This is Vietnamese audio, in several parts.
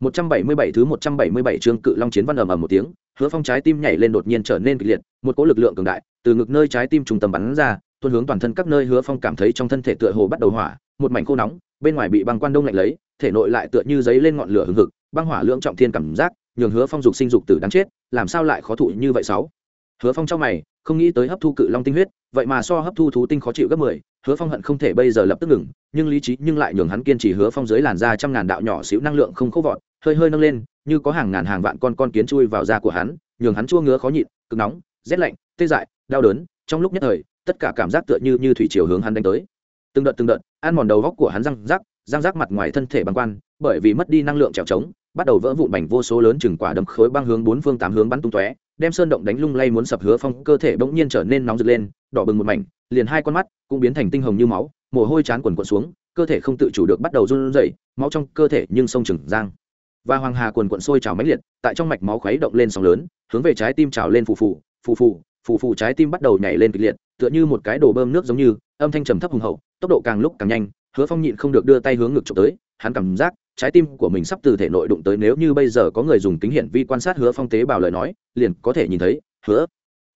177 thứ 177 chương cự long chiến văn ầm ầm một tiếng, Hứa Phong trái tim nhảy lên đột nhiên trở nên kịch liệt, một cỗ lực lượng cường đại từ ngực nơi trái tim trung tâm bắn ra, tuôn hướng toàn thân các nơi Hứa Phong cảm thấy trong thân thể tựa hồ bắt đầu hỏa, một mảnh khô nóng, bên ngoài bị băng quan đông lạnh lấy, thể nội lại tựa như giấy lên ngọn lửa hừng hực, băng hỏa lượng trọng thiên cảm giác, nhường Hứa Phong dục sinh dục tử đáng chết, làm sao lại khó thụ như vậy sáu? Hứa Phong trong mày, không nghĩ tới hấp thu cự long tinh huyết, vậy mà so hấp thu thú tinh khó chịu gấp 10, Hứa Phong hận không thể bây giờ lập tức ngừng, nhưng lý trí nhưng lại nhường hắn kiên trì Hứa Phong dưới làn da trăm ngàn đạo nhỏ xíu năng lượng không khô vọt, hơi hơi nâng lên, như có hàng ngàn hàng vạn con con kiến chui vào da của hắn, nhường hắn chua ngứa khó nhịn, cực nóng, rét lạnh, tê dại, đau đớn, trong lúc nhất thời, tất cả cảm giác tựa như như thủy chiều hướng hắn đánh tới. Từng đợt từng đợt, ăn mòn đầu góc của hắn răng rắc, răng rắc mặt ngoài thân thể băng quan, bởi vì mất đi năng lượng trèo trống, bắt đầu vỡ vụn mảnh vô số lớn chừng quả đấm khối băng hướng bốn phương tám hướng bắn tung tóe, đem sơn động đánh lung lay muốn sập hứa phong cơ thể bỗng nhiên trở nên nóng rực lên đỏ bừng một mảnh liền hai con mắt cũng biến thành tinh hồng như máu mồ hôi chán quần quần xuống cơ thể không tự chủ được bắt đầu run rẩy máu trong cơ thể nhưng sông trừng giang và hoàng hà quần quận sôi trào mãnh liệt, tại trong mạch máu khuấy động lên sóng lớn, hướng về trái tim trào lên phù phù phù phù phù phù trái tim bắt đầu nhảy lên kịch liệt, tựa như một cái đồ bơm nước giống như, âm thanh trầm thấp hùng hậu, tốc độ càng lúc càng nhanh, hứa phong nhịn không được đưa tay hướng ngực trộm tới, hắn cảm giác trái tim của mình sắp từ thể nội đụng tới nếu như bây giờ có người dùng kính hiển vi quan sát hứa phong tế bào lời nói, liền có thể nhìn thấy, hứa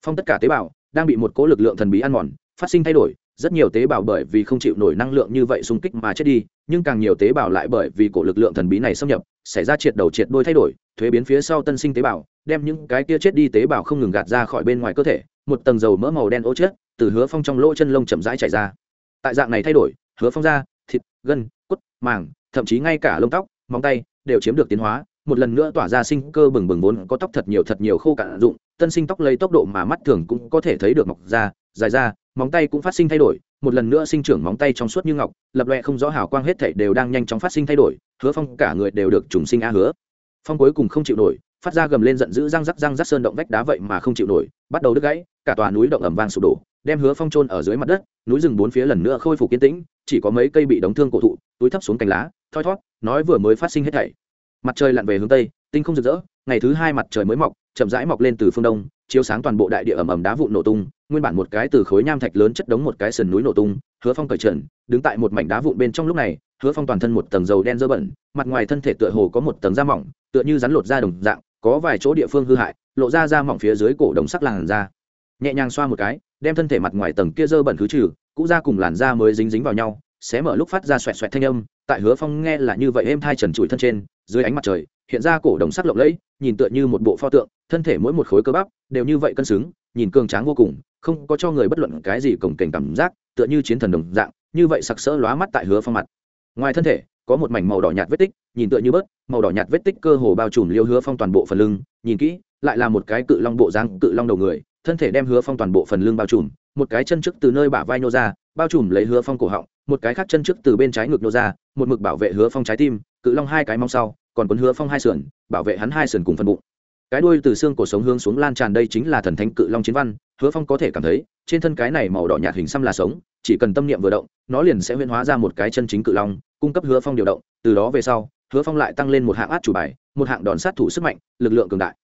phong, tất cả tế bào đang bị một cỗ lực lượng thần bí ăn mòn, phát sinh thay đổi rất nhiều tế bào bởi vì không chịu nổi năng lượng như vậy xung kích mà chết đi, nhưng càng nhiều tế bào lại bởi vì cổ lực lượng thần bí này xâm nhập, xảy ra triệt đầu triệt đôi thay đổi, thuế biến phía sau tân sinh tế bào, đem những cái kia chết đi tế bào không ngừng gạt ra khỏi bên ngoài cơ thể, một tầng dầu mỡ màu đen ô chết, từ hứa phong trong lỗ chân lông chậm rãi chảy ra. Tại dạng này thay đổi, hứa phong da, thịt, gân, cốt, màng, thậm chí ngay cả lông tóc, móng tay, đều chiếm được tiến hóa, một lần nữa tỏa ra sinh cơ bừng bừng vốn có tóc thật nhiều thật nhiều khô cạn dụng, tân sinh tóc lấy tốc độ mà mắt thường cũng có thể thấy được mọc ra, dài ra móng tay cũng phát sinh thay đổi, một lần nữa sinh trưởng móng tay trong suốt như ngọc, lập loẹ không rõ hào quang hết thảy đều đang nhanh chóng phát sinh thay đổi, hứa phong cả người đều được trùng sinh a hứa. Phong cuối cùng không chịu nổi, phát ra gầm lên giận dữ răng rắc răng rắc sơn động vách đá vậy mà không chịu nổi, bắt đầu đứt gãy, cả tòa núi động ẩm vang sụp đổ, đem hứa phong trôn ở dưới mặt đất, núi rừng bốn phía lần nữa khôi phục yên tĩnh, chỉ có mấy cây bị đóng thương cổ thụ, túi thấp xuống cành lá, thoi thót nói vừa mới phát sinh hết thảy. Mặt trời lặn về hướng tây, tinh không rực rỡ, ngày thứ hai mặt trời mới mọc, chậm rãi mọc lên từ phương đông, chiếu sáng toàn bộ đại địa ẩm ẩm đá vụn nổ tung nguyên bản một cái từ khối nham thạch lớn chất đống một cái sườn núi nổ tung, hứa phong cởi trần, đứng tại một mảnh đá vụn bên trong lúc này, hứa phong toàn thân một tầng dầu đen dơ bẩn, mặt ngoài thân thể tựa hồ có một tầng da mỏng, tựa như rắn lột da đồng dạng, có vài chỗ địa phương hư hại, lộ ra da mỏng phía dưới cổ đồng sắc làn da. Nhẹ nhàng xoa một cái, đem thân thể mặt ngoài tầng kia dơ bẩn khứ trừ, cũ da cùng làn da mới dính dính vào nhau, xé mở lúc phát ra xoẹt xoẹt thanh âm, tại hứa phong nghe là như vậy êm thai trần trụi thân trên, dưới ánh mặt trời, hiện ra cổ đồng sắc lộng lẫy, nhìn tựa như một bộ pho tượng, thân thể mỗi một khối cơ bắp, đều như vậy cân xứng, nhìn cường tráng vô cùng không có cho người bất luận cái gì cổng kềnh cảm giác, tựa như chiến thần đồng dạng, như vậy sặc sỡ lóa mắt tại hứa phong mặt. Ngoài thân thể, có một mảnh màu đỏ nhạt vết tích, nhìn tựa như bớt, màu đỏ nhạt vết tích cơ hồ bao trùm liêu hứa phong toàn bộ phần lưng, nhìn kỹ, lại là một cái cự long bộ dáng, cự long đầu người, thân thể đem hứa phong toàn bộ phần lưng bao trùm, một cái chân trước từ nơi bả vai nô ra, bao trùm lấy hứa phong cổ họng, một cái khác chân trước từ bên trái ngực nô ra, một mực bảo vệ hứa phong trái tim, cự long hai cái mong sau, còn quấn hứa phong hai sườn, bảo vệ hắn hai sườn cùng phần bụng. Cái đuôi từ xương cổ sống hướng xuống lan tràn đây chính là thần thánh cự long chiến văn hứa phong có thể cảm thấy, trên thân cái này màu đỏ nhạt hình xăm là sống, chỉ cần tâm niệm vừa động, nó liền sẽ huyễn hóa ra một cái chân chính cự long, cung cấp hứa phong điều động. Từ đó về sau, hứa phong lại tăng lên một hạng át chủ bài, một hạng đòn sát thủ sức mạnh, lực lượng cường đại.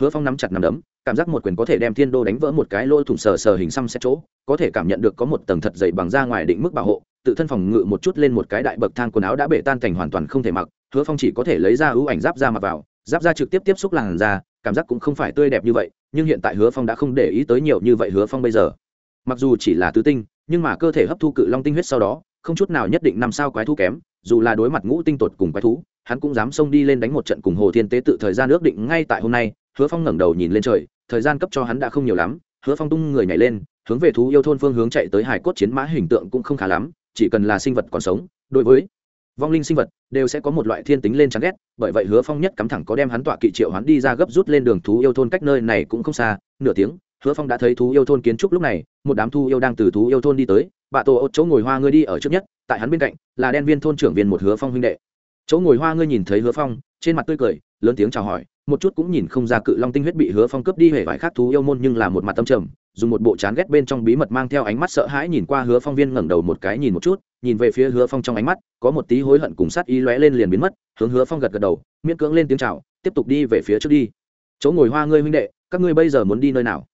Hứa phong nắm chặt nắm đấm, cảm giác một quyền có thể đem thiên đô đánh vỡ một cái lỗ thủng sờ sờ hình xăm xét chỗ, có thể cảm nhận được có một tầng thật dày bằng ra ngoài định mức bảo hộ, tự thân phòng ngự một chút lên một cái đại bậc thang quần áo đã bể tan cảnh hoàn toàn không thể mặc, hứa phong chỉ có thể lấy ra ưu ảnh giáp ra mặc vào, giáp ra trực tiếp tiếp xúc làn da cảm giác cũng không phải tươi đẹp như vậy, nhưng hiện tại hứa phong đã không để ý tới nhiều như vậy hứa phong bây giờ. Mặc dù chỉ là tứ tinh, nhưng mà cơ thể hấp thu cự long tinh huyết sau đó, không chút nào nhất định năm sao quái thú kém, dù là đối mặt ngũ tinh tột cùng quái thú, hắn cũng dám xông đi lên đánh một trận cùng hồ thiên tế tự thời gian ước định ngay tại hôm nay, hứa phong ngẩng đầu nhìn lên trời, thời gian cấp cho hắn đã không nhiều lắm, hứa phong tung người nhảy lên, hướng về thú yêu thôn phương hướng chạy tới hải cốt chiến mã hình tượng cũng không khá lắm, chỉ cần là sinh vật còn sống, đối với vong linh sinh vật đều sẽ có một loại thiên tính lên chán ghét, bởi vậy hứa phong nhất cắm thẳng có đem hắn tọa kỵ triệu hắn đi ra gấp rút lên đường thú yêu thôn cách nơi này cũng không xa. Nửa tiếng, hứa phong đã thấy thú yêu thôn kiến trúc lúc này, một đám thú yêu đang từ thú yêu thôn đi tới. Bà tổ ốt chỗ ngồi hoa ngươi đi ở trước nhất, tại hắn bên cạnh là đen viên thôn trưởng viên một hứa phong huynh đệ. Chỗ ngồi hoa ngươi nhìn thấy hứa phong, trên mặt tươi cười, lớn tiếng chào hỏi, một chút cũng nhìn không ra cự long tinh huyết bị hứa phong cướp đi hể vải khác thú yêu môn nhưng là một mặt tâm trầm dùng một bộ chán ghét bên trong bí mật mang theo ánh mắt sợ hãi nhìn qua hứa phong viên ngẩng đầu một cái nhìn một chút, nhìn về phía hứa phong trong ánh mắt, có một tí hối hận cùng sát ý lóe lên liền biến mất, hướng hứa phong gật gật đầu, miễn cưỡng lên tiếng chào, tiếp tục đi về phía trước đi. Chỗ ngồi hoa ngươi huynh đệ, các ngươi bây giờ muốn đi nơi nào?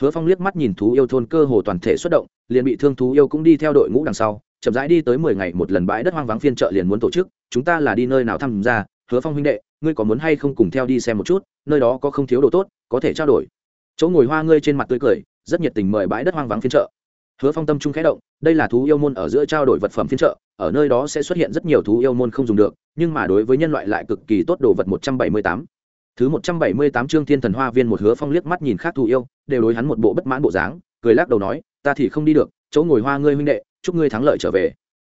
Hứa phong liếc mắt nhìn thú yêu thôn cơ hồ toàn thể xuất động, liền bị thương thú yêu cũng đi theo đội ngũ đằng sau, chậm rãi đi tới mười ngày một lần bãi đất hoang vắng phiên chợ liền muốn tổ chức, chúng ta là đi nơi nào tham gia? Hứa phong huynh đệ, ngươi có muốn hay không cùng theo đi xem một chút, nơi đó có không thiếu đồ tốt, có thể trao đổi. Chỗ ngồi hoa ngươi trên mặt tươi cười rất nhiệt tình mời bãi đất hoang vắng phiên chợ. Hứa phong tâm trung khẽ động, đây là thú yêu môn ở giữa trao đổi vật phẩm phiên chợ, ở nơi đó sẽ xuất hiện rất nhiều thú yêu môn không dùng được, nhưng mà đối với nhân loại lại cực kỳ tốt đồ vật một trăm bảy mươi tám. Thứ một trăm bảy mươi tám chương thiên thần hoa viên một hứa phong liếc mắt nhìn khác thú yêu, đều đối hắn một bộ bất mãn bộ dáng, cười lắc đầu nói, ta thì không đi được, chỗ ngồi hoa ngươi huynh đệ, chúc ngươi thắng lợi trở về.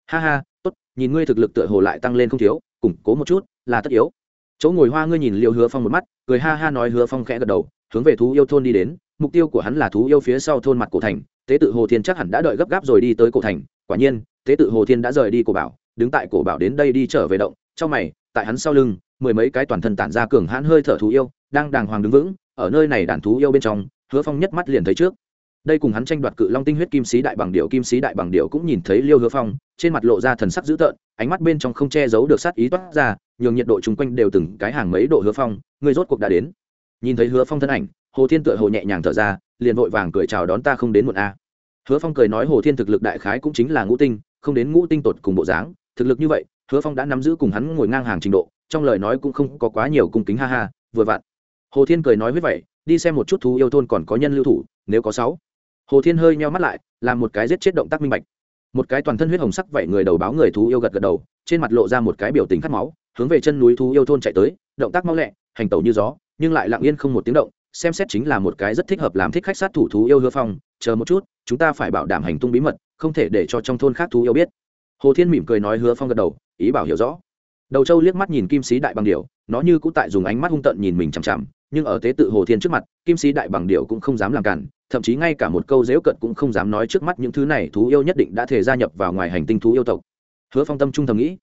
Ha ha, tốt, nhìn ngươi thực lực tựa hồ lại tăng lên không thiếu, củng cố một chút, là tất yếu. Chỗ ngồi hoa ngươi nhìn liệu hứa phong một mắt, cười ha ha nói hứa phong khẽ gật đầu, hướng về thú yêu thôn đi đến mục tiêu của hắn là thú yêu phía sau thôn mặt cổ thành, tế tự hồ thiên chắc hẳn đã đợi gấp gáp rồi đi tới cổ thành, quả nhiên, tế tự hồ thiên đã rời đi cổ bảo, đứng tại cổ bảo đến đây đi trở về động, trong mày, tại hắn sau lưng, mười mấy cái toàn thân tản ra cường hãn hơi thở thú yêu, đang đàng hoàng đứng vững, ở nơi này đàn thú yêu bên trong, hứa phong nhất mắt liền thấy trước. Đây cùng hắn tranh đoạt cự long tinh huyết kim sĩ đại bằng điệu kim sĩ đại bằng điệu cũng nhìn thấy liêu hứa phong, trên mặt lộ ra thần sắc dữ tợn, ánh mắt bên trong không che giấu được sát ý toát ra, nhường nhiệt độ chung quanh đều từng cái hàng mấy độ hứa phong, người rốt cuộc đã đến. Nhìn thấy hứa phong thân ảnh hồ thiên tựa hồ nhẹ nhàng thở ra, liền vội vàng cười chào đón ta không đến muộn a hứa phong cười nói hồ thiên thực lực đại khái cũng chính là ngũ tinh, không đến ngũ tinh tột cùng bộ dáng, thực lực như vậy, hứa phong đã nắm giữ cùng hắn ngồi ngang hàng trình độ, trong lời nói cũng không có quá nhiều cung kính ha ha, vừa vặn. Hồ thiên cười nói với vậy, đi xem một chút thú yêu thôn còn có nhân lưu thủ, nếu có sáu. Hồ thiên hơi meo mắt lại, làm một cái giết chết động tác minh bạch. Một cái toàn thân huyết hồng sắc vậy người đầu báo người thú yêu gật gật đầu, trên mặt lộ ra một cái biểu tình khát máu, hướng về chân núi thú yêu thôn chạy tới, động tác mau lẹ, hành tẩu như gió, nhưng lại lặng yên không một tiếng động xem xét chính là một cái rất thích hợp làm thích khách sát thủ thú yêu hứa phong, chờ một chút, chúng ta phải bảo đảm hành tung bí mật, không thể để cho trong thôn khác thú yêu biết. Hồ thiên mỉm cười nói hứa phong gật đầu, ý bảo hiểu rõ. Đầu châu liếc mắt nhìn kim sĩ đại bằng điệu nó như cũng tại dùng ánh mắt hung tợn nhìn mình chằm chằm, nhưng ở tế tự hồ thiên trước mặt, kim sĩ đại bằng điệu cũng không dám làm cản, thậm chí ngay cả một câu dễu cận cũng không dám nói trước mắt những thứ này thú yêu nhất định đã thể gia nhập vào ngoài hành tinh thú yêu tộc. Hứa phong tâm trung thầm nghĩ,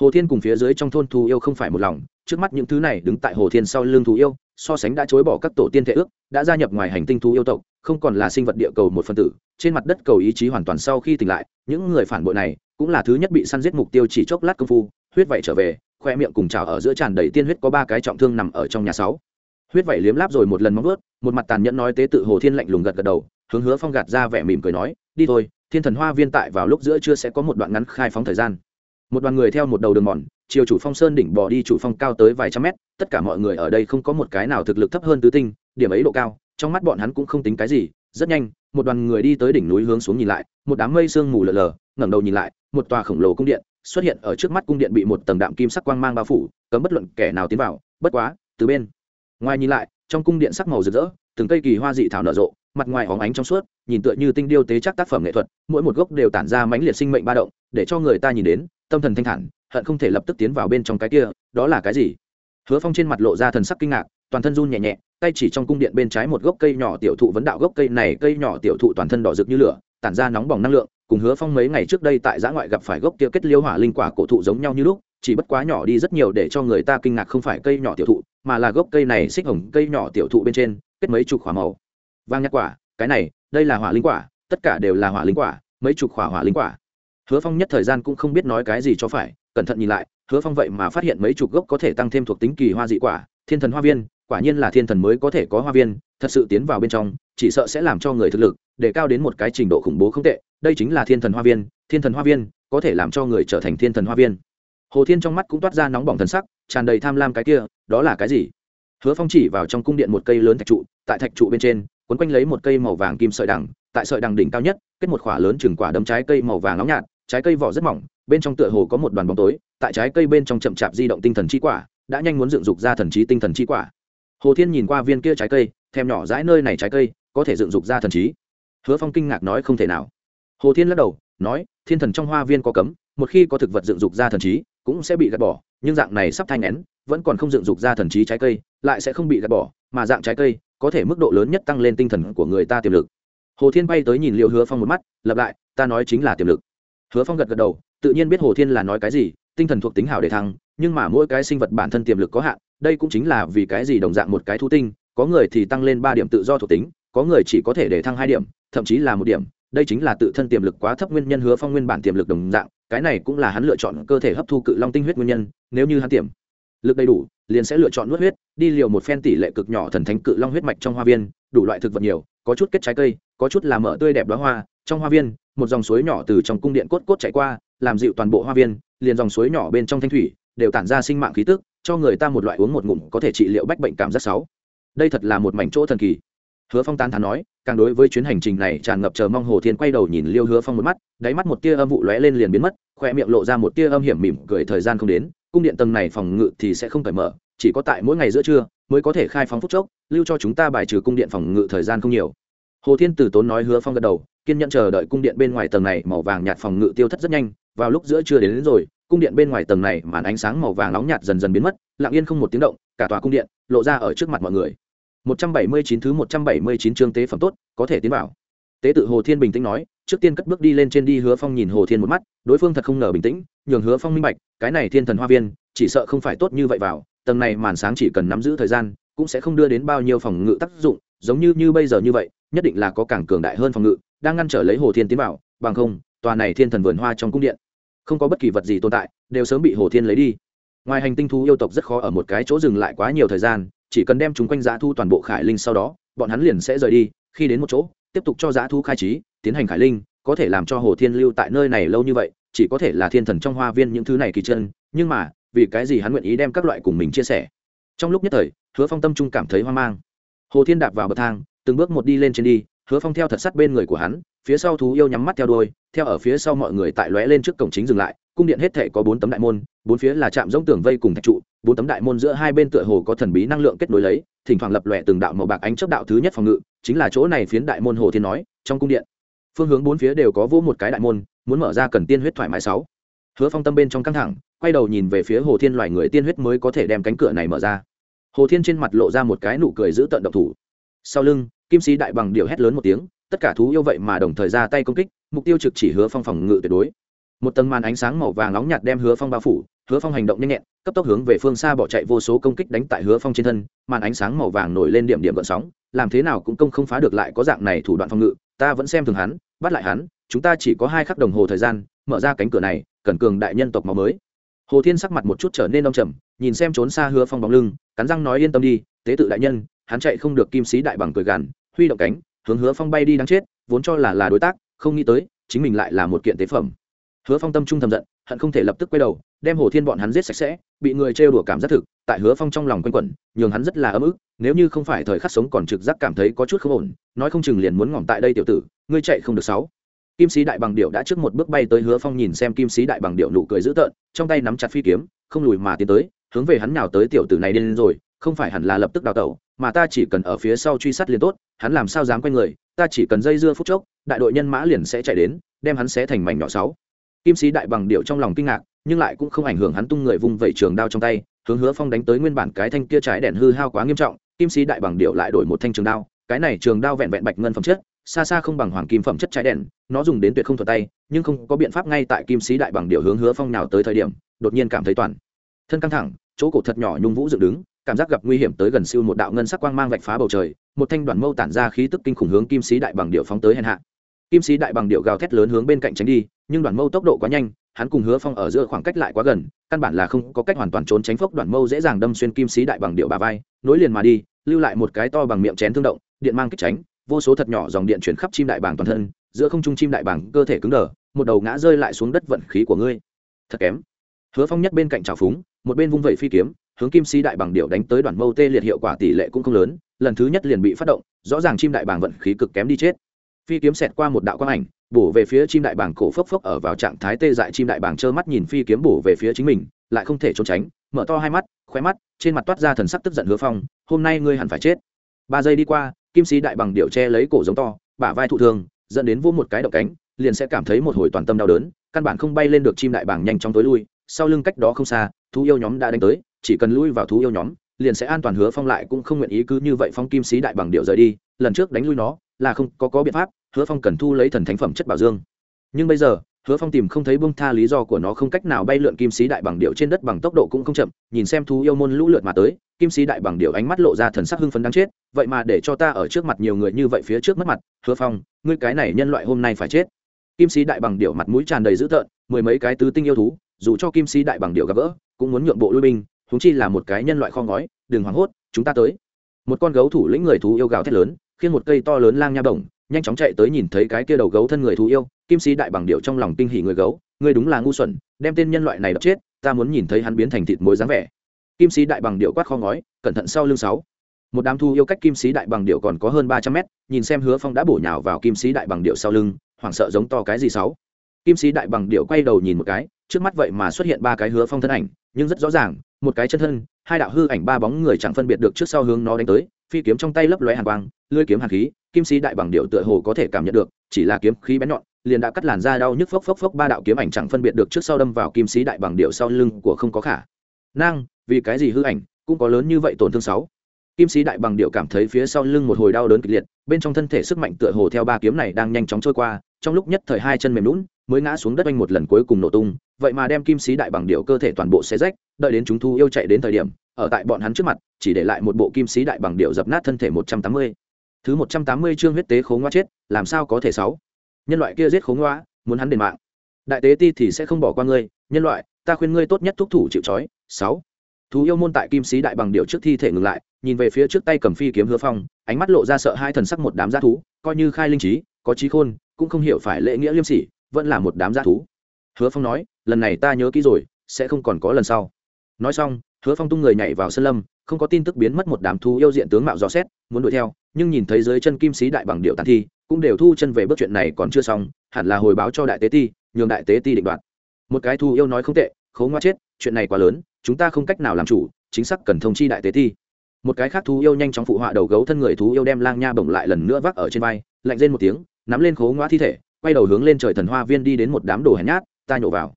hồ thiên cùng phía dưới trong thôn thú yêu không phải một lòng, trước mắt những thứ này đứng tại hồ thiên sau lưng thú yêu so sánh đã chối bỏ các tổ tiên thể ước, đã gia nhập ngoài hành tinh thú yêu tộc, không còn là sinh vật địa cầu một phân tử, trên mặt đất cầu ý chí hoàn toàn sau khi tỉnh lại, những người phản bội này cũng là thứ nhất bị săn giết mục tiêu chỉ chốc lát công phu, huyết vậy trở về, khoe miệng cùng trào ở giữa tràn đầy tiên huyết có ba cái trọng thương nằm ở trong nhà sáu. Huyết vậy liếm láp rồi một lần móng vớt một mặt tàn nhẫn nói tế tự hồ thiên lạnh lùng gật gật đầu, hướng hứa phong gạt ra vẻ mỉm cười nói, đi thôi, thiên thần hoa viên tại vào lúc giữa trưa sẽ có một đoạn ngắn khai phóng thời gian. Một đoàn người theo một đầu đường mòn, chiều chủ phong sơn đỉnh bỏ đi chủ phong cao tới vài trăm mét tất cả mọi người ở đây không có một cái nào thực lực thấp hơn tứ tinh, điểm ấy độ cao, trong mắt bọn hắn cũng không tính cái gì, rất nhanh, một đoàn người đi tới đỉnh núi hướng xuống nhìn lại, một đám mây sương mù lờ lờ, ngẩng đầu nhìn lại, một tòa khổng lồ cung điện xuất hiện ở trước mắt cung điện bị một tầng đạm kim sắc quang mang bao phủ, cấm bất luận kẻ nào tiến vào, bất quá, từ bên ngoài nhìn lại, trong cung điện sắc màu rực rỡ, từng cây kỳ hoa dị thảo nở rộ, mặt ngoài óng ánh trong suốt, nhìn tựa như tinh điêu tế chắc tác phẩm nghệ thuật, mỗi một gốc đều tản ra mãnh liệt sinh mệnh ba động, để cho người ta nhìn đến, tâm thần thanh thản, hận không thể lập tức tiến vào bên trong cái kia, đó là cái gì? Hứa phong trên mặt lộ ra thần sắc kinh ngạc, toàn thân run nhẹ nhẹ, tay chỉ trong cung điện bên trái một gốc cây nhỏ tiểu thụ vấn đạo gốc cây này, cây nhỏ tiểu thụ toàn thân đỏ rực như lửa, tản ra nóng bỏng năng lượng, cùng hứa phong mấy ngày trước đây tại giã ngoại gặp phải gốc kia kết liêu hỏa linh quả cổ thụ giống nhau như lúc, chỉ bất quá nhỏ đi rất nhiều để cho người ta kinh ngạc không phải cây nhỏ tiểu thụ, mà là gốc cây này xích hồng cây nhỏ tiểu thụ bên trên, kết mấy chục khỏa màu. Vang nhắc quả, cái này, đây là hỏa linh quả, tất cả đều là hỏa linh quả, mấy chục khỏa hỏa linh quả hứa phong nhất thời gian cũng không biết nói cái gì cho phải, cẩn thận nhìn lại, hứa phong vậy mà phát hiện mấy chục gốc có thể tăng thêm thuộc tính kỳ hoa dị quả, thiên thần hoa viên, quả nhiên là thiên thần mới có thể có hoa viên, thật sự tiến vào bên trong, chỉ sợ sẽ làm cho người thực lực, để cao đến một cái trình độ khủng bố không tệ, đây chính là thiên thần hoa viên, thiên thần hoa viên, có thể làm cho người trở thành thiên thần hoa viên. Hồ thiên trong mắt cũng toát ra nóng bỏng thần sắc, tràn đầy tham lam cái kia, đó là cái gì? Hứa phong chỉ vào trong cung điện một cây lớn thạch trụ, tại thạch trụ bên trên, quấn quanh lấy một cây màu vàng kim sợi đằng tại sợi đằng đỉnh cao nhất, kết một khỏa lớn chừng quả đấm trái cây màu vàng nóng nhạt, trái cây vỏ rất mỏng, bên trong tựa hồ có một đoàn bóng tối, tại trái cây bên trong chậm chạp di động tinh thần chi quả, đã nhanh muốn dựng dục ra thần trí tinh thần chi quả. Hồ thiên nhìn qua viên kia trái cây, thèm nhỏ dãi nơi này trái cây, có thể dựng dục ra thần trí. Hứa phong kinh ngạc nói không thể nào. Hồ thiên lắc đầu, nói, thiên thần trong hoa viên có cấm, một khi có thực vật dựng dục ra thần trí, cũng sẽ bị gạt bỏ, nhưng dạng này sắp thanh nén, vẫn còn không dựng dục ra thần trí trái cây, lại sẽ không bị gạt bỏ, mà dạng trái cây có thể mức độ lớn nhất tăng lên tinh thần của người ta tiềm lực hồ thiên bay tới nhìn liệu hứa phong một mắt, lặp lại, ta nói chính là tiềm lực. Hứa phong gật gật đầu, tự nhiên biết hồ thiên là nói cái gì, tinh thần thuộc tính hảo để thăng, nhưng mà mỗi cái sinh vật bản thân tiềm lực có hạn, đây cũng chính là vì cái gì đồng dạng một cái thú tinh, có người thì tăng lên ba điểm tự do thuộc tính, có người chỉ có thể để thăng hai điểm, thậm chí là một điểm, đây chính là tự thân tiềm lực quá thấp nguyên nhân hứa phong nguyên bản tiềm lực đồng dạng, cái này cũng là hắn lựa chọn cơ thể hấp thu cự long tinh huyết nguyên nhân, nếu như hắn tiềm lực đầy đủ, liền sẽ lựa chọn nuốt huyết đi liều một phen tỷ lệ cực nhỏ thần thánh cự long huyết mạch trong hoa viên, đủ loại thực vật nhiều, có chút kết trái cây, có chút làm mở tươi đẹp đóa hoa. Trong hoa viên, một dòng suối nhỏ từ trong cung điện cốt cốt chạy qua, làm dịu toàn bộ hoa viên, liền dòng suối nhỏ bên trong thanh thủy đều tản ra sinh mạng khí tức, cho người ta một loại uống một ngụm có thể trị liệu bách bệnh cảm giác sáu. Đây thật là một mảnh chỗ thần kỳ. Hứa phong tán thán nói, càng đối với chuyến hành trình này tràn ngập chờ mong hồ thiên quay đầu nhìn liêu hứa phong một mắt, đáy mắt một tia âm vụ lóe lên liền biến mất, khoe miệng lộ ra một tia âm hiểm mỉm cười thời gian không đến, cung điện tầng này phòng ngự thì sẽ không cởi mở chỉ có tại mỗi ngày giữa trưa mới có thể khai phóng phút chốc lưu cho chúng ta bài trừ cung điện phòng ngự thời gian không nhiều. Hồ thiên tử tốn nói hứa phong gật đầu kiên nhẫn chờ đợi cung điện bên ngoài tầng này màu vàng nhạt phòng ngự tiêu thất rất nhanh vào lúc giữa trưa đến, đến rồi cung điện bên ngoài tầng này màn ánh sáng màu vàng nóng nhạt dần dần biến mất lặng yên không một tiếng động cả tòa cung điện lộ ra ở trước mặt mọi người. 179 thứ 179 chương tế phẩm tốt có thể tiến vào. Tế tự hồ thiên bình tĩnh nói trước tiên cất bước đi lên trên đi hứa phong nhìn hồ thiên một mắt đối phương thật không ngờ bình tĩnh nhường hứa phong minh bạch cái này thiên thần hoa viên chỉ sợ không phải tốt như vậy vào tầng này màn sáng chỉ cần nắm giữ thời gian, cũng sẽ không đưa đến bao nhiêu phòng ngự tác dụng, giống như như bây giờ như vậy, nhất định là có càng cường đại hơn phòng ngự, đang ngăn trở lấy hồ thiên tiến vào, bằng không, tòa này thiên thần vườn hoa trong cung điện, không có bất kỳ vật gì tồn tại, đều sớm bị hồ thiên lấy đi. Ngoài hành tinh thú yêu tộc rất khó ở một cái chỗ dừng lại quá nhiều thời gian, chỉ cần đem chúng quanh giá thu toàn bộ khải linh sau đó, bọn hắn liền sẽ rời đi, khi đến một chỗ, tiếp tục cho giá thu khai trí, tiến hành khải linh, có thể làm cho hồ thiên lưu tại nơi này lâu như vậy, chỉ có thể là thiên thần trong hoa viên những thứ này kỳ chân, nhưng mà vì cái gì hắn nguyện ý đem các loại cùng mình chia sẻ. Trong lúc nhất thời, hứa phong tâm trung cảm thấy hoang mang. Hồ thiên đạp vào bậc thang, từng bước một đi lên trên đi, hứa phong theo thật sắt bên người của hắn, phía sau thú yêu nhắm mắt theo đôi theo ở phía sau mọi người tại lóe lên trước cổng chính dừng lại, cung điện hết thể có bốn tấm đại môn, bốn phía là trạm giống tường vây cùng thạch trụ, bốn tấm đại môn giữa hai bên tựa hồ có thần bí năng lượng kết nối lấy, thỉnh thoảng lập lòe từng đạo màu bạc ánh chấp đạo thứ nhất phòng ngự, chính là chỗ này phiến đại môn hồ thiên nói, trong cung điện. Phương hướng bốn phía đều có vỗ một cái đại môn, muốn mở ra cần tiên huyết thoải mái sáu. Hứa phong tâm bên trong căng thẳng quay đầu nhìn về phía hồ thiên loài người tiên huyết mới có thể đem cánh cửa này mở ra. Hồ thiên trên mặt lộ ra một cái nụ cười giữ tận độc thủ. Sau lưng, kim sĩ đại bằng điệu hét lớn một tiếng, tất cả thú yêu vậy mà đồng thời ra tay công kích, mục tiêu trực chỉ hứa phong phòng ngự tuyệt đối. Một tầng màn ánh sáng màu vàng nóng nhạt đem hứa phong bao phủ, hứa phong hành động nhanh nhẹn, cấp tốc hướng về phương xa bỏ chạy vô số công kích đánh tại hứa phong trên thân, màn ánh sáng màu vàng nổi lên điểm điểm gợn sóng, làm thế nào cũng công không phá được lại có dạng này thủ đoạn phòng ngự, ta vẫn xem thường hắn, bắt lại hắn, chúng ta chỉ có hai khắc đồng hồ thời gian, mở ra cánh cửa này, cần cường đại nhân tộc máu mới hồ thiên sắc mặt một chút trở nên đông trầm, nhìn xem trốn xa hứa phong bóng lưng, cắn răng nói yên tâm đi, tế tự đại nhân, hắn chạy không được kim sĩ đại bằng cười gằn, huy động cánh, hướng hứa phong bay đi đáng chết, vốn cho là là đối tác, không nghĩ tới, chính mình lại là một kiện tế phẩm. Hứa phong tâm trung thầm giận, hận không thể lập tức quay đầu, đem hồ thiên bọn hắn giết sạch sẽ, bị người trêu đùa cảm giác thực, tại hứa phong trong lòng quanh quẩn, nhường hắn rất là ấm ức, nếu như không phải thời khắc sống còn trực giác cảm thấy có chút không ổn, nói không chừng liền muốn ngỏm tại đây tiểu tử, ngươi chạy không được sáu kim sĩ đại bằng điệu đã trước một bước bay tới hứa phong nhìn xem kim sĩ đại bằng điệu nụ cười dữ tợn, trong tay nắm chặt phi kiếm, không lùi mà tiến tới, hướng về hắn nào tới tiểu tử này điên rồi, không phải hẳn là lập tức đào tẩu, mà ta chỉ cần ở phía sau truy sát liền tốt, hắn làm sao dám quay người, ta chỉ cần dây dưa phút chốc, đại đội nhân mã liền sẽ chạy đến, đem hắn sẽ thành mảnh nhỏ sáu. Kim sĩ đại bằng điệu trong lòng kinh ngạc, nhưng lại cũng không ảnh hưởng hắn tung người vung vẩy trường đao trong tay, hướng hứa phong đánh tới nguyên bản cái thanh kia trái đèn hư hao quá nghiêm trọng, kim sĩ đại bằng điệu lại đổi một thanh trường đao, cái này trường đao vẹn vẹn bạch ngân phẩm chất xa xa không bằng hoàng kim phẩm chất trái đèn, nó dùng đến tuyệt không thuật tay, nhưng không có biện pháp ngay tại kim sĩ đại bằng điệu hướng hứa phong nào tới thời điểm, đột nhiên cảm thấy toàn thân căng thẳng, chỗ cổ thật nhỏ nhung vũ dựng đứng, cảm giác gặp nguy hiểm tới gần siêu một đạo ngân sắc quang mang vạch phá bầu trời, một thanh đoàn mâu tản ra khí tức kinh khủng hướng kim sĩ đại bằng điệu phóng tới hèn hạ. Kim sĩ đại bằng điệu gào thét lớn hướng bên cạnh tránh đi, nhưng đoàn mâu tốc độ quá nhanh, hắn cùng hứa phong ở giữa khoảng cách lại quá gần, căn bản là không có cách hoàn toàn trốn tránh phốc đoàn mâu dễ dàng đâm xuyên kim sĩ đại bằng điệu bà vai, nối liền mà đi, lưu lại một cái to bằng miệng chén thương động, điện mang kích tránh vô số thật nhỏ dòng điện chuyển khắp chim đại bàng toàn thân, giữa không trung chim đại bàng cơ thể cứng đờ, một đầu ngã rơi lại xuống đất vận khí của ngươi. Thật kém. Hứa phong nhất bên cạnh trào phúng, một bên vung vẩy phi kiếm, hướng kim si đại bàng điệu đánh tới đoàn mâu tê liệt hiệu quả tỷ lệ cũng không lớn, lần thứ nhất liền bị phát động, rõ ràng chim đại bàng vận khí cực kém đi chết. Phi kiếm xẹt qua một đạo quang ảnh, bổ về phía chim đại bàng cổ phốc phốc ở vào trạng thái tê dại chim đại bàng trơ mắt nhìn phi kiếm bổ về phía chính mình, lại không thể trốn tránh, mở to hai mắt, khóe mắt, trên mặt toát ra thần sắc tức giận hứa phong, hôm nay ngươi hẳn phải chết. Ba giây đi qua kim sĩ đại bằng điệu che lấy cổ giống to, bả vai thụ thương dẫn đến vô một cái động cánh, liền sẽ cảm thấy một hồi toàn tâm đau đớn, căn bản không bay lên được chim đại bàng nhanh chóng tối lui, sau lưng cách đó không xa, thú yêu nhóm đã đánh tới, chỉ cần lui vào thú yêu nhóm, liền sẽ an toàn hứa phong lại cũng không nguyện ý cứ như vậy phong kim sĩ đại bằng điệu rời đi, lần trước đánh lui nó, là không có có biện pháp, hứa phong cần thu lấy thần thánh phẩm chất bảo dương. Nhưng bây giờ hứa phong tìm không thấy bông tha lý do của nó, không cách nào bay lượn kim sĩ đại bằng điệu trên đất bằng tốc độ cũng không chậm, nhìn xem thú yêu môn lũ lượt mà tới, kim sĩ đại bằng điệu ánh mắt lộ ra thần sắc hưng phấn đáng chết, vậy mà để cho ta ở trước mặt nhiều người như vậy phía trước mất mặt, hứa phong, ngươi cái này nhân loại hôm nay phải chết. Kim sĩ đại bằng điệu mặt mũi tràn đầy dữ tợn, mười mấy cái tứ tinh yêu thú, dù cho kim sĩ đại bằng điệu gặp gỡ, cũng muốn nhượng bộ lui binh húng chi là một cái nhân loại kho ngói, đừng hoảng hốt, chúng ta tới. Một con gấu thủ lĩnh người thú yêu gào thét lớn, khiến một cây to lớn lang nha bổng, nhanh chóng chạy tới nhìn thấy cái kia đầu gấu thân người thú yêu kim sĩ đại bằng điệu trong lòng kinh hỉ người gấu, ngươi đúng là ngu xuẩn, đem tên nhân loại này đập chết, ta muốn nhìn thấy hắn biến thành thịt muối dáng vẻ. Kim sĩ đại bằng điệu quát kho ngói, cẩn thận sau lưng sáu. Một đám thu yêu cách kim sĩ đại bằng điệu còn có hơn ba trăm mét, nhìn xem hứa phong đã bổ nhào vào kim sĩ đại bằng điệu sau lưng, hoảng sợ giống to cái gì sáu. Kim sĩ đại bằng điệu quay đầu nhìn một cái, trước mắt vậy mà xuất hiện ba cái hứa phong thân ảnh, nhưng rất rõ ràng, một cái chân thân, hai đạo hư ảnh ba bóng người chẳng phân biệt được trước sau hướng nó đánh tới, phi kiếm trong tay lấp lóe hàn quang, lưỡi kiếm hàn khí, kim sĩ đại bằng điệu tựa hồ có thể cảm nhận được, chỉ là kiếm khí bén nhọn liền đã cắt làn da đau nhức phốc phốc phốc, ba đạo kiếm ảnh chẳng phân biệt được trước sau đâm vào kim sĩ đại bằng điệu sau lưng của không có khả năng, vì cái gì hư ảnh cũng có lớn như vậy tổn thương sáu. Kim sĩ đại bằng điệu cảm thấy phía sau lưng một hồi đau đớn kịch liệt, bên trong thân thể sức mạnh tựa hồ theo ba kiếm này đang nhanh chóng trôi qua, trong lúc nhất thời hai chân mềm lún mới ngã xuống đất anh một lần cuối cùng nổ tung, vậy mà đem kim sĩ đại bằng điệu cơ thể toàn bộ xé rách, đợi đến chúng thu yêu chạy đến thời điểm, ở tại bọn hắn trước mặt, chỉ để lại một bộ kim sĩ đại bằng điệu dập nát thân thể một trăm tám mươi. Thứ một trăm tám mươi chương huyết tế khố ngoa chết, làm sao có thể sáu? Nhân loại kia giết khống ngoa muốn hắn đền mạng. Đại tế ti thì sẽ không bỏ qua ngươi, nhân loại, ta khuyên ngươi tốt nhất thúc thủ chịu trói. Sáu. Thú yêu môn tại kim sĩ đại bằng điệu trước thi thể ngừng lại, nhìn về phía trước tay cầm phi kiếm hứa phong, ánh mắt lộ ra sợ hai thần sắc một đám g thú, coi như khai linh trí, có trí khôn, cũng không hiểu phải lễ nghĩa liêm sỉ, vẫn là một đám g thú. Hứa phong nói, lần này ta nhớ kỹ rồi, sẽ không còn có lần sau. Nói xong, hứa phong tung người nhảy vào sân lâm, không có tin tức biến mất một đám thú yêu diện tướng mạo rõ xét, muốn đuổi theo nhưng nhìn thấy dưới chân kim sĩ đại bằng điệu tàn thi, cũng đều thu chân về bước chuyện này còn chưa xong, hẳn là hồi báo cho đại tế ti, nhường đại tế ti định đoạt. Một cái thu yêu nói không tệ khấu ngoa chết, chuyện này quá lớn, chúng ta không cách nào làm chủ, chính xác cần thông chi đại tế ti. Một cái khác thú yêu nhanh chóng phụ họa đầu gấu thân người thú yêu đem lang nha bổng lại lần nữa vác ở trên vai, lạnh lên một tiếng, nắm lên khố ngoa thi thể, quay đầu hướng lên trời thần hoa viên đi đến một đám đồ hèn nhát, ta nhổ vào.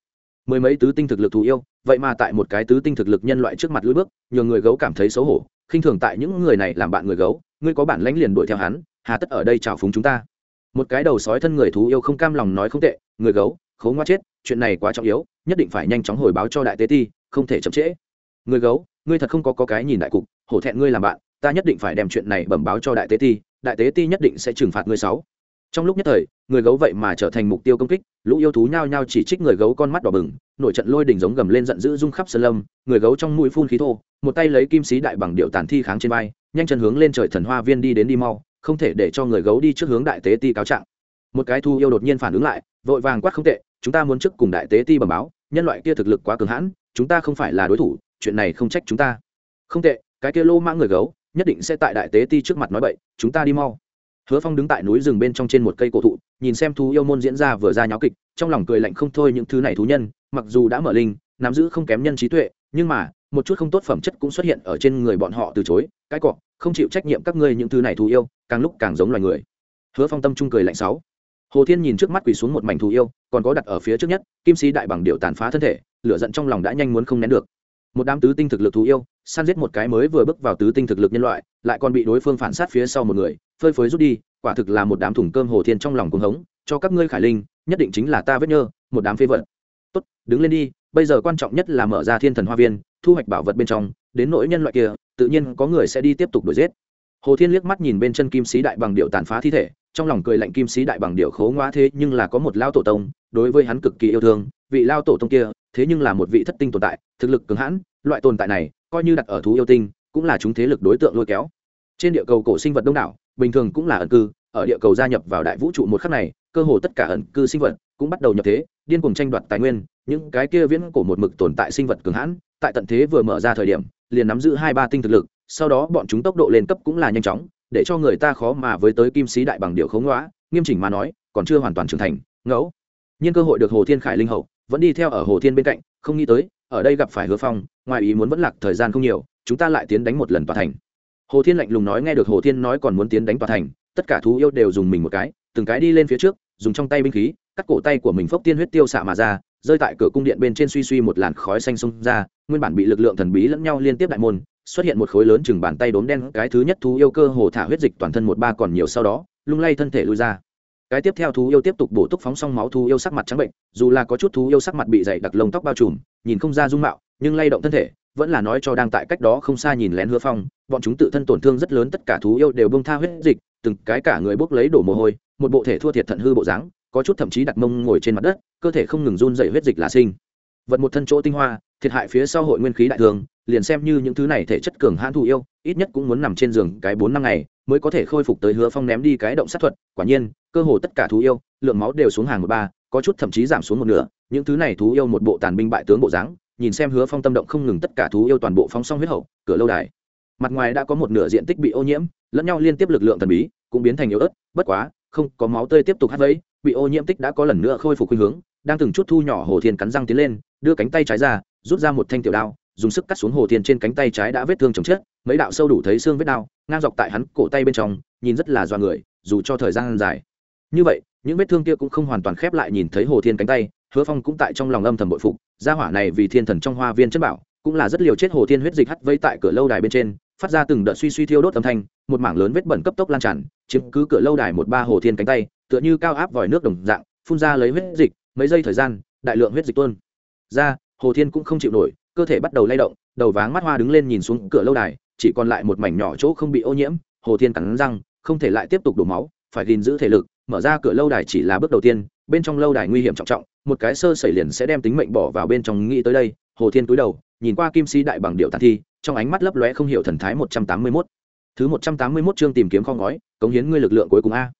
Mười mấy tứ tinh thực lực thú yêu, vậy mà tại một cái tứ tinh thực lực nhân loại trước mặt lưỡi bước, nhường người gấu cảm thấy xấu hổ, khinh thường tại những người này làm bạn người gấu ngươi có bản lãnh liền đuổi theo hắn hà tất ở đây chào phúng chúng ta. Một cái đầu sói thân người thú yêu không cam lòng nói không tệ người gấu khố ngoa chết chuyện này quá trọng yếu nhất định phải nhanh chóng hồi báo cho đại tế ti không thể chậm trễ. Người gấu ngươi thật không có, có cái nhìn đại cục hổ thẹn ngươi làm bạn ta nhất định phải đem chuyện này bẩm báo cho đại tế ti đại tế ti nhất định sẽ trừng phạt ngươi sáu. Trong lúc nhất thời người gấu vậy mà trở thành mục tiêu công kích lũ yêu thú nhao nhao chỉ trích người gấu con mắt đỏ bừng nổi trận lôi đỉnh giống gầm lên giận dữ rung khắp sơn lâm người gấu trong mũi phun khí thô một tay lấy kim xí đại bằng điệu tàn thi kháng trên vai nhanh chân hướng lên trời thần hoa viên đi đến đi mau, không thể để cho người gấu đi trước hướng đại tế ti cáo trạng. Một cái thu yêu đột nhiên phản ứng lại, vội vàng quát không tệ, chúng ta muốn trước cùng đại tế ti bẩm báo, nhân loại kia thực lực quá cường hãn, chúng ta không phải là đối thủ, chuyện này không trách chúng ta. Không tệ, cái kia lô mang người gấu, nhất định sẽ tại đại tế ti trước mặt nói bậy, chúng ta đi mau. Hứa phong đứng tại núi rừng bên trong trên một cây cổ thụ, nhìn xem thú yêu môn diễn ra vừa ra nháo kịch, trong lòng cười lạnh không thôi những thứ này thú nhân, mặc dù đã mở linh, nắm giữ không kém nhân trí tuệ, nhưng mà một chút không tốt phẩm chất cũng xuất hiện ở trên người bọn họ từ chối, cái cọ, không chịu trách nhiệm các ngươi những thứ này thù yêu, càng lúc càng giống loài người. Hứa phong tâm trung cười lạnh sáu. Hồ thiên nhìn trước mắt quỳ xuống một mảnh thù yêu, còn có đặt ở phía trước nhất, kim sĩ đại bằng điệu tàn phá thân thể, lửa giận trong lòng đã nhanh muốn không nén được. Một đám tứ tinh thực lực thù yêu san giết một cái mới vừa bước vào tứ tinh thực lực nhân loại, lại còn bị đối phương phản sát phía sau một người, phơi phới rút đi, quả thực là một đám thùng cơm hồ thiên trong lòng cuồng hống, cho các ngươi khải linh, nhất định chính là ta vết nhơ, một đám phế vật. Tốt, đứng lên đi bây giờ quan trọng nhất là mở ra thiên thần hoa viên, thu hoạch bảo vật bên trong, đến nỗi nhân loại kia, tự nhiên có người sẽ đi tiếp tục đuổi giết. Hồ thiên liếc mắt nhìn bên chân kim sĩ đại bằng điệu tàn phá thi thể, trong lòng cười lạnh kim sĩ đại bằng điệu khố ngoa thế nhưng là có một lao tổ tông, đối với hắn cực kỳ yêu thương, vị lao tổ tông kia, thế nhưng là một vị thất tinh tồn tại, thực lực cường hãn, loại tồn tại này, coi như đặt ở thú yêu tinh, cũng là chúng thế lực đối tượng lôi kéo. Trên địa cầu cổ sinh vật đông đảo, bình thường cũng là ẩn cư, ở địa cầu gia nhập vào đại vũ trụ một khắc này, cơ hồ tất cả ẩn cư sinh vật cũng bắt đầu nhập thế điên cuồng tranh đoạt tài nguyên, những cái kia viễn cổ một mực tồn tại sinh vật cường hãn, tại tận thế vừa mở ra thời điểm, liền nắm giữ hai ba tinh thực lực, sau đó bọn chúng tốc độ lên cấp cũng là nhanh chóng, để cho người ta khó mà với tới kim sĩ đại bằng điệu khống ngõa, nghiêm chỉnh mà nói, còn chưa hoàn toàn trưởng thành, ngẫu. Nhưng cơ hội được hồ thiên khải linh hậu, vẫn đi theo ở hồ thiên bên cạnh, không nghĩ tới, ở đây gặp phải hứa phong, ngoài ý muốn vẫn lạc thời gian không nhiều, chúng ta lại tiến đánh một lần tòa thành. Hồ thiên lạnh lùng nói nghe được hồ thiên nói còn muốn tiến đánh tòa thành, tất cả thú yêu đều dùng mình một cái, từng cái đi lên phía trước, dùng trong tay binh khí cắt cổ tay của mình phốc tiên huyết tiêu xạ mà ra, rơi tại cửa cung điện bên trên suy suy một làn khói xanh xông ra, nguyên bản bị lực lượng thần bí lẫn nhau liên tiếp đại môn, xuất hiện một khối lớn chừng bàn tay đốm đen, cái thứ nhất thú yêu cơ hồ thả huyết dịch toàn thân một ba còn nhiều sau đó, lung lay thân thể lui ra. Cái tiếp theo thú yêu tiếp tục bổ túc phóng xong máu thú yêu sắc mặt trắng bệnh, dù là có chút thú yêu sắc mặt bị dày đặc lông tóc bao trùm, nhìn không ra dung mạo, nhưng lay động thân thể, vẫn là nói cho đang tại cách đó không xa nhìn lén hứa phong, bọn chúng tự thân tổn thương rất lớn tất cả thú yêu đều bông tha huyết dịch, từng cái cả người bốc lấy đổ mồ hôi, một bộ thể thua thiệt thận hư bộ dáng có chút thậm chí đặt mông ngồi trên mặt đất, cơ thể không ngừng run dày huyết dịch là sinh. Vật một thân chỗ tinh hoa, thiệt hại phía sau hội nguyên khí đại thường, liền xem như những thứ này thể chất cường hãn thù yêu, ít nhất cũng muốn nằm trên giường cái bốn năm ngày, mới có thể khôi phục tới hứa phong ném đi cái động sát thuật. Quả nhiên, cơ hồ tất cả thú yêu, lượng máu đều xuống hàng một ba, có chút thậm chí giảm xuống một nửa. Những thứ này thú yêu một bộ tàn binh bại tướng bộ dáng, nhìn xem hứa phong tâm động không ngừng tất cả thú yêu toàn bộ phóng xong huyết hậu, cửa lâu đài. Mặt ngoài đã có một nửa diện tích bị ô nhiễm, lẫn nhau liên tiếp lực lượng thần bí, cũng biến thành yếu ớt, bất quá không có máu tươi tiếp tục hắt vẫy, bị ô nhiễm tích đã có lần nữa khôi phục khuynh hướng, đang từng chút thu nhỏ hồ thiên cắn răng tiến lên, đưa cánh tay trái ra, rút ra một thanh tiểu đao, dùng sức cắt xuống hồ thiên trên cánh tay trái đã vết thương chồng chết, mấy đạo sâu đủ thấy xương vết đao ngang dọc tại hắn cổ tay bên trong, nhìn rất là do người, dù cho thời gian dài. Như vậy, những vết thương kia cũng không hoàn toàn khép lại nhìn thấy hồ thiên cánh tay, hứa phong cũng tại trong lòng âm thầm bội phục, gia hỏa này vì thiên thần trong hoa viên chất bảo, cũng là rất liều chết hồ thiên huyết dịch hắt vây tại cửa lâu đài bên trên, phát ra từng đợt suy suy thiêu đốt âm thanh một mảng lớn vết bẩn cấp tốc lan tràn, chiếm cứ cửa lâu đài một ba hồ thiên cánh tay, tựa như cao áp vòi nước đồng dạng, phun ra lấy huyết dịch, mấy giây thời gian, đại lượng huyết dịch tuôn ra, hồ thiên cũng không chịu nổi, cơ thể bắt đầu lay động, đầu váng mắt hoa đứng lên nhìn xuống cửa lâu đài, chỉ còn lại một mảnh nhỏ chỗ không bị ô nhiễm, hồ thiên cắn răng, không thể lại tiếp tục đổ máu, phải gìn giữ thể lực, mở ra cửa lâu đài chỉ là bước đầu tiên, bên trong lâu đài nguy hiểm trọng trọng, một cái sơ xảy liền sẽ đem tính mệnh bỏ vào bên trong nghĩ tới đây, hồ thiên cúi đầu, nhìn qua kim si đại bằng điệu tàn thi, trong ánh mắt lấp lóe không hiểu thần thái một trăm tám mươi mốt thứ một trăm tám mươi mốt chương tìm kiếm kho ngói, cống hiến ngươi lực lượng cuối cùng a.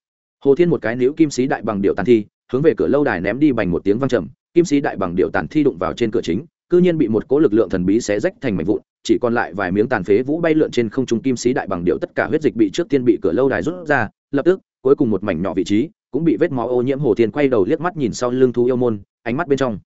Hồ thiên một cái níu kim sĩ đại bằng điệu tàn thi, hướng về cửa lâu đài ném đi bành một tiếng vang trầm, kim sĩ đại bằng điệu tàn thi đụng vào trên cửa chính, cư nhiên bị một cỗ lực lượng thần bí xé rách thành mảnh vụn, chỉ còn lại vài miếng tàn phế vũ bay lượn trên không trung kim sĩ đại bằng điệu tất cả huyết dịch bị trước tiên bị cửa lâu đài rút ra, lập tức, cuối cùng một mảnh nhỏ vị trí, cũng bị vết máu ô nhiễm hồ thiên quay đầu liếc mắt nhìn sau lưng thú yêu môn, ánh mắt bên trong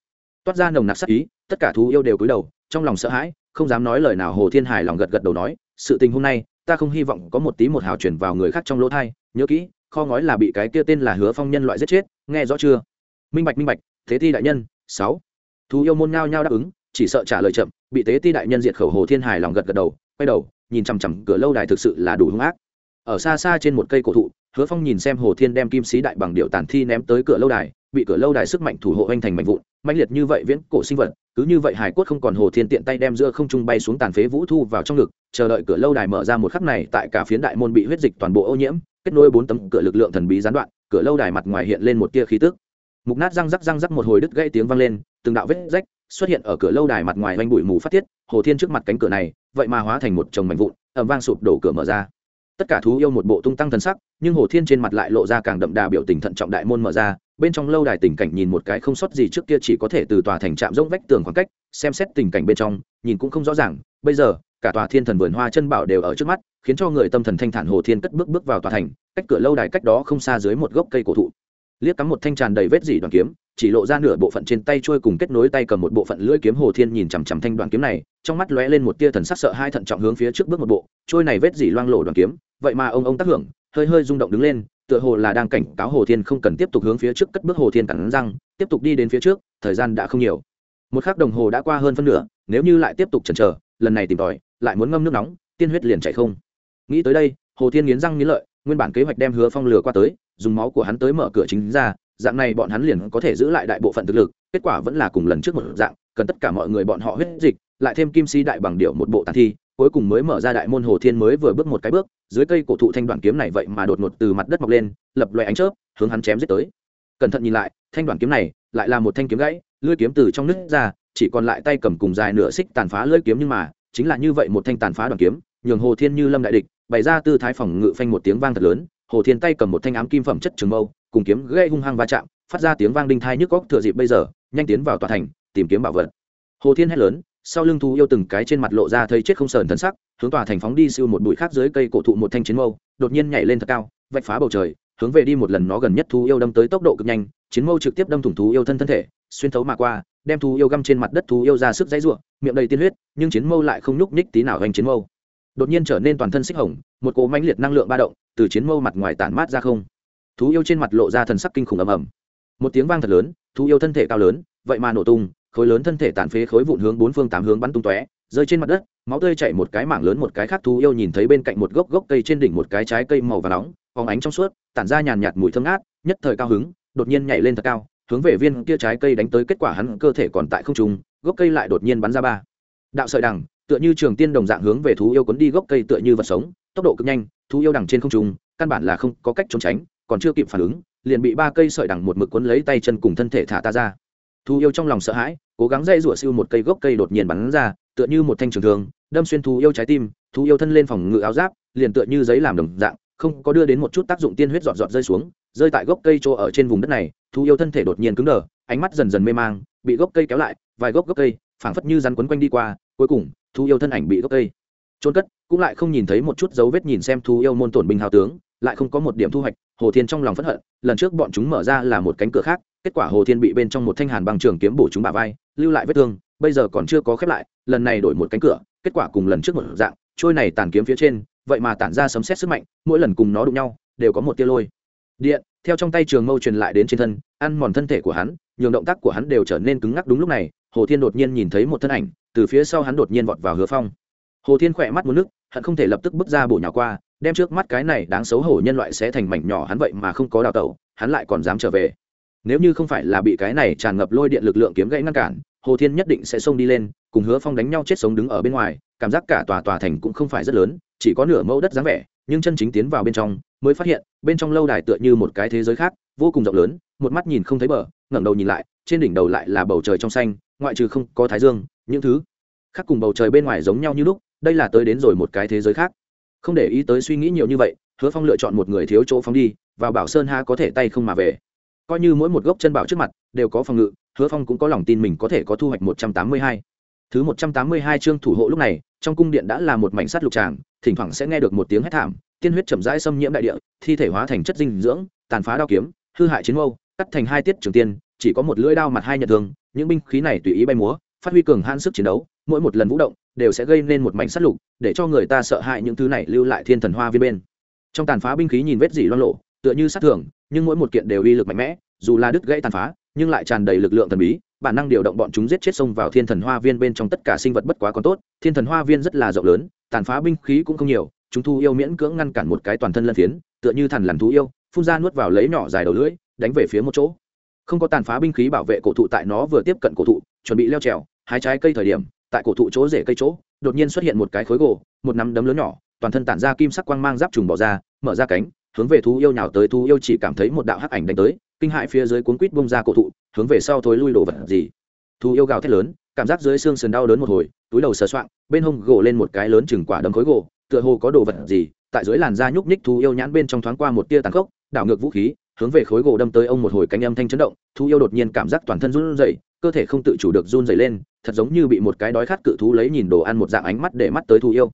toát ra nồng nặc sắc ý, tất cả thú yêu đều cúi đầu, trong lòng sợ hãi, không dám nói lời nào hồ thiên hài lòng gật gật đầu nói, sự tình hôm nay ta không hy vọng có một tí một hào chuyển vào người khác trong lỗ thai, nhớ kỹ, kho ngói là bị cái kia tên là hứa phong nhân loại giết chết, nghe rõ chưa? Minh bạch minh bạch, thế thi đại nhân, sáu. Thú yêu môn ngao nhau đáp ứng, chỉ sợ trả lời chậm, bị tế ti đại nhân diệt khẩu hồ thiên hài lòng gật gật đầu, quay đầu, nhìn chằm chằm cửa lâu đài thực sự là đủ hung ác ở xa xa trên một cây cổ thụ, hứa phong nhìn xem hồ thiên đem kim sĩ đại bằng điệu tàn thi ném tới cửa lâu đài, bị cửa lâu đài sức mạnh thủ hộ anh thành mạnh vụn mạnh liệt như vậy viễn cổ sinh vật, cứ như vậy hải quất không còn hồ thiên tiện tay đem giữa không trung bay xuống tàn phế vũ thu vào trong ngực, chờ đợi cửa lâu đài mở ra một khắc này, tại cả phiến đại môn bị huyết dịch toàn bộ ô nhiễm, kết nối bốn tấm cửa lực lượng thần bí gián đoạn, cửa lâu đài mặt ngoài hiện lên một tia khí tức. Mục nát răng rắc răng rắc một hồi đứt gãy tiếng vang lên, từng đạo vết rách xuất hiện ở cửa lâu đài mặt ngoài oanh bụi mù phát tiết, hồ thiên trước mặt cánh cửa này, vậy mà hóa thành một chồng mảnh vụn ẩm vang sụp đổ cửa mở ra tất cả thú yêu một bộ tung tăng thần sắc, nhưng hồ thiên trên mặt lại lộ ra càng đậm đà biểu tình thận trọng đại môn mở ra, bên trong lâu đài tình cảnh nhìn một cái không sót gì trước kia chỉ có thể từ tòa thành trạm rỗng vách tường khoảng cách, xem xét tình cảnh bên trong, nhìn cũng không rõ ràng. Bây giờ, cả tòa thiên thần vườn hoa chân bảo đều ở trước mắt, khiến cho người tâm thần thanh thản hồ thiên cất bước bước vào tòa thành, cách cửa lâu đài cách đó không xa dưới một gốc cây cổ thụ liếc cắm một thanh tràn đầy vết dỉ đoàn kiếm, chỉ lộ ra nửa bộ phận trên tay trôi cùng kết nối tay cầm một bộ phận lưỡi kiếm hồ thiên nhìn chằm chằm thanh đoàn kiếm này, trong mắt lóe lên một tia thần sắc sợ hai thận trọng hướng phía trước bước một bộ, trôi này vết dỉ loang lổ đoàn kiếm, vậy mà ông ông tác hưởng, hơi hơi rung động đứng lên, tựa hồ là đang cảnh cáo hồ thiên không cần tiếp tục hướng phía trước cất bước hồ thiên cắn răng, tiếp tục đi đến phía trước, thời gian đã không nhiều. Một khắc đồng hồ đã qua hơn phân nửa, nếu như lại tiếp tục chần chờ, lần này tìm tòi, lại muốn ngâm nước nóng, tiên huyết liền chạy không. Nghĩ tới đây, hồ thiên nghiến răng nghiến lợi nguyên bản kế hoạch đem hứa phong lừa qua tới, dùng máu của hắn tới mở cửa chính ra, dạng này bọn hắn liền có thể giữ lại đại bộ phận thực lực, kết quả vẫn là cùng lần trước một dạng, cần tất cả mọi người bọn họ huyết dịch, lại thêm kim si đại bằng điệu một bộ tàn thi, cuối cùng mới mở ra đại môn hồ thiên mới vừa bước một cái bước, dưới cây cổ thụ thanh đoàn kiếm này vậy mà đột ngột từ mặt đất mọc lên, lập loè ánh chớp, hướng hắn chém giết tới. Cẩn thận nhìn lại, thanh đoàn kiếm này lại là một thanh kiếm gãy, lưỡi kiếm từ trong nứt ra, chỉ còn lại tay cầm cùng dài nửa xích tàn phá lưỡi kiếm nhưng mà, chính là như vậy một thanh tàn phá đoàn kiếm, nhường hồ thiên như lâm đại địch bày ra tư thái phòng ngự phanh một tiếng vang thật lớn, hồ thiên tay cầm một thanh ám kim phẩm chất trường mâu, cùng kiếm gây hung hăng va chạm, phát ra tiếng vang đinh thai nhức góc thừa dịp bây giờ, nhanh tiến vào tòa thành, tìm kiếm bảo vật. Hồ thiên hét lớn, sau lưng thú yêu từng cái trên mặt lộ ra thấy chết không sờn thân sắc, hướng tòa thành phóng đi siêu một bụi khác dưới cây cổ thụ một thanh chiến mâu, đột nhiên nhảy lên thật cao, vạch phá bầu trời, hướng về đi một lần nó gần nhất thú yêu đâm tới tốc độ cực nhanh, chiến mâu trực tiếp đâm thủng thú yêu thân thân thể, xuyên thấu mà qua, đem thú yêu găm trên mặt đất thú yêu ra sức dãy ruộng miệng đầy tiên huyết, nhưng chiến mâu lại không nhúc nhích tí nào hành chiến mâu đột nhiên trở nên toàn thân xích hồng, một cỗ mãnh liệt năng lượng ba động từ chiến mâu mặt ngoài tản mát ra không. Thú yêu trên mặt lộ ra thần sắc kinh khủng ầm ầm. Một tiếng vang thật lớn, thú yêu thân thể cao lớn, vậy mà nổ tung, khối lớn thân thể tàn phế khối vụn hướng bốn phương tám hướng bắn tung tóe, rơi trên mặt đất, máu tươi chảy một cái mảng lớn một cái khác, thú yêu nhìn thấy bên cạnh một gốc gốc cây trên đỉnh một cái trái cây màu và nóng, phóng ánh trong suốt, tản ra nhàn nhạt mùi thơm ngát, nhất thời cao hứng, đột nhiên nhảy lên thật cao, hướng về viên kia trái cây đánh tới, kết quả hắn cơ thể còn tại không trung, gốc cây lại đột nhiên bắn ra ba. Đạo sợi đằng tựa như trường tiên đồng dạng hướng về thú yêu cuốn đi gốc cây tựa như vật sống, tốc độ cực nhanh, thú yêu đằng trên không trung, căn bản là không có cách trốn tránh, còn chưa kịp phản ứng, liền bị ba cây sợi đằng một mực cuốn lấy tay chân cùng thân thể thả ta ra. Thú yêu trong lòng sợ hãi, cố gắng dây rủa siêu một cây gốc cây đột nhiên bắn ra, tựa như một thanh trường thương, đâm xuyên thú yêu trái tim, thú yêu thân lên phòng ngự áo giáp, liền tựa như giấy làm đồng dạng, không có đưa đến một chút tác dụng tiên huyết giọt giọt rơi xuống, rơi tại gốc cây chỗ ở trên vùng đất này, thú yêu thân thể đột nhiên cứng đờ, ánh mắt dần dần mê mang, bị gốc cây kéo lại, vài gốc gốc cây, phảng phất như rắn quấn quanh đi qua, cuối cùng thú yêu thân ảnh bị gốc cây. Trôn cất, cũng lại không nhìn thấy một chút dấu vết nhìn xem thú yêu môn tổn binh hào tướng, lại không có một điểm thu hoạch, hồ thiên trong lòng phẫn hận, lần trước bọn chúng mở ra là một cánh cửa khác, kết quả hồ thiên bị bên trong một thanh hàn bằng trường kiếm bổ chúng bả vai, lưu lại vết thương, bây giờ còn chưa có khép lại, lần này đổi một cánh cửa, kết quả cùng lần trước một dạng, trôi này tàn kiếm phía trên, vậy mà tản ra sấm xét sức mạnh, mỗi lần cùng nó đụng nhau, đều có một tia lôi. Điện, theo trong tay trường mâu truyền lại đến trên thân, ăn mòn thân thể của hắn, nhường động tác của hắn đều trở nên cứng ngắc đúng lúc này, hồ thiên đột nhiên nhìn thấy một thân ảnh từ phía sau hắn đột nhiên vọt vào hứa phong. Hồ thiên khỏe mắt muốn nước, hận không thể lập tức bước ra bổ nhỏ qua, đem trước mắt cái này đáng xấu hổ nhân loại sẽ thành mảnh nhỏ hắn vậy mà không có đào tẩu, hắn lại còn dám trở về. Nếu như không phải là bị cái này tràn ngập lôi điện lực lượng kiếm gãy ngăn cản, hồ thiên nhất định sẽ xông đi lên, cùng hứa phong đánh nhau chết sống đứng ở bên ngoài, cảm giác cả tòa tòa thành cũng không phải rất lớn, chỉ có nửa mẫu đất dáng vẻ, nhưng chân chính tiến vào bên trong, mới phát hiện, bên trong lâu đài tựa như một cái thế giới khác, vô cùng rộng lớn, một mắt nhìn không thấy bờ, ngẩng đầu nhìn lại, trên đỉnh đầu lại là bầu trời trong xanh, ngoại trừ không có thái dương những thứ khác cùng bầu trời bên ngoài giống nhau như lúc, đây là tới đến rồi một cái thế giới khác. Không để ý tới suy nghĩ nhiều như vậy, hứa phong lựa chọn một người thiếu chỗ phóng đi và bảo sơn ha có thể tay không mà về. Coi như mỗi một gốc chân bảo trước mặt đều có phòng ngự, hứa phong cũng có lòng tin mình có thể có thu hoạch một trăm tám mươi hai. Thứ một trăm tám mươi hai chương thủ hộ lúc này, trong cung điện đã là một mảnh sắt lục tràng, thỉnh thoảng sẽ nghe được một tiếng hét thảm, tiên huyết chậm rãi xâm nhiễm đại địa, thi thể hóa thành chất dinh dưỡng, tàn phá đao kiếm, hư hại chiến mâu, cắt thành hai tiết trường tiên, chỉ có một lưỡi đao mặt hai nhận thường những binh khí này tùy ý bay múa phát huy cường hãn sức chiến đấu, mỗi một lần vũ động đều sẽ gây nên một mảnh sắt lục, để cho người ta sợ hãi những thứ này lưu lại thiên thần hoa viên bên. Trong tàn phá binh khí nhìn vết dỉ loang lộ tựa như sát thường, nhưng mỗi một kiện đều uy lực mạnh mẽ, dù là đứt gãy tàn phá, nhưng lại tràn đầy lực lượng thần bí, bản năng điều động bọn chúng giết chết xông vào thiên thần hoa viên bên trong tất cả sinh vật bất quá còn tốt, thiên thần hoa viên rất là rộng lớn, tàn phá binh khí cũng không nhiều, chúng thu yêu miễn cưỡng ngăn cản một cái toàn thân lân phiến, tựa như thần làm thú yêu, phun ra nuốt vào lấy nhỏ dài đầu lưỡi, đánh về phía một chỗ. Không có tàn phá binh khí bảo vệ cổ thụ tại nó vừa tiếp cận cổ thụ chuẩn bị leo trèo, hái trái cây thời điểm, tại cổ thụ chỗ rễ cây chỗ, đột nhiên xuất hiện một cái khối gỗ, một nắm đấm lớn nhỏ, toàn thân tản ra kim sắc quang mang giáp trùng bỏ ra, mở ra cánh, hướng về thú yêu nhào tới, thú yêu chỉ cảm thấy một đạo hắc ảnh đánh tới, kinh hại phía dưới cuốn quýt bông ra cổ thụ, hướng về sau thối lui đổ vật gì. Thú yêu gào thét lớn, cảm giác dưới xương sườn đau đớn một hồi, túi đầu sờ soạng, bên hông gỗ lên một cái lớn chừng quả đấm khối gỗ, tựa hồ có đồ vật gì, tại dưới làn da nhúc nhích thú yêu nhãn bên trong thoáng qua một tia tàn khốc, đảo ngược vũ khí, hướng về khối gỗ đâm tới ông một hồi cánh âm thanh chấn động, thú yêu đột nhiên cảm giác toàn thân run rẩy cơ thể không tự chủ được run rẩy lên, thật giống như bị một cái đói khát cự thú lấy nhìn đồ ăn một dạng ánh mắt để mắt tới thú yêu.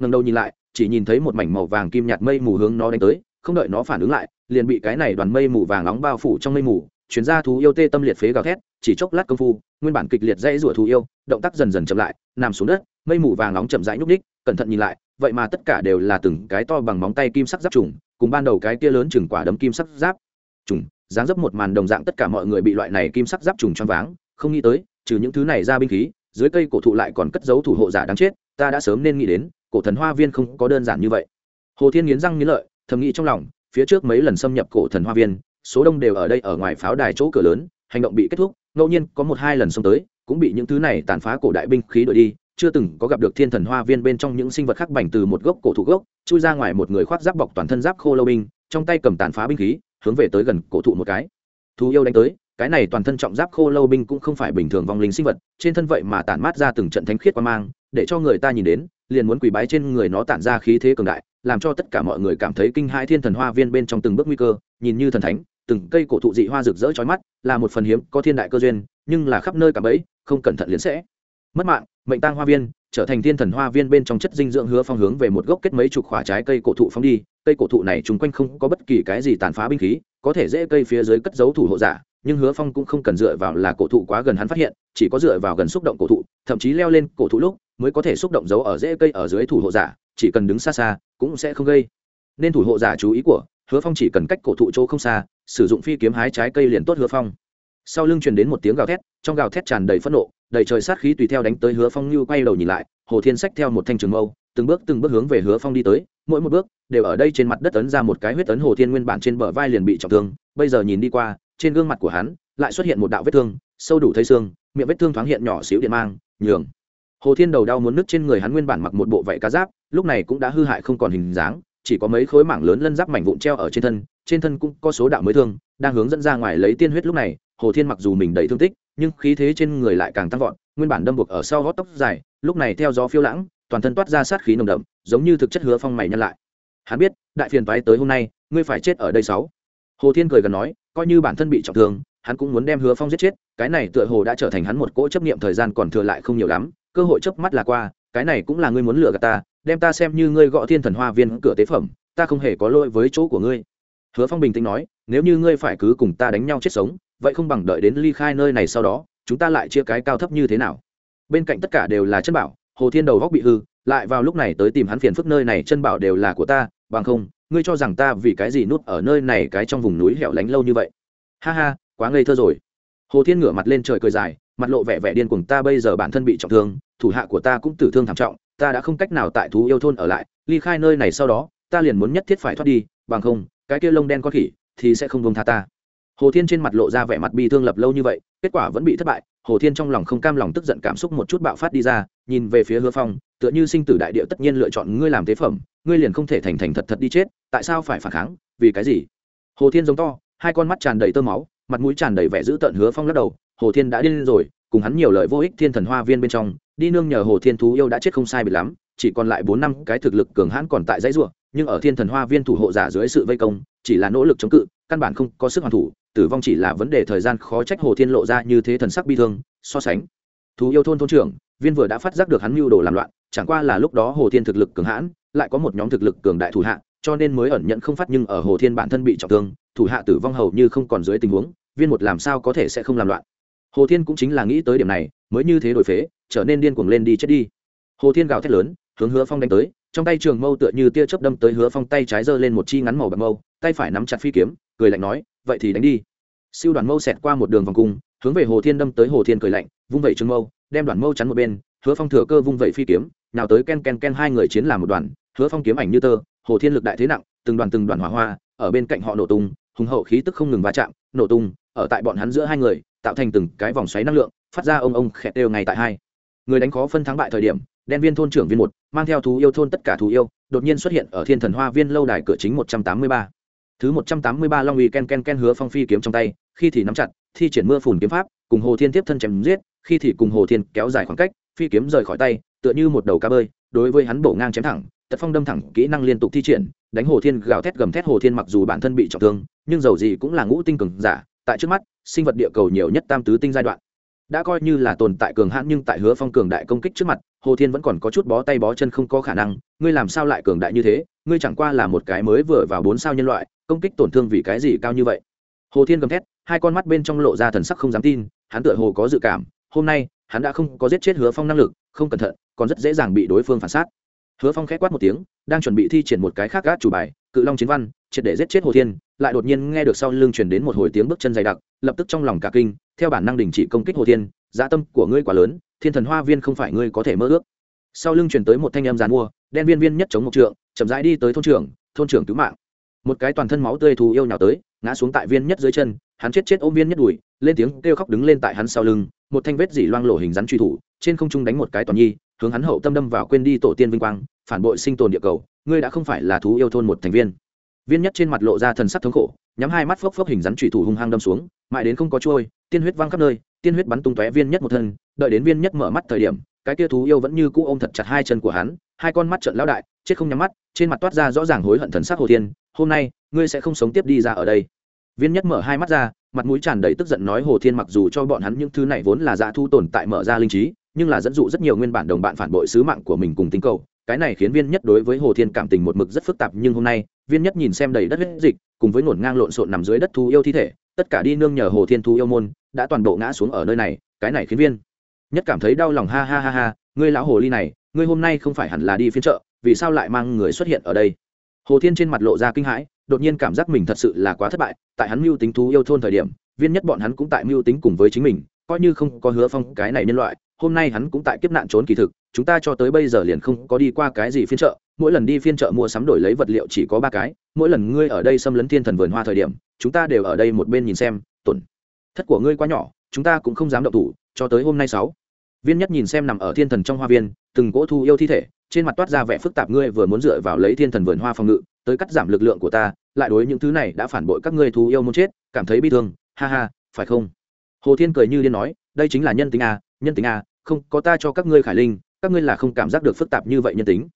Ngần đầu nhìn lại, chỉ nhìn thấy một mảnh màu vàng kim nhạt mây mù hướng nó đánh tới, không đợi nó phản ứng lại, liền bị cái này đoàn mây mù vàng nóng bao phủ trong mây mù chuyến ra thú yêu tê tâm liệt phế gào thét, chỉ chốc lát công phu, nguyên bản kịch liệt dãy rủa thú yêu, động tác dần dần chậm lại, nằm xuống đất, mây mù vàng nóng chậm rãi nhúc ních cẩn thận nhìn lại, vậy mà tất cả đều là từng cái to bằng móng tay kim sắc giáp trùng, cùng ban đầu cái kia lớn chừng quả đấm kim sắc giáp trùng, dáng dấp một màn đồng dạng tất cả mọi người bị loại này kim sắc giáp trùng choáng váng không nghĩ tới, trừ những thứ này ra binh khí, dưới cây cổ thụ lại còn cất giấu thủ hộ giả đáng chết, ta đã sớm nên nghĩ đến, cổ thần hoa viên không có đơn giản như vậy. Hồ thiên nghiến răng nghiến lợi, thầm nghĩ trong lòng, phía trước mấy lần xâm nhập cổ thần hoa viên, số đông đều ở đây ở ngoài pháo đài chỗ cửa lớn, hành động bị kết thúc, ngẫu nhiên có một hai lần xông tới, cũng bị những thứ này tàn phá cổ đại binh khí đội đi, chưa từng có gặp được thiên thần hoa viên bên trong những sinh vật khác bành từ một gốc cổ thụ gốc, chui ra ngoài một người khoác giáp bọc toàn thân giáp khô lâu binh, trong tay cầm tàn phá binh khí, hướng về tới gần cổ thụ một cái. Thú yêu đánh tới cái này toàn thân trọng giáp khô lâu binh cũng không phải bình thường vong linh sinh vật, trên thân vậy mà tản mát ra từng trận thánh khiết qua mang, để cho người ta nhìn đến, liền muốn quỳ bái trên người nó tản ra khí thế cường đại, làm cho tất cả mọi người cảm thấy kinh hãi thiên thần hoa viên bên trong từng bước nguy cơ, nhìn như thần thánh, từng cây cổ thụ dị hoa rực rỡ chói mắt, là một phần hiếm, có thiên đại cơ duyên, nhưng là khắp nơi cả bẫy không cẩn thận liền sẽ mất mạng. Mệnh tang hoa viên, trở thành thiên thần hoa viên bên trong chất dinh dưỡng hứa phong hướng về một gốc kết mấy chục khỏa trái cây cổ thụ phong đi. Cây cổ thụ này chung quanh không có bất kỳ cái gì tàn phá binh khí, có thể dễ cây phía dưới cất dấu thủ hộ giả nhưng hứa phong cũng không cần dựa vào là cổ thụ quá gần hắn phát hiện, chỉ có dựa vào gần xúc động cổ thụ, thậm chí leo lên cổ thụ lúc mới có thể xúc động dấu ở rễ cây ở dưới thủ hộ giả, chỉ cần đứng xa xa cũng sẽ không gây. Nên thủ hộ giả chú ý của hứa phong chỉ cần cách cổ thụ chỗ không xa, sử dụng phi kiếm hái trái cây liền tốt hứa phong. Sau lưng truyền đến một tiếng gào thét, trong gào thét tràn đầy phẫn nộ, đầy trời sát khí tùy theo đánh tới hứa phong như quay đầu nhìn lại, hồ thiên sách theo một thanh trường mâu, từng bước từng bước hướng về hứa phong đi tới, mỗi một bước đều ở đây trên mặt đất ấn ra một cái huyết ấn hồ thiên nguyên bản trên bờ vai liền bị trọng thương, bây giờ nhìn đi qua trên gương mặt của hắn lại xuất hiện một đạo vết thương, sâu đủ thấy xương, miệng vết thương thoáng hiện nhỏ xíu điện mang, nhường. Hồ thiên đầu đau muốn nứt trên người hắn nguyên bản mặc một bộ vạy cá giáp, lúc này cũng đã hư hại không còn hình dáng, chỉ có mấy khối mảng lớn lân giáp mảnh vụn treo ở trên thân trên thân cũng có số đạo mới thương, đang hướng dẫn ra ngoài lấy tiên huyết lúc này, hồ thiên mặc dù mình đầy thương tích, nhưng khí thế trên người lại càng tăng vọt, nguyên bản đâm buộc ở sau gót tóc dài, lúc này theo gió phiêu lãng, toàn thân toát ra sát khí nồng đậm, giống như thực chất hứa phong mày nhân lại. Hắn biết, đại phiền toái tới hôm nay, ngươi phải chết ở đây sáu. Hồ thiên cười gần nói coi như bản thân bị trọng thương, hắn cũng muốn đem hứa phong giết chết, cái này tựa hồ đã trở thành hắn một cỗ chấp niệm thời gian còn thừa lại không nhiều lắm, cơ hội chớp mắt là qua, cái này cũng là ngươi muốn lừa gạt ta, đem ta xem như ngươi gõ thiên thần hoa viên cửa tế phẩm, ta không hề có lỗi với chỗ của ngươi. Hứa phong bình tĩnh nói, nếu như ngươi phải cứ cùng ta đánh nhau chết sống, vậy không bằng đợi đến ly khai nơi này sau đó, chúng ta lại chia cái cao thấp như thế nào? Bên cạnh tất cả đều là chân bảo, hồ thiên đầu góc bị hư, lại vào lúc này tới tìm hắn phiền phức nơi này chân bảo đều là của ta, bằng không ngươi cho rằng ta vì cái gì nuốt ở nơi này cái trong vùng núi hẻo lánh lâu như vậy? Ha ha, quá ngây thơ rồi. Hồ thiên ngửa mặt lên trời cười dài, mặt lộ vẻ vẻ điên cuồng, ta bây giờ bản thân bị trọng thương, thủ hạ của ta cũng tử thương thảm trọng, ta đã không cách nào tại thú yêu thôn ở lại, ly khai nơi này sau đó, ta liền muốn nhất thiết phải thoát đi, bằng không, cái kia lông đen con khỉ thì sẽ không bông tha ta. Hồ thiên trên mặt lộ ra vẻ mặt bi thương lập lâu như vậy, kết quả vẫn bị thất bại, hồ thiên trong lòng không cam lòng tức giận cảm xúc một chút bạo phát đi ra, nhìn về phía hứa phong, tựa như sinh tử đại địa tất nhiên lựa chọn ngươi làm tế phẩm, ngươi liền không thể thành thành thật thật đi chết tại sao phải phản kháng? Vì cái gì? Hồ thiên giống to, hai con mắt tràn đầy tơ máu, mặt mũi tràn đầy vẻ dữ tợn hứa phong lắc đầu, hồ thiên đã điên rồi, cùng hắn nhiều lời vô ích thiên thần hoa viên bên trong, đi nương nhờ hồ thiên thú yêu đã chết không sai bị lắm, chỉ còn lại bốn năm cái thực lực cường hãn còn tại dãy ruộng nhưng ở thiên thần hoa viên thủ hộ giả dưới sự vây công, chỉ là nỗ lực chống cự, căn bản không có sức hoàn thủ, tử vong chỉ là vấn đề thời gian khó trách hồ thiên lộ ra như thế thần sắc bi thương, so sánh. Thú yêu thôn thôn trưởng, viên vừa đã phát giác được hắn mưu đồ làm loạn, chẳng qua là lúc đó hồ thiên thực lực cường hãn, lại có một nhóm thực lực cường đại thủ hạ cho nên mới ẩn nhận không phát nhưng ở hồ thiên bản thân bị trọng thương, thủ hạ tử vong hầu như không còn dưới tình huống, viên một làm sao có thể sẽ không làm loạn. Hồ thiên cũng chính là nghĩ tới điểm này, mới như thế đổi phế, trở nên điên cuồng lên đi chết đi. Hồ thiên gào thét lớn, hướng hứa phong đánh tới, trong tay trường mâu tựa như tia chớp đâm tới hứa phong tay trái giơ lên một chi ngắn màu bạc mâu, tay phải nắm chặt phi kiếm, cười lạnh nói, vậy thì đánh đi. Siêu đoàn mâu xẹt qua một đường vòng cung, hướng về hồ thiên đâm tới hồ thiên cười lạnh, vung vẩy trường mâu, đem đoàn mâu chắn một bên, hứa phong thừa cơ vung vẩy phi kiếm, nào tới ken ken ken hai người chiến làm một đoàn, hứa phong kiếm ảnh như tơ hồ thiên lực đại thế nặng, từng đoàn từng đoàn hỏa hoa, ở bên cạnh họ nổ tung, hùng hậu khí tức không ngừng va chạm, nổ tung, ở tại bọn hắn giữa hai người, tạo thành từng cái vòng xoáy năng lượng, phát ra ông ông khẹt đều ngày tại hai. Người đánh khó phân thắng bại thời điểm, đen viên thôn trưởng viên một, mang theo thú yêu thôn tất cả thú yêu, đột nhiên xuất hiện ở thiên thần hoa viên lâu đài cửa chính một trăm tám mươi ba. Thứ một trăm tám mươi ba long uy ken ken ken hứa phong phi kiếm trong tay, khi thì nắm chặt, thi triển mưa phùn kiếm pháp, cùng hồ thiên tiếp thân chém giết, khi thì cùng hồ thiên kéo dài khoảng cách, phi kiếm rời khỏi tay, tựa như một đầu cá bơi, đối với hắn bổ ngang chém thẳng tật phong đâm thẳng kỹ năng liên tục thi triển, đánh hồ thiên gào thét gầm thét hồ thiên mặc dù bản thân bị trọng thương, nhưng dầu gì cũng là ngũ tinh cường giả, tại trước mắt, sinh vật địa cầu nhiều nhất tam tứ tinh giai đoạn. Đã coi như là tồn tại cường hãn nhưng tại hứa phong cường đại công kích trước mặt, hồ thiên vẫn còn có chút bó tay bó chân không có khả năng, ngươi làm sao lại cường đại như thế, ngươi chẳng qua là một cái mới vừa vào bốn sao nhân loại, công kích tổn thương vì cái gì cao như vậy? Hồ thiên gầm thét, hai con mắt bên trong lộ ra thần sắc không dám tin, hắn tựa hồ có dự cảm, hôm nay, hắn đã không có giết chết hứa phong năng lực, không cẩn thận, còn rất dễ dàng bị đối phương phản sát hứa phong k h é quát một tiếng, đang chuẩn bị thi triển một cái khác gác chủ bài, cự long chiến văn, triệt để giết chết hồ thiên, lại đột nhiên nghe được sau lưng truyền đến một hồi tiếng bước chân dày đặc, lập tức trong lòng cả kinh, theo bản năng đình chỉ công kích hồ thiên dã tâm của ngươi quá lớn, thiên thần hoa viên không phải ngươi có thể mơ ước. Sau lưng truyền tới một thanh em giàn mua, đen viên viên nhất chống một trượng, chậm rãi đi tới thôn trưởng thôn trưởng cứu mạng. Một cái toàn thân máu tươi thù yêu nhào tới, ngã xuống tại viên nhất dưới chân, hắn chết chết ôm viên nhất đùi, lên tiếng kêu khóc đứng lên tại hắn sau lưng, một thanh vết dỉ loang lổ hình rắn truy thủ, trên không trung đánh một cái toàn nhi hướng hắn hậu tâm đâm vào quên đi tổ tiên vinh quang, phản bội sinh tồn địa cầu, ngươi đã không phải là thú yêu thôn một thành viên. Viên nhất trên mặt lộ ra thần sắc thống khổ, nhắm hai mắt phốc phốc hình rắn trụy thủ hung hăng đâm xuống, mãi đến không có trôi, tiên huyết văng khắp nơi, tiên huyết bắn tung tóe viên nhất một thân, đợi đến viên nhất mở mắt thời điểm, cái kia thú yêu vẫn như cũ ôm thật chặt hai chân của hắn, hai con mắt trợn lão đại, chết không nhắm mắt, trên mặt toát ra rõ ràng hối hận thần sắc hồ thiên, hôm nay, ngươi sẽ không sống tiếp đi ra ở đây. Viên nhất mở hai mắt ra, mặt mũi tràn đầy tức giận nói hồ thiên mặc dù cho bọn hắn những thứ này vốn là dạ thu tồn tại mở ra linh trí nhưng là dẫn dụ rất nhiều nguyên bản đồng bạn phản bội sứ mạng của mình cùng tinh cầu. Cái này khiến viên nhất đối với hồ thiên cảm tình một mực rất phức tạp, nhưng hôm nay, viên nhất nhìn xem đầy đất huyết dịch, cùng với ngổn ngang lộn xộn nằm dưới đất thú yêu thi thể, tất cả đi nương nhờ hồ thiên thú yêu môn, đã toàn bộ ngã xuống ở nơi này, cái này khiến viên nhất cảm thấy đau lòng, ha ha ha ha, ngươi lão hồ ly này, ngươi hôm nay không phải hẳn là đi phiên chợ, vì sao lại mang người xuất hiện ở đây? Hồ thiên trên mặt lộ ra kinh hãi, đột nhiên cảm giác mình thật sự là quá thất bại, tại hắn mưu tính thú yêu thôn thời điểm, viên nhất bọn hắn cũng tại mưu tính cùng với chính mình, coi như không có hứa phong cái này nhân loại hôm nay hắn cũng tại kiếp nạn trốn kỳ thực, chúng ta cho tới bây giờ liền không có đi qua cái gì phiên chợ, mỗi lần đi phiên chợ mua sắm đổi lấy vật liệu chỉ có ba cái, mỗi lần ngươi ở đây xâm lấn thiên thần vườn hoa thời điểm, chúng ta đều ở đây một bên nhìn xem, tổn, thất của ngươi quá nhỏ, chúng ta cũng không dám động thủ, cho tới hôm nay sáu viên nhất nhìn xem nằm ở thiên thần trong hoa viên, từng cỗ thu yêu thi thể, trên mặt toát ra vẻ phức tạp ngươi vừa muốn dựa vào lấy thiên thần vườn hoa phòng ngự, tới cắt giảm lực lượng của ta, lại đối những thứ này đã phản bội các ngươi thú yêu muốn chết, cảm thấy bi thương, ha ha, phải không hồ thiên cười như điên nói, đây chính là nhân tính à? Nhân tính a, không, có ta cho các ngươi khải linh, các ngươi là không cảm giác được phức tạp như vậy nhân tính.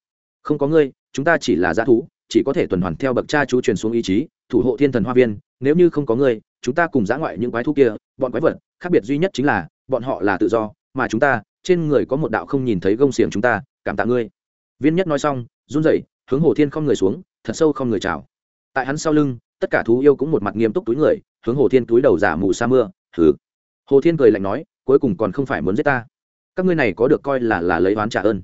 Không có ngươi, chúng ta chỉ là g thú, chỉ có thể tuần hoàn theo bậc cha chú truyền xuống ý chí, thủ hộ thiên thần hoa viên, nếu như không có ngươi, chúng ta cùng giã ngoại những quái thú kia, bọn quái vật, khác biệt duy nhất chính là, bọn họ là tự do, mà chúng ta, trên người có một đạo không nhìn thấy gông xiềng chúng ta, cảm tạ ngươi. Viên nhất nói xong, run rẩy, hướng hồ thiên không người xuống, thật sâu không người chào. Tại hắn sau lưng, tất cả thú yêu cũng một mặt nghiêm túc túi người, hướng hồ thiên túi đầu giả mù sa mưa thử hồ thiên cười lạnh nói cuối cùng còn không phải muốn giết ta. Các ngươi này có được coi là là lấy oán trả ơn.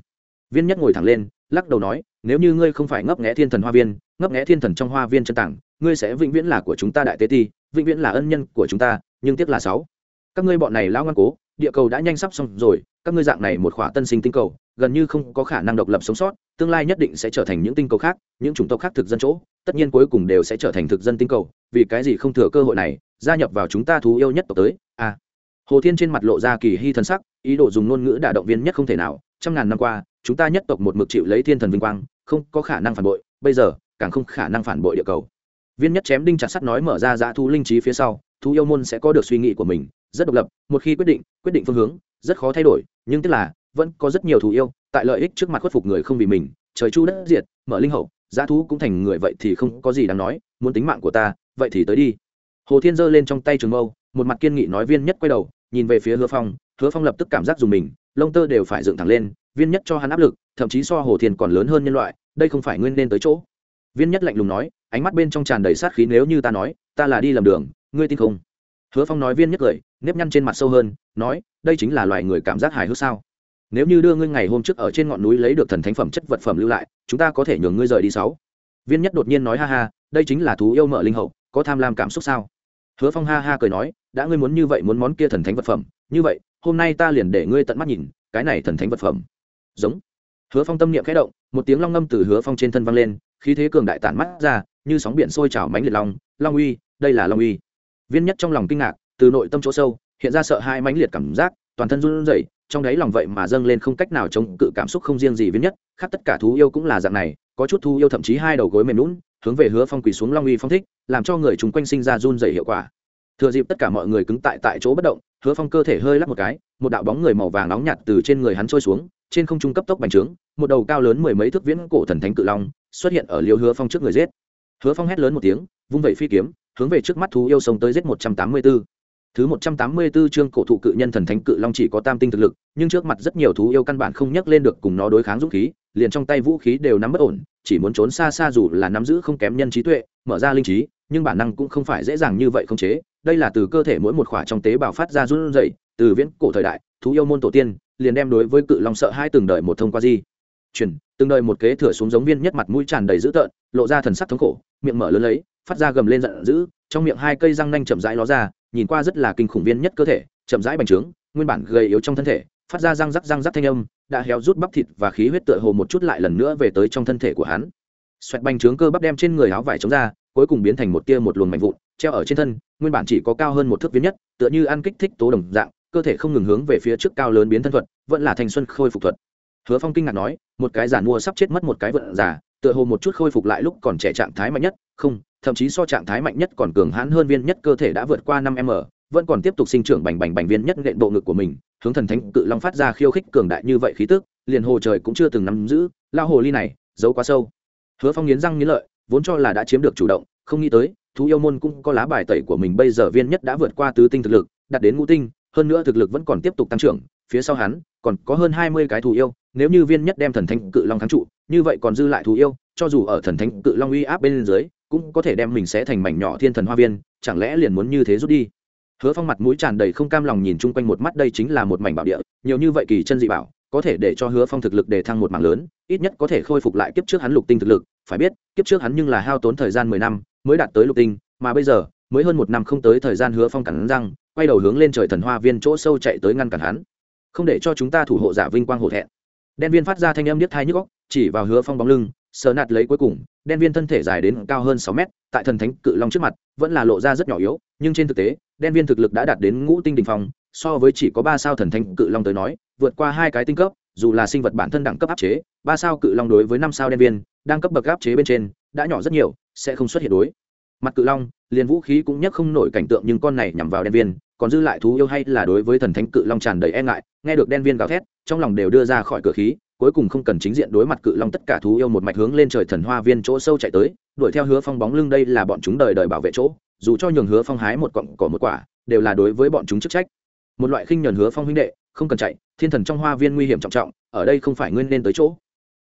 Viên nhất ngồi thẳng lên, lắc đầu nói, nếu như ngươi không phải ngấp nghẽ thiên thần hoa viên, ngấp nghẽ thiên thần trong hoa viên chân tảng, ngươi sẽ vĩnh viễn là của chúng ta đại tế ti, vĩnh viễn là ân nhân của chúng ta, nhưng tiếc là sáu. Các ngươi bọn này lao ngoan cố, địa cầu đã nhanh sắp xong rồi, các ngươi dạng này một khỏa tân sinh tinh cầu, gần như không có khả năng độc lập sống sót, tương lai nhất định sẽ trở thành những tinh cầu khác, những chủng tộc khác thực dân chỗ, tất nhiên cuối cùng đều sẽ trở thành thực dân tinh cầu, vì cái gì không thừa cơ hội này, gia nhập vào chúng ta thú yêu nhất tộc tới à hồ thiên trên mặt lộ ra kỳ hy thần sắc, ý đồ dùng ngôn ngữ đả động viên nhất không thể nào, trăm ngàn năm qua, chúng ta nhất tộc một mực chịu lấy thiên thần vinh quang, không có khả năng phản bội, bây giờ, càng không khả năng phản bội địa cầu. Viên nhất chém đinh chặt sắt nói mở ra dã thú linh trí phía sau, thú yêu môn sẽ có được suy nghĩ của mình, rất độc lập, một khi quyết định quyết định phương hướng, rất khó thay đổi, nhưng tức là, vẫn có rất nhiều thú yêu, tại lợi ích trước mặt khuất phục người không vì mình, trời chu đất diệt, mở linh hậu, dã thú cũng thành người vậy thì không có gì đáng nói, muốn tính mạng của ta, vậy thì tới đi. Hồ thiên giơ lên trong tay trường mâu, một mặt kiên nghị nói viên nhất quay đầu nhìn về phía hứa phong hứa phong lập tức cảm giác dùng mình, lông tơ đều phải dựng thẳng lên, viên nhất cho hắn áp lực, thậm chí so hồ thiên còn lớn hơn nhân loại, đây không phải nguyên nên tới chỗ. Viên nhất lạnh lùng nói, ánh mắt bên trong tràn đầy sát khí nếu như ta nói, ta là đi lầm đường, ngươi tin không? Hứa phong nói viên nhất cười, nếp nhăn trên mặt sâu hơn, nói, đây chính là loài người cảm giác hài hước sao? Nếu như đưa ngươi ngày hôm trước ở trên ngọn núi lấy được thần thánh phẩm chất vật phẩm lưu lại, chúng ta có thể nhường ngươi rời đi sáu. Viên nhất đột nhiên nói ha ha, đây chính là thú yêu mở linh hậu, có tham lam cảm xúc sao? Hứa phong ha ha cười nói, đã ngươi muốn như vậy muốn món kia thần thánh vật phẩm, như vậy, hôm nay ta liền để ngươi tận mắt nhìn, cái này thần thánh vật phẩm. Giống. Hứa phong tâm niệm khẽ động, một tiếng long ngâm từ hứa phong trên thân vang lên, khí thế cường đại tản mắt ra, như sóng biển sôi trào mánh liệt long long uy, đây là long uy. Viên nhất trong lòng kinh ngạc, từ nội tâm chỗ sâu, hiện ra sợ hai mãnh liệt cảm giác, toàn thân run rẩy, trong đáy lòng vậy mà dâng lên không cách nào chống cự cảm xúc không riêng gì viên nhất khác tất cả thú yêu cũng là dạng này, có chút thú yêu thậm chí hai đầu gối mềm lún hướng về hứa phong quỳ xuống long uy phong thích làm cho người chúng quanh sinh ra run rẩy hiệu quả. Thừa dịp tất cả mọi người cứng tại tại chỗ bất động hứa phong cơ thể hơi lắc một cái một đạo bóng người màu vàng nóng nhạt từ trên người hắn trôi xuống trên không trung cấp tốc bành trướng một đầu cao lớn mười mấy thước viễn cổ thần thánh cự long xuất hiện ở liêu hứa phong trước người giết. Hứa phong hét lớn một tiếng vung vẩy phi kiếm hướng về trước mắt thú yêu sông tới giết một trăm tám mươi b ố Thứ 184 chương cổ thụ cự nhân thần thánh cự long chỉ có tam tinh thực lực, nhưng trước mặt rất nhiều thú yêu căn bản không nhắc lên được cùng nó đối kháng dũng khí, liền trong tay vũ khí đều nắm bất ổn, chỉ muốn trốn xa xa dù là nắm giữ không kém nhân trí tuệ, mở ra linh trí, nhưng bản năng cũng không phải dễ dàng như vậy không chế, đây là từ cơ thể mỗi một khỏa trong tế bào phát ra run rẩy, từ viễn cổ thời đại, thú yêu môn tổ tiên, liền đem đối với cự long sợ hai từng đợi một thông qua gì. chuyển từng đợi một kế thừa xuống giống viên nhất mặt mũi tràn đầy dữ tợn, lộ ra thần sắc thống khổ, miệng mở lớn lấy, phát ra gầm lên giận dữ, trong miệng hai cây răng nanh chậm rãi ló ra, nhìn qua rất là kinh khủng viên nhất cơ thể chậm rãi bành trướng nguyên bản gầy yếu trong thân thể phát ra răng rắc răng rắc thanh âm đã héo rút bắp thịt và khí huyết tựa hồ một chút lại lần nữa về tới trong thân thể của hắn xoẹt bành trướng cơ bắp đem trên người áo vải chống ra cuối cùng biến thành một tia một luồng mạnh vụn, treo ở trên thân, nguyên bản chỉ có cao hơn một thước viên nhất, tựa như ăn kích thích tố đồng dạng, cơ thể không ngừng hướng về phía trước cao lớn biến thân thuật, vẫn là thanh xuân khôi phục thuật. Hứa phong kinh ngạc nói, một cái giản mua sắp chết mất một cái vận giả tựa hồ một chút khôi phục lại lúc còn trẻ trạng thái mạnh nhất, không, thậm chí so trạng thái mạnh nhất còn cường hãn hơn viên nhất cơ thể đã vượt qua năm m, vẫn còn tiếp tục sinh trưởng bành bành bành viên nhất nện bộ ngực của mình, hướng thần thánh cự long phát ra khiêu khích cường đại như vậy khí tức, liền hồ trời cũng chưa từng nắm giữ, lao hồ ly này, giấu quá sâu. Hứa phong nghiến răng nghiến lợi vốn cho là đã chiếm được chủ động, không nghĩ tới, thú yêu môn cũng có lá bài tẩy của mình bây giờ viên nhất đã vượt qua tứ tinh thực lực, đạt đến ngũ tinh, hơn nữa thực lực vẫn còn tiếp tục tăng trưởng, phía sau hắn, còn có hơn hai mươi cái thú yêu, nếu như viên nhất đem thần thánh cự long thắng trụ, như vậy còn dư lại thú yêu, cho dù ở thần thánh cự long uy áp bên dưới, cũng có thể đem mình sẽ thành mảnh nhỏ thiên thần hoa viên, chẳng lẽ liền muốn như thế rút đi? Hứa phong mặt mũi tràn đầy không cam lòng nhìn chung quanh một mắt, đây chính là một mảnh bảo địa, nhiều như vậy kỳ chân dị bảo, có thể để cho hứa phong thực lực để thăng một mảng lớn, ít nhất có thể khôi phục lại kiếp trước hắn lục tinh thực lực phải biết, kiếp trước hắn nhưng là hao tốn thời gian mười năm mới đạt tới lục tinh, mà bây giờ, mới hơn một năm không tới thời gian hứa phong cản răng, quay đầu hướng lên trời thần hoa viên chỗ sâu chạy tới ngăn cản hắn. Không để cho chúng ta thủ hộ giả vinh quang hổ thẹn. Đen viên phát ra thanh âm điếc thai nhức góc chỉ vào hứa phong bóng lưng, sờ nạt lấy cuối cùng, đen viên thân thể dài đến cao hơn sáu mét, tại thần thánh cự long trước mặt, vẫn là lộ ra rất nhỏ yếu, nhưng trên thực tế, đen viên thực lực đã đạt đến ngũ tinh đình phong, so với chỉ có ba sao thần thánh cự long tới nói, vượt qua hai cái tinh cấp dù là sinh vật bản thân đẳng cấp áp chế, ba sao cự long đối với năm sao đen viên, đang cấp bậc áp chế bên trên, đã nhỏ rất nhiều, sẽ không xuất hiện đối. Mặt cự long, liền vũ khí cũng nhắc không nổi cảnh tượng nhưng con này nhằm vào đen viên, còn dư lại thú yêu hay là đối với thần thánh cự long tràn đầy e ngại, nghe được đen viên gào thét, trong lòng đều đưa ra khỏi cửa khí, cuối cùng không cần chính diện đối mặt cự long tất cả thú yêu một mạch hướng lên trời thần hoa viên chỗ sâu chạy tới, đuổi theo hứa phong bóng lưng đây là bọn chúng đời đời bảo vệ chỗ, dù cho nhường hứa phong hái một cọng cỏ một quả, đều là đối với bọn chúng chức trách. Một loại khinh nhờn hứa phong huynh đệ không cần chạy, thiên thần trong hoa viên nguy hiểm trọng trọng, ở đây không phải nguyên nên tới chỗ.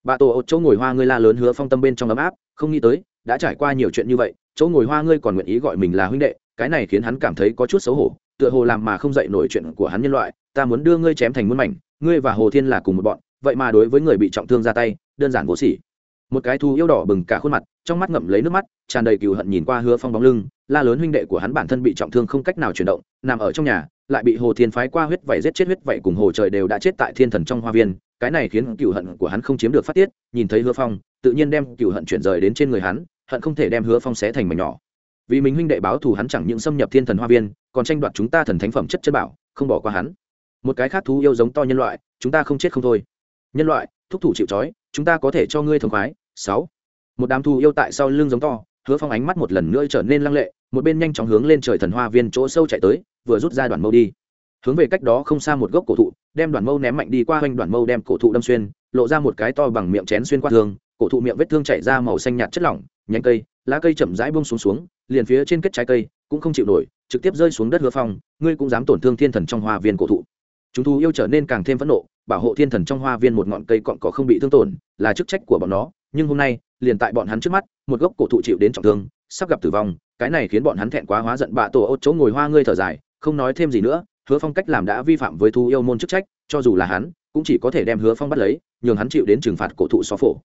Bà tổ ột chỗ ngồi hoa ngươi la lớn hứa phong tâm bên trong ấm áp, không nghĩ tới, đã trải qua nhiều chuyện như vậy, chỗ ngồi hoa ngươi còn nguyện ý gọi mình là huynh đệ, cái này khiến hắn cảm thấy có chút xấu hổ, tựa hồ làm mà không dậy nổi chuyện của hắn nhân loại, ta muốn đưa ngươi chém thành muôn mảnh, ngươi và hồ thiên là cùng một bọn, vậy mà đối với người bị trọng thương ra tay, đơn giản vô sỉ. Một cái thú yêu đỏ bừng cả khuôn mặt, trong mắt ngậm lấy nước mắt, tràn đầy cừu hận nhìn qua hứa phong bóng lưng, la lớn huynh đệ của hắn bản thân bị trọng thương không cách nào chuyển động, nằm ở trong nhà lại bị hồ thiên phái qua huyết vảy giết chết, huyết vảy cùng hồ trời đều đã chết tại thiên thần trong hoa viên. Cái này khiến cựu hận của hắn không chiếm được phát tiết, nhìn thấy hứa phong, tự nhiên đem cựu hận chuyển rời đến trên người hắn, hận không thể đem hứa phong xé thành mảnh nhỏ. Vì mình huynh đệ báo thù hắn chẳng những xâm nhập thiên thần hoa viên, còn tranh đoạt chúng ta thần thánh phẩm chất chất bảo, không bỏ qua hắn. Một cái khác thú yêu giống to nhân loại, chúng ta không chết không thôi. Nhân loại, thúc thủ chịu trói, chúng ta có thể cho ngươi thống khoái. Sáu. Một đám thú yêu tại sau lưng giống to, hứa phong ánh mắt một lần nữa trở nên lăng lệ, một bên nhanh chóng hướng lên trời thần hoa viên chỗ sâu chạy tới vừa rút ra đoàn mâu đi. Hướng về cách đó không xa một gốc cổ thụ, đem đoàn mâu ném mạnh đi qua hoành đoàn mâu đem cổ thụ đâm xuyên, lộ ra một cái to bằng miệng chén xuyên qua thương cổ thụ miệng vết thương chảy ra màu xanh nhạt chất lỏng, nhánh cây, lá cây chậm rãi bông xuống xuống, liền phía trên kết trái cây, cũng không chịu nổi, trực tiếp rơi xuống đất hứa phong, ngươi cũng dám tổn thương thiên thần trong hoa viên cổ thụ. Chúng thú yêu trở nên càng thêm phẫn nộ, bảo hộ thiên thần trong hoa viên một ngọn cây cọn cỏ không bị thương tổn, là chức trách của bọn nó, nhưng hôm nay, liền tại bọn hắn trước mắt, một gốc cổ thụ chịu đến trọng thương, sắp gặp tử vong, cái này khiến bọn hắn thẹn quá hóa giận bạ tổ ốt chỗ ngồi hoa ngươi thở dài không nói thêm gì nữa, hứa phong cách làm đã vi phạm với thu yêu môn chức trách, cho dù là hắn, cũng chỉ có thể đem hứa phong bắt lấy, nhường hắn chịu đến trừng phạt cổ thụ so phổ.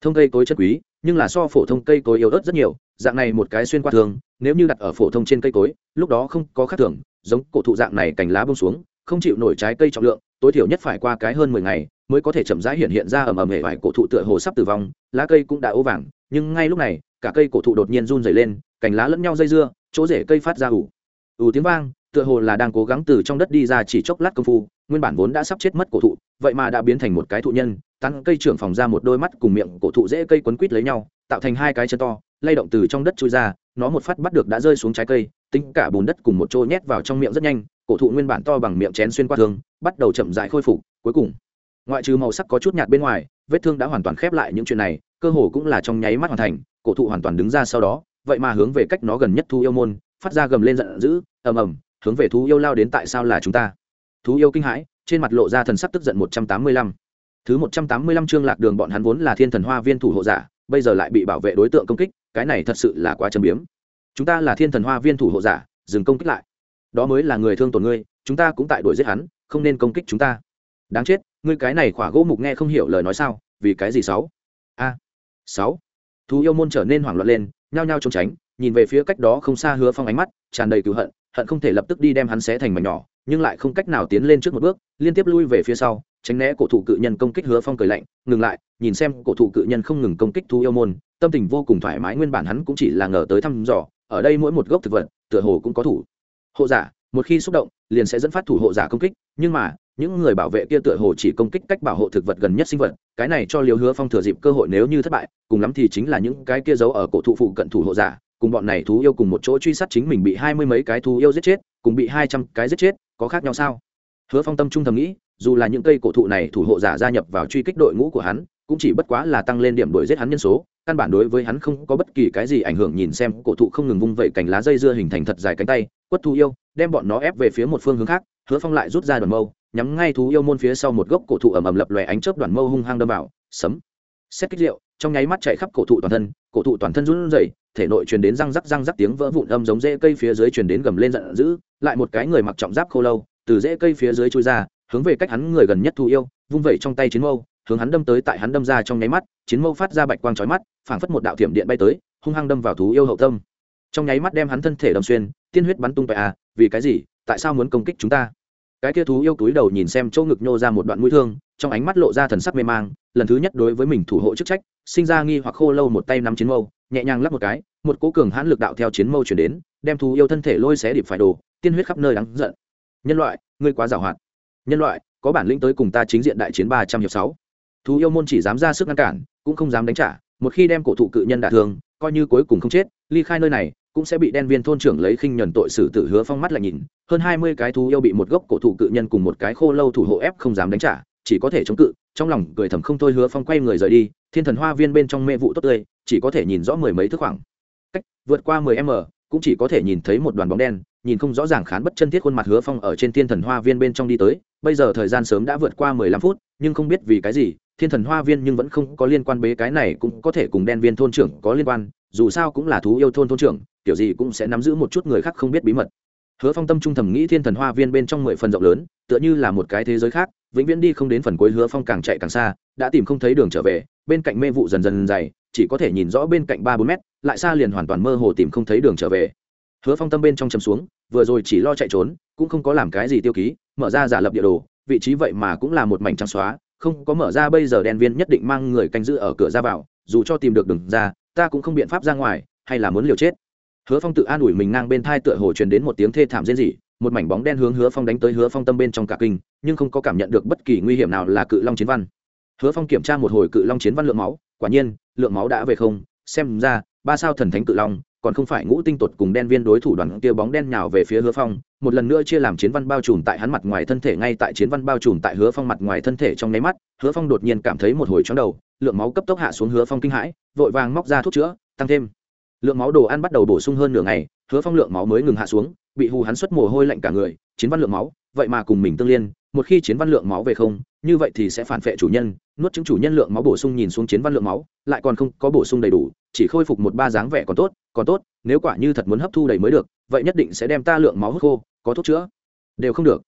Thông cây cối chất quý, nhưng là so phổ thông cây cối yếu ớt rất nhiều, dạng này một cái xuyên qua thường, nếu như đặt ở phổ thông trên cây cối, lúc đó không có khác thường, giống cổ thụ dạng này cành lá bông xuống, không chịu nổi trái cây trọng lượng, tối thiểu nhất phải qua cái hơn mười ngày, mới có thể chậm rãi hiện hiện ra ầm ầm hệ vải cổ thụ tựa hồ sắp tử vong, lá cây cũng đã ố vàng, nhưng ngay lúc này, cả cây cổ thụ đột nhiên run dày lên, cành lá lẫn nhau dây dưa, chỗ rễ cây phát ra ủ ủ tiếng vang tựa hồ là đang cố gắng từ trong đất đi ra chỉ chốc lát công phu, nguyên bản vốn đã sắp chết mất cổ thụ, vậy mà đã biến thành một cái thụ nhân tăng cây trưởng phòng ra một đôi mắt cùng miệng cổ thụ dễ cây quấn quít lấy nhau, tạo thành hai cái chân to, lay động từ trong đất chui ra, nó một phát bắt được đã rơi xuống trái cây, tính cả bùn đất cùng một chỗ nhét vào trong miệng rất nhanh, cổ thụ nguyên bản to bằng miệng chén xuyên qua thương, bắt đầu chậm dại khôi phục, cuối cùng, ngoại trừ màu sắc có chút nhạt bên ngoài, vết thương đã hoàn toàn khép lại những chuyện này, cơ hồ cũng là trong nháy mắt hoàn thành, cổ thụ hoàn toàn đứng ra sau đó, vậy mà hướng về cách nó gần nhất thu yêu môn, phát ra gầm lên giận dữ, ầm ầm hướng về thú yêu lao đến tại sao là chúng ta? Thú yêu kinh hãi, trên mặt lộ ra thần sắc tức giận một trăm tám mươi lăm. Thứ một trăm tám mươi lăm chương lạc đường bọn hắn vốn là thiên thần hoa viên thủ hộ giả, bây giờ lại bị bảo vệ đối tượng công kích, cái này thật sự là quá châm biếm. Chúng ta là thiên thần hoa viên thủ hộ giả, dừng công kích lại. Đó mới là người thương tổn ngươi, chúng ta cũng tại đuổi giết hắn, không nên công kích chúng ta. Đáng chết, ngươi cái này khỏa gỗ mục nghe không hiểu lời nói sao, vì cái gì sáu? A, sáu. Thú yêu môn trở nên hoảng loạn lên, nhao nhao trốn tránh, nhìn về phía cách đó không xa hứa phong ánh mắt, tràn đầy cựu hận hận không thể lập tức đi đem hắn xé thành mảnh nhỏ, nhưng lại không cách nào tiến lên trước một bước, liên tiếp lui về phía sau, tránh né cổ thụ cự nhân công kích hứa phong cười lạnh, ngừng lại, nhìn xem cổ thụ cự nhân không ngừng công kích thú yêu môn, tâm tình vô cùng thoải mái, nguyên bản hắn cũng chỉ là ngờ tới thăm dò, ở đây mỗi một gốc thực vật, tựa hồ cũng có thủ. Hộ giả, một khi xúc động, liền sẽ dẫn phát thủ hộ giả công kích, nhưng mà, những người bảo vệ kia tựa hồ chỉ công kích cách bảo hộ thực vật gần nhất sinh vật, cái này cho liều hứa phong thừa dịp cơ hội nếu như thất bại, cùng lắm thì chính là những cái kia giấu ở cổ thụ phụ cận thủ hộ giả cùng bọn này thú yêu cùng một chỗ truy sát chính mình bị hai mươi mấy cái thú yêu giết chết, cùng bị hai trăm cái giết chết, có khác nhau sao? Hứa phong tâm trung thầm nghĩ, dù là những cây cổ thụ này thủ hộ giả gia nhập vào truy kích đội ngũ của hắn, cũng chỉ bất quá là tăng lên điểm đổi giết hắn nhân số, căn bản đối với hắn không có bất kỳ cái gì ảnh hưởng nhìn xem cổ thụ không ngừng vung vẩy cành lá dây dưa hình thành thật dài cánh tay, quất thú yêu, đem bọn nó ép về phía một phương hướng khác, hứa phong lại rút ra đoàn mâu, nhắm ngay thú yêu môn phía sau một gốc cổ thụ ầm ầm lập lòe ánh chớp đoàn mâu hung hăng đâm vào, sấm xét kích rượu trong nháy mắt chạy khắp cổ thụ toàn thân, cổ thụ toàn thân run rẩy, thể nội truyền đến răng rắc răng rắc tiếng vỡ vụn âm giống rễ cây phía dưới truyền đến gầm lên giận dữ, lại một cái người mặc trọng giáp khô lâu, từ rễ cây phía dưới chui ra, hướng về cách hắn người gần nhất thu yêu, vung vẩy trong tay chiến mâu, hướng hắn đâm tới tại hắn đâm ra trong nháy mắt, chiến mâu phát ra bạch quang chói mắt, phảng phất một đạo thiểm điện bay tới, hung hăng đâm vào thú yêu hậu tâm. Trong nháy mắt đem hắn thân thể đâm xuyên, tiên huyết bắn tung tại à vì cái gì, tại sao muốn công kích chúng ta? Cái kia thú yêu túi đầu nhìn xem chỗ ngực nhô ra một đoạn mũi thương, trong ánh mắt lộ ra thần sắc mê mang, lần thứ nhất đối với mình thủ hộ chức trách, sinh ra nghi hoặc khô lâu một tay nắm chiến mâu, nhẹ nhàng lắp một cái, một cố cường hãn lực đạo theo chiến mâu chuyển đến, đem thú yêu thân thể lôi xé điệp phải đồ tiên huyết khắp nơi đáng giận. Nhân loại, ngươi quá giàu hoạt. Nhân loại, có bản lĩnh tới cùng ta chính diện đại chiến ba trăm hiệp sáu. Thú yêu môn chỉ dám ra sức ngăn cản, cũng không dám đánh trả, một khi đem cổ thụ cự nhân đả thương, coi như cuối cùng không chết, ly khai nơi này cũng sẽ bị đen viên thôn trưởng lấy khinh nhẫn tội xử tử hứa phong mắt lại nhìn, hơn hai mươi cái thú yêu bị một gốc cổ thụ cự nhân cùng một cái khô lâu thủ hộ ép không dám đánh trả, chỉ có thể chống cự, trong lòng cười thầm không thôi hứa phong quay người rời đi, thiên thần hoa viên bên trong mê vụ tốt tươi, chỉ có thể nhìn rõ mười mấy thước khoảng. Cách vượt qua mười m, cũng chỉ có thể nhìn thấy một đoàn bóng đen, nhìn không rõ ràng khán bất chân thiết khuôn mặt hứa phong ở trên thiên thần hoa viên bên trong đi tới, bây giờ thời gian sớm đã vượt qua mười lăm phút, nhưng không biết vì cái gì, thiên thần hoa viên nhưng vẫn không có liên quan bế cái này cũng có thể cùng đen viên thôn trưởng có liên quan, dù sao cũng là thú yêu thôn thôn trưởng kiểu gì cũng sẽ nắm giữ một chút người khác không biết bí mật. Hứa phong tâm trung thầm nghĩ thiên thần hoa viên bên trong mười phần rộng lớn, tựa như là một cái thế giới khác, vĩnh viễn đi không đến phần cuối hứa phong càng chạy càng xa, đã tìm không thấy đường trở về, bên cạnh mê vụ dần dần dày, chỉ có thể nhìn rõ bên cạnh ba bốn mét, lại xa liền hoàn toàn mơ hồ tìm không thấy đường trở về. Hứa phong tâm bên trong chầm xuống, vừa rồi chỉ lo chạy trốn, cũng không có làm cái gì tiêu ký, mở ra giả lập địa đồ, vị trí vậy mà cũng là một mảnh trắng xóa, không có mở ra bây giờ đèn viên nhất định mang người canh giữ ở cửa ra vào, dù cho tìm được đường ra, ta cũng không biện pháp ra ngoài, hay là muốn liều chết hứa phong tự an ủi mình ngang bên thai tựa hồ truyền đến một tiếng thê thảm rên rỉ, một mảnh bóng đen hướng hứa phong đánh tới hứa phong tâm bên trong cả kinh, nhưng không có cảm nhận được bất kỳ nguy hiểm nào là cự long chiến văn. Hứa phong kiểm tra một hồi cự long chiến văn lượng máu, quả nhiên, lượng máu đã về không, xem ra, ba sao thần thánh cự long, còn không phải ngũ tinh tột cùng đen viên đối thủ đoàn kia bóng đen nhào về phía hứa phong, một lần nữa chia làm chiến văn bao trùm tại hắn mặt ngoài thân thể ngay tại chiến văn bao trùm tại hứa phong mặt ngoài thân thể trong nháy mắt, hứa phong đột nhiên cảm thấy một hồi chóng đầu, lượng máu cấp tốc hạ xuống hứa phong kinh hãi, vội vàng móc ra thuốc chữa, tăng thêm lượng máu đồ ăn bắt đầu bổ sung hơn nửa ngày, hứa phong lượng máu mới ngừng hạ xuống, bị hù hắn xuất mồ hôi lạnh cả người, chiến văn lượng máu, vậy mà cùng mình tương liên, một khi chiến văn lượng máu về không, như vậy thì sẽ phản vệ chủ nhân, nuốt chứng chủ nhân lượng máu bổ sung nhìn xuống chiến văn lượng máu, lại còn không có bổ sung đầy đủ, chỉ khôi phục một ba dáng vẻ còn tốt còn tốt, nếu quả như thật muốn hấp thu đầy mới được, vậy nhất định sẽ đem ta lượng máu hút khô, có thuốc chữa. Đều không được.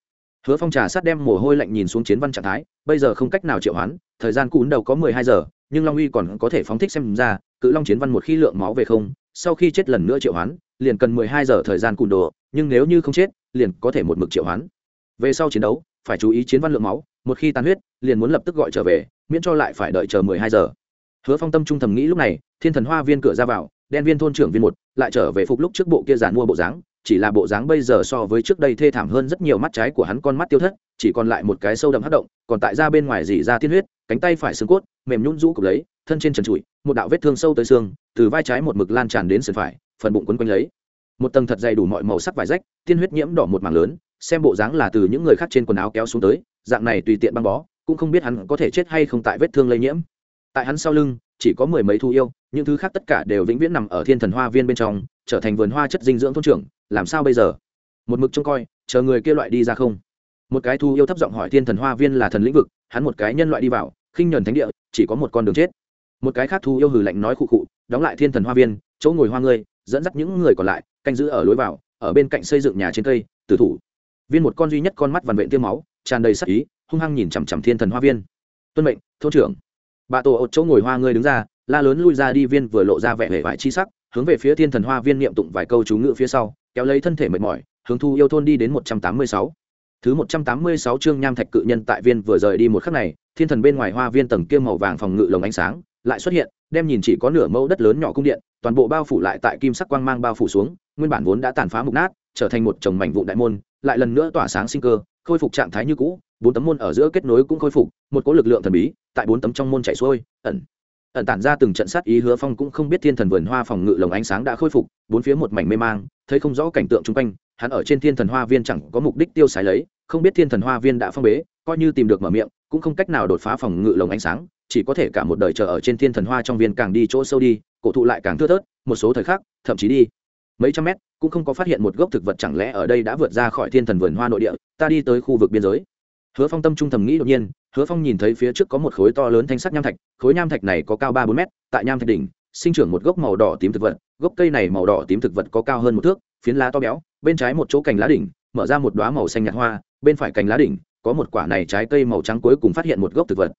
Hứa phong trà sát đem mồ hôi lạnh nhìn xuống chiến văn trạng thái, bây giờ không cách nào triệu hoán, thời gian cún đầu có mười hai giờ, nhưng long uy còn có thể phóng thích xem ra, cự long chiến văn một khi lượng máu về không sau khi chết lần nữa triệu hoán, liền cần mười hai giờ thời gian cùn đồ, nhưng nếu như không chết, liền có thể một mực triệu hoán. Về sau chiến đấu, phải chú ý chiến văn lượng máu, một khi tan huyết, liền muốn lập tức gọi trở về, miễn cho lại phải đợi chờ mười hai giờ. Hứa phong tâm trung thầm nghĩ lúc này, thiên thần hoa viên cửa ra vào, đen viên thôn trưởng viên một, lại trở về phục lúc trước bộ kia giàn mua bộ dáng, chỉ là bộ dáng bây giờ so với trước đây thê thảm hơn rất nhiều mắt trái của hắn con mắt tiêu thất, chỉ còn lại một cái sâu đậm hất động, còn tại ra bên ngoài dỉ ra tiên huyết, cánh tay phải xương cốt, mềm nhún rũ cục lấy thân trên trần trụi, một đạo vết thương sâu tới xương, từ vai trái một mực lan tràn đến sườn phải, phần bụng quấn quanh lấy. Một tầng thật dày đủ mọi màu sắc vải rách, tiên huyết nhiễm đỏ một mảng lớn, xem bộ dáng là từ những người khác trên quần áo kéo xuống tới, dạng này tùy tiện băng bó, cũng không biết hắn có thể chết hay không tại vết thương lây nhiễm. Tại hắn sau lưng, chỉ có mười mấy thu yêu, những thứ khác tất cả đều vĩnh viễn nằm ở thiên thần hoa viên bên trong, trở thành vườn hoa chất dinh dưỡng thôn trưởng, làm sao bây giờ? Một mực trông coi, chờ người kia loại đi ra không? Một cái thu yêu thấp giọng hỏi thiên thần hoa viên là thần lĩnh vực, hắn một cái nhân loại đi vào, khinh nhuần thánh địa, chỉ có một con đường chết một cái khác thu yêu hừ lạnh nói khụ khụ, đóng lại thiên thần hoa viên, chỗ ngồi hoa ngươi, dẫn dắt những người còn lại, canh giữ ở lối vào, ở bên cạnh xây dựng nhà trên cây, tử thủ. Viên một con duy nhất con mắt vằn vện tiêm máu, tràn đầy sắc ý, hung hăng nhìn chằm chằm thiên thần hoa viên. Tuân mệnh, thôn trưởng. Bà tổ ột chỗ ngồi hoa ngươi đứng ra, la lớn lui ra đi viên vừa lộ ra vẻ hề vải chi sắc, hướng về phía thiên thần hoa viên niệm tụng vài câu chú ngự phía sau, kéo lấy thân thể mệt mỏi, hướng thu yêu thôn đi đến một trăm tám mươi sáu. Thứ một trăm tám mươi sáu chương nham thạch cự nhân tại viên vừa rời đi một khắc này, thiên thần bên ngoài hoa viên tầng kia màu vàng phòng ngự lồng ánh sáng lại xuất hiện, đem nhìn chỉ có nửa mẫu đất lớn nhỏ cung điện, toàn bộ bao phủ lại tại kim sắc quang mang bao phủ xuống, nguyên bản vốn đã tàn phá mục nát, trở thành một chồng mảnh vụn đại môn, lại lần nữa tỏa sáng sinh cơ, khôi phục trạng thái như cũ, bốn tấm môn ở giữa kết nối cũng khôi phục, một cỗ lực lượng thần bí, tại bốn tấm trong môn chạy xuôi, ẩn ẩn tản ra từng trận sát ý hứa phong cũng không biết thiên thần vườn hoa phòng ngự lồng ánh sáng đã khôi phục, bốn phía một mảnh mê mang, thấy không rõ cảnh tượng chung quanh, hắn ở trên thiên thần hoa viên chẳng có mục đích tiêu xài lấy, không biết thiên thần hoa viên đã phong bế, coi như tìm được mở miệng, cũng không cách nào đột phá phòng ngự lồng ánh sáng chỉ có thể cả một đời chờ ở trên thiên thần hoa trong viên càng đi chỗ sâu đi, cổ thụ lại càng thưa thớt, một số thời khắc, thậm chí đi mấy trăm mét, cũng không có phát hiện một gốc thực vật chẳng lẽ ở đây đã vượt ra khỏi thiên thần vườn hoa nội địa, ta đi tới khu vực biên giới. Hứa phong tâm trung thầm nghĩ đột nhiên, hứa phong nhìn thấy phía trước có một khối to lớn thanh sắc nham thạch, khối nham thạch này có cao ba bốn mét, tại nham thạch đỉnh, sinh trưởng một gốc màu đỏ tím thực vật, gốc cây này màu đỏ tím thực vật có cao hơn một thước, phiến lá to béo, bên trái một chỗ cành lá đỉnh, mở ra một đoá màu xanh nhạt hoa, bên phải cành lá đỉnh, có một quả này trái cây màu trắng cuối cùng phát hiện một gốc thực vật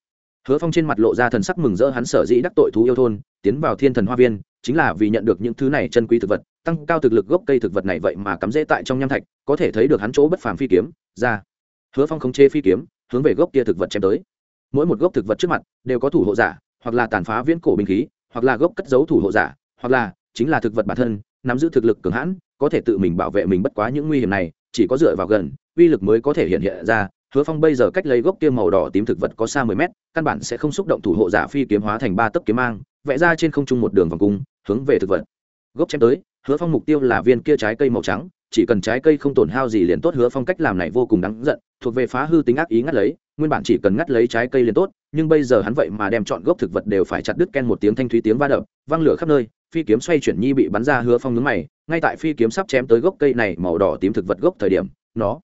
hứa phong trên mặt lộ ra thần sắc mừng rỡ, hắn sở dĩ đắc tội thú yêu thôn, tiến vào thiên thần hoa viên, chính là vì nhận được những thứ này chân quý thực vật, tăng cao thực lực gốc cây thực vật này vậy mà cắm rễ tại trong nham thạch, có thể thấy được hắn chỗ bất phàm phi kiếm, ra. Hứa phong không chê phi kiếm, hướng về gốc kia thực vật chém tới. Mỗi một gốc thực vật trước mặt đều có thủ hộ giả, hoặc là tàn phá viễn cổ binh khí, hoặc là gốc cất giấu thủ hộ giả, hoặc là chính là thực vật bản thân, nắm giữ thực lực cường hãn, có thể tự mình bảo vệ mình bất quá những nguy hiểm này, chỉ có dựa vào gần, uy lực mới có thể hiện hiện ra hứa phong bây giờ cách lấy gốc kia màu đỏ tím thực vật có xa mười mét, căn bản sẽ không xúc động thủ hộ giả phi kiếm hóa thành ba tấc kiếm mang, vẽ ra trên không trung một đường vòng cung, hướng về thực vật. Gốc chém tới, hứa phong mục tiêu là viên kia trái cây màu trắng, chỉ cần trái cây không tổn hao gì liền tốt, hứa phong cách làm này vô cùng đáng giận, thuộc về phá hư tính ác ý ngắt lấy, nguyên bản chỉ cần ngắt lấy trái cây liền tốt, nhưng bây giờ hắn vậy mà đem chọn gốc thực vật đều phải chặt đứt ken một tiếng thanh thúy tiếng va đập, văng lửa khắp nơi, phi kiếm xoay chuyển nhi bị bắn ra, hứa phong nhướng mày, ngay tại phi kiếm sắp chém tới gốc cây này màu đỏ tím thực vật gốc thời điểm, nó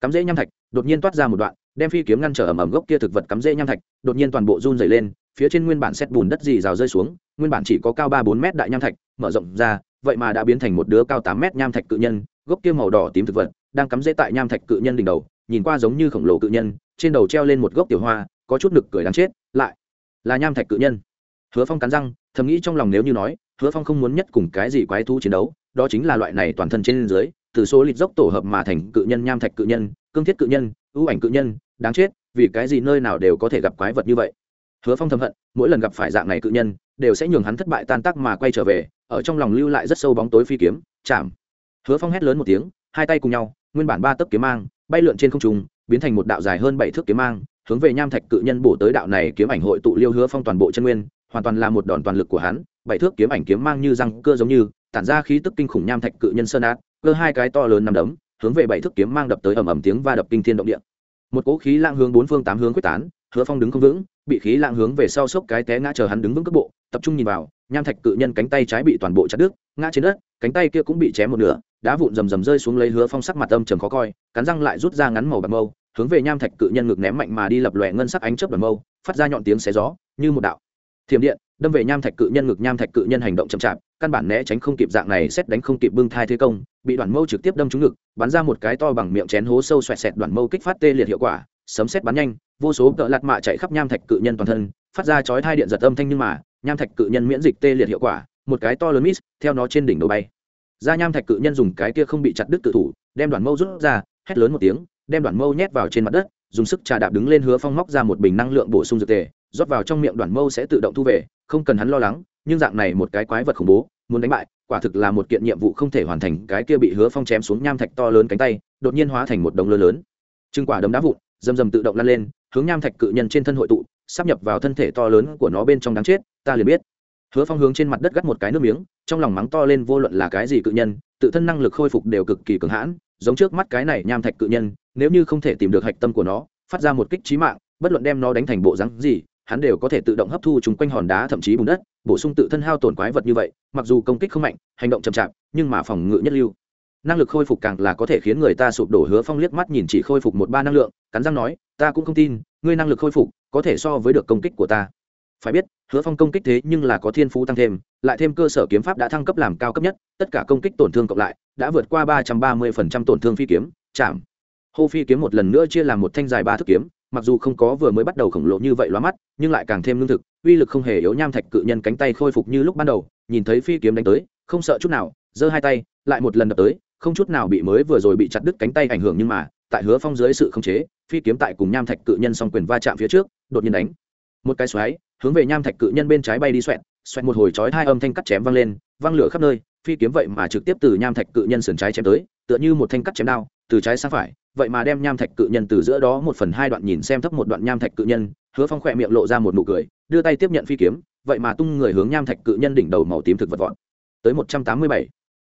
cắm rễ nham thạch đột nhiên toát ra một đoạn, đem phi kiếm ngăn trở ẩm ẩm gốc kia thực vật cắm rễ nham thạch, đột nhiên toàn bộ run dày lên, phía trên nguyên bản xét bùn đất dì rào rơi xuống, nguyên bản chỉ có cao ba bốn mét đại nham thạch, mở rộng ra, vậy mà đã biến thành một đứa cao tám mét nham thạch cự nhân, gốc kia màu đỏ tím thực vật, đang cắm rễ tại nham thạch cự nhân đỉnh đầu, nhìn qua giống như khổng lồ cự nhân, trên đầu treo lên một gốc tiểu hoa, có chút nực cười đáng chết, lại là nham thạch cự nhân. Hứa phong cắn răng, thầm nghĩ trong lòng nếu như nói, hứa phong không muốn nhất cùng cái gì quái thú chiến đấu, đó chính là loại này toàn thân trên dưới, từ số lịt dốc tổ hợp mà thành cự nhân nham thạch cự nhân cương thiết cự nhân, ưu ảnh cự nhân, đáng chết, vì cái gì nơi nào đều có thể gặp quái vật như vậy? Hứa phong thầm hận, mỗi lần gặp phải dạng này cự nhân, đều sẽ nhường hắn thất bại tan tác mà quay trở về, ở trong lòng lưu lại rất sâu bóng tối phi kiếm, chạm. Hứa phong hét lớn một tiếng, hai tay cùng nhau, nguyên bản ba tấc kiếm mang, bay lượn trên không trung, biến thành một đạo dài hơn bảy thước kiếm mang, hướng về nham thạch cự nhân bổ tới đạo này kiếm ảnh hội tụ liêu hứa phong toàn bộ chân nguyên, hoàn toàn là một đòn toàn lực của hắn, bảy thước kiếm ảnh kiếm mang như răng cơ giống như, tản ra khí tức kinh khủng nham thạch cự nhân sơn át cơ hai cái to lớn nằm đấm hướng về bảy thước kiếm mang đập tới ầm ầm tiếng va đập kinh thiên động địa. Một cỗ khí lang hướng bốn phương tám hướng quyết tán, hứa phong đứng không vững, bị khí lang hướng về sau sốc cái té ngã chờ hắn đứng vững cước bộ, tập trung nhìn vào, nham thạch cự nhân cánh tay trái bị toàn bộ chặt đứt, ngã trên đất, cánh tay kia cũng bị chém một nửa, đá vụn rầm rầm rơi xuống lấy hứa phong sắc mặt âm trầm khó coi, cắn răng lại rút ra ngắn màu bạc mâu, hướng về nham thạch cự nhân ngực ném mạnh mà đi lập lòe ngân sắc ánh chớp đoàn mâu, phát ra nhọn tiếng xé gió, như một đạo. Thiểm điện, đâm về nham thạch cự nhân ngực, nham thạch cự nhân hành động chậm chạp căn bản né tránh không kịp dạng này xét đánh không kịp bưng thai thế công, bị đoàn mâu trực tiếp đâm trúng ngực, bắn ra một cái to bằng miệng chén hố sâu xoẹt xẹt đoàn mâu kích phát tê liệt hiệu quả, sấm xét bắn nhanh, vô số cỡ lạt mạ chạy khắp nham thạch cự nhân toàn thân, phát ra chói thai điện giật âm thanh nhưng mà, nham thạch cự nhân miễn dịch tê liệt hiệu quả, một cái to lớn miss, theo nó trên đỉnh đầu bay. Ra nham thạch cự nhân dùng cái kia không bị chặt đứt tự thủ, đem đoàn mâu rút ra, hét lớn một tiếng, đem đoàn mâu nhét vào trên mặt đất, dùng sức trà đạp đứng lên hứa phong móc ra một bình năng lượng bổ sung dược tề, rót vào trong miệng đoàn mâu sẽ tự động thu về, không cần hắn lo lắng nhưng dạng này một cái quái vật khủng bố, muốn đánh bại, quả thực là một kiện nhiệm vụ không thể hoàn thành, cái kia bị hứa phong chém xuống nham thạch to lớn cánh tay, đột nhiên hóa thành một đống lớn lớn. Chừng quả đấm đá vụn dầm dầm tự động lăn lên, hướng nham thạch cự nhân trên thân hội tụ, sắp nhập vào thân thể to lớn của nó bên trong đáng chết, ta liền biết. Hứa phong hướng trên mặt đất gắt một cái nước miếng, trong lòng mắng to lên vô luận là cái gì cự nhân, tự thân năng lực khôi phục đều cực kỳ cường hãn, giống trước mắt cái này nham thạch cự nhân, nếu như không thể tìm được hạch tâm của nó, phát ra một kích trí mạng, bất luận đem nó đánh thành bộ rắn gì hắn đều có thể tự động hấp thu chúng quanh hòn đá, thậm chí bùn đất, bổ sung tự thân hao tổn quái vật như vậy, mặc dù công kích không mạnh, hành động chậm chạp, nhưng mà phòng ngự nhất lưu. Năng lực khôi phục càng là có thể khiến người ta sụp đổ. Hứa phong liếc mắt nhìn chỉ khôi phục một ba năng lượng, cắn răng nói, ta cũng không tin, ngươi năng lực khôi phục có thể so với được công kích của ta. Phải biết, hứa phong công kích thế nhưng là có thiên phú tăng thêm, lại thêm cơ sở kiếm pháp đã thăng cấp làm cao cấp nhất, tất cả công kích tổn thương cộng lại, đã vượt qua ba trăm ba mươi phần trăm tổn thương phi kiếm, chạm. Hô phi kiếm một lần nữa chia làm một thanh dài ba thước kiếm mặc dù không có vừa mới bắt đầu khổng lồ như vậy loa mắt, nhưng lại càng thêm lương thực, uy lực không hề yếu nham thạch cự nhân cánh tay khôi phục như lúc ban đầu, nhìn thấy phi kiếm đánh tới, không sợ chút nào, giơ hai tay, lại một lần đập tới, không chút nào bị mới vừa rồi bị chặt đứt cánh tay ảnh hưởng nhưng mà, tại hứa phong dưới sự khống chế, phi kiếm tại cùng nham thạch cự nhân song quyền va chạm phía trước, đột nhiên đánh. Một cái xoáy, hướng về nham thạch cự nhân bên trái bay đi xoẹt xoẹt một hồi chói hai âm thanh cắt chém vang lên văng lửa khắp nơi, phi kiếm vậy mà trực tiếp từ nham thạch cự nhân sườn trái chém tới, tựa như một thanh cắt chém đao, từ trái sang phải vậy mà đem nham thạch cự nhân từ giữa đó một phần hai đoạn nhìn xem thấp một đoạn nham thạch cự nhân, hứa phong khỏe miệng lộ ra một nụ cười, đưa tay tiếp nhận phi kiếm, vậy mà tung người hướng nham thạch cự nhân đỉnh đầu màu tím thực vật vọn tới một trăm tám mươi bảy.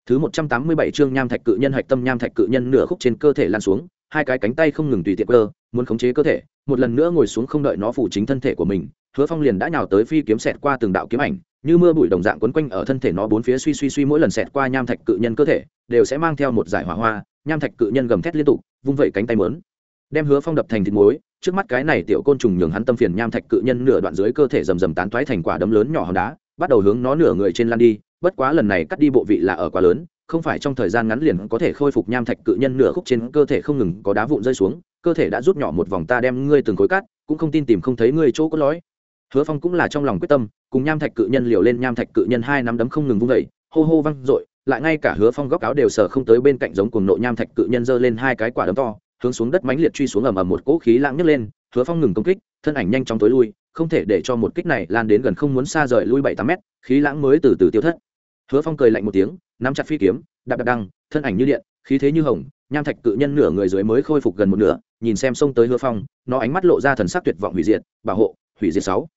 Thứ một trăm tám mươi bảy chương nham thạch cự nhân hạch tâm nham thạch cự nhân nửa khúc trên cơ thể lan xuống, hai cái cánh tay không ngừng tùy tiện cơ, muốn khống chế cơ thể, một lần nữa ngồi xuống không đợi nó phủ chính thân thể của mình, hứa phong liền đã nhào tới phi kiếm xẹt qua từng đạo kiếm ảnh, như mưa bụi đồng dạng quấn quanh ở thân thể nó bốn phía suy suy suy mỗi lần xẹt qua nham thạch cự nhân cơ thể, đều sẽ mang theo một giải hỏa hoa nham thạch cự nhân gầm thét liên tục, vung vẩy cánh tay mớn đem hứa phong đập thành thịt muối. Trước mắt cái này tiểu côn trùng nhường hắn tâm phiền nham thạch cự nhân nửa đoạn dưới cơ thể rầm rầm tán toái thành quả đấm lớn nhỏ hòn đá, bắt đầu hướng nó nửa người trên lan đi. Bất quá lần này cắt đi bộ vị là ở quá lớn, không phải trong thời gian ngắn liền có thể khôi phục nham thạch cự nhân nửa khúc trên cơ thể không ngừng có đá vụn rơi xuống. Cơ thể đã rút nhỏ một vòng ta đem ngươi từng khối cát cũng không tin tìm không thấy ngươi chỗ có lói hứa phong cũng là trong lòng quyết tâm, cùng nham thạch cự nhân liều lên nham thạch cự nhân hai nắm đấm không ngừng vung vẩy hô hô văng dội lại ngay cả hứa phong góc áo đều sờ không tới bên cạnh giống cuồng nội nham thạch cự nhân giơ lên hai cái quả đấm to, hướng xuống đất mãnh liệt truy xuống ầm ầm một cỗ khí lãng nhấc lên, hứa phong ngừng công kích, thân ảnh nhanh chóng tối lui, không thể để cho một kích này lan đến gần không muốn xa rời lui bảy tám mét, khí lãng mới từ từ tiêu thất. Hứa phong cười lạnh một tiếng, nắm chặt phi kiếm, đạp đạp đăng, thân ảnh như điện, khí thế như hồng, nham thạch cự nhân nửa người dưới mới khôi phục gần một nửa, nhìn xem xông tới hứa phong, nó ánh mắt lộ ra thần sắc tuyệt vọng hủy diệt, bảo hộ, hủy diệt sáu.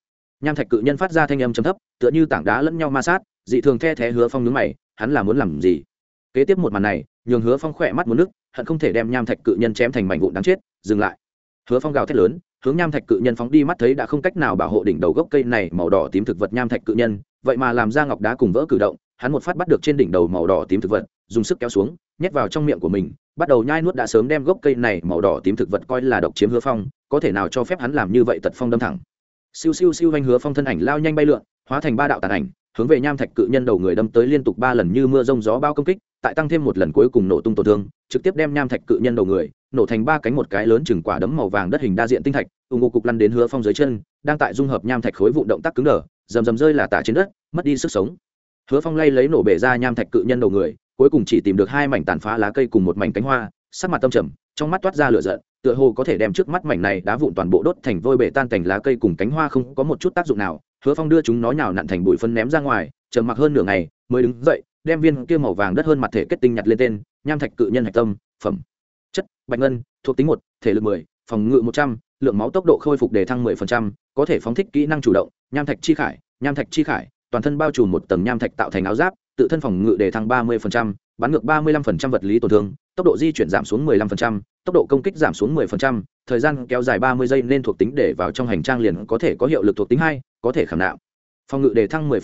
Nham thạch cự nhân phát ra thanh âm trầm thấp, tựa như tảng đá lẫn nhau ma sát, dị thường the thé hứa phong nhướng mày hắn là muốn làm gì? Kế tiếp một màn này, nhường hứa phong khỏe mắt muốn nước hận không thể đem nham thạch cự nhân chém thành mảnh vụn đáng chết, dừng lại. Hứa phong gào thét lớn, hướng nham thạch cự nhân phóng đi mắt thấy đã không cách nào bảo hộ đỉnh đầu gốc cây này màu đỏ tím thực vật nham thạch cự nhân, vậy mà làm ra ngọc đá cùng vỡ cử động, hắn một phát bắt được trên đỉnh đầu màu đỏ tím thực vật, dùng sức kéo xuống, nhét vào trong miệng của mình, bắt đầu nhai nuốt đã sớm đem gốc cây này màu đỏ tím thực vật coi là độc chiếm hứa phong, có thể nào cho phép hắn làm như vậy tật phong đâm thẳng. Siêu siêu siêu anh hứa phong thân ảnh lao nhanh bay lượn, hóa thành ba đạo tàn ảnh hướng về nham thạch cự nhân đầu người đâm tới liên tục ba lần như mưa rông gió bao công kích, tại tăng thêm một lần cuối cùng nổ tung tổn thương, trực tiếp đem nham thạch cự nhân đầu người, nổ thành ba cánh một cái lớn chừng quả đấm màu vàng đất hình đa diện tinh thạch ủng hộ cục lăn đến hứa phong dưới chân, đang tại dung hợp nham thạch khối vụ động tác cứng đờ, rầm rầm rơi là tả trên đất, mất đi sức sống. Hứa phong lay lấy nổ bể ra nham thạch cự nhân đầu người, cuối cùng chỉ tìm được hai mảnh tàn phá lá cây cùng một mảnh cánh hoa, sắc mặt tâm trầm, trong mắt toát ra lửa giận, tựa hồ có thể đem trước mắt mảnh này đá vụn toàn bộ đốt thành vôi bể tan cảnh lá cây cùng cánh hoa không có một chút tác dụng nào hứa phong đưa chúng nó nhào nặn thành bụi phân ném ra ngoài trầm mặc hơn nửa ngày, mới đứng dậy, đem viên kia màu vàng đất hơn mặt thể kết tinh nhặt lên tên, nham thạch cự nhân hạch tâm, phẩm. Chất, bạch ngân, thuộc tính một, thể lực mười, phòng ngự một trăm, lượng máu tốc độ khôi phục đề thăng mười phần trăm, có thể phóng thích kỹ năng chủ động, nham thạch chi khải, nham thạch chi khải, toàn thân bao trùm một tầng nham thạch tạo thành áo giáp, tự thân phòng ngự đề thăng ba mươi bắn ngược ba mươi lăm vật lý tổn thương, tốc độ di chuyển giảm xuống mười lăm tốc độ công kích giảm xuống mười thời gian kéo dài ba mươi giây nên thuộc tính để vào trong hành trang liền có thể có hiệu lực thuộc tính hai có thể khảm nạo phòng ngự đề thăng mười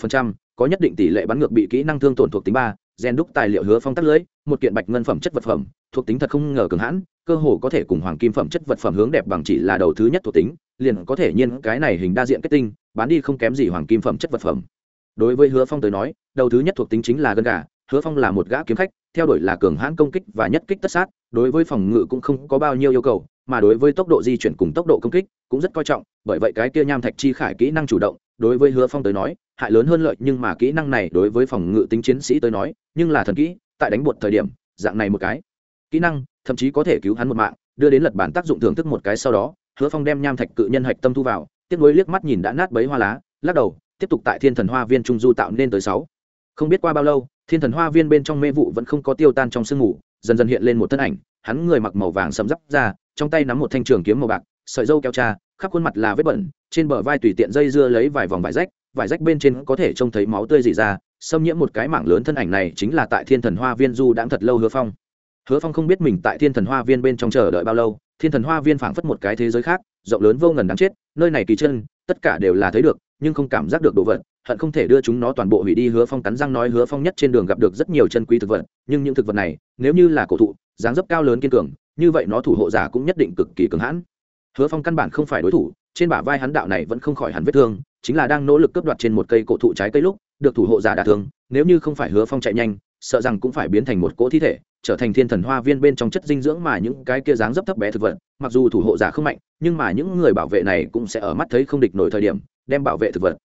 có nhất định tỷ lệ bắn ngược bị kỹ năng thương tổn thuộc tính ba, gen đúc tài liệu hứa phong tắt lưới, một kiện bạch ngân phẩm chất vật phẩm, thuộc tính thật không ngờ cường hãn, cơ hồ có thể cùng hoàng kim phẩm chất vật phẩm hướng đẹp bằng chỉ là đầu thứ nhất thuộc tính, liền có thể nhiên cái này hình đa diện kết tinh, bán đi không kém gì hoàng kim phẩm chất vật phẩm. Đối với hứa phong tới nói, đầu thứ nhất thuộc tính chính là gân gà, hứa phong là một gã kiếm khách, theo đuổi là cường hãn công kích và nhất kích tất sát, đối với phòng ngự cũng không có bao nhiêu yêu cầu mà đối với tốc độ di chuyển cùng tốc độ công kích cũng rất coi trọng, bởi vậy cái kia nham thạch chi khải kỹ năng chủ động, đối với hứa phong tới nói, hại lớn hơn lợi, nhưng mà kỹ năng này đối với phòng ngự tính chiến sĩ tới nói, nhưng là thần kỹ, tại đánh bột thời điểm, dạng này một cái kỹ năng, thậm chí có thể cứu hắn một mạng, đưa đến lật bản tác dụng thưởng thức một cái sau đó, hứa phong đem nham thạch cự nhân hạch tâm thu vào, tiếp nối liếc mắt nhìn đã nát bấy hoa lá, lắc đầu, tiếp tục tại thiên thần hoa viên trung du tạo nên tới sáu. Không biết qua bao lâu, thiên thần hoa viên bên trong mê vụ vẫn không có tiêu tan trong sương mù, dần dần hiện lên một thân ảnh, hắn người mặc màu vàng sầm dắp ra trong tay nắm một thanh trường kiếm màu bạc, sợi dâu keo cha khắp khuôn mặt là vết bẩn, trên bờ vai tùy tiện dây dưa lấy vài vòng vải rách vải rách bên trên có thể trông thấy máu tươi dị ra, xâm nhiễm một cái mảng lớn thân ảnh này chính là tại thiên thần hoa viên du đãng thật lâu hứa phong. Hứa phong không biết mình tại thiên thần hoa viên bên trong chờ đợi bao lâu, thiên thần hoa viên phảng phất một cái thế giới khác, rộng lớn vô ngần đáng chết, nơi này kỳ chân, tất cả đều là thấy được, nhưng không cảm giác được đồ vật, hận không thể đưa chúng nó toàn bộ hủy đi. Hứa phong cắn răng nói, hứa phong nhất trên đường gặp được rất nhiều chân quý thực vật, nhưng những thực vật này, nếu như là cổ thụ, dáng dấp cao lớn kiên cường như vậy nó thủ hộ giả cũng nhất định cực kỳ cường hãn. Hứa phong căn bản không phải đối thủ, trên bả vai hắn đạo này vẫn không khỏi hẳn vết thương, chính là đang nỗ lực cướp đoạt trên một cây cổ thụ trái cây lúc, được thủ hộ giả đả thương, nếu như không phải hứa phong chạy nhanh, sợ rằng cũng phải biến thành một cỗ thi thể, trở thành thiên thần hoa viên bên trong chất dinh dưỡng mà những cái kia dáng dấp thấp bé thực vật. Mặc dù thủ hộ giả không mạnh, nhưng mà những người bảo vệ này cũng sẽ ở mắt thấy không địch nổi thời điểm, đem bảo vệ thực vật.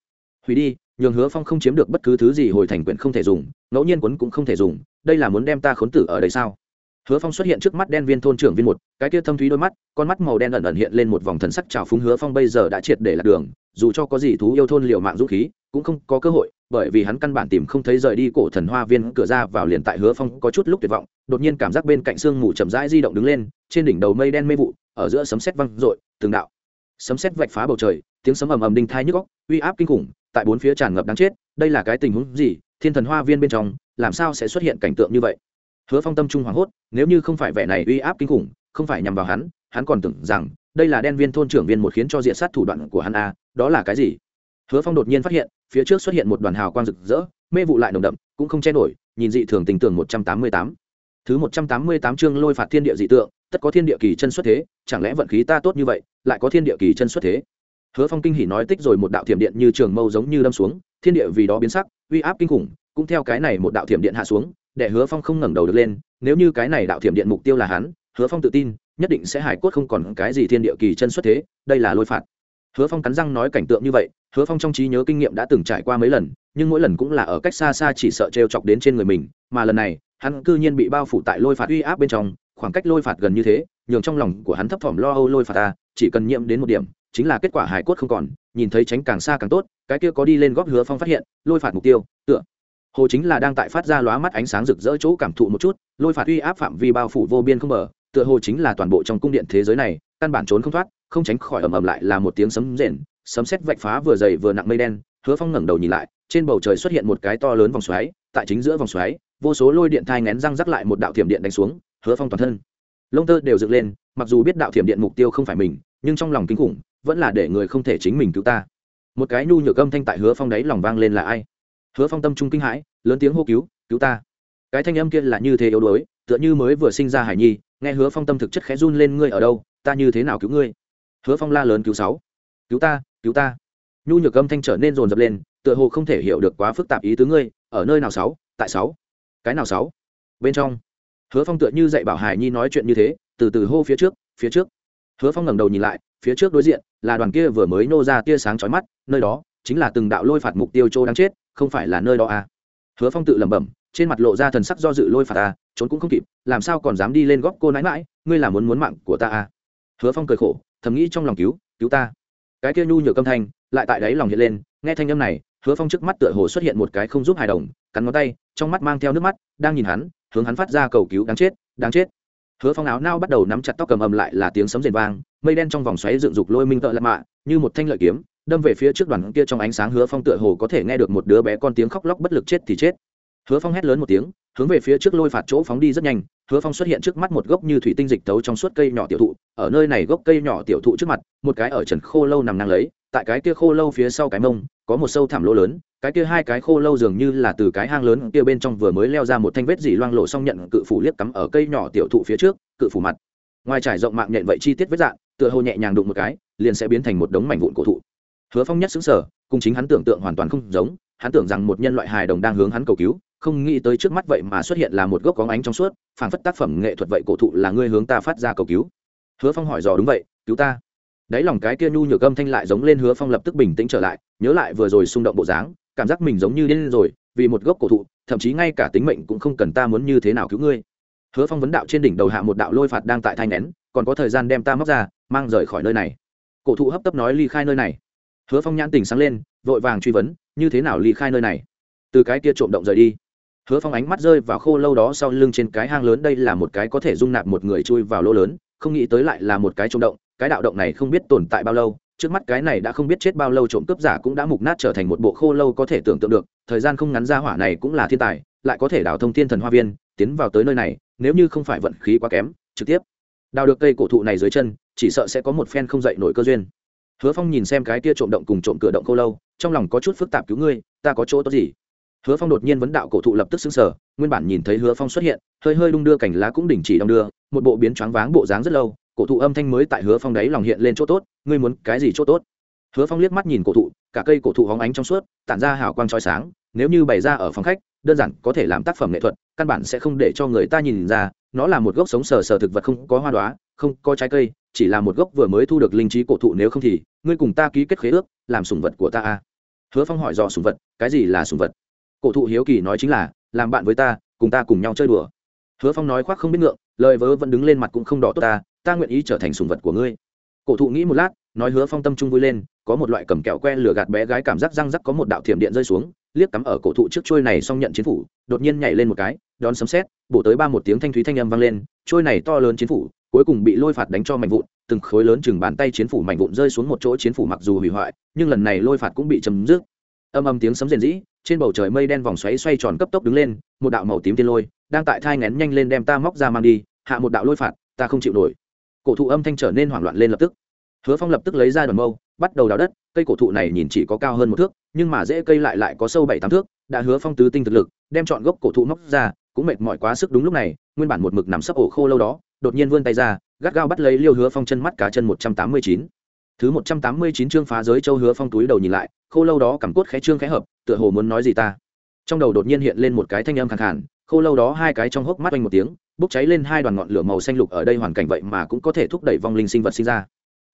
Hủy đi, nhường hứa phong không chiếm được bất cứ thứ gì hồi thành quyền không thể dùng, ngẫu nhiên quấn cũng không thể dùng, đây là muốn đem ta khốn tử ở đây sao? Hứa phong xuất hiện trước mắt đen viên thôn trưởng viên một, cái kia thâm thúy đôi mắt, con mắt màu đen ẩn ẩn hiện lên một vòng thần sắc trào phúng. Hứa phong bây giờ đã triệt để lạc đường, dù cho có gì thú yêu thôn liều mạng dũng khí, cũng không có cơ hội, bởi vì hắn căn bản tìm không thấy rời đi cổ thần hoa viên, cửa ra vào liền tại hứa phong có chút lúc tuyệt vọng, đột nhiên cảm giác bên cạnh sương mù chậm rãi di động đứng lên, trên đỉnh đầu mây đen mây vụ, ở giữa sấm sét văng r từng đạo sấm sét vạch phá bầu trời, tiếng sấm ầm ầm đinh thai nhức góc uy áp kinh khủng, tại bốn phía tràn ngập đáng chết, đây là cái tình huống gì? Thiên thần hoa viên bên trong, làm sao sẽ xuất hiện cảnh tượng như vậy? Hứa phong tâm trung hoảng hốt, nếu như không phải vẻ này uy áp kinh khủng, không phải nhằm vào hắn hắn còn tưởng rằng đây là đen viên thôn trưởng viên một khiến cho diện sát thủ đoạn của hắn a đó là cái gì? Hứa phong đột nhiên phát hiện, phía trước xuất hiện một đoàn hào quang rực rỡ, mê vụ lại nồng đậm, cũng không che nổi, nhìn dị thường tình tưởng một trăm tám mươi tám. Thứ một trăm tám mươi tám chương lôi phạt thiên địa dị tượng, tất có thiên địa kỳ chân xuất thế, chẳng lẽ vận khí ta tốt như vậy, lại có thiên địa kỳ chân xuất thế? Hứa phong kinh hỉ nói tích rồi một đạo thiểm điện như trường mâu giống như đâm xuống, thiên địa vì đó biến sắc, uy áp kinh khủng, cũng theo cái này một đạo thiểm điện hạ xuống để hứa phong không ngẩng đầu được lên, nếu như cái này đạo thiểm điện mục tiêu là hắn, hứa phong tự tin, nhất định sẽ hải cốt không còn cái gì thiên địa kỳ chân xuất thế, đây là lôi phạt. Hứa phong cắn răng nói cảnh tượng như vậy, hứa phong trong trí nhớ kinh nghiệm đã từng trải qua mấy lần, nhưng mỗi lần cũng là ở cách xa xa chỉ sợ t chọc đến trên người mình, mà lần này, hắn cư nhiên bị bao phủ tại lôi phạt uy áp bên trong, khoảng cách lôi phạt gần như thế, nhường trong lòng của hắn thấp thỏm lo âu lôi phạt ta, chỉ cần nhiễm đến một điểm, chính là kết quả hải cốt không còn, nhìn thấy tránh càng xa càng tốt, cái kia có đi lên góp hứa phong phát hiện, lôi phạt mục tiêu, tựa hồ chính là đang tại phát ra lóa mắt ánh sáng rực rỡ chỗ cảm thụ một chút, lôi phạt uy áp phạm vi bao phủ vô biên không mở tựa hồ chính là toàn bộ trong cung điện thế giới này, căn bản trốn không thoát, không tránh khỏi ầm ầm lại là một tiếng sấm rền, sấm sét vạch phá vừa dày vừa nặng mây đen, hứa phong ngẩng đầu nhìn lại, trên bầu trời xuất hiện một cái to lớn vòng xoáy, tại chính giữa vòng xoáy, vô số lôi điện thai ngén răng rắc lại một đạo thiểm điện đánh xuống, hứa phong toàn thân, lông tơ đều dựng lên, mặc dù biết đạo thiểm điện mục tiêu không phải mình, nhưng trong lòng kinh khủng, vẫn là để người không thể chính mình cứu ta. Một cái nhu nhược âm thanh tại hứa phong đấy lòng vang lên là ai? Hứa phong tâm trung kinh hãi, lớn tiếng hô cứu cứu ta! Cái thanh âm kia là như thế yếu đuối, tựa như mới vừa sinh ra hải nhi, nghe hứa phong tâm thực chất khẽ run lên, ngươi ở đâu? Ta như thế nào cứu ngươi? Hứa phong la lớn cứu sáu, cứu ta cứu ta! Nhu nhược âm thanh trở nên rồn rập lên, tựa hồ không thể hiểu được quá phức tạp ý tứ ngươi, ở nơi nào sáu? Tại sáu? Cái nào sáu? Bên trong, hứa phong tựa như dạy bảo hải nhi nói chuyện như thế, từ từ hô phía trước phía trước. Hứa phong ngẩng đầu nhìn lại, phía trước đối diện, là đoàn kia vừa mới nô ra tia sáng chói mắt, nơi đó chính là từng đạo lôi phạt mục tiêu chỗ đáng chết không phải là nơi đó à? Hứa phong tự lẩm bẩm, trên mặt lộ ra thần sắc do dự lôi phạt ta, trốn cũng không kịp, làm sao còn dám đi lên góp cô nãi mãi ngươi là muốn muốn mạng của ta à? Hứa phong cười khổ, thầm nghĩ trong lòng cứu cứu ta. Cái kia nhu nhược âm thanh, lại tại đáy lòng hiện lên, nghe thanh âm này, hứa phong trước mắt tựa hồ xuất hiện một cái không giúp hài đồng, cắn ngón tay, trong mắt mang theo nước mắt, đang nhìn hắn, hướng hắn phát ra cầu cứu đáng chết đáng chết. Hứa phong áo nao bắt đầu nắm chặt tóc cầm ầm lại là tiếng sấm rền vang, mây đen trong vòng xoáy dựng dục lôi minh tợ lạ mạ, như một thanh lợi kiếm đâm về phía trước đoàn kia trong ánh sáng hứa phong tựa hồ có thể nghe được một đứa bé con tiếng khóc lóc bất lực chết thì chết. Hứa phong hét lớn một tiếng, hướng về phía trước lôi phạt chỗ phóng đi rất nhanh. Hứa phong xuất hiện trước mắt một gốc như thủy tinh dịch tấu trong suốt cây nhỏ tiểu thụ, ở nơi này gốc cây nhỏ tiểu thụ trước mặt, một cái ở trần khô lâu nằm ngang lấy, tại cái kia khô lâu phía sau cái mông, có một sâu thảm lỗ lớn, cái kia hai cái khô lâu dường như là từ cái hang lớn kia bên trong vừa mới leo ra một thanh vết dỉ loang lộ xong nhận cự phủ liếc cắm ở cây nhỏ tiểu thụ phía trước, cự phủ mặt. Ngoài trải rộng mạng nhện vậy chi tiết vết dạng, tựa hồ nhẹ nhàng đụng một cái, liền sẽ biến thành một đống mảnh vụn cổ thụ hứa phong nhất xứng sở cùng chính hắn tưởng tượng hoàn toàn không giống, hắn tưởng rằng một nhân loại hài đồng đang hướng hắn cầu cứu, không nghĩ tới trước mắt vậy mà xuất hiện là một gốc có ánh trong suốt, phảng phất tác phẩm nghệ thuật vậy cổ thụ là ngươi hướng ta phát ra cầu cứu. Hứa phong hỏi dò đúng vậy, cứu ta. Đáy lòng cái kia nhu nhược âm thanh lại giống lên hứa phong lập tức bình tĩnh trở lại, nhớ lại vừa rồi xung động bộ dáng, cảm giác mình giống như điên rồi, vì một gốc cổ thụ, thậm chí ngay cả tính mệnh cũng không cần ta muốn như thế nào cứu ngươi. Hứa phong vấn đạo trên đỉnh đầu hạ một đạo lôi phạt đang tại thai nén, còn có thời gian đem ta móc ra, mang rời khỏi nơi này. Cổ thụ hấp tấp nói ly khai nơi này hứa phong nhãn tình sáng lên, vội vàng truy vấn, như thế nào ly khai nơi này? Từ cái kia trộm động rời đi. Hứa phong ánh mắt rơi vào khô lâu đó sau lưng trên cái hang lớn, đây là một cái có thể dung nạp một người chui vào lỗ lớn, không nghĩ tới lại là một cái trộm động, cái đạo động này không biết tồn tại bao lâu, trước mắt cái này đã không biết chết bao lâu trộm cướp giả cũng đã mục nát trở thành một bộ khô lâu có thể tưởng tượng được, thời gian không ngắn ra hỏa này cũng là thiên tài, lại có thể đào thông thiên thần hoa viên, tiến vào tới nơi này, nếu như không phải vận khí quá kém, trực tiếp đào được cây cổ thụ này dưới chân, chỉ sợ sẽ có một phen không dậy nổi cơ duyên hứa phong nhìn xem cái kia trộm động cùng trộm cửa động khô lâu, trong lòng có chút phức tạp cứu ngươi, ta có chỗ tốt gì? Hứa phong đột nhiên vấn đạo cổ thụ lập tức xứng sở nguyên bản nhìn thấy hứa phong xuất hiện, hơi hơi đung đưa cành lá cũng đình chỉ đong đưa, một bộ biến choáng váng bộ dáng rất lâu, cổ thụ âm thanh mới tại hứa phong đấy lòng hiện lên chỗ tốt, ngươi muốn cái gì chỗ tốt? Hứa phong liếc mắt nhìn cổ thụ, cả cây cổ thụ hóng ánh trong suốt, tản ra hào quang trói sáng, nếu như bày ra ở phòng khách, đơn giản có thể làm tác phẩm nghệ thuật, căn bản sẽ không để cho người ta nhìn ra, nó là một gốc sống sờ sờ thực vật không có hoa đoá không có trái cây, chỉ là một gốc vừa mới thu được linh trí cổ thụ nếu không thì ngươi cùng ta ký kết khế ước, làm sùng vật của ta a hứa phong hỏi dò sùng vật, cái gì là sùng vật? Cổ thụ hiếu kỳ nói chính là, làm bạn với ta, cùng ta cùng nhau chơi đùa. Hứa phong nói khoác không biết ngượng, lời vớ vẫn đứng lên mặt cũng không đỏ tốt ta ta nguyện ý trở thành sùng vật của ngươi. Cổ thụ nghĩ một lát, nói hứa phong tâm trung vui lên, có một loại cầm kẹo que lửa gạt bé gái cảm giác răng rắc có một đạo thiểm điện rơi xuống, liếc cắm ở cổ thụ trước trôi này xong nhận chiến phủ, đột nhiên nhảy lên một cái, đón sấm xét bổ tới ba một tiếng thanh thúy thanh âm vang lên, trôi này to lớn chiến phủ, cuối cùng bị lôi phạt đánh cho mạnh vụn từng khối lớn chừng bàn tay chiến phủ mạnh vụn rơi xuống một chỗ chiến phủ mặc dù hủy hoại, nhưng lần này lôi phạt cũng bị chấm dứt. Âm âm tiếng sấm rền rĩ, trên bầu trời mây đen vòng xoáy xoay tròn cấp tốc đứng lên, một đạo màu tím tiên lôi đang tại thai ngén nhanh lên đem ta móc ra mang đi, hạ một đạo lôi phạt, ta không chịu nổi. Cổ thụ âm thanh trở nên hoảng loạn lên lập tức. Hứa phong lập tức lấy ra đoàn mâu, bắt đầu đào đất, cây cổ thụ này nhìn chỉ có cao hơn một thước, nhưng mà dễ cây lại lại có sâu bảy tám thước, đã hứa phong tứ tinh thực lực, đem chọn gốc cổ thụ móc ra, cũng mệt mỏi quá sức đúng lúc này, nguyên bản một mực nằm sấp ổ khô lâu đó, đột nhiên vươn tay ra gắt gao bắt lấy liêu hứa phong chân mắt cá chân một trăm tám mươi chín. Thứ một trăm tám mươi chín chương phá giới châu hứa phong túi đầu nhìn lại, khô lâu đó cầm cốt khẽ trương khẽ hợp, tựa hồ muốn nói gì ta. Trong đầu đột nhiên hiện lên một cái thanh âm khẳng hẳn khô lâu đó hai cái trong hốc mắt oanh một tiếng, bốc cháy lên hai đoàn ngọn lửa màu xanh lục ở đây hoàn cảnh vậy mà cũng có thể thúc đẩy vong linh sinh vật sinh ra.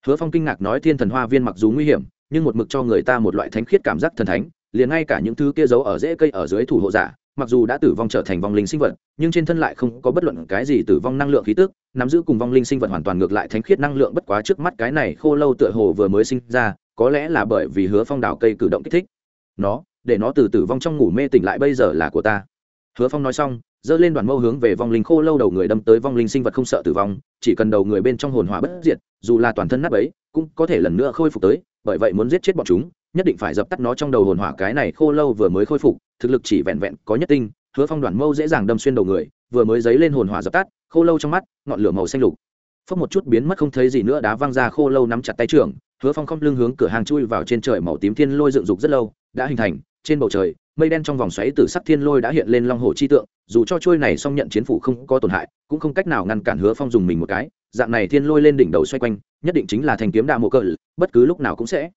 Hứa phong kinh ngạc nói thiên thần hoa viên mặc dù nguy hiểm, nhưng một mực cho người ta một loại thánh khiết cảm giác thần thánh, liền ngay cả những thứ kia giấu ở rễ cây ở dưới thủ hộ giả mặc dù đã tử vong trở thành vong linh sinh vật, nhưng trên thân lại không có bất luận cái gì tử vong năng lượng khí tức, nắm giữ cùng vong linh sinh vật hoàn toàn ngược lại thánh khiết năng lượng bất quá trước mắt cái này khô lâu tựa hồ vừa mới sinh ra, có lẽ là bởi vì hứa phong đào cây cử động kích thích. Nó, để nó từ tử vong trong ngủ mê tỉnh lại bây giờ là của ta. Hứa phong nói xong, giơ lên đoàn mâu hướng về vong linh khô lâu đầu người đâm tới vong linh sinh vật không sợ tử vong, chỉ cần đầu người bên trong hồn hỏa bất diệt, dù là toàn thân nát ấy cũng có thể lần nữa khôi phục tới, bởi vậy muốn giết chết bọn chúng, nhất định phải dập tắt nó trong đầu hồn hỏa cái này khô lâu vừa mới khôi phục thực lực chỉ vẹn vẹn có nhất tinh, hứa phong đoàn mâu dễ dàng đâm xuyên đầu người, vừa mới dấy lên hồn hỏa dập tắt, khô lâu trong mắt, ngọn lửa màu xanh lục. Phốc một chút biến mất không thấy gì nữa, đá văng ra khô lâu nắm chặt tay trưởng, hứa phong không lưng hướng cửa hàng chui vào trên trời màu tím thiên lôi dựng dục rất lâu, đã hình thành, trên bầu trời, mây đen trong vòng xoáy từ sắc thiên lôi đã hiện lên long hồ chi tượng, dù cho trôi này song nhận chiến phủ không có tổn hại, cũng không cách nào ngăn cản hứa phong dùng mình một cái, dạng này thiên lôi lên đỉnh đầu xoay quanh, nhất định chính là thành kiếm đạ mộ cỡ bất cứ lúc nào cũng sẽ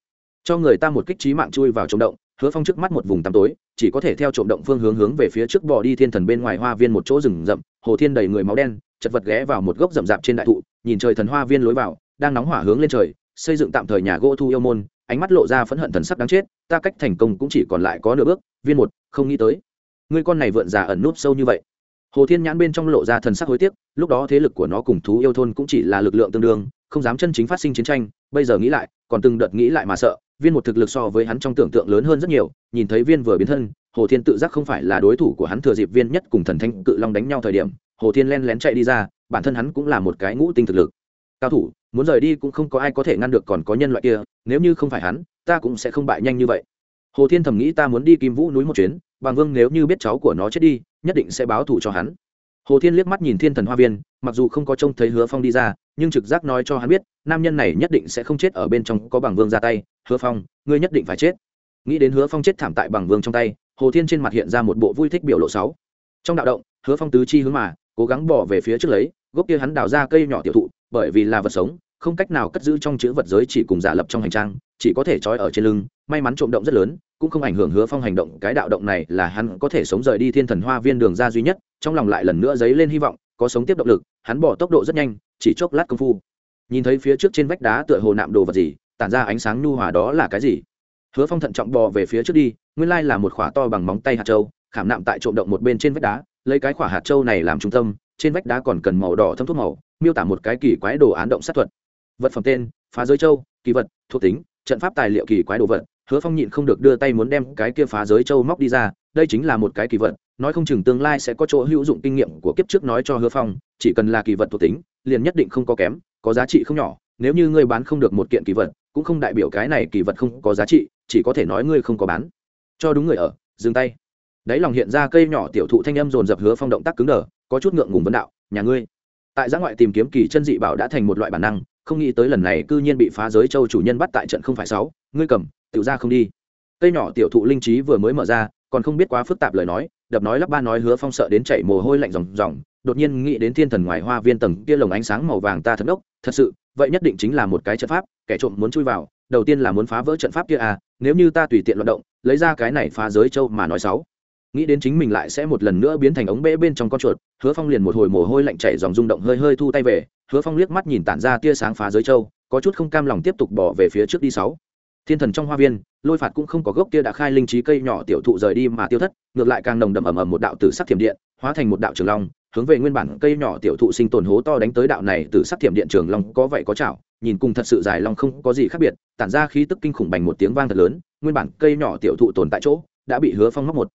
cho người ta một kích trí mạng chui vào trộm động hứa phong trước mắt một vùng tăm tối, chỉ có thể theo trộm động phương hướng hướng về phía trước bò đi thiên thần bên ngoài hoa viên một chỗ rừng rậm, hồ thiên đầy người máu đen, chật vật ghé vào một gốc rậm rạp trên đại thụ, nhìn trời thần hoa viên lối vào, đang nóng hỏa hướng lên trời, xây dựng tạm thời nhà gỗ thu yêu môn, ánh mắt lộ ra phẫn hận thần sắc đáng chết, ta cách thành công cũng chỉ còn lại có nửa bước, viên một, không nghĩ tới. Ngươi con này vượn già ẩn núp sâu như vậy. Hồ thiên nhãn bên trong lộ ra thần sắc hối tiếc, lúc đó thế lực của nó cùng thú yêu thôn cũng chỉ là lực lượng tương đương, không dám chân chính phát sinh chiến tranh, bây giờ nghĩ lại, còn từng đợt nghĩ lại mà sợ viên một thực lực so với hắn trong tưởng tượng lớn hơn rất nhiều, nhìn thấy viên vừa biến thân, hồ thiên tự giác không phải là đối thủ của hắn thừa dịp viên nhất cùng thần thanh cự long đánh nhau thời điểm, hồ thiên len lén chạy đi ra, bản thân hắn cũng là một cái ngũ tinh thực lực. Cao thủ, muốn rời đi cũng không có ai có thể ngăn được còn có nhân loại kia, nếu như không phải hắn, ta cũng sẽ không bại nhanh như vậy. Hồ thiên thầm nghĩ ta muốn đi kim vũ núi một chuyến, bằng vương nếu như biết cháu của nó chết đi, nhất định sẽ báo thù cho hắn hồ thiên liếc mắt nhìn thiên thần hoa viên, mặc dù không có trông thấy hứa phong đi ra, nhưng trực giác nói cho hắn biết, nam nhân này nhất định sẽ không chết ở bên trong, có bằng vương ra tay. Hứa phong, ngươi nhất định phải chết. Nghĩ đến hứa phong chết thảm tại bằng vương trong tay, hồ thiên trên mặt hiện ra một bộ vui thích biểu lộ sáu trong đạo động, hứa phong tứ chi hướng mà, cố gắng bỏ về phía trước lấy, gốc kia hắn đào ra cây nhỏ tiểu thụ, bởi vì là vật sống, không cách nào cất giữ trong chữ vật giới chỉ cùng giả lập trong hành trang, chỉ có thể trói ở trên lưng, may mắn trộm động rất lớn cũng không ảnh hưởng hứa phong hành động, cái đạo động này là hắn có thể sống rời đi thiên thần hoa viên đường ra duy nhất, trong lòng lại lần nữa dấy lên hy vọng, có sống tiếp động lực, hắn bỏ tốc độ rất nhanh, chỉ chốc lát công phu. Nhìn thấy phía trước trên vách đá tựa hồ nạm đồ vật gì, tản ra ánh sáng nhu hòa đó là cái gì? Hứa phong thận trọng bò về phía trước đi, nguyên lai là một khỏa to bằng móng tay hạt trâu khảm nạm tại trộm động một bên trên vách đá, lấy cái khỏa hạt trâu này làm trung tâm, trên vách đá còn cần màu đỏ thâm thuốc màu, miêu tả một cái kỳ quái đồ án động sát thuật. Vật phẩm tên, phá giới châu, kỳ vật, thuộc tính, trận pháp tài liệu kỳ quái đồ vật hứa phong nhịn không được đưa tay muốn đem cái kia phá giới châu móc đi ra, đây chính là một cái kỳ vật, nói không chừng tương lai sẽ có chỗ hữu dụng kinh nghiệm của kiếp trước nói cho hứa phong, chỉ cần là kỳ vật thuộc tính, liền nhất định không có kém, có giá trị không nhỏ, nếu như ngươi bán không được một kiện kỳ vật, cũng không đại biểu cái này kỳ vật không có giá trị, chỉ có thể nói ngươi không có bán. Cho đúng người ở, dừng tay. Đáy lòng hiện ra cây nhỏ tiểu thụ thanh âm dồn dập hứa phong động tác cứng đờ, có chút ngượng ngùng vấn đạo, nhà ngươi. Tại giã ngoại tìm kiếm kỳ chân dị bảo đã thành một loại bản năng, không nghĩ tới lần này cư nhiên bị phá giới châu chủ nhân bắt tại trận không phải sáu, ngươi cầm Tiểu ra không đi. Cây nhỏ tiểu thụ linh trí vừa mới mở ra, còn không biết quá phức tạp lời nói, đập nói lắp ba nói hứa phong sợ đến chảy mồ hôi lạnh ròng ròng, đột nhiên nghĩ đến thiên thần ngoài hoa viên tầng kia lồng ánh sáng màu vàng ta thật đốc thật sự, vậy nhất định chính là một cái trận pháp, kẻ trộm muốn chui vào, đầu tiên là muốn phá vỡ trận pháp kia à nếu như ta tùy tiện loạt động, lấy ra cái này phá giới châu mà nói sáu nghĩ đến chính mình lại sẽ một lần nữa biến thành ống bể bên trong con chuột, hứa phong liền một hồi mồ hôi lạnh chảy dòng rung động hơi hơi thu tay về, hứa phong liếc mắt nhìn tản ra tia sáng phá giới châu, có chút không cam lòng tiếp tục bỏ về phía trước đi sáu thiên thần trong hoa viên, lôi phạt cũng không có gốc kia đã khai linh trí cây nhỏ tiểu thụ rời đi mà tiêu thất, ngược lại càng nồng đậm ầm ầm một đạo tử sắc thiểm điện, hóa thành một đạo trường long, hướng về nguyên bản cây nhỏ tiểu thụ sinh tồn hố to đánh tới đạo này từ sắc thiểm điện trường long có vậy có chảo nhìn cùng thật sự dài long không có gì khác biệt, tản ra khí tức kinh khủng bành một tiếng vang thật lớn, nguyên bản cây nhỏ tiểu thụ tồn tại chỗ đã bị hứa phong móc một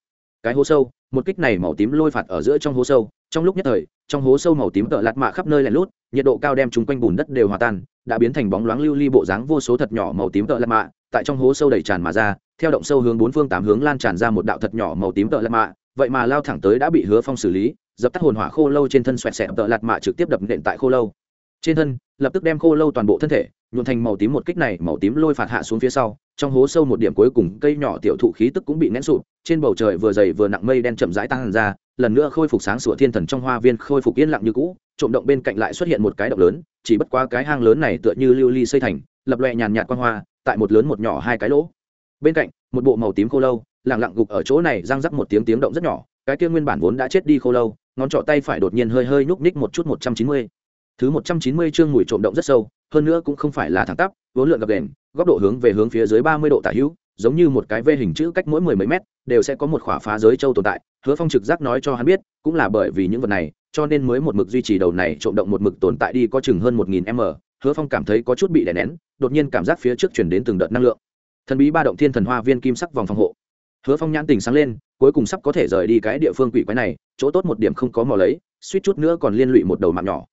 cái hố sâu, một kích này màu tím lôi phạt ở giữa trong hố sâu, trong lúc nhất thời, trong hố sâu màu tím tợ lạt mạ khắp nơi lẻn lút, nhiệt độ cao đem chúng quanh bùn đất đều hòa tan, đã biến thành bóng loáng lưu ly bộ dáng vô số thật nhỏ màu tím tợ lạt mạ tại trong hố sâu đầy tràn mà ra, theo động sâu hướng bốn phương tám hướng lan tràn ra một đạo thật nhỏ màu tím tợ lạt mạ. Vậy mà lao thẳng tới đã bị hứa phong xử lý, dập tắt hồn hỏa khô lâu trên thân xoẹt xẹt tợ lạt mạ trực tiếp đập nện tại khô lâu. Trên thân, lập tức đem khô lâu toàn bộ thân thể, nhuộn thành màu tím một kích này, màu tím lôi phạt hạ xuống phía sau, trong hố sâu một điểm cuối cùng, cây nhỏ tiểu thụ khí tức cũng bị nén sụp, trên bầu trời vừa dày vừa nặng mây đen chậm rãi tăng ra, lần nữa khôi phục sáng sủa thiên thần trong hoa viên, khôi phục yên lặng như cũ, trộm động bên cạnh lại xuất hiện một cái động lớn, chỉ bất quá cái hang lớn này tựa như lưu ly xây thành, lập loè nhàn nhạt quan hoa tại một lớn một nhỏ hai cái lỗ. Bên cạnh, một bộ màu tím khô lâu lẳng lặng gục ở chỗ này, răng rắc một tiếng tiếng động rất nhỏ, cái kia nguyên bản vốn đã chết đi khô lâu, ngón trọ tay phải đột nhiên hơi hơi nhúc ních một chút một trăm chín mươi. Thứ một trăm chín mươi chương mùi trộm động rất sâu, hơn nữa cũng không phải là thẳng tắp, vốn lượn gập đền, góc độ hướng về hướng phía dưới ba mươi độ tả hữu giống như một cái vê hình chữ cách mỗi mười mấy mét, đều sẽ có một khỏa phá giới châu tồn tại, hứa phong trực giác nói cho hắn biết, cũng là bởi vì những vật này, cho nên mới một mực duy trì đầu này trộm động một mực tồn tại đi có chừng hơn một nghìn m. Hứa phong cảm thấy có chút bị đè nén, đột nhiên cảm giác phía trước chuyển đến từng đợt năng lượng. Thần bí ba động thiên thần hoa viên kim sắc vòng phòng hộ. Hứa phong nhãn tình sáng lên, cuối cùng sắp có thể rời đi cái địa phương quỷ quái này, chỗ tốt một điểm không có mò lấy, suýt chút nữa còn liên lụy một đầu mạng nhỏ.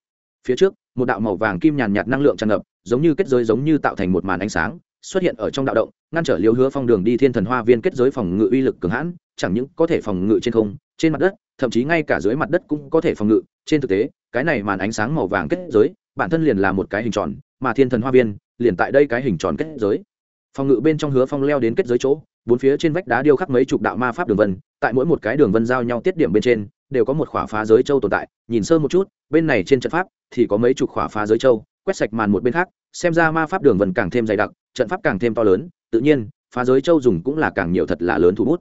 Phía trước, một đạo màu vàng kim nhàn nhạt năng lượng tràn ngập, giống như kết giới giống như tạo thành một màn ánh sáng xuất hiện ở trong đạo động, ngăn trở liêu hứa phong đường đi thiên thần hoa viên kết giới phòng ngự uy lực cường hãn, chẳng những có thể phòng ngự trên không, trên mặt đất, thậm chí ngay cả dưới mặt đất cũng có thể phòng ngự. Trên thực tế, cái này màn ánh sáng màu vàng kết giới, bản thân liền là một cái hình tròn, mà thiên thần hoa viên liền tại đây cái hình tròn kết giới. Phòng ngự bên trong hứa phong leo đến kết giới chỗ, bốn phía trên vách đá điêu khắc mấy chục đạo ma pháp đường vân, tại mỗi một cái đường vân giao nhau tiết điểm bên trên, đều có một khỏa phá giới châu tồn tại. Nhìn sơ một chút, bên này trên trận pháp thì có mấy chục khỏa phá giới châu, quét sạch màn một bên khác, xem ra ma pháp đường vân càng thêm dày đặc trận pháp càng thêm to lớn, tự nhiên, phá giới châu dùng cũng là càng nhiều thật là lớn thủ bút.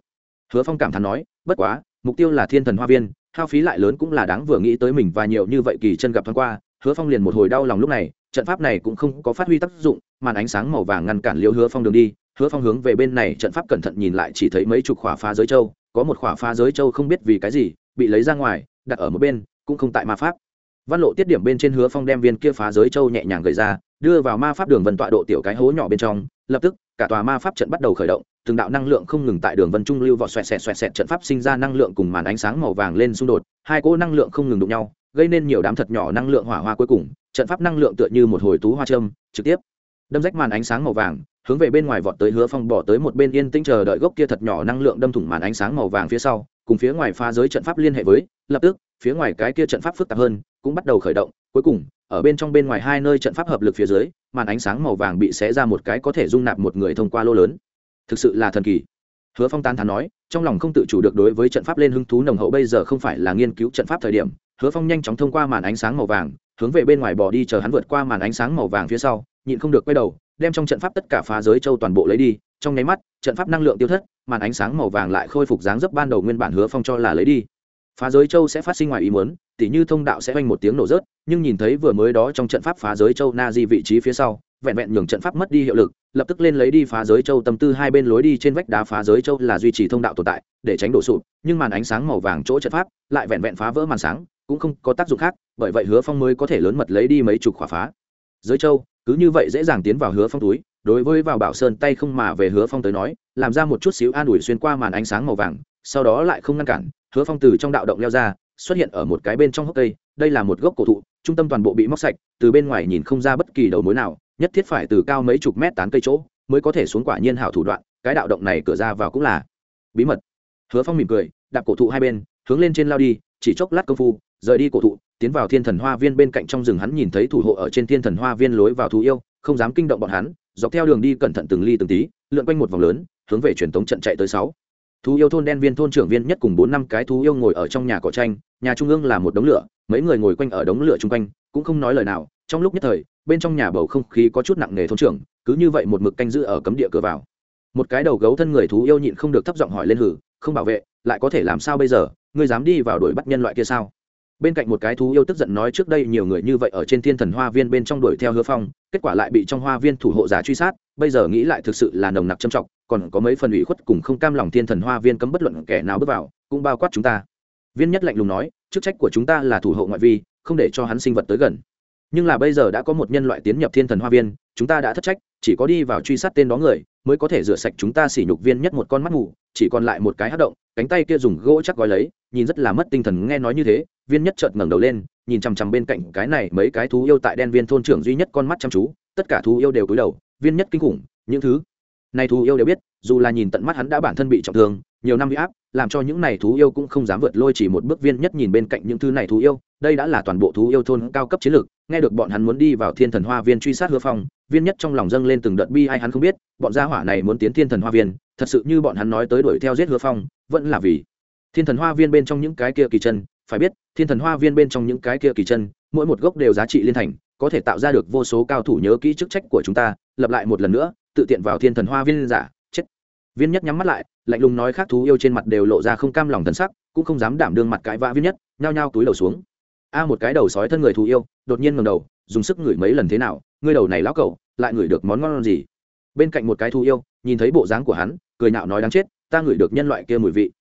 Hứa phong cảm thán nói, bất quá, mục tiêu là thiên thần hoa viên, hao phí lại lớn cũng là đáng vừa nghĩ tới mình và nhiều như vậy kỳ chân gặp thoáng qua, hứa phong liền một hồi đau lòng lúc này, trận pháp này cũng không có phát huy tác dụng, màn ánh sáng màu vàng ngăn cản liệu hứa phong đường đi, hứa phong hướng về bên này trận pháp cẩn thận nhìn lại chỉ thấy mấy chục khỏa phá giới châu, có một khỏa phá giới châu không biết vì cái gì, bị lấy ra ngoài, đặt ở một bên, cũng không tại ma pháp. Văn lộ tiết điểm bên trên hứa phong đem viên kia phá giới châu nhẹ nhàng gầy ra đưa vào ma pháp đường vân tọa độ tiểu cái hố nhỏ bên trong, lập tức, cả tòa ma pháp trận bắt đầu khởi động, từng đạo năng lượng không ngừng tại đường vân trung lưu vọt xoẹt xẹt xoẹt xẹt trận pháp sinh ra năng lượng cùng màn ánh sáng màu vàng lên xung đột, hai cỗ năng lượng không ngừng đụng nhau, gây nên nhiều đám thật nhỏ năng lượng hỏa hoa cuối cùng, trận pháp năng lượng tựa như một hồi tú hoa trâm trực tiếp đâm rách màn ánh sáng màu vàng, hướng về bên ngoài vọt tới hứa phong bỏ tới một bên yên tĩnh chờ đợi gốc kia thật nhỏ năng lượng đâm thủng màn ánh sáng màu vàng phía sau, cùng phía ngoài pha giới trận pháp liên hệ với, lập tức, phía ngoài cái kia trận pháp phức tạp hơn, cũng bắt đầu khởi động, cuối cùng ở bên trong bên ngoài hai nơi trận pháp hợp lực phía dưới, màn ánh sáng màu vàng bị xé ra một cái có thể dung nạp một người thông qua lô lớn. Thực sự là thần kỳ. Hứa phong tán thán nói, trong lòng không tự chủ được đối với trận pháp lên hứng thú nồng hậu bây giờ không phải là nghiên cứu trận pháp thời điểm, hứa phong nhanh chóng thông qua màn ánh sáng màu vàng, hướng về bên ngoài bỏ đi chờ hắn vượt qua màn ánh sáng màu vàng phía sau, nhịn không được quay đầu, đem trong trận pháp tất cả phá giới châu toàn bộ lấy đi, trong nháy mắt, trận pháp năng lượng tiêu thất, màn ánh sáng màu vàng lại khôi phục dáng dấp ban đầu nguyên bản hứa phong cho là lấy đi phá giới châu sẽ phát sinh ngoài ý muốn, tỉ như thông đạo sẽ oanh một tiếng nổ rớt, nhưng nhìn thấy vừa mới đó trong trận pháp phá giới châu na di vị trí phía sau, vẹn vẹn nhường trận pháp mất đi hiệu lực, lập tức lên lấy đi phá giới châu tâm tư hai bên lối đi trên vách đá phá giới châu là duy trì thông đạo tồn tại, để tránh đổ sụp, nhưng màn ánh sáng màu vàng chỗ trận pháp lại vẹn vẹn phá vỡ màn sáng, cũng không có tác dụng khác, bởi vậy hứa phong mới có thể lớn mật lấy đi mấy chục khỏa phá. Giới châu, cứ như vậy dễ dàng tiến vào hứa phong túi, đối với vào bảo sơn tay không mà về hứa phong tới nói, làm ra một chút xíu an ủi xuyên qua màn ánh sáng màu vàng, sau đó lại không ngăn cản hứa phong từ trong đạo động leo ra, xuất hiện ở một cái bên trong hốc cây, đây là một gốc cổ thụ, trung tâm toàn bộ bị móc sạch, từ bên ngoài nhìn không ra bất kỳ đầu mối nào, nhất thiết phải từ cao mấy chục mét tán cây chỗ, mới có thể xuống quả nhiên hảo thủ đoạn, cái đạo động này cửa ra vào cũng là bí mật. Hứa phong mỉm cười, đạp cổ thụ hai bên, hướng lên trên lao đi, chỉ chốc lát công phu, rời đi cổ thụ, tiến vào thiên thần hoa viên bên cạnh trong rừng hắn nhìn thấy thủ hộ ở trên thiên thần hoa viên lối vào thú yêu, không dám kinh động bọn hắn, dọc theo đường đi cẩn thận từng ly từng tí, lượn quanh một vòng lớn, hướng về truyền tống trận chạy tới sáu thú yêu thôn đen viên thôn trưởng viên nhất cùng bốn năm cái thú yêu ngồi ở trong nhà cỏ tranh, nhà trung ương là một đống lửa, mấy người ngồi quanh ở đống lửa chung quanh, cũng không nói lời nào, trong lúc nhất thời, bên trong nhà bầu không khí có chút nặng nề thôn trưởng, cứ như vậy một mực canh giữ ở cấm địa cửa vào. Một cái đầu gấu thân người thú yêu nhịn không được thấp giọng hỏi lên hử, không bảo vệ, lại có thể làm sao bây giờ? Ngươi dám đi vào đuổi bắt nhân loại kia sao? Bên cạnh một cái thú yêu tức giận nói trước đây nhiều người như vậy ở trên thiên thần hoa viên bên trong đuổi theo hứa phong, kết quả lại bị trong hoa viên thủ hộ giả truy sát bây giờ nghĩ lại thực sự là nồng nặc trầm trọng, còn có mấy phần ủy khuất cùng không cam lòng thiên thần hoa viên cấm bất luận kẻ nào bước vào, cũng bao quát chúng ta. Viên nhất lạnh lùng nói, chức trách của chúng ta là thủ hộ ngoại vi, không để cho hắn sinh vật tới gần. Nhưng là bây giờ đã có một nhân loại tiến nhập thiên thần hoa viên, chúng ta đã thất trách, chỉ có đi vào truy sát tên đó người, mới có thể rửa sạch chúng ta sỉ nhục viên nhất một con mắt ngủ, chỉ còn lại một cái hắc động, cánh tay kia dùng gỗ chắc gói lấy, nhìn rất là mất tinh thần nghe nói như thế, viên nhất chợt ngẩng đầu lên, nhìn chằm chằm bên cạnh cái này mấy cái thú yêu tại đen viên thôn trưởng duy nhất con mắt chăm chú, tất cả thú yêu đều cúi đầu viên nhất kinh khủng, những thứ này thú yêu đều biết, dù là nhìn tận mắt hắn đã bản thân bị trọng thương, nhiều năm bị áp, làm cho những này thú yêu cũng không dám vượt lôi chỉ một bước viên nhất nhìn bên cạnh những thứ này thú yêu, đây đã là toàn bộ thú yêu thôn cao cấp chiến lược, nghe được bọn hắn muốn đi vào thiên thần hoa viên truy sát hứa phong, viên nhất trong lòng dâng lên từng đợt bi ai hắn không biết, bọn gia hỏa này muốn tiến thiên thần hoa viên, thật sự như bọn hắn nói tới đuổi theo giết hứa phong, vẫn là vì thiên thần hoa viên bên trong những cái kia kỳ chân, phải biết, thiên thần hoa viên bên trong những cái kia kỳ chân, mỗi một gốc đều giá trị liên thành, có thể tạo ra được vô số cao thủ nhớ kỹ chức trách của chúng ta lập lại một lần nữa, tự tiện vào thiên thần hoa viên giả, chết. Viên nhất nhắm mắt lại, lạnh lùng nói khác thú yêu trên mặt đều lộ ra không cam lòng thần sắc, cũng không dám đảm đương mặt cãi vã viên nhất, nhao nhao túi đầu xuống. A một cái đầu sói thân người thú yêu, đột nhiên ngầm đầu, dùng sức ngửi mấy lần thế nào, ngươi đầu này lão cẩu, lại ngửi được món ngon gì? Bên cạnh một cái thú yêu, nhìn thấy bộ dáng của hắn, cười nhạo nói đáng chết, ta ngửi được nhân loại kia mùi vị.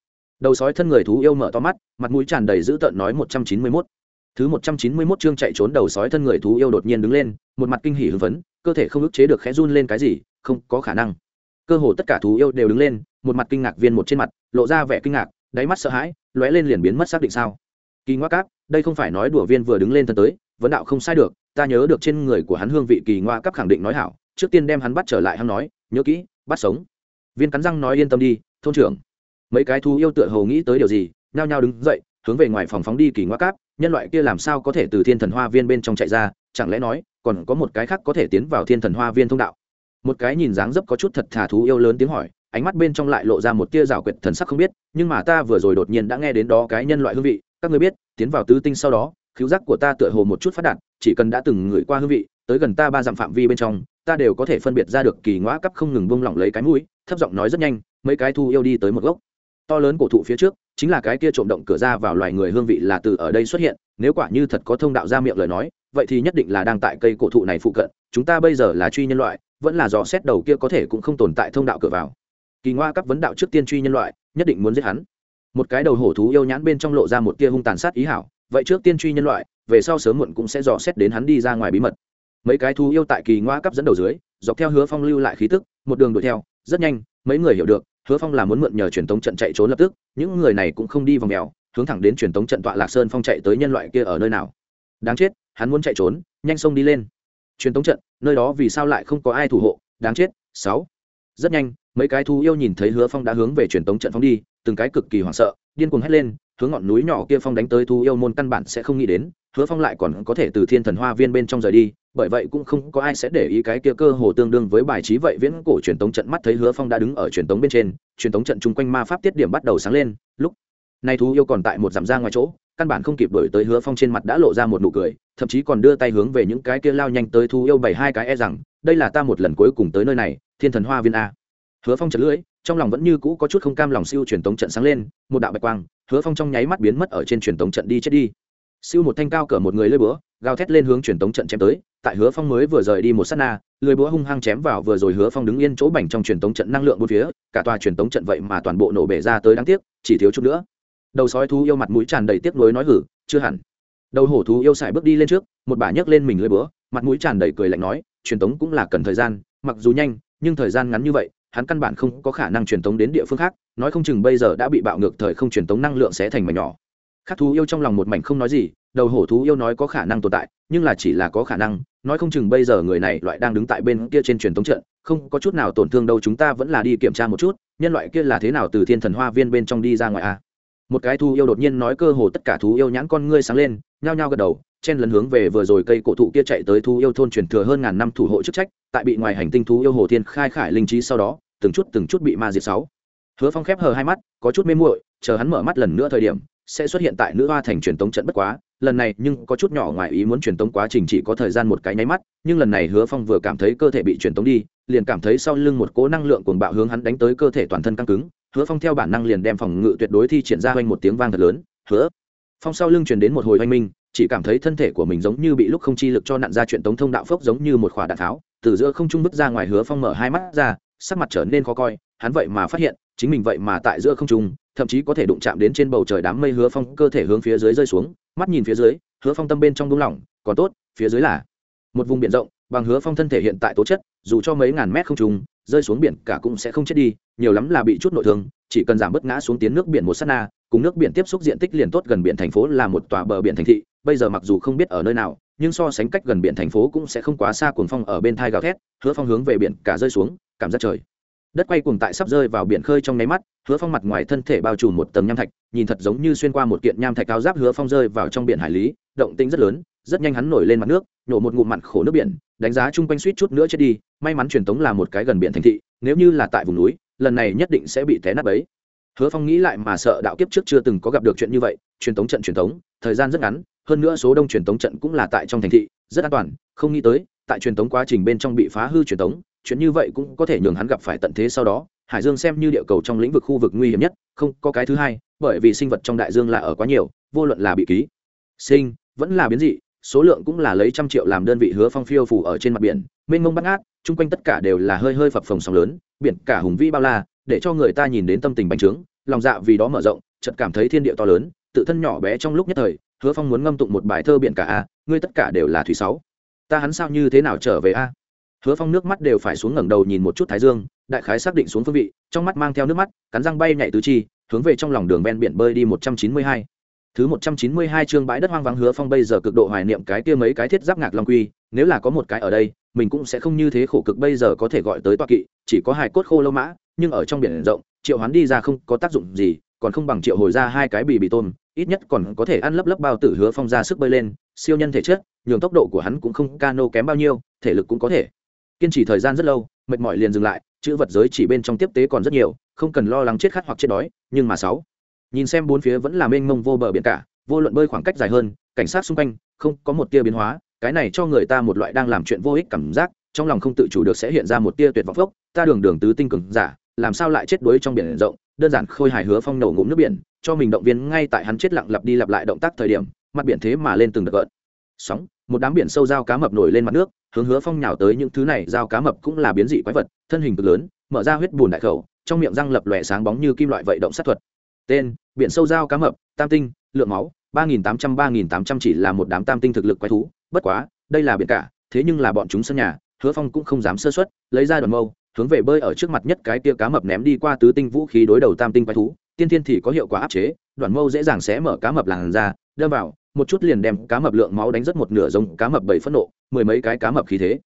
Đầu sói thân người thú yêu mở to mắt, mặt mũi tràn đầy dữ tợn nói một trăm chín mươi mốt. Thứ một trăm chín mươi mốt chương chạy trốn đầu sói thân người thú yêu đột nhiên đứng lên, một mặt kinh hỉ hưng phấn cơ thể không ức chế được khẽ run lên cái gì, không có khả năng. Cơ hồ tất cả thú yêu đều đứng lên, một mặt kinh ngạc viên một trên mặt, lộ ra vẻ kinh ngạc, đáy mắt sợ hãi, lóe lên liền biến mất xác định sao. Kỳ ngoa cáp đây không phải nói đùa viên vừa đứng lên thân tới, vấn đạo không sai được, ta nhớ được trên người của hắn hương vị kỳ ngoa cáp khẳng định nói hảo, trước tiên đem hắn bắt trở lại hắn nói, nhớ kỹ, bắt sống. Viên cắn răng nói yên tâm đi, thôn trưởng. Mấy cái thú yêu tựa hồ nghĩ tới điều gì, nhao nhao đứng dậy, hướng về ngoài phòng phóng đi kỳ ngoa cáp nhân loại kia làm sao có thể từ thiên thần hoa viên bên trong chạy ra, chẳng lẽ nói, còn có một cái khác có thể tiến vào thiên thần hoa viên thông đạo? Một cái nhìn dáng dấp có chút thật thà thú yêu lớn tiếng hỏi, ánh mắt bên trong lại lộ ra một tia rào quyệt thần sắc không biết, nhưng mà ta vừa rồi đột nhiên đã nghe đến đó cái nhân loại hương vị, các người biết, tiến vào tứ tinh sau đó, khiếu giác của ta tựa hồ một chút phát đạt, chỉ cần đã từng ngửi qua hương vị, tới gần ta ba dặm phạm vi bên trong, ta đều có thể phân biệt ra được kỳ ngõ cấp không ngừng bông lỏng lấy cái mũi, thấp giọng nói rất nhanh, mấy cái thu yêu đi tới một gốc to lớn cổ thụ phía trước, chính là cái kia trộm động cửa ra vào loài người hương vị là từ ở đây xuất hiện, nếu quả như thật có thông đạo ra miệng lời nói, vậy thì nhất định là đang tại cây cổ thụ này phụ cận, chúng ta bây giờ là truy nhân loại, vẫn là dò xét đầu kia có thể cũng không tồn tại thông đạo cửa vào. Kỳ ngoa cấp vấn đạo trước tiên truy nhân loại, nhất định muốn giết hắn. Một cái đầu hổ thú yêu nhãn bên trong lộ ra một tia hung tàn sát ý hảo, vậy trước tiên truy nhân loại, về sau sớm muộn cũng sẽ dò xét đến hắn đi ra ngoài bí mật. Mấy cái thú yêu tại kỳ ngoa cấp dẫn đầu dưới, dọc theo hứa phong lưu lại khí tức, một đường đuổi theo, rất nhanh, mấy người hiểu được hứa phong là muốn mượn nhờ truyền tống trận chạy trốn lập tức, những người này cũng không đi vòng mèo, hướng thẳng đến truyền tống trận tọa lạc sơn phong chạy tới nhân loại kia ở nơi nào. Đáng chết, hắn muốn chạy trốn, nhanh sông đi lên. Truyền tống trận, nơi đó vì sao lại không có ai thủ hộ, đáng chết, sáu. Rất nhanh, mấy cái thú yêu nhìn thấy hứa phong đã hướng về truyền tống trận phong đi, từng cái cực kỳ hoảng sợ, điên cuồng hét lên, hướng ngọn núi nhỏ kia phong đánh tới thú yêu môn căn bản sẽ không nghĩ đến hứa phong lại còn có thể từ thiên thần hoa viên bên trong rời đi, bởi vậy cũng không có ai sẽ để ý cái kia cơ hồ tương đương với bài trí vậy viễn cổ truyền tống trận mắt thấy hứa phong đã đứng ở truyền tống bên trên, truyền tống trận chung quanh ma pháp tiết điểm bắt đầu sáng lên, lúc này thú yêu còn tại một giảm ra ngoài chỗ, căn bản không kịp đổi tới hứa phong trên mặt đã lộ ra một nụ cười, thậm chí còn đưa tay hướng về những cái kia lao nhanh tới thú yêu bảy hai cái e rằng, đây là ta một lần cuối cùng tới nơi này, thiên thần hoa viên a. Hứa phong chật lưỡi, trong lòng vẫn như cũ có chút không cam lòng siêu truyền tống trận sáng lên, một đạo bạch quang, hứa phong trong nháy mắt biến mất ở trên truyền tống trận đi chết đi siêu một thanh cao cỡ một người lơi búa, gào thét lên hướng truyền tống trận chém tới, tại hứa phong mới vừa rời đi một s á t na, lưỡi búa hung hăng chém vào vừa rồi hứa phong đứng yên chỗ bành trong truyền tống trận năng lượng bốn phía, cả tòa truyền tống trận vậy mà toàn bộ nổ bể ra tới đáng tiếc, chỉ thiếu chút nữa. Đầu sói thú yêu mặt mũi tràn đầy tiếc nuối nói hử, chưa hẳn. Đầu hổ thú yêu xài bước đi lên trước, một bà nhấc lên mình lưỡi búa, mặt mũi tràn đầy cười lạnh nói, truyền tống cũng là cần thời gian, mặc dù nhanh, nhưng thời gian ngắn như vậy, hắn căn bản không có khả năng truyền tống đến địa phương khác, nói không chừng bây giờ đã bị bạo ngược thời không truyền tống năng lượng sẽ thành mảnh nhỏ khác thú yêu trong lòng một mảnh không nói gì, đầu hổ thú yêu nói có khả năng tồn tại, nhưng là chỉ là có khả năng, nói không chừng bây giờ người này loại đang đứng tại bên kia trên truyền thống trận, không có chút nào tổn thương đâu, chúng ta vẫn là đi kiểm tra một chút, nhân loại kia là thế nào từ thiên thần hoa viên bên trong đi ra ngoài a à? một cái thú yêu đột nhiên nói cơ hồ tất cả thú yêu nhãn con ngươi sáng lên, nhao nhao gật đầu, chen lấn hướng về vừa rồi cây cổ thụ kia chạy tới thú yêu thôn truyền thừa hơn ngàn năm thủ hộ chức trách, tại bị ngoài hành tinh thú yêu hồ thiên khai khải linh trí sau đó, từng chút từng chút bị ma diệt sáu hứa phong khép hờ hai mắt, có chút mê muội, chờ hắn mở mắt lần nữa thời điểm sẽ xuất hiện tại nữ hoa thành truyền tống trận bất quá, lần này nhưng có chút nhỏ ngoài ý muốn truyền tống quá trình chỉ có thời gian một cái nháy mắt, nhưng lần này hứa phong vừa cảm thấy cơ thể bị truyền tống đi, liền cảm thấy sau lưng một cố năng lượng cuồng bạo hướng hắn đánh tới cơ thể toàn thân căng cứng. Hứa phong theo bản năng liền đem phòng ngự tuyệt đối thi triển ra hoành một tiếng vang thật lớn, hứa phong sau lưng truyền đến một hồi oanh minh, chỉ cảm thấy thân thể của mình giống như bị lúc không chi lực cho nặn ra chuyện tống thông đạo phốc giống như một khỏa đạn tháo, từ giữa không trung bứt ra ngoài hứa phong mở hai mắt ra, sắc mặt trở nên khó coi, hắn vậy mà phát hiện chính mình vậy mà tại giữa không trung, thậm chí có thể đụng chạm đến trên bầu trời đám mây hứa phong cơ thể hướng phía dưới rơi xuống, mắt nhìn phía dưới, hứa phong tâm bên trong đúng lỏng, còn tốt, phía dưới là một vùng biển rộng, bằng hứa phong thân thể hiện tại tố chất, dù cho mấy ngàn mét không trùng rơi xuống biển cả cũng sẽ không chết đi, nhiều lắm là bị chút nội thương, chỉ cần giảm bớt ngã xuống tiến nước biển một s á t na, cùng nước biển tiếp xúc diện tích liền tốt, gần biển thành phố là một tòa bờ biển thành thị, bây giờ mặc dù không biết ở nơi nào, nhưng so sánh cách gần biển thành phố cũng sẽ không quá xa cuồng phong ở bên thai gào thét, hứa phong hướng về biển cả rơi xuống, cảm giác trời đất quay cuồng tại sắp rơi vào biển khơi trong nháy mắt, hứa phong mặt ngoài thân thể bao trùm một tầng nham thạch, nhìn thật giống như xuyên qua một kiện nham thạch cao giáp hứa phong rơi vào trong biển hải lý, động tĩnh rất lớn, rất nhanh hắn nổi lên mặt nước nhổ một ngụm mặn khổ nước biển, đánh giá chung quanh suýt chút nữa chết đi, may mắn truyền tống là một cái gần biển thành thị, nếu như là tại vùng núi, lần này nhất định sẽ bị té nát ấy hứa phong nghĩ lại mà sợ đạo kiếp trước chưa từng có gặp được chuyện như vậy, truyền tống trận truyền tống, thời gian rất ngắn, hơn nữa số đông truyền tống trận cũng là tại trong thành thị, rất an toàn, không nghĩ tới tại truyền tống quá trình bên trong bị phá hư truyền tống, chuyện như vậy cũng có thể nhường hắn gặp phải tận thế sau đó. Hải dương xem như địa cầu trong lĩnh vực khu vực nguy hiểm nhất, không có cái thứ hai, bởi vì sinh vật trong đại dương là ở quá nhiều, vô luận là bị ký, sinh, vẫn là biến dị, số lượng cũng là lấy trăm triệu làm đơn vị hứa phong phiêu phủ ở trên mặt biển. Mênh mông bắt ngát, chung quanh tất cả đều là hơi hơi phập phồng sóng lớn, biển cả hùng vĩ bao la, để cho người ta nhìn đến tâm tình bành trướng. Lòng dạ vì đó mở rộng, chợt cảm thấy thiên địa to lớn, tự thân nhỏ bé trong lúc nhất thời, hứa phong muốn ngâm tụng một bài thơ biển cả a, ngươi tất cả đều là thủy sáu ta hắn sao như thế nào trở về a? Hứa phong nước mắt đều phải xuống ngẩng đầu nhìn một chút thái dương, đại khái xác định xuống phương vị, trong mắt mang theo nước mắt, cắn răng bay nhảy tứ chi, hướng về trong lòng đường ven biển bơi đi một trăm chín mươi hai. Thứ một trăm chín mươi hai chương bãi đất hoang vắng hứa phong bây giờ cực độ hoài niệm cái kia mấy cái thiết giáp ngạc long quy, nếu là có một cái ở đây, mình cũng sẽ không như thế khổ cực bây giờ có thể gọi tới toa kỵ, chỉ có hai cốt khô lâu mã, nhưng ở trong biển rộng, triệu hoán đi ra không có tác dụng gì, còn không bằng triệu hồi ra hai cái bì bì tôm, ít nhất còn có thể ăn lấp lấp bao tử hứa phong ra sức bơi lên siêu nhân thể chất, nhường tốc độ của hắn cũng không cano kém bao nhiêu, thể lực cũng có thể. Kiên trì thời gian rất lâu, mệt mỏi liền dừng lại, chữ vật giới chỉ bên trong tiếp tế còn rất nhiều, không cần lo lắng chết khát hoặc chết đói, nhưng mà sáu. Nhìn xem bốn phía vẫn là mênh mông vô bờ biển cả, vô luận bơi khoảng cách dài hơn, cảnh sát xung quanh, không có một tia biến hóa, cái này cho người ta một loại đang làm chuyện vô ích cảm giác, trong lòng không tự chủ được sẽ hiện ra một tia tuyệt vọng phốc, ta đường đường tứ tinh cường giả, làm sao lại chết đuối trong biển rộng, đơn giản khôi hài hứa phong nổ ngụm nước biển, cho mình động viên ngay tại hắn chết lặng lặp đi lặp lại động tác thời điểm mặt biển thế mà lên từng đợt gợn. Sóng, một đám biển sâu dao cá mập nổi lên mặt nước, hướng hứa phong nhào tới những thứ này dao cá mập cũng là biến dị quái vật, thân hình cực lớn, mở ra huyết bùn đại khẩu, trong miệng răng lập lòe sáng bóng như kim loại vậy động sát thuật. Tên, biển sâu dao cá mập, tam tinh, lượng máu, ba nghìn tám trăm, ba nghìn tám trăm chỉ là một đám tam tinh thực lực quái thú, bất quá, đây là biển cả, thế nhưng là bọn chúng sân nhà, hứa phong cũng không dám sơ xuất lấy ra đoàn mâu, hướng về bơi ở trước mặt nhất cái tia cá mập ném đi qua tứ tinh vũ khí đối đầu tam tinh quái thú, tiên thiên thì có hiệu quả áp chế, đoàn mâu dễ dàng sẽ mở cá mập làn ra đâm vào, một chút liền đem cá mập lượng máu đánh rất một nửa giống cá mập bảy phẫn nộ, mười mấy cái cá mập khí thế.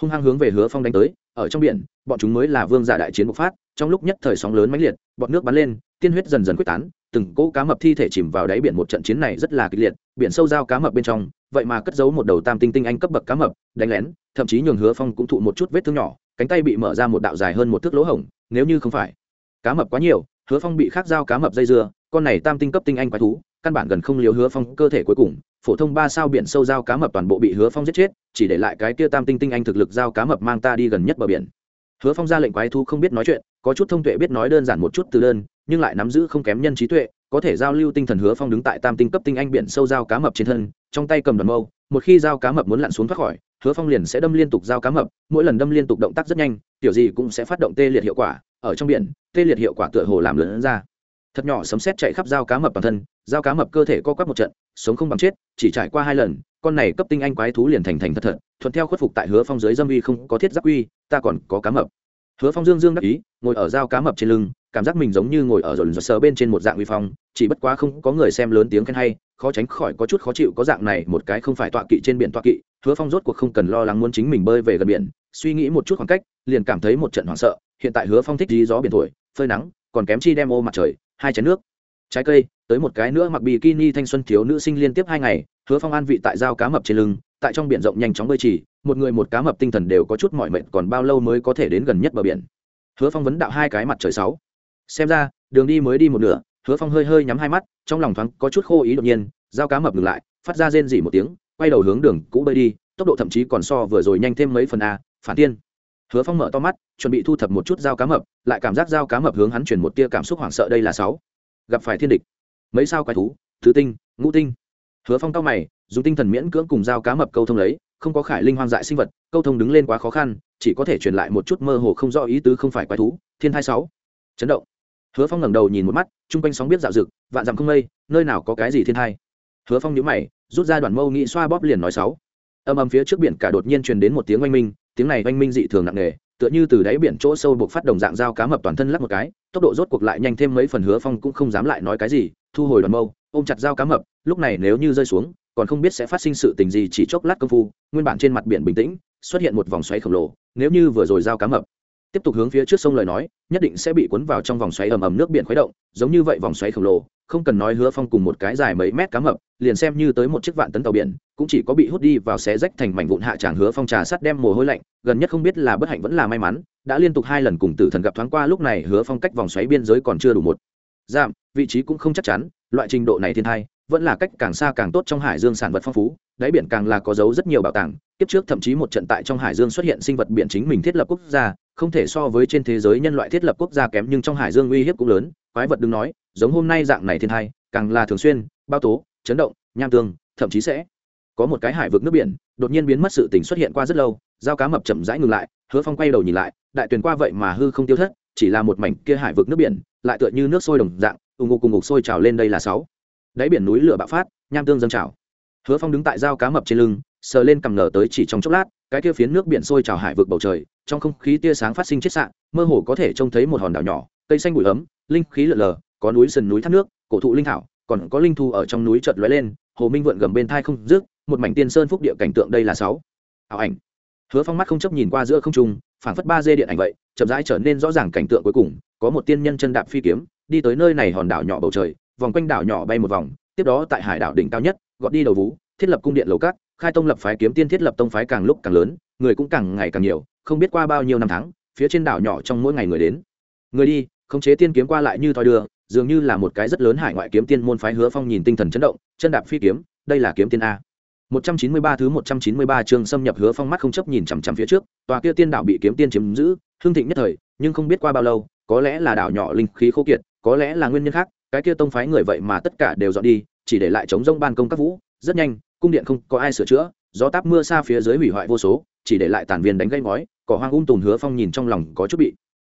Hung hăng hướng về hứa phong đánh tới, ở trong biển, bọn chúng mới là vương giả đại chiến bộc phát, trong lúc nhất thời sóng lớn mãnh liệt, bọn nước bắn lên, tiên huyết dần dần quyết tán, từng cỗ cá mập thi thể chìm vào đáy biển một trận chiến này rất là kịch liệt, biển sâu dao cá mập bên trong, vậy mà cất giấu một đầu tam tinh tinh anh cấp bậc cá mập, đánh lén, thậm chí nhường hứa phong cũng thụ một chút vết thương nhỏ, cánh tay bị mở ra một đạo dài hơn một thước lỗ hổng, nếu như không phải cá mập quá nhiều, hứa phong bị khác dao cá mập dây dưa, con này tam tinh cấp tinh anh quái thú căn bản gần không liều hứa phong cơ thể cuối cùng, phổ thông ba sao biển sâu dao cá mập toàn bộ bị hứa phong giết chết, chỉ để lại cái kia tam tinh tinh anh thực lực dao cá mập mang ta đi gần nhất bờ biển. Hứa phong ra lệnh quái thú không biết nói chuyện, có chút thông tuệ biết nói đơn giản một chút từ đơn, nhưng lại nắm giữ không kém nhân trí tuệ, có thể giao lưu tinh thần hứa phong đứng tại tam tinh cấp tinh anh biển sâu dao cá mập trên thân, trong tay cầm đoàn mâu, một khi dao cá mập muốn lặn xuống thoát khỏi, hứa phong liền sẽ đâm liên tục dao cá mập, mỗi lần đâm liên tục động tác rất nhanh kiểu gì cũng sẽ phát động tê liệt hiệu quả, ở trong biển, tê liệt hiệu quả tựa hồ làm lớn ra thật nhỏ sấm sét chạy khắp dao cá mập toàn thân, dao cá mập cơ thể co quắp một trận, sống không bằng chết, chỉ trải qua hai lần, con này cấp tinh anh quái thú liền thành thành thật thật, thuận theo khuất phục tại hứa phong dưới dâm uy không có thiết giáp uy, ta còn có cá mập. Hứa phong dương dương đắc ý, ngồi ở dao cá mập trên lưng, cảm giác mình giống như ngồi ở rộn rộn sờ bên trên một dạng uy phong, chỉ bất quá không có người xem lớn tiếng khen hay, khó tránh khỏi có chút khó chịu có dạng này một cái không phải tọa kỵ trên biển tọa kỵ, hứa phong rốt cuộc không cần lo lắng muốn chính mình bơi về gần biển, suy nghĩ một chút khoảng cách, liền cảm thấy một trận hoảng sợ, hiện tại hứa phong thích dí gió biển thổi, phơi nắng, còn kém chi đem ô mặt trời hai chén nước, trái cây, tới một cái nữa mặc bikini thanh xuân thiếu nữ sinh liên tiếp hai ngày, hứa phong an vị tại dao cá mập trên lưng, tại trong biển rộng nhanh chóng bơi chỉ, một người một cá mập tinh thần đều có chút mỏi mệt còn bao lâu mới có thể đến gần nhất bờ biển. Hứa phong vấn đạo hai cái mặt trời sáu. Xem ra, đường đi mới đi một nửa, hứa phong hơi hơi nhắm hai mắt, trong lòng thoáng có chút khô ý đột nhiên, dao cá mập ngừng lại, phát ra rên dỉ một tiếng, quay đầu hướng đường cũ bơi đi, tốc độ thậm chí còn so vừa rồi nhanh thêm mấy phần a, phản tiên hứa phong mở to mắt, chuẩn bị thu thập một chút dao cá mập, lại cảm giác dao cá mập hướng hắn chuyển một tia cảm xúc hoảng sợ đây là sáu. Gặp phải thiên địch. Mấy sao quái thú, thứ tinh, ngũ tinh. Hứa phong cao mày, dùng tinh thần miễn cưỡng cùng dao cá mập câu thông lấy, không có khải linh hoang dại sinh vật, câu thông đứng lên quá khó khăn, chỉ có thể truyền lại một chút mơ hồ không rõ ý tứ không phải quái thú. Thiên thai sáu. Chấn động. Hứa phong ngẩng đầu nhìn một mắt, chung quanh sóng biết dạo rực vạn dặm không mây, nơi nào có cái gì thiên thai. hứa phong nhíu mày, rút ra đoàn mâu nghĩ xoa bóp liền nói sáu. Âm âm phía trước biển cả đột nhiên truyền đến một tiếng oanh minh tiếng này oanh minh dị thường nặng nề, tựa như từ đáy biển chỗ sâu buộc phát đồng dạng dao cá mập toàn thân lắc một cái, tốc độ rốt cuộc lại nhanh thêm mấy phần hứa phong cũng không dám lại nói cái gì, thu hồi đoàn mâu, ôm chặt dao cá mập, lúc này nếu như rơi xuống, còn không biết sẽ phát sinh sự tình gì chỉ chốc lát công phu, nguyên bản trên mặt biển bình tĩnh, xuất hiện một vòng xoáy khổng lồ, nếu như vừa rồi dao cá mập tiếp tục hướng phía trước sông lời nói, nhất định sẽ bị cuốn vào trong vòng xoáy ầm ầm nước biển khuấy động, giống như vậy vòng xoáy khổng lồ, không cần nói hứa phong cùng một cái dài mấy mét cá mập, liền xem như tới một chiếc vạn tấn tàu biển, cũng chỉ có bị hút đi vào xé rách thành mảnh vụn hạ tràng hứa phong trà sắt đem mồ hôi lạnh, gần nhất không biết là bất hạnh vẫn là may mắn, đã liên tục hai lần cùng tử thần gặp thoáng qua, lúc này hứa phong cách vòng xoáy biên giới còn chưa đủ một. Giảm, vị trí cũng không chắc chắn, loại trình độ này thiên thai, vẫn là cách càng xa càng tốt trong hải dương sản vật phong phú, đáy biển càng là có dấu rất nhiều bảo tàng, kiếp trước thậm chí một trận tại trong hải dương xuất hiện sinh vật biển chính mình thiết lập quốc gia không thể so với trên thế giới nhân loại thiết lập quốc gia kém nhưng trong hải dương uy hiếp cũng lớn. Quái vật đừng nói, giống hôm nay dạng này thiên thai, càng là thường xuyên bao tố, chấn động, nham tương, thậm chí sẽ có một cái hải vực nước biển, đột nhiên biến mất sự tình xuất hiện qua rất lâu, dao cá mập chậm rãi ngừng lại, hứa phong quay đầu nhìn lại, đại tuyển qua vậy mà hư không tiêu thất, chỉ là một mảnh kia hải vực nước biển, lại tựa như nước sôi đồng dạng ùng ục cùng ngục sôi trào lên đây là sáu. Đáy biển núi lửa bạo phát, nham tương dâng trào. Hứa phong đứng tại dao cá mập trên lưng, sờ lên cầm ngờ tới chỉ trong chốc lát cái kia phiến nước biển sôi trào hải vực bầu trời, trong không khí tia sáng phát sinh chết sạn mơ hồ có thể trông thấy một hòn đảo nhỏ, cây xanh bụi ấm, linh khí lợn lờ, có núi sườn núi thác nước, cổ thụ linh thảo, còn có linh thu ở trong núi chợt lóe lên, hồ minh vượn gầm bên thai không rước một mảnh tiên sơn phúc địa cảnh tượng đây là sáu. Ảo ảnh. Hứa phong mắt không chấp nhìn qua giữa không trung, phảng phất ba dê điện ảnh vậy, chậm rãi trở nên rõ ràng cảnh tượng cuối cùng, có một tiên nhân chân đạp phi kiếm, đi tới nơi này hòn đảo nhỏ bầu trời, vòng quanh đảo nhỏ bay một vòng, tiếp đó tại hải đảo đỉnh cao nhất, gọt đi đầu vú thiết lập cung điện lầu cát khai tông lập phái kiếm tiên thiết lập tông phái càng lúc càng lớn người cũng càng ngày càng nhiều không biết qua bao nhiêu năm tháng phía trên đảo nhỏ trong mỗi ngày người đến. Người đi khống chế tiên kiếm qua lại như thoi đưa dường như là một cái rất lớn hải ngoại kiếm tiên môn phái hứa phong nhìn tinh thần chấn động chân đạp phi kiếm đây là kiếm tiên a. 193 thứ 193 chương xâm nhập hứa phong mắt không chấp nhìn chằm chằm phía trước, tòa kia tiên đảo bị kiếm tiên chiếm giữ, hương thịnh nhất thời, nhưng không biết qua bao lâu, có lẽ là đảo nhỏ linh khí khô kiệt, có lẽ là nguyên nhân khác, cái kia tông phái người vậy mà tất cả đều dọn đi, chỉ để lại chống rông ban công các vũ, rất nhanh, cung điện không có ai sửa chữa, gió táp mưa xa phía dưới hủy hoại vô số, chỉ để lại tàn viên đánh gây ngói, cỏ hoang um tùm hứa phong nhìn trong lòng có chút bị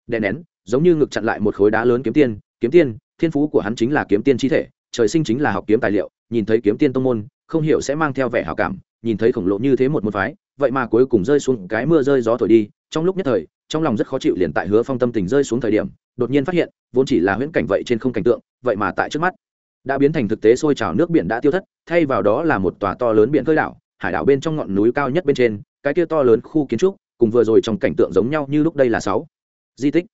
đè nén, giống như ngực chặn lại một khối đá lớn kiếm tiên, kiếm tiên, thiên phú của hắn chính là kiếm tiên chi thể, trời sinh chính là học kiếm tài liệu, nhìn thấy kiếm tiên tông môn, không hiểu sẽ mang theo vẻ hảo cảm nhìn thấy khổng lồ như thế một môn phái vậy mà cuối cùng rơi xuống cái mưa rơi gió thổi đi. Trong lúc nhất thời trong lòng rất khó chịu liền tại hứa phong tâm tình rơi xuống thời điểm đột nhiên phát hiện vốn chỉ là huyễn cảnh vậy trên không cảnh tượng vậy mà tại trước mắt đã biến thành thực tế sôi trào nước biển đã tiêu thất, thay vào đó là một tòa to lớn biển khơi đảo, hải đảo bên trong ngọn núi cao nhất bên trên, cái kia to lớn khu kiến trúc, cùng vừa rồi trong cảnh tượng giống nhau như lúc đây là sáu. Di tích.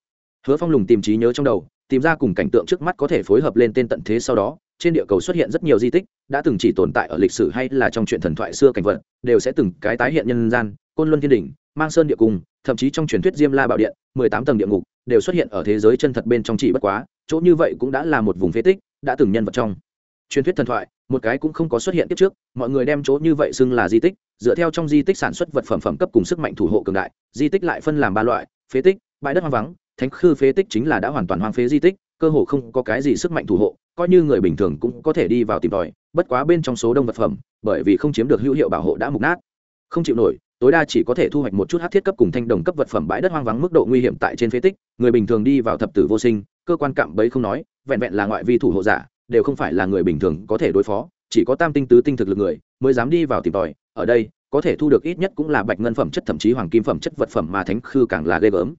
Hứa phong lùng tìm trí nhớ trong đầu, tìm ra cùng cảnh tượng trước mắt có thể phối hợp lên tên tận thế sau đó, trên địa cầu xuất hiện rất nhiều di tích, đã từng chỉ tồn tại ở lịch sử hay là trong chuyện thần thoại xưa cảnh vật, đều sẽ từng cái tái hiện nhân gian, côn luân thiên đỉnh, mang sơn địa cung, thậm chí trong truyền thuyết diêm la bảo điện, mười tám tầng địa ngục, đều xuất hiện ở thế giới chân thật bên trong chỉ bất quá chỗ như vậy cũng đã là một vùng phế tích, đã từng nhân vật trong. Truyền thuyết thần thoại, một cái cũng không có xuất hiện tiếp trước, mọi người đem chỗ như vậy xưng là di tích, dựa theo trong di tích sản xuất vật phẩm phẩm cấp cùng sức mạnh thủ hộ cường đại, di tích lại phân làm ba loại, phế tích, bãi đất hoang vắng, thánh khư phế tích chính là đã hoàn toàn hoang phế di tích, cơ hồ không có cái gì sức mạnh thủ hộ, coi như người bình thường cũng có thể đi vào tìm tòi, bất quá bên trong số đông vật phẩm, bởi vì không chiếm được hữu hiệu bảo hộ đã mục nát. Không chịu nổi, tối đa chỉ có thể thu hoạch một chút hát thiết cấp cùng thanh đồng cấp vật phẩm bãi đất hoang vắng mức độ nguy hiểm tại trên phế tích, người bình thường đi vào thập tử vô sinh cơ quan cạm bấy không nói, vẹn vẹn là ngoại vi thủ hộ giả, đều không phải là người bình thường có thể đối phó, chỉ có tam tinh tứ tinh thực lực người mới dám đi vào tìm tòi. Ở đây, có thể thu được ít nhất cũng là bạch ngân phẩm chất, thậm chí hoàng kim phẩm chất vật phẩm mà thánh khư càng là ghê gớm.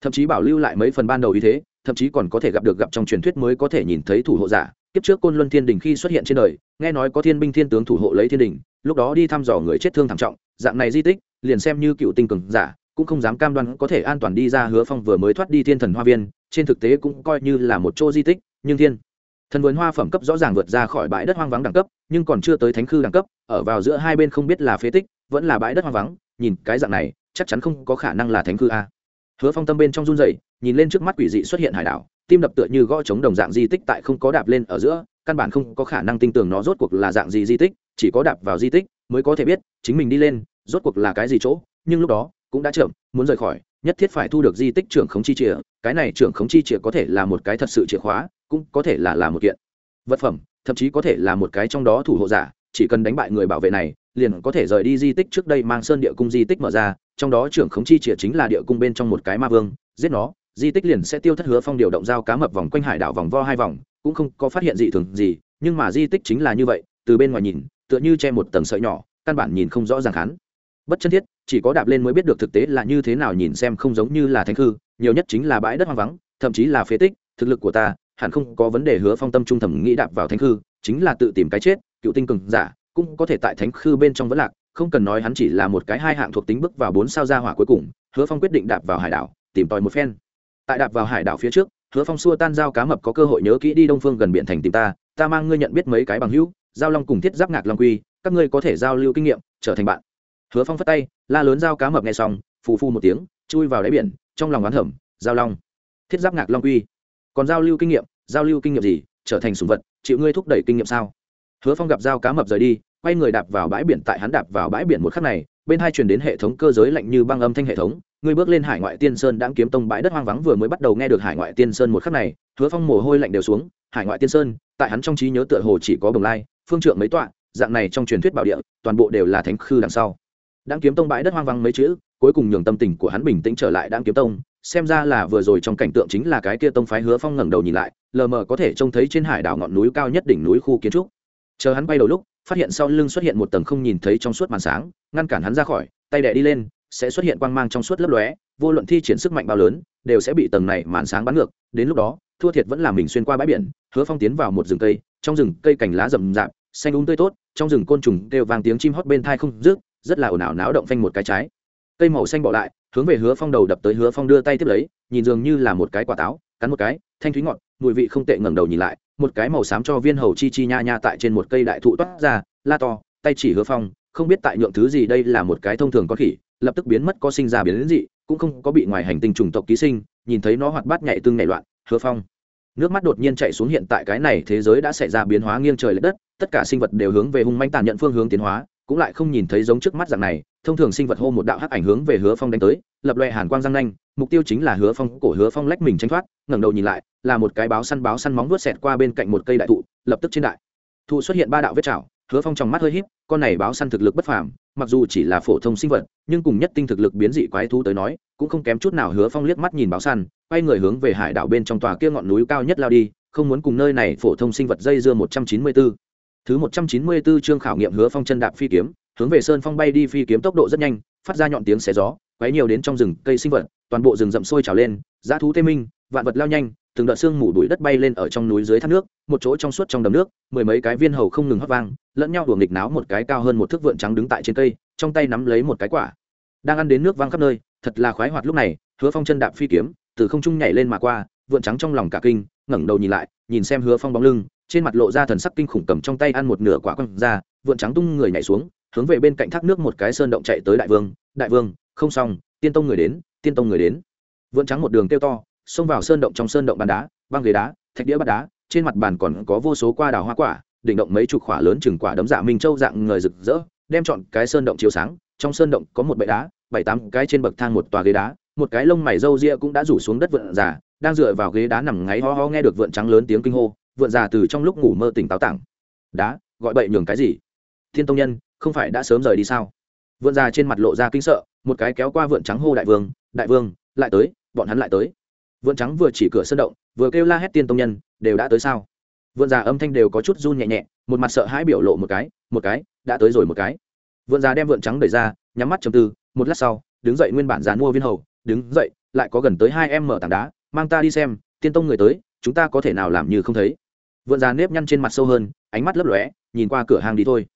Thậm chí bảo lưu lại mấy phần ban đầu như thế, thậm chí còn có thể gặp được gặp trong truyền thuyết mới có thể nhìn thấy thủ hộ giả. Kiếp trước côn luân thiên đình khi xuất hiện trên đời, nghe nói có thiên binh thiên tướng thủ hộ lấy thiên đình, lúc đó đi thăm dò người chết thương thảm trọng, dạng này di tích, liền xem như cựu tinh cường giả cũng không dám cam đoan có thể an toàn đi ra hứa phong vừa mới thoát đi thiên thần hoa viên, trên thực tế cũng coi như là một chỗ di tích, nhưng thiên thần vườn hoa phẩm cấp rõ ràng vượt ra khỏi bãi đất hoang vắng đẳng cấp, nhưng còn chưa tới thánh khư đẳng cấp, ở vào giữa hai bên không biết là phế tích, vẫn là bãi đất hoang vắng, nhìn cái dạng này, chắc chắn không có khả năng là thánh khư a. Hứa phong tâm bên trong run dậy nhìn lên trước mắt quỷ dị xuất hiện hải đảo, tim đập tựa như gõ chống đồng dạng di tích tại không có đạp lên ở giữa, căn bản không có khả năng tin tưởng nó rốt cuộc là dạng gì di tích, chỉ có đạp vào di tích mới có thể biết, chính mình đi lên, rốt cuộc là cái gì chỗ, nhưng lúc đó cũng đã chậm, muốn rời khỏi, nhất thiết phải thu được di tích trưởng khống chi chìa. Cái này trưởng khống chi chìa có thể là một cái thật sự chìa khóa, cũng có thể là là một kiện. Vật phẩm, thậm chí có thể là một cái trong đó thủ hộ giả, chỉ cần đánh bại người bảo vệ này, liền có thể rời đi di tích trước đây mang sơn địa cung di tích mở ra, trong đó trưởng khống chi chìa chính là địa cung bên trong một cái ma vương, giết nó, di tích liền sẽ tiêu thất hứa phong điều động dao cá mập vòng quanh hải đảo vòng vo hai vòng, cũng không có phát hiện gì thường gì, nhưng mà di tích chính là như vậy, từ bên ngoài nhìn, tựa như che một tầng sợi nhỏ, căn bản nhìn không rõ ràng hắn. Bất chân thiết chỉ có đạp lên mới biết được thực tế là như thế nào nhìn xem không giống như là thánh hư nhiều nhất chính là bãi đất hoang vắng, thậm chí là phế tích, thực lực của ta, hẳn không có vấn đề hứa phong tâm trung thẩm nghĩ đạp vào thánh hư chính là tự tìm cái chết, cựu tinh cường giả, cũng có thể tại thánh hư bên trong vẫn lạc, không cần nói hắn chỉ là một cái hai hạng thuộc tính bước vào bốn sao gia hỏa cuối cùng, hứa phong quyết định đạp vào hải đảo, tìm tòi một phen. Tại đạp vào hải đảo phía trước, hứa phong xua tan giao cá mập có cơ hội nhớ kỹ đi đông phương gần biển thành tìm ta ta mang ngươi nhận biết mấy cái bằng hữu, giao long cùng thiết giáp ngạc long quy, các ngươi có thể giao lưu kinh nghiệm, trở thành bạn hứa phong phất tay, la lớn dao cá mập nghe xong, phù phu một tiếng, chui vào đáy biển, trong lòng oán thẩm giao long. Thiết giáp ngạc long quy còn giao lưu kinh nghiệm, giao lưu kinh nghiệm gì, trở thành sùng vật, chịu ngươi thúc đẩy kinh nghiệm sao? Hứa phong gặp dao cá mập rời đi, quay người đạp vào bãi biển, tại hắn đạp vào bãi biển một khắc này, bên hai truyền đến hệ thống cơ giới lạnh như băng âm thanh hệ thống, ngươi bước lên hải ngoại tiên sơn đã kiếm tông bãi đất hoang vắng vừa mới bắt đầu nghe được hải ngoại tiên sơn một khắc này, hứa phong mồ hôi lạnh đều xuống, hải ngoại tiên sơn, tại hắn trong trí nhớ tựa hồ chỉ có bồng lai, phương trượng mấy tọa, dạng này trong truyền thuyết bảo địa, toàn bộ đều là thánh khư đằng sau đang kiếm tông bãi đất hoang vắng mấy chữ, cuối cùng nhường tâm tình của hắn bình tĩnh trở lại đang kiếm tông, xem ra là vừa rồi trong cảnh tượng chính là cái kia tông phái hứa phong ngẩng đầu nhìn lại, lờ mờ có thể trông thấy trên hải đảo ngọn núi cao nhất đỉnh núi khu kiến trúc. Chờ hắn bay đầu lúc, phát hiện sau lưng xuất hiện một tầng không nhìn thấy trong suốt màn sáng, ngăn cản hắn ra khỏi, tay đẻ đi lên, sẽ xuất hiện quang mang trong suốt lấp lóe, vô luận thi triển sức mạnh bao lớn, đều sẽ bị tầng này màn sáng bắn ngược, đến lúc đó, thua thiệt vẫn là mình xuyên qua bãi biển, hứa phong tiến vào một rừng cây, trong rừng cây cành lá rậm rạp, xanh úng um tươi tốt, trong rừng côn trùng đều vang tiếng chim hót bên thai không rước rất là ồn ào náo động phanh một cái trái. Cây màu xanh bỏ lại, hướng về hứa phong đầu đập tới hứa phong đưa tay tiếp lấy, nhìn dường như là một cái quả táo, cắn một cái, thanh thúy ngọt, mùi vị không tệ ngẩng đầu nhìn lại, một cái màu xám cho viên hầu chi chi nha nha tại trên một cây đại thụ toát ra, la to, tay chỉ hứa phong, không biết tại nhượng thứ gì đây là một cái thông thường con khỉ, lập tức biến mất có sinh ra biến đến dị, cũng không có bị ngoài hành tinh trùng tộc ký sinh, nhìn thấy nó hoạt bát nhảy tương nhảy loạn, hứa phong. Nước mắt đột nhiên chạy xuống hiện tại cái này thế giới đã xảy ra biến hóa nghiêng trời l ệ đất, tất cả sinh vật đều hướng về hung manh tàn nhận phương hướng tiến hóa cũng lại không nhìn thấy giống trước mắt dạng này, thông thường sinh vật hô một đạo hắc ảnh hướng về hứa phong đánh tới, lập loè hàn quang răng nanh, mục tiêu chính là hứa phong, cổ hứa phong lách mình tranh thoát, ngẩng đầu nhìn lại, là một cái báo săn báo săn móng vuốt xẹt qua bên cạnh một cây đại thụ, lập tức trên đại thụ xuất hiện ba đạo vết chảo, hứa phong trong mắt hơi híp, con này báo săn thực lực bất phàm, mặc dù chỉ là phổ thông sinh vật, nhưng cùng nhất tinh thực lực biến dị quái thú tới nói, cũng không kém chút nào hứa phong liếc mắt nhìn báo săn, quay người hướng về hải đảo bên trong tòa kia ngọn núi cao nhất lao đi, không muốn cùng nơi này phổ thông sinh vật dây dưa một trăm chín mươi bốn thứ một trăm chín mươi 194 chương khảo nghiệm hứa phong chân đạp phi kiếm, hướng về sơn phong bay đi phi kiếm tốc độ rất nhanh, phát ra nhọn tiếng xé gió, quấy nhiều đến trong rừng cây sinh vật, toàn bộ rừng rậm sôi trào lên giá thú tê minh, vạn vật lao nhanh, từng đợt xương mù bụi đất bay lên ở trong núi dưới thác nước, một chỗ trong suốt trong đầm nước, mười mấy cái viên hầu không ngừng hót vang, lẫn nhau đùa nghịch náo một cái cao hơn một thước vượn trắng đứng tại trên cây, trong tay nắm lấy một cái quả. Đang ăn đến nước vang khắp nơi, thật là khoái hoạt lúc này, hứa phong chân đạp phi kiếm, từ không trung nhảy lên mà qua, vượn trắng trong lòng cả kinh, ngẩng đầu nhìn lại, nhìn xem hứa phong bóng lưng trên mặt lộ ra thần sắc kinh khủng cầm trong tay ăn một nửa quả quăng ra, vượn trắng tung người nhảy xuống, hướng về bên cạnh thác nước một cái sơn động chạy tới đại vương đại vương, không xong, tiên tông người đến, tiên tông người đến. Vượn trắng một đường kêu to, xông vào sơn động trong sơn động bàn đá, băng ghế đá, thạch đĩa bát đá, trên mặt bàn còn có vô số qua đào hoa quả, đỉnh động mấy chục quả lớn chừng quả đấm dạ minh châu dạng người rực rỡ, đem chọn cái sơn động chiếu sáng, trong sơn động có một bệ đá, bảy tám cái trên bậc thang một tòa ghế đá, một cái lông mày râu ria cũng đã rủ xuống đất vượn già, đang dựa vào ghế đá nằm ngáy ho ho nghe được vượn trắng lớn tiếng kinh hô vượn già từ trong lúc ngủ mơ tỉnh táo tảng. Đá, gọi bậy nhường cái gì? Thiên tông nhân, không phải đã sớm rời đi sao? Vượn già trên mặt lộ ra kinh sợ, một cái kéo qua vượn trắng hô đại vương đại vương, lại tới, bọn hắn lại tới. Vượn trắng vừa chỉ cửa sân động, vừa kêu la hét tiên tông nhân, đều đã tới sao? Vượn già âm thanh đều có chút run nhẹ nhẹ, một mặt sợ hãi biểu lộ một cái một cái, đã tới rồi một cái. Vượn già đem vượn trắng đẩy ra, nhắm mắt chầm tư, một lát sau, đứng dậy nguyên bản già mua viên hầu, đứng dậy, lại có gần tới hai em mở tảng đá, mang ta đi xem, tiên tông người tới, chúng ta có thể nào làm như không thấy? Vượn già nếp nhăn trên mặt sâu hơn, ánh mắt lấp lóe, nhìn qua cửa hàng đi thôi.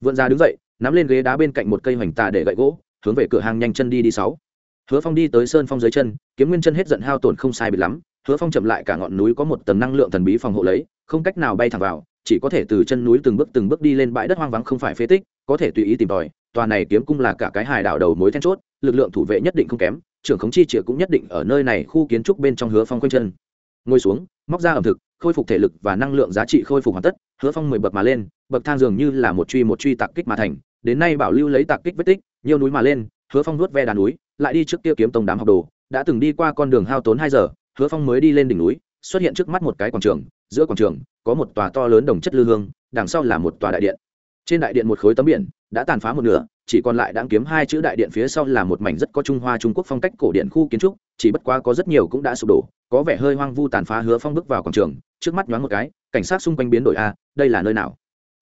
Vượn già đứng dậy, nắm lên ghế đá bên cạnh một cây hoành tà để gậy gỗ, hướng về cửa hàng nhanh chân đi đi sáu. Hứa phong đi tới sơn phong dưới chân, kiếm nguyên chân hết giận hao tổn không sai biệt lắm. Hứa phong chậm lại cả ngọn núi có một tầng năng lượng thần bí phòng hộ lấy, không cách nào bay thẳng vào, chỉ có thể từ chân núi từng bước từng bước đi lên bãi đất hoang vắng không phải phế tích, có thể tùy ý tìm tòi. Tòa này kiếm cung là cả cái hài đảo đầu mối then chốt, lực lượng thủ vệ nhất định không kém, trưởng khống chi chĩa cũng nhất định ở nơi này khu kiến trúc bên trong hứa phong quanh chân. Ngồi xuống, móc ra ẩm thực khôi phục thể lực và năng lượng giá trị khôi phục hoàn tất, hứa phong mười bậc mà lên, bậc thang dường như là một truy một truy tạc kích mà thành, đến nay bảo lưu lấy tạc kích vết tích, nhiều núi mà lên, hứa phong nuốt ve đà núi, lại đi trước kia kiếm tông đám học đồ, đã từng đi qua con đường hao tốn hai giờ, hứa phong mới đi lên đỉnh núi, xuất hiện trước mắt một cái quảng trường, giữa quảng trường, có một tòa to lớn đồng chất lư hương, đằng sau là một tòa đại điện. Trên đại điện một khối tấm biển, đã tàn phá một nửa, chỉ còn lại đáng kiếm hai chữ đại điện phía sau là một mảnh rất có trung hoa trung quốc phong cách cổ điện khu kiến trúc chỉ bất quá có rất nhiều cũng đã sụp đổ, có vẻ hơi hoang vu tàn phá hứa phong bước vào quảng trường, trước mắt nhoáng một cái, cảnh sát xung quanh biến đổi a, đây là nơi nào?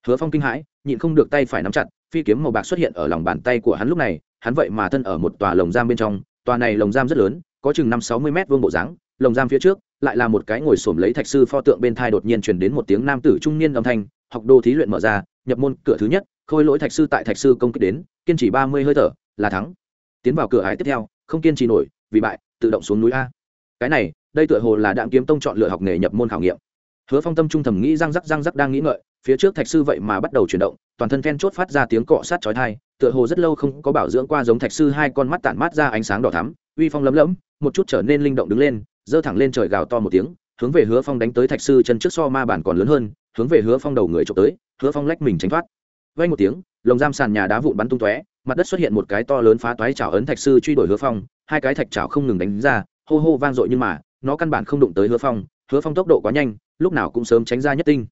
Hứa phong kinh hãi, nhịn không được tay phải nắm chặt, phi kiếm màu bạc xuất hiện ở lòng bàn tay của hắn lúc này, hắn vậy mà thân ở một tòa lồng giam bên trong, tòa này lồng giam rất lớn, có chừng năm sáu mươi m vuông bộ dáng, lồng giam phía trước, lại là một cái ngồi xổm lấy thạch sư pho tượng bên thai đột nhiên truyền đến một tiếng nam tử trung niên âm thanh, học đô thí luyện mở ra, nhập môn cửa thứ nhất, khôi lỗi thạch sư tại thạch sư công kích đến, kiên trì ba mươi hơi thở, là thắng. Tiến vào cửa hải tiếp theo, không kiên trì nổi, vì bại tự động xuống núi a. Cái này, đây tựa hồ là đạm kiếm tông chọn lựa học nghề nhập môn khảo nghiệm. Hứa phong tâm trung thầm nghĩ răng rắc răng rắc đang nghĩ ngợi, phía trước thạch sư vậy mà bắt đầu chuyển động, toàn thân then chốt phát ra tiếng cọ sát chói thai tựa hồ rất lâu không có bảo dưỡng qua giống thạch sư hai con mắt tản mát ra ánh sáng đỏ thắm, uy phong lấm lẫm một chút trở nên linh động đứng lên, giơ thẳng lên trời gào to một tiếng, hướng về hứa phong đánh tới thạch sư chân trước so ma bản còn lớn hơn, hướng về hứa phong đầu người trộm tới, hứa phong lách mình tránh thoát. Vay một tiếng, lồng giam sàn nhà đá vụn bắn tung tóe, mặt đất xuất hiện một cái to lớn phá toái chảo ấn thạch sư truy đuổi hứa phong hai cái thạch chảo không ngừng đánh ra, hô hô vang dội nhưng mà, nó căn bản không đụng tới hứa phong hứa phong tốc độ quá nhanh, lúc nào cũng sớm tránh ra nhất tinh.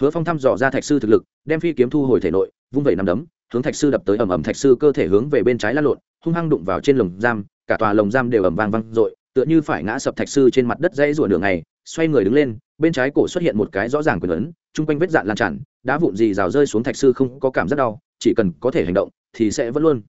Hứa phong thăm dò ra thạch sư thực lực, đem phi kiếm thu hồi thể nội, vung vẩy nằm đấm, hướng thạch sư đập tới ầm ầm thạch sư cơ thể hướng về bên trái lăn lộn, hung hăng đụng vào trên lồng giam, cả tòa lồng giam đều ầm vang vang dội, tựa như phải ngã sập thạch sư trên mặt đất dãy rủa đường này xoay người đứng lên, bên trái cổ xuất hiện một cái rõ ràng quyền ấn, chung quanh vết dạn lan tràn, đá vụn gì rào rơi xuống thạch sư không có cảm giác đau, chỉ cần có thể hành động thì sẽ vẫn luôn.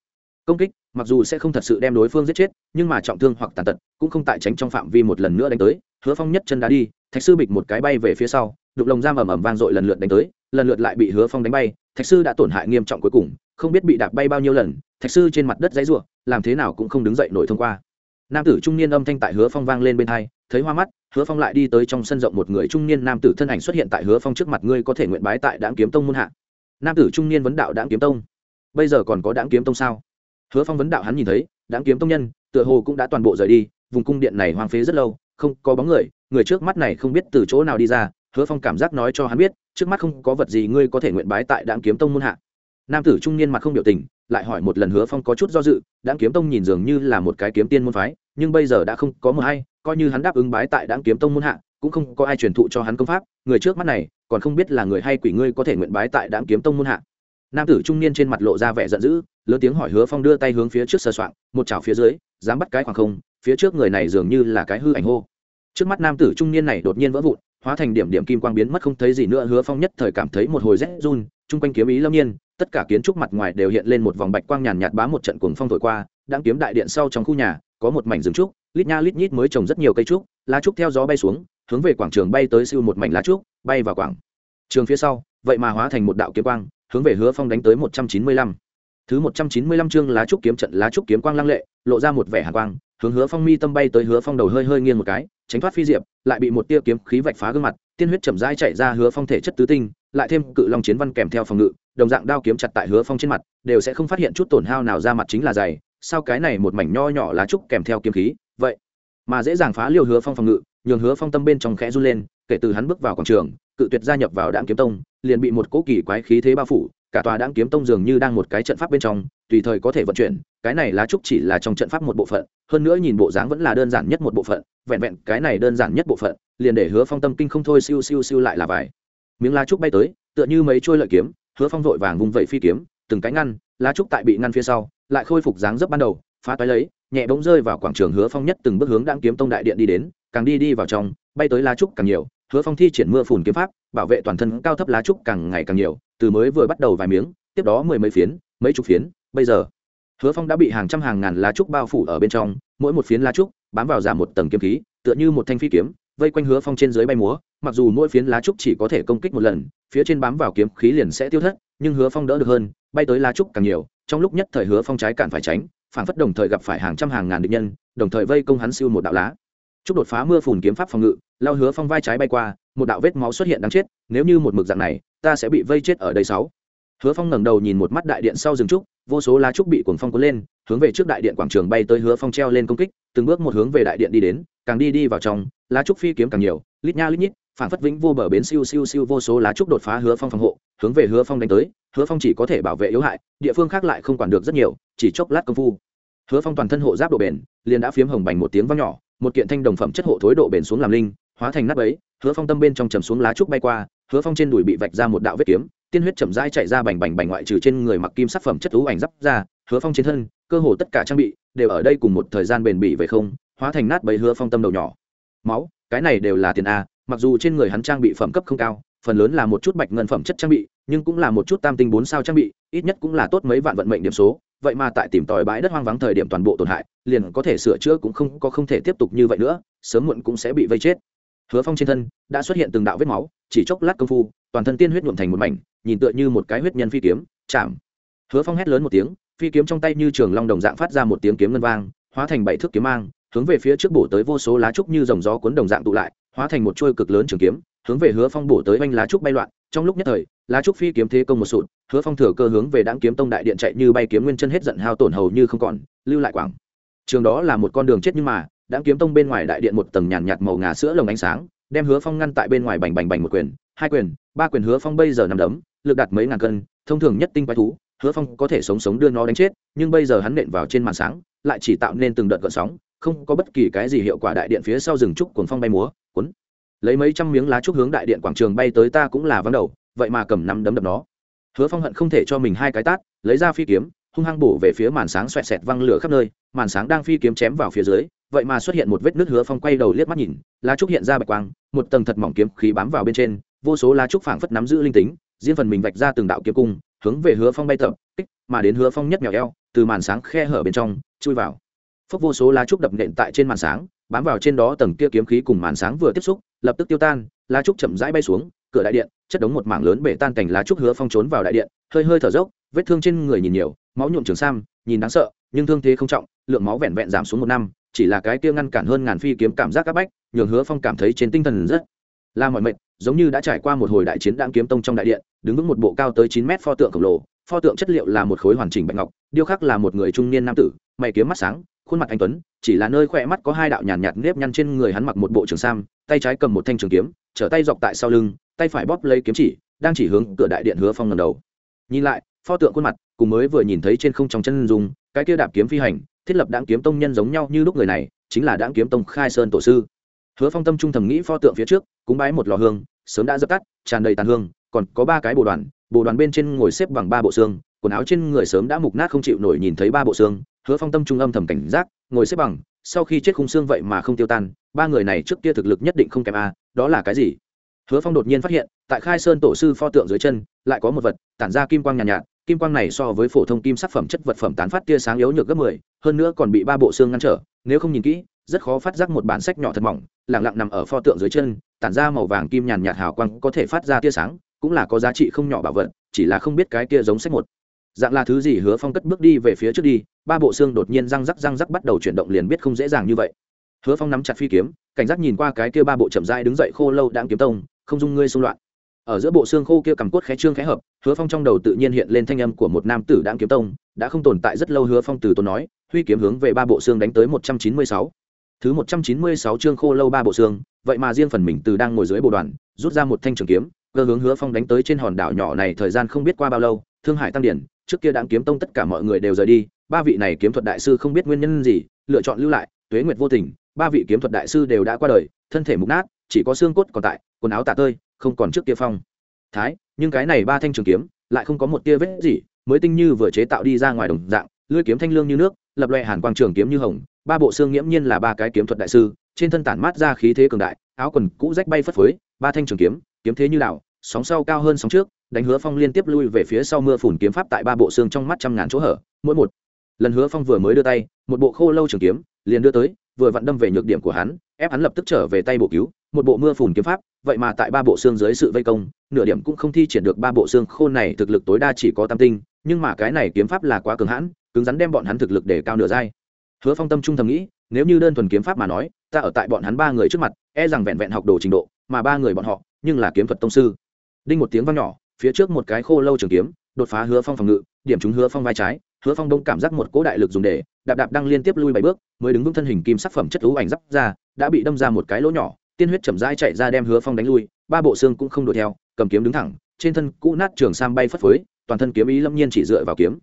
Công kích mặc dù sẽ không thật sự đem đối phương giết chết, nhưng mà trọng thương hoặc tàn tật cũng không tại tránh trong phạm vi một lần nữa đánh tới. Hứa phong nhất chân đá đi, thạch sư bịch một cái bay về phía sau, đục lồng giam ầm ầm vang dội lần lượt đánh tới, lần lượt lại bị hứa phong đánh bay. Thạch sư đã tổn hại nghiêm trọng cuối cùng, không biết bị đạp bay bao nhiêu lần, thạch sư trên mặt đất dãy ruộng, làm thế nào cũng không đứng dậy nổi thông qua. Nam tử trung niên âm thanh tại hứa phong vang lên bên hai, thấy hoa mắt, hứa phong lại đi tới trong sân rộng một người trung niên nam tử thân ảnh xuất hiện tại hứa phong trước mặt, ngươi có thể nguyện bái tại đáng kiếm tông muôn hạ. Nam tử trung niên vấn đạo đáng kiếm tông. Bây giờ còn có đáng kiếm tông sao? Hứa phong vấn đạo hắn nhìn thấy đáng kiếm tông nhân, tựa hồ cũng đã toàn bộ rời đi, vùng cung điện này hoang phế rất lâu, không có bóng người người trước mắt này không biết từ chỗ nào đi ra, hứa phong cảm giác nói cho hắn biết, trước mắt không có vật gì ngươi có thể nguyện bái tại đáng kiếm tông môn hạ. Nam tử trung niên mặt không biểu tình, lại hỏi một lần hứa phong có chút do dự đáng kiếm tông nhìn dường như là một cái kiếm tiên môn phái, nhưng bây giờ đã không có một hay, coi như hắn đáp ứng bái tại đáng kiếm tông môn hạ, cũng không có ai truyền thụ cho hắn công pháp, người trước mắt này, còn không biết là người hay quỷ ngươi có thể nguyện bái tại đáng kiếm tông môn hạ. Nam tử trung niên trên mặt lộ ra vẻ giận dữ lớn tiếng hỏi hứa phong đưa tay hướng phía trước sờ soạn một chảo phía dưới, dám bắt cái khoảng không, phía trước người này dường như là cái hư ảnh hô. Trước mắt nam tử trung niên này đột nhiên vỡ vụn, hóa thành điểm điểm kim quang biến mất không thấy gì nữa, hứa phong nhất thời cảm thấy một hồi rét run, chung quanh kiếm ý lâm nhiên, tất cả kiến trúc mặt ngoài đều hiện lên một vòng bạch quang nhàn nhạt bá một trận cuồng phong thổi qua, đang kiếm đại điện sau trong khu nhà, có một mảnh rừng trúc, lít nha lít nhít mới trồng rất nhiều cây trúc, lá trúc theo gió bay xuống, hướng về quảng trường bay tới siêu một mảnh lá trúc, bay vào quảng trường phía sau, vậy mà hóa thành một đạo kiếm quang, hướng về hứa phong đánh tới một trăm chín mươi lăm thứ một trăm chín mươi lăm chương lá trúc kiếm trận, lá trúc kiếm quang lăng lệ, lộ ra một vẻ hàn quang, hướng hứa phong mi tâm bay tới, hứa phong đầu hơi hơi nghiêng một cái, tránh thoát phi diệp, lại bị một tia kiếm khí vạch phá gương mặt, tiên huyết chậm rãi chạy ra hứa phong thể chất tứ tinh, lại thêm cự long chiến văn kèm theo phòng ngự, đồng dạng đao kiếm chặt tại hứa phong trên mặt, đều sẽ không phát hiện chút tổn hao nào ra mặt chính là dày, sao cái này một mảnh nho nhỏ lá trúc kèm theo kiếm khí, vậy mà dễ dàng phá liều hứa phong phòng ngự, nhường hứa phong tâm bên trong khẽ run lên, kể từ hắn bước vào quảng trường, cự tuyệt gia nhập vào đảng kiếm tông, liền bị một cỗ kỳ quái khí thế bao phủ cả tòa đáng kiếm tông dường như đang một cái trận pháp bên trong, tùy thời có thể vận chuyển, cái này lá trúc chỉ là trong trận pháp một bộ phận, hơn nữa nhìn bộ dáng vẫn là đơn giản nhất một bộ phận, vẹn vẹn cái này đơn giản nhất bộ phận, liền để hứa phong tâm kinh không thôi siêu siêu siêu lại là vài. Miếng lá trúc bay tới, tựa như mấy trôi lợi kiếm, hứa phong vội vàng vung vẩy phi kiếm, từng cái ngăn, lá trúc tại bị ngăn phía sau, lại khôi phục dáng dấp ban đầu, phá toái lấy, nhẹ bỗng rơi vào quảng trường hứa phong nhất từng bước hướng đãng kiếm tông đại điện đi đến, càng đi đi vào trong, bay tới lá trúc càng nhiều, hứa phong thi triển mưa phùn kiếm pháp, bảo vệ toàn thân cao thấp lá trúc càng ngày càng nhiều từ mới vừa bắt đầu vài miếng, tiếp đó mười mấy phiến, mấy chục phiến, bây giờ, hứa phong đã bị hàng trăm hàng ngàn lá trúc bao phủ ở bên trong, mỗi một phiến lá trúc bám vào giảm một tầng kiếm khí, tựa như một thanh phi kiếm, vây quanh hứa phong trên dưới bay múa, mặc dù mỗi phiến lá trúc chỉ có thể công kích một lần, phía trên bám vào kiếm khí liền sẽ tiêu thất, nhưng hứa phong đỡ được hơn, bay tới lá trúc càng nhiều, trong lúc nhất thời hứa phong trái cản phải tránh phản phất đồng thời gặp phải hàng trăm hàng ngàn địch nhân, đồng thời vây công hắn siêu một đạo lá. Trúc đột phá mưa phùn kiếm pháp phòng ngự, lao hứa phong vai trái bay qua, một đạo vết máu xuất hiện đáng chết, nếu như một mực dạng này ta sẽ bị vây chết ở đây sáu. Hứa phong ngẩng đầu nhìn một mắt đại điện sau rừng trúc, vô số lá trúc bị cuồng phong cuốn lên, hướng về trước đại điện quảng trường bay tới hứa phong treo lên công kích, từng bước một hướng về đại điện đi đến, càng đi đi vào trong, lá trúc phi kiếm càng nhiều, lít nha lít nhít, phản phất vĩnh vô bờ bến siêu siêu siêu vô số lá trúc đột phá hứa phong phòng hộ, hướng về hứa phong đánh tới, hứa phong chỉ có thể bảo vệ yếu hại, địa phương khác lại không quản được rất nhiều, chỉ chốc lát công phu. Hứa phong toàn thân hộ giáp độ bền, liền đã phiếm hồng bành một tiếng văng nhỏ, một kiện thanh đồng phẩm chất hộ thối độ bền xuống làm linh, hóa thành nắp ấy hứa phong tâm bên trong trầm xuống lá trúc bay qua hứa phong trên đùi bị vạch ra một đạo vết kiếm, tiên huyết chậm rãi chạy ra bành bành bành ngoại trừ trên người mặc kim sắc phẩm chất thú ảnh giáp ra, hứa phong trên thân, cơ hồ tất cả trang bị đều ở đây cùng một thời gian bền bỉ về không, hóa thành nát bấy hứa phong tâm đầu nhỏ. Máu, cái này đều là tiền a, mặc dù trên người hắn trang bị phẩm cấp không cao, phần lớn là một chút bạch ngân phẩm chất trang bị, nhưng cũng là một chút tam tinh bốn sao trang bị, ít nhất cũng là tốt mấy vạn vận mệnh điểm số, vậy mà tại tìm tòi bãi đất hoang vắng thời điểm toàn bộ tổn hại, liền có thể sửa chữa cũng không, có không thể tiếp tục như vậy nữa, sớm muộn cũng sẽ bị vây chết hứa phong trên thân đã xuất hiện từng đạo vết máu, chỉ chốc lát công phu, toàn thân tiên huyết nhuộm thành một mảnh, nhìn tựa như một cái huyết nhân phi kiếm, chạm. Hứa phong hét lớn một tiếng, phi kiếm trong tay như trường long đồng dạng phát ra một tiếng kiếm ngân vang, hóa thành bảy thước kiếm mang, hướng về phía trước bổ tới vô số lá trúc như dòng gió cuốn đồng dạng tụ lại, hóa thành một chuôi cực lớn trường kiếm, hướng về hứa phong bổ tới oanh lá trúc bay loạn. Trong lúc nhất thời, lá trúc phi kiếm thế công một sụt, hứa phong thừa cơ hướng về đáng kiếm tông đại điện chạy như bay kiếm nguyên chân hết giận hao tổn hầu như không còn, lưu lại quảng. Trường đó là một con đường chết nhưng mà đã kiếm tông bên ngoài đại điện một tầng nhàn nhạt màu ngà sữa lồng ánh sáng, đem hứa phong ngăn tại bên ngoài bành bành bành một quyền, hai quyền, ba quyền hứa phong bây giờ nằm đấm, lực đạt mấy ngàn cân, thông thường nhất tinh quái thú, hứa phong có thể sống sống đưa nó đánh chết, nhưng bây giờ hắn nện vào trên màn sáng, lại chỉ tạo nên từng đợt gợn sóng, không có bất kỳ cái gì hiệu quả đại điện phía sau rừng trúc cuồng phong bay múa, cuốn. Lấy mấy trăm miếng lá trúc hướng đại điện quảng trường bay tới ta cũng là vắng đầu, vậy mà cầm năm đấm đập nó. Hứa phong hận không thể cho mình hai cái tát, lấy ra phi kiếm, hung hăng bổ về phía màn sáng xoẹt xẹt văng lửa khắp nơi, màn sáng đang phi kiếm chém vào phía dưới vậy mà xuất hiện một vết nước hứa phong quay đầu liếc mắt nhìn, lá trúc hiện ra bạch quang, một tầng thật mỏng kiếm khí bám vào bên trên, vô số lá trúc phảng phất nắm giữ linh tính, riêng phần mình vạch ra từng đạo kiếm cung, hướng về hứa phong bay tập, kích, mà đến hứa phong nhất mèo eo, từ màn sáng khe hở bên trong, chui vào. Phốc vô số lá trúc đập nện tại trên màn sáng, bám vào trên đó tầng kia kiếm khí cùng màn sáng vừa tiếp xúc, lập tức tiêu tan, lá trúc chậm rãi bay xuống, cửa đại điện, chất đống một mảng lớn bể tan cảnh lá trúc hứa phong trốn vào đại điện, hơi hơi thở dốc, vết thương trên người nhìn nhiều, máu nhuộm trường sam, nhìn đáng sợ, nhưng thương thế không trọng, lượng máu vẹn vẹn giảm xuống một năm chỉ là cái kia ngăn cản hơn ngàn phi kiếm cảm giác áp bách nhường hứa phong cảm thấy trên tinh thần rất là mọi mệnh giống như đã trải qua một hồi đại chiến đạn kiếm tông trong đại điện đứng vững một bộ cao tới chín mét pho tượng khổng lồ pho tượng chất liệu là một khối hoàn chỉnh bạch ngọc điêu khắc là một người trung niên nam tử mày kiếm mắt sáng khuôn mặt anh tuấn chỉ là nơi khỏe mắt có hai đạo nhàn nhạt, nhạt nếp nhăn trên người hắn mặc một bộ trường sam tay trái cầm một thanh trường kiếm trở tay dọc tại sau lưng tay phải bóp lấy kiếm chỉ đang chỉ hướng cửa đại điện hứa phong lần đầu. Nhìn lại pho tượng khuôn mặt cùng mới vừa nhìn thấy trên không trong chân dùng cái kia đạp kiếm phi hành thiết lập đáng kiếm tông nhân giống nhau như lúc người này chính là đáng kiếm tông khai sơn tổ sư. Hứa phong tâm trung thầm nghĩ pho tượng phía trước cúng bái một lò hương sớm đã dập tắt tràn đầy tàn hương còn có ba cái bồ đoàn bồ đoàn bên trên ngồi xếp bằng ba bộ xương quần áo trên người sớm đã mục nát không chịu nổi nhìn thấy ba bộ xương hứa phong tâm trung âm thầm cảnh giác ngồi xếp bằng sau khi chết khung xương vậy mà không tiêu tan ba người này trước kia thực lực nhất định không kém a đó là cái gì? Hứa phong đột nhiên phát hiện tại khai sơn tổ sư pho tượng dưới chân lại có một vật tản ra kim quang nhàn nhạt, nhạt kim quang này so với phổ thông kim sắc phẩm chất vật phẩm tán phát tia sáng yếu nhược gấp mười, hơn nữa còn bị ba bộ xương ngăn trở, nếu không nhìn kỹ, rất khó phát giác một bản sách nhỏ thật mỏng lặng lặng nằm ở pho tượng dưới chân, tản ra màu vàng kim nhàn nhạt hào quang có thể phát ra tia sáng, cũng là có giá trị không nhỏ bảo vật, chỉ là không biết cái kia giống sách một. Dạng là thứ gì hứa phong cất bước đi về phía trước đi, ba bộ xương đột nhiên răng rắc răng rắc bắt đầu chuyển động liền biết không dễ dàng như vậy. Hứa phong nắm chặt phi kiếm, cảnh giác nhìn qua cái kia ba bộ chậm rãi đứng dậy khô lâu đang kiếm tông, không dung ngươi xung loạn ở giữa bộ xương khô kia cầm cốt khẽ trương khẽ hợp, hứa phong trong đầu tự nhiên hiện lên thanh âm của một nam tử đang kiếm tông, đã không tồn tại rất lâu hứa phong từ tốn nói, huy kiếm hướng về ba bộ xương đánh tới một trăm chín mươi sáu. Thứ một trăm chín mươi sáu chương khô lâu ba bộ xương, vậy mà riêng phần mình từ đang ngồi dưới bộ đoàn, rút ra một thanh trường kiếm, cơ hướng hứa phong đánh tới trên hòn đảo nhỏ này thời gian không biết qua bao lâu, thương hải tăng điển, trước kia đáng kiếm tông tất cả mọi người đều rời đi, ba vị này kiếm thuật đại sư không biết nguyên nhân gì, lựa chọn lưu lại, tuế nguyệt vô tình, ba vị kiếm thuật đại sư đều đã qua đời, thân thể mục nát, chỉ có xương cốt còn tại, quần áo tả tơi không còn trước kia phong. Thái, nhưng cái này ba thanh trường kiếm, lại không có một tia vết gì, mới tinh như vừa chế tạo đi ra ngoài đồng dạng, lưỡi kiếm thanh lương như nước, lập loè hàn quang trường kiếm như hồng, ba bộ xương nghiễm nhiên là ba cái kiếm thuật đại sư, trên thân tản mát ra khí thế cường đại, áo quần cũ rách bay phất phới, ba thanh trường kiếm kiếm thế như đảo, sóng sau cao hơn sóng trước, đánh hứa phong liên tiếp lui về phía sau mưa phủn kiếm pháp tại ba bộ xương trong mắt trăm ngàn chỗ hở, mỗi một lần hứa phong vừa mới đưa tay, một bộ khô lâu trường kiếm, liền đưa tới vừa vặn đâm về nhược điểm của hắn, ép hắn lập tức trở về tay bộ cứu, một bộ mưa phùn kiếm pháp, vậy mà tại ba bộ xương dưới sự vây công, nửa điểm cũng không thi triển được ba bộ xương khôn này thực lực tối đa chỉ có tam tinh, nhưng mà cái này kiếm pháp là quá cường hãn, cứng rắn đem bọn hắn thực lực để cao nửa dai hứa phong tâm trung thầm nghĩ, nếu như đơn thuần kiếm pháp mà nói, ta ở tại bọn hắn ba người trước mặt e rằng vẹn vẹn học đồ trình độ, mà ba người bọn họ, nhưng là kiếm thuật tông sư. Đinh một tiếng vang nhỏ, phía trước một cái khô lâu trường kiếm, đột phá hứa phong phòng ngự, điểm chúng hứa phong vai trái hứa phong đông cảm giác một cỗ đại lực dùng để đạp đạp đang liên tiếp lui bảy bước, mới đứng vững thân hình kim sắc phẩm chất lũ ảnh giáp ra, đã bị đâm ra một cái lỗ nhỏ, tiên huyết chậm rãi chạy ra đem hứa phong đánh lui, ba bộ xương cũng không đuổi theo, cầm kiếm đứng thẳng, trên thân cũ nát trường sam bay phất phới, toàn thân kiếm ý lâm nhiên chỉ dựa vào kiếm.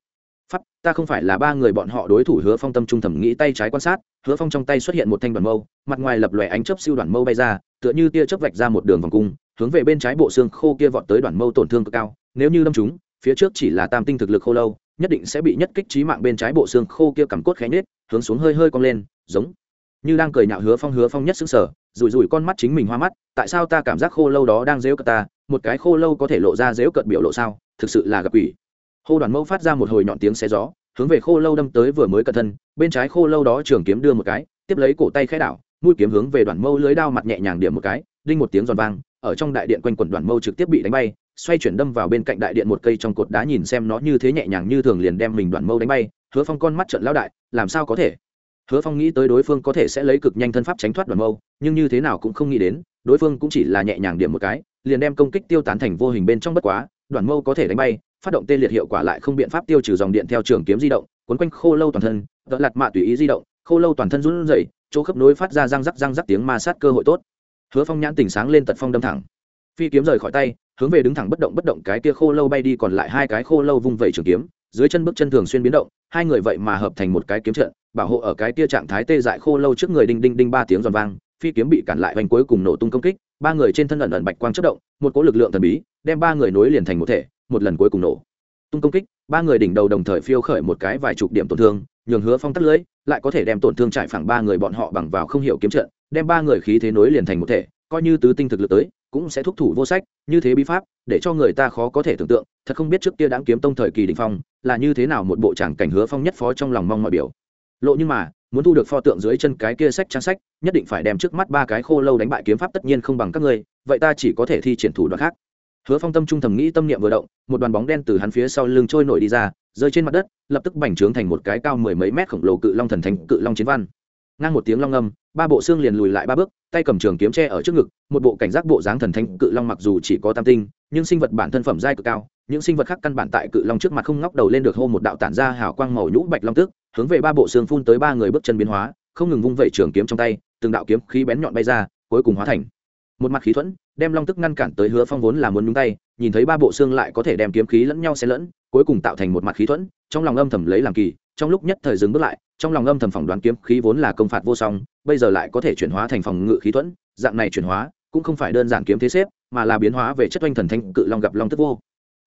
Pháp, ta không phải là ba người bọn họ đối thủ, hứa phong tâm trung thẩm nghĩ tay trái quan sát, hứa phong trong tay xuất hiện một thanh đoàn mâu, mặt ngoài lập lòe ánh chớp siêu đoàn mâu bay ra, tựa như tia chớp vạch ra một đường vòng cung, hướng về bên trái bộ xương khô kia vọt tới đoàn mâu tổn thương cực cao, nếu như đâm chúng phía trước chỉ là tam tinh thực lực khô lâu nhất định sẽ bị nhất kích trí mạng bên trái bộ xương khô kia cầm cốt khẽ nết hướng xuống hơi hơi cong lên, giống như đang cười nhạo hứa phong hứa phong nhất xứng sở rủi rủi con mắt chính mình hoa mắt, tại sao ta cảm giác khô lâu đó đang dếu cợt ta, một cái khô lâu có thể lộ ra dếu cợt biểu lộ sao, thực sự là gặp ủy hô đoàn mâu phát ra một hồi nhọn tiếng xe gió, hướng về khô lâu đâm tới vừa mới cẩn thân, bên trái khô lâu đó trường kiếm đưa một cái, tiếp lấy cổ tay khẽ đảo, mũi kiếm hướng về đoàn mâu lưới đao mặt nhẹ nhàng điểm một cái, đinh một tiếng giòn vang, ở trong đại điện quanh quẩn đoàn mâu trực tiếp bị đánh bay xoay chuyển đâm vào bên cạnh đại điện một cây trong cột đá nhìn xem nó như thế nhẹ nhàng như thường liền đem mình đoạn mâu đánh bay. Hứa phong con mắt trận lão đại, làm sao có thể? Hứa phong nghĩ tới đối phương có thể sẽ lấy cực nhanh thân pháp tránh thoát đoạn mâu, nhưng như thế nào cũng không nghĩ đến, đối phương cũng chỉ là nhẹ nhàng điểm một cái, liền đem công kích tiêu tán thành vô hình bên trong bất quá, đoạn mâu có thể đánh bay, phát động tê liệt hiệu quả lại không biện pháp tiêu trừ dòng điện theo trường kiếm di động quấn quanh khô lâu toàn thân đỡ lặt mạ tùy ý di động, khô lâu toàn thân run rẩy, chỗ khớp nối phát ra răng rắc răng rắc tiếng ma sát cơ hội tốt. Hứa phong nhãn tỉnh sáng lên tật phong đâm thẳng. Phi kiếm rời khỏi tay hướng về đứng thẳng bất động bất động cái kia khô lâu bay đi còn lại hai cái khô lâu vung vẩy trường kiếm, dưới chân bước chân thường xuyên biến động, hai người vậy mà hợp thành một cái kiếm trận, bảo hộ ở cái kia trạng thái tê dại khô lâu trước người đinh đinh đinh ba tiếng giòn vang, phi kiếm bị cản lại hoành cuối cùng nổ tung công kích, ba người trên thân ẩn ẩn bạch quang chất động, một cỗ lực lượng thần bí đem ba người nối liền thành một thể, một lần cuối cùng nổ. Tung công kích, ba người đỉnh đầu đồng thời phiêu khởi một cái vài chục điểm tổn thương, nhường hứa phong tắt lưới, lại có thể đem tổn thương trải phẳng ba người bọn họ bằng vào không hiểu kiếm trận, đem ba người khí thế nối liền thành một thể, coi như tứ tinh thực lực tới cũng sẽ thúc thủ vô sách, như thế bí pháp, để cho người ta khó có thể tưởng tượng, thật không biết trước kia đáng kiếm tông thời kỳ đình phong, là như thế nào một bộ tràng cảnh hứa phong nhất phó trong lòng mong mọi biểu. Lộ nhưng mà, muốn thu được pho tượng dưới chân cái kia sách trang sách, nhất định phải đem trước mắt ba cái khô lâu đánh bại kiếm pháp tất nhiên không bằng các ngươi, vậy ta chỉ có thể thi triển thủ đoạn khác. Hứa phong tâm trung thầm nghĩ tâm niệm vừa động, một đoàn bóng đen từ hắn phía sau lưng trôi nổi đi ra, rơi trên mặt đất, lập tức bành trướng thành một cái cao mười mấy mét khổng lồ cự long thần thánh, cự long chiến văn. Ngang một tiếng long âm ba bộ xương liền lùi lại ba bước, tay cầm trường kiếm tre ở trước ngực, một bộ cảnh giác bộ dáng thần thánh cự long mặc dù chỉ có tam tinh, nhưng sinh vật bản thân phẩm giai cực cao, những sinh vật khác căn bản tại cự long trước mặt không ngóc đầu lên được hô một đạo tản ra hào quang màu nhũ bạch long tức hướng về ba bộ xương phun tới ba người bước chân biến hóa, không ngừng vung vẩy trường kiếm trong tay, từng đạo kiếm khí bén nhọn bay ra, cuối cùng hóa thành. Một mặt khí thuẫn, đem long tức ngăn cản tới hứa phong vốn là muốn nhúng tay, nhìn thấy ba bộ xương lại có thể đem kiếm khí lẫn nhau xen lẫn, cuối cùng tạo thành một mặt khí thuẫn, trong lòng âm thầm lấy làm kỳ trong lúc nhất thời dừng bước lại, trong lòng âm thầm phỏng đoán kiếm khí vốn là công phạt vô song, bây giờ lại có thể chuyển hóa thành phòng ngự khí thuẫn, dạng này chuyển hóa cũng không phải đơn giản kiếm thế xếp, mà là biến hóa về chất oanh thần thanh cự long gặp long tức vô.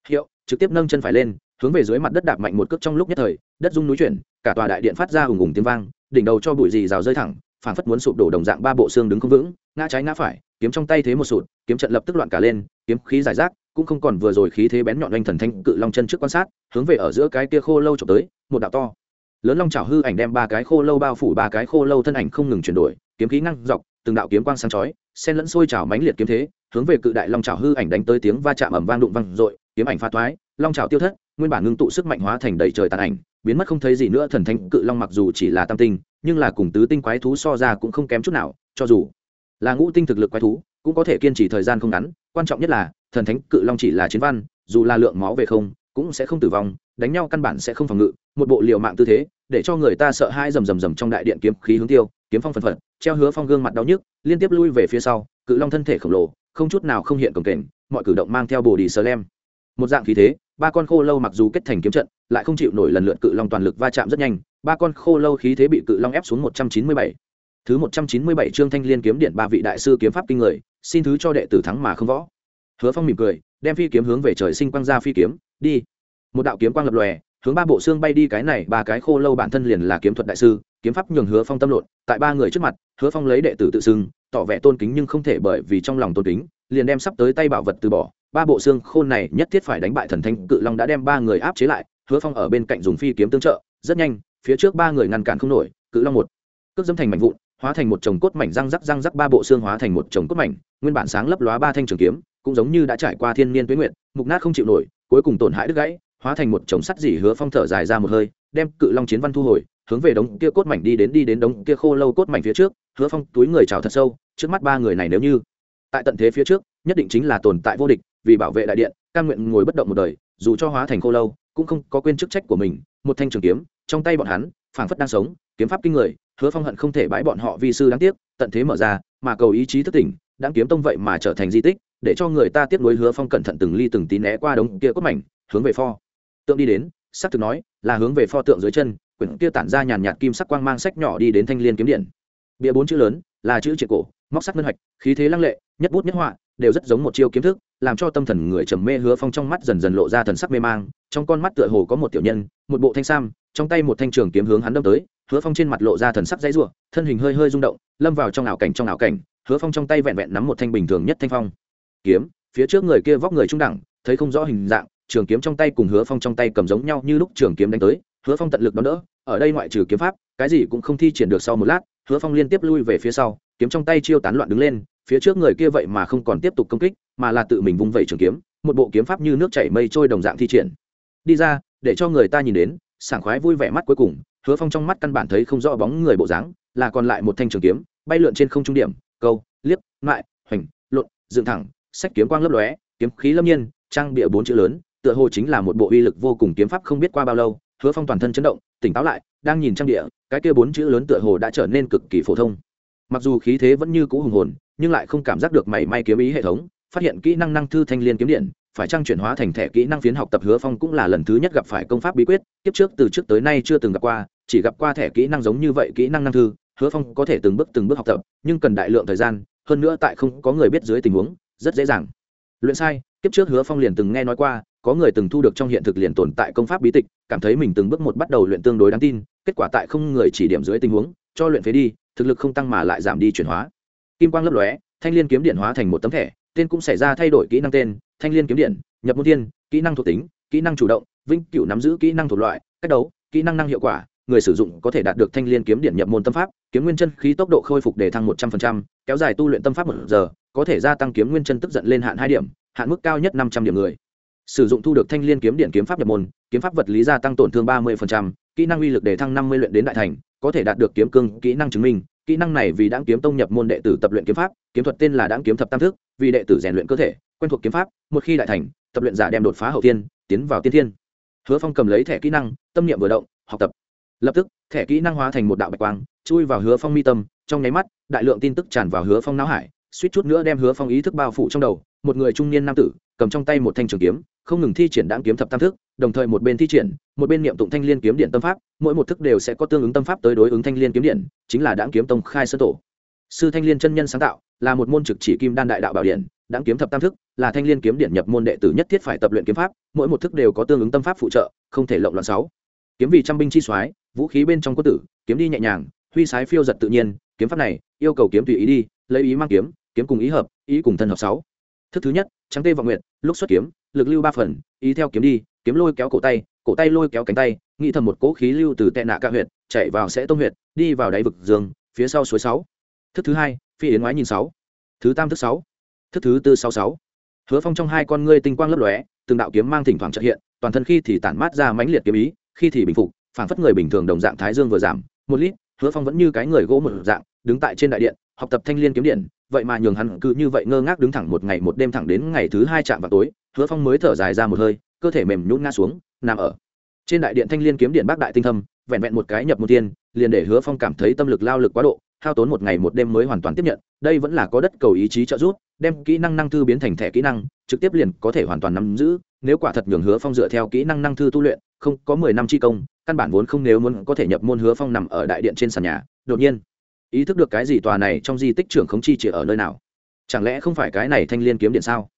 Hiệu, trực tiếp nâng chân phải lên, hướng về dưới mặt đất đạp mạnh một cước trong lúc nhất thời, đất rung núi chuyển, cả tòa đại điện phát ra hùng hùng tiếng vang, đỉnh đầu cho bụi gì rào rơi thẳng phản phất muốn sụp đổ đồng dạng ba bộ xương đứng không vững, ngã trái ngã phải, kiếm trong tay thế một sụt, kiếm trận lập tức loạn cả lên, kiếm khí giải rác, cũng không còn vừa rồi khí thế bén nhọn oanh thần thanh cự long chân trước quan sát, hướng về ở giữa cái kia khô lâu trộm tới, một đạo to lớn long chảo hư ảnh đem ba cái khô lâu bao phủ, ba cái khô lâu thân ảnh không ngừng chuyển đổi, kiếm khí ngăn dọc, từng đạo kiếm quang sáng chói, xen lẫn sôi chảo mánh liệt kiếm thế, hướng về cự đại long chảo hư ảnh đánh tới tiếng va chạm ầm vang đụng vang i kiếm ảnh pha thoái, long chảo tiêu thất, nguyên bản ngưng tụ sức mạnh hóa thành đầy trời tàn ảnh, biến mất không thấy gì nữa, thần thánh cự long mặc dù chỉ là tam tinh, nhưng là cùng tứ tinh quái thú so ra cũng không kém chút nào, cho dù là ngũ tinh thực lực quái thú, cũng có thể kiên trì thời gian không ngắn, quan trọng nhất là, thần thánh cự long chỉ là chiến văn, dù là lượng máu về không, cũng sẽ không tử vong, đánh nhau căn bản sẽ không phòng ngự một bộ liều mạng tư thế, để cho người ta sợ hai rầm rầm rầm trong đại điện kiếm khí hướng tiêu, kiếm phong phần phật, treo hứa phong gương mặt đau nhức, liên tiếp lui về phía sau, cự long thân thể khổng lồ, không chút nào không hiện cổng kềnh, mọi cử động mang theo bồ đi sơ lem. Một dạng khí thế, ba con khô lâu mặc dù kết thành kiếm trận, lại không chịu nổi lần lượt cự long toàn lực va chạm rất nhanh, ba con khô lâu khí thế bị cự long ép xuống một trăm chín mươi bảy. Thứ một trăm chín mươi bảy trương thanh liên kiếm điện ba vị đại sư kiếm pháp kinh người, xin thứ cho đệ tử thắng mà không võ. Hứa phong mỉm cười, đem phi kiếm hướng về trời sinh quang ra phi kiếm, đi. Một đạo kiếm quang lập lòe hướng ba bộ xương bay đi cái này, ba cái khô lâu bản thân liền là kiếm thuật đại sư, kiếm pháp nhường hứa phong tâm lộn, tại ba người trước mặt, hứa phong lấy đệ tử tự xưng, tỏ vẻ tôn kính nhưng không thể bởi vì trong lòng tôn kính, liền đem sắp tới tay bảo vật từ bỏ. Ba bộ xương khôn này nhất thiết phải đánh bại thần thanh cự long đã đem ba người áp chế lại, hứa phong ở bên cạnh dùng phi kiếm tương trợ, rất nhanh, phía trước ba người ngăn cản không nổi, cự long một, cước dâm thành mảnh vụn, hóa thành một chồng cốt mảnh răng rắc răng rắc, ba bộ xương hóa thành một chồng cốt mảnh, nguyên bản sáng lấp lóa ba thanh trường kiếm, cũng giống như đã trải qua thiên niên tuế nguyện mục nát không chịu nổi, cuối cùng tổn hại đứt gãy hóa thành một chồng sắt dỉ hứa phong thở dài ra một hơi, đem cự long chiến văn thu hồi, hướng về đống kia cốt mảnh đi đến đi đến đống kia khô lâu cốt mảnh phía trước, hứa phong túi người chào thật sâu, trước mắt ba người này nếu như tại tận thế phía trước, nhất định chính là tồn tại vô địch, vì bảo vệ đại điện căn nguyện ngồi bất động một đời, dù cho hóa thành khô lâu, cũng không có quên chức trách của mình, một thanh trường kiếm, trong tay bọn hắn, phảng phất đang sống, kiếm pháp kinh người, hứa phong hận không thể bãi bọn họ vi sư đáng tiếc, tận thế mở ra, mà cầu ý chí thức tỉnh, đáng kiếm tông vậy mà trở thành di tích, để cho người ta tiếp nối hứa phong cẩn thận từng ly từng tí né qua đống kia cốt mảnh, hướng về pho tượng đi đến sắc thực nói là hướng về pho tượng dưới chân quyển kia tản ra nhàn nhạt kim sắc quang mang sách nhỏ đi đến thanh liên kiếm điện. Bia bốn chữ lớn là chữ triệt cổ móc sắc ngân hoạch, khí thế lăng lệ nhất bút nhất họa đều rất giống một chiêu kiếm thức làm cho tâm thần người trầm mê hứa phong trong mắt dần dần lộ ra thần sắc mê mang trong con mắt tựa hồ có một tiểu nhân một bộ thanh sam trong tay một thanh trường kiếm hướng hắn đâm tới hứa phong trên mặt lộ ra thần sắc dãy rủa thân hình hơi hơi rung động lâm vào trong ảo cảnh trong ảo cảnh hứa phong trong tay vẹn vẹn nắm một thanh bình thường nhất thanh phong. Kiếm phía trước người kia vóc người trung đẳng thấy không rõ hình dạng trường kiếm trong tay cùng hứa phong trong tay cầm giống nhau như lúc trường kiếm đánh tới, hứa phong tận lực đón đỡ, ở đây ngoại trừ kiếm pháp, cái gì cũng không thi triển được sau một lát, hứa phong liên tiếp lui về phía sau, kiếm trong tay chiêu tán loạn đứng lên, phía trước người kia vậy mà không còn tiếp tục công kích, mà là tự mình vung vẩy trường kiếm, một bộ kiếm pháp như nước chảy mây trôi đồng dạng thi triển. Đi ra, để cho người ta nhìn đến, sảng khoái vui vẻ mắt cuối cùng, hứa phong trong mắt căn bản thấy không rõ bóng người bộ dáng, là còn lại một thanh trường kiếm, bay lượn trên không trung điểm, câu, liếc, mại, hoành, lộn, dựng thẳng, sách kiếm quang lấp lóe, kiếm khí lâm nhiên, trang bịa bốn chữ lớn tựa hồ chính là một bộ uy lực vô cùng kiếm pháp không biết qua bao lâu, hứa phong toàn thân chấn động, tỉnh táo lại, đang nhìn trang địa, cái kia bốn chữ lớn tựa hồ đã trở nên cực kỳ phổ thông. Mặc dù khí thế vẫn như cũ hùng hồn, nhưng lại không cảm giác được mảy may kiếm ý hệ thống, phát hiện kỹ năng năng thư thanh liên kiếm điện, phải trang chuyển hóa thành thẻ kỹ năng phiến học tập hứa phong cũng là lần thứ nhất gặp phải công pháp bí quyết, kiếp trước từ trước tới nay chưa từng gặp qua, chỉ gặp qua thẻ kỹ năng giống như vậy kỹ năng năng thư, hứa phong có thể từng bước từng bước học tập, nhưng cần đại lượng thời gian, hơn nữa tại không có người biết dưới tình huống, rất dễ dàng. Luyện sai, kiếp trước hứa phong liền từng nghe nói qua có người từng thu được trong hiện thực liền tồn tại công pháp bí tịch, cảm thấy mình từng bước một bắt đầu luyện tương đối đáng tin, kết quả tại không người chỉ điểm dưới tình huống, cho luyện phế đi, thực lực không tăng mà lại giảm đi chuyển hóa. Kim quang lấp lóe, thanh l i ê n kiếm điện hóa thành một tấm thẻ, tên cũng xảy ra thay đổi kỹ năng tên, thanh l i ê n kiếm điện, nhập môn tiên kỹ năng thuộc tính, kỹ năng chủ động, vĩnh cửu nắm giữ kỹ năng thuộc loại, cách đấu, kỹ năng năng hiệu quả, người sử dụng có thể đạt được thanh l i ê n kiếm điện nhập môn tâm pháp, kiếm nguyên chân khí tốc độ khôi phục để thăng một trăm linh kéo dài tu luyện tâm pháp một giờ, có thể gia tăng kiếm nguyên chân tức giận lên hạn hai điểm, hạn mức cao nhất năm trăm điểm người sử dụng thu được thanh l i ê n kiếm điện kiếm pháp nhập môn, kiếm pháp vật lý gia tăng tổn thương ba mươi kỹ năng uy lực để thăng năm mươi luyện đến đại thành, có thể đạt được kiếm cương kỹ năng chứng minh. Kỹ năng này vì đáng kiếm tông nhập môn đệ tử tập luyện kiếm pháp, kiếm thuật tên là đáng kiếm thập tam thức, vì đệ tử rèn luyện cơ thể, quen thuộc kiếm pháp, một khi đại thành, tập luyện giả đem đột phá hậu tiên tiến vào tiên thiên. Hứa phong cầm lấy thẻ kỹ năng, tâm niệm vừa động, học tập. Lập tức, thẻ kỹ năng hóa thành một đạo bạch quang, chui vào hứa phong mi tâm, trong nháy mắt, đại lượng tin tức tràn vào hứa phong não hải, suýt chút nữa đem hứa phong ý thức bao phủ trong đầu. Một người trung niên nam tử, cầm trong tay một thanh trường kiếm không ngừng thi triển đãng kiếm thập tam thức, đồng thời một bên thi triển, một bên niệm tụng thanh liên kiếm điện tâm pháp, mỗi một thức đều sẽ có tương ứng tâm pháp tới đối ứng thanh liên kiếm điện, chính là đãng kiếm tông khai sơ tổ. Sư thanh liên chân nhân sáng tạo, là một môn trực chỉ kim đan đại đạo bảo điện, đãng kiếm thập tam thức là thanh liên kiếm điện nhập môn đệ tử nhất thiết phải tập luyện kiếm pháp, mỗi một thức đều có tương ứng tâm pháp phụ trợ, không thể lộng loạn sáu. Kiếm vì trăm binh chi soái, vũ khí bên trong quân tử, kiếm đi nhẹ nhàng, huy sái phiêu giật tự nhiên, kiếm pháp này, yêu cầu kiếm tùy ý đi, lấy ý mang kiếm kiếm cùng ý hợp, ý cùng thân hợp sáu. Thức thứ nhất, trắng tê vọng nguyện lúc xuất kiếm lực lưu ba phần ý theo kiếm đi, kiếm lôi kéo cổ tay cổ tay lôi kéo cánh tay, nghĩ thầm một cỗ khí lưu từ tệ nạ ca huyệt, chạy vào sẽ tông huyệt, đi vào đáy vực giường phía sau suối sáu. Thức thứ hai, phi yến ngoái nhìn sáu. Thứ tam thức sáu. Thức thứ tư sáu sáu. Hứa phong trong hai con ngươi tinh quang lấp lóe, từng đạo kiếm mang thỉnh thoảng trợ hiện, toàn thân khi thì tản mát ra mãnh liệt kiếm ý, khi thì bình phục phản phất người bình thường đồng dạng thái dương vừa giảm. Một lít, hứa phong vẫn như cái người gỗ một dạng, đứng tại trên đại điện học tập thanh liên kiếm điện, vậy mà nhường hắn cứ như vậy ngơ ngác đứng thẳng một ngày một đêm thẳng đến ngày thứ hai chạm vào tối, hứa phong mới thở dài ra một hơi, cơ thể mềm nhún ngã xuống, nằm ở trên đại điện thanh liên kiếm điện bác đại tinh thâm, vẹn vẹn một cái nhập một tiên, liền để hứa phong cảm thấy tâm lực lao lực quá độ, hao tốn một ngày một đêm mới hoàn toàn tiếp nhận, đây vẫn là có đất cầu ý chí trợ giúp, đem kỹ năng năng thư biến thành thẻ kỹ năng, trực tiếp liền có thể hoàn toàn nắm giữ, nếu quả thật nhường hứa phong dựa theo kỹ năng năng thư tu luyện, không có mười năm chi công, căn bản vốn không nếu muốn có thể nhập môn hứa phong nằm ở đại điện trên sàn nhà, đột nhiên ý thức được cái gì tòa này trong di tích trưởng khống chi chỉ ở nơi nào? Chẳng lẽ không phải cái này thanh liên kiếm điện sao?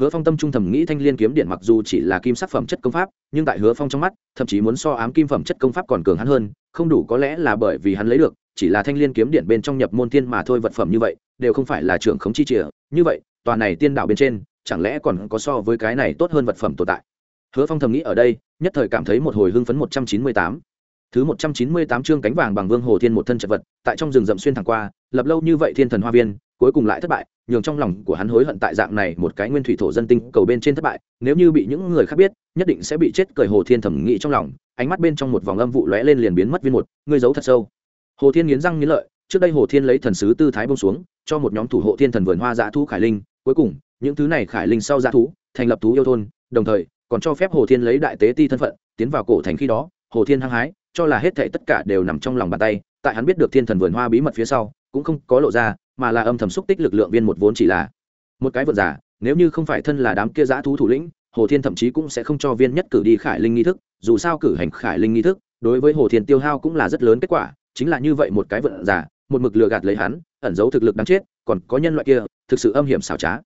Hứa phong tâm trung thầm nghĩ thanh liên kiếm điện mặc dù chỉ là kim sắc phẩm chất công pháp, nhưng tại hứa phong trong mắt, thậm chí muốn so ám kim phẩm chất công pháp còn cường hắn hơn, không đủ có lẽ là bởi vì hắn lấy được, chỉ là thanh liên kiếm điện bên trong nhập môn tiên mà thôi vật phẩm như vậy, đều không phải là trưởng khống chi chìa như vậy, tòa này tiên đạo bên trên, chẳng lẽ còn có so với cái này tốt hơn vật phẩm tồn tại? Hứa phong thầm nghĩ ở đây, nhất thời cảm thấy một hồi hưng phấn một trăm chín mươi tám thứ một trăm chín mươi tám chương cánh vàng bằng vương hồ thiên một thân chật vật, tại trong rừng rậm xuyên thẳng qua, lập lâu như vậy thiên thần hoa viên, cuối cùng lại thất bại, nhường trong lòng của hắn hối hận tại dạng này một cái nguyên thủy thổ dân tinh cầu bên trên thất bại, nếu như bị những người khác biết, nhất định sẽ bị chết cười hồ thiên thẩm nghĩ trong lòng, ánh mắt bên trong một vòng âm vụ lóe lên liền biến mất viên một, ngươi giấu thật sâu. Hồ thiên nghiến răng nghiến lợi, trước đây hồ thiên lấy thần sứ tư thái buông xuống, cho một nhóm thủ hộ thiên thần vườn hoa dã thú khải linh, cuối cùng, những thứ này khải linh sau dã thú, thành lập thú yêu thôn, đồng thời, còn cho phép hồ thiên lấy đại tế ti thân phận, tiến vào cổ thành khi đó, hồ thiên hăng hái cho là hết thảy tất cả đều nằm trong lòng bàn tay, tại hắn biết được thiên thần vườn hoa bí mật phía sau, cũng không có lộ ra, mà là âm thầm xúc tích lực lượng viên một vốn chỉ là. Một cái vượt giả, nếu như không phải thân là đám kia giã thú thủ lĩnh, hồ thiên thậm chí cũng sẽ không cho viên nhất cử đi khải linh nghi thức, dù sao cử hành khải linh nghi thức, đối với hồ thiên tiêu hao cũng là rất lớn kết quả, chính là như vậy một cái vượn giả, một mực lừa gạt lấy hắn, ẩn giấu thực lực đáng chết, còn có nhân loại kia, thực sự âm hiểm xảo trá.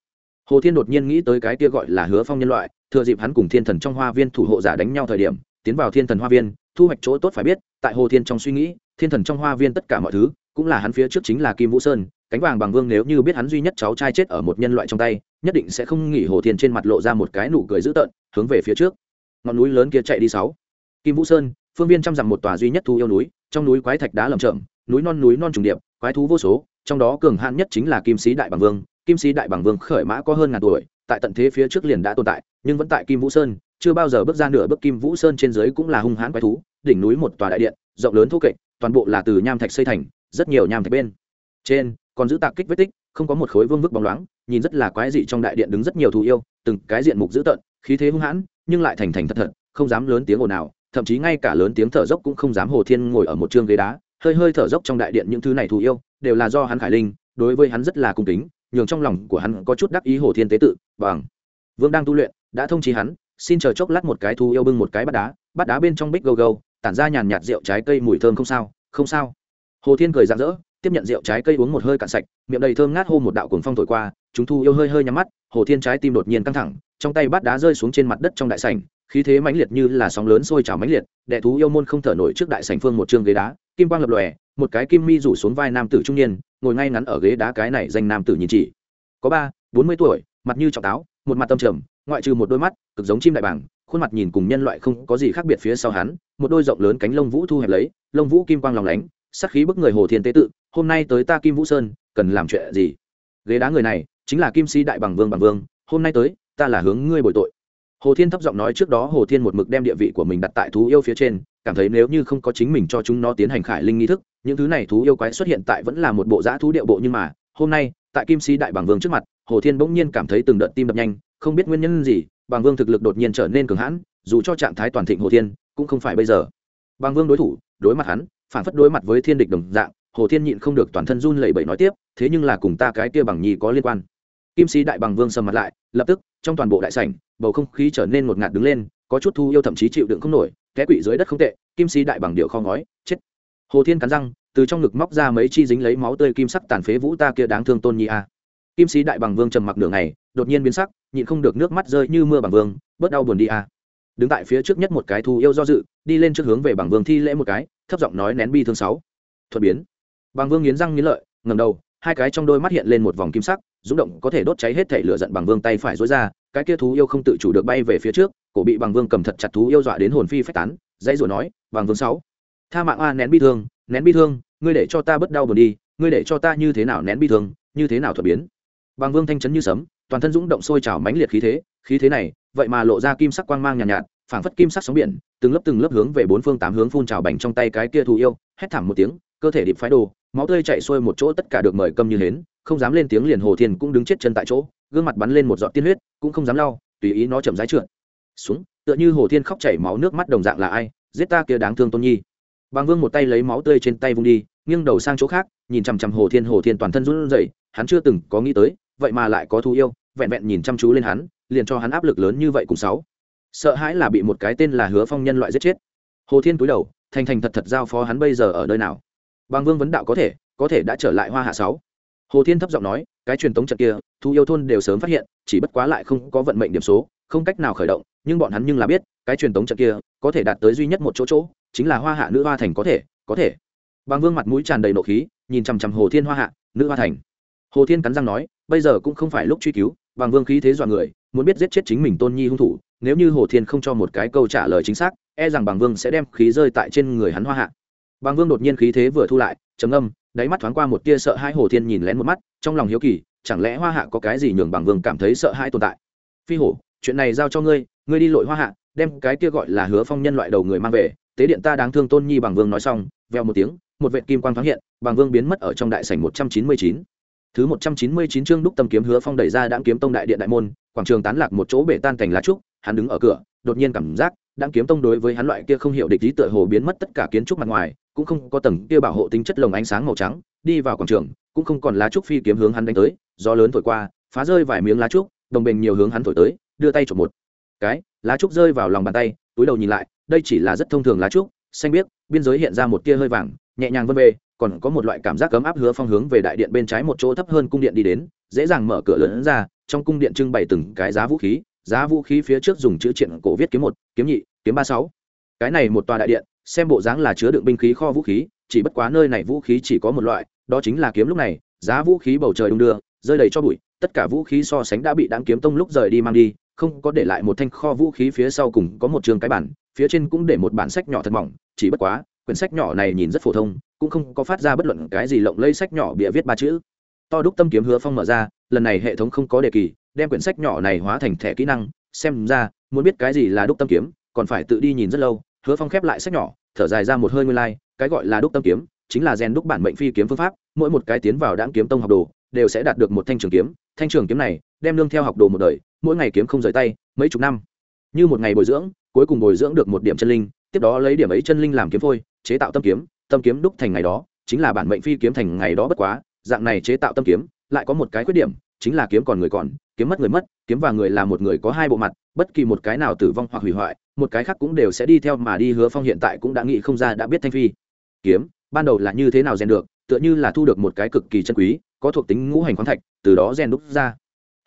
Hồ thiên đột nhiên nghĩ tới cái kia gọi là hứa phong nhân loại, thừa dịp hắn cùng thiên thần trong hoa viên thủ hộ giả đánh nhau thời điểm, tiến vào thiên thần hoa viên thu hoạch chỗ tốt phải biết, tại hồ thiên trong suy nghĩ, thiên thần trong hoa viên tất cả mọi thứ, cũng là hắn phía trước chính là kim vũ sơn, cánh vàng bằng vương nếu như biết hắn duy nhất cháu trai chết ở một nhân loại trong tay, nhất định sẽ không nghỉ hồ thiên trên mặt lộ ra một cái nụ cười dữ tợn, hướng về phía trước. Ngọn núi lớn kia chạy đi sáu. Kim vũ sơn, phương viên trăm dặm một tòa duy nhất thu yêu núi, trong núi quái thạch đá lầm chậm núi non núi non trùng điệp, quái thú vô số, trong đó cường hạn nhất chính là kim sĩ đại bằng vương. Kim sĩ đại bằng vương khởi mã có hơn ngàn tuổi, tại tận thế phía trước liền đã tồn tại, nhưng vẫn tại kim vũ sơn chưa bao giờ bước ra nửa bước kim vũ sơn trên dưới cũng là hung hãn quái thú, đỉnh núi một tòa đại điện, rộng lớn thô kệch, toàn bộ là từ nham thạch xây thành, rất nhiều nham thạch bên trên còn giữ tạc kích vết tích, không có một khối vương vức bóng loáng, nhìn rất là quái dị trong đại điện đứng rất nhiều thú yêu, từng cái diện mục dữ tợn, khí thế hung hãn, nhưng lại thành thành thật thật, không dám lớn tiếng ồn nào thậm chí ngay cả lớn tiếng thở dốc cũng không dám hồ thiên ngồi ở một chương ghế đá, hơi hơi thở dốc trong đại điện những thứ này thù yêu, đều là do hắn khải linh, đối với hắn rất là cung kính, nhường trong lòng của hắn có chút đắc ý hồ thiên tế tự, bằng. Vương đang tu luyện, đã thông trí hắn xin chờ chốc lát một cái thú yêu bưng một cái bát đá bát đá bên trong bích gâu gâu, tản ra nhàn nhạt rượu trái cây mùi thơm không sao không sao. Hồ thiên cười rạng rỡ, tiếp nhận rượu trái cây uống một hơi cạn sạch, miệng đầy thơm ngát hô một đạo cuồng phong thổi qua, chúng thu yêu hơi hơi nhắm mắt, hồ thiên trái tim đột nhiên căng thẳng, trong tay bát đá rơi xuống trên mặt đất trong đại sảnh, khí thế mãnh liệt như là sóng lớn sôi trào mãnh liệt, đệ thú yêu môn không thở nổi trước đại sảnh phương một chương ghế đá, kim quang lập lòe, một cái kim mi rủ xuống vai nam tử trung niên, ngồi ngay ngắn ở ghế đá cái này danh nam tử nhìn chỉ. Có ba, bốn mươi tuổi mặt như trọng táo, một mặt tâm trầm, ngoại trừ một đôi mắt, cực giống chim đại bảng khuôn mặt nhìn cùng nhân loại không có gì khác biệt phía sau hắn, một đôi rộng lớn cánh lông vũ thu hẹp lấy, lông vũ kim quang lòng lánh, sắc khí bức người hồ thiên tế tự, hôm nay tới ta kim vũ sơn, cần làm chuyện gì? Ghế đá người này, chính là kim sĩ đại bằng vương bằng vương, hôm nay tới, ta là hướng ngươi bồi tội. Hồ thiên thấp giọng nói trước đó hồ thiên một mực đem địa vị của mình đặt tại thú yêu phía trên, cảm thấy nếu như không có chính mình cho chúng nó tiến hành khải linh nghi thức, những thứ này thú yêu quái xuất hiện tại vẫn là một bộ giã thú điệu bộ nhưng mà, hôm nay, tại kim sĩ đại bằng vương trước mặt hồ thiên bỗng nhiên cảm thấy từng đợt tim đập nhanh, không biết nguyên nhân gì bằng vương thực lực đột nhiên trở nên cường hãn, dù cho trạng thái toàn thịnh hồ thiên, cũng không phải bây giờ. Bằng vương đối thủ, đối mặt hắn, phản phất đối mặt với thiên địch đồng dạng, hồ thiên nhịn không được toàn thân run lẩy bẩy nói tiếp, thế nhưng là cùng ta cái kia bằng nhi có liên quan. Kim sĩ đại bằng vương sầm mặt lại, lập tức, trong toàn bộ đại sảnh, bầu không khí trở nên ngột ngạt đứng lên, có chút thu yêu thậm chí chịu đựng không nổi té quỵ dưới đất không tệ, kim sĩ đại bằng điệu kho ngói, chết. Hồ thiên cắn răng, từ trong ngực móc ra mấy chi dính lấy máu tươi kim sắc tàn phế vũ ta kia đáng thương tôn nhi a kim sĩ đại bằng vương trầm mặc nửa ngày, đột nhiên biến sắc, nhịn không được nước mắt rơi như mưa bằng vương, bớt đau buồn đi à? đứng tại phía trước nhất một cái thù yêu do dự, đi lên trước hướng về bằng vương thi lễ một cái, thấp giọng nói nén bi thương sáu. Thuật biến. Bằng vương nghiến răng nghiến lợi ngầm đầu, hai cái trong đôi mắt hiện lên một vòng kim sắc rúng động có thể đốt cháy hết thể lửa giận bằng vương tay phải dối ra, cái kia thú yêu không tự chủ được bay về phía trước, cổ bị bằng vương cầm thật chặt thú yêu dọa đến hồn phi phách tán, dãy rủa nói, bằng vương sáu, tha mạng a, nén bi thương, nén bi thương, ngươi để cho ta bớt đau buồn đi, ngươi để cho ta như thế nào nén bi thương, như thế nào thuật biến? Bằng vương thanh chấn như sấm toàn thân dũng động sôi trào mãnh liệt khí thế khí thế này vậy mà lộ ra kim sắc quang mang nhàn nhạt, nhạt phảng phất kim sắc sóng biển từng lớp từng lớp hướng về bốn phương tám hướng phun trào bành trong tay cái kia thù yêu hét thảm một tiếng cơ thể điệp phái đồ máu tươi chạy xuôi một chỗ tất cả được mời câm như hến không dám lên tiếng liền hồ thiên cũng đứng chết chân tại chỗ gương mặt bắn lên một giọt tiên huyết cũng không dám lau tùy ý nó chậm rãi trượt. Xuống tựa như hồ thiên khóc chảy máu nước mắt đồng dạng là ai giết ta kia đáng thương tôn nhi. Bàng vương một tay lấy máu tươi trên tay vung đi nghiêng đầu sang chỗ khác nhìn chằm chằm hồ thiên hồ thiên toàn thân run rẩy hắn chưa từng có nghĩ tới vậy mà lại có thú yêu, vẹn vẹn nhìn chăm chú lên hắn, liền cho hắn áp lực lớn như vậy cùng sáu. Sợ hãi là bị một cái tên là hứa phong nhân loại giết chết. Hồ thiên cúi đầu, thành thành thật thật giao phó hắn bây giờ ở nơi nào. Bằng vương vấn đạo có thể có thể đã trở lại hoa hạ sáu. Hồ thiên thấp giọng nói, cái truyền thống trận kia thu yêu thôn đều sớm phát hiện, chỉ bất quá lại không có vận mệnh điểm số, không cách nào khởi động, nhưng bọn hắn nhưng là biết, cái truyền thống trận kia, có thể đạt tới duy nhất một chỗ chỗ, chính là hoa hạ nữ hoa thành có thể có thể. Bằng vương mặt mũi tràn đầy nộ khí, nhìn chằm chằm hồ thiên hoa hạ, nữ hoa thành hồ thiên cắn răng nói, bây giờ cũng không phải lúc truy cứu bàng vương khí thế dọa người, muốn biết giết chết chính mình tôn nhi hung thủ, nếu như hồ thiên không cho một cái câu trả lời chính xác e rằng bàng vương sẽ đem khí rơi tại trên người hắn hoa hạ. Bàng vương đột nhiên khí thế vừa thu lại, trầm âm đáy mắt thoáng qua một tia sợ hai hồ thiên nhìn lén một mắt, trong lòng hiếu kỳ, chẳng lẽ hoa hạ có cái gì nhường bàng vương cảm thấy sợ hai tồn tại? Phi hổ, chuyện này giao cho ngươi ngươi đi lội hoa hạ, đem cái kia gọi là hứa phong nhân loại đầu người mang về, tế điện ta đáng thương tôn nhi bàng vương nói xong, veo một tiếng, một vệ kim quang thoáng hiện bàng vương biến mất ở trong đại sảnh một trăm chín mươi chín thứ một trăm chín mươi chín chương đúc tâm kiếm hứa phong đẩy ra đãng kiếm tông đại điện đại môn, quảng trường tán lạc một chỗ bể tan cảnh lá trúc, hắn đứng ở cửa, đột nhiên cảm giác, đãng kiếm tông đối với hắn loại kia không hiểu địch ý tựa hồ biến mất tất cả kiến trúc mặt ngoài, cũng không có tầng kia bảo hộ tính chất lồng ánh sáng màu trắng, đi vào quảng trường, cũng không còn lá trúc phi kiếm hướng hắn đánh tới, gió lớn thổi qua, phá rơi vài miếng lá trúc, đồng bền nhiều hướng hắn thổi tới, đưa tay chụp một cái, lá trúc rơi vào lòng bàn tay, túi đầu nhìn lại, đây chỉ là rất thông thường lá trúc, xanh biếc, biên giới hiện ra một tia hơi vàng, nhẹ nhàng vân về còn có một loại cảm giác cấm áp hứa phong hướng về đại điện bên trái một chỗ thấp hơn cung điện đi đến, dễ dàng mở cửa lớn ra, trong cung điện trưng bày từng cái giá vũ khí, giá vũ khí phía trước dùng chữ triện cổ viết kiếm một, kiếm nhị, kiếm ba sáu. Cái này một tòa đại điện, xem bộ dáng là chứa đựng binh khí kho vũ khí, chỉ bất quá nơi này vũ khí chỉ có một loại, đó chính là kiếm lúc này, giá vũ khí bầu trời đung đưa, rơi đầy cho bụi, tất cả vũ khí so sánh đã bị đáng kiếm tông lúc rời đi mang đi, không có để lại một thanh kho vũ khí phía sau cùng có một trường cái bản phía trên cũng để một bản sách nhỏ thật mỏng, chỉ bất quá, quyển sách nhỏ này nhìn rất phổ thông cũng không có phát ra bất luận cái gì lộng lây sách nhỏ bịa viết ba chữ. To đúc tâm kiếm hứa phong mở ra lần này hệ thống không có đề kỳ đem quyển sách nhỏ này hóa thành thẻ kỹ năng xem ra muốn biết cái gì là đúc tâm kiếm còn phải tự đi nhìn rất lâu hứa phong khép lại sách nhỏ thở dài ra một hơi nguyên lai、like, cái gọi là đúc tâm kiếm chính là rèn đúc bản mệnh phi kiếm phương pháp mỗi một cái tiến vào đáng kiếm tông học đồ đều sẽ đạt được một thanh trường kiếm thanh trường kiếm này đem lương theo học đồ một đời mỗi ngày kiếm không rời tay mấy chục năm. Như một ngày bồi dưỡng cuối cùng bồi dưỡng được một điểm chân linh tiếp đó lấy điểm ấy chân linh làm kiếm phôi chế tạo tâm kiếm tâm kiếm đúc thành ngày đó, chính là bản mệnh phi kiếm thành ngày đó bất quá, dạng này chế tạo tâm kiếm, lại có một cái khuyết điểm, chính là kiếm còn người còn, kiếm mất người mất, kiếm và người là một người có hai bộ mặt, bất kỳ một cái nào tử vong hoặc hủy hoại, một cái khác cũng đều sẽ đi theo mà đi. Hứa phong hiện tại cũng đã nghĩ không ra đã biết thanh phi. Kiếm, ban đầu là như thế nào rèn được, tựa như là thu được một cái cực kỳ chân quý, có thuộc tính ngũ hành khoáng thạch, từ đó rèn đúc ra.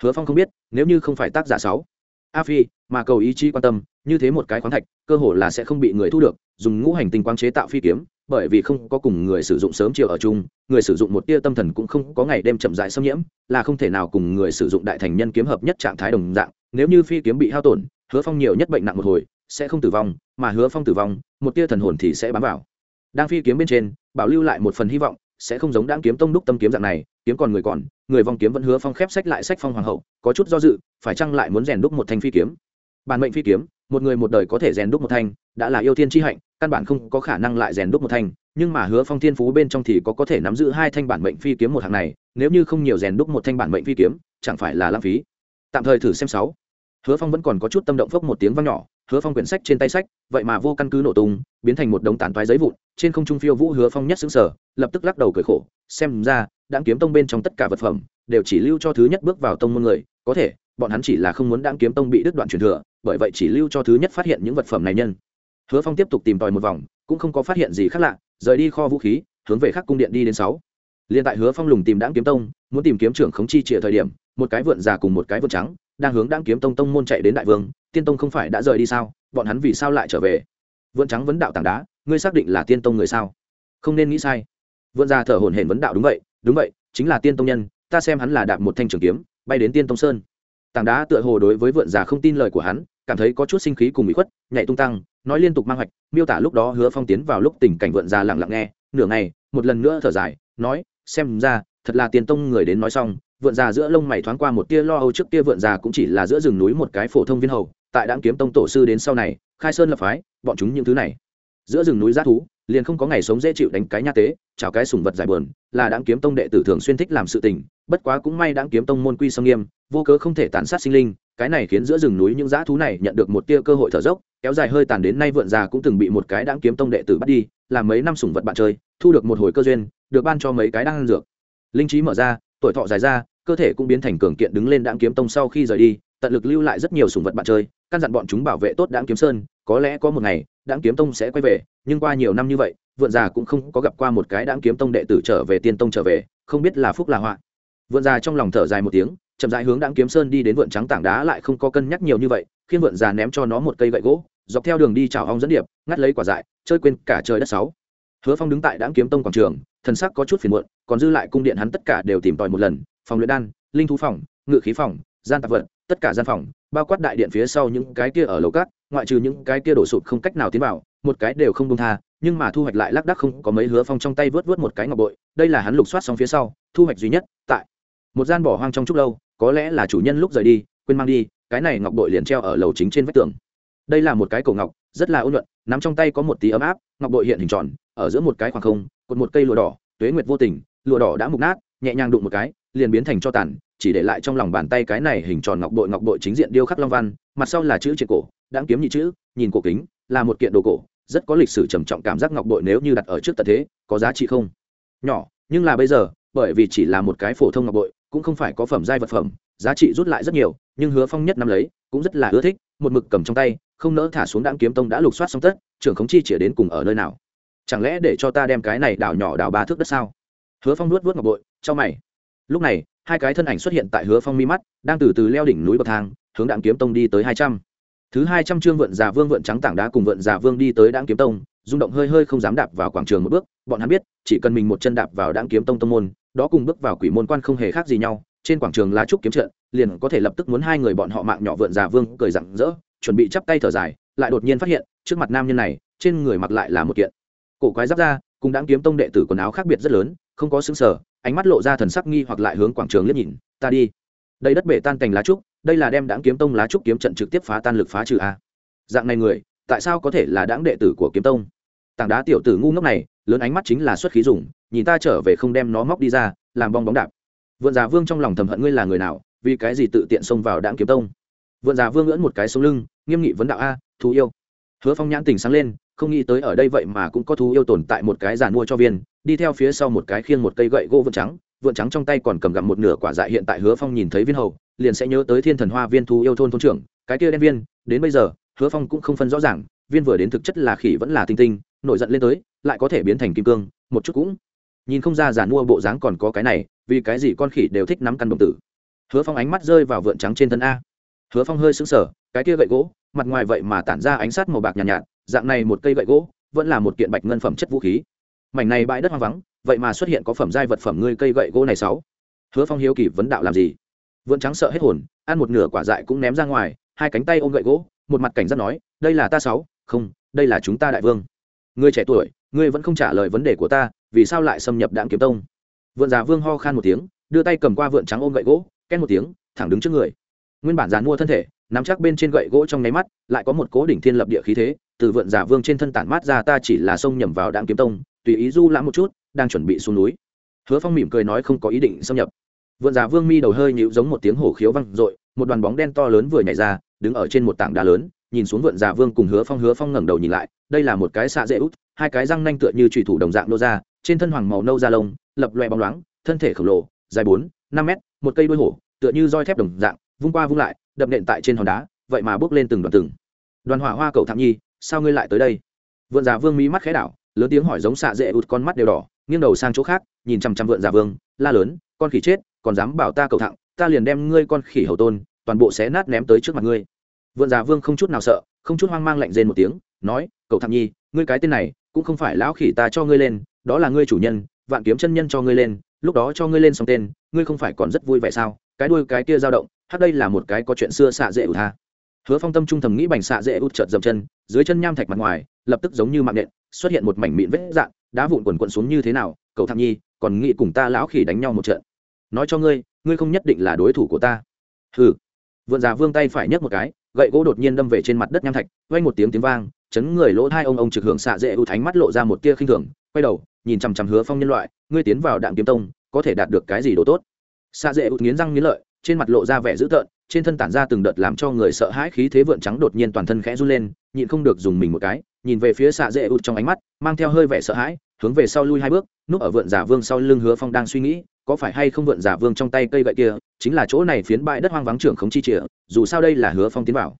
Hứa phong không biết, nếu như không phải tác giả sáu, a phi, mà cầu ý chí quan tâm, như thế một cái khoáng thạch, cơ hồ là sẽ không bị người thu được, dùng ngũ hành tinh quang chế tạo phi kiếm bởi vì không có cùng người sử dụng sớm chiều ở chung, người sử dụng một tia tâm thần cũng không có ngày đêm chậm dại xâm nhiễm, là không thể nào cùng người sử dụng đại thành nhân kiếm hợp nhất trạng thái đồng dạng. Nếu như phi kiếm bị hao tổn, hứa phong nhiều nhất bệnh nặng một hồi, sẽ không tử vong, mà hứa phong tử vong, một tia thần hồn thì sẽ bám vào. Đang phi kiếm bên trên, bảo lưu lại một phần hy vọng, sẽ không giống đáng kiếm tông đúc tâm kiếm dạng này, kiếm còn người còn, người vong kiếm vẫn hứa phong khép sách lại sách phong hoàng hậu, có chút do dự, phải chăng lại muốn rèn đúc một thanh phi kiếm? Bản mệnh phi kiếm, một người một đời có thể rèn đúc một thanh, đã là yêu thiên tri hạnh căn bản không có khả năng lại rèn đúc một thanh, nhưng mà hứa phong thiên phú bên trong thì có có thể nắm giữ hai thanh bản mệnh phi kiếm một hàng này, nếu như không nhiều rèn đúc một thanh bản mệnh phi kiếm, chẳng phải là lãng phí. Tạm thời thử xem sáu. Hứa phong vẫn còn có chút tâm động phốc một tiếng vang nhỏ, hứa phong quyển sách trên tay sách, vậy mà vô căn cứ nổ tung, biến thành một đống tàn toái giấy vụn, trên không trung phiêu vũ hứa phong nhất xứng sở lập tức lắc đầu cười khổ, xem ra, Đãng kiếm tông bên trong tất cả vật phẩm, đều chỉ lưu cho thứ nhất bước vào tông môn người, có thể, bọn hắn chỉ là không muốn đáng kiếm tông bị đứt đoạn truyền thừa, bởi vậy chỉ lưu cho thứ nhất phát hiện những vật phẩm này nhân hứa phong tiếp tục tìm tòi một vòng, cũng không có phát hiện gì khác lạ, rời đi kho vũ khí, hướng về khắc cung điện đi đến sáu. Liên tại hứa phong lùng tìm đáng kiếm tông, muốn tìm kiếm trưởng khống chi trịa thời điểm, một cái vượn già cùng một cái vượn trắng, đang hướng đáng kiếm tông tông môn chạy đến đại vương, tiên tông không phải đã rời đi sao? Bọn hắn vì sao lại trở về? Vượn trắng vấn đạo tảng đá, ngươi xác định là tiên tông người sao? Không nên nghĩ sai. Vượn già thở hổn hển vấn đạo, đúng vậy đúng vậy, chính là tiên tông nhân, ta xem hắn là đạp một thanh trường kiếm, bay đến tiên tông sơn. Tảng đá tựa hồ đối với vượn già không tin lời của hắn cảm thấy có chút sinh khí cùng bị khuất, nhảy tung tăng, nói liên tục mang hoạch, miêu tả lúc đó hứa phong tiến vào lúc tình cảnh vượn già lặng lặng nghe, nửa ngày, một lần nữa thở dài, nói, xem ra, thật là tiền tông người đến nói xong, vượn già giữa lông mày thoáng qua một tia lo âu trước tia vượn già cũng chỉ là giữa rừng núi một cái phổ thông viên hầu, tại đáng kiếm tông tổ sư đến sau này, khai sơn lập phái, bọn chúng những thứ này. Giữa rừng núi g thú, liền không có ngày sống dễ chịu đánh cái nha tế, chào cái sùng vật dài bờn là đáng kiếm tông đệ tử thường xuyên thích làm sự tình, bất quá cũng may đáng kiếm tông môn quy sông nghiêm, vô cớ không thể tàn sát sinh linh cái này khiến giữa rừng núi những dã thú này nhận được một tia cơ hội thở dốc, kéo dài hơi tàn đến nay vượn già cũng từng bị một cái đáng kiếm tông đệ tử bắt đi, làm mấy năm sủng vật bạn chơi, thu được một hồi cơ duyên, được ban cho mấy cái đang ăn dược. Linh trí mở ra, tuổi thọ dài ra, cơ thể cũng biến thành cường kiện đứng lên đáng kiếm tông sau khi rời đi, tận lực lưu lại rất nhiều sủng vật bạn chơi, căn dặn bọn chúng bảo vệ tốt đáng kiếm sơn, có lẽ có một ngày, đáng kiếm tông sẽ quay về, nhưng qua nhiều năm như vậy, vượn già cũng không có gặp qua một cái đáng kiếm tông đệ tử trở về tiên tông trở về, không biết là phúc là họa. Vượn già trong lòng thở dài một tiếng chậm rãi hướng đãng kiếm sơn đi đến vượn trắng tảng đá lại không có cân nhắc nhiều như vậy khiến vượn già ném cho nó một cây gậy gỗ, dọc theo đường đi chào ong dẫn điệp, ngắt lấy quả dại, chơi quên cả trời đất sáu. Hứa phong đứng tại đãng kiếm tông quảng trường, thần sắc có chút phiền muộn, còn dư lại cung điện hắn tất cả đều tìm tòi một lần, phòng luyện đan, linh thú phòng, ngự khí phòng, gian tạp vật, tất cả gian phòng, bao quát đại điện phía sau những cái kia ở lầu cát ngoại trừ những cái kia đổ sụt không cách nào tiến vào, một cái đều không công tha, nhưng mà thu hoạch lại lác đác không có mấy hứa phong trong tay vớt vớt một cái ngọc bội, đây là hắn lục soát xong phía sau, thu hoạch duy nhất, tại một gian bỏ hoang trong chút lâu có lẽ là chủ nhân lúc rời đi, quên mang đi, cái này ngọc bội liền treo ở lầu chính trên vách tường. Đây là một cái cổ ngọc, rất là ôn nhuận, nắm trong tay có một tí ấm áp, ngọc bội hiện hình tròn, ở giữa một cái khoảng không, cột một cây lụa đỏ, tuế nguyệt vô tình, lụa đỏ đã mục nát, nhẹ nhàng đụng một cái, liền biến thành cho tàn, chỉ để lại trong lòng bàn tay cái này hình tròn ngọc bội ngọc bội chính diện điêu khắc long văn, mặt sau là chữ trên cổ, đáng kiếm nhị chữ, nhìn cổ kính, là một kiện đồ cổ, rất có lịch sử trầm trọng cảm giác ngọc bội nếu như đặt ở trước tận thế, có giá trị không? Nhỏ, nhưng là bây giờ, bởi vì chỉ là một cái phổ thông ngọc bội cũng không phải có phẩm giai vật phẩm, giá trị rút lại rất nhiều, nhưng hứa phong nhất năm lấy, cũng rất là ưa thích, một mực cầm trong tay, không nỡ thả xuống Đãng kiếm tông đã lục soát xong tất, trưởng khống chi chỉ đến cùng ở nơi nào. Chẳng lẽ để cho ta đem cái này đảo nhỏ đảo ba thước đất sao? Hứa phong nuốt vớt ngọc bội, cho mày. Lúc này, hai cái thân ảnh xuất hiện tại hứa phong mi mắt, đang từ từ leo đỉnh núi bậc thang, hướng đạn kiếm tông đi tới hai trăm. Thứ hai trăm chương vượn già vương vượn trắng tảng đá cùng vượn già vương đi tới đạn kiếm tông, rung động hơi hơi không dám đạp vào quảng trường một bước, bọn hắn biết, chỉ cần mình một chân đạp vào đạn kiếm tông tông môn đó cùng bước vào quỷ môn quan không hề khác gì nhau, trên quảng trường lá trúc kiếm trận, liền có thể lập tức muốn hai người bọn họ mạng nhỏ vượn già vương cười rặng rỡ, chuẩn bị chắp tay thở dài, lại đột nhiên phát hiện, trước mặt nam nhân này, trên người mặc lại là một kiện. Cổ quái giáp ra cùng đáng kiếm tông đệ tử quần áo khác biệt rất lớn, không có xứng sở ánh mắt lộ ra thần sắc nghi hoặc lại hướng quảng trường liếc nhìn, ta đi. Đây đất bể tan cành lá trúc, đây là đem đáng kiếm tông lá trúc kiếm trận trực tiếp phá tan lực phá trừ a. Dạng này người, tại sao có thể là đáng đệ tử của kiếm tông? Tảng đá tiểu tử ngu ngốc này, lớn ánh mắt chính là xuất khí dùng nhìn ta trở về không đem nó móc đi ra, làm bong bóng đạp. Vượn già vương trong lòng thầm hận ngươi là người nào, vì cái gì tự tiện xông vào đáng kiếm tông? Vượn già vương ngưỡn một cái sống lưng, nghiêm nghị vấn đạo, a, thú yêu. Hứa phong nhãn tình sáng lên, không nghĩ tới ở đây vậy mà cũng có thú yêu tồn tại một cái giàn mua cho viên, đi theo phía sau một cái khiêng một cây gậy gỗ vượn trắng vượn trắng trong tay còn cầm gặm một nửa quả dại hiện tại hứa phong nhìn thấy viên hầu, liền sẽ nhớ tới thiên thần hoa viên thú yêu thôn thôn trưởng, cái kia đen viên, đến bây giờ, hứa phong cũng không phân rõ ràng, viên vừa đến thực chất là khỉ vẫn là tinh tinh, nổi giận lên tới, lại có thể biến thành kim cương, một chút cũng nhìn không ra giàn mua bộ dáng còn có cái này vì cái gì con khỉ đều thích nắm căn đồng tử. Hứa phong ánh mắt rơi vào vượn trắng trên thân a. Hứa phong hơi sững sờ cái kia gậy gỗ mặt ngoài vậy mà tản ra ánh sát màu bạc nhàn nhạt, nhạt dạng này một cây gậy gỗ vẫn là một kiện bạch ngân phẩm chất vũ khí. Mảnh này bãi đất hoang vắng vậy mà xuất hiện có phẩm giai vật phẩm ngươi cây gậy gỗ này sáu. Hứa phong hiếu kỳ vấn đạo làm gì? Vượn trắng sợ hết hồn ăn một nửa quả dại cũng ném ra ngoài hai cánh tay ôm gậy gỗ một mặt cảnh giác nói đây là ta sáu không đây là chúng ta đại vương. Ngươi trẻ tuổi ngươi vẫn không trả lời vấn đề của ta vì sao lại xâm nhập đạn kiếm tông? Vượn già vương ho khan một tiếng, đưa tay cầm qua vượn trắng ôm gậy gỗ, két một tiếng, thẳng đứng trước người. Nguyên bản dàn mua thân thể, nắm chắc bên trên gậy gỗ trong nháy mắt, lại có một cố đỉnh thiên lập địa khí thế, từ vượn giả vương trên thân tản mát ra ta chỉ là xông nhầm vào đạm kiếm tông, tùy ý du lãm một chút, đang chuẩn bị xuống núi. Hứa phong mỉm cười nói không có ý định xâm nhập. Vượn giả vương mi đầu hơi nhịu giống một tiếng hổ khiếu văng r ộ i một đoàn bóng đen to lớn vừa nhảy ra, đứng ở trên một tảng đá lớn, nhìn xuống vượn già vương cùng hứa phong hứa phong ngẩng đầu nhìn lại, đây là một cái xạ dễ út, hai cái răng nanh tựa như trùy thủ đồng dạng nô ra trên thân hoàng màu nâu da lông, lập loe bóng loáng, thân thể khổng lồ, dài bốn, năm mét, một cây đuôi hổ, tựa như roi thép đồng dạng, vung qua vung lại, đập nện tại trên hòn đá, vậy mà bước lên từng đoàn từng. Đoàn hỏa hoa cầu thạm nhi, sao ngươi lại tới đây? Vượn già vương mỹ mắt khẽ đảo, lớn tiếng hỏi giống xạ dễ ụt con mắt đều đỏ, nghiêng đầu sang chỗ khác, nhìn chằm chằm vượn già vương, la lớn, con khỉ chết, còn dám bảo ta cầu thẳng, ta liền đem ngươi con khỉ hầu tôn, toàn bộ xé nát ném tới trước mặt ngươi. Vượn già vương không chút nào sợ, không chút hoang mang lạnh rên một tiếng, nói, cầu thẳng nhi, ngươi cái tên này, cũng không phải lão khỉ ta cho ngươi lên đó là ngươi chủ nhân, vạn kiếm chân nhân cho ngươi lên, lúc đó cho ngươi lên xong tên, ngươi không phải còn rất vui vẻ sao? Cái đuôi cái kia dao động, hát đây là một cái có chuyện xưa xạ dễ ủ tha. Hứa phong tâm trung thầm nghĩ bành xạ dễ út chợt dậm chân, dưới chân nham thạch mặt ngoài, lập tức giống như mạng nện, xuất hiện một mảnh mịn vết dạng đá vụn quần quận xuống như thế nào, cậu thạc nhi, còn nghĩ cùng ta lão khỉ đánh nhau một trận. Nói cho ngươi ngươi không nhất định là đối thủ của ta. Hừ. Vượn già vương tay phải nhấc một cái, gậy gỗ đột nhiên đâm về trên mặt đất nham thạch, vang một tiếng tiếng vang, chấn người lỗ hai ông ông trực hưởng xạ dễ ưu thánh mắt lộ ra một tia khinh thường quay đầu, nhìn chằm chằm hứa phong nhân loại, ngươi tiến vào đạm kiếm tông, có thể đạt được cái gì đồ tốt? Xa dễ ụt nghiến răng nghiến lợi, trên mặt lộ ra vẻ dữ tợn, trên thân tản ra từng đợt làm cho người sợ hãi khí thế vượn trắng đột nhiên toàn thân khẽ run lên, nhịn không được dùng mình một cái, nhìn về phía xạ dễ ụt trong ánh mắt, mang theo hơi vẻ sợ hãi, hướng về sau lui hai bước, núp ở vượn giả vương sau lưng hứa phong đang suy nghĩ, có phải hay không vượn giả vương trong tay cây gậy kia, chính là chỗ này phiến bãi đất hoang vắng trưởng không chi chìa dù sao đây là hứa phong tiến vào.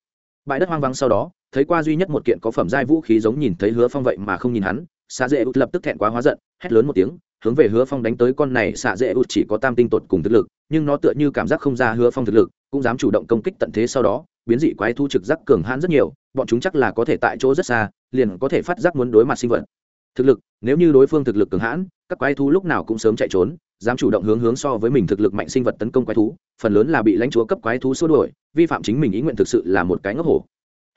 Bãi đất hoang vắng sau đó, thấy qua duy nhất một kiện có phẩm giai vũ khí giống nhìn thấy hứa phong vậy mà không nhìn hắn xạ dễ út lập tức thẹn quá hóa giận, hét lớn một tiếng, hướng về hứa phong đánh tới con này xạ dễ út chỉ có tam tinh tột cùng thực lực, nhưng nó tựa như cảm giác không ra hứa phong thực lực, cũng dám chủ động công kích tận thế sau đó, biến dị quái thu trực giác cường hãn rất nhiều, bọn chúng chắc là có thể tại chỗ rất xa, liền có thể phát giác muốn đối mặt sinh vật. Thực lực, nếu như đối phương thực lực cường hãn, các quái thú lúc nào cũng sớm chạy trốn, dám chủ động hướng hướng so với mình thực lực mạnh sinh vật tấn công quái thú, phần lớn là bị lãnh chúa cấp quái thú xua đuổi, vi phạm chính mình ý nguyện thực sự là một cái ngốc hổ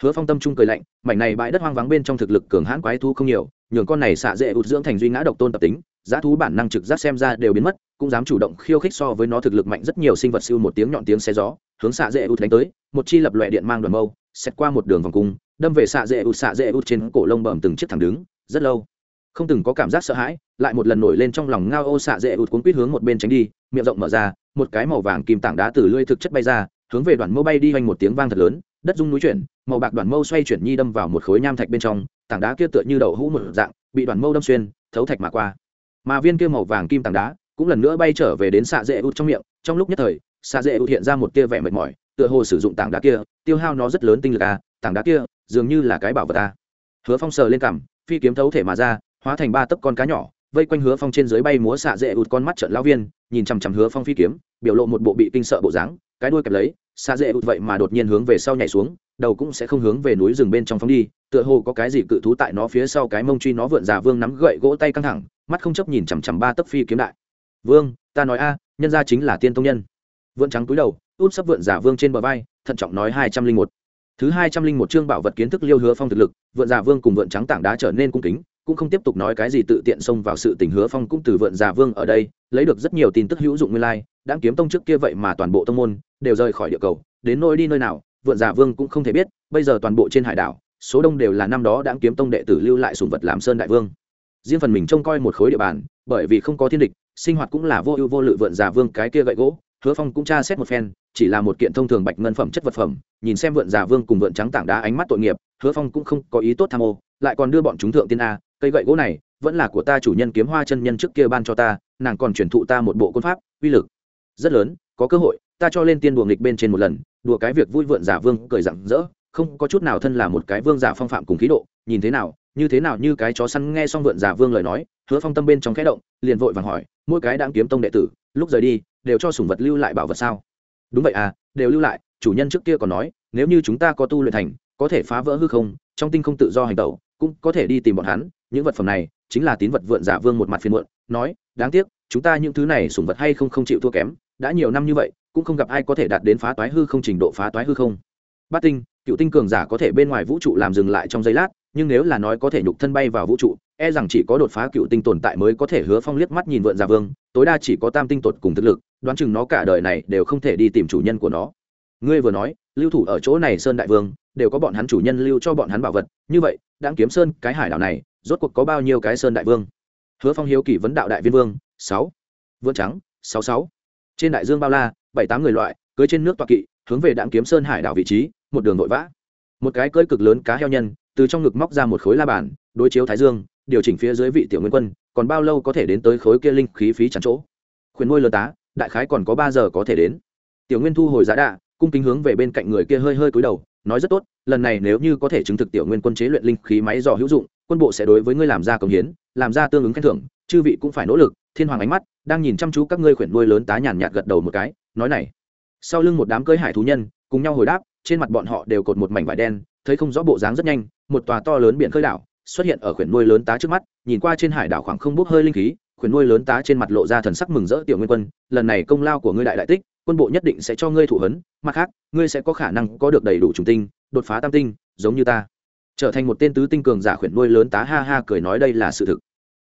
hứa phong tâm trung cười lạnh, mảnh này bãi đất hoang vắng bên trong thực lực cường hãn quái thú không nhiều, nhường con này xạ dễ ụt dưỡng thành duy ngã độc tôn tập tính, giá thú bản năng trực giác xem ra đều biến mất, cũng dám chủ động khiêu khích so với nó thực lực mạnh rất nhiều sinh vật siêu một tiếng nhọn tiếng xe gió, hướng xạ dễ ụt đánh tới, một chi lập loè điện mang đoàn mâu xét qua một đường vòng cung, đâm về xạ dễ ụt, xạ dễ ụt trên cổ lông bầm từng chiếc thẳng đứng, rất lâu. Không từng có cảm giác sợ hãi, lại một lần nổi lên trong lòng ngao ô xạ dễ ụt cuốn quýt hướng một bên tránh đi, miệng rộng mở ra, một cái màu vàng kim tảng đá từ lưỡi thực chất bay ra, hướng về đoàn mâu bay đi hoành một tiếng vang thật lớn đất rung núi chuyển, màu bạc đoàn mâu xoay chuyển nhi đâm vào một khối nham thạch bên trong, tảng đá kia tựa như đậu hũ một dạng, bị đoàn mâu đâm xuyên, thấu thạch mà qua mà viên kia màu vàng kim tảng đá cũng lần nữa bay trở về đến xạ dễ út trong miệng, trong lúc nhất thời xạ dễ út hiện ra một tia vẻ mệt mỏi, tựa hồ sử dụng tảng đá kia, tiêu hao nó rất lớn tinh lực à tảng đá kia dường như là cái bảo vật à. hứa phong sờ lên cằm, phi kiếm thấu thể mà ra, hóa thành ba tấc con cá nhỏ, vây quanh hứa phong trên dưới bay múa xạ dễ ụt con mắt trận lão viên, nhìn chằm chằm hứa phong phi kiếm, biểu lộ một bộ bị kinh sợ bộ dáng cái đuôi kẹp lấy, xa dễ ụt vậy mà đột nhiên hướng về sau nhảy xuống, đầu cũng sẽ không hướng về núi rừng bên trong phóng đi, tựa hồ có cái gì cự thú tại nó phía sau cái mông truy nó vượn già vương nắm gậy gỗ tay căng thẳng, mắt không chấp nhìn chằm chằm ba tấc phi kiếm đại. Vương, ta nói a, nhân gia chính là tiên tông nhân. Vượn trắng túi đầu, út sắp vượn giả vương trên bờ vai, thận trọng nói hai trăm linh một. Thứ hai trăm linh một chương bảo vật kiến thức liêu hứa phong thực lực, vượn giả vương cùng vượn trắng tảng đá trở nên cung kính cũng không tiếp tục nói cái gì tự tiện xông vào sự tình hứa phong cũng từ vượn giả vương ở đây lấy được rất nhiều tin tức hữu dụng nguyên lai like, kiếm tông trước kia vậy mà toàn bộ tông môn đều rời khỏi địa cầu đến nơi đi nơi nào vượn giả vương cũng không thể biết bây giờ toàn bộ trên hải đảo số đông đều là năm đó đáng kiếm tông đệ tử lưu lại sùng vật làm sơn đại vương. Riêng phần mình trông coi một khối địa bàn bởi vì không có thiên địch sinh hoạt cũng là vô ưu vô lự vượn giả vương cái kia gậy gỗ hứa phong cũng tra xét một phen chỉ là một kiện thông thường bạch ngân phẩm chất vật phẩm nhìn xem vượn giả vương cùng vượn trắng tảng đá ánh mắt tội nghiệp hứa phong cũng không có ý tốt tham ô lại còn đưa bọn chúng thượng tiên a cây gậy gỗ này vẫn là của ta chủ nhân kiếm hoa chân nhân trước kia ban cho ta, nàng còn truyền thụ ta một bộ quân pháp, uy lực rất lớn, có cơ hội, ta cho lên tiên đùa nghịch bên trên một lần, đùa cái việc vui vượn giả vương, cười rặng rỡ, không có chút nào thân là một cái vương giả phong phạm cùng khí độ, nhìn thế nào, như thế nào như cái chó săn nghe xong vượn giả vương lời nói, hứa phong tâm bên trong khẽ động, liền vội vàng hỏi, mỗi cái đang kiếm tông đệ tử, lúc rời đi, đều cho sủng vật lưu lại bảo vật sao? Đúng vậy à đều lưu lại, chủ nhân trước kia còn nói, nếu như chúng ta có tu luyện thành, có thể phá vỡ hư không, trong tinh không tự do hành tẩu, cũng có thể đi tìm bọn hắn những vật phẩm này chính là tín vật vượn giả vương một mặt phiền muộn, nói, đáng tiếc, chúng ta những thứ này sủng vật hay không không chịu thua kém, đã nhiều năm như vậy, cũng không gặp ai có thể đạt đến phá toái hư không trình độ phá toái hư không. Bát tinh, cựu tinh cường giả có thể bên ngoài vũ trụ làm dừng lại trong giây lát, nhưng nếu là nói có thể nhục thân bay vào vũ trụ e rằng chỉ có đột phá cựu tinh tồn tại mới có thể hứa phong liếc mắt nhìn vượn giả vương, tối đa chỉ có tam tinh tột cùng thực lực, đoán chừng nó cả đời này đều không thể đi tìm chủ nhân của nó. Ngươi vừa nói, lưu thủ ở chỗ này sơn đại vương, đều có bọn hắn chủ nhân lưu cho bọn hắn bảo vật, như vậy đang kiếm sơn, cái hải đảo này rốt cuộc có bao nhiêu cái sơn đại vương? Hứa phong hiếu kỳ vấn đạo đại viên vương, sáu. Vượn trắng, sáu sáu. Trên đại dương bao la, bảy tám người loại, cưới trên nước toa kỵ, hướng về đạm kiếm sơn hải đảo vị trí, một đường nội vã. Một cái cơi cực lớn cá heo nhân, từ trong ngực móc ra một khối la bàn, đối chiếu thái dương, điều chỉnh phía dưới vị tiểu nguyên quân, còn bao lâu có thể đến tới khối kia linh khí phí chắn chỗ? Khuyến nuôi lừa tá, đại khái còn có ba giờ có thể đến. Tiểu nguyên thu hồi giá đạ, cung kính hướng về bên cạnh người kia hơi hơi cúi đầu, nói rất tốt, lần này nếu như có thể chứng thực tiểu nguyên quân chế luyện linh khí máy dò hữu dụng quân bộ sẽ đối với ngươi làm ra công hiến, làm ra tương ứng khen thưởng, chư vị cũng phải nỗ lực. Thiên hoàng ánh mắt đang nhìn chăm chú các ngươi khuyển nuôi lớn tá nhàn nhạt gật đầu một cái, nói này. Sau lưng một đám cưới hải thú nhân cùng nhau hồi đáp, trên mặt bọn họ đều cột một mảnh vải đen, thấy không rõ bộ dáng rất nhanh, một tòa to lớn biển khơi đảo xuất hiện ở khuyển nuôi lớn tá trước mắt, nhìn qua trên hải đảo khoảng không bốc hơi linh khí, khuyển nuôi lớn tá trên mặt lộ ra thần sắc mừng rỡ tiểu nguyên quân, lần này công lao của ngươi đại đại tích, quân bộ nhất định sẽ cho ngươi thủ hấn mặt khác, ngươi sẽ có khả năng có được đầy đủ trùng tinh, đột phá tam tinh, giống như ta trở thành một tên tứ tinh cường giả khuyển nuôi lớn tá ha ha cười nói đây là sự thực.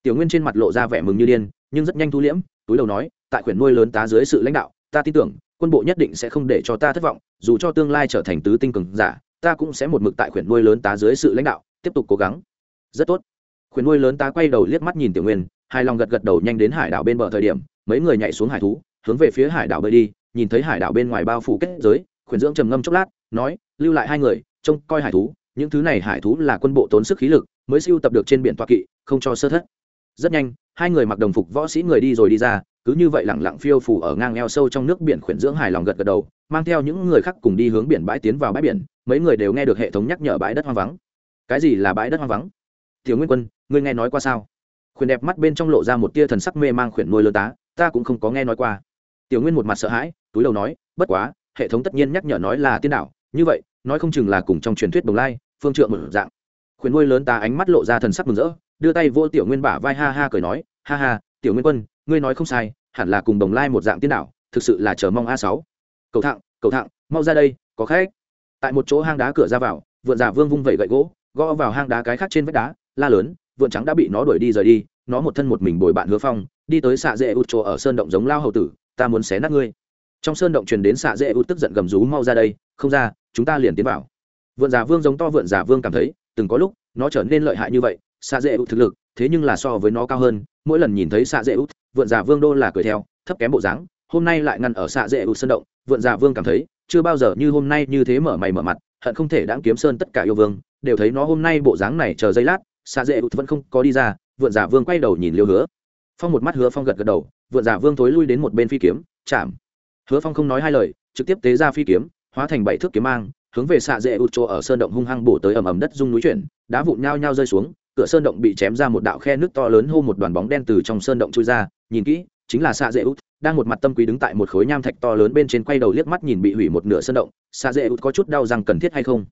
Tiểu nguyên trên mặt lộ ra vẻ mừng như điên, nhưng rất nhanh thu liễm, túi đầu nói, tại khuyển nuôi lớn tá dưới sự lãnh đạo, ta tin tưởng, quân bộ nhất định sẽ không để cho ta thất vọng, dù cho tương lai trở thành tứ tinh cường giả, ta cũng sẽ một mực tại khuyển nuôi lớn tá dưới sự lãnh đạo, tiếp tục cố gắng. Rất tốt. Khuyển nuôi lớn tá quay đầu liếc mắt nhìn tiểu nguyên hai lòng gật gật đầu nhanh đến hải đảo bên bờ thời điểm, mấy người nhảy xuống hải thú, hướng về phía hải đảo bơi đi, nhìn thấy hải đảo bên ngoài bao phủ kết giới, khuyển dưỡng trầm ngâm chốc lát, nói, lưu lại hai người, trông coi hải thú những thứ này hải thú là quân bộ tốn sức khí lực, mới siêu tập được trên biển toa kỵ, không cho sơ thất. Rất nhanh, hai người mặc đồng phục võ sĩ người đi rồi đi ra, cứ như vậy lẳng lặng phiêu phủ ở ngang eo sâu trong nước biển khuyển dưỡng hài lòng gật gật đầu, mang theo những người khác cùng đi hướng biển bãi tiến vào bãi biển, mấy người đều nghe được hệ thống nhắc nhở bãi đất hoang vắng. Cái gì là bãi đất hoang vắng? Tiểu nguyên quân, ngươi nghe nói qua sao? Khuyển đẹp mắt bên trong lộ ra một tia thần sắc mê mang khuyển nuôi lơ tá, ta cũng không có nghe nói qua. Tiểu nguyên một mặt sợ hãi, túi đầu nói, bất quá, hệ thống tất nhiên nhắc nhở nói là tiên đảo như vậy, nói không chừng là cùng trong truyền thuyết đồng lai phương trượng một dạng. Khuyển nuôi lớn ta ánh mắt lộ ra thần sắc mừng rỡ, đưa tay vô tiểu nguyên bả vai ha ha cười nói, ha ha, tiểu nguyên quân, ngươi nói không sai, hẳn là cùng đồng lai một dạng tiên đảo thực sự là chờ mong a sáu. Cầu thạng cầu thạng mau ra đây, có khách. Tại một chỗ hang đá cửa ra vào, vượn giả vương vung vẩy gậy gỗ, gõ vào hang đá cái khác trên vách đá, la lớn, vượn trắng đã bị nó đuổi đi rời đi, nó một thân một mình bồi bạn hứa phong, đi tới xạ dễ út chỗ ở sơn động giống lao hầu tử, ta muốn xé nát ngươi. Trong sơn động truyền đến xạ dễ út tức giận gầm rú, mau ra đây, không ra, chúng ta liền tiến vào vượn giả vương giống to, vượn giả vương cảm thấy, từng có lúc, nó trở nên lợi hại như vậy, xạ dễ út thực lực, thế nhưng là so với nó cao hơn. Mỗi lần nhìn thấy xạ dễ út, vượn giả vương đô là cười theo, thấp kém bộ dáng, hôm nay lại ngăn ở xạ dễ út sân động. Vượn giả vương cảm thấy, chưa bao giờ như hôm nay như thế mở mày mở mặt, hận không thể đáng kiếm sơn tất cả yêu vương, đều thấy nó hôm nay bộ dáng này chờ giây lát, xạ dễ út vẫn không có đi ra, vượn giả vương quay đầu nhìn liêu hứa. Phong một mắt hứa phong gật gật đầu, vượn giả vương thối lui đến một bên phi kiếm, chạm. Hứa phong không nói hai lời, trực tiếp tế ra phi kiếm, hóa thành bảy thước kiếm mang hướng về xạ dễ út chỗ ở sơn động hung hăng bổ tới ầm ầm đất rung núi chuyển, đá vụn nhao nhao rơi xuống, cửa sơn động bị chém ra một đạo khe nước to lớn hô một đoàn bóng đen từ trong sơn động chui ra, nhìn kỹ, chính là xạ dễ út đang một mặt tâm quý đứng tại một khối nham thạch to lớn bên trên quay đầu liếc mắt nhìn bị hủy một nửa sơn động, xạ dễ út có chút đau rằng cần thiết hay không?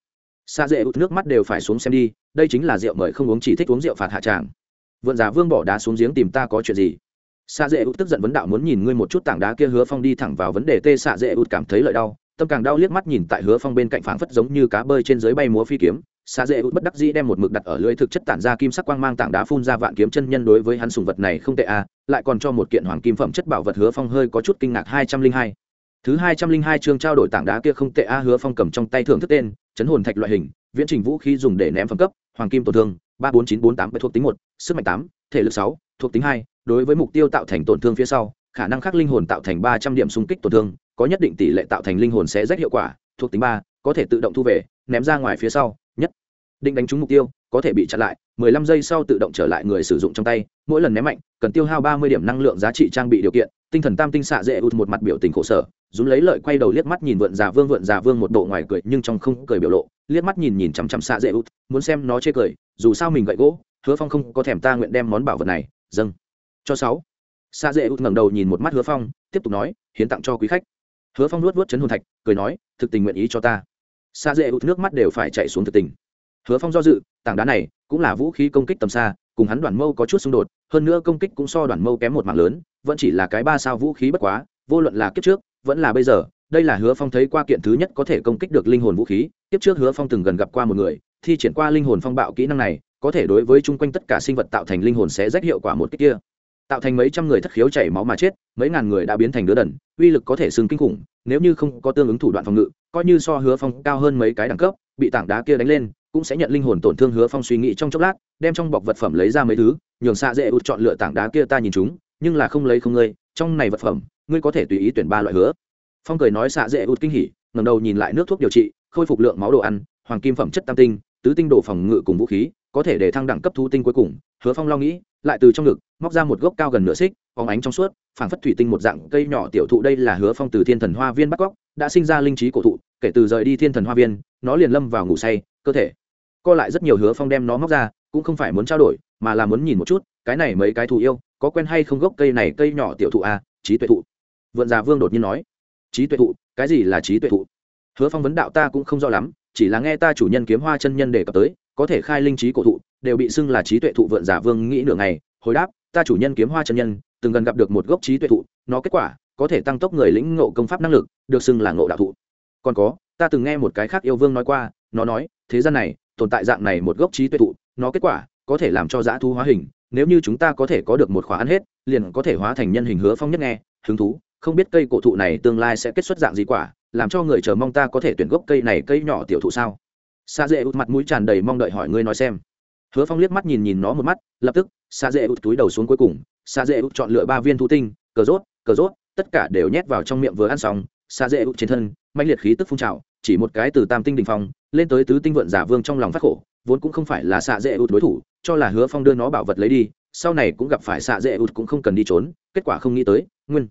Xạ dễ út nước mắt đều phải xuống xem đi, đây chính là rượu mời không uống chỉ thích uống rượu phạt hạ tràng. Vượn già vương bỏ đá xuống giếng tìm ta có chuyện gì? Xạ dễ út tức giận vấn đạo muốn nhìn ngươi một chút tảng đá kia hứa phong đi thẳng vào vấn đề tê, xạ dễ út cảm thấy lợi đau tâm càng đau liếc mắt nhìn tại hứa phong bên cạnh phảng phất giống như cá bơi trên dưới bay múa phi kiếm. Xa dễ út bất đắc dĩ đem một mực đặt ở lưới thực chất tản ra kim sắc quang mang tảng đá phun ra vạn kiếm chân nhân đối với hắn sùng vật này không tệ à lại còn cho một kiện hoàng kim phẩm chất bảo vật hứa phong hơi có chút kinh ngạc hai trăm linh hai. Thứ hai trăm linh hai chương trao đổi tảng đá kia không tệ a hứa phong cầm trong tay thưởng thức tên, chấn hồn thạch loại hình, viễn trình vũ khí dùng để ném phẩm cấp, hoàng kim tổn thương, ba bốn chín bốn tám thuộc tính một, sức mạnh tám, thể lực sáu, thuộc tính hai, đối với mục tiêu tạo thành tổn thương phía sau, khả năng khắc linh hồn tạo thành ba trăm điểm xung kích tổn thương có nhất định tỷ lệ tạo thành linh hồn sẽ rách hiệu quả, thuộc tính ba, có thể tự động thu về, ném ra ngoài phía sau, nhất. Định đánh trúng mục tiêu, có thể bị chặn lại 15 giây sau tự động trở lại người sử dụng trong tay, mỗi lần ném mạnh, cần tiêu hao 30 điểm năng lượng giá trị trang bị điều kiện, tinh thần tam tinh xạ dễ út một mặt biểu tình khổ sở dũng lấy lợi quay đầu liếc mắt nhìn vượn già vương, vượn già vương một bộ ngoài cười, nhưng trong không cười biểu lộ, liếc mắt nhìn nhìn chằm chằm xạ dễ út, muốn xem nó chê cười, dù sao mình gậy gỗ, hứa phong không có thèm ta nguyện đem món bảo vật này, dâng. Cho sáu. Xạ dễ út ngẩng đầu nhìn một mắt hứa phong, tiếp tục nói, hiến tặng cho quý khách hứa phong nuốt nuốt chấn hồn thạch, cười nói, thực tình nguyện ý cho ta. Xa dễ út nước mắt đều phải chạy xuống thực tình. Hứa phong do dự, tảng đá này cũng là vũ khí công kích tầm xa, cùng hắn đoàn mâu có chút xung đột, hơn nữa công kích cũng so đoàn mâu kém một mạng lớn, vẫn chỉ là cái ba sao vũ khí bất quá, vô luận là kiếp trước, vẫn là bây giờ, đây là hứa phong thấy qua kiện thứ nhất có thể công kích được linh hồn vũ khí, kiếp trước hứa phong từng gần gặp qua một người, thi triển qua linh hồn phong bạo kỹ năng này, có thể đối với chung quanh tất cả sinh vật tạo thành linh hồn sẽ rách hiệu quả một cách kia tạo thành mấy trăm người thất khiếu chảy máu mà chết, mấy ngàn người đã biến thành đứa đần, uy lực có thể xưng kinh khủng, nếu như không có tương ứng thủ đoạn phòng ngự, coi như so hứa phong cao hơn mấy cái đẳng cấp, bị tảng đá kia đánh lên, cũng sẽ nhận linh hồn tổn thương hứa phong suy nghĩ trong chốc lát, đem trong bọc vật phẩm lấy ra mấy thứ, nhường xạ dễ ụt chọn lựa tảng đá kia ta nhìn chúng, nhưng là không lấy không ngươi, trong này vật phẩm, ngươi có thể tùy ý tuyển ba loại hứa. Phong cười nói xạ dễ ụt kinh hỉ ngầm đầu nhìn lại nước thuốc điều trị, khôi phục lượng máu đồ ăn, hoàng kim phẩm chất tam tinh, tứ tinh độ phòng ngự cùng vũ khí có thể để thăng đẳng cấp thú tinh cuối cùng, hứa phong lo nghĩ, lại từ trong ngực, móc ra một gốc cao gần nửa xích phóng ánh trong suốt, phảng phất thủy tinh một dạng, cây nhỏ tiểu thụ đây là hứa phong từ thiên thần hoa viên bắt cóc đã sinh ra linh trí cổ thụ, kể từ rời đi thiên thần hoa viên, nó liền lâm vào ngủ say, cơ thể. Co lại rất nhiều hứa phong đem nó móc ra, cũng không phải muốn trao đổi, mà là muốn nhìn một chút, cái này mấy cái thù yêu, có quen hay không gốc cây này, cây nhỏ tiểu thụ a trí tuệ thụ. Vượn già vương đột nhiên nói, trí tuệ thụ, cái gì là trí tuệ thụ? Hứa phong vấn đạo, ta cũng không rõ lắm, chỉ là nghe ta chủ nhân kiếm hoa chân nhân đề cập tới có thể khai linh trí cổ thụ, đều bị xưng là trí tuệ thụ vượn giả vương nghĩ nửa ngày, hồi đáp, ta chủ nhân kiếm hoa chân nhân, từng gần gặp được một gốc trí tuệ thụ, nó kết quả, có thể tăng tốc người lĩnh ngộ công pháp năng lực, được xưng là ngộ đạo thụ. Còn có, ta từng nghe một cái khác yêu vương nói qua, nó nói, thế gian này, tồn tại dạng này một gốc trí tuệ thụ, nó kết quả, có thể làm cho dã thu hóa hình, nếu như chúng ta có thể có được một khóa ăn hết, liền có thể hóa thành nhân hình hứa phong nhất nghe, hứng thú, không biết cây cổ thụ này tương lai sẽ kết xuất dạng gì quả, làm cho người chờ mong ta có thể tuyển gốc cây này cây nhỏ tiểu thụ sao? Xa dễ út mặt mũi tràn đầy mong đợi hỏi ngươi nói xem. Hứa phong liếc mắt nhìn nhìn nó một mắt, lập tức xa dễ út túi đầu xuống cuối cùng xa dễ út chọn lựa ba viên thú tinh, cờ rốt cờ rốt, tất cả đều nhét vào trong miệng vừa ăn xong xa dễ út trên thân mạnh liệt khí tức phun trào, chỉ một cái từ tam tinh đình phong, lên tới tứ tinh vượn giả vương trong lòng phát khổ, vốn cũng không phải là xạ dễ út đối thủ, cho là hứa phong đưa nó bảo vật lấy đi, sau này cũng gặp phải xạ dễ út cũng không cần đi trốn, kết quả không nghĩ tới, nguyên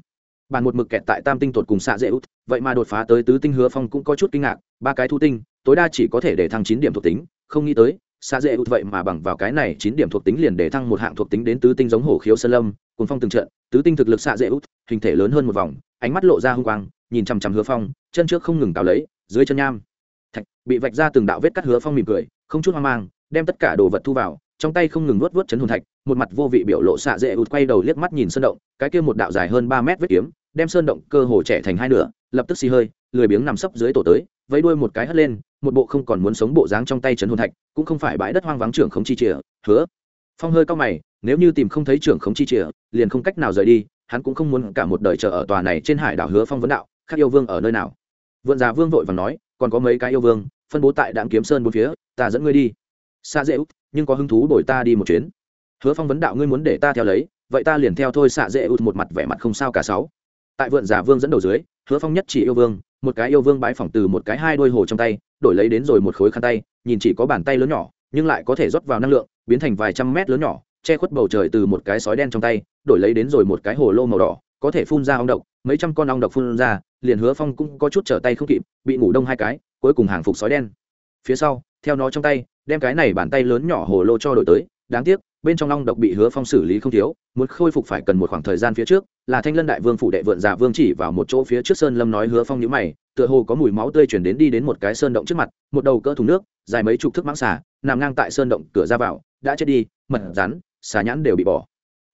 bàn một mực kẹt tại tam tinh tột cùng xạ dễ út, vậy mà đột phá tới tứ tinh hứa phong cũng có chút kinh ngạc, ba cái thu tinh, tối đa chỉ có thể để thăng chín điểm thuộc tính, không nghĩ tới, xạ dễ út vậy mà bằng vào cái này chín điểm thuộc tính liền để thăng một hạng thuộc tính đến tứ tinh giống hổ khiếu sơn lâm cùng phong từng trận, tứ tinh thực lực xạ dễ út, hình thể lớn hơn một vòng, ánh mắt lộ ra hung quang, nhìn chằm chằm hứa phong, chân trước không ngừng cào lấy, dưới chân nham, thạch, bị vạch ra từng đạo vết cắt hứa phong mỉm cười, không chút hoang mang, đem tất cả đồ vật thu vào, trong tay không ngừng nuốt vớt chấn hồn thạch, một mặt vô vị biểu lộ xạ dễ ụt quay đầu liếc mắt nhìn sơn động, cái kia một đạo dài hơn ba mét vết kiếm đem sơn động cơ hồ trẻ thành hai nửa, lập tức xì hơi, lười biếng nằm sấp dưới tổ tới, vẫy đuôi một cái hất lên, một bộ không còn muốn sống bộ dáng trong tay trấn hồn thạch, cũng không phải bãi đất hoang vắng trưởng không chi chìa hứa. Phong hơi cao mày, nếu như tìm không thấy trưởng không chi chìa liền không cách nào rời đi, hắn cũng không muốn cả một đời chờ ở tòa này trên hải đảo hứa phong vấn đạo, khác yêu vương ở nơi nào. Vượn già vương vội và nói, còn có mấy cái yêu vương, phân bố tại đạm kiếm sơn bốn phía, ta dẫn ngươi đi. Xa dễ út nhưng có hứng thú đổi ta đi một chuyến. Hứa phong vấn đạo, ngươi muốn để ta theo lấy, vậy ta liền theo thôi xạ dễ út một mặt vẻ mặt không sao cả sáu tại vượn giả vương dẫn đầu dưới, hứa phong nhất chỉ yêu vương, một cái yêu vương bãi phỏng từ một cái hai đôi hồ trong tay, đổi lấy đến rồi một khối khăn tay, nhìn chỉ có bàn tay lớn nhỏ, nhưng lại có thể rót vào năng lượng, biến thành vài trăm mét lớn nhỏ, che khuất bầu trời từ một cái sói đen trong tay, đổi lấy đến rồi một cái hồ lô màu đỏ, có thể phun ra ong độc, mấy trăm con ong độc phun ra, liền hứa phong cũng có chút trở tay không kịp, bị ngủ đông hai cái, cuối cùng hàng phục sói đen. Phía sau, theo nó trong tay, đem cái này bàn tay lớn nhỏ hồ lô cho đổi tới, đáng tiếc bên trong long độc bị hứa phong xử lý không thiếu, muốn khôi phục phải cần một khoảng thời gian phía trước, là thanh lân đại vương phủ đệ vượn giả vương chỉ vào một chỗ phía trước sơn lâm nói hứa phong nhữ mày, tựa hồ có mùi máu tươi chuyển đến đi đến một cái sơn động trước mặt, một đầu cỡ thùng nước, dài mấy chục thước mãng xà, nằm ngang tại sơn động, cửa ra vào, đã chết đi, mật rắn, xà nhãn đều bị bỏ.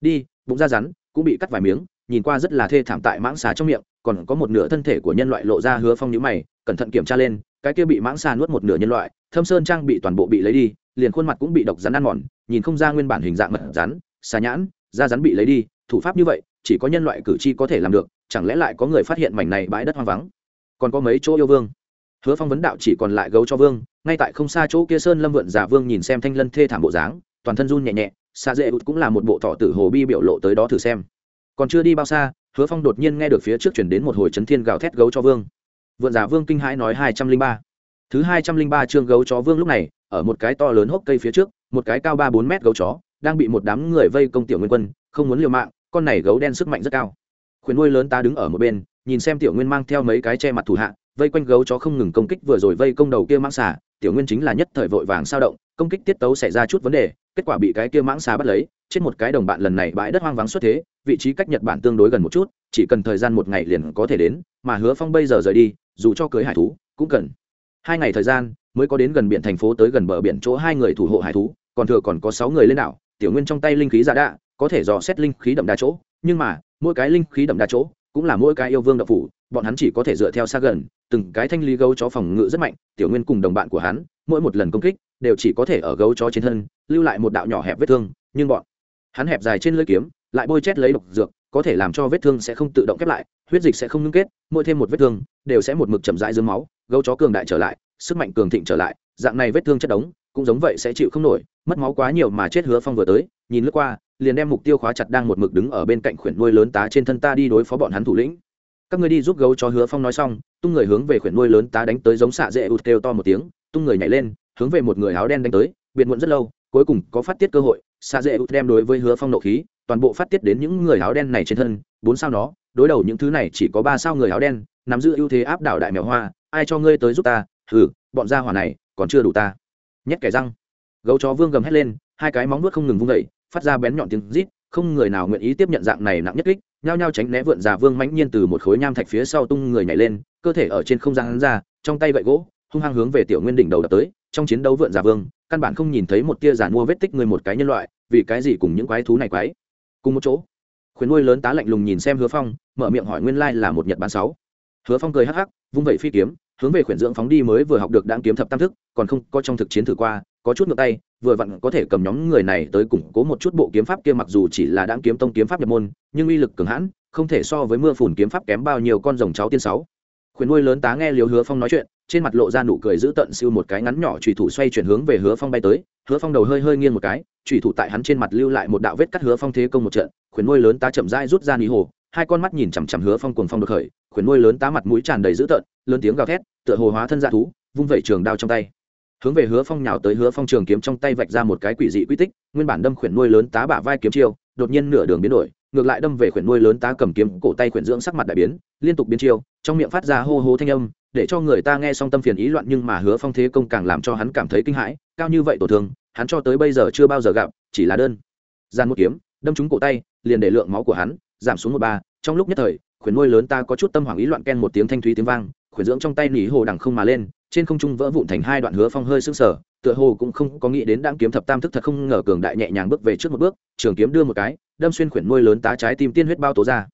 Đi, bụng da rắn, cũng bị cắt vài miếng, nhìn qua rất là thê thảm tại mãng xà trong miệng, còn có một nửa thân thể của nhân loại lộ ra hứa phong nhữ mày, cẩn thận kiểm tra lên, cái kia bị mãng xà nuốt một nửa nhân loại thâm sơn trang bị toàn bộ bị lấy đi, liền khuôn mặt cũng bị độc rắn ăn mòn, nhìn không ra nguyên bản hình dạng mật rắn, xà nhãn, da rắn bị lấy đi, thủ pháp như vậy, chỉ có nhân loại cử tri có thể làm được, chẳng lẽ lại có người phát hiện mảnh này bãi đất hoang vắng? Còn có mấy chỗ yêu vương? Hứa phong vấn đạo chỉ còn lại gấu cho vương, ngay tại không xa chỗ kia sơn lâm vượn giả vương nhìn xem thanh lân thê thảm bộ dáng, toàn thân run nhẹ nhẹ xa dễ cũng là một bộ thọ tử hồ bi biểu lộ tới đó thử xem. Còn chưa đi bao xa, hứa phong đột nhiên nghe được phía trước chuyển đến một hồi chấn thiên gào thét gấu cho vương. Vượn giả vương kinh hãi nói hai trăm linh ba thứ hai trăm linh ba chương gấu chó vương lúc này, ở một cái to lớn hốc cây phía trước, một cái cao ba bốn mét gấu chó, đang bị một đám người vây công tiểu nguyên quân, không muốn liều mạng, con này gấu đen sức mạnh rất cao. Khuyển nuôi lớn ta đứng ở một bên, nhìn xem tiểu nguyên mang theo mấy cái che mặt thủ hạ, vây quanh gấu chó không ngừng công kích vừa rồi vây công đầu kia mãng xà, tiểu nguyên chính là nhất thời vội vàng sao động, công kích tiết tấu xảy ra chút vấn đề, kết quả bị cái kia mãng xà bắt lấy trên một cái đồng bạn lần này bãi đất hoang vắng xuất thế, vị trí cách nhật bản tương đối gần một chút, chỉ cần thời gian một ngày liền có thể đến, mà hứa phong bây giờ rời đi, dù cho cưới hải thú, cũng cần hai ngày thời gian, mới có đến gần biển thành phố tới gần bờ biển chỗ hai người thủ hộ hải thú, còn thừa còn có sáu người lên đảo, tiểu nguyên trong tay linh khí giả đạ, có thể dò xét linh khí đậm đa chỗ, nhưng mà, mỗi cái linh khí đậm đa chỗ, cũng là mỗi cái yêu vương đậm phủ, bọn hắn chỉ có thể dựa theo xa gần, từng cái thanh lý gấu chó phòng ngự rất mạnh, tiểu nguyên cùng đồng bạn của hắn, mỗi một lần công kích, đều chỉ có thể ở gấu chó trên thân, lưu lại một đạo nhỏ hẹp vết thương, nhưng bọn hắn hẹp dài trên lưỡi kiếm, lại bôi chét lấy độc dược có thể làm cho vết thương sẽ không tự động khép lại, huyết dịch sẽ không ngưng kết, mỗi thêm một vết thương, đều sẽ một mực chậm rãi dưới máu, gấu chó cường đại trở lại, sức mạnh cường thịnh trở lại, dạng này vết thương chất đống, cũng giống vậy sẽ chịu không nổi, mất máu quá nhiều mà chết hứa phong vừa tới, nhìn lướt qua, liền đem mục tiêu khóa chặt đang một mực đứng ở bên cạnh khuyển nuôi lớn tá trên thân ta đi đối phó bọn hắn thủ lĩnh. Các ngươi đi giúp gấu cho hứa phong nói xong, tung người hướng về khuyển nuôi lớn tá đánh tới giống xạ dễ ụt kêu to một tiếng, tung người nhảy lên, hướng về một người áo đen đánh tới, biệt muộn rất lâu, cuối cùng có phát tiết cơ hội, xạ dễ ụt đem đối với hứa phong nộ khí toàn bộ phát tiết đến những người áo đen này trên thân bốn sao nó, đối đầu những thứ này chỉ có ba sao người áo đen nắm giữ ưu thế áp đảo đại mèo hoa ai cho ngươi tới giúp ta? Hừ bọn gia hỏa này còn chưa đủ ta. Nhét kẻ răng. Gấu chó vương gầm hét lên hai cái móng nuốt không ngừng vung vẩy phát ra bén nhọn tiếng rít không người nào nguyện ý tiếp nhận dạng này nặng nhất kích nhao nhao tránh né vượn già vương mãnh nhiên từ một khối nham thạch phía sau tung người nhảy lên cơ thể ở trên không gian hắn ra trong tay gậy gỗ hung hăng hướng về tiểu nguyên đỉnh đầu đập tới trong chiến đấu vượn già vương căn bản không nhìn thấy một tia giàn mua vết tích người một cái nhân loại vì cái gì cùng những quái thú này quái cùng một chỗ. Khuyến nuôi lớn tá lạnh lùng nhìn xem hứa phong, mở miệng hỏi nguyên lai là một nhật bán sáu. Hứa phong cười hắc hắc, vung vẩy phi kiếm, hướng về khuyển dưỡng phóng đi mới vừa học được đáng kiếm thập tam thức, còn không có trong thực chiến thử qua, có chút ngược tay, vừa vặn có thể cầm nhóm người này tới củng cố một chút bộ kiếm pháp kia mặc dù chỉ là đáng kiếm tông kiếm pháp nhập môn, nhưng uy lực cường hãn, không thể so với mưa phùn kiếm pháp kém bao nhiêu con rồng cháu tiên sáu khuyển nuôi lớn tá nghe liều hứa phong nói chuyện, trên mặt lộ ra nụ cười giữ tận siêu một cái ngắn nhỏ trùy thủ xoay chuyển hướng về hứa phong bay tới, hứa phong đầu hơi hơi nghiêng một cái trùy thủ tại hắn trên mặt lưu lại một đạo vết cắt hứa phong thế công một trận khuyển nuôi lớn tá chậm rãi rút ra ní hồ, hai con mắt nhìn chằm chằm hứa phong cuồng phong được khởi khuyển nuôi lớn tá mặt mũi tràn đầy dữ tợn, lớn tiếng gào thét, tựa hồ hóa thân dạ thú, vung vẩy trường đao trong tay. Hướng về hứa phong nhào tới hứa phong trường kiếm trong tay vạch ra một cái quỷ dị quy tích, nguyên bản đâm khuyển nuôi lớn tá bả vai kiếm chiêu, đột nhiên nửa đường biến đổi ngược lại đâm về khuyển nuôi lớn tá cầm kiếm, cổ tay khuyển dưỡng sắc mặt đại biến, liên tục biến chiêu, trong miệng phát ra hô hô thanh âm, để cho người ta nghe xong tâm phiền ý loạn nhưng mà hứa phong thế công càng làm cho hắn cảm thấy kinh hãi, cao như vậy tổn thương, hắn cho tới bây giờ chưa bao giờ gặp, chỉ là đơn gian một kiếm, đâm trúng cổ tay, liền để lượng máu của hắn giảm xuống một ba, trong lúc nhất thời, khuyển nuôi lớn ta có chút tâm hoảng ý loạn ken một tiếng thanh thúy tiếng vang, khuyển dưỡng trong tay nỉ hồ đằng không mà lên trên không trung vỡ vụn thành hai đoạn hứa phong hơi sưng sờ, tựa hồ cũng không có nghĩ đến đáng kiếm thập tam thức thật không ngờ cường đại nhẹ nhàng bước về trước một bước, trường kiếm đưa một cái, đâm xuyên khuyển nuôi lớn tá trái tim tiên huyết bao tố ra.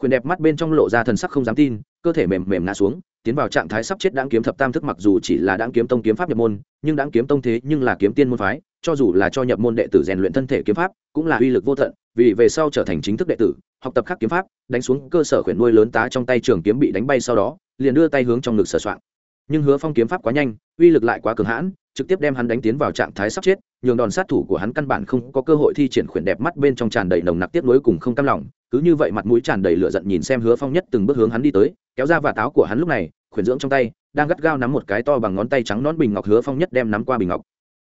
Khuyển đẹp mắt bên trong lộ ra thần sắc không dám tin, cơ thể mềm mềm ngã xuống, tiến vào trạng thái sắp chết đáng kiếm thập tam thức mặc dù chỉ là đáng kiếm tông kiếm pháp nhập môn, nhưng đáng kiếm tông thế nhưng là kiếm tiên môn phái, cho dù là cho nhập môn đệ tử rèn luyện thân thể kiếm pháp, cũng là uy lực vô tận, vì về sau trở thành chính thức đệ tử, học tập khắc kiếm pháp, đánh xuống cơ sở khuyển nuôi lớn tá trong tay trường kiếm bị đánh bay sau đó, liền đưa tay hướng trong ngực sửa soạn nhưng hứa phong kiếm pháp quá nhanh, uy lực lại quá cường hãn, trực tiếp đem hắn đánh tiến vào trạng thái sắp chết, nhường đòn sát thủ của hắn căn bản không có cơ hội thi triển khuyển đẹp mắt bên trong tràn đầy nồng nặc tiếp nối cùng không cam lòng. Cứ như vậy mặt mũi tràn đầy lửa giận nhìn xem hứa phong nhất từng bước hướng hắn đi tới, kéo ra và táo của hắn lúc này, khuyển dưỡng trong tay, đang gắt gao nắm một cái to bằng ngón tay trắng nón bình ngọc hứa phong nhất đem nắm qua bình ngọc.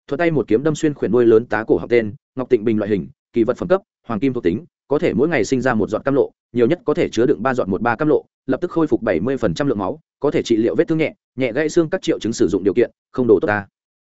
Thuật tay một kiếm đâm xuyên khuyển đuôi lớn tá cổ học tên, ngọc tịnh bình loại hình, kỳ vật phẩm cấp, hoàng kim thuộc tính có thể mỗi ngày sinh ra một giọt cam lộ, nhiều nhất có thể chứa đựng ba giọt một ba cam lộ, lập tức khôi phục bảy mươi lượng máu, có thể trị liệu vết thương nhẹ nhẹ gãy xương các triệu chứng sử dụng điều kiện, không đồ tốt ta.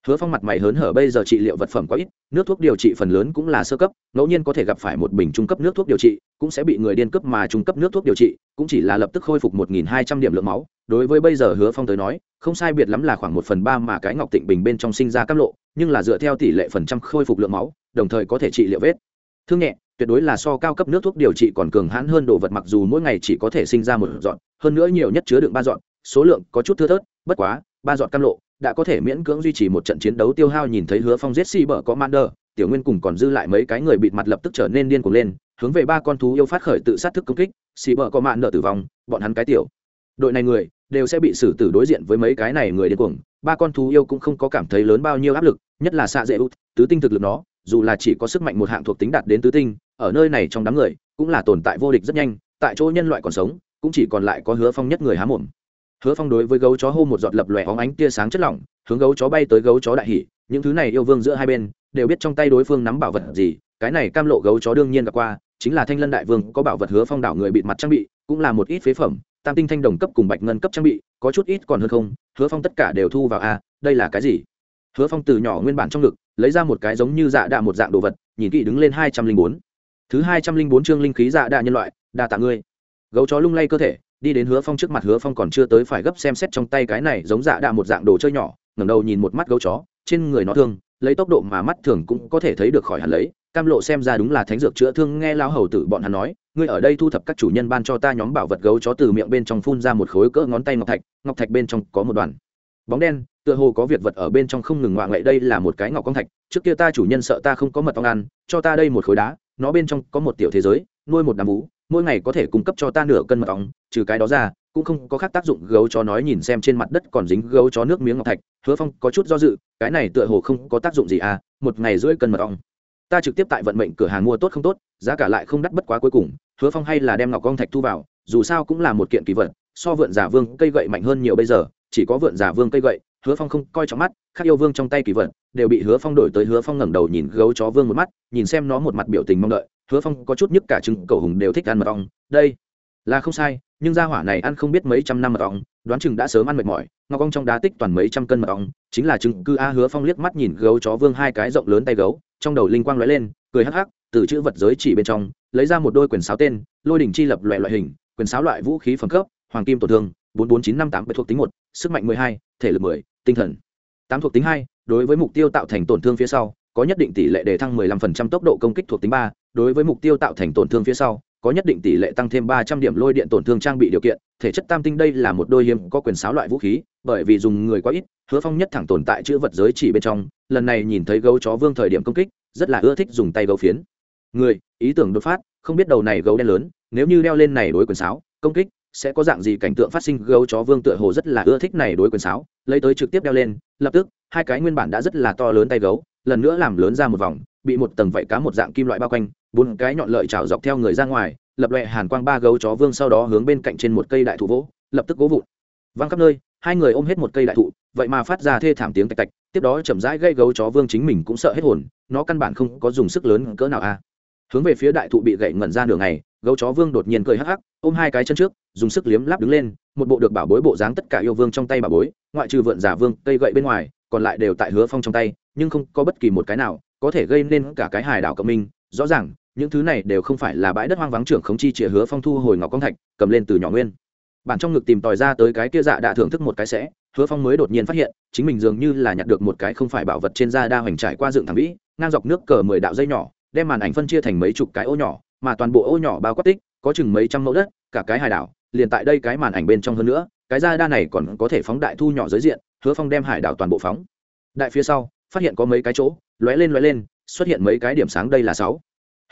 Hứa phong mặt mày hớn hở, bây giờ trị liệu vật phẩm quá ít, nước thuốc điều trị phần lớn cũng là sơ cấp, ngẫu nhiên có thể gặp phải một bình trung cấp nước thuốc điều trị, cũng sẽ bị người điên cấp mà trung cấp nước thuốc điều trị, cũng chỉ là lập tức khôi phục một nghìn hai trăm điểm lượng máu. Đối với bây giờ hứa phong tới nói, không sai biệt lắm là khoảng một phần ba mà cái ngọc tịnh bình bên trong sinh ra cam lộ, nhưng là dựa theo tỷ lệ phần trăm khôi phục lượng máu, đồng thời có thể trị liệu vết thương nhẹ tuyệt đối là so cao cấp nước thuốc điều trị còn cường hãn hơn đồ vật mặc dù mỗi ngày chỉ có thể sinh ra một dọn, hơn nữa nhiều nhất chứa đựng ba dọn, số lượng có chút thưa thớt, bất quá, ba dọn cam lộ đã có thể miễn cưỡng duy trì một trận chiến đấu tiêu hao nhìn thấy hứa phong giết si bờ có mander, tiểu nguyên cùng còn dư lại mấy cái người bịt mặt lập tức trở nên điên cuồng lên, hướng về ba con thú yêu phát khởi tự sát thức công kích, si bờ có mander tử vong, bọn hắn cái tiểu đội này người đều sẽ bị xử tử đối diện với mấy cái này người điên cuồng, ba con thú yêu cũng không có cảm thấy lớn bao nhiêu áp lực, nhất là xạ dễ út, tứ tinh thực lực nó, dù là chỉ có sức mạnh một hạng thuộc tính đạt đến tứ tinh ở nơi này trong đám người cũng là tồn tại vô địch rất nhanh, tại chỗ nhân loại còn sống, cũng chỉ còn lại có hứa phong nhất người há mồm. Hứa phong đối với gấu chó hô một giọt lập lòe óng ánh tia sáng chất lỏng, hướng gấu chó bay tới gấu chó đại hỉ, những thứ này yêu vương giữa hai bên đều biết trong tay đối phương nắm bảo vật gì, cái này cam lộ gấu chó đương nhiên gặp qua, chính là thanh lân đại vương có bảo vật hứa phong đảo người bịt mặt trang bị, cũng là một ít phế phẩm, tam tinh thanh đồng cấp cùng bạch ngân cấp trang bị, có chút ít còn hơn không, hứa phong tất cả đều thu vào a đây là cái gì? Hứa phong từ nhỏ nguyên bản trong ngực, lấy ra một cái giống như dạ đạ một dạng đồ vật, nhìn kỹ đứng lên hai trăm linh bốn thứ hai trăm linh bốn chương linh khí dạ đạ nhân loại, đa tạ ngươi. Gấu chó lung lay cơ thể, đi đến hứa phong trước mặt, hứa phong còn chưa tới phải gấp xem xét trong tay cái này giống dạ đạ một dạng đồ chơi nhỏ, ngẩng đầu nhìn một mắt gấu chó, trên người nó thương, lấy tốc độ mà mắt thường cũng có thể thấy được khỏi hẳn lấy. Cam lộ xem ra đúng là thánh dược chữa thương, nghe lao hầu tử bọn hắn nói, ngươi ở đây thu thập các chủ nhân ban cho ta nhóm bảo vật gấu chó từ miệng bên trong phun ra một khối cỡ ngón tay ngọc thạch ngọc thạch bên trong có một đoàn bóng đen, tựa hồ có việc vật ở bên trong không ngừng ngoạ ngậy, đây là một cái ngọc con thạch, trước kia ta chủ nhân sợ ta không có mật ong ăn, cho ta đây một khối đá nó bên trong có một tiểu thế giới, nuôi một đám vú, mỗi ngày có thể cung cấp cho ta nửa cân mật ong, trừ cái đó ra, cũng không có khác tác dụng gấu chó nói nhìn xem trên mặt đất còn dính gấu chó nước miếng ngọc thạch, hứa phong có chút do dự, cái này tựa hồ không có tác dụng gì à một ngày rưỡi cân mật ong. Ta trực tiếp tại vận mệnh cửa hàng mua tốt không tốt, giá cả lại không đắt bất quá cuối cùng, hứa phong hay là đem ngọc ong thạch thu vào, dù sao cũng là một kiện kỳ vật, so vượn giả vương cây gậy mạnh hơn nhiều bây giờ chỉ có vượn giả vương cây gậy, hứa phong không coi trọng mắt, khác yêu vương trong tay kỳ vật, đều bị hứa phong đổi tới hứa phong ngẩng đầu nhìn gấu chó vương một mắt, nhìn xem nó một mặt biểu tình mong đợi, hứa phong có chút nhức cả chừng cầu hùng đều thích ăn mật ong, đây là không sai, nhưng gia hỏa này ăn không biết mấy trăm năm mật ong, đoán chừng đã sớm ăn mệt mỏi, ngọc ong trong đá tích toàn mấy trăm cân mật ong, chính là chứng cư a, hứa phong liếc mắt nhìn gấu chó vương hai cái rộng lớn tay gấu, trong đầu linh quang lóe lên, cười hắc hắc, từ chữ vật giới chỉ bên trong, lấy ra một đôi quyền sáo tên, lôi đỉnh chi lập loại loại hình, quyền sáo loại vũ khí phẩm cấp, hoàng kim tổn thương bốn bốn chín năm tám thuộc tính một, sức mạnh mười hai, thể lực mười, tinh thần. Tám thuộc tính hai, đối với mục tiêu tạo thành tổn thương phía sau, có nhất định tỷ lệ đề thăng 15% tốc độ công kích thuộc tính ba, đối với mục tiêu tạo thành tổn thương phía sau, có nhất định tỷ lệ tăng thêm 300 điểm lôi điện tổn thương trang bị điều kiện. Thể chất tam tinh đây là một đôi hiếm có quyền sáo loại vũ khí, bởi vì dùng người quá ít, hứa phong nhất thẳng tồn tại chữ vật giới chỉ bên trong, lần này nhìn thấy gấu chó vương thời điểm công kích, rất là ưa thích dùng tay gấu phiến. Người, ý tưởng đột phát, không biết đầu này gấu đen lớn, nếu như đeo lên này đối quyền sáo, công kích sẽ có dạng gì cảnh tượng phát sinh, gấu chó vương tựa hồ rất là ưa thích này đối quyền sáo, lấy tới trực tiếp đeo lên, lập tức, hai cái nguyên bản đã rất là to lớn tay gấu, lần nữa làm lớn ra một vòng, bị một tầng vảy cá một dạng kim loại bao quanh, bốn cái nhọn lợi trào dọc theo người ra ngoài, lập loẹ hàn quang ba gấu chó vương sau đó hướng bên cạnh trên một cây đại thụ vỗ, lập tức gỗ vụn. Văng khắp nơi, hai người ôm hết một cây đại thụ, vậy mà phát ra thê thảm tiếng tạch tạch, tiếp đó chậm rãi gây gấu chó vương chính mình cũng sợ hết hồn, nó căn bản không có dùng sức lớn cỡ nào a. Hướng về phía đại thụ bị gậy ngẩn ra nửa ngày gấu chó vương đột nhiên cười hắc hắc, ôm hai cái chân trước, dùng sức liếm láp đứng lên, một bộ được bảo bối bộ dáng tất cả yêu vương trong tay bảo bối, ngoại trừ vượn giả vương, cây gậy bên ngoài, còn lại đều tại hứa phong trong tay, nhưng không có bất kỳ một cái nào có thể gây nên cả cái hài đảo cộng minh. Rõ ràng, những thứ này đều không phải là bãi đất hoang vắng trưởng khống chi chĩa hứa phong thu hồi ngọc công thạch, cầm lên từ nhỏ nguyên. Bản trong ngực tìm tòi ra tới cái kia dạ đã thưởng thức một cái sẽ, hứa phong mới đột nhiên phát hiện, chính mình dường như là nhặt được một cái không phải bảo vật trên da đa hoành trải qua dựng thẳng vĩ, ngang dọc nước cờ mười đạo dây nhỏ, đem màn ảnh phân chia thành mấy chục cái ô nhỏ mà toàn bộ ô nhỏ bao quát tích, có chừng mấy trăm mẫu đất, cả cái hải đảo, liền tại đây cái màn ảnh bên trong hơn nữa, cái da đa này còn có thể phóng đại thu nhỏ giới diện, hứa phong đem hải đảo toàn bộ phóng. Đại phía sau, phát hiện có mấy cái chỗ, lóe lên lóe lên, xuất hiện mấy cái điểm sáng đây là sáu.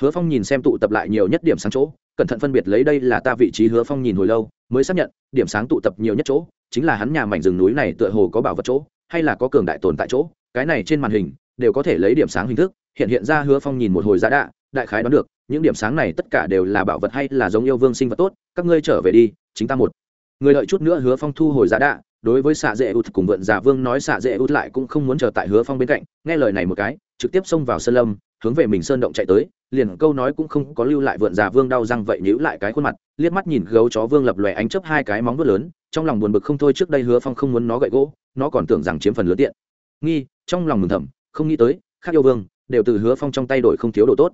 Hứa phong nhìn xem tụ tập lại nhiều nhất điểm sáng chỗ, cẩn thận phân biệt lấy đây là ta vị trí hứa phong nhìn hồi lâu, mới xác nhận, điểm sáng tụ tập nhiều nhất chỗ, chính là hắn nhà mảnh rừng núi này tựa hồ có bảo vật chỗ, hay là có cường đại tồn tại chỗ, cái này trên màn hình, đều có thể lấy điểm sáng hình thức, hiện hiện ra hứa phong nhìn một hồi giá đạ đại khái đoán được, những điểm sáng này tất cả đều là bảo vật hay là giống yêu vương sinh vật tốt, các ngươi trở về đi, chính ta một. Người đợi chút nữa hứa phong thu hồi giá đạ, đối với xạ dễ út cùng vượn giả vương nói xạ dễ út lại cũng không muốn chờ tại hứa phong bên cạnh, nghe lời này một cái, trực tiếp xông vào sơn lâm, hướng về mình sơn động chạy tới, liền câu nói cũng không có lưu lại vượn giả vương đau răng vậy nhữ lại cái khuôn mặt, liếc mắt nhìn gấu chó vương lập lòe ánh chấp hai cái móng vuốt lớn, trong lòng buồn bực không thôi trước đây hứa phong không muốn nó gậy gỗ, nó còn tưởng rằng chiếm phần lớn tiện. Nghi, trong lòng mừng thầm, không nghĩ tới, khác yêu vương, đều từ hứa phong trong tay đổi không thiếu đồ tốt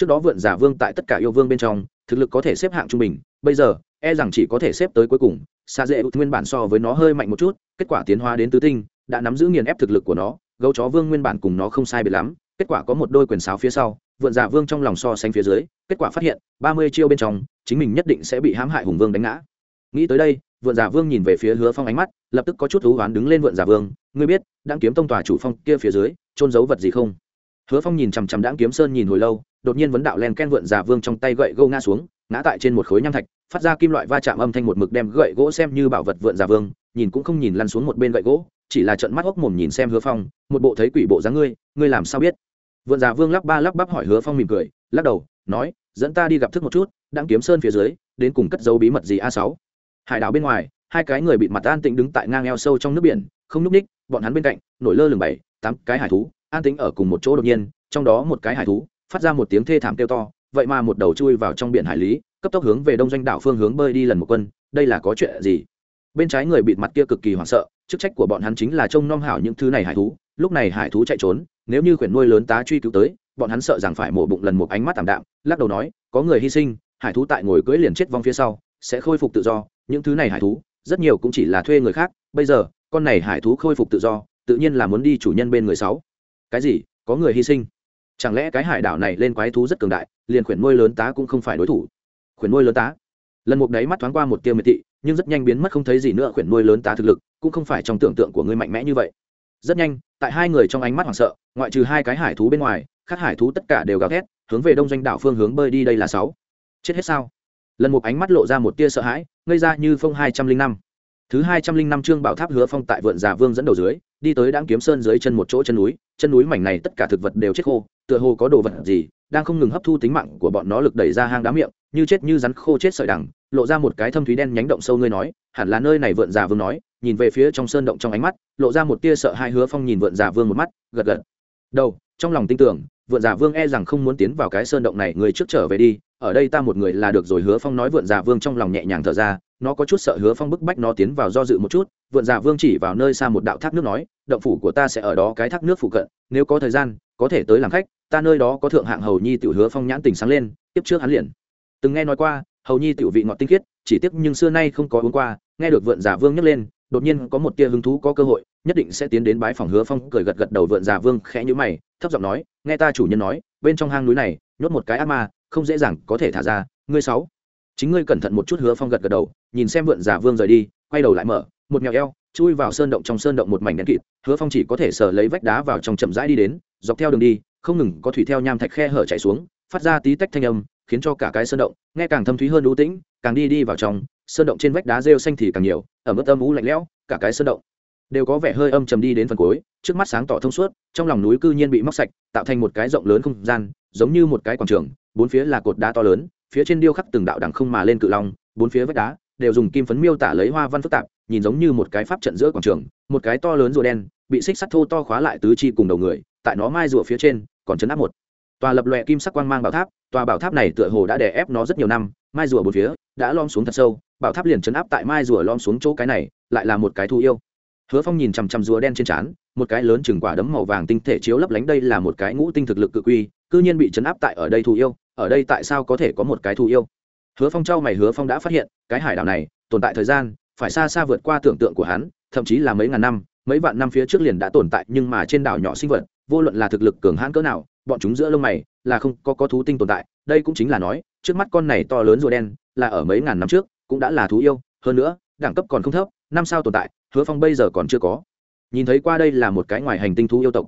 trước đó vượn giả vương tại tất cả yêu vương bên trong, thực lực có thể xếp hạng trung bình, bây giờ e rằng chỉ có thể xếp tới cuối cùng, xa dễ nguyên bản so với nó hơi mạnh một chút, kết quả tiến hóa đến tứ tinh, đã nắm giữ nghiền ép thực lực của nó, gấu chó vương nguyên bản cùng nó không sai biệt lắm, kết quả có một đôi quyền sáo phía sau, vượn giả vương trong lòng so sánh phía dưới, kết quả phát hiện, ba mươi chiêu bên trong, chính mình nhất định sẽ bị hãm hại hùng vương đánh ngã. Nghĩ tới đây, vượn giả vương nhìn về phía hứa phong ánh mắt, lập tức có chút thú oán đứng lên vượn giả vương, ngươi biết đang kiếm tông tòa chủ phong kia phía dưới trôn giấu vật gì không? Hứa phong nhìn chằm chằm đãng kiếm sơn nhìn hồi lâu đột nhiên vấn đạo len ken vượn giả vương trong tay gậy gỗ ngã xuống, ngã tại trên một khối nham thạch, phát ra kim loại va chạm âm thanh một mực đem gậy gỗ xem như bảo vật vượn giả vương, nhìn cũng không nhìn lăn xuống một bên gậy gỗ, chỉ là trận mắt hốc mồm nhìn xem hứa phong, một bộ thấy quỷ bộ dáng ngươi ngươi làm sao biết? Vượn giả vương lắp ba lắp bắp hỏi hứa phong mỉm cười, lắc đầu, nói, dẫn ta đi gặp thức một chút đang kiếm sơn phía dưới, đến cùng cất dấu bí mật gì a sáu? Hải đảo bên ngoài, hai cái người bị mặt an tĩnh đứng tại ngang eo sâu trong nước biển, không núp ních, bọn hắn bên cạnh, nổi lơ lửng bảy, tám cái hải thú, an tĩnh ở cùng một chỗ đột nhiên, trong đó một cái hải thú phát ra một tiếng thê thảm kêu to, vậy mà một đầu chui vào trong biển hải lý, cấp tốc hướng về đông doanh đảo phương hướng bơi đi lần một quân, đây là có chuyện gì? Bên trái người bịt mặt kia cực kỳ hoảng sợ, chức trách của bọn hắn chính là trông nom hảo những thứ này hải thú, lúc này hải thú chạy trốn, nếu như khuyển nuôi lớn tá truy cứu tới, bọn hắn sợ rằng phải mổ bụng lần một ánh mắt tảm đạm, lắc đầu nói, có người hy sinh, hải thú tại ngồi cưỡi liền chết vong phía sau, sẽ khôi phục tự do, những thứ này hải thú, rất nhiều cũng chỉ là thuê người khác, bây giờ, con này hải thú khôi phục tự do, tự nhiên là muốn đi chủ nhân bên người sáu. Cái gì? Có người hy sinh? Chẳng lẽ cái hải đảo này lên quái thú rất cường đại, liền khuyển nuôi lớn tá cũng không phải đối thủ? Khuyển nuôi lớn tá? Lần một đấy mắt thoáng qua một tiêu miệt thị, nhưng rất nhanh biến mất không thấy gì nữa khuyển nuôi lớn tá thực lực, cũng không phải trong tưởng tượng của ngươi mạnh mẽ như vậy. Rất nhanh, tại hai người trong ánh mắt hoảng sợ, ngoại trừ hai cái hải thú bên ngoài các hải thú tất cả đều gào thét, hướng về đông doanh đảo phương hướng bơi đi đây là sáu. Chết hết sao? Lần một ánh mắt lộ ra một tia sợ hãi, ngây ra như phong hai trăm linh năm. Thứ hai trăm linh năm trương bảo tháp hứa phong tại vượn già vương dẫn đầu dưới, đi tới đáng kiếm sơn dưới chân một chỗ chân núi chân núi mảnh này tất cả thực vật đều chết khô tựa hồ có đồ vật gì đang không ngừng hấp thu tính mạng của bọn nó lực đẩy ra hang đá miệng, như chết như rắn khô chết sợi đằng, lộ ra một cái thâm thúy đen nhánh động sâu ngươi nói, hẳn là nơi này vượn già vương nói, nhìn về phía trong sơn động trong ánh mắt, lộ ra một tia sợ hai hứa phong nhìn vượn già vương một mắt, gật gật. Đầu, trong lòng tin tưởng, vượn già vương e rằng không muốn tiến vào cái sơn động này, người trước trở về đi, ở đây ta một người là được rồi, hứa phong nói vượn già vương trong lòng nhẹ nhàng thở ra, nó có chút sợ hứa phong bức bách nó tiến vào do dự một chút, vượn già vương chỉ vào nơi xa một đạo thác nước nói, động phủ của ta sẽ ở đó, cái thác nước phụ cận, nếu có thời gian, có thể tới làm khách ta nơi đó có thượng hạng hầu nhi tiểu hứa phong nhãn tình sáng lên, tiếp trước hắn liền. Từng nghe nói qua, hầu nhi tiểu vị ngọt tinh khiết, chỉ tiếc nhưng xưa nay không có uống qua, nghe được vượn giả vương nhắc lên, đột nhiên có một tia hứng thú, có cơ hội, nhất định sẽ tiến đến bái phòng hứa phong, cười gật gật đầu vượn giả vương khẽ nhữ mày, thấp giọng nói, nghe ta chủ nhân nói, bên trong hang núi này, nhốt một cái ác ma, không dễ dàng có thể thả ra, ngươi sáu. Chính ngươi cẩn thận một chút, hứa phong gật gật đầu, nhìn xem vượn giả vương rời đi, quay đầu lại mở, một mèo eo, chui vào sơn động trong sơn động một mảnh đen kịt, hứa phong chỉ có thể sờ lấy vách đá vào trong chậm rãi đi đến, dọc theo đường đi không ngừng có thủy theo nham thạch khe hở chảy xuống, phát ra tí tách thanh âm, khiến cho cả cái sơn động, nghe càng thâm thúy hơn ưu tĩnh, càng đi đi vào trong, sơn động trên vách đá rêu xanh thì càng nhiều ở mức âm ú lạnh lẽo, cả cái sơn động đều có vẻ hơi âm trầm đi đến phần cuối, trước mắt sáng tỏ thông suốt, trong lòng núi cư nhiên bị móc sạch, tạo thành một cái rộng lớn không gian, giống như một cái quảng trường, bốn phía là cột đá to lớn, phía trên điêu khắc từng đạo đằng không mà lên cự long, bốn phía vách đá đều dùng kim phấn miêu tả lấy hoa văn phức tạp, nhìn giống như một cái pháp trận giữa quảng trường, một cái to lớn rùa đen, bị xích sắt thô to khóa lại tứ chi cùng đầu người tại nó mai rùa phía trên, còn chấn áp một. Tòa lập lòe kim sắc quang mang bảo tháp, tòa bảo tháp này tựa hồ đã đè ép nó rất nhiều năm, mai rùa bốn phía đã lom xuống thật sâu, bảo tháp liền chấn áp tại mai rùa lom xuống chỗ cái này, lại là một cái thu yêu. Hứa phong nhìn chằm chằm rùa đen trên trán, một cái lớn chừng quả đấm màu vàng tinh thể chiếu lấp lánh đây là một cái ngũ tinh thực lực cự quy, cư nhiên bị chấn áp tại ở đây thu yêu, ở đây tại sao có thể có một cái thu yêu? Hứa phong trao mày, hứa phong đã phát hiện, cái hải đảo này, tồn tại thời gian, phải xa xa vượt qua tưởng tượng của hắn, thậm chí là mấy ngàn năm, mấy vạn năm phía trước liền đã tồn tại, nhưng mà trên đảo nhỏ sinh vật vô luận là thực lực cường hãn cỡ nào, bọn chúng giữa lông mày là không có có thú tinh tồn tại, đây cũng chính là nói, trước mắt con này to lớn rùa đen là ở mấy ngàn năm trước cũng đã là thú yêu, hơn nữa, đẳng cấp còn không thấp, năm sao tồn tại, hứa phong bây giờ còn chưa có. Nhìn thấy qua đây là một cái ngoài hành tinh thú yêu tộc.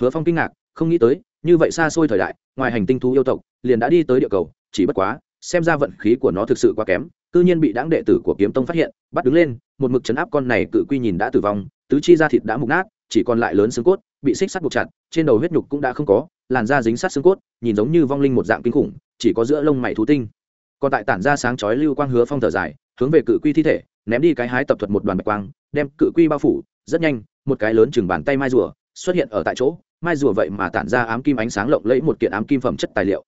Hứa phong kinh ngạc, không nghĩ tới, như vậy xa xôi thời đại, ngoài hành tinh thú yêu tộc liền đã đi tới địa cầu, chỉ bất quá, xem ra vận khí của nó thực sự quá kém, cư nhiên bị đáng đệ tử của kiếm tông phát hiện, bắt đứng lên, một mực chấn áp con này cự quy nhìn đã tử vong, tứ chi ra thịt đã mục nát chỉ còn lại lớn xương cốt, bị xích sắt buộc chặt, trên đầu huyết nhục cũng đã không có, làn da dính sát xương cốt, nhìn giống như vong linh một dạng kinh khủng, chỉ có giữa lông mày thú tinh. Còn tại tản ra sáng chói lưu quang hứa phong thở dài, hướng về cự quy thi thể, ném đi cái hái tập thuật một đoàn bạch quang, đem cự quy bao phủ, rất nhanh, một cái lớn chừng bàn tay mai rùa xuất hiện ở tại chỗ, mai rùa vậy mà tản ra ám kim ánh sáng lộng lẫy một kiện ám kim phẩm chất tài liệu.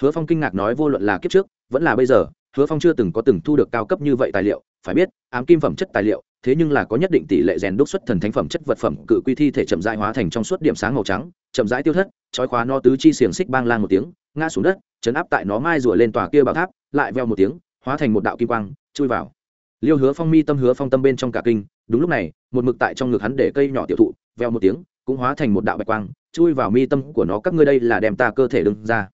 Hứa phong kinh ngạc nói vô luận là kiếp trước, vẫn là bây giờ, hứa phong chưa từng có từng thu được cao cấp như vậy tài liệu, phải biết, ám kim phẩm chất tài liệu thế nhưng là có nhất định tỷ lệ rèn đúc xuất thần thánh phẩm chất vật phẩm, cự quy thi thể chậm rãi hóa thành trong suốt điểm sáng màu trắng, chậm rãi tiêu thất, trói khóa nó tứ chi xiềng xích bang lang một tiếng, ngã xuống đất, chấn áp tại nó mai rùa lên tòa kia bảo tháp, lại veo một tiếng, hóa thành một đạo kim quang, chui vào. Liêu hứa phong mi tâm hứa phong tâm bên trong cả kinh, đúng lúc này, một mực tại trong ngực hắn để cây nhỏ tiểu thụ, veo một tiếng, cũng hóa thành một đạo bạch quang, chui vào mi tâm của nó, các ngươi đây là đem ta cơ thể đứng ra.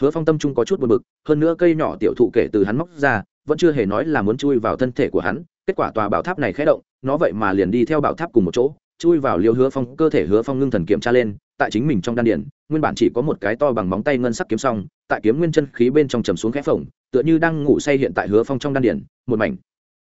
Hứa phong tâm trung có chút buồn bực, hơn nữa cây nhỏ tiểu thụ kể từ hắn móc ra, vẫn chưa hề nói là muốn chui vào thân thể của hắn kết quả tòa bảo tháp này khé động, nó vậy mà liền đi theo bảo tháp cùng một chỗ, chui vào liêu hứa phong, cơ thể hứa phong ngưng thần kiểm tra lên, tại chính mình trong đan điển nguyên bản chỉ có một cái to bằng móng tay ngân sắc kiếm xong tại kiếm nguyên chân khí bên trong trầm xuống khẽ phồng, tựa như đang ngủ say hiện tại hứa phong trong đan điển một mảnh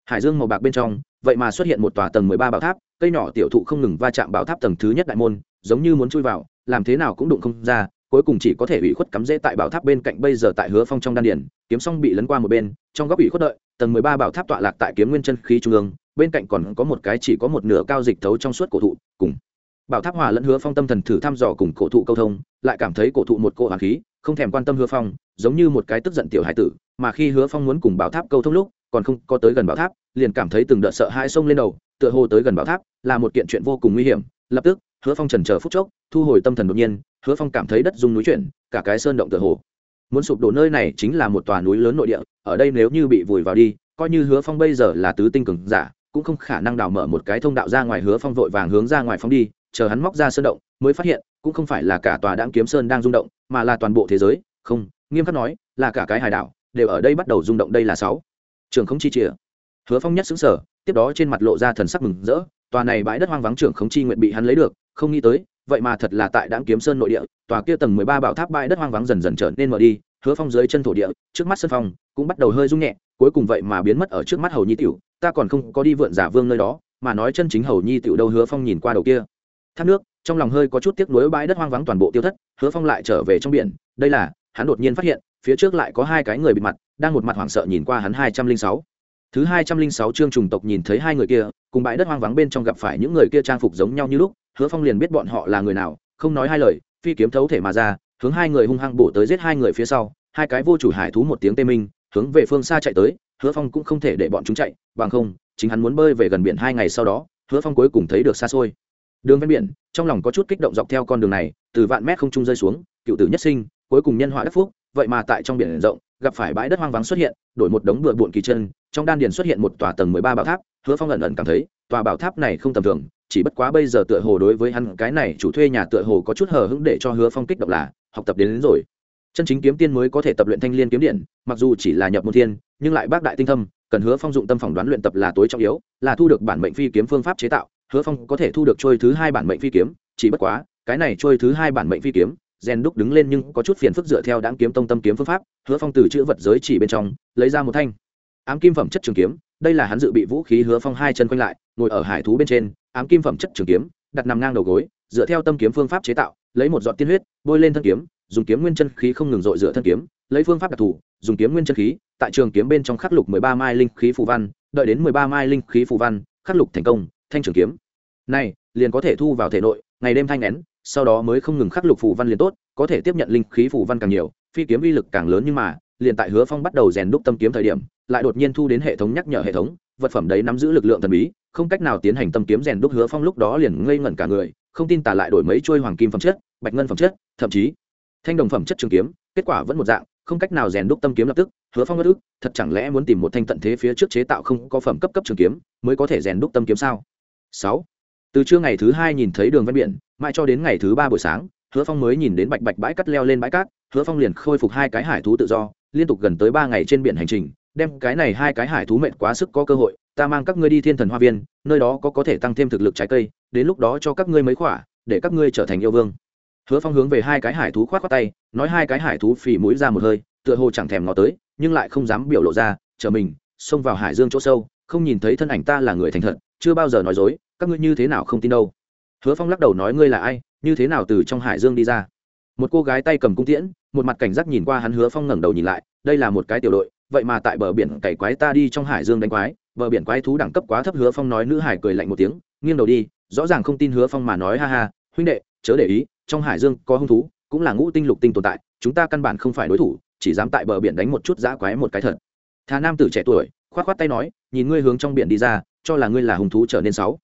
hải dương màu bạc bên trong, vậy mà xuất hiện một tòa tầng mười ba bảo tháp, cây nhỏ tiểu thụ không ngừng va chạm bảo tháp tầng thứ nhất đại môn, giống như muốn chui vào, làm thế nào cũng đụng không ra, cuối cùng chỉ có thể ủy khuất cắm rễ tại bảo tháp bên cạnh bây giờ tại hứa phong trong đan điển kiếm xong bị lấn qua một bên, trong góc ủy khuất đợi tầng mười ba bảo tháp tọa lạc tại kiếm nguyên chân khí trung ương, bên cạnh còn có một cái chỉ có một nửa cao dịch thấu trong suốt cổ thụ, cùng bảo tháp hòa lẫn hứa phong tâm thần thử thăm dò cùng cổ thụ câu thông, lại cảm thấy cổ thụ một cỗ hoàng khí, không thèm quan tâm hứa phong, giống như một cái tức giận tiểu hải tử, mà khi hứa phong muốn cùng bảo tháp câu thông lúc, còn không có tới gần bảo tháp, liền cảm thấy từng đợt sợ hãi xông lên đầu, tựa hồ tới gần bảo tháp, là một kiện chuyện vô cùng nguy hiểm, lập tức, hứa phong trần chờ phút chốc, thu hồi tâm thần đột nhiên, hứa phong cảm thấy đất rung núi chuyển, cả cái sơn động tựa hồ muốn sụp đổ nơi này chính là một tòa núi lớn nội địa, ở đây nếu như bị vùi vào đi, coi như hứa phong bây giờ là tứ tinh cường giả, cũng không khả năng đào mở một cái thông đạo ra ngoài. Hứa phong vội vàng hướng ra ngoài phong đi, chờ hắn móc ra sơn động, mới phát hiện, cũng không phải là cả tòa đãng kiếm sơn đang rung động, mà là toàn bộ thế giới. Không, nghiêm khắc nói, là cả cái hải đảo, đều ở đây bắt đầu rung động đây là sáu. Trường không chi chìa. Hứa phong nhất xứng sở tiếp đó trên mặt lộ ra thần sắc mừng rỡ, tòa này bãi đất hoang vắng trưởng không chi nguyện bị hắn lấy được, không nghĩ tới vậy mà thật là tại đãng kiếm sơn nội địa, tòa kia tầng mười ba bảo tháp bãi đất hoang vắng dần dần trở nên mở đi, hứa phong dưới chân thổ địa, trước mắt sân phong cũng bắt đầu hơi rung nhẹ, cuối cùng vậy mà biến mất ở trước mắt hầu nhi tiểu, ta còn không có đi vượn giả vương nơi đó, mà nói chân chính hầu nhi tiểu đâu hứa phong nhìn qua đầu kia. Thác nước, trong lòng hơi có chút tiếc nuối bãi đất hoang vắng toàn bộ tiêu thất, hứa phong lại trở về trong biển, đây là, hắn đột nhiên phát hiện, phía trước lại có hai cái người bị mặt, đang một mặt hoảng sợ nhìn qua hắn hai trăm linh sáu thứ hai trăm linh sáu chương trùng tộc nhìn thấy hai người kia, cùng bãi đất hoang vắng bên trong gặp phải những người kia trang phục giống nhau như lúc, hứa phong liền biết bọn họ là người nào, không nói hai lời, phi kiếm thấu thể mà ra, hướng hai người hung hăng bổ tới giết hai người phía sau, hai cái vô chủ hải thú một tiếng tê minh, hướng về phương xa chạy tới, hứa phong cũng không thể để bọn chúng chạy, bằng không, chính hắn muốn bơi về gần biển hai ngày sau đó, hứa phong cuối cùng thấy được xa xôi. Đường ven biển, trong lòng có chút kích động dọc theo con đường này, từ vạn mét không trung rơi xuống, cựu tử nhất sinh, cuối cùng nhân họa đất phúc vậy mà tại trong biển rộng gặp phải bãi đất hoang vắng xuất hiện đổi một đống bừa bộn kỳ chân trong đan điền xuất hiện một tòa tầng mười ba bảo tháp hứa phong ẩn ẩn cảm thấy tòa bảo tháp này không tầm thường chỉ bất quá bây giờ tựa hồ đối với hắn cái này chủ thuê nhà tựa hồ có chút hờ hững để cho hứa phong kích động là học tập đến, đến rồi. Chân chính kiếm tiên mới có thể tập luyện thanh liên kiếm điện mặc dù chỉ là nhập một thiên nhưng lại bác đại tinh thâm cần hứa phong dụng tâm phỏng đoán luyện tập là tối trọng yếu là thu được bản mệnh phi kiếm phương pháp chế tạo hứa phong có thể thu được trôi thứ hai bản mệnh phi kiếm chỉ bất quá cái này trôi thứ hai bản mệnh phi kiếm rèn đúc đứng lên nhưng có chút phiền phức dựa theo đáng kiếm tông tâm kiếm phương pháp, hứa phong từ chữ vật giới chỉ bên trong, lấy ra một thanh. Ám kim phẩm chất trường kiếm, đây là hắn dự bị vũ khí hứa phong hai chân quanh lại, ngồi ở hải thú bên trên, ám kim phẩm chất trường kiếm, đặt nằm ngang đầu gối, dựa theo tâm kiếm phương pháp chế tạo, lấy một giọt tiên huyết, bôi lên thân kiếm, dùng kiếm nguyên chân khí không ngừng dội dựa thân kiếm, lấy phương pháp đặc thù, dùng kiếm nguyên chân khí, tại trường kiếm bên trong khắc lục mười ba mai linh khí phù văn, đợi đến mười ba mai linh khí phù văn, khắc lục thành công, thanh trường kiếm. Này, liền có thể thu vào thể nội, ngày đêm thanh nén sau đó mới không ngừng khắc lục phù văn liền tốt, có thể tiếp nhận linh khí phù văn càng nhiều, phi kiếm uy lực càng lớn nhưng mà, liền tại hứa phong bắt đầu rèn đúc tâm kiếm thời điểm, lại đột nhiên thu đến hệ thống nhắc nhở hệ thống, vật phẩm đấy nắm giữ lực lượng thần bí, không cách nào tiến hành tâm kiếm rèn đúc hứa phong lúc đó liền ngây ngẩn cả người, không tin tả lại đổi mấy trôi hoàng kim phẩm chất, bạch ngân phẩm chất, thậm chí, thanh đồng phẩm chất trường kiếm, kết quả vẫn một dạng, không cách nào rèn đúc tâm kiếm lập tức, hứa phong bất ức, thật chẳng lẽ muốn tìm một thanh tận thế phía trước chế tạo không có phẩm cấp cấp trường kiếm, mới có thể rèn đúc tâm kiếm sao? Sáu, từ trưa ngày thứ hai nhìn thấy đường ven biển mãi cho đến ngày thứ ba buổi sáng, hứa phong mới nhìn đến bạch bạch bãi cắt leo lên bãi cát, hứa phong liền khôi phục hai cái hải thú tự do, liên tục gần tới ba ngày trên biển hành trình, đem cái này hai cái hải thú mệt quá sức có cơ hội, ta mang các ngươi đi thiên thần hoa viên, nơi đó có có thể tăng thêm thực lực trái cây, đến lúc đó cho các ngươi mấy khỏa để các ngươi trở thành yêu vương. Hứa phong hướng về hai cái hải thú khoát khoát tay, nói hai cái hải thú phì mũi ra một hơi, tựa hồ chẳng thèm ngó tới, nhưng lại không dám biểu lộ ra chờ mình, xông vào hải dương chỗ sâu, không nhìn thấy thân ảnh ta là người thành thật, chưa bao giờ nói dối, các ngươi như thế nào không tin đâu hứa phong lắc đầu nói, ngươi là ai? Như thế nào từ trong hải dương đi ra? Một cô gái tay cầm cung tiễn, một mặt cảnh giác nhìn qua hắn, hứa phong ngẩng đầu nhìn lại, đây là một cái tiểu đội, vậy mà tại bờ biển cày quái ta đi trong hải dương đánh quái. Bờ biển quái thú đẳng cấp quá thấp, hứa phong nói, nữ hải cười lạnh một tiếng, nghiêng đầu đi, rõ ràng không tin hứa phong mà nói, ha ha, huynh đệ, chớ để ý, trong hải dương có hung thú, cũng là ngũ tinh lục tinh tồn tại, chúng ta căn bản không phải đối thủ, chỉ dám tại bờ biển đánh một chút giã quái một cái thật. Thà nam tử trẻ tuổi k h o á t k h o á t tay nói, nhìn ngươi hướng trong biển đi ra, cho là ngươi là hung thú trở nên sáu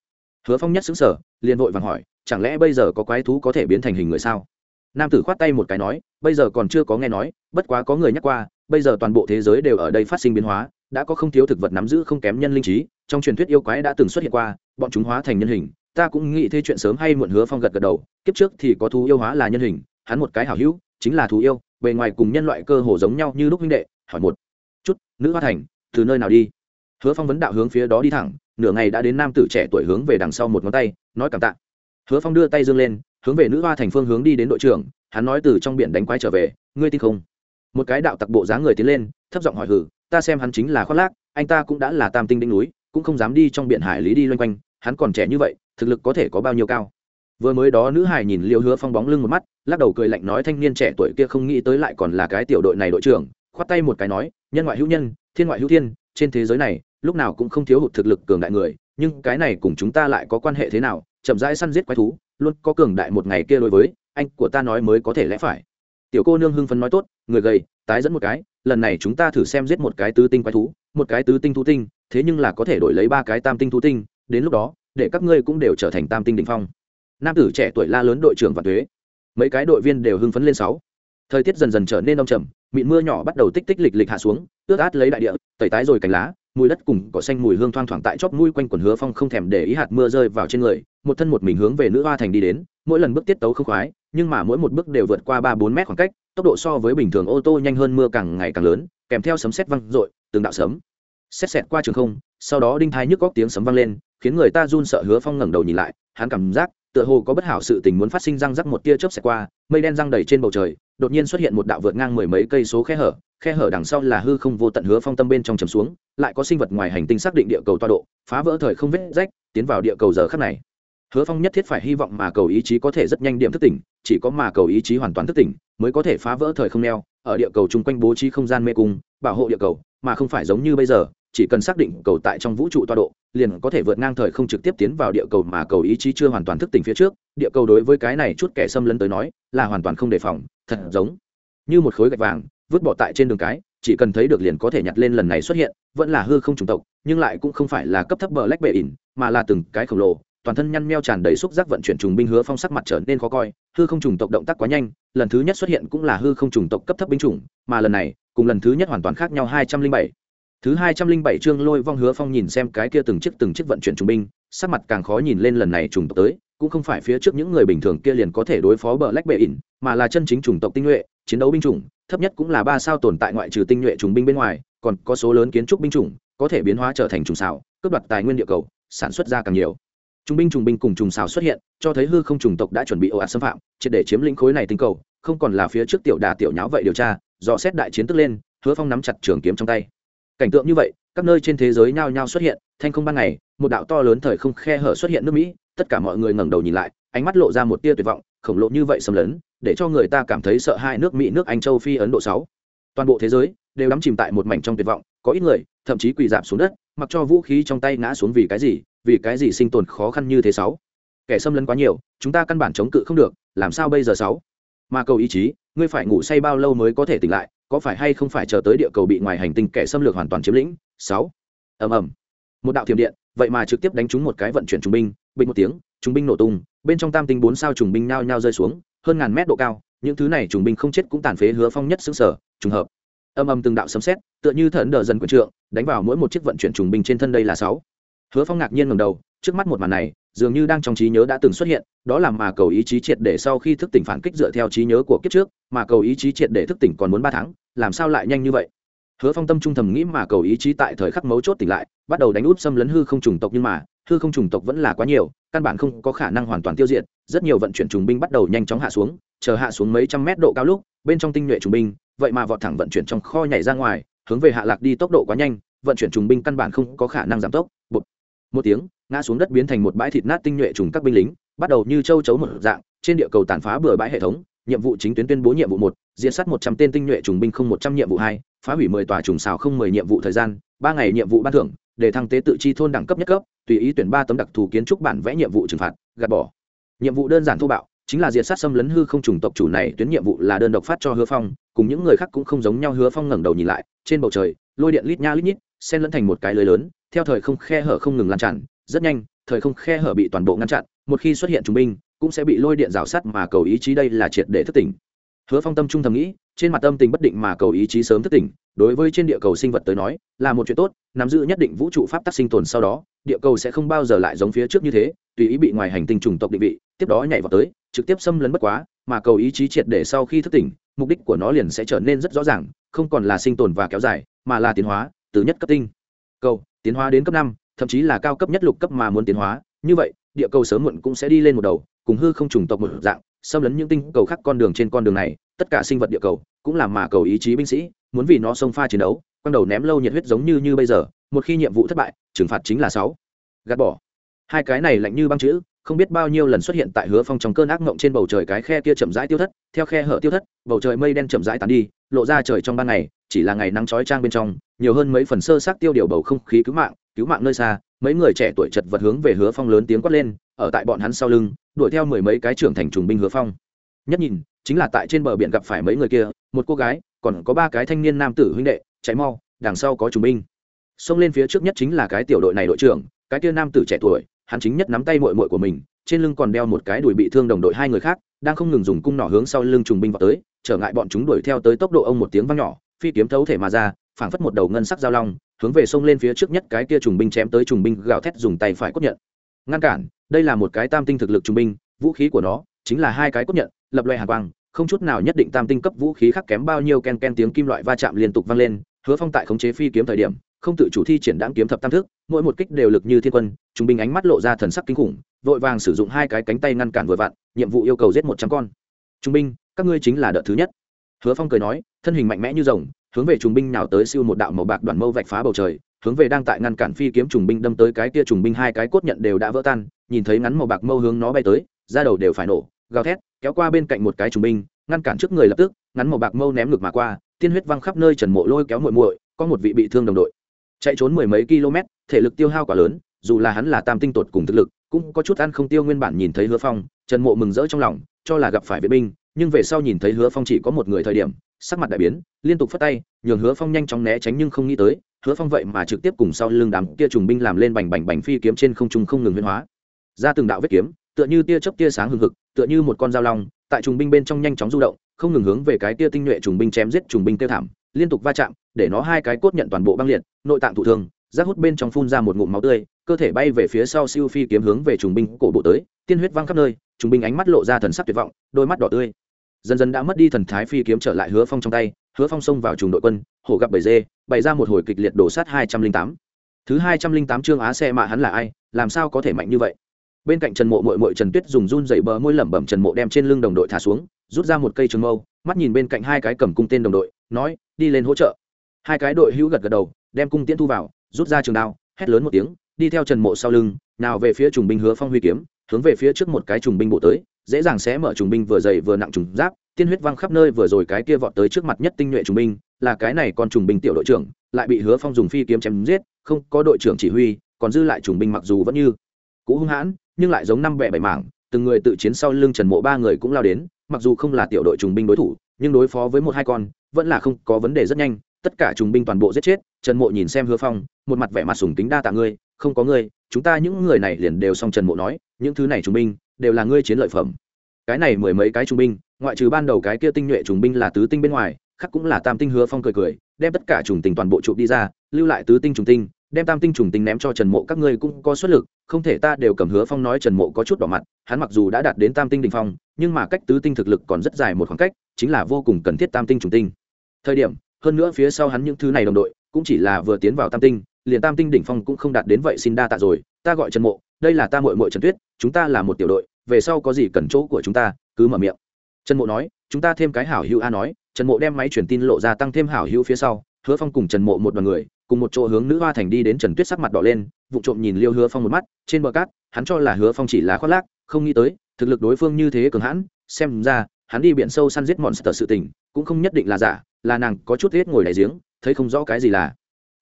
hứa phong nhất xứng sở liền vội vàng hỏi, chẳng lẽ bây giờ có quái thú có thể biến thành hình người sao? Nam tử khoát tay một cái nói, bây giờ còn chưa có nghe nói, bất quá có người nhắc qua, bây giờ toàn bộ thế giới đều ở đây phát sinh biến hóa, đã có không thiếu thực vật nắm giữ không kém nhân linh trí, trong truyền thuyết yêu quái đã từng xuất hiện qua, bọn chúng hóa thành nhân hình. Ta cũng nghĩ thế chuyện sớm hay muộn hứa phong gật gật đầu, kiếp trước thì có thú yêu hóa là nhân hình, hắn một cái hảo hữu, chính là thú yêu, bề ngoài cùng nhân loại cơ hồ giống nhau như lúc huynh đệ. Hỏi một, chút, nữ hoa thành, từ nơi nào đi? Hứa phong vấn đạo hướng phía đó đi thẳng nửa ngày đã đến nam tử trẻ tuổi hướng về đằng sau một ngón tay, nói cảm tạ. Hứa phong đưa tay dương lên, hướng về nữ hoa thành phương hướng đi đến đội trưởng, hắn nói từ trong biển đánh quái trở về, ngươi tin không? Một cái đạo tặc bộ dáng người tiến lên, thấp giọng hỏi hử ta xem hắn chính là khoác lác, anh ta cũng đã là tam tinh đỉnh núi, cũng không dám đi trong biển hải lý đi loanh quanh, hắn còn trẻ như vậy, thực lực có thể có bao nhiêu cao? Vừa mới đó nữ hải nhìn liêu hứa phong bóng lưng một mắt, lắc đầu cười lạnh nói thanh niên trẻ tuổi kia không nghĩ tới lại còn là cái tiểu đội này đội trưởng, khoát tay một cái nói, nhân ngoại hữu nhân, thiên ngoại hữu thiên, trên thế giới này lúc nào cũng không thiếu hụt thực lực cường đại người, nhưng cái này cùng chúng ta lại có quan hệ thế nào? Chậm rãi săn giết quái thú, luôn có cường đại một ngày kia đối với, anh của ta nói mới có thể lẽ phải. Tiểu cô nương hưng phấn nói tốt, người gầy, tái dẫn một cái, lần này chúng ta thử xem giết một cái tứ tinh quái thú, một cái tứ tinh thú tinh, thế nhưng là có thể đổi lấy ba cái tam tinh thú tinh, đến lúc đó, để các ngươi cũng đều trở thành tam tinh đ ỉ n h phong. Nam tử trẻ tuổi la lớn đội trưởng và thuế. Mấy cái đội viên đều hưng phấn lên sáu. Thời tiết dần dần trở nên đông trầm mịn mưa nhỏ bắt đầu tích tích lịch lịch hạ xuống, ướt át lấy đại địa, tẩy tái rồi cành lá, mùi đất cùng cỏ xanh mùi hương thoang thoảng tại chóp mũi quanh quần hứa phong không thèm để ý hạt mưa rơi vào trên người, một thân một mình hướng về nữ hoa thành đi đến, mỗi lần bước tiết tấu không khoái, nhưng mà mỗi một bước đều vượt qua ba bốn mét khoảng cách, tốc độ so với bình thường ô tô nhanh hơn mưa càng ngày càng lớn, kèm theo sấm sét văng r từng đạo sấm xét xẹt qua trường không, sau đó đinh thai nhức góc tiếng sấm vang lên, khiến người ta run sợ hứa phong ngẩng đầu nhìn lại, hắn cảm giác tựa hồ có bất hảo sự tình muốn phát sinh răng rắc một tia chớp xẹt qua, mây đen răng đầy trên bầu trời đột nhiên xuất hiện một đạo vượt ngang mười mấy cây số khe hở khe hở đằng sau là hư không vô tận hứa phong tâm bên trong trầm xuống, lại có sinh vật ngoài hành tinh xác định địa cầu toa độ, phá vỡ thời không vết rách, tiến vào địa cầu giờ khắc này. Hứa phong nhất thiết phải hy vọng mà cầu ý chí có thể rất nhanh điểm thức tỉnh, chỉ có mà cầu ý chí hoàn toàn thức tỉnh mới có thể phá vỡ thời không neo, ở địa cầu chung quanh bố trí không gian mê cung, bảo hộ địa cầu, mà không phải giống như bây giờ chỉ cần xác định cầu tại trong vũ trụ tọa độ, liền có thể vượt ngang thời không trực tiếp tiến vào địa cầu mà cầu ý chí chưa hoàn toàn thức tỉnh phía trước. Địa cầu đối với cái này chút kẻ xâm lấn tới nói, là hoàn toàn không đề phòng, thật giống như một khối gạch vàng, vứt bỏ tại trên đường cái, chỉ cần thấy được liền có thể nhặt lên lần này xuất hiện, vẫn là hư không chủng tộc, nhưng lại cũng không phải là cấp thấp bờ lách bệ ỉn mà là từng cái khổng lồ, toàn thân nhăn meo tràn đầy xúc giác vận chuyển trùng binh hứa phong sắc mặt trở nên khó coi. Hư không trùng tộc động tác quá nhanh, lần thứ nhất xuất hiện cũng là hư không trùng tộc cấp thấp binh chủng, mà lần này, cùng lần thứ nhất hoàn toàn khác nhau hai trăm linh bảy thứ hai trăm linh bảy chương lôi vong hứa phong nhìn xem cái kia từng chiếc từng chiếc vận chuyển trung binh, sắc mặt càng khó nhìn lên lần này trùng tộc tới, cũng không phải phía trước những người bình thường kia liền có thể đối phó bờ lách bệ ỉn, mà là chân chính chủng tộc tinh nhuệ, chiến đấu binh chủng, thấp nhất cũng là ba sao tồn tại ngoại trừ tinh nhuệ trùng binh bên ngoài, còn có số lớn kiến trúc binh chủng, có thể biến hóa trở thành trùng xảo, cướp đoạt tài nguyên địa cầu, sản xuất ra càng nhiều. Trung binh trùng binh cùng trùng xào xuất hiện, cho thấy hư không trùng tộc đã chuẩn bị ồ ạt xâm phạm, triệt để chiếm lĩnh khối này tinh cầu, không còn là phía trước tiểu đà tiểu nháo vậy điều tra, dò xét đại chiến tức lên, hứa phong nắm chặt trường kiếm trong tay cảnh tượng như vậy, các nơi trên thế giới nhao nhao xuất hiện, thanh không ban ngày, một đạo to lớn thời không khe hở xuất hiện nước mỹ, tất cả mọi người ngẩng đầu nhìn lại, ánh mắt lộ ra một tia tuyệt vọng, khổng lồ như vậy xâm lấn, để cho người ta cảm thấy sợ hai nước mỹ, nước anh, châu phi, ấn độ sáu. Toàn bộ thế giới đều đắm chìm tại một mảnh trong tuyệt vọng, có ít người, thậm chí quỳ dạp xuống đất, mặc cho vũ khí trong tay ngã xuống vì cái gì, vì cái gì sinh tồn khó khăn như thế sáu? Kẻ xâm lấn quá nhiều, chúng ta căn bản chống cự không được, làm sao bây giờ sáu? Mà cầu ý chí, ngươi phải ngủ say bao lâu mới có thể tỉnh lại có phải hay không phải chờ tới địa cầu bị ngoài hành tinh kẻ xâm lược hoàn toàn chiếm lĩnh? Sáu. Ầm ầm. Một đạo thiểm điện, vậy mà trực tiếp đánh trúng một cái vận chuyển trung binh, bình một tiếng trung binh nổ tung, bên trong tam tinh bốn sao trùng binh nao nhao rơi xuống, hơn ngàn mét độ cao, những thứ này trùng binh không chết cũng tàn phế hứa phong nhất xứng sở, trùng hợp. Âm âm từng đạo sấm xét tựa như thần đờ dần quận trượng, đánh vào mỗi một chiếc vận chuyển trùng binh trên thân đây là sáu. Hứa phong ngạc nhiên ngầm đầu, trước mắt một màn này dường như đang trong trí nhớ đã từng xuất hiện, đó là mà cầu ý chí triệt để sau khi thức tỉnh phản kích dựa theo trí nhớ của kiếp trước, mà cầu ý chí triệt để thức tỉnh còn muốn ba tháng, làm sao lại nhanh như vậy hứa phong tâm trung thầm nghĩ mà cầu ý chí tại thời khắc mấu chốt tỉnh lại, bắt đầu đánh út xâm lấn hư không trùng tộc nhưng mà, hư không trùng tộc vẫn là quá nhiều, căn bản không có khả năng hoàn toàn tiêu diệt, rất nhiều vận chuyển trùng binh bắt đầu nhanh chóng hạ xuống, chờ hạ xuống mấy trăm mét độ cao lúc, bên trong tinh nhuệ trùng binh, vậy mà vọt thẳng vận chuyển trong kho nhảy ra ngoài, hướng về hạ lạc đi tốc độ quá nhanh, vận chuyển trùng binh căn bản không có khả năng giảm tốc Bụt. một tiếng ngã xuống đất biến thành một bãi thịt nát tinh nhuệ trùng các binh lính, bắt đầu như châu chấu một dạng, trên địa cầu tàn phá bừa bãi hệ thống, nhiệm vụ chính tuyến tuyên bố nhiệm vụ một diễn sát một trăm tên tinh nhuệ trùng binh không một trăm nhiệm vụ hai, phá hủy mười tòa trùng xào không mười nhiệm vụ thời gian, ba ngày nhiệm vụ ban thưởng, để thăng tế tự chi thôn đẳng cấp nhất cấp, tùy ý tuyển ba tấm đặc thù kiến trúc bản vẽ nhiệm vụ trừng phạt, gạt bỏ. Nhiệm vụ đơn giản thô bạo, chính là diệt sát xâm lấn hư không trùng tộc chủ này tuyến nhiệm vụ là đơn độc phát cho hứa phong, cùng những người khác cũng không giống nhau hứa phong ngẩng đầu nhìn lại, trên bầu trời, lôi điện lít nha lít nhít, xen lẫn thành một cái lưới lớn, theo thời không khe hở không ngừng lan tràn rất nhanh, thời không khe hở bị toàn bộ ngăn chặn, một khi xuất hiện trung binh, cũng sẽ bị lôi điện rào sắt mà cầu ý chí đây là triệt để thức tỉnh. Hứa phong tâm trung thầm nghĩ, trên mặt tâm tình bất định mà cầu ý chí sớm thức tỉnh, đối với trên địa cầu sinh vật tới nói, là một chuyện tốt, nắm giữ nhất định vũ trụ pháp tắc sinh tồn sau đó, địa cầu sẽ không bao giờ lại giống phía trước như thế, tùy ý bị ngoài hành tinh trùng tộc định vị, tiếp đó nhảy vào tới, trực tiếp xâm lấn bất quá, mà cầu ý chí triệt để sau khi thức tỉnh, mục đích của nó liền sẽ trở nên rất rõ ràng, không còn là sinh tồn và kéo dài, mà là tiến hóa, từ nhất cấp tinh. Cầu, tiến hóa đến cấp năm thậm chí là cao cấp nhất lục cấp mà muốn tiến hóa. Như vậy, địa cầu sớm muộn cũng sẽ đi lên một đầu, cùng hư không trùng tộc một dạng, xâm lấn những tinh cầu khác con đường trên con đường này, tất cả sinh vật địa cầu cũng làm mà cầu ý chí binh sĩ, muốn vì nó xông pha chiến đấu quăng đầu ném lâu nhiệt huyết giống như như bây giờ, một khi nhiệm vụ thất bại, trừng phạt chính là sáu. Gạt bỏ. Hai cái này lạnh như băng chữ, không biết bao nhiêu lần xuất hiện tại hứa phong trong cơn ác mộng trên bầu trời cái khe kia chậm rãi tiêu thất, theo khe hở tiêu thất, bầu trời mây đen chậm rãi tàn đi, lộ ra trời trong ban ngày, chỉ là ngày nắng chói trang bên trong, nhiều hơn mấy phần sơ sát tiêu điều bầu không khí cứu mạng cứu mạng nơi xa, mấy người trẻ tuổi chật vật hướng về hứa phong lớn tiếng quát lên, ở tại bọn hắn sau lưng, đuổi theo mười mấy cái trưởng thành trùng binh hứa phong. Nhất nhìn, chính là tại trên bờ biển gặp phải mấy người kia, một cô gái, còn có ba cái thanh niên nam tử huynh đệ cháy mau, đằng sau có trùng binh. Xông lên phía trước nhất chính là cái tiểu đội này đội trưởng, cái kia nam tử trẻ tuổi, hắn chính nhất nắm tay mội mội của mình, trên lưng còn đeo một cái đùi bị thương đồng đội hai người khác, đang không ngừng dùng cung nỏ hướng sau lưng trùng binh vào tới, trở ngại bọn chúng đuổi theo tới tốc độ ông một tiếng vang nhỏ, phi kiếm thấu thể mà ra phảng phất một đầu ngân sắc giao long, hướng về sông lên phía trước nhất cái kia trùng binh chém tới trùng binh gào thét dùng tay phải cốt nhận. Ngăn cản, đây là một cái tam tinh thực lực trùng binh, vũ khí của nó chính là hai cái cốt nhận, lập loè hàn quang, không chút nào nhất định tam tinh cấp vũ khí khác kém bao nhiêu ken ken tiếng kim loại va chạm liên tục vang lên, hứa phong tại khống chế phi kiếm thời điểm, không tự chủ thi triển đáng kiếm thập tam thức, mỗi một kích đều lực như thiên quân trung binh ánh mắt lộ ra thần sắc kinh khủng, vội vàng sử dụng hai cái cánh tay ngăn cản vừa vặn, nhiệm vụ yêu cầu giết một trăm con. Trung binh, các ngươi chính là đợt thứ nhất. Hứa phong cười nói, thân hình mạnh mẽ như rồng hướng về trùng binh nào tới siêu một đạo màu bạc đoàn mâu vạch phá bầu trời, hướng về đang tại ngăn cản phi kiếm trùng binh đâm tới cái kia trùng binh hai cái cốt nhận đều đã vỡ tan, nhìn thấy ngắn màu bạc mâu hướng nó bay tới ra đầu đều phải nổ, gào thét, kéo qua bên cạnh một cái trùng binh, ngăn cản trước người lập tức, ngắn màu bạc mâu ném ngược mà qua, tiên huyết văng khắp nơi trần mộ lôi kéo muội muội, có một vị bị thương đồng đội. Chạy trốn mười mấy km, thể lực tiêu hao quá lớn, dù là hắn là tam tinh tột cùng thực lực, cũng có chút ăn không tiêu nguyên bản nhìn thấy hứa phong, trần mộ mừng rỡ trong lòng, cho là gặp phải vệ binh, nhưng về sau nhìn thấy hứa phong chỉ có một người thời điểm sắc mặt đại biến, liên tục phất tay, nhường hứa phong nhanh chóng né tránh nhưng không nghĩ tới, hứa phong vậy mà trực tiếp cùng sau lưng đám kia trùng binh làm lên bành bành bành phi kiếm trên không trung không ngừng huyên hóa. Ra từng đạo vết kiếm, tựa như tia chớp tia sáng hừng hực, tựa như một con dao long, tại trùng binh bên trong nhanh chóng du động, không ngừng hướng về cái tia tinh nhuệ trùng binh chém giết trùng binh tiêu thảm, liên tục va chạm, để nó hai cái cốt nhận toàn bộ băng liệt, nội tạng thụ thương, rác hút bên trong phun ra một ngụm máu tươi, cơ thể bay về phía sau siêu phi kiếm hướng về trùng binh cổ bộ tới, tiên huyết văng khắp nơi, trùng binh ánh mắt lộ ra thần sắc tuyệt vọng, đôi mắt đỏ tươi dần dần đã mất đi thần thái phi kiếm trở lại hứa phong trong tay, hứa phong xông vào trùng đội quân, hổ gặp bảy dê, bày ra một hồi kịch liệt đổ sát hai trăm linh tám. Thứ hai trăm linh tám chương á xe mạ hắn là ai, làm sao có thể mạnh như vậy? Bên cạnh trần mộ mội mội trần tuyết dùng run dậy bờ môi lẩm bẩm trần mộ đem trên lưng đồng đội thả xuống, rút ra một cây trường mâu, mắt nhìn bên cạnh hai cái cầm cung tên đồng đội, nói, đi lên hỗ trợ. Hai cái đội hữu gật gật đầu, đem cung tiễn thu vào, rút ra trường đao, hét lớn một tiếng, đi theo trần mộ sau lưng, nào về phía trùng binh hứa phong huy kiếm, hướng về phía trước một cái trùng binh bộ tới dễ dàng sẽ mở trùng binh vừa dày vừa nặng trùng giáp, tiên huyết văng khắp nơi vừa rồi cái kia vọt tới trước mặt nhất tinh nhuệ trùng binh, là cái này còn trùng binh tiểu đội trưởng, lại bị hứa phong dùng phi kiếm chém giết, không có đội trưởng chỉ huy, còn dư lại trùng binh mặc dù vẫn như cũ hung hãn, nhưng lại giống năm bẻ bảy mảng, từng người tự chiến sau lưng trần mộ ba người cũng lao đến, mặc dù không là tiểu đội trùng binh đối thủ, nhưng đối phó với một hai con, vẫn là không có vấn đề rất nhanh, tất cả trùng binh toàn bộ giết chết, trần mộ nhìn xem hứa phong, một mặt vẻ mặt sùng tính đa tạ ngươi, không có ngươi, chúng ta những người này liền đều xong trần mộ nói, những thứ này trùng binh đều là ngươi chiến lợi phẩm. Cái này mười mấy cái trung binh, ngoại trừ ban đầu cái kia tinh nhuệ trùng binh là tứ tinh bên ngoài, khác cũng là tam tinh hứa phong cười cười, đem tất cả trùng tinh toàn bộ chụp đi ra, lưu lại tứ tinh trùng tinh, đem tam tinh trùng tinh ném cho trần mộ, các ngươi cũng có xuất lực, không thể ta đều cầm hứa phong nói trần mộ có chút đỏ mặt, hắn mặc dù đã đạt đến tam tinh đình phong, nhưng mà cách tứ tinh thực lực còn rất dài một khoảng cách, chính là vô cùng cần thiết tam tinh trùng tinh. Thời điểm, hơn nữa phía sau hắn những thứ này đồng đội, cũng chỉ là vừa tiến vào tam tinh, liền tam tinh đỉnh phong cũng không đạt đến vậy xin đa tạ rồi, ta gọi trần mộ đây là ta mội mội trần tuyết, chúng ta là một tiểu đội, về sau có gì cần chỗ của chúng ta, cứ mở miệng. Trần mộ nói, chúng ta thêm cái hảo hữu a nói. Trần mộ đem máy truyền tin lộ ra tăng thêm hảo hữu phía sau, hứa phong cùng trần mộ một đoàn người, cùng một chỗ hướng nữ hoa thành đi đến trần tuyết sắc mặt đỏ lên, vụ trộm nhìn liêu hứa phong một mắt, trên bờ cát, hắn cho là hứa phong chỉ là khoác lác, không nghĩ tới, thực lực đối phương như thế cường hãn, xem ra, hắn đi biển sâu săn giết monster sự tình, cũng không nhất định là giả, là nàng có chút hết ngồi đại giếng, thấy không rõ cái gì là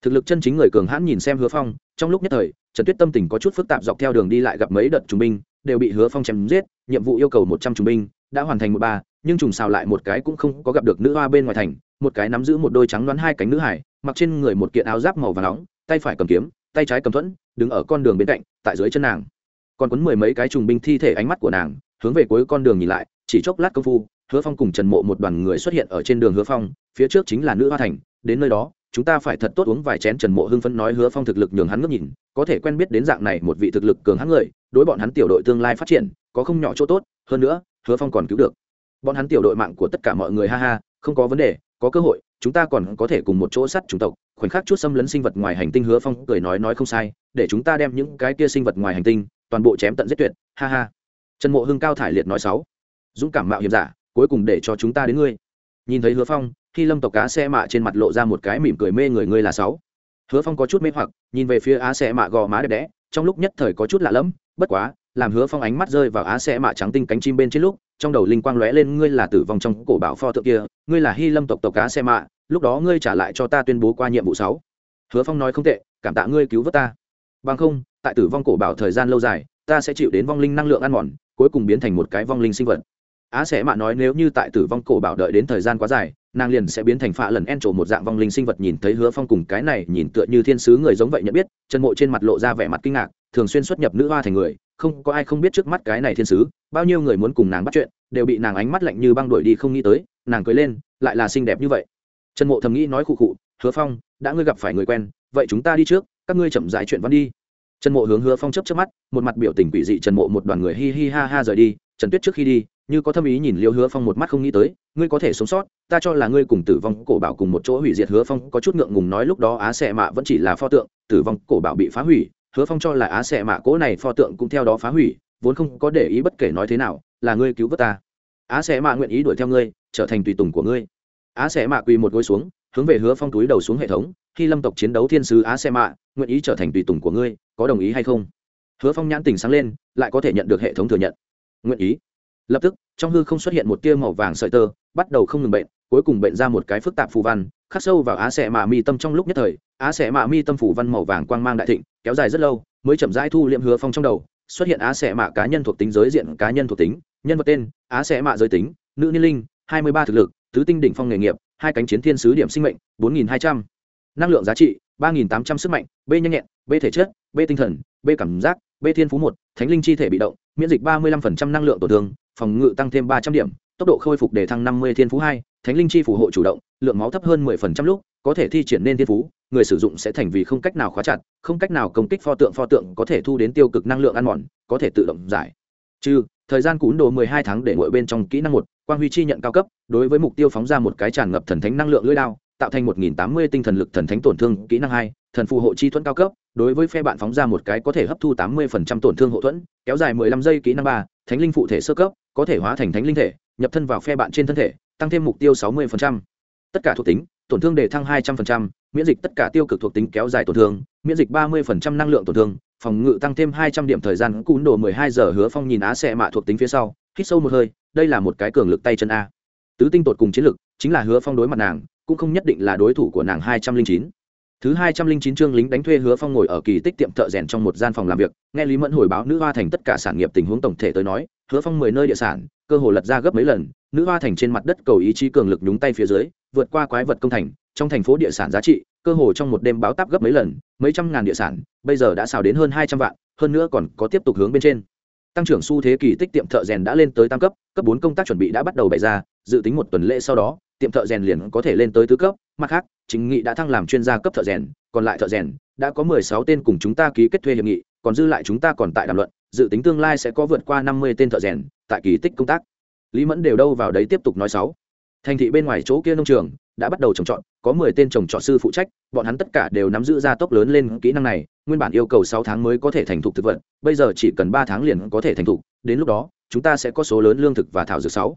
thực lực chân chính người cường hãn nhìn xem hứa phong, trong lúc nhất thời, trần tuyết tâm tình có chút phức tạp dọc theo đường đi lại gặp mấy đợt trung binh, đều bị hứa phong chém giết, nhiệm vụ yêu cầu một trăm trung binh, đã hoàn thành một ba, nhưng trùng xào lại một cái cũng không có gặp được nữ hoa bên ngoài thành, một cái nắm giữ một đôi trắng đoán hai cánh nữ hải, mặc trên người một kiện áo giáp màu và nóng, tay phải cầm kiếm, tay trái cầm thuẫn, đứng ở con đường bên cạnh, tại dưới chân nàng. Còn quấn mười mấy cái trùng binh thi thể ánh mắt của nàng, hướng về cuối con đường nhìn lại, chỉ chốc lát công phu, hứa phong cùng trần mộ một đoàn người xuất hiện ở trên đường hứa phong, phía trước chính là nữ hoa thành, đến nơi đó chúng ta phải thật tốt uống vài chén trần mộ hưng phấn nói hứa phong thực lực nhường hắn ngước nhìn, có thể quen biết đến dạng này một vị thực lực cường hắn người, đối bọn hắn tiểu đội tương lai phát triển, có không nhỏ chỗ tốt, hơn nữa, hứa phong còn cứu được. Bọn hắn tiểu đội mạng của tất cả mọi người ha ha, không có vấn đề, có cơ hội, chúng ta còn có thể cùng một chỗ sắt chủng tộc, khoảnh khắc chút xâm lấn sinh vật ngoài hành tinh hứa phong cười nói nói không sai, để chúng ta đem những cái kia sinh vật ngoài hành tinh, toàn bộ chém tận giết tuyệt, ha ha. Trần mộ hưng cao thải liệt nói sáu. Dũng cảm mạo hiểm giả, cuối cùng để cho chúng ta đến ngươi. Nhìn thấy hứa phong khi lâm tộc cá xe mạ trên mặt lộ ra một cái mỉm cười mê người ngươi là sáu. Hứa phong có chút mê hoặc, nhìn về phía á xe mạ gò má đẹp đẽ, trong lúc nhất thời có chút lạ lẫm, bất quá, làm hứa phong ánh mắt rơi vào á xe mạ trắng tinh cánh chim bên trên lúc, trong đầu linh quang lóe lên, ngươi là tử vong trong cổ bảo pho tượng kia, ngươi là hy lâm tộc tộc cá xe mạ, lúc đó ngươi trả lại cho ta tuyên bố qua nhiệm vụ sáu. Hứa phong nói không tệ, cảm tạ ngươi cứu vớt ta. Bằng không, tại tử vong cổ bảo thời gian lâu dài, ta sẽ chịu đến vong linh năng lượng ăn mòn, cuối cùng biến thành một cái vong linh sinh vật á sẽ mạ nói nếu như tại tử vong cổ bảo đợi đến thời gian quá dài, nàng liền sẽ biến thành phạ lần en trổ một dạng vong linh sinh vật nhìn thấy hứa phong cùng cái này nhìn tựa như thiên sứ người giống vậy nhận biết, chân mộ trên mặt lộ ra vẻ mặt kinh ngạc, thường xuyên xuất nhập nữ hoa thành người, không có ai không biết trước mắt cái này thiên sứ, bao nhiêu người muốn cùng nàng bắt chuyện, đều bị nàng ánh mắt lạnh như băng đuổi đi không nghĩ tới, nàng cười lên, lại là xinh đẹp như vậy. Trần mộ thầm nghĩ nói khụ khụ, hứa phong, đã ngươi gặp phải người quen, vậy chúng ta đi trước, các ngươi chậm giải chuyện văn đi. Trần mộ hướng hứa phong chấp chấp mắt, một mặt biểu tình quỷ dị trần mộ một đoàn người hi hi ha ha rời đi, trần tuyết trước khi đi như có thâm ý nhìn liêu hứa phong một mắt không nghĩ tới, ngươi có thể sống sót, ta cho là ngươi cùng tử vong cổ bảo cùng một chỗ hủy diệt hứa phong có chút ngượng ngùng nói lúc đó á xẹ mạ vẫn chỉ là pho tượng, tử vong cổ bảo bị phá hủy, hứa phong cho là á xẹ mạ cỗ này pho tượng cũng theo đó phá hủy, vốn không có để ý bất kể nói thế nào, là ngươi cứu vớt ta. Á xẹ mạ nguyện ý đuổi theo ngươi, trở thành tùy tùng của ngươi. Á xẹ mạ quỳ một gối xuống, hướng về hứa phong túi đầu xuống hệ thống, khi lâm tộc chiến đấu thiên sứ á xẹ mạ nguyện ý trở thành tùy tùng của ngươi, có đồng ý hay không? Hứa phong nhãn tình sáng lên, lại có thể nhận được hệ thống thừa nhận. Nguyện ý lập tức, trong hư không xuất hiện một tia màu vàng sợi tơ, bắt đầu không ngừng bệnh, cuối cùng bệnh ra một cái phức tạp phù văn, khắc sâu vào á xẻ mạ mi tâm trong lúc nhất thời. Á xẻ mạ mi tâm phủ văn màu vàng quang mang đại thịnh, kéo dài rất lâu, mới chậm rãi thu liệm hứa phong trong đầu. Xuất hiện á xẻ mạ cá nhân thuộc tính giới diện cá nhân thuộc tính, nhân vật tên, á xẻ mạ giới tính, nữ niên linh, hai mươi ba thực lực, tứ tinh đỉnh phong nghề nghiệp, hai cánh chiến thiên sứ điểm sinh mệnh, bốn nghìn hai trăm. Năng lượng giá trị, ba nghìn tám trăm sức mạnh, b nhanh nhẹn, b thể chất, b tinh thần, b cảm giác, b thiên phú một, thánh linh chi thể bị động, miễn dịch ba mươi lăm phần trăm năng lượng tổn thương phòng ngự tăng thêm ba trăm điểm, tốc độ khôi phục để thăng năm mươi thiên phú hai, thánh linh chi phù hộ chủ động, lượng máu thấp hơn mười phần trăm lúc, có thể thi triển nên thiên phú, người sử dụng sẽ thành vì không cách nào khóa chặt, không cách nào công kích pho tượng pho tượng có thể thu đến tiêu cực năng lượng ăn mòn, có thể tự động giải. Trừ, thời gian cún đồ mười hai tháng để ngồi bên trong kỹ năng một, quang huy chi nhận cao cấp, đối với mục tiêu phóng ra một cái tràn ngập thần thánh năng lượng lưỡi đao, tạo thành một nghìn tám mươi tinh thần lực thần thánh tổn thương kỹ năng hai, thần phù hộ chi thuẫn cao cấp, đối với phe bạn phóng ra một cái có thể hấp thu tám mươi phần trăm tổn thương hộ thuẫn, kéo dài mười lăm giây kỹ năng ba, thánh linh phụ thể sơ cấp có thể hóa thành thánh linh thể, nhập thân vào phe bạn trên thân thể, tăng thêm mục tiêu sáu mươi phần trăm. Tất cả thuộc tính, tổn thương đề thăng hai trăm phần trăm, miễn dịch tất cả tiêu cực thuộc tính kéo dài tổn thương, miễn dịch ba mươi phần trăm năng lượng tổn thương, phòng ngự tăng thêm hai trăm điểm thời gian, cún đồ mười hai giờ hứa phong nhìn á xe mạ thuộc tính phía sau, hít sâu một hơi, đây là một cái cường lực tay chân a. Tứ tinh tột cùng chiến lực, chính là hứa phong đối mặt nàng, cũng không nhất định là đối thủ của nàng hai trăm linh chín thứ hai trăm linh chín chương lính đánh thuê hứa phong ngồi ở kỳ tích tiệm thợ rèn trong một gian phòng làm việc, nghe lý mẫn hồi báo nữ hoa thành tất cả sản nghiệp tình huống tổng thể tới nói, hứa phong mười nơi địa sản, cơ hồ lật ra gấp mấy lần, nữ hoa thành trên mặt đất cầu ý chí cường lực nhúng tay phía dưới, vượt qua quái vật công thành, trong thành phố địa sản giá trị, cơ hồ trong một đêm báo táp gấp mấy lần, mấy trăm ngàn địa sản, bây giờ đã xào đến hơn hai trăm vạn, hơn nữa còn có tiếp tục hướng bên trên. Tăng trưởng xu thế kỳ tích tiệm thợ rèn đã lên tới tam cấp cấp bốn công tác chuẩn bị đã bắt đầu bày ra, dự tính một tuần lễ sau đó tiệm thợ rèn liền có thể lên tới tứ cấp, mặt khác, chính nghị đã thăng làm chuyên gia cấp thợ rèn, còn lại thợ rèn đã có mười sáu tên cùng chúng ta ký kết thuê hiệp nghị, còn dư lại chúng ta còn tại đàm luận, dự tính tương lai sẽ có vượt qua năm mươi tên thợ rèn tại kỳ tích công tác. Lý mẫn đều đâu vào đấy tiếp tục nói sáu thành thị bên ngoài chỗ kia nông trường đã bắt đầu trồng trọt, có mười tên trồng trọt sư phụ trách, bọn hắn tất cả đều nắm giữ gia tốc lớn lên kỹ năng này, nguyên bản yêu cầu sáu tháng mới có thể thành thục thực vật, bây giờ chỉ cần ba tháng liền có thể thành thục, đến lúc đó, chúng ta sẽ có số lớn lương thực và thảo dược sáu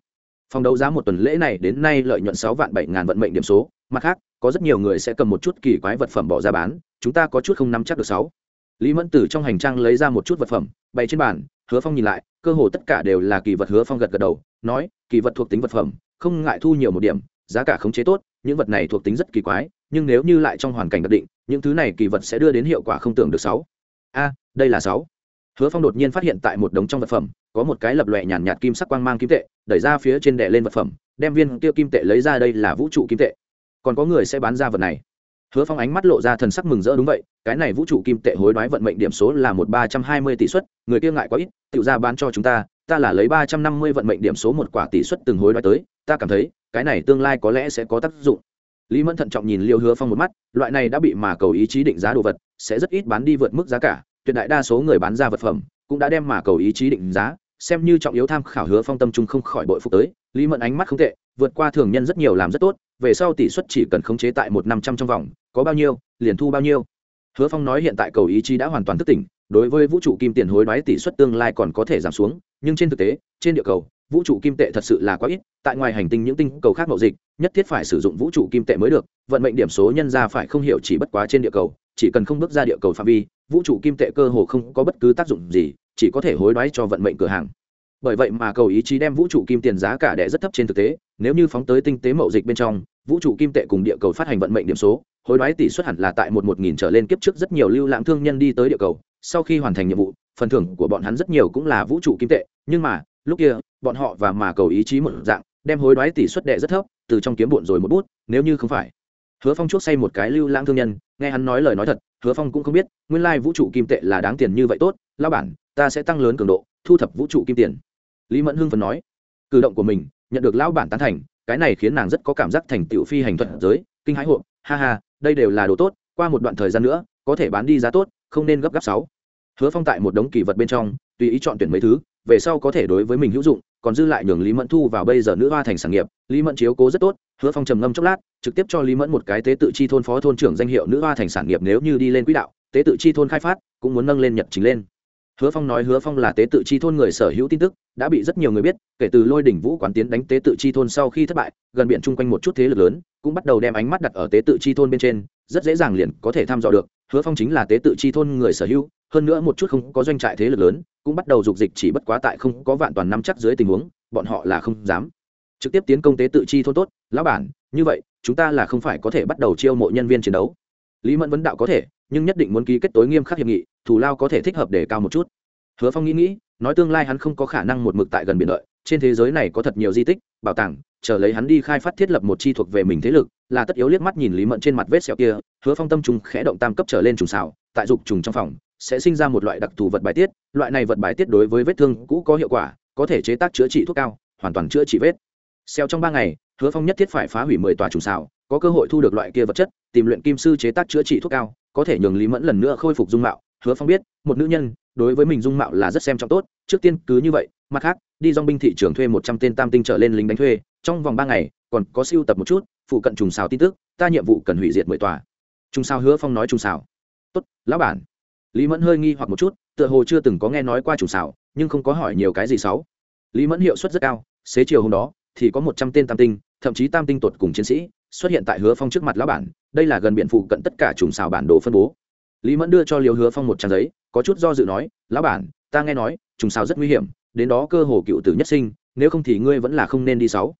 phòng đấu giá một tuần lễ này đến nay lợi nhuận sáu vạn bảy ngàn vận mệnh điểm số. Mặt khác, có rất nhiều người sẽ cầm một chút kỳ quái vật phẩm bỏ ra bán, chúng ta có chút không nắm chắc được sáu. Lý mẫn Tử trong hành trang lấy ra một chút vật phẩm, bày trên bàn, hứa phong nhìn lại, cơ hồ tất cả đều là kỳ vật hứa phong gật gật đầu, nói, kỳ vật thuộc tính vật phẩm, không ngại thu nhiều một điểm, giá cả khống chế tốt, những vật này thuộc tính rất kỳ quái, nhưng nếu như lại trong hoàn cảnh đặc định, những thứ này kỳ vật sẽ đưa đến hiệu quả không tưởng được sáu. A, đây là sáu hứa phong đột nhiên phát hiện tại một đống trong vật phẩm có một cái lập lòe nhàn nhạt, kim sắc quang mang kim tệ đẩy ra phía trên đè lên vật phẩm đem viên kia kim tệ lấy ra đây là vũ trụ kim tệ. Còn có người sẽ bán ra vật này. Hứa phong ánh mắt lộ ra thần sắc mừng rỡ đúng vậy cái này vũ trụ kim tệ hối đoái vận mệnh điểm số là một ba trăm hai mươi tỷ suất người kia ngại quá ít tự ra bán cho chúng ta ta là lấy ba trăm năm mươi vận mệnh điểm số một quả tỷ suất từng hối đoái tới ta cảm thấy cái này tương lai có lẽ sẽ có tác dụng. Lý mẫn thận trọng nhìn liêu hứa phong một mắt loại này đã bị mà cầu ý chí định giá đồ vật sẽ rất ít bán đi vượt mức giá cả tuyệt đại đa số người bán ra vật phẩm cũng đã đem mà cầu ý chí định giá, xem như trọng yếu tham khảo hứa phong tâm trung không khỏi bội phục tới. Lý mẫn ánh mắt không tệ, vượt qua thường nhân rất nhiều làm rất tốt, về sau tỷ suất chỉ cần khống chế tại một năm trăm trong vòng, có bao nhiêu, liền thu bao nhiêu. Hứa phong nói hiện tại cầu ý chí đã hoàn toàn thức tỉnh, đối với vũ trụ kim tiền hối đoái tỷ suất tương lai còn có thể giảm xuống, nhưng trên thực tế, trên địa cầu, vũ trụ kim tệ thật sự là quá ít, tại ngoài hành tinh những tinh cầu khác mậu dịch, nhất thiết phải sử dụng vũ trụ kim tệ mới được, vận mệnh điểm số nhân ra phải không hiểu chỉ bất quá trên địa cầu chỉ cần không bước ra địa cầu phạm vi, vũ trụ kim tệ cơ hồ không có bất cứ tác dụng gì, chỉ có thể hối đoái cho vận mệnh cửa hàng. Bởi vậy mà cầu ý chí đem vũ trụ kim tiền giá cả đẻ rất thấp trên thực tế, nếu như phóng tới tinh tế mậu dịch bên trong, vũ trụ kim tệ cùng địa cầu phát hành vận mệnh điểm số, hối đoái tỷ suất hẳn là tại một một nghìn trở lên kiếp trước rất nhiều lưu lãng thương nhân đi tới địa cầu, sau khi hoàn thành nhiệm vụ, phần thưởng của bọn hắn rất nhiều cũng là vũ trụ kim tệ, nhưng mà, lúc kia, bọn họ và mà cầu ý chí một dạng, đem hối đoái tỷ suất đệ rất thấp, từ trong kiếm bụn rồi một bút, nếu như không phải hứa phong chuốc say một cái lưu lãng thương nhân, nghe hắn nói lời nói thật, hứa phong cũng không biết, nguyên lai vũ trụ kim tệ là đáng tiền như vậy tốt lao bản, ta sẽ tăng lớn cường độ, thu thập vũ trụ kim tiền. Lý mẫn hưng phần nói, cử động của mình, nhận được lão bản tán thành, cái này khiến nàng rất có cảm giác thành tựu phi hành thuận giới, kinh hãi hộ ha ha, đây đều là đồ tốt, qua một đoạn thời gian nữa, có thể bán đi giá tốt, không nên gấp gáp sáu. Hứa phong tại một đống kỳ vật bên trong, tùy ý chọn tuyển mấy thứ về sau có thể đối với mình hữu dụng, còn dư lại nhường lý mẫn thu vào bây giờ nữ hoa thành sản nghiệp. Lý mẫn chiếu cố rất tốt, hứa phong trầm ngâm chốc lát, trực tiếp cho lý mẫn một cái tế tự chi thôn phó thôn trưởng danh hiệu nữ hoa thành sản nghiệp nếu như đi lên quỹ đạo, tế tự chi thôn khai phát cũng muốn nâng lên nhật chính lên. Hứa phong nói hứa phong là tế tự chi thôn người sở hữu tin tức, đã bị rất nhiều người biết, kể từ lôi đỉnh vũ quán tiến đánh tế tự chi thôn sau khi thất bại, gần biển chung quanh một chút thế lực lớn cũng bắt đầu đem ánh mắt đặt ở tế tự chi thôn bên trên, rất dễ dàng liền có thể thăm dò được. Hứa phong chính là tế tự chi thôn người sở hữu hơn nữa một chút không có doanh trại thế lực lớn, cũng bắt đầu dục dịch chỉ bất quá tại không có vạn toàn năm chắc dưới tình huống, bọn họ là không dám. Trực tiếp tiến công tế tự chi thôn tốt, lão bản, như vậy, chúng ta là không phải có thể bắt đầu chiêu mộ nhân viên chiến đấu. Lý mẫn vấn đạo có thể, nhưng nhất định muốn ký kết tối nghiêm khắc hiệp nghị, thù lao có thể thích hợp để cao một chút. Hứa phong nghĩ nghĩ, nói tương lai hắn không có khả năng một mực tại gần biển lợi trên thế giới này có thật nhiều di tích, bảo tàng, chờ lấy hắn đi khai phát thiết lập một chi thuộc về mình thế lực, là tất yếu liếc mắt nhìn lý mẫn trên mặt vết sẹo kia, hứa phong tâm trùng khẽ động tam cấp trở lên trùng xào, tại dục trùng trong phòng sẽ sinh ra một loại đặc thù vật bài tiết, loại này vật bài tiết đối với vết thương cũ có hiệu quả, có thể chế tác chữa trị thuốc cao, hoàn toàn chữa trị vết. Xeo trong ba ngày, hứa phong nhất thiết phải phá hủy mười tòa trùng xào, có cơ hội thu được loại kia vật chất, tìm luyện kim sư chế tác chữa trị thuốc cao, có thể nhường lý mẫn lần nữa khôi phục dung mạo. Hứa phong biết, một nữ nhân, đối với mình dung mạo là rất xem trọng tốt, trước tiên cứ như vậy, mặt khác, đi dong binh thị trường thuê một trăm tên tam tinh trở lên lính đánh thuê, trong vòng ba ngày, còn có siêu tập một chút, phụ cận trùng xào tin tức, ta nhiệm vụ cần hủy diệt mười tòa. Trùng xào hứa phong nói trùng xào. Tốt, lão bản lý mẫn hơi nghi hoặc một chút tựa hồ chưa từng có nghe nói qua trùng xảo, nhưng không có hỏi nhiều cái gì xấu. Lý mẫn hiệu suất rất cao xế chiều hôm đó thì có một trăm tên tam tinh thậm chí tam tinh tuột cùng chiến sĩ xuất hiện tại hứa phong trước mặt lão bản đây là gần biện phụ cận tất cả trùng xào bản đồ phân bố. Lý mẫn đưa cho liều hứa phong một trang giấy có chút do dự nói lão bản ta nghe nói trùng xào rất nguy hiểm đến đó cơ hồ cựu tử nhất sinh nếu không thì ngươi vẫn là không nên đi sáu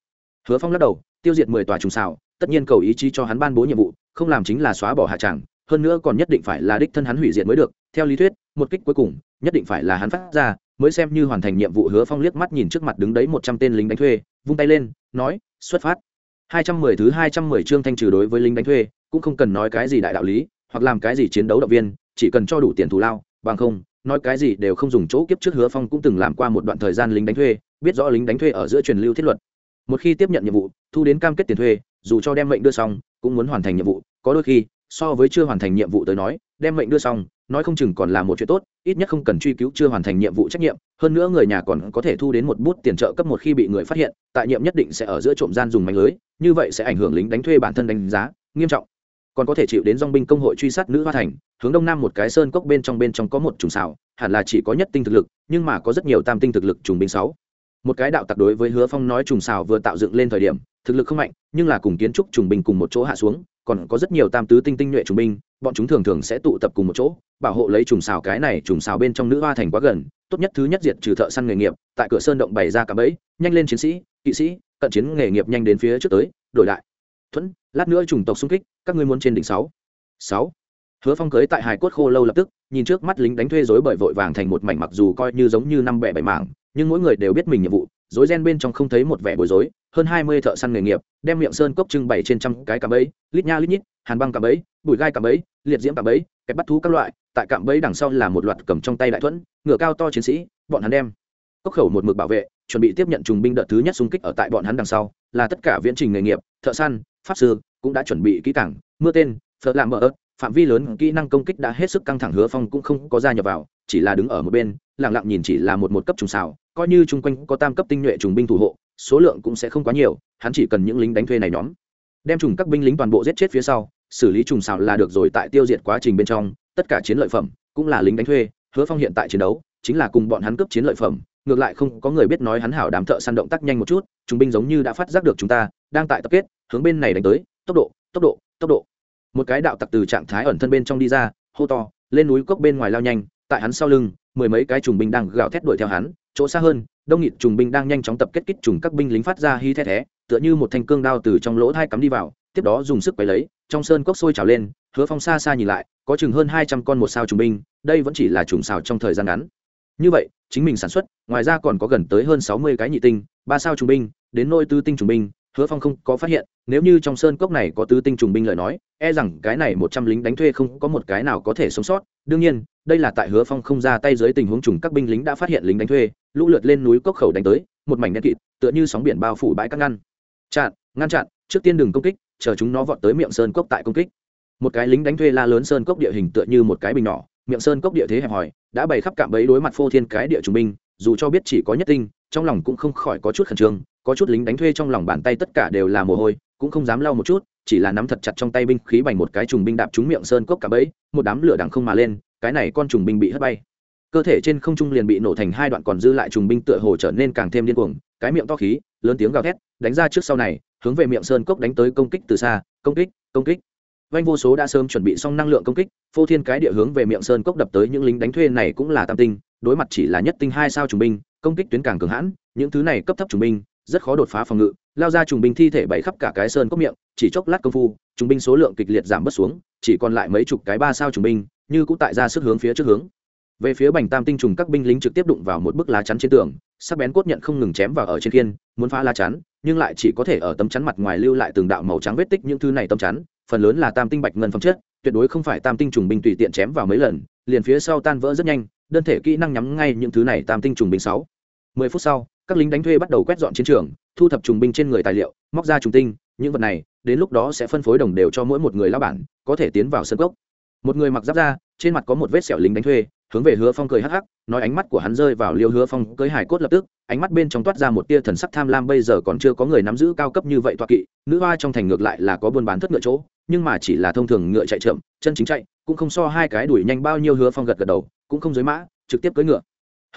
hứa phong lắc đầu tiêu diệt mười tòa trùng xào tất nhiên cầu ý chí cho hắn ban bố nhiệm vụ không làm chính là xóa bỏ hạ tràng hơn nữa còn nhất định phải là đích thân hắn hủy diệt mới được theo lý thuyết, một kích cuối cùng, nhất định phải là hắn phát ra, mới xem như hoàn thành nhiệm vụ hứa phong liếc mắt nhìn trước mặt đứng đấy một trăm tên lính đánh thuê, vung tay lên, nói, xuất phát. Hai trăm mười thứ hai trăm mười chương thanh trừ đối với lính đánh thuê, cũng không cần nói cái gì đại đạo lý, hoặc làm cái gì chiến đấu động viên, chỉ cần cho đủ tiền thù lao, bằng không, nói cái gì đều không dùng chỗ kiếp trước hứa phong cũng từng làm qua một đoạn thời gian lính đánh thuê, biết rõ lính đánh thuê ở giữa truyền lưu thiết luật. Một khi tiếp nhận nhiệm vụ, thu đến cam kết tiền thuê, dù cho đem mệnh đưa xong, cũng muốn hoàn thành nhiệm vụ, có đôi khi, so với chưa hoàn thành nhiệm vụ tới nói đem mệnh đưa xong, nói không chừng còn là một chuyện tốt, ít nhất không cần truy cứu chưa hoàn thành nhiệm vụ trách nhiệm, hơn nữa người nhà còn có thể thu đến một bút tiền trợ cấp một khi bị người phát hiện, tại nhiệm nhất định sẽ ở giữa trộm gian dùng mánh lưới, như vậy sẽ ảnh hưởng lính đánh thuê bản thân đánh giá, nghiêm trọng. Còn có thể chịu đến dong binh công hội truy sát nữ hoa thành, hướng đông nam một cái sơn cốc bên trong bên trong có một trùng xào, hẳn là chỉ có nhất tinh thực lực, nhưng mà có rất nhiều tam tinh thực lực trùng binh sáu. Một cái đạo tặc đối với hứa phong nói trùng xào vừa tạo dựng lên thời điểm, thực lực không mạnh, nhưng là cùng kiến trúc trùng binh cùng một chỗ hạ xuống còn có rất nhiều tam tứ tinh tinh nhuệ trùng binh, bọn chúng thường thường sẽ tụ tập cùng một chỗ, bảo hộ lấy trùng xào cái này trùng xào bên trong nữ hoa thành quá gần, tốt nhất thứ nhất diệt trừ thợ săn nghề nghiệp, tại cửa sơn động bày ra cả bẫy, nhanh lên chiến sĩ, kỵ sĩ, cận chiến nghề nghiệp nhanh đến phía trước tới, đổi lại. Thuẫn, lát nữa chủng tộc xung kích, các ngươi muốn trên đỉnh sáu. Sáu. Hứa phong cưới tại hải cốt khô lâu lập tức, nhìn trước mắt lính đánh thuê dối bởi vội vàng thành một mảnh mặc dù coi như giống như năm bẻ bảy mảng, nhưng mỗi người đều biết mình nhiệm vụ Rối ren bên trong không thấy một vẻ bối rối, hơn hai mươi thợ săn nghề nghiệp, đem miệng sơn cốc trưng bày trên trăm cái cạm bẫy, lít nha lít nhít, hàn băng cạm bẫy, bụi gai cạm bẫy, liệt diễm cạm bẫy, kẹp bắt thú các loại, tại cạm bẫy đằng sau là một loạt cầm trong tay đại thuẫn, ngựa cao to chiến sĩ, bọn hắn đem cốc khẩu một mực bảo vệ, chuẩn bị tiếp nhận trùng binh đợt thứ nhất xung kích ở tại bọn hắn đằng sau, là tất cả viễn trình nghề nghiệp, thợ săn, pháp sư cũng đã chuẩn bị kỹ cảng mưa tên phật làm mở ớt, phạm vi lớn kỹ năng công kích đã hết sức căng thẳng, hứa phong cũng không có gia nhập vào, chỉ là đứng ở một bên lẳng lặng nhìn chỉ là một một cấp trùng xào coi như chung quanh có tam cấp tinh nhuệ trùng binh thủ hộ, số lượng cũng sẽ không quá nhiều, hắn chỉ cần những lính đánh thuê này nhóm, đem trùng các binh lính toàn bộ giết chết phía sau, xử lý trùng xào là được rồi tại tiêu diệt quá trình bên trong, tất cả chiến lợi phẩm cũng là lính đánh thuê, hứa phong hiện tại chiến đấu chính là cùng bọn hắn cướp chiến lợi phẩm, ngược lại không có người biết nói hắn hảo đám thợ săn động tác nhanh một chút trung binh giống như đã phát giác được chúng ta, đang tại tập kết, hướng bên này đánh tới, tốc độ tốc độ tốc độ. Một cái đạo tặc từ trạng thái ẩn thân bên trong đi ra, hô to, lên núi cốc bên ngoài lao nhanh, tại hắn sau lưng mười mấy cái trùng binh đang gào thét đuổi theo hắn, chỗ xa hơn, đông nghịt trùng binh đang nhanh chóng tập kết kích trùng các binh lính phát ra hy thét thé, tựa như một thanh cương đao từ trong lỗ thai cắm đi vào, tiếp đó dùng sức quấy lấy, trong sơn cốc sôi trào lên, hứa phong xa xa nhìn lại, có chừng hơn hai trăm con một sao trùng binh, đây vẫn chỉ là trùng xào trong thời gian ngắn. Như vậy, chính mình sản xuất, ngoài ra còn có gần tới hơn sáu mươi cái nhị tinh, ba sao trùng binh, đến nôi tứ tinh trùng binh, hứa phong không có phát hiện, nếu như trong sơn cốc này có tứ tinh trùng binh lời nói e rằng cái này một trăm lính đánh thuê không có một cái nào có thể sống sót, đương nhiên đây là tại hứa phong không ra tay dưới tình huống trùng các binh lính đã phát hiện lính đánh thuê, lũ lượt lên núi cốc khẩu đánh tới, một mảnh đen kịt, tựa như sóng biển bao phủ bãi các ngăn. Chặn ngăn chặn, trước tiên đừng công kích, chờ chúng nó vọt tới miệng sơn cốc tại công kích. Một cái lính đánh thuê la lớn sơn cốc địa hình tựa như một cái bình nhỏ, miệng sơn cốc địa thế hẹp hòi, đã bày khắp cạm bẫy đối mặt phô thiên cái địa trung binh, dù cho biết chỉ có nhất tinh, trong lòng cũng không khỏi có chút khẩn trương, có chút lính đánh thuê trong lòng bàn tay tất cả đều là mồ hôi, cũng không dám lau một chút, chỉ là nắm thật chặt trong tay binh khí bành một cái trùng binh đạp trúng miệng sơn cốc cả bẫy, một đám lửa đằng không mà lên cái này con trùng binh bị hất bay. Cơ thể trên không trung liền bị nổ thành hai đoạn còn dư lại trùng binh tựa hồ trở nên càng thêm điên cuồng, cái miệng to khí, lớn tiếng gào thét, đánh ra trước sau này, hướng về miệng sơn cốc đánh tới công kích từ xa, công kích công kích. Vanh vô số đã sớm chuẩn bị xong năng lượng công kích, phô thiên cái địa hướng về miệng sơn cốc đập tới những lính đánh thuê này cũng là tam tinh, đối mặt chỉ là nhất tinh hai sao trùng binh, công kích tuyến càng cường hãn, những thứ này cấp thấp trùng binh, rất khó đột phá phòng ngự, lao ra trùng binh thi thể bày khắp cả cái sơn cốc miệng, chỉ chốc lát công phu, trùng binh số lượng kịch liệt giảm bớt xuống, chỉ còn lại mấy chục cái ba sao trùng binh như cũng tại ra sức hướng phía trước hướng. Về phía bành tam tinh trùng các binh lính trực tiếp đụng vào một bức lá chắn trên tường, sắc bén cốt nhận không ngừng chém vào ở trên kiên muốn phá lá chắn, nhưng lại chỉ có thể ở tấm chắn mặt ngoài lưu lại từng đạo màu trắng vết tích những thứ này tấm chắn, phần lớn là tam tinh bạch ngân phẩm chất, tuyệt đối không phải tam tinh trùng binh tùy tiện chém vào mấy lần, liền phía sau tan vỡ rất nhanh, đơn thể kỹ năng nhắm ngay những thứ này tam tinh trùng binh sáu. Mười phút sau, các lính đánh thuê bắt đầu quét dọn chiến trường, thu thập trùng binh trên người tài liệu, móc ra trùng tinh, những vật này, đến lúc đó sẽ phân phối đồng đều cho mỗi một người lao bản, có thể tiến vào sân gốc một người mặc giáp ra trên mặt có một vết sẹo lính đánh thuê, hướng về hứa phong cười hắc hắc, nói ánh mắt của hắn rơi vào liêu hứa phong cưới hải cốt lập tức, ánh mắt bên trong toát ra một tia thần sắc tham lam, bây giờ còn chưa có người nắm giữ cao cấp như vậy toa kỵ, nữ hoa trong thành ngược lại là có buôn bán thất ngựa chỗ, nhưng mà chỉ là thông thường ngựa chạy chậm, chân chính chạy, cũng không so hai cái đuổi nhanh bao nhiêu hứa phong gật gật đầu, cũng không giới mã, trực tiếp cưỡi ngựa.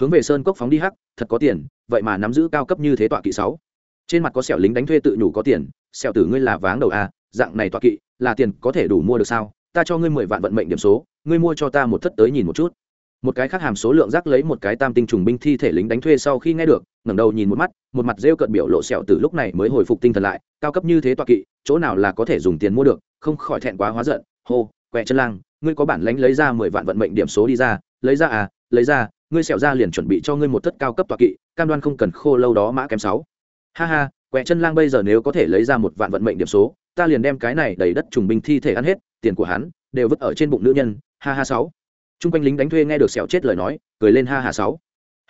Hướng về sơn cốc phóng đi hắc, thật có tiền, vậy mà nắm giữ cao cấp như thế tọa kỵ sáu. Trên mặt có sẹo lính đánh thuê tự nhủ có tiền, sẹo tử ngươi là váng đầu a dạng này tọa kỵ, là tiền có thể đủ mua được sao? Ta cho ngươi mười vạn vận mệnh điểm số, ngươi mua cho ta một thất tới nhìn một chút. Một cái khác hàm số lượng rác lấy một cái tam tinh trùng binh thi thể lính đánh thuê sau khi nghe được, ngẩng đầu nhìn một mắt, một mặt rêu cận biểu lộ sẹo từ lúc này mới hồi phục tinh thần lại, cao cấp như thế tọa kỵ, chỗ nào là có thể dùng tiền mua được, không khỏi thẹn quá hóa giận, hô, quẹ chân lang, ngươi có bản lánh lấy ra mười vạn vận mệnh điểm số đi ra, lấy ra à lấy ra, ngươi sẹo ra liền chuẩn bị cho ngươi một thất cao cấp tọa kỵ, cam đoan không cần khô lâu đó mã kém sáu. Ha ha, quẹ chân lang bây giờ nếu có thể lấy ra một vạn vận mệnh điểm số ta liền đem cái này đầy đất trùng binh thi thể ăn hết, tiền của hắn đều vứt ở trên bụng nữ nhân, ha ha sáu. Chung quanh lính đánh thuê nghe được sẹo chết lời nói, cười lên ha ha sáu.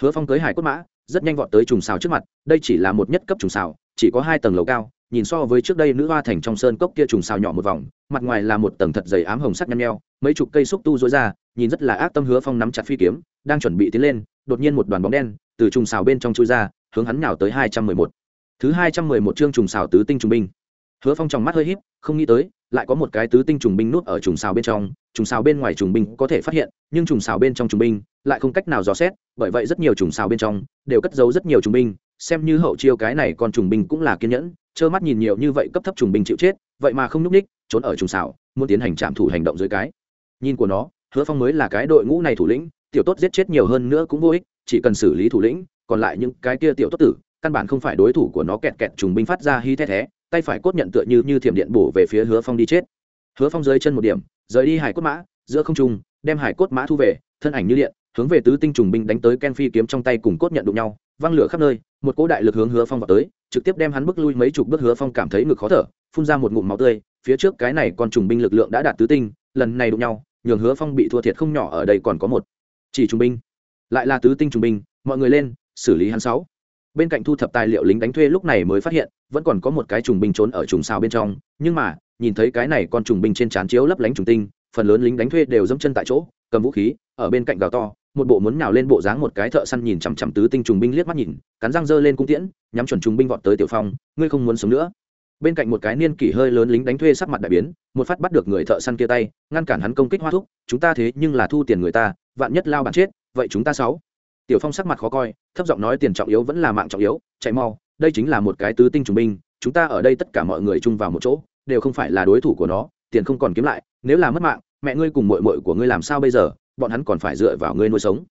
Hứa phong cưới hải cốt mã, rất nhanh vọt tới trùng xào trước mặt, đây chỉ là một nhất cấp trùng xào, chỉ có hai tầng lầu cao, nhìn so với trước đây nữ hoa thành trong sơn cốc kia trùng xào nhỏ một vòng, mặt ngoài là một tầng thật dày ám hồng sắc nhăn nheo, mấy chục cây xúc tu dối ra, nhìn rất là ác tâm hứa phong nắm chặt phi kiếm, đang chuẩn bị tiến lên, đột nhiên một đoàn bóng đen từ trùng xào bên trong chui ra, hướng hắn nhào tới hai trăm mười một. Thứ hai trăm mười một chương trùng xào tứ tinh trùng binh hứa phong trong mắt hơi híp, không nghĩ tới, lại có một cái tứ tinh trùng binh nút ở trùng xào bên trong, trùng xào bên ngoài trùng binh có thể phát hiện, nhưng trùng xào bên trong trùng binh lại không cách nào dò xét, bởi vậy rất nhiều trùng xào bên trong đều cất giấu rất nhiều trùng binh, xem như hậu chiêu cái này còn trùng binh cũng là kiên nhẫn, trơ mắt nhìn nhiều như vậy cấp thấp trùng binh chịu chết, vậy mà không nhúc ních, trốn ở trùng xào, muốn tiến hành trạm thủ hành động dưới cái. Nhìn của nó, hứa phong mới là cái đội ngũ này thủ lĩnh, tiểu tốt giết chết nhiều hơn nữa cũng vô ích, chỉ cần xử lý thủ lĩnh, còn lại những cái kia tiểu tốt tử, căn bản không phải đối thủ của nó kẹt kẹt trùng binh phát ra hy the thé tay phải cốt nhận tựa như như thiểm điện bổ về phía hứa phong đi chết. Hứa phong dưới chân một điểm, rời đi hải cốt mã, giữa không trung, đem hải cốt mã thu về, thân ảnh như điện, hướng về tứ tinh trùng binh đánh tới ken phi kiếm trong tay cùng cốt nhận đụng nhau, văng lửa khắp nơi, một cỗ đại lực hướng hứa phong vào tới, trực tiếp đem hắn bước lui mấy chục bước. Hứa phong cảm thấy ngực khó thở, phun ra một ngụm máu tươi, phía trước cái này còn trùng binh lực lượng đã đạt tứ tinh, lần này đụng nhau, nhường hứa phong bị thua thiệt không nhỏ, ở đây còn có một chỉ trùng binh. Lại là tứ tinh trùng binh, mọi người lên, xử lý hắn sáu bên cạnh thu thập tài liệu lính đánh thuê lúc này mới phát hiện, vẫn còn có một cái trùng binh trốn ở trùng sao bên trong, nhưng mà, nhìn thấy cái này con trùng binh trên trán chiếu lấp lánh trùng tinh, phần lớn lính đánh thuê đều dẫm chân tại chỗ, cầm vũ khí, ở bên cạnh gào to, một bộ muốn nhào lên bộ dáng một cái thợ săn nhìn chằm chằm tứ tinh trùng binh liếc mắt nhìn, cắn răng dơ lên cung tiễn, nhắm chuẩn trùng binh vọt tới tiểu phong, ngươi không muốn sống nữa. Bên cạnh một cái niên kỷ hơi lớn lính đánh thuê sắc mặt đại biến, một phát bắt được người thợ săn kia tay, ngăn cản hắn công kích hoa thúc, chúng ta thế nhưng là thu tiền người ta, vạn nhất lao bản chết, vậy chúng ta sáu tiểu phong sắc mặt khó coi, thấp giọng nói tiền trọng yếu vẫn là mạng trọng yếu, chạy mau, đây chính là một cái tứ tinh trùng binh, chúng ta ở đây tất cả mọi người chung vào một chỗ, đều không phải là đối thủ của nó, tiền không còn kiếm lại, nếu là mất mạng, mẹ ngươi cùng mội mội của ngươi làm sao bây giờ, bọn hắn còn phải dựa vào ngươi nuôi sống.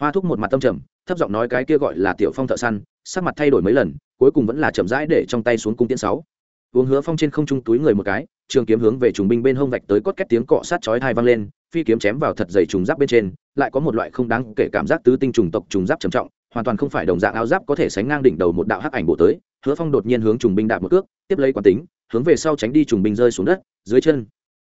Hoa thúc một mặt tâm trầm, thấp giọng nói cái kia gọi là tiểu phong thợ săn, sắc mặt thay đổi mấy lần, cuối cùng vẫn là chậm rãi để trong tay xuống cung tiễn sáu. Uống hứa phong trên không trung túi người một cái, trường kiếm hướng về trùng binh bên hông vạch tới cốt két tiếng cọ sát chói thai vang lên, phi kiếm chém vào thật dày trùng giáp bên trên lại có một loại không đáng kể cảm giác tứ tinh trùng tộc trùng giáp trầm trọng, hoàn toàn không phải đồng dạng áo giáp có thể sánh ngang đỉnh đầu một đạo hắc ảnh bộ tới, hứa phong đột nhiên hướng trùng binh đạp một cước, tiếp lấy quán tính, hướng về sau tránh đi trùng binh rơi xuống đất, dưới chân.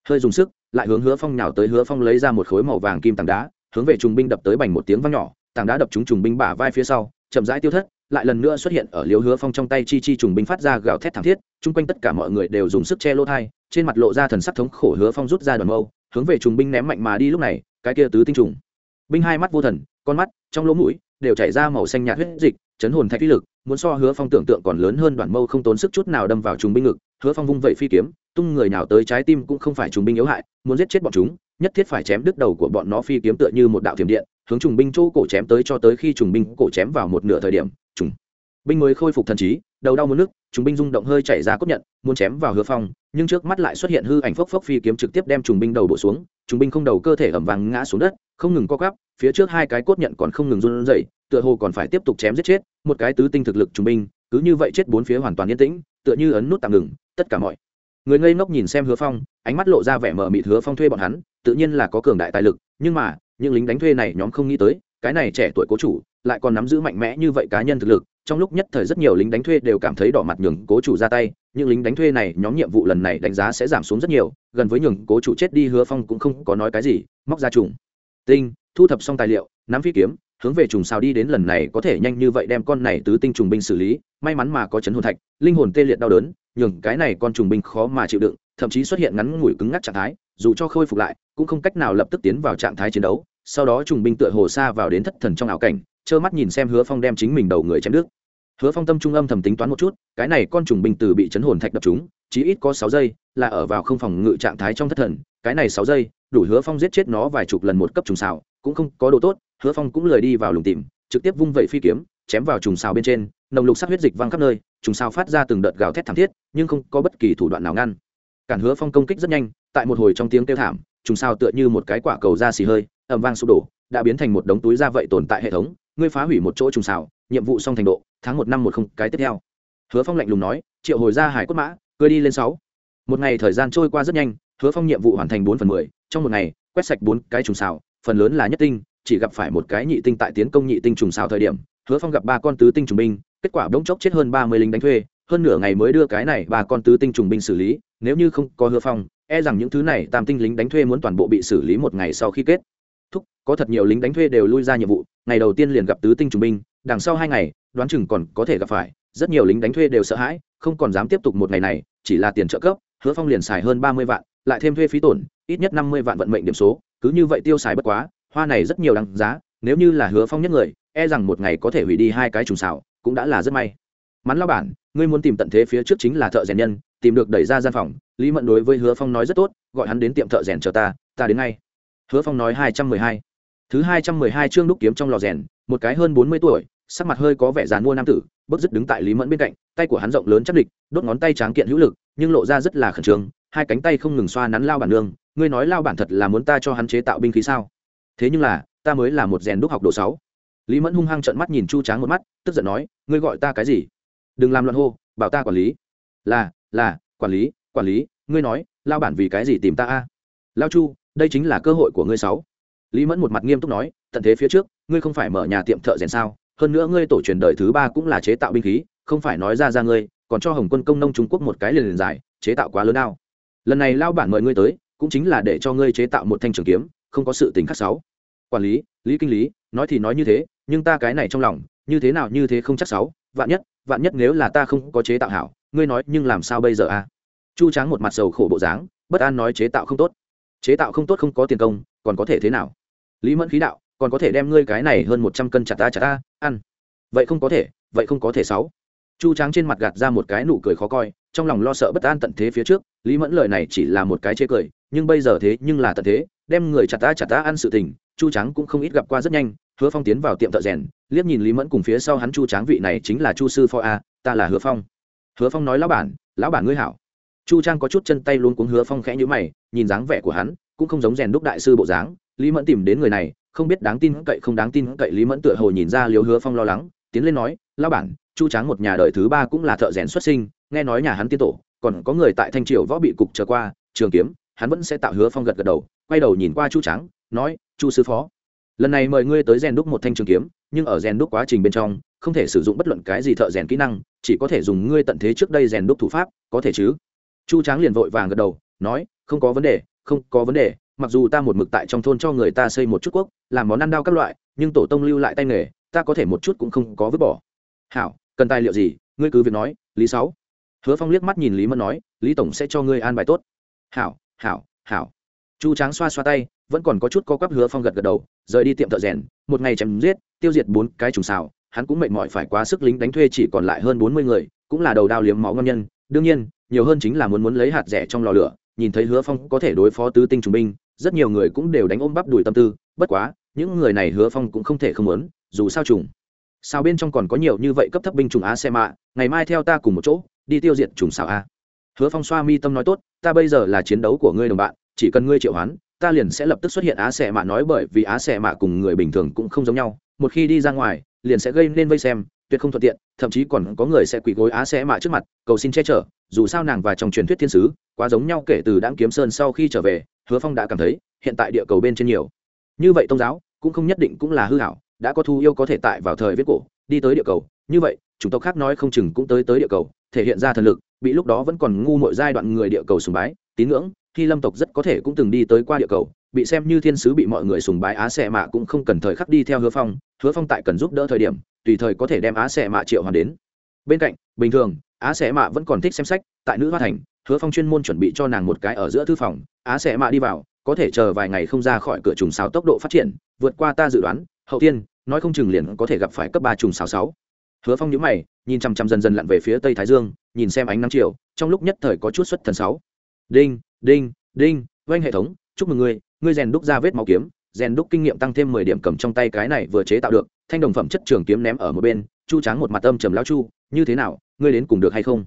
Hơi dùng sức, lại hướng hứa phong nhào tới, hứa phong lấy ra một khối màu vàng kim tảng đá, hướng về trùng binh đập tới bành một tiếng vang nhỏ, tảng đá đập trúng trùng binh bả vai phía sau, chậm rãi tiêu thất, lại lần nữa xuất hiện ở liếu hứa phong trong tay chi chi trùng binh phát ra gào thét thảm thiết, chung quanh tất cả mọi người đều dùng sức che lỗ thai, trên mặt lộ ra thần sắc thống khổ hứa phong rút ra đoàn mâu, hướng về trùng binh ném mạnh mà đi lúc này, cái kia tứ tinh trùng binh hai mắt vô thần, con mắt, trong lỗ mũi, đều chảy ra màu xanh nhạt huyết dịch, chấn hồn thạch uy lực, muốn so hứa phong tưởng tượng còn lớn hơn đoàn mâu không tốn sức chút nào đâm vào trùng binh ngực. Hứa phong vung vẩy phi kiếm, tung người nào tới trái tim cũng không phải trùng binh yếu hại, muốn giết chết bọn chúng, nhất thiết phải chém đứt đầu của bọn nó phi kiếm tựa như một đạo thiểm điện, hướng trùng binh chỗ cổ chém tới cho tới khi trùng binh cổ chém vào một nửa thời điểm, trùng binh mới khôi phục thần trí, đầu đau muốn nước, trùng binh rung động hơi chảy ra cốt nhận, muốn chém vào hứa phong, nhưng trước mắt lại xuất hiện hư ảnh phốc phốc phi kiếm trực tiếp đem trùng binh đầu bổ xuống, trùng binh không đầu cơ thể ẩm vàng ngã xuống đất, không ngừng co gắp phía trước hai cái cốt nhận còn không ngừng run rẩy, tựa hồ còn phải tiếp tục chém giết chết, một cái tứ tinh thực lực trùng binh, cứ như vậy chết bốn phía hoàn toàn yên tĩnh, tựa như ấn nút tạm ngừng, tất cả mọi người ngây ngốc nhìn xem hứa phong, ánh mắt lộ ra vẻ mở mịt hứa phong thuê bọn hắn, tự nhiên là có cường đại tài lực, nhưng mà, những lính đánh thuê này nhóm không nghĩ tới, cái này trẻ tuổi cố chủ, lại còn nắm giữ mạnh mẽ như vậy cá nhân thực lực trong lúc nhất thời rất nhiều lính đánh thuê đều cảm thấy đỏ mặt nhường cố chủ ra tay, những lính đánh thuê này, nhóm nhiệm vụ lần này đánh giá sẽ giảm xuống rất nhiều, gần với nhường cố chủ chết đi hứa phong cũng không có nói cái gì, móc ra trùng. Tinh, thu thập xong tài liệu, nắm phi kiếm, hướng về trùng sao đi đến lần này có thể nhanh như vậy đem con này tứ tinh trùng binh xử lý, may mắn mà có chấn hồn thạch, linh hồn tê liệt đau đớn, nhường cái này con trùng binh khó mà chịu đựng, thậm chí xuất hiện ngắn ngủi cứng ngắc trạng thái, dù cho khôi phục lại, cũng không cách nào lập tức tiến vào trạng thái chiến đấu, sau đó trùng binh tựa hồ xa vào đến thất thần trong ảo cảnh, trơ mắt nhìn xem hứa phong đem chính mình đầu người chém nước hứa phong tâm trung âm thầm tính toán một chút, cái này con trùng binh từ bị chấn hồn thạch đập chúng chỉ ít có sáu giây là ở vào không phòng ngự trạng thái trong thất thần, cái này sáu giây, đủ hứa phong giết chết nó vài chục lần một cấp trùng xào, cũng không có đồ tốt, hứa phong cũng lời đi vào lùng tìm, trực tiếp vung vẩy phi kiếm, chém vào trùng xào bên trên, nồng lục sắc huyết dịch văng khắp nơi, trùng xào phát ra từng đợt gào thét thảm thiết, nhưng không có bất kỳ thủ đoạn nào ngăn. Cản hứa phong công kích rất nhanh, tại một hồi trong tiếng kêu thảm, trùng xào tựa như một cái quả cầu da xì hơi ẩm vang sụp đổ, đã biến thành một đống túi da vậy tồn tại hệ thống ngươi phá hủy một chỗ trùng xào, nhiệm vụ xong thành độ, tháng một năm một không, cái tiếp theo. Hứa phong lạnh lùng nói, triệu hồi ra hải cốt mã cưới đi lên sáu. Một ngày thời gian trôi qua rất nhanh, hứa phong nhiệm vụ hoàn thành bốn phần mười, trong một ngày, quét sạch bốn cái trùng xào, phần lớn là nhất tinh, chỉ gặp phải một cái nhị tinh tại tiến công nhị tinh trùng xào thời điểm, hứa phong gặp ba con tứ tinh trùng binh, kết quả bỗng chốc chết hơn ba mươi lính đánh thuê, hơn nửa ngày mới đưa cái này ba con tứ tinh trùng binh xử lý, nếu như không có hứa phong e rằng những thứ này tam tinh lính đánh thuê muốn toàn bộ bị xử lý một ngày sau khi kết. Thúc, có thật nhiều lính đánh thuê đều lui ra nhiệm vụ ngày đầu tiên liền gặp tứ tinh trùng binh, đằng sau hai ngày, đoán chừng còn có thể gặp phải, rất nhiều lính đánh thuê đều sợ hãi, không còn dám tiếp tục một ngày này, chỉ là tiền trợ cấp, hứa phong liền xài hơn ba mươi vạn, lại thêm thuê phí tổn, ít nhất năm mươi vạn vận mệnh điểm số, cứ như vậy tiêu xài bất quá, hoa này rất nhiều đáng giá, nếu như là hứa phong nhất người e rằng một ngày có thể hủy đi hai cái trùng xào, cũng đã là rất may. Mắn lao bản, ngươi muốn tìm tận thế phía trước chính là thợ rèn nhân, tìm được đẩy ra gian phòng, lý mẫn đối với hứa phong nói rất tốt, gọi hắn đến tiệm thợ rèn chờ ta ta đến ngay. Hứa phong nói hai trăm mười hai thứ hai trăm mười hai chương đúc kiếm trong lò rèn, một cái hơn bốn mươi tuổi, sắc mặt hơi có vẻ dàn mua nam tử bước dứt đứng tại lý mẫn bên cạnh, tay của hắn rộng lớn chắc địch, đốt ngón tay tráng kiện hữu lực, nhưng lộ ra rất là khẩn trương, hai cánh tay không ngừng xoa nắn lao bản nương, ngươi nói lao bản thật là muốn ta cho hắn chế tạo binh khí sao? Thế nhưng là, ta mới là một rèn đúc học đồ sáu. Lý mẫn hung hăng trợn mắt nhìn chu tráng một mắt, tức giận nói, ngươi gọi ta cái gì? Đừng làm loạn hô, bảo ta quản lý. Là là, quản lý quản lý, ngươi nói, lao bản vì cái gì tìm ta a? Lao chu, đây chính là cơ hội của ngươi sáu lý mẫn một mặt nghiêm túc nói, tận thế phía trước, ngươi không phải mở nhà tiệm thợ rèn sao? Hơn nữa ngươi tổ truyền đời thứ ba cũng là chế tạo binh khí, không phải nói ra ra ngươi, còn cho hồng quân công nông trung quốc một cái liền liền dài chế tạo quá lớn nào lần này lao bản mời ngươi tới, cũng chính là để cho ngươi chế tạo một thanh trường kiếm, không có sự tình khắc sáu. Quản lý lý kinh lý, nói thì nói như thế, nhưng ta cái này trong lòng, như thế nào như thế không chắc sáu, vạn nhất vạn nhất nếu là ta không có chế tạo hảo, ngươi nói nhưng làm sao bây giờ a chu tráng một mặt sầu khổ bộ dáng, bất an nói chế tạo không tốt. Chế tạo không tốt không có tiền công, còn có thể thế nào? Lý mẫn khí đạo, còn có thể đem ngươi cái này hơn một trăm cân chặt ta chặt ta, ăn. Vậy không có thể, vậy không có thể sáu. Chu tráng trên mặt gạt ra một cái nụ cười khó coi, trong lòng lo sợ bất an tận thế phía trước, lý mẫn lời này chỉ là một cái chê cười, nhưng bây giờ thế nhưng là tận thế, đem người chặt ta chặt ta ăn sự tình, chu tráng cũng không ít gặp qua rất nhanh, hứa phong tiến vào tiệm thợ rèn, liếc nhìn lý mẫn cùng phía sau hắn chu tráng vị này chính là chu sư phó a, ta là hứa phong. Hứa phong nói, lão bản lão bản ngươi hảo. Chu trang có chút chân tay luôn cuống hứa phong khẽ nhữ mày, nhìn dáng vẻ của hắn, cũng không giống rèn đúc đại sư bộ dáng lý mẫn tìm đến người này, không biết đáng tin cậy không đáng tin cậy, lý mẫn tựa hồ nhìn ra liều hứa phong lo lắng, tiến lên nói, lão bản, chu tráng một nhà đời thứ ba cũng là thợ rèn xuất sinh, nghe nói nhà hắn tiên tổ, còn có người tại thanh triều võ bị cục trở qua, trường kiếm, hắn vẫn sẽ tạo hứa phong gật gật đầu, quay đầu nhìn qua chu tráng, nói, chu sư phó, lần này mời ngươi tới rèn đúc một thanh trường kiếm, nhưng ở rèn đúc quá trình bên trong, không thể sử dụng bất luận cái gì thợ rèn kỹ năng, chỉ có thể dùng ngươi tận thế trước đây rèn đúc thủ pháp, có thể chứ? Chu tráng liền vội vàng gật đầu, nói, không có vấn đề, không có vấn đề mặc dù ta một mực tại trong thôn cho người ta xây một chút quốc, làm món ăn đao các loại, nhưng tổ tông lưu lại tay nghề, ta có thể một chút cũng không có vứt bỏ. Hảo, cần tài liệu gì, ngươi cứ việc nói, lý sáu. Hứa phong liếc mắt nhìn lý mẫn nói, lý tổng sẽ cho ngươi an bài tốt. Hảo hảo hảo. Chu tráng xoa xoa tay, vẫn còn có chút co quắp hứa phong gật gật đầu, rời đi tiệm thợ rèn, một ngày chém giết, tiêu diệt bốn cái trùng xào, hắn cũng mệt mỏi phải quá sức lính đánh thuê chỉ còn lại hơn bốn mươi người, cũng là đầu đao liếm máu ngon nhân. Đương nhiên, nhiều hơn chính là muốn muốn lấy hạt rẻ trong lò lửa, nhìn thấy hứa phong có thể đối phó tứ tinh trùng binh rất nhiều người cũng đều đánh ôm bắp đùi tâm tư, bất quá, những người này hứa phong cũng không thể không muốn, dù sao trùng. Sao bên trong còn có nhiều như vậy cấp thấp binh trùng á xe mạ ngày mai theo ta cùng một chỗ, đi tiêu diệt trùng xào a hứa phong xoa mi tâm nói tốt, ta bây giờ là chiến đấu của ngươi đồng bạn, chỉ cần ngươi triệu hoán, ta liền sẽ lập tức xuất hiện á xẻ mạ nói bởi vì á xẻ mạ cùng người bình thường cũng không giống nhau, một khi đi ra ngoài, liền sẽ gây nên vây xem tuyệt không thuận tiện, thậm chí còn có người sẽ quỳ gối á sẽ mạ trước mặt, cầu xin che chở, dù sao nàng và trong truyền thuyết thiên sứ, quá giống nhau kể từ đáng kiếm sơn sau khi trở về, hứa phong đã cảm thấy, hiện tại địa cầu bên trên nhiều. Như vậy tôn giáo, cũng không nhất định cũng là hư hảo, đã có thu yêu có thể tại vào thời viết cổ, đi tới địa cầu, như vậy, chủng tộc khác nói không chừng cũng tới tới địa cầu, thể hiện ra thần lực, bị lúc đó vẫn còn ngu mọi giai đoạn người địa cầu sùng bái, tín ngưỡng khi lâm tộc rất có thể cũng từng đi tới qua địa cầu, bị xem như thiên sứ bị mọi người sùng bái á xẻ mạ cũng không cần thời khắc đi theo hứa phong hứa phong tại cần giúp đỡ thời điểm, tùy thời có thể đem á xẻ mạ triệu hoàn đến. Bên cạnh, bình thường, á xẻ mạ vẫn còn thích xem sách, tại nữ hoa thành, hứa phong chuyên môn chuẩn bị cho nàng một cái ở giữa thư phòng, á xẻ mạ đi vào, có thể chờ vài ngày không ra khỏi cửa trùng sáo tốc độ phát triển, vượt qua ta dự đoán, hậu tiên, nói không chừng liền có thể gặp phải cấp ba trùng sáo sáu. Hứa phong nhữ mày, nhìn chằm chằm dần dần lặn về phía tây thái dương, nhìn xem ánh nắng chiều, trong lúc nhất thời có chút xuất thần sáu đinh đinh đinh, oanh hệ thống, chúc mừng ngươi ngươi rèn đúc ra vết máu kiếm, rèn đúc kinh nghiệm tăng thêm mười điểm cầm trong tay cái này vừa chế tạo được, thanh đồng phẩm chất trường kiếm ném ở một bên, chu tráng một mặt âm trầm lao chu, như thế nào, ngươi đến cùng được hay không?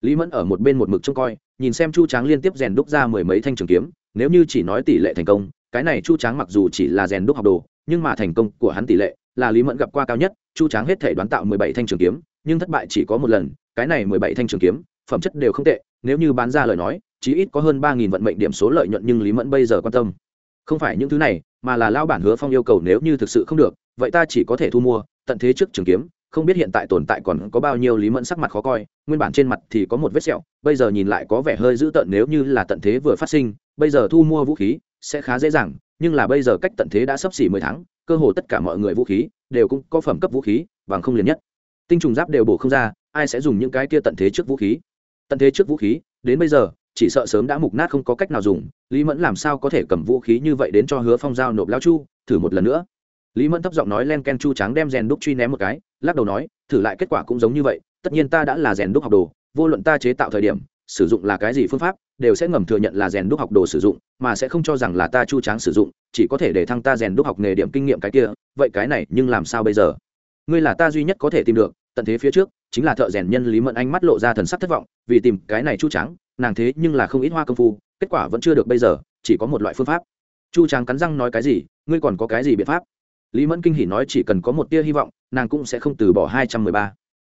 Lý mẫn ở một bên một mực trông coi, nhìn xem chu tráng liên tiếp rèn đúc ra mười mấy thanh trường kiếm, nếu như chỉ nói tỷ lệ thành công, cái này chu tráng mặc dù chỉ là rèn đúc học đồ, nhưng mà thành công của hắn tỷ lệ là lý mẫn gặp qua cao nhất, chu tráng hết thể đoán tạo mười bảy thanh trường kiếm, nhưng thất bại chỉ có một lần, cái này mười bảy thanh trường kiếm, phẩm chất đều không tệ, nếu như bán ra lời nói chí ít có hơn ba nghìn vận mệnh điểm số lợi nhuận nhưng lý mẫn bây giờ quan tâm. Không phải những thứ này, mà là lao bản hứa phong yêu cầu nếu như thực sự không được, vậy ta chỉ có thể thu mua, tận thế trước trường kiếm, không biết hiện tại tồn tại còn có bao nhiêu lý mẫn sắc mặt khó coi, nguyên bản trên mặt thì có một vết sẹo, bây giờ nhìn lại có vẻ hơi dữ tợn nếu như là tận thế vừa phát sinh, bây giờ thu mua vũ khí sẽ khá dễ dàng, nhưng là bây giờ cách tận thế đã sắp xỉ mười tháng, cơ hồ tất cả mọi người vũ khí đều cũng có phẩm cấp vũ khí, bằng không liền nhất. Tinh trùng giáp đều bổ không ra, ai sẽ dùng những cái kia tận thế trước vũ khí? Tận thế trước vũ khí, đến bây giờ chỉ sợ sớm đã mục nát không có cách nào dùng, lý mẫn làm sao có thể cầm vũ khí như vậy đến cho hứa phong giao nộp lao chu, thử một lần nữa. Lý mẫn thấp giọng nói len ken chu trắng đem rèn đúc truy ném một cái, lắc đầu nói, thử lại kết quả cũng giống như vậy, tất nhiên ta đã là rèn đúc học đồ, vô luận ta chế tạo thời điểm, sử dụng là cái gì phương pháp, đều sẽ ngầm thừa nhận là rèn đúc học đồ sử dụng, mà sẽ không cho rằng là ta chu tráng sử dụng, chỉ có thể để thăng ta rèn đúc học nghề điểm kinh nghiệm cái kia, vậy cái này nhưng làm sao bây giờ? Ngươi là ta duy nhất có thể tìm được, tận thế phía trước chính là thợ rèn nhân lý mẫn anh mắt lộ ra thần sắc thất vọng, vì tìm cái này chu trắng nàng thế nhưng là không ít hoa công phu, kết quả vẫn chưa được bây giờ, chỉ có một loại phương pháp. Chu tráng cắn răng nói cái gì, ngươi còn có cái gì biện pháp? Lý mẫn kinh hỉ nói chỉ cần có một tia hy vọng, nàng cũng sẽ không từ bỏ hai trăm mười ba.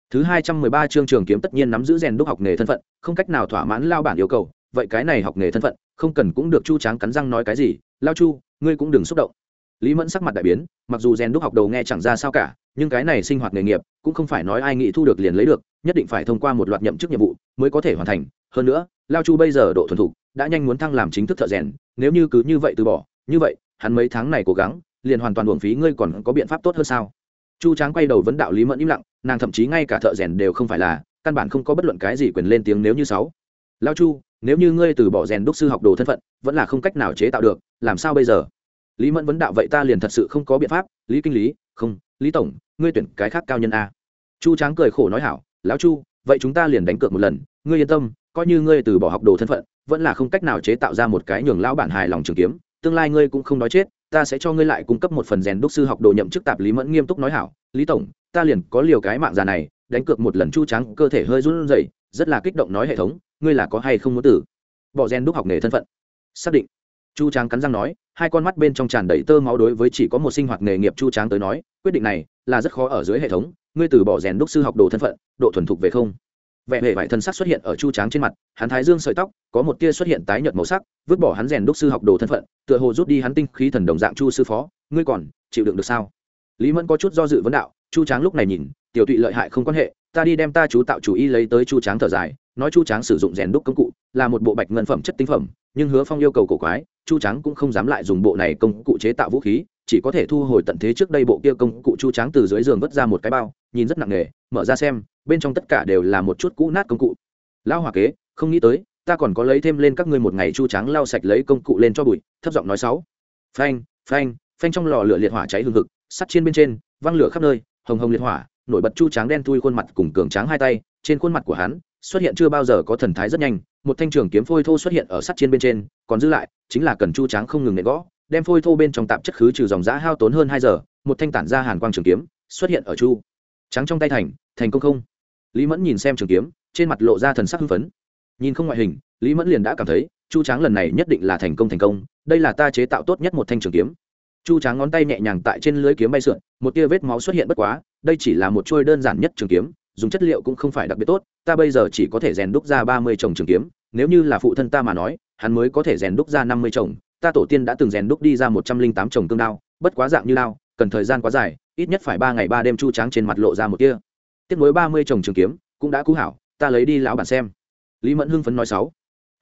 Thứ hai trăm mười ba chương trường kiếm tất nhiên nắm giữ rèn đúc học nghề thân phận, không cách nào thỏa mãn lao bản yêu cầu, vậy cái này học nghề thân phận, không cần cũng được chu tráng cắn răng nói cái gì. Lao chu, ngươi cũng đừng xúc động lý mẫn sắc mặt đại biến, mặc dù rèn đúc học đầu nghe chẳng ra sao cả, nhưng cái này sinh hoạt nghề nghiệp, cũng không phải nói ai nghĩ thu được liền lấy được, nhất định phải thông qua một loạt nhậm chức nhiệm vụ mới có thể hoàn thành. Hơn nữa, lao chu bây giờ độ thuần thục, đã nhanh muốn thăng làm chính thức thợ rèn, nếu như cứ như vậy từ bỏ, như vậy, hắn mấy tháng này cố gắng, liền hoàn toàn uổng phí, ngươi còn có biện pháp tốt hơn sao? Chu tráng quay đầu vấn đạo lý mẫn im lặng, nàng thậm chí ngay cả thợ rèn đều không phải là, căn bản không có bất luận cái gì quyền lên tiếng nếu như sáu. Lao chu, nếu như ngươi từ bỏ rèn đúc sư học đồ thân phận, vẫn là không cách nào chế tạo được, làm sao bây giờ? Lý mẫn vấn đạo vậy ta liền thật sự không có biện pháp, lý kinh lý, không, lý tổng, ngươi tuyển cái khác cao nhân a. Chu tráng cười khổ nói hảo, lão chu, vậy chúng ta liền đánh cược một lần, ngươi yên tâm, coi như ngươi từ bỏ học đồ thân phận, vẫn là không cách nào chế tạo ra một cái nhường lão bản hài lòng trường kiếm, tương lai ngươi cũng không nói chết, ta sẽ cho ngươi lại cung cấp một phần rèn đúc sư học đồ nhậm chức tạp lý mẫn nghiêm túc nói hảo, lý tổng, ta liền có liều cái mạng già này, đánh cược một lần chu trắng cơ thể hơi run rẩy, rất là kích động nói hệ thống, ngươi là có hay không muốn tử? Bỏ rèn đúc học nghề thân phận. Xác định. Chu tráng cắn răng nói hai con mắt bên trong tràn đầy tơ máu đối với chỉ có một sinh hoạt nghề nghiệp chu tráng tới nói, quyết định này là rất khó ở dưới hệ thống, ngươi từ bỏ rèn đúc sư học đồ thân phận, độ thuần thục về không. Vẻ hệ vải thân sắc xuất hiện ở chu tráng trên mặt, hắn thái dương sợi tóc, có một tia xuất hiện tái nhợt màu sắc, vứt bỏ hắn rèn đúc sư học đồ thân phận, tựa hồ rút đi hắn tinh khí thần đồng dạng chu sư phó, ngươi còn chịu đựng được sao? Lý mẫn có chút do dự vấn đạo, chu tráng lúc này nhìn, tiểu tụy lợi hại không quan hệ, ta đi đem ta chú tạo chủ y lấy tới chu tráng thở dài, nói chu tráng sử dụng rèn đúc công cụ là một bộ bạch ngân phẩm chất tinh phẩm, nhưng hứa phong yêu cầu cổ quái chu tráng cũng không dám lại dùng bộ này công cụ chế tạo vũ khí, chỉ có thể thu hồi tận thế trước đây bộ kia công cụ chu tráng từ dưới giường vứt ra một cái bao, nhìn rất nặng nề, mở ra xem, bên trong tất cả đều là một chút cũ nát công cụ. Lão hòa kế, không nghĩ tới, ta còn có lấy thêm lên các ngươi một ngày chu tráng lau sạch lấy công cụ lên cho bụi, thấp giọng nói sáu. Phanh phanh phanh trong lò lửa liệt hỏa cháy hừng hực, sắt trên bên trên, văng lửa khắp nơi, hồng hồng liệt hỏa, nổi bật chu tráng đen thui khuôn mặt cùng cường tráng hai tay, trên khuôn mặt của hắn xuất hiện chưa bao giờ có thần thái rất nhanh một thanh trường kiếm phôi thô xuất hiện ở sắt trên bên trên, còn giữ lại, chính là cần chu tráng không ngừng nệ gõ, đem phôi thô bên trong tạp chất khứ trừ dòng giá hao tốn hơn hai giờ, một thanh tản ra hàn quang trường kiếm, xuất hiện ở chu trắng trong tay thành thành công không? Lý mẫn nhìn xem trường kiếm, trên mặt lộ ra thần sắc hưng phấn. Nhìn không ngoại hình, lý mẫn liền đã cảm thấy, chu tráng lần này nhất định là thành công thành công, đây là ta chế tạo tốt nhất một thanh trường kiếm. Chu tráng ngón tay nhẹ nhàng tại trên lưới kiếm bay sượn, một tia vết máu xuất hiện bất quá, đây chỉ là một trôi đơn giản nhất trường kiếm, dùng chất liệu cũng không phải đặc biệt tốt ta bây giờ chỉ có thể rèn đúc ra ba mươi chồng trường kiếm, nếu như là phụ thân ta mà nói, hắn mới có thể rèn đúc ra năm mươi chồng. Ta tổ tiên đã từng rèn đúc đi ra một trăm linh tám chồng cương đao, bất quá dạng như đao, cần thời gian quá dài, ít nhất phải ba ngày ba đêm chu tráng trên mặt lộ ra một kia tiếc nối ba mươi chồng trường kiếm, cũng đã cũ hảo, ta lấy đi lão bản xem. Lý mẫn hưng phấn nói sáu.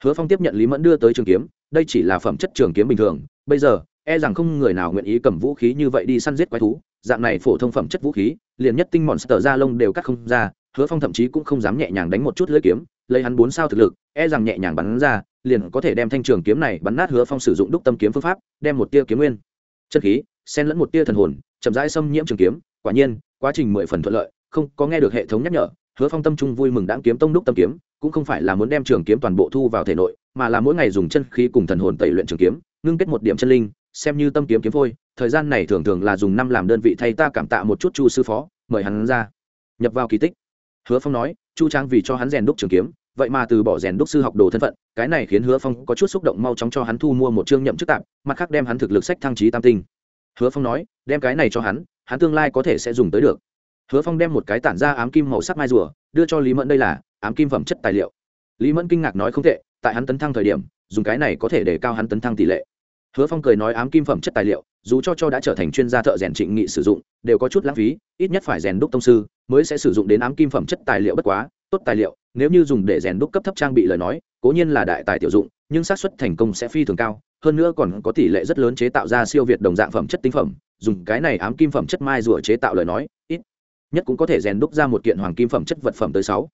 Hứa phong tiếp nhận lý mẫn đưa tới trường kiếm, đây chỉ là phẩm chất trường kiếm bình thường, bây giờ e rằng không người nào nguyện ý cầm vũ khí như vậy đi săn giết quái thú, dạng này phổ thông phẩm chất vũ khí, liền nhất tinh mòn sờ ra lông đều cắt không ra hứa phong thậm chí cũng không dám nhẹ nhàng đánh một chút lưỡi kiếm, lấy hắn bốn sao thực lực e rằng nhẹ nhàng bắn ra, liền có thể đem thanh trường kiếm này bắn nát hứa phong sử dụng đúc tâm kiếm phương pháp, đem một tia kiếm nguyên. Chân khí, xen lẫn một tia thần hồn, chậm rãi xâm nhiễm trường kiếm, quả nhiên, quá trình mười phần thuận lợi, không có nghe được hệ thống nhắc nhở, hứa phong tâm trung vui mừng đáng kiếm tông đúc tâm kiếm, cũng không phải là muốn đem trường kiếm toàn bộ thu vào thể nội, mà là mỗi ngày dùng chân khí cùng thần hồn tẩy luyện trường kiếm, ngưng kết một điểm chân linh, xem như tâm kiếm kiếm phôi, thời gian này thường thường là dùng năm làm đơn vị thay ta cảm tạ một chút chu sư phó, mời hắn ra. Nhập vào kỳ tích hứa phong nói, chu trang vì cho hắn rèn đúc trường kiếm, vậy mà từ bỏ rèn đúc sư học đồ thân phận, cái này khiến hứa phong có chút xúc động mau chóng cho hắn thu mua một chương nhậm chức tạm mặt khác đem hắn thực lực sách thăng trí tam tinh. Hứa phong nói, đem cái này cho hắn hắn tương lai có thể sẽ dùng tới được. Hứa phong đem một cái tản ra ám kim màu sắc mai rùa, đưa cho lý mẫn đây là, ám kim phẩm chất tài liệu. Lý mẫn kinh ngạc nói không tệ, tại hắn tấn thăng thời điểm, dùng cái này có thể để cao hắn tấn thăng tỷ lệ hứa phong cười nói ám kim phẩm chất tài liệu, dù cho cho đã trở thành chuyên gia thợ rèn trịnh nghị sử dụng, đều có chút lãng phí, ít nhất phải rèn đúc tông sư mới sẽ sử dụng đến ám kim phẩm chất tài liệu bất quá, tốt tài liệu, nếu như dùng để rèn đúc cấp thấp trang bị lời nói, cố nhiên là đại tài tiểu dụng, nhưng xác suất thành công sẽ phi thường cao, hơn nữa còn có tỷ lệ rất lớn chế tạo ra siêu việt đồng dạng phẩm chất tinh phẩm, dùng cái này ám kim phẩm chất mai rùa chế tạo lời nói, ít nhất cũng có thể rèn đúc ra một kiện hoàng kim phẩm chất vật phẩm tới sáu.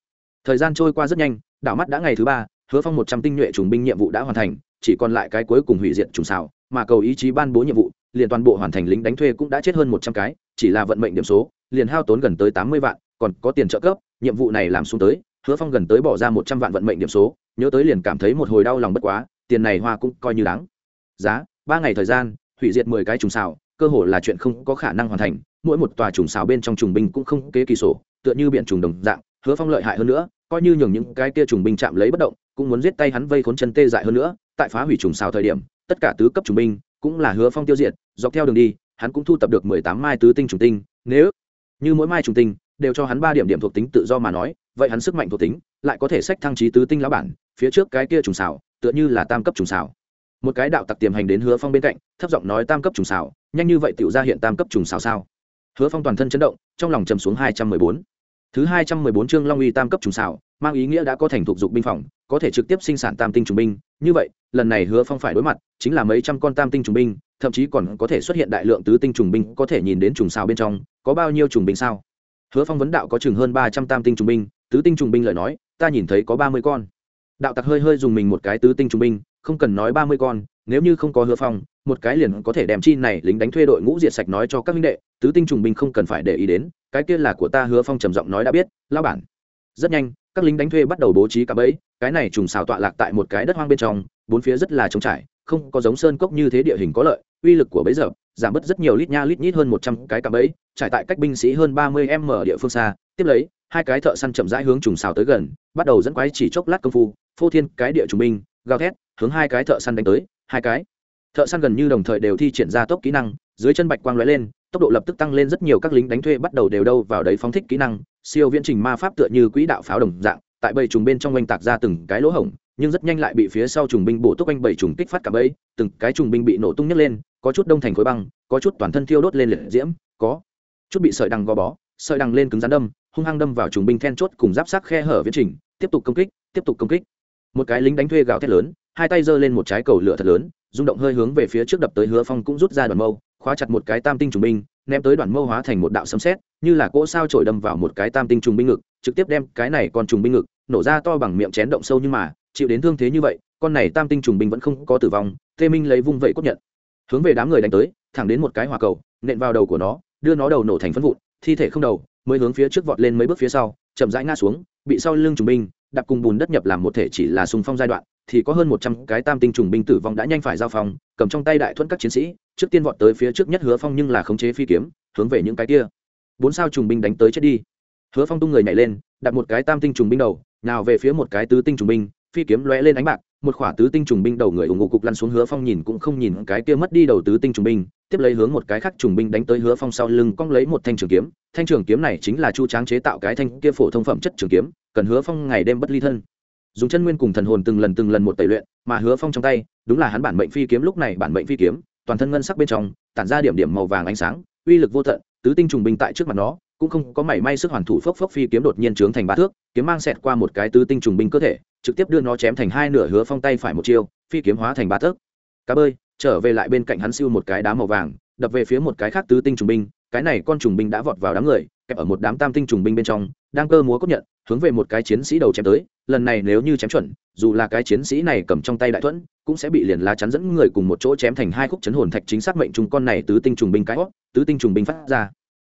Thời gian trôi qua rất nhanh, đảo mắt đã ngày thứ ba, hứa phong một trăm tinh nhuệ trùng binh nhiệm vụ đã hoàn thành chỉ còn lại cái cuối cùng hủy diệt trùng xào, mà cầu ý chí ban bố nhiệm vụ, liền toàn bộ hoàn thành lính đánh thuê cũng đã chết hơn một trăm cái, chỉ là vận mệnh điểm số, liền hao tốn gần tới tám mươi vạn, còn có tiền trợ cấp, nhiệm vụ này làm xuống tới, hứa phong gần tới bỏ ra một trăm vạn vận mệnh điểm số, nhớ tới liền cảm thấy một hồi đau lòng bất quá, tiền này hoa cũng coi như đáng. Giá, ba ngày thời gian, hủy diệt mười cái trùng xào, cơ hồ là chuyện không có khả năng hoàn thành, mỗi một tòa trùng xào bên trong trùng binh cũng không kế kỳ sổ, tựa như biện trùng đồng dạng, hứa phong lợi hại hơn nữa, coi như nhường những cái kia trùng binh chạm lấy bất động, cũng muốn giết tay hắn vây khốn chân tê dại hơn nữa tại phá hủy trùng xào thời điểm, tất cả tứ cấp trùng binh cũng là hứa phong tiêu diệt, dọc theo đường đi, hắn cũng thu tập được mười tám mai tứ tinh trùng tinh, nếu như mỗi mai trùng tinh đều cho hắn ba điểm điểm thuộc tính tự do mà nói, vậy hắn sức mạnh thuộc tính lại có thể sách thăng trí tứ tinh lão bản, phía trước cái kia trùng xào tựa như là tam cấp trùng xào. Một cái đạo tặc tiềm hành đến hứa phong bên cạnh, thấp giọng nói tam cấp trùng xào, nhanh như vậy tự ra hiện tam cấp trùng xào sao? Hứa phong toàn thân chấn động, trong lòng trầm xuống hai trăm mười bốn. Thứ hai trăm mười bốn chương long uy tam cấp trùng xào, mang ý nghĩa đã có thành thuộc dục binh phòng có thể trực tiếp sinh sản tam tinh trùng binh. Như vậy, lần này hứa phong phải đối mặt chính là mấy trăm con tam tinh trùng binh, thậm chí còn có thể xuất hiện đại lượng tứ tinh trùng binh có thể nhìn đến trùng xào bên trong, có bao nhiêu trùng binh sao? Hứa phong vấn đạo có chừng hơn ba trăm tam tinh trùng binh, tứ tinh trùng binh lời nói, ta nhìn thấy có ba mươi con. Đạo tặc hơi hơi dùng mình một cái tứ tinh trùng binh, không cần nói ba mươi con, nếu như không có hứa phong, một cái liền có thể đem chi này lính đánh thuê đội ngũ diệt sạch nói cho các minh đệ, tứ tinh trùng binh không cần phải để ý đến, cái kia là của ta, hứa phong trầm giọng nói đã biết lao bản. Rất nhanh các lính đánh thuê bắt đầu bố trí cả bẫy, cái này trùng xào tọa lạc tại một cái đất hoang bên trong, bốn phía rất là trống trải, không có giống sơn cốc như thế địa hình có lợi, uy lực của bẫy giờ giảm bớt rất nhiều lít nha lít nhít hơn một trăm cái cạm bẫy, trải tại cách binh sĩ hơn ba mươi m ở địa phương xa. Tiếp lấy, hai cái thợ săn chậm rãi hướng trùng xào tới gần, bắt đầu dẫn quái chỉ chốc lát công phu, phô thiên cái địa trùng binh, gào thét, hướng hai cái thợ săn đánh tới, hai cái. Thợ săn gần như đồng thời đều thi triển ra tốc kỹ năng, dưới chân bạch quang lóe lên tốc độ lập tức tăng lên rất nhiều, các lính đánh thuê bắt đầu đều đâu vào đấy phóng thích kỹ năng. Siêu viễn trình ma pháp tựa như quỹ đạo pháo đồng dạng, tại bầy trùng bên trong oanh tạc ra từng cái lỗ hổng, nhưng rất nhanh lại bị phía sau trùng binh bổ túc anh bảy trùng kích phát cả bẫy, từng cái trùng binh bị nổ tung nhấc lên, có chút đông thành khối băng, có chút toàn thân thiêu đốt lên liệt diễm, có chút bị sợi đằng gò bó, sợi đằng lên cứng rắn đâm, hung hăng đâm vào trùng binh then chốt cùng giáp sắc khe hở viễn trình, tiếp tục công kích, tiếp tục công kích. Một cái lính đánh thuê gào thét lớn, hai tay giơ lên một trái cầu lửa thật lớn, rung động hơi hướng về phía trước đập tới hứa phong cũng rút ra đoàn mâu khóa chặt một cái tam tinh trùng binh ném tới đoàn mâu hóa thành một đạo sấm xét như là cỗ sao trổi đâm vào một cái tam tinh trùng binh ngực trực tiếp đem cái này con trùng binh ngực nổ ra to bằng miệng chén động sâu nhưng mà chịu đến thương thế như vậy con này tam tinh trùng binh vẫn không có tử vong tê minh lấy vung vẩy cốt nhận hướng về đám người đánh tới thẳng đến một cái hỏa cầu nện vào đầu của nó đưa nó đầu nổ thành phân vụn thi thể không đầu mới hướng phía trước vọt lên mấy bước phía sau chậm rãi ngã xuống bị sau lưng trùng binh đạp cùng bùn đất nhập làm một thể chỉ là sùng phong giai đoạn thì có hơn một trăm cái tam tinh trùng binh tử vong đã nhanh phải giao phòng, cầm trong tay đại thuẫn các chiến sĩ trước tiên vọt tới phía trước nhất hứa phong nhưng là khống chế phi kiếm, hướng về những cái kia. Bốn sao trùng binh đánh tới chết đi. Hứa phong tung người nhảy lên, đặt một cái tam tinh trùng binh đầu, nào về phía một cái tứ tinh trùng binh, phi kiếm lóe lên ánh bạc, một khỏa tứ tinh trùng binh đầu người ủng hộ cục lăn xuống hứa phong nhìn cũng không nhìn cái kia mất đi đầu tứ tinh trùng binh, tiếp lấy hướng một cái khác trùng binh đánh tới hứa phong sau lưng cong lấy một thanh trường kiếm. Thanh trường kiếm này chính là chu tráng chế tạo cái thanh kia phổ thông phẩm chất trường kiếm, cần hứa phong ngày đêm bất ly thân. Dùng chân nguyên cùng thần hồn từng lần từng lần một tẩy luyện, mà hứa phong trong tay, đúng là hắn bản mệnh phi kiếm, lúc này bản mệnh phi kiếm toàn thân ngân sắc bên trong, tản ra điểm điểm màu vàng ánh sáng, uy lực vô tận, tứ tinh trùng binh tại trước mặt nó, cũng không có mảy may sức hoàn thủ phốc phốc phi kiếm đột nhiên trướng thành ba thước, kiếm mang xẹt qua một cái tứ tinh trùng binh cơ thể, trực tiếp đưa nó chém thành hai nửa hứa phong tay phải một chiêu, phi kiếm hóa thành ba thước. Cá bơi, trở về lại bên cạnh hắn siêu một cái đá màu vàng, đập về phía một cái khác tứ tinh trùng binh, cái này con trùng binh đã vọt vào đám người, kẹp ở một đám tam tinh trùng binh bên trong, đang cơ múa cốt nhận, hướng về một cái chiến sĩ đầu chém tới lần này nếu như chém chuẩn, dù là cái chiến sĩ này cầm trong tay đại thuẫn, cũng sẽ bị liền lá chắn dẫn người cùng một chỗ chém thành hai khúc chấn hồn thạch chính xác mệnh trùng con này tứ tinh trùng binh cái hót tứ tinh trùng binh phát ra.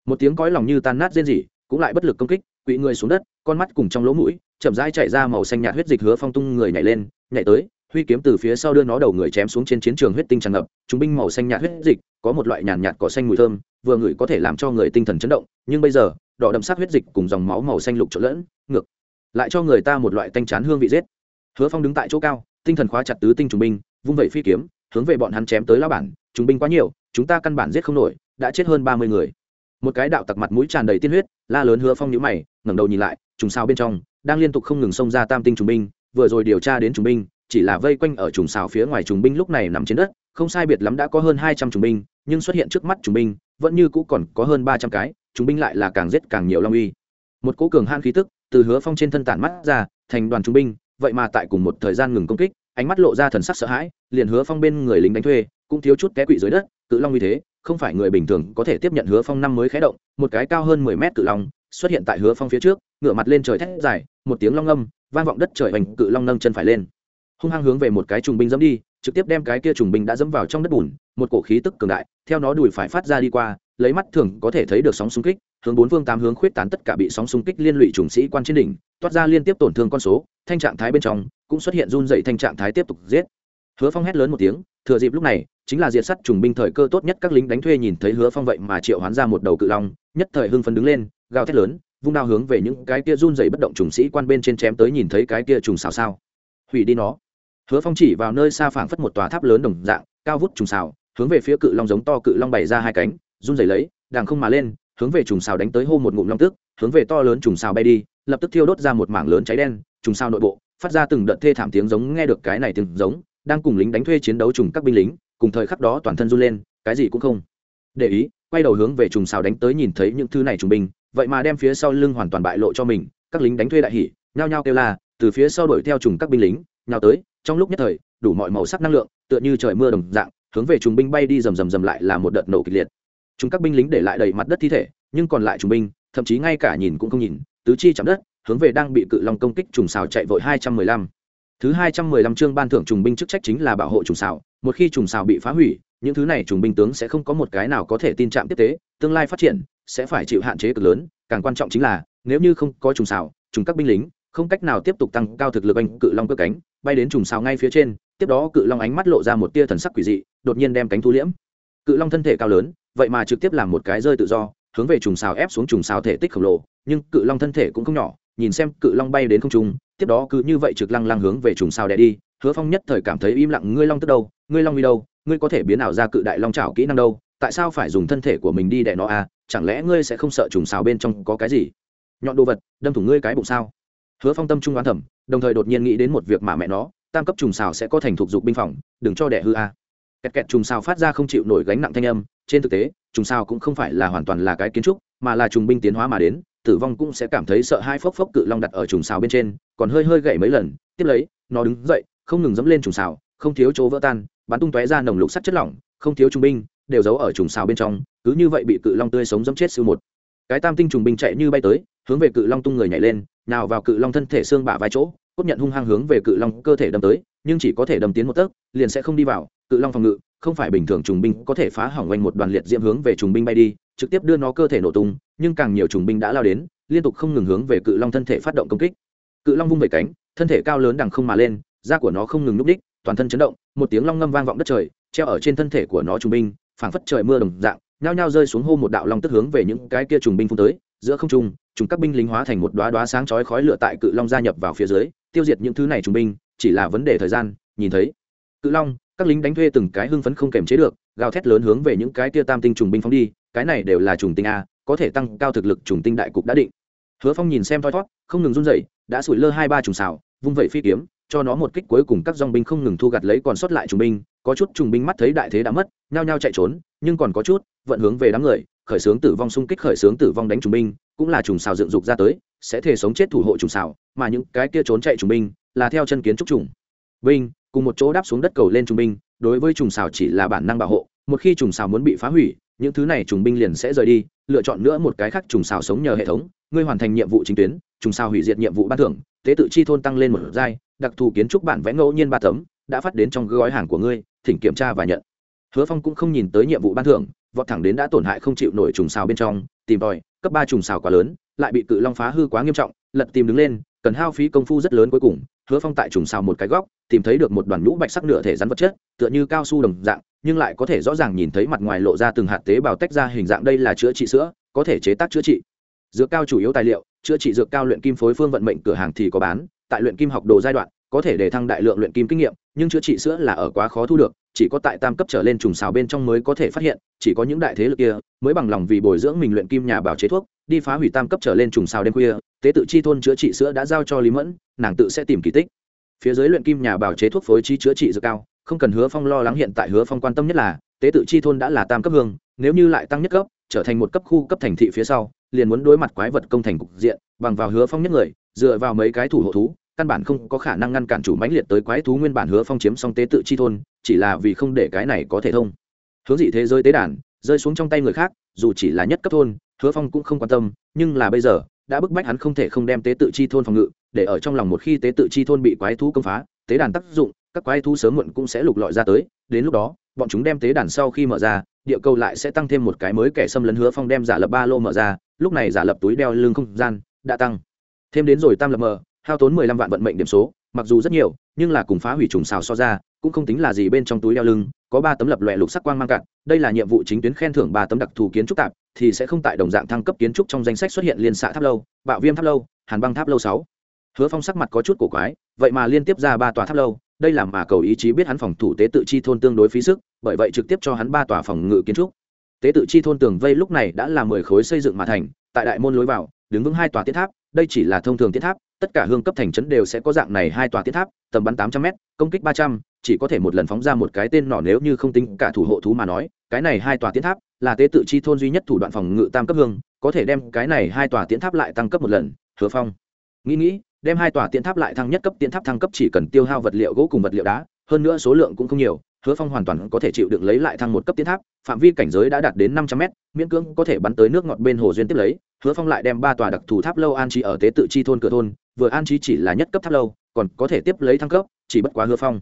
Một tiếng cõi lòng như tan nát rên rỉ, cũng lại bất lực công kích, quỵ người xuống đất, con mắt cùng trong lỗ mũi, chậm rãi chạy ra màu xanh nhạt huyết dịch hứa phong tung người nhảy lên, nhảy tới, huy kiếm từ phía sau đưa nó đầu người chém xuống trên chiến trường huyết tinh tràn ngập chúng binh màu xanh nhạt huyết dịch, có một loại nhàn nhạt cỏ xanh mùi thơm, vừa ngửi có thể làm cho người tinh thần chấn động, nhưng bây giờ, đỏ đậm sắc huyết dịch cùng dòng máu màu xanh lục trộn lẫn, ngược lại cho người ta một loại tanh chán hương vị giết. Hứa phong đứng tại chỗ cao, tinh thần khóa chặt tứ tinh trùng binh, vung vẩy phi kiếm, hướng về bọn hắn chém tới lao bản, trùng binh quá nhiều, chúng ta căn bản giết không nổi, đã chết hơn ba mươi người. Một cái đạo tặc mặt mũi tràn đầy tiên huyết, la lớn hứa phong nhữ mày, ngẩng đầu nhìn lại, trùng sao bên trong, đang liên tục không ngừng xông ra tam tinh trùng binh, vừa rồi điều tra đến trùng binh, chỉ là vây quanh ở trùng xào phía ngoài trùng binh lúc này nằm trên đất, không sai biệt lắm đã có hơn hai trăm trùng binh, nhưng xuất hiện trước mắt trùng binh, vẫn như cũ còn có hơn ba trăm cái, trùng binh lại là càng giết càng nhiều long uy. Một cỗ cường han khí tức từ hứa phong trên thân tản mắt ra, thành đoàn trung binh, vậy mà tại cùng một thời gian ngừng công kích, ánh mắt lộ ra thần sắc sợ hãi, liền hứa phong bên người lính đánh thuê, cũng thiếu chút té quỵ dưới đất, cự long như thế, không phải người bình thường có thể tiếp nhận hứa phong năm mới khé động, một cái cao hơn mười mét cự long, xuất hiện tại hứa phong phía trước, ngửa mặt lên trời thét dài, một tiếng long âm, vang vọng đất trời hoành, cự long nâng chân phải lên. Hung hăng hướng về một cái trùng binh dẫm đi, trực tiếp đem cái kia trùng binh đã dẫm vào trong đất bùn, một cổ khí tức cường đại, theo nó đùi phải phát ra đi qua lấy mắt thường có thể thấy được sóng xung kích, hướng bốn phương tám hướng khuyết tán tất cả bị sóng xung kích liên lụy trùng sĩ quan trên đỉnh, toát ra liên tiếp tổn thương con số, thanh trạng thái bên trong cũng xuất hiện run dậy thanh trạng thái tiếp tục giết. Hứa phong hét lớn một tiếng, thừa dịp lúc này, chính là diệt sắt trùng binh thời cơ tốt nhất các lính đánh thuê nhìn thấy hứa phong vậy mà triệu hoán ra một đầu cự long, nhất thời hưng phấn đứng lên, gào thét lớn, vung đao hướng về những cái kia run dày bất động trùng sĩ quan bên trên chém tới nhìn thấy cái kia trùng xào sao. Hủy đi nó. Hứa phong chỉ vào nơi xa phảng phất một tòa tháp lớn đồng dạng, cao vút trùng xào, hướng về phía cự long giống to cự long bày ra hai cánh run rẩy lấy đàng không mà lên, hướng về trùng xào đánh tới hô một ngụm long tức, hướng về to lớn trùng xào bay đi, lập tức thiêu đốt ra một mảng lớn cháy đen, trùng xào nội bộ, phát ra từng đợt thê thảm tiếng giống nghe được cái này tiếng giống, đang cùng lính đánh thuê chiến đấu trùng các binh lính, cùng thời khắc đó toàn thân run lên, cái gì cũng không để ý, quay đầu hướng về trùng xào đánh tới nhìn thấy những thứ này trùng binh, vậy mà đem phía sau lưng hoàn toàn bại lộ cho mình, các lính đánh thuê đại hỉ, nhao nhao kêu la, từ phía sau đuổi theo trùng các binh lính, nhào tới, trong lúc nhất thời, đủ mọi màu sắc năng lượng, tựa như trời mưa đồng dạng, hướng về trùng binh bay đi rầm rầm rầm lại là một đợt nổ kịch liệt chúng các binh lính để lại đầy mặt đất thi thể, nhưng còn lại trùng binh, thậm chí ngay cả nhìn cũng không nhìn, tứ chi chạm đất, hướng về đang bị cự long công kích trùng xào chạy vội hai trăm mười lăm. Thứ hai trăm mười lăm chương ban thưởng trùng binh chức trách chính là bảo hộ trùng xào, một khi trùng xào bị phá hủy, những thứ này trùng binh tướng sẽ không có một cái nào có thể tin chạm tiếp tế, tương lai phát triển, sẽ phải chịu hạn chế cực lớn, càng quan trọng chính là, nếu như không có trùng xào, trùng các binh lính, không cách nào tiếp tục tăng cao thực lực anh cự long cơ cánh, bay đến trùng xào ngay phía trên, tiếp đó cự long ánh mắt lộ ra một tia thần sắc quỷ dị, đột nhiên đem cánh thu liễm. Cự long thân thể cao lớn vậy mà trực tiếp làm một cái rơi tự do, hướng về trùng xào ép xuống trùng xào thể tích khổng lồ, nhưng cự long thân thể cũng không nhỏ, nhìn xem cự long bay đến không trung, tiếp đó cứ như vậy trực lăng lăng hướng về trùng xào đè đi, hứa phong nhất thời cảm thấy im lặng, ngươi long tức đâu? Ngươi long đi đâu? Ngươi có thể biến ảo ra cự đại long trào kỹ năng đâu? Tại sao phải dùng thân thể của mình đi đè nó à? Chẳng lẽ ngươi sẽ không sợ trùng xào bên trong có cái gì? Nhọn đồ vật, đâm thủng ngươi cái bụng sao? Hứa phong tâm trung đoán thẩm đồng thời đột nhiên nghĩ đến một việc mà mẹ nó, tam cấp trùng xào sẽ có thành thục dục binh phòng, đừng cho đẻ hư a. À. kẹt kẹt trùng xào phát ra không chịu nổi gánh nặng thanh âm trên thực tế, trùng sao cũng không phải là hoàn toàn là cái kiến trúc, mà là trùng binh tiến hóa mà đến, tử vong cũng sẽ cảm thấy sợ hai phốc phốc cự long đặt ở trùng sao bên trên, còn hơi hơi gậy mấy lần, tiếp lấy, nó đứng dậy, không ngừng dẫm lên trùng sao, không thiếu chỗ vỡ tan, bắn tung tóe ra nồng lục sắt chất lỏng, không thiếu trùng binh, đều giấu ở trùng sao bên trong, cứ như vậy bị cự long tươi sống dẫm chết siêu một. Cái tam tinh trùng binh chạy như bay tới, hướng về cự long tung người nhảy lên nào vào cự long thân thể xương bả vai chỗ cốt nhận hung hăng hướng về cự long cơ thể đâm tới, nhưng chỉ có thể đâm tiến một tấc, liền sẽ không đi vào. Cự long phòng ngự, không phải bình thường trùng binh có thể phá hỏng quanh một đoàn liệt diễm hướng về trùng binh bay đi, trực tiếp đưa nó cơ thể nổ tung, nhưng càng nhiều trùng binh đã lao đến, liên tục không ngừng hướng về cự long thân thể phát động công kích. Cự long vung về cánh, thân thể cao lớn đằng không mà lên, da của nó không ngừng núp đích, toàn thân chấn động, một tiếng long ngâm vang vọng đất trời, treo ở trên thân thể của nó trùng binh, phảng phất trời mưa đồng dạng, nhao nhao rơi xuống hô một đạo long tức hướng về những cái kia trùng binh phun tới, giữa không trung chúng các binh lính hóa thành một đóa đóa sáng chói khói lửa tại cự long gia nhập vào phía dưới tiêu diệt những thứ này trùng binh, chỉ là vấn đề thời gian, nhìn thấy. Cự long, các lính đánh thuê từng cái hưng phấn không kềm chế được, gào thét lớn hướng về những cái tia tam tinh trùng binh phóng đi, cái này đều là trùng tinh a, có thể tăng cao thực lực trùng tinh đại cục đã định. Hứa phong nhìn xem thoi thót, không ngừng run dậy đã sủi lơ hai ba trùng xào, vung vẩy phi kiếm, cho nó một kích cuối cùng các dòng binh không ngừng thu gặt lấy còn sót lại trùng binh, có chút trùng binh mắt thấy đại thế đã mất, nhao nhao chạy trốn, nhưng còn có chút, vận hướng về đám người, khởi xướng tử vong xung kích khởi xướng tử vong đánh trùng binh, cũng là trùng xào dựng dục ra tới, sẽ thể sống chết thủ hộ trùng xào mà những cái kia trốn chạy trùng binh là theo chân kiến trúc trùng. Binh, cùng một chỗ đáp xuống đất cầu lên trùng binh, đối với trùng xào chỉ là bản năng bảo hộ, một khi trùng xào muốn bị phá hủy, những thứ này trùng binh liền sẽ rời đi, lựa chọn nữa một cái khác trùng xào sống nhờ hệ thống, ngươi hoàn thành nhiệm vụ chính tuyến, trùng xào hủy diệt nhiệm vụ ban thưởng, tế tự chi thôn tăng lên một giai, đặc thù kiến trúc bản vẽ ngẫu nhiên ba tấm, đã phát đến trong gói hàng của ngươi, thỉnh kiểm tra và nhận. Hứa phong cũng không nhìn tới nhiệm vụ ban thưởng, vọt thẳng đến đã tổn hại không chịu nổi trùng xào bên trong, tìm tòi, cấp ba trùng xào quá lớn, lại bị cự long phá hư quá nghiêm trọng, lật tìm đứng lên cần hao phí công phu rất lớn cuối cùng, hứa phong tại trùng xào một cái góc, tìm thấy được một đoàn nhũ bạch sắc nửa thể rắn vật chất, tựa như cao su đồng dạng, nhưng lại có thể rõ ràng nhìn thấy mặt ngoài lộ ra từng hạt tế bào tách ra hình dạng đây là chữa trị sữa, có thể chế tác chữa trị. Dược cao chủ yếu tài liệu, chữa trị dược cao luyện kim phối phương vận mệnh cửa hàng thì có bán, tại luyện kim học đồ giai đoạn, có thể để thăng đại lượng luyện kim kinh nghiệm, nhưng chữa trị sữa là ở quá khó thu được chỉ có tại tam cấp trở lên trùng xào bên trong mới có thể phát hiện, chỉ có những đại thế lực kia mới bằng lòng vì bồi dưỡng mình luyện kim nhà bảo chế thuốc, đi phá hủy tam cấp trở lên trùng xào đêm khuya, tế tự chi thôn chữa trị sữa đã giao cho lý mẫn, nàng tự sẽ tìm kỳ tích. Phía dưới luyện kim nhà bảo chế thuốc phối trí chữa trị dược cao, không cần hứa phong lo lắng hiện tại hứa phong quan tâm nhất là, tế tự chi thôn đã là tam cấp hương, nếu như lại tăng nhất cấp, trở thành một cấp khu cấp thành thị phía sau, liền muốn đối mặt quái vật công thành cục diện, bằng vào hứa phong nhất người, dựa vào mấy cái thủ hộ thú căn bản không có khả năng ngăn cản chủ mãnh liệt tới quái thú nguyên bản hứa phong chiếm xong tế tự chi thôn, chỉ là vì không để cái này có thể thông. Hướng dị thế giới tế đàn, rơi xuống trong tay người khác, dù chỉ là nhất cấp thôn, hứa phong cũng không quan tâm, nhưng là bây giờ, đã bức bách hắn không thể không đem tế tự chi thôn phòng ngự, để ở trong lòng một khi tế tự chi thôn bị quái thú công phá, tế đàn tác dụng, các quái thú sớm muộn cũng sẽ lục lọi ra tới, đến lúc đó, bọn chúng đem tế đàn sau khi mở ra, địa cầu lại sẽ tăng thêm một cái mới kẻ xâm lấn hứa phong đem giả lập ba lô mở ra, lúc này giả lập túi đeo lưng không gian, đã tăng. Thêm đến rồi tam lập mờ hao tốn mười lăm vạn vận mệnh điểm số, mặc dù rất nhiều, nhưng là cùng phá hủy trùng xào so ra, cũng không tính là gì bên trong túi đeo lưng, có ba tấm lập loè lục sắc quang mang cạn, đây là nhiệm vụ chính tuyến khen thưởng ba tấm đặc thù kiến trúc tạp, thì sẽ không tại đồng dạng thăng cấp kiến trúc trong danh sách xuất hiện liên xạ tháp lâu, bạo viêm tháp lâu, hàn băng tháp lâu sáu. Hứa phong sắc mặt có chút cổ quái, vậy mà liên tiếp ra ba tòa tháp lâu, đây là mà cầu ý chí biết hắn phòng thủ tế tự chi thôn tương đối phí sức, bởi vậy trực tiếp cho hắn ba tòa phòng ngự kiến trúc. Tế tự chi thôn tường vây lúc này đã là mười khối xây dựng mà thành, tại đại môn lối vào, đứng vững hai tòa tiết tháp đây chỉ là thông thường tiết tháp, tất cả hương cấp thành trấn đều sẽ có dạng này hai tòa tiết tháp, tầm bắn tám trăm m công kích ba trăm, chỉ có thể một lần phóng ra một cái tên nỏ nếu như không tính cả thủ hộ thú mà nói, cái này hai tòa tiến tháp là tế tự chi thôn duy nhất thủ đoạn phòng ngự tam cấp hương, có thể đem cái này hai tòa tiễn tháp lại tăng cấp một lần, hứa phong. Nghĩ nghĩ, đem hai tòa tiễn tháp lại thăng nhất cấp, tiễn tháp thăng cấp chỉ cần tiêu hao vật liệu gỗ cùng vật liệu đá, hơn nữa số lượng cũng không nhiều hứa phong hoàn toàn có thể chịu đựng lấy lại thăng một cấp tiến tháp, phạm vi cảnh giới đã đạt đến năm trăm mét, miễn cưỡng có thể bắn tới nước ngọt bên hồ duyên tiếp lấy. Hứa phong lại đem ba tòa đặc thù tháp lâu an trí ở tế tự chi thôn cửa thôn, vừa an trí chỉ là nhất cấp tháp lâu, còn có thể tiếp lấy thăng cấp, chỉ bất quá hứa phong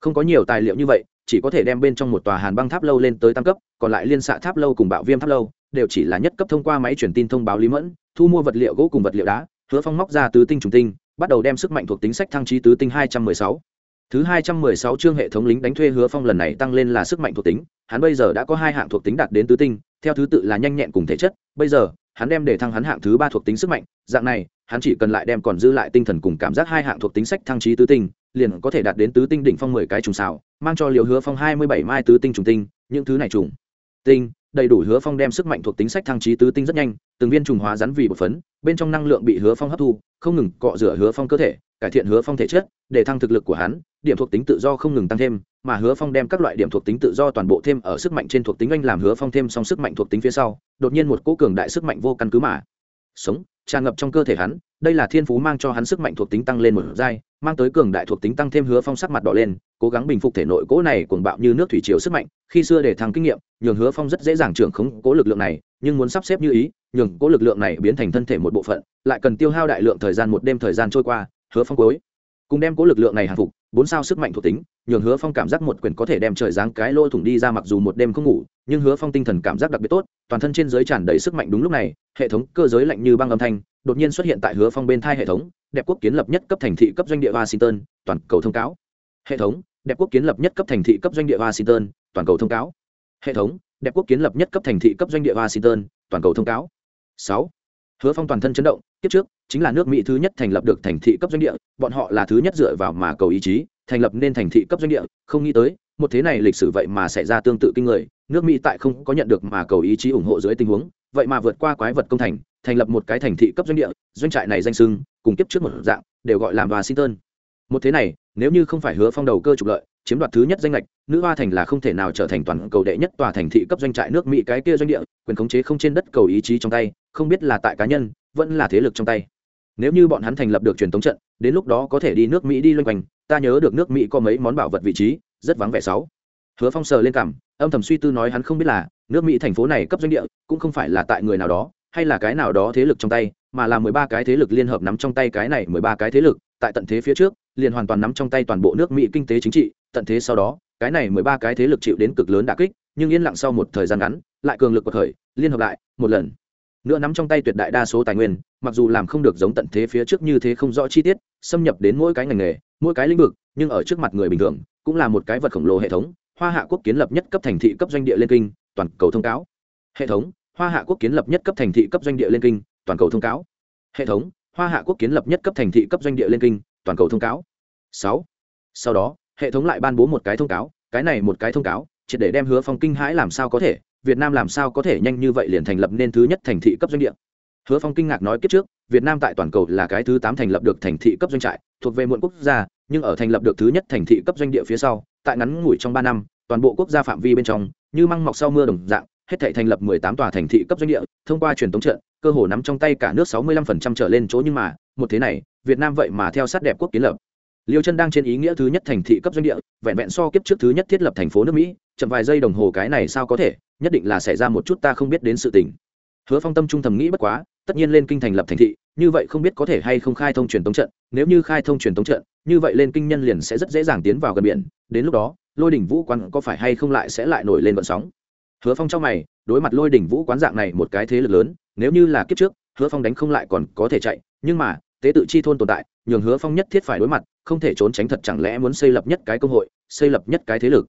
không có nhiều tài liệu như vậy, chỉ có thể đem bên trong một tòa hàn băng tháp lâu lên tới tăng cấp, còn lại liên xạ tháp lâu cùng bạo viêm tháp lâu đều chỉ là nhất cấp thông qua máy truyền tin thông báo lý mẫn, thu mua vật liệu gỗ cùng vật liệu đá. Hứa phong móc ra tứ tinh trùng tinh, bắt đầu đem sức mạnh thuộc tính sách thăng trí tứ tinh hai trăm mười sáu. Thứ 216 chương hệ thống lính đánh thuê Hứa Phong lần này tăng lên là sức mạnh thuộc tính, hắn bây giờ đã có hai hạng thuộc tính đạt đến tứ tinh, theo thứ tự là nhanh nhẹn cùng thể chất, bây giờ, hắn đem để thăng hắn hạng thứ ba thuộc tính sức mạnh, dạng này, hắn chỉ cần lại đem còn giữ lại tinh thần cùng cảm giác hai hạng thuộc tính sách thăng trí tứ tinh, liền có thể đạt đến tứ tinh đỉnh phong 10 cái trùng xào, mang cho Liễu Hứa Phong 27 mai tứ tinh trùng tinh, những thứ này trùng tinh, đầy đủ Hứa Phong đem sức mạnh thuộc tính sách thăng trí tứ tinh rất nhanh, từng viên trùng hóa rắn vì một phấn, bên trong năng lượng bị Hứa Phong hấp thu, không ngừng cọ rửa Hứa Phong cơ thể, cải thiện Hứa Phong thể chất, để thăng thực lực của hắn, điểm thuộc tính tự do không ngừng tăng thêm mà hứa phong đem các loại điểm thuộc tính tự do toàn bộ thêm ở sức mạnh trên thuộc tính anh làm hứa phong thêm xong sức mạnh thuộc tính phía sau đột nhiên một cỗ cường đại sức mạnh vô căn cứ mà sống tràn ngập trong cơ thể hắn đây là thiên phú mang cho hắn sức mạnh thuộc tính tăng lên một giai, mang tới cường đại thuộc tính tăng thêm hứa phong sắc mặt đỏ lên, cố gắng bình phục thể nội cỗ này cuồng bạo như nước thủy chiều sức mạnh, khi xưa để thăng kinh nghiệm, nhường hứa phong rất dễ dàng trưởng khống cố lực lượng này, nhưng muốn sắp xếp như ý, nhường cố lực lượng này biến thành thân thể một bộ phận, lại cần tiêu hao đại lượng thời gian một đêm thời gian trôi qua, hứa phong cuối cùng đem cố lực lượng này hàng phục bốn sao sức mạnh thuộc tính, nhường hứa phong cảm giác một quyền có thể đem trời giáng cái lỗ thủng đi ra mặc dù một đêm không ngủ, nhưng hứa phong tinh thần cảm giác đặc biệt tốt, toàn thân trên giới tràn đầy sức mạnh đúng lúc này, hệ thống cơ giới lạnh như băng âm thanh đột nhiên xuất hiện tại hứa phong bên thai hệ thống, đẹp quốc kiến lập nhất cấp thành thị cấp doanh địa washington, toàn cầu thông cáo. Hệ thống, đẹp quốc kiến lập nhất cấp thành thị cấp doanh địa washington, toàn cầu thông cáo. Hệ thống, đẹp quốc kiến lập nhất cấp thành thị cấp doanh địa washington, toàn cầu thông cáo. Sáu hứa phong toàn thân chấn động, kiếp trước, chính là nước mỹ thứ nhất thành lập được thành thị cấp doanh địa, bọn họ là thứ nhất dựa vào mà cầu ý chí, thành lập nên thành thị cấp doanh địa, không nghĩ tới, một thế này lịch sử vậy mà xảy ra tương tự kinh người, nước mỹ tại không có nhận được mà cầu ý chí ủng hộ dưới tình huống, vậy mà vượt qua quái vật công thành thành lập một cái thành thị cấp doanh địa, doanh trại này danh sưng, cùng kiếp trước một dạng, đều gọi làm washington. Một thế này, nếu như không phải hứa phong đầu cơ trục lợi, chiếm đoạt thứ nhất danh lệch nữ hoa thành là không thể nào trở thành toàn cầu đệ nhất tòa thành thị cấp doanh trại nước mỹ cái kia doanh địa, quyền khống chế không trên đất cầu ý chí trong tay không biết là tại cá nhân, vẫn là thế lực trong tay. Nếu như bọn hắn thành lập được truyền thống trận, đến lúc đó có thể đi nước mỹ đi loanh quanh, ta nhớ được nước mỹ có mấy món bảo vật vị trí, rất vắng vẻ sáu. Hứa phong sờ lên cảm, âm thầm suy tư nói hắn không biết là, nước mỹ thành phố này cấp doanh địa, cũng không phải là tại người nào đó, hay là cái nào đó thế lực trong tay, mà là mười ba cái thế lực liên hợp nắm trong tay cái này mười ba cái thế lực, tại tận thế phía trước, liền hoàn toàn nắm trong tay toàn bộ nước mỹ kinh tế chính trị, tận thế sau đó, cái này mười ba cái thế lực chịu đến cực lớn đả kích, nhưng yên lặng sau một thời gian ngắn, lại cường lực của khởi, liên hợp lại, một lần nữa nắm trong tay tuyệt đại đa số tài nguyên, mặc dù làm không được giống tận thế phía trước như thế không rõ chi tiết, xâm nhập đến mỗi cái ngành nghề, mỗi cái lĩnh vực, nhưng ở trước mặt người bình thường, cũng là một cái vật khổng lồ hệ thống. Hoa hạ quốc kiến lập nhất cấp thành thị cấp doanh địa lên kinh, toàn cầu thông cáo. Hệ thống, hoa hạ quốc kiến lập nhất cấp thành thị cấp doanh địa lên kinh, toàn cầu thông cáo. Hệ thống, hoa hạ quốc kiến lập nhất cấp thành thị cấp doanh địa lên kinh, toàn cầu thông cáo. Sáu. Sau đó, hệ thống lại ban bố một cái thông cáo, cái này một cái thông cáo, triệt để đem hứa phong kinh hãi làm sao có thể việt nam làm sao có thể nhanh như vậy liền thành lập nên thứ nhất thành thị cấp doanh địa hứa phong kinh ngạc nói kiếp trước việt nam tại toàn cầu là cái thứ tám thành lập được thành thị cấp doanh trại thuộc về muộn quốc gia nhưng ở thành lập được thứ nhất thành thị cấp doanh địa phía sau tại ngắn ngủi trong ba năm toàn bộ quốc gia phạm vi bên trong như măng mọc sau mưa đồng dạng hết thảy thành lập 18 tòa thành thị cấp doanh địa, thông qua truyền thống trận, cơ hồ nắm trong tay cả nước 65% trở lên chỗ nhưng mà, một thế này, Việt Nam vậy mà theo sát đẹp quốc kiến lập. Liêu chân đang trên ý nghĩa thứ nhất thành thị cấp doanh địa, vẹn vẹn so kiếp trước thứ nhất thiết lập thành phố nước Mỹ, chậm vài giây đồng hồ cái này sao có thể, nhất định là xảy ra một chút ta không biết đến sự tình. Hứa Phong tâm trung thầm nghĩ bất quá, tất nhiên lên kinh thành lập thành thị, như vậy không biết có thể hay không khai thông truyền tống trận, nếu như khai thông truyền tống trận, như vậy lên kinh nhân liền sẽ rất dễ dàng tiến vào gần biển, đến lúc đó, Lôi đỉnh vũ quán có phải hay không lại sẽ lại nổi lên vận sóng hứa phong trong mày đối mặt lôi đỉnh vũ quán dạng này một cái thế lực lớn nếu như là kiếp trước hứa phong đánh không lại còn có thể chạy nhưng mà tế tự chi thôn tồn tại nhường hứa phong nhất thiết phải đối mặt, không thể trốn tránh thật chẳng lẽ muốn xây lập nhất cái công hội, xây lập nhất cái thế lực.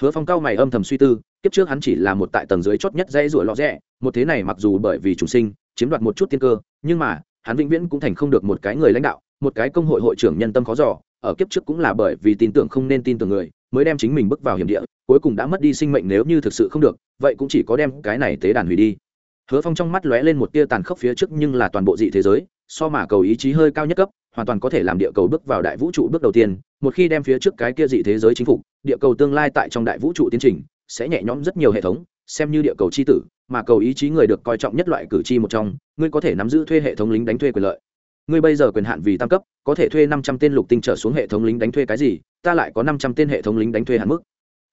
Hứa phong cao mày âm thầm suy tư, kiếp trước hắn chỉ là một tại tầng dưới chót nhất dây rủa lọ rẽ, một thế này mặc dù bởi vì chủ sinh, chiếm đoạt một chút tiên cơ, nhưng mà, hắn vĩnh viễn cũng thành không được một cái người lãnh đạo, một cái công hội hội trưởng nhân tâm khó giỏ ở kiếp trước cũng là bởi vì tin tưởng không nên tin tưởng người, mới đem chính mình bước vào hiểm địa, cuối cùng đã mất đi sinh mệnh nếu như thực sự không được, vậy cũng chỉ có đem cái này tế đàn hủy đi. Hứa phong trong mắt lóe lên một tia tàn khốc phía trước nhưng là toàn bộ dị thế giới, so mà cầu ý chí hơi cao nhất cấp hoàn toàn có thể làm địa cầu bước vào đại vũ trụ bước đầu tiên, một khi đem phía trước cái kia dị thế giới chính phủ địa cầu tương lai tại trong đại vũ trụ tiến trình sẽ nhẹ nhõm rất nhiều hệ thống, xem như địa cầu chi tử, mà cầu ý chí người được coi trọng nhất loại cử tri một trong, ngươi có thể nắm giữ thuê hệ thống lính đánh thuê quyền lợi. Ngươi bây giờ quyền hạn vì tam cấp, có thể thuê năm trăm tên lục tinh trở xuống hệ thống lính đánh thuê cái gì, ta lại có năm trăm tên hệ thống lính đánh thuê hạn mức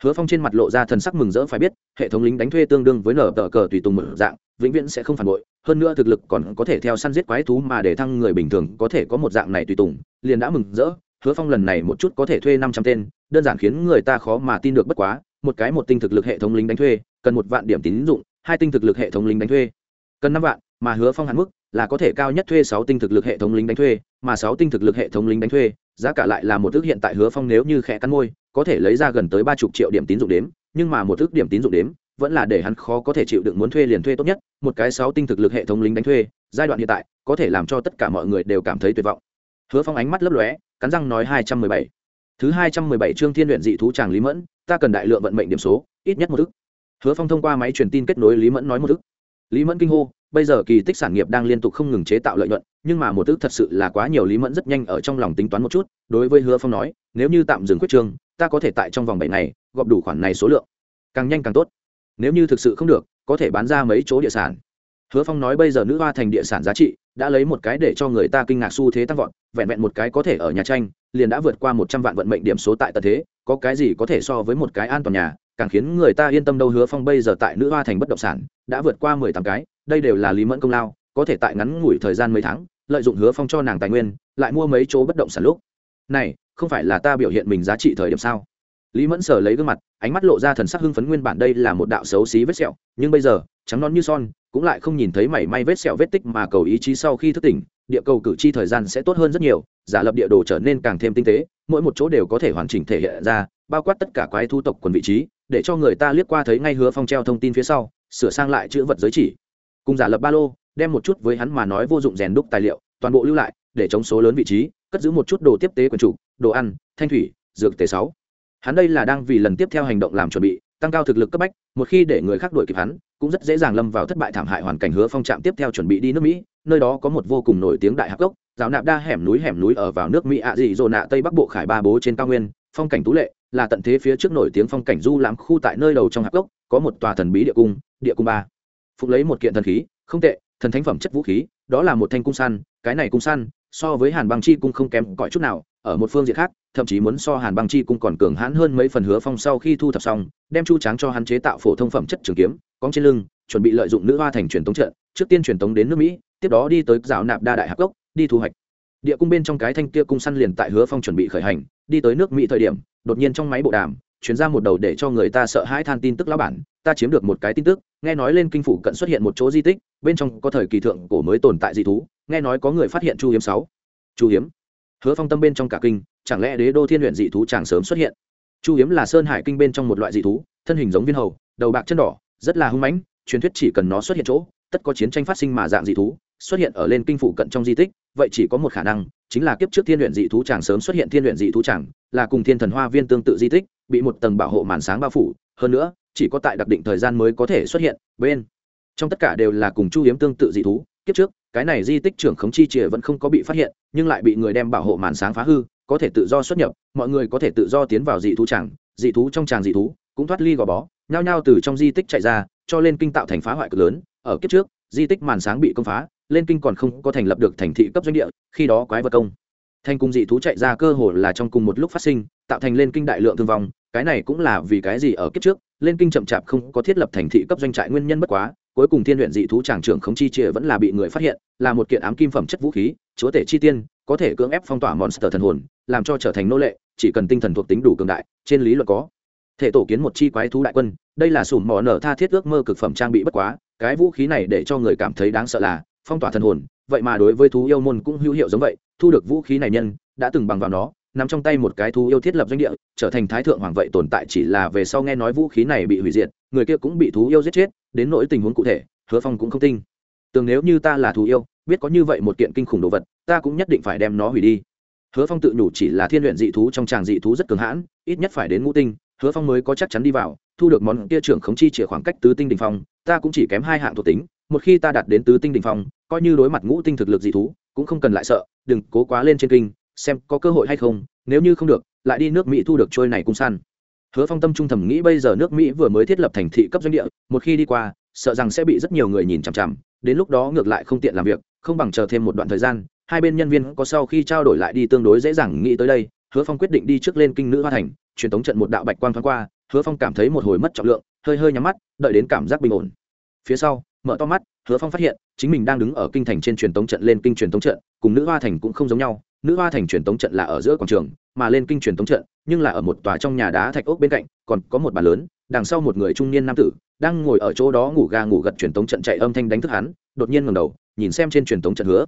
hứa phong trên mặt lộ ra thần sắc mừng rỡ phải biết, hệ thống lính đánh thuê tương đương với nở tờ cờ tùy tùng một dạng, vĩnh viễn sẽ không phản bội, hơn nữa thực lực còn có thể theo săn giết quái thú mà để thăng người bình thường có thể có một dạng này tùy tùng, liền đã mừng rỡ, hứa phong lần này một chút có thể thuê năm trăm tên, đơn giản khiến người ta khó mà tin được bất quá, một cái một tinh thực lực hệ thống lính đánh thuê, cần một vạn điểm tín dụng, hai tinh thực lực hệ thống lính đánh thuê, cần năm vạn, mà hứa phong hạn mức là có thể cao nhất thuê sáu tinh thực lực hệ thống lính đánh thuê, mà sáu tinh thực lực hệ thống lính đánh thuê, giá cả lại là một ước hiện tại hứa phong nếu như khẽ cắn môi có thể lấy ra gần tới ba chục triệu điểm tín dụng đếm, nhưng mà một ước điểm tín dụng đếm vẫn là để hắn khó có thể chịu đựng muốn thuê liền thuê tốt nhất, một cái sáu tinh thực lực hệ thống lính đánh thuê, giai đoạn hiện tại, có thể làm cho tất cả mọi người đều cảm thấy tuyệt vọng. Hứa phong ánh mắt lấp lóe, cắn răng nói hai trăm mười bảy. Thứ hai trăm mười bảy chương thiên luyện dị thú tràng lý mẫn, ta cần đại lượng vận mệnh điểm số, ít nhất một ước. Hứa phong thông qua máy truyền tin kết nối lý mẫn nói một ước lý mẫn kinh hô, bây giờ kỳ tích sản nghiệp đang liên tục không ngừng chế tạo lợi nhuận, nhưng mà một thứ thật sự là quá nhiều lý mẫn rất nhanh ở trong lòng tính toán một chút, đối với hứa phong nói, nếu như tạm dừng quyết trương ta có thể tại trong vòng bảy ngày gọp đủ khoản này số lượng. Càng nhanh càng tốt. Nếu như thực sự không được, có thể bán ra mấy chỗ địa sản. Hứa phong nói bây giờ nữ hoa thành địa sản giá trị, đã lấy một cái để cho người ta kinh ngạc xu thế tăng vọt, vẹn vẹn một cái có thể ở nhà tranh, liền đã vượt qua một trăm vạn vận mệnh điểm số tại tận thế, có cái gì có thể so với một cái an toàn nhà càng khiến người ta yên tâm đâu hứa phong bây giờ tại nữ hoa thành bất động sản, đã vượt qua mười tám cái, đây đều là lý mẫn công lao, có thể tại ngắn ngủi thời gian mấy tháng, lợi dụng hứa phong cho nàng tài nguyên, lại mua mấy chỗ bất động sản lúc. Này, không phải là ta biểu hiện mình giá trị thời điểm sao? Lý mẫn sở lấy gương mặt, ánh mắt lộ ra thần sắc hưng phấn nguyên bản đây là một đạo xấu xí vết sẹo, nhưng bây giờ, trắng non như son, cũng lại không nhìn thấy mảy may vết sẹo vết tích mà cầu ý chí sau khi thức tỉnh, địa cầu cử tri thời gian sẽ tốt hơn rất nhiều, giả lập địa đồ trở nên càng thêm tinh tế, mỗi một chỗ đều có thể hoàn chỉnh thể hiện ra bao quát tất cả quái thu tộc quần vị trí, để cho người ta liếc qua thấy ngay hứa phong treo thông tin phía sau, sửa sang lại chữ vật giới chỉ. Cùng giả lập ba lô, đem một chút với hắn mà nói vô dụng rèn đúc tài liệu, toàn bộ lưu lại, để chống số lớn vị trí, cất giữ một chút đồ tiếp tế quần chủ, đồ ăn, thanh thủy, dược tế sáu. Hắn đây là đang vì lần tiếp theo hành động làm chuẩn bị, tăng cao thực lực cấp bách, một khi để người khác đuổi kịp hắn, cũng rất dễ dàng lâm vào thất bại thảm hại hoàn cảnh hứa phong trạm tiếp theo chuẩn bị đi nước mỹ, nơi đó có một vô cùng nổi tiếng đại hạc gốc, giáo nạp đa hẻm núi hẻm núi ở vào nước mỹ ạ dị dồn nạ tây bắc bộ khải ba bố trên cao nguyên phong cảnh tú lệ, là tận thế phía trước nổi tiếng phong cảnh du lãm khu tại nơi đầu trong hạp gốc, có một tòa thần bí địa cung địa cung ba. Phục lấy một kiện thần khí, không tệ, thần thánh phẩm chất vũ khí, đó là một thanh cung săn, cái này cung săn, so với hàn băng chi cung không kém cỏi chút nào, ở một phương diện khác, thậm chí muốn so hàn băng chi cung còn cường hãn hơn mấy phần hứa phong sau khi thu thập xong, đem chu tráng cho hắn chế tạo phổ thông phẩm chất trường kiếm cóng trên lưng, chuẩn bị lợi dụng nữ hoa thành truyền tống trận, trước tiên truyền tống đến nước mỹ, tiếp đó đi tới Giáo nạp đa đại hạc gốc, đi thu hoạch. Địa cung bên trong cái thanh kia cung săn liền tại hứa phong chuẩn bị khởi hành đi tới nước mỹ thời điểm, đột nhiên trong máy bộ đàm chuyển ra một đầu để cho người ta sợ hãi than tin tức lão bản, ta chiếm được một cái tin tức, nghe nói lên kinh phủ cận xuất hiện một chỗ di tích, bên trong có thời kỳ thượng cổ mới tồn tại dị thú, nghe nói có người phát hiện chu hiếm sáu. Chu hiếm? Hứa phong tâm bên trong cả kinh, chẳng lẽ đế đô thiên luyện dị thú chẳng sớm xuất hiện? Chu hiếm là sơn hải kinh bên trong một loại dị thú, thân hình giống viên hầu, đầu bạc chân đỏ, rất là hung mãnh, truyền thuyết chỉ cần nó xuất hiện chỗ, tất có chiến tranh phát sinh mà dạng dị thú, xuất hiện ở lên kinh phủ cận trong di tích, vậy chỉ có một khả năng chính là kiếp trước thiên luyện dị thú chẳng sớm xuất hiện thiên luyện dị thú chẳng là cùng thiên thần hoa viên tương tự di tích, bị một tầng bảo hộ màn sáng bao phủ. Hơn nữa, chỉ có tại đặc định thời gian mới có thể xuất hiện, bên trong tất cả đều là cùng chu hiếm tương tự dị thú. Kiếp trước, cái này di tích trưởng khống chi chìa vẫn không có bị phát hiện, nhưng lại bị người đem bảo hộ màn sáng phá hư, có thể tự do xuất nhập, mọi người có thể tự do tiến vào dị thú tràng dị thú trong tràng dị thú, cũng thoát ly gò bó, nhao nhao từ trong di tích chạy ra, cho lên kinh tạo thành phá hoại cực lớn. Ở kiếp trước, di tích màn sáng bị công phá lên kinh còn không có thành lập được thành thị cấp doanh địa, khi đó quái vật công. Thành cung dị thú chạy ra cơ hồ là trong cùng một lúc phát sinh, tạo thành lên kinh đại lượng thương vong, cái này cũng là vì cái gì ở kiếp trước, lên kinh chậm chạp không có thiết lập thành thị cấp doanh trại nguyên nhân bất quá, cuối cùng thiên luyện dị thú tràng trưởng không chi chia vẫn là bị người phát hiện, là một kiện ám kim phẩm chất vũ khí, chúa tể chi tiên, có thể cưỡng ép phong tỏa monster thần hồn, làm cho trở thành nô lệ, chỉ cần tinh thần thuộc tính đủ cường đại, trên lý luận có. Thể tổ kiến một chi quái thú đại quân, đây là sủng mỏ nở tha thiết ước mơ cực phẩm trang bị bất quá, cái vũ khí này để cho người cảm thấy đáng sợ là phong tỏa thần hồn, vậy mà đối với thú yêu môn cũng hữu hiệu giống vậy, thu được vũ khí này nhân, đã từng bằng vào nó nằm trong tay một cái thú yêu thiết lập doanh địa, trở thành thái thượng hoàng vậy tồn tại chỉ là về sau nghe nói vũ khí này bị hủy diệt, người kia cũng bị thú yêu giết chết, đến nỗi tình huống cụ thể, hứa phong cũng không tin. Tưởng nếu như ta là thú yêu, biết có như vậy một kiện kinh khủng đồ vật, ta cũng nhất định phải đem nó hủy đi. Hứa phong tự nhủ chỉ là thiên luyện dị thú trong tràng dị thú rất cường hãn, ít nhất phải đến ngũ tinh, hứa phong mới có chắc chắn đi vào, thu được món kia trưởng khống chi chìa khoảng cách tứ tinh đình phong, ta cũng chỉ kém hai hạng thuộc tính một khi ta đạt đến tứ tinh đỉnh phong, coi như đối mặt ngũ tinh thực lực dị thú, cũng không cần lại sợ, đừng cố quá lên trên kinh, xem có cơ hội hay không, nếu như không được, lại đi nước mỹ thu được trôi này cung săn. Hứa phong tâm trung thầm nghĩ bây giờ nước mỹ vừa mới thiết lập thành thị cấp doanh địa, một khi đi qua, sợ rằng sẽ bị rất nhiều người nhìn chằm chằm, đến lúc đó ngược lại không tiện làm việc, không bằng chờ thêm một đoạn thời gian, hai bên nhân viên có sau khi trao đổi lại đi tương đối dễ dàng nghĩ tới đây, hứa phong quyết định đi trước lên kinh nữ hoa thành, truyền tống trận một đạo bạch quang thoáng qua, hứa phong cảm thấy một hồi mất trọng lượng, hơi hơi nhắm mắt, đợi đến cảm giác bình ổn. Phía sau mở to mắt, hứa phong phát hiện, chính mình đang đứng ở kinh thành trên truyền tống trận lên kinh truyền tống trận, cùng nữ hoa thành cũng không giống nhau. Nữ hoa thành truyền tống trận là ở giữa quảng trường, mà lên kinh truyền tống trận, nhưng là ở một tòa trong nhà đá thạch ốc bên cạnh, còn có một bàn lớn, đằng sau một người trung niên nam tử, đang ngồi ở chỗ đó ngủ ga ngủ gật truyền tống trận chạy âm thanh đánh thức hắn, đột nhiên ngẩng đầu, nhìn xem trên truyền tống trận hứa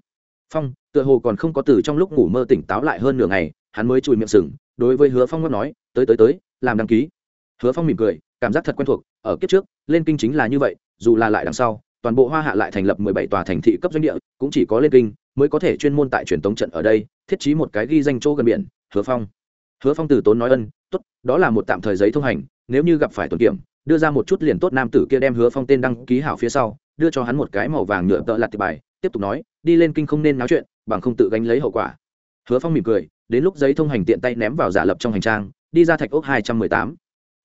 phong, tựa hồ còn không có từ trong lúc ngủ mơ tỉnh táo lại hơn nửa ngày, hắn mới chùi miệng sừng, đối với hứa phong ngóc nói, tới tới tới, làm đăng ký. Hứa phong mỉm cười, cảm giác thật quen thuộc, ở kiếp trước, lên kinh chính là như vậy, dù là lại đằng sau toàn bộ hoa hạ lại thành lập mười bảy tòa thành thị cấp doanh địa, cũng chỉ có lên kinh mới có thể chuyên môn tại truyền tống trận ở đây, thiết trí một cái ghi danh chỗ gần biển, hứa phong. Hứa phong từ tốn nói ân, tốt, đó là một tạm thời giấy thông hành, nếu như gặp phải tuần kiểm, đưa ra một chút liền tốt. Nam tử kia đem hứa phong tên đăng ký hảo phía sau, đưa cho hắn một cái màu vàng nhựa tợ lặt tiệp bài, tiếp tục nói, đi lên kinh không nên náo chuyện, bằng không tự gánh lấy hậu quả. Hứa phong mỉm cười, đến lúc giấy thông hành tiện tay ném vào giả lập trong hành trang, đi ra thạch ốc hai trăm mười tám.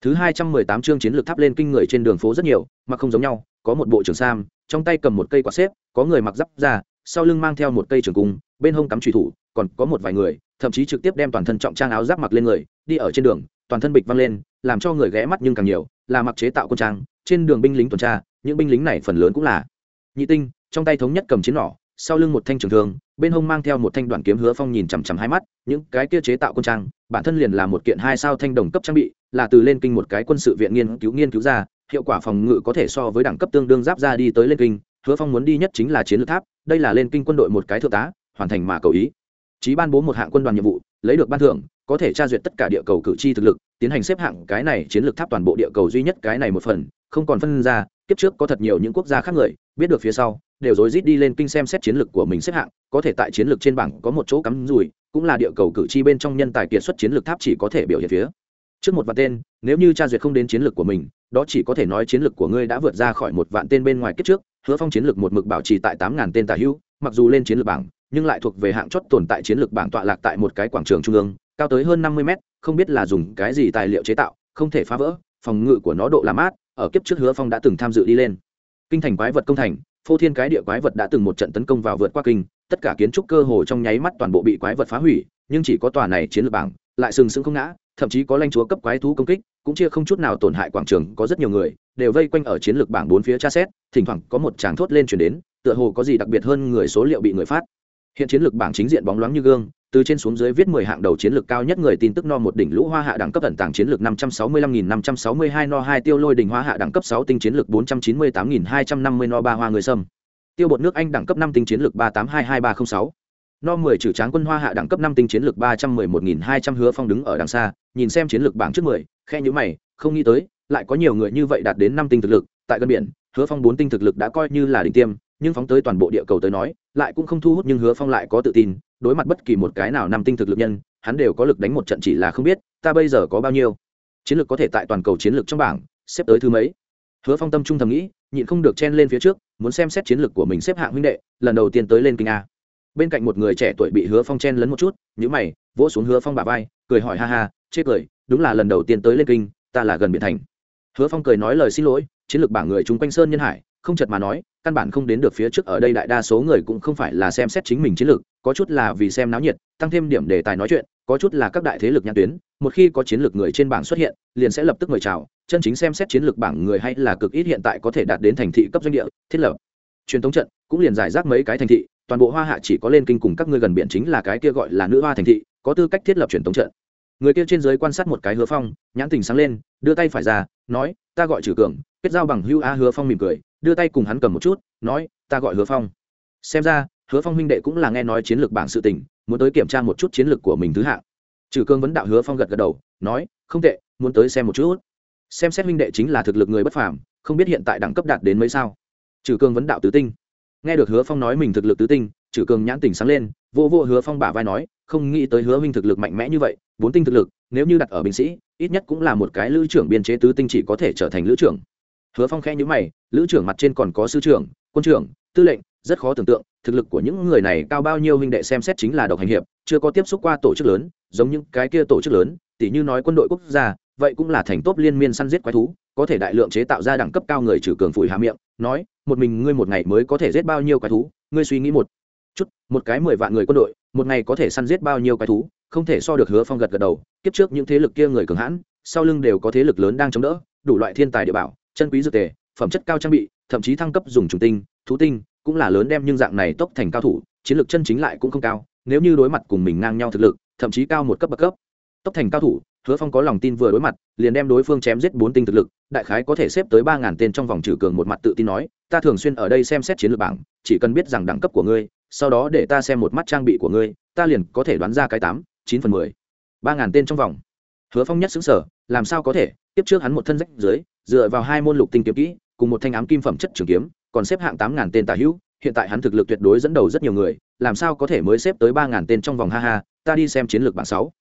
Thứ hai trăm mười tám chương chiến lược tháp lên kinh người trên đường phố rất nhiều mà không giống nhau có một bộ trưởng sam, trong tay cầm một cây quạt xếp, có người mặc giáp ra sau lưng mang theo một cây trường cung, bên hông cắm trùy thủ, còn có một vài người, thậm chí trực tiếp đem toàn thân trọng trang áo giáp mặc lên người, đi ở trên đường, toàn thân bịch văng lên, làm cho người ghé mắt nhưng càng nhiều, là mặc chế tạo quân trang, trên đường binh lính tuần tra, những binh lính này phần lớn cũng là nhị tinh, trong tay thống nhất cầm chiến nỏ, sau lưng một thanh trường thương, bên hông mang theo một thanh đoàn kiếm hứa phong nhìn chằm chằm hai mắt, những cái kia chế tạo quân trang, bản thân liền là một kiện hai sao thanh đồng cấp trang bị, là từ lên kinh một cái quân sự viện nghiên cứu nghiên cứu ra hiệu quả phòng ngự có thể so với đẳng cấp tương đương giáp ra đi tới lên kinh, hứa phong muốn đi nhất chính là chiến lược tháp, đây là lên kinh quân đội một cái thượng tá, hoàn thành mà cầu ý. Chí ban bố một hạng quân đoàn nhiệm vụ, lấy được ban thưởng, có thể tra duyệt tất cả địa cầu cử tri thực lực, tiến hành xếp hạng cái này chiến lược tháp toàn bộ địa cầu duy nhất cái này một phần, không còn phân ra, kiếp trước có thật nhiều những quốc gia khác người, biết được phía sau, đều rối rít đi lên kinh xem xét chiến lược của mình xếp hạng, có thể tại chiến lược trên bảng có một chỗ cắm rùi cũng là địa cầu cử tri bên trong nhân tài kiệt xuất chiến lược tháp chỉ có thể biểu hiện phía trước một vạn tên, nếu như tra duyệt không đến chiến lược của mình, đó chỉ có thể nói chiến lược của ngươi đã vượt ra khỏi một vạn tên bên ngoài kết trước, hứa phong chiến lược một mực bảo trì tại tám ngàn tên tả hữu, mặc dù lên chiến lược bảng, nhưng lại thuộc về hạng chót tồn tại chiến lược bảng tọa lạc tại một cái quảng trường trung ương, cao tới hơn năm mươi mét, không biết là dùng cái gì tài liệu chế tạo, không thể phá vỡ, phòng ngự của nó độ làm mát, ở kiếp trước hứa phong đã từng tham dự đi lên. Kinh thành quái vật công thành, phô thiên cái địa quái vật đã từng một trận tấn công vào vượt qua kinh, tất cả kiến trúc cơ hồ trong nháy mắt toàn bộ bị quái vật phá hủy, nhưng chỉ có tòa này chiến lược bảng, lại sừng sững không ngã thậm chí có lãnh chúa cấp quái thú công kích, cũng chia không chút nào tổn hại quảng trường, có rất nhiều người đều vây quanh ở chiến lược bảng bốn phía tra xét, thỉnh thoảng có một tràng thốt lên chuyển đến, tựa hồ có gì đặc biệt hơn người số liệu bị người phát. Hiện chiến lược bảng chính diện bóng loáng như gương, từ trên xuống dưới viết mười hạng đầu chiến lược cao nhất người tin tức no một đỉnh lũ hoa hạ đẳng cấp ẩn tàng chiến lược năm trăm sáu mươi lăm nghìn năm trăm sáu mươi hai no hai, tiêu lôi đỉnh hoa hạ đẳng cấp sáu tinh chiến lược bốn trăm chín mươi tám nghìn hai trăm năm mươi no ba hoa người sâm. Tiêu bột nước anh đẳng cấp năm tinh chiến lược ba tám hai hai ba không sáu no mười trừ tráng quân hoa hạ đẳng cấp năm tinh chiến lược ba trăm mười một nghìn hai trăm hứa phong đứng ở đằng xa, nhìn xem chiến lược bảng trước mười, khe nhữ mày, không nghĩ tới, lại có nhiều người như vậy đạt đến năm tinh thực lực, tại gần biển, hứa phong bốn tinh thực lực đã coi như là đỉnh tiêm, nhưng phóng tới toàn bộ địa cầu tới nói, lại cũng không thu hút nhưng hứa phong lại có tự tin, đối mặt bất kỳ một cái nào năm tinh thực lực nhân, hắn đều có lực đánh một trận chỉ là không biết, ta bây giờ có bao nhiêu. Chiến lược có thể tại toàn cầu chiến lược trong bảng, xếp tới thứ mấy? Hứa phong tâm trung thầm nghĩ, nhịn không được chen lên phía trước, muốn xem xét chiến lược của mình xếp hạng huynh đệ, lần đầu tiên tới lên kinh a bên cạnh một người trẻ tuổi bị hứa phong chen lấn một chút nhữ mày, vỗ xuống hứa phong bà vai, cười hỏi, ha ha, chê cười, đúng là lần đầu tiên tới lên kinh, ta là gần biển thành. Hứa phong cười nói lời xin lỗi, chiến lược bảng người chúng quanh sơn nhân hải, không chật mà nói, căn bản không đến được phía trước ở đây đại đa số người cũng không phải là xem xét chính mình chiến lược, có chút là vì xem náo nhiệt, tăng thêm điểm đề tài nói chuyện, có chút là các đại thế lực nhãn tuyến, một khi có chiến lược người trên bảng xuất hiện, liền sẽ lập tức mời chào, chân chính xem xét chiến lược bảng người hay là cực ít hiện tại có thể đạt đến thành thị cấp doanh địa, thiết lập truyền thống trận, cũng liền giải rác mấy cái thành thị toàn bộ hoa hạ chỉ có lên kinh cùng các ngươi gần biển chính là cái kia gọi là nữ hoa thành thị, có tư cách thiết lập truyền thống trận. Người kia trên giới quan sát một cái hứa phong, nhãn tình sáng lên, đưa tay phải ra, nói, ta gọi trừ cường, kết giao bằng hưu a. Hứa phong mỉm cười, đưa tay cùng hắn cầm một chút, nói, ta gọi hứa phong. Xem ra, hứa phong huynh đệ cũng là nghe nói chiến lược bảng sự tình, muốn tới kiểm tra một chút chiến lược của mình thứ hạng. Trừ cường vấn đạo hứa phong gật gật đầu, nói, không tệ, muốn tới xem một chút. Xem xét huynh đệ chính là thực lực người bất phàm, không biết hiện tại đẳng cấp đạt đến mấy sao. Trừ cường vấn đạo tứ tinh nghe được hứa phong nói mình thực lực tứ tinh chử cường nhãn tình sáng lên, vô vô hứa phong bả vai nói, không nghĩ tới hứa minh thực lực mạnh mẽ như vậy, bốn tinh thực lực, nếu như đặt ở binh sĩ, ít nhất cũng là một cái lữ trưởng biên chế tứ tinh chỉ có thể trở thành lữ trưởng. Hứa phong khẽ nhữ mày, lữ trưởng mặt trên còn có sư trưởng, quân trưởng, tư lệnh, rất khó tưởng tượng, thực lực của những người này cao bao nhiêu huynh đệ xem xét chính là độc hành hiệp, chưa có tiếp xúc qua tổ chức lớn, giống những cái kia tổ chức lớn, tỉ như nói quân đội quốc gia vậy cũng là thành tốt liên miên săn giết quái thú, có thể đại lượng chế tạo ra đẳng cấp cao người trừ cường phủi hà miệng, nói, một mình ngươi một ngày mới có thể giết bao nhiêu quái thú, ngươi suy nghĩ một chút, một cái mười vạn người quân đội, một ngày có thể săn giết bao nhiêu quái thú, không thể so được hứa phong gật gật đầu, kiếp trước những thế lực kia người cường hãn, sau lưng đều có thế lực lớn đang chống đỡ, đủ loại thiên tài địa bảo, chân quý dược tề, phẩm chất cao trang bị, thậm chí thăng cấp dùng trùng tinh, thú tinh, cũng là lớn đem nhưng dạng này tốc thành cao thủ, chiến lược chân chính lại cũng không cao, nếu như đối mặt cùng mình ngang nhau thực lực, thậm chí cao một cấp bậc cấp, tốc thành cao thủ hứa phong có lòng tin vừa đối mặt, liền đem đối phương chém giết bốn tinh thực lực, đại khái có thể xếp tới ba ngàn tên trong vòng trừ cường một mặt tự tin nói, ta thường xuyên ở đây xem xét chiến lược bảng, chỉ cần biết rằng đẳng cấp của ngươi, sau đó để ta xem một mắt trang bị của ngươi, ta liền có thể đoán ra cái tám, chín phần mười. Ba ngàn tên trong vòng. Hứa phong nhất xứng sở làm sao có thể? Tiếp trước hắn một thân rách dưới, dựa vào hai môn lục tinh kiếm kỹ, cùng một thanh ám kim phẩm chất trường kiếm, còn xếp hạng tám ngàn tên tả hữu, hiện tại hắn thực lực tuyệt đối dẫn đầu rất nhiều người, làm sao có thể mới xếp tới ba ngàn tên trong vòng? Ha ha, ta đi xem chiến lược bảng sáu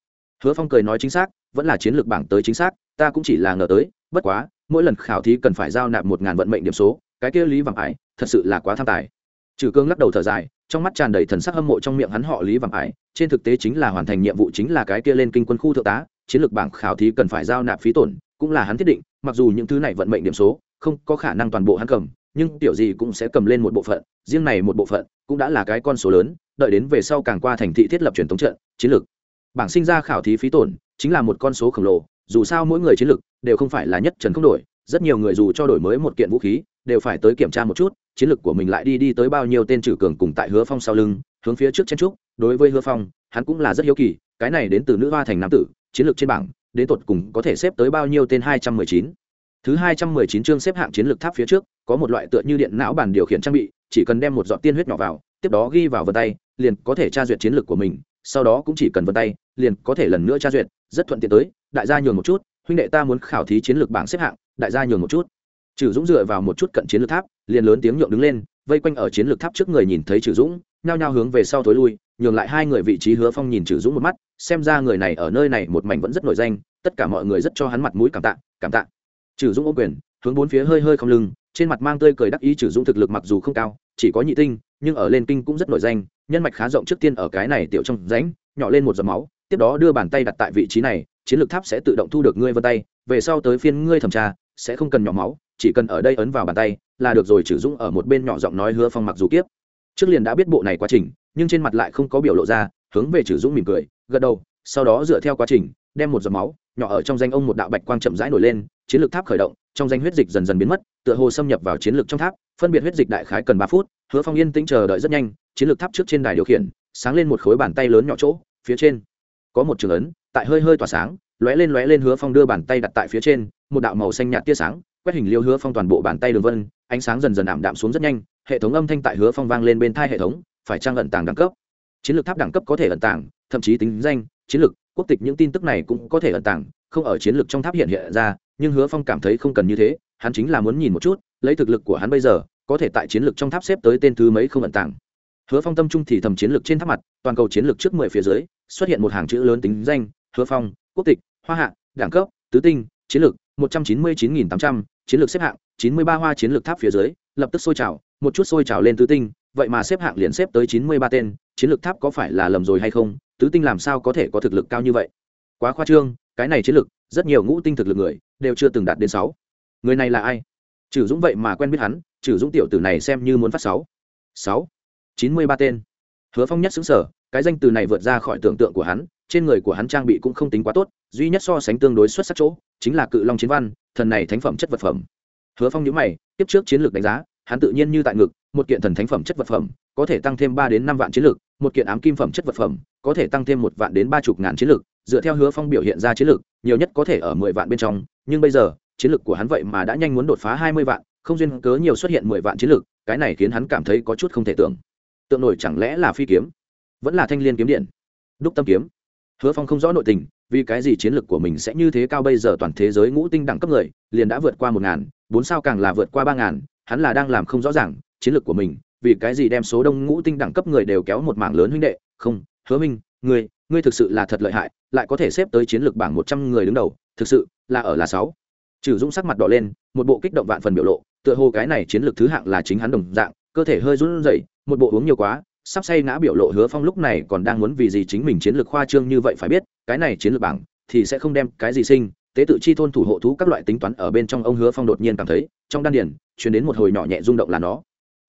hứa phong cười nói chính xác, vẫn là chiến lược bảng tới chính xác, ta cũng chỉ là ngờ tới, bất quá, mỗi lần khảo thí cần phải giao nạp một ngàn vận mệnh điểm số, cái kia lý vàng ải, thật sự là quá tham tài. Trừ cương lắc đầu thở dài, trong mắt tràn đầy thần sắc hâm mộ trong miệng hắn họ lý vàng ải, trên thực tế chính là hoàn thành nhiệm vụ chính là cái kia lên kinh quân khu thượng tá, chiến lược bảng khảo thí cần phải giao nạp phí tổn, cũng là hắn thiết định, mặc dù những thứ này vận mệnh điểm số, không có khả năng toàn bộ hắn cầm, nhưng tiểu gì cũng sẽ cầm lên một bộ phận, riêng này một bộ phận cũng đã là cái con số lớn, đợi đến về sau càng qua thành thị thiết lập truyền thống trận, chiến lược bảng sinh ra khảo thí phí tổn chính là một con số khổng lồ, dù sao mỗi người chiến lược đều không phải là nhất trần không đổi, rất nhiều người dù cho đổi mới một kiện vũ khí đều phải tới kiểm tra một chút, chiến lược của mình lại đi đi tới bao nhiêu tên trừ cường cùng tại hứa phong sau lưng, hướng phía trước chen trúc đối với hứa phong, hắn cũng là rất hiếu kỳ, cái này đến từ nữ hoa thành nam tử, chiến lược trên bảng, đến tột cùng có thể xếp tới bao nhiêu tên hai trăm mười chín. Thứ hai trăm mười chín chương xếp hạng chiến lược tháp phía trước, có một loại tựa như điện não bàn điều khiển trang bị, chỉ cần đem một giọt tiên huyết nhỏ vào, tiếp đó ghi vào vân tay, liền có thể tra duyệt chiến lược của mình sau đó cũng chỉ cần vân tay, liền có thể lần nữa tra duyệt. Rất thuận tiện tới, đại gia nhường một chút, huynh đệ ta muốn khảo thí chiến lược bảng xếp hạng, đại gia nhường một chút. Trừ dũng dựa vào một chút cận chiến lược tháp, liền lớn tiếng nhượng đứng lên, vây quanh ở chiến lược tháp trước người nhìn thấy trừ dũng, nhao nhao hướng về sau thối lui, nhường lại hai người vị trí hứa phong nhìn trừ dũng một mắt, xem ra người này ở nơi này một mảnh vẫn rất nổi danh, tất cả mọi người rất cho hắn mặt mũi cảm tạ cảm tạ. Trừ dũng ô quyền, hướng bốn phía hơi hơi không lưng, trên mặt mang tươi cười đắc ý trừ dũng thực lực mặc dù không cao chỉ có nhị tinh, nhưng ở lên kinh cũng rất nổi danh, nhân mạch khá rộng trước tiên ở cái này tiểu trong rãnh, nhỏ lên một giọt máu, tiếp đó đưa bàn tay đặt tại vị trí này, chiến lược tháp sẽ tự động thu được ngươi vân tay, về sau tới phiên ngươi thẩm tra, sẽ không cần nhỏ máu, chỉ cần ở đây ấn vào bàn tay, là được rồi, trừ dũng ở một bên nhỏ giọng nói hứa phong mặc dù kiếp. Trước liền đã biết bộ này quá trình, nhưng trên mặt lại không có biểu lộ ra, hướng về trừ dũng mỉm cười, gật đầu, sau đó dựa theo quá trình, đem một giọt máu, nhỏ ở trong danh ông một đạo bạch quang chậm rãi nổi lên, chiến lược tháp khởi động trong danh huyết dịch dần dần biến mất, tựa hồ xâm nhập vào chiến lược trong tháp, phân biệt huyết dịch đại khái cần ba phút, hứa phong yên tĩnh chờ đợi rất nhanh, chiến lược tháp trước trên đài điều khiển, sáng lên một khối bàn tay lớn nhỏ chỗ, phía trên có một trường ấn, tại hơi hơi tỏa sáng, lóe lên lóe lên hứa phong đưa bàn tay đặt tại phía trên, một đạo màu xanh nhạt tia sáng, quét hình liêu hứa phong toàn bộ bàn tay đường vân, ánh sáng dần dần ảm đạm xuống rất nhanh, hệ thống âm thanh tại hứa phong vang lên bên thai hệ thống, phải trang ẩn tàng đẳng cấp? Chiến lược tháp đẳng cấp có thể ẩn tàng, thậm chí tính danh, chiến lược, quốc tịch những tin tức này cũng có thể ẩn tàng, không ở chiến lược trong tháp hiện hiện ra nhưng hứa phong cảm thấy không cần như thế, hắn chính là muốn nhìn một chút, lấy thực lực của hắn bây giờ, có thể tại chiến lược trong tháp xếp tới tên thứ mấy không ẩn tàng. Hứa phong tâm trung thì thầm chiến lược trên tháp mặt, toàn cầu chiến lược trước mười phía dưới, xuất hiện một hàng chữ lớn tính danh, hứa phong, quốc tịch, hoa hạ, đẳng cấp, tứ tinh, chiến lược, một trăm chín mươi chín nghìn tám trăm, chiến lược xếp hạng, chín mươi ba hoa chiến lược tháp phía dưới, lập tức sôi trào, một chút sôi trào lên tứ tinh, vậy mà xếp hạng liền xếp tới chín mươi ba tên, chiến lược tháp có phải là lầm rồi hay không, tứ tinh làm sao có thể có thực lực cao như vậy? Quá khoa trương cái này chiến lực, rất nhiều ngũ tinh thực lực người đều chưa từng đạt đến sáu. Người này là ai? Trừ dũng vậy mà quen biết hắn trừ dũng tiểu tử này xem như muốn phát sáu. Sáu. Chín mươi ba tên. Hứa phong nhất xứng sở cái danh từ này vượt ra khỏi tưởng tượng của hắn trên người của hắn trang bị cũng không tính quá tốt duy nhất so sánh tương đối xuất sắc chỗ chính là cự long chiến văn thần này thánh phẩm chất vật phẩm. Hứa phong nhíu mày tiếp trước chiến lược đánh giá hắn tự nhiên như tại ngực một kiện thần thánh phẩm chất vật phẩm có thể tăng thêm ba đến năm vạn chiến lược một kiện ám kim phẩm chất vật phẩm, có thể tăng thêm một vạn đến ba chục ngàn chiến lược dựa theo hứa phong biểu hiện ra chiến lược nhiều nhất có thể ở mười vạn bên trong. Nhưng bây giờ, chiến lược của hắn vậy mà đã nhanh muốn đột phá hai mươi vạn, không duyên cớ nhiều xuất hiện mười vạn chiến lược cái này khiến hắn cảm thấy có chút không thể tưởng. Tượng nổi chẳng lẽ là phi kiếm? Vẫn là thanh l i ê n kiếm điện. Đúc tâm kiếm. Hứa phong không rõ nội tình, vì cái gì chiến lược của mình sẽ như thế cao bây giờ toàn thế giới ngũ tinh đẳng cấp người, liền đã vượt qua một ngàn, bốn sao càng là vượt qua ba ngàn, hắn là đang làm không rõ ràng, chiến lược của mình vì cái gì đem số đông ngũ tinh đẳng cấp người đều kéo một mảng lớn huynh đệ? Không, hứa minh, ngươi ngươi thực sự là thật lợi hại, lại có thể xếp tới chiến lược bảng một trăm người đứng đầu, thực sự là ở là sáu. Trừ dũng sắc mặt đỏ lên, một bộ kích động vạn phần biểu lộ, tựa hồ cái này chiến lược thứ hạng là chính hắn đồng dạng, cơ thể hơi run rẩy, một bộ uống nhiều quá, sắp say ngã biểu lộ hứa phong lúc này còn đang muốn vì gì chính mình chiến lược khoa trương như vậy phải biết, cái này chiến lược bảng thì sẽ không đem cái gì sinh. Tế tự chi thôn thủ hộ thú các loại tính toán ở bên trong ông hứa phong đột nhiên cảm thấy, trong đan điển chuyển đến một hồi nhỏ nhẹ rung động là nó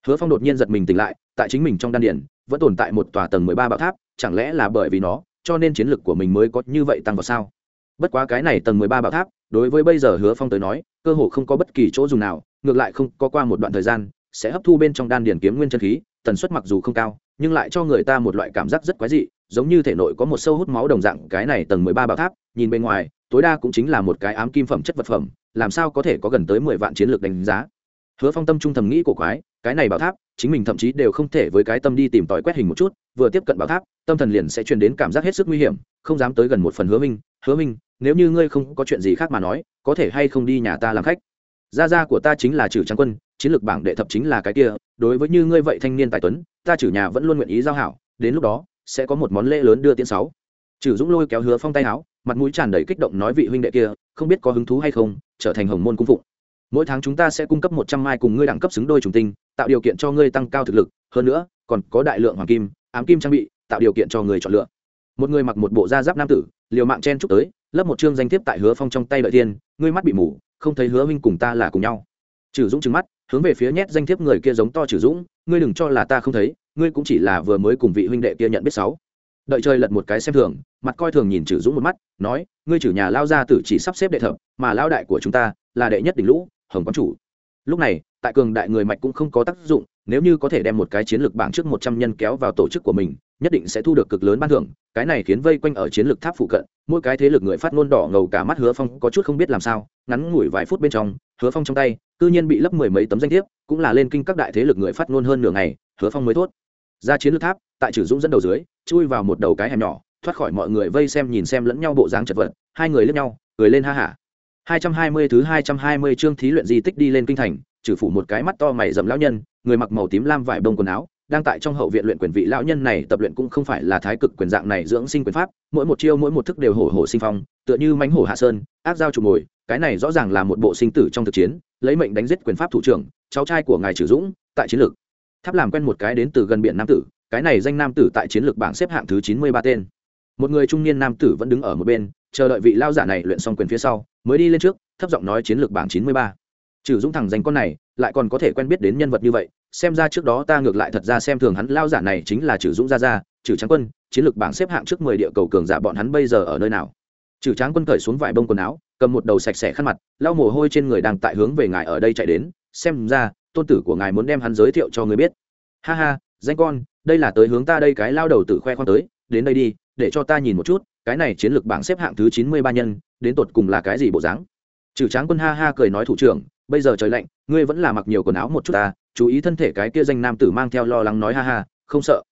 hứa phong đột nhiên giật mình tỉnh lại, tại chính mình trong đan điển vẫn tồn tại một tòa tầng mười ba bảo tháp, chẳng lẽ là bởi vì nó, cho nên chiến lược của mình mới có như vậy tăng vào sao? Bất quá cái này tầng mười ba bảo tháp, đối với bây giờ hứa phong tới nói, cơ hồ không có bất kỳ chỗ dùng nào, ngược lại không có qua một đoạn thời gian, sẽ hấp thu bên trong đan điển kiếm nguyên chân khí, tần suất mặc dù không cao, nhưng lại cho người ta một loại cảm giác rất quái dị, giống như thể nội có một sâu hút máu đồng dạng, cái này tầng mười ba bảo tháp, nhìn bên ngoài, tối đa cũng chính là một cái ám kim phẩm chất vật phẩm, làm sao có thể có gần tới mười vạn chiến lược đánh giá? Hứa phong tâm trung thầm nghĩ của quái cái này bảo tháp, chính mình thậm chí đều không thể với cái tâm đi tìm tòi quét hình một chút, vừa tiếp cận bảo tháp, tâm thần liền sẽ truyền đến cảm giác hết sức nguy hiểm, không dám tới gần một phần hứa minh hứa minh, nếu như ngươi không có chuyện gì khác mà nói, có thể hay không đi nhà ta làm khách? Gia gia của ta chính là trừ trang quân, chiến lược bảng đệ thập chính là cái kia, đối với như ngươi vậy thanh niên tài tuấn, ta trừ nhà vẫn luôn nguyện ý giao hảo, đến lúc đó, sẽ có một món lễ lớn đưa tiễn sáu. Trừ dũng lôi kéo hứa phong tay áo, mặt mũi tràn đầy kích động nói vị huynh đệ kia, không biết có hứng thú hay không, trở thành hồng môn cung phụng mỗi tháng chúng ta sẽ cung cấp một trăm mai cùng ngươi đẳng cấp xứng đôi trùng tinh, tạo điều kiện cho ngươi tăng cao thực lực. Hơn nữa, còn có đại lượng hoàng kim, ám kim trang bị, tạo điều kiện cho người chọn lựa. Một người mặc một bộ da giáp nam tử, liều mạng chen chúc tới, lấp một chương danh thiếp tại hứa phong trong tay lợi tiên, ngươi mắt bị mù, không thấy hứa huynh cùng ta là cùng nhau. Trừ dũng trừng mắt, hướng về phía nhét danh thiếp người kia giống to trừ dũng, ngươi đừng cho là ta không thấy, ngươi cũng chỉ là vừa mới cùng vị huynh đệ kia nhận biết sáu. Đợi chơi lật một cái xem thường, mặt coi thường nhìn trừ dũng một mắt, nói, ngươi trừ nhà lao ra tử chỉ sắp xếp đệ thập, mà lao đại của chúng ta là đệ nhất đỉnh lũ hồng quán chủ. Lúc này, tại cường đại người mạch cũng không có tác dụng, nếu như có thể đem một cái chiến lược bảng trước một trăm nhân kéo vào tổ chức của mình, nhất định sẽ thu được cực lớn ban thưởng, cái này khiến vây quanh ở chiến lược tháp phụ cận, mỗi cái thế lực người phát ngôn đỏ ngầu cả mắt hứa phong có chút không biết làm sao, ngắn ngủi vài phút bên trong, hứa phong trong tay, cư nhiên bị lấp mười mấy tấm danh thiếp, cũng là lên kinh các đại thế lực người phát ngôn hơn nửa ngày, hứa phong mới thốt. Ra chiến lược tháp, tại trừ dũng dẫn đầu dưới, chui vào một đầu cái hẻm nhỏ, thoát khỏi mọi người vây xem nhìn xem lẫn nhau bộ dáng chật vật, hai người lẫn nhau, cười lên ha hả. 220 thứ 220 chương thí luyện di tích đi lên kinh thành, trừ phủ một cái mắt to mày rậm lão nhân, người mặc màu tím lam vải bông quần áo, đang tại trong hậu viện luyện quyền vị lão nhân này tập luyện cũng không phải là thái cực quyền dạng này dưỡng sinh quyền pháp, mỗi một chiêu mỗi một thức đều hổ hổ sinh phong, tựa như mãnh hổ hạ sơn, áp giao trùng ngồi, cái này rõ ràng là một bộ sinh tử trong thực chiến, lấy mệnh đánh giết quyền pháp thủ trưởng, cháu trai của ngài Trử Dũng, tại chiến lược. Tháp làm quen một cái đến từ gần biển nam tử, cái này danh nam tử tại chiến lược bảng xếp hạng thứ 93 tên. Một người trung niên nam tử vẫn đứng ở một bên, chờ đợi vị lao giả này luyện xong quyền phía sau, mới đi lên trước, thấp giọng nói chiến lược bảng 93. Trừ Dũng thằng danh con này, lại còn có thể quen biết đến nhân vật như vậy, xem ra trước đó ta ngược lại thật ra xem thường hắn lao giả này chính là Trừ Dũng gia gia, Trừ Tráng Quân, chiến lược bảng xếp hạng trước 10 địa cầu cường giả bọn hắn bây giờ ở nơi nào? Trừ Tráng Quân cởi xuống vải bông quần áo, cầm một đầu sạch sẽ khăn mặt, lau mồ hôi trên người đang tại hướng về ngài ở đây chạy đến, xem ra, tôn tử của ngài muốn đem hắn giới thiệu cho người biết. Ha ha, danh con, đây là tới hướng ta đây cái lao đầu tử khoe khoang tới, đến đây đi, để cho ta nhìn một chút, cái này chiến lược bảng xếp hạng thứ 93 nhân, đến tột cùng là cái gì bộ dáng? trừ tráng quân ha ha cười nói thủ trưởng, bây giờ trời lạnh, ngươi vẫn là mặc nhiều quần áo một chút ta, chú ý thân thể cái kia danh nam tử mang theo lo lắng nói ha ha, không sợ.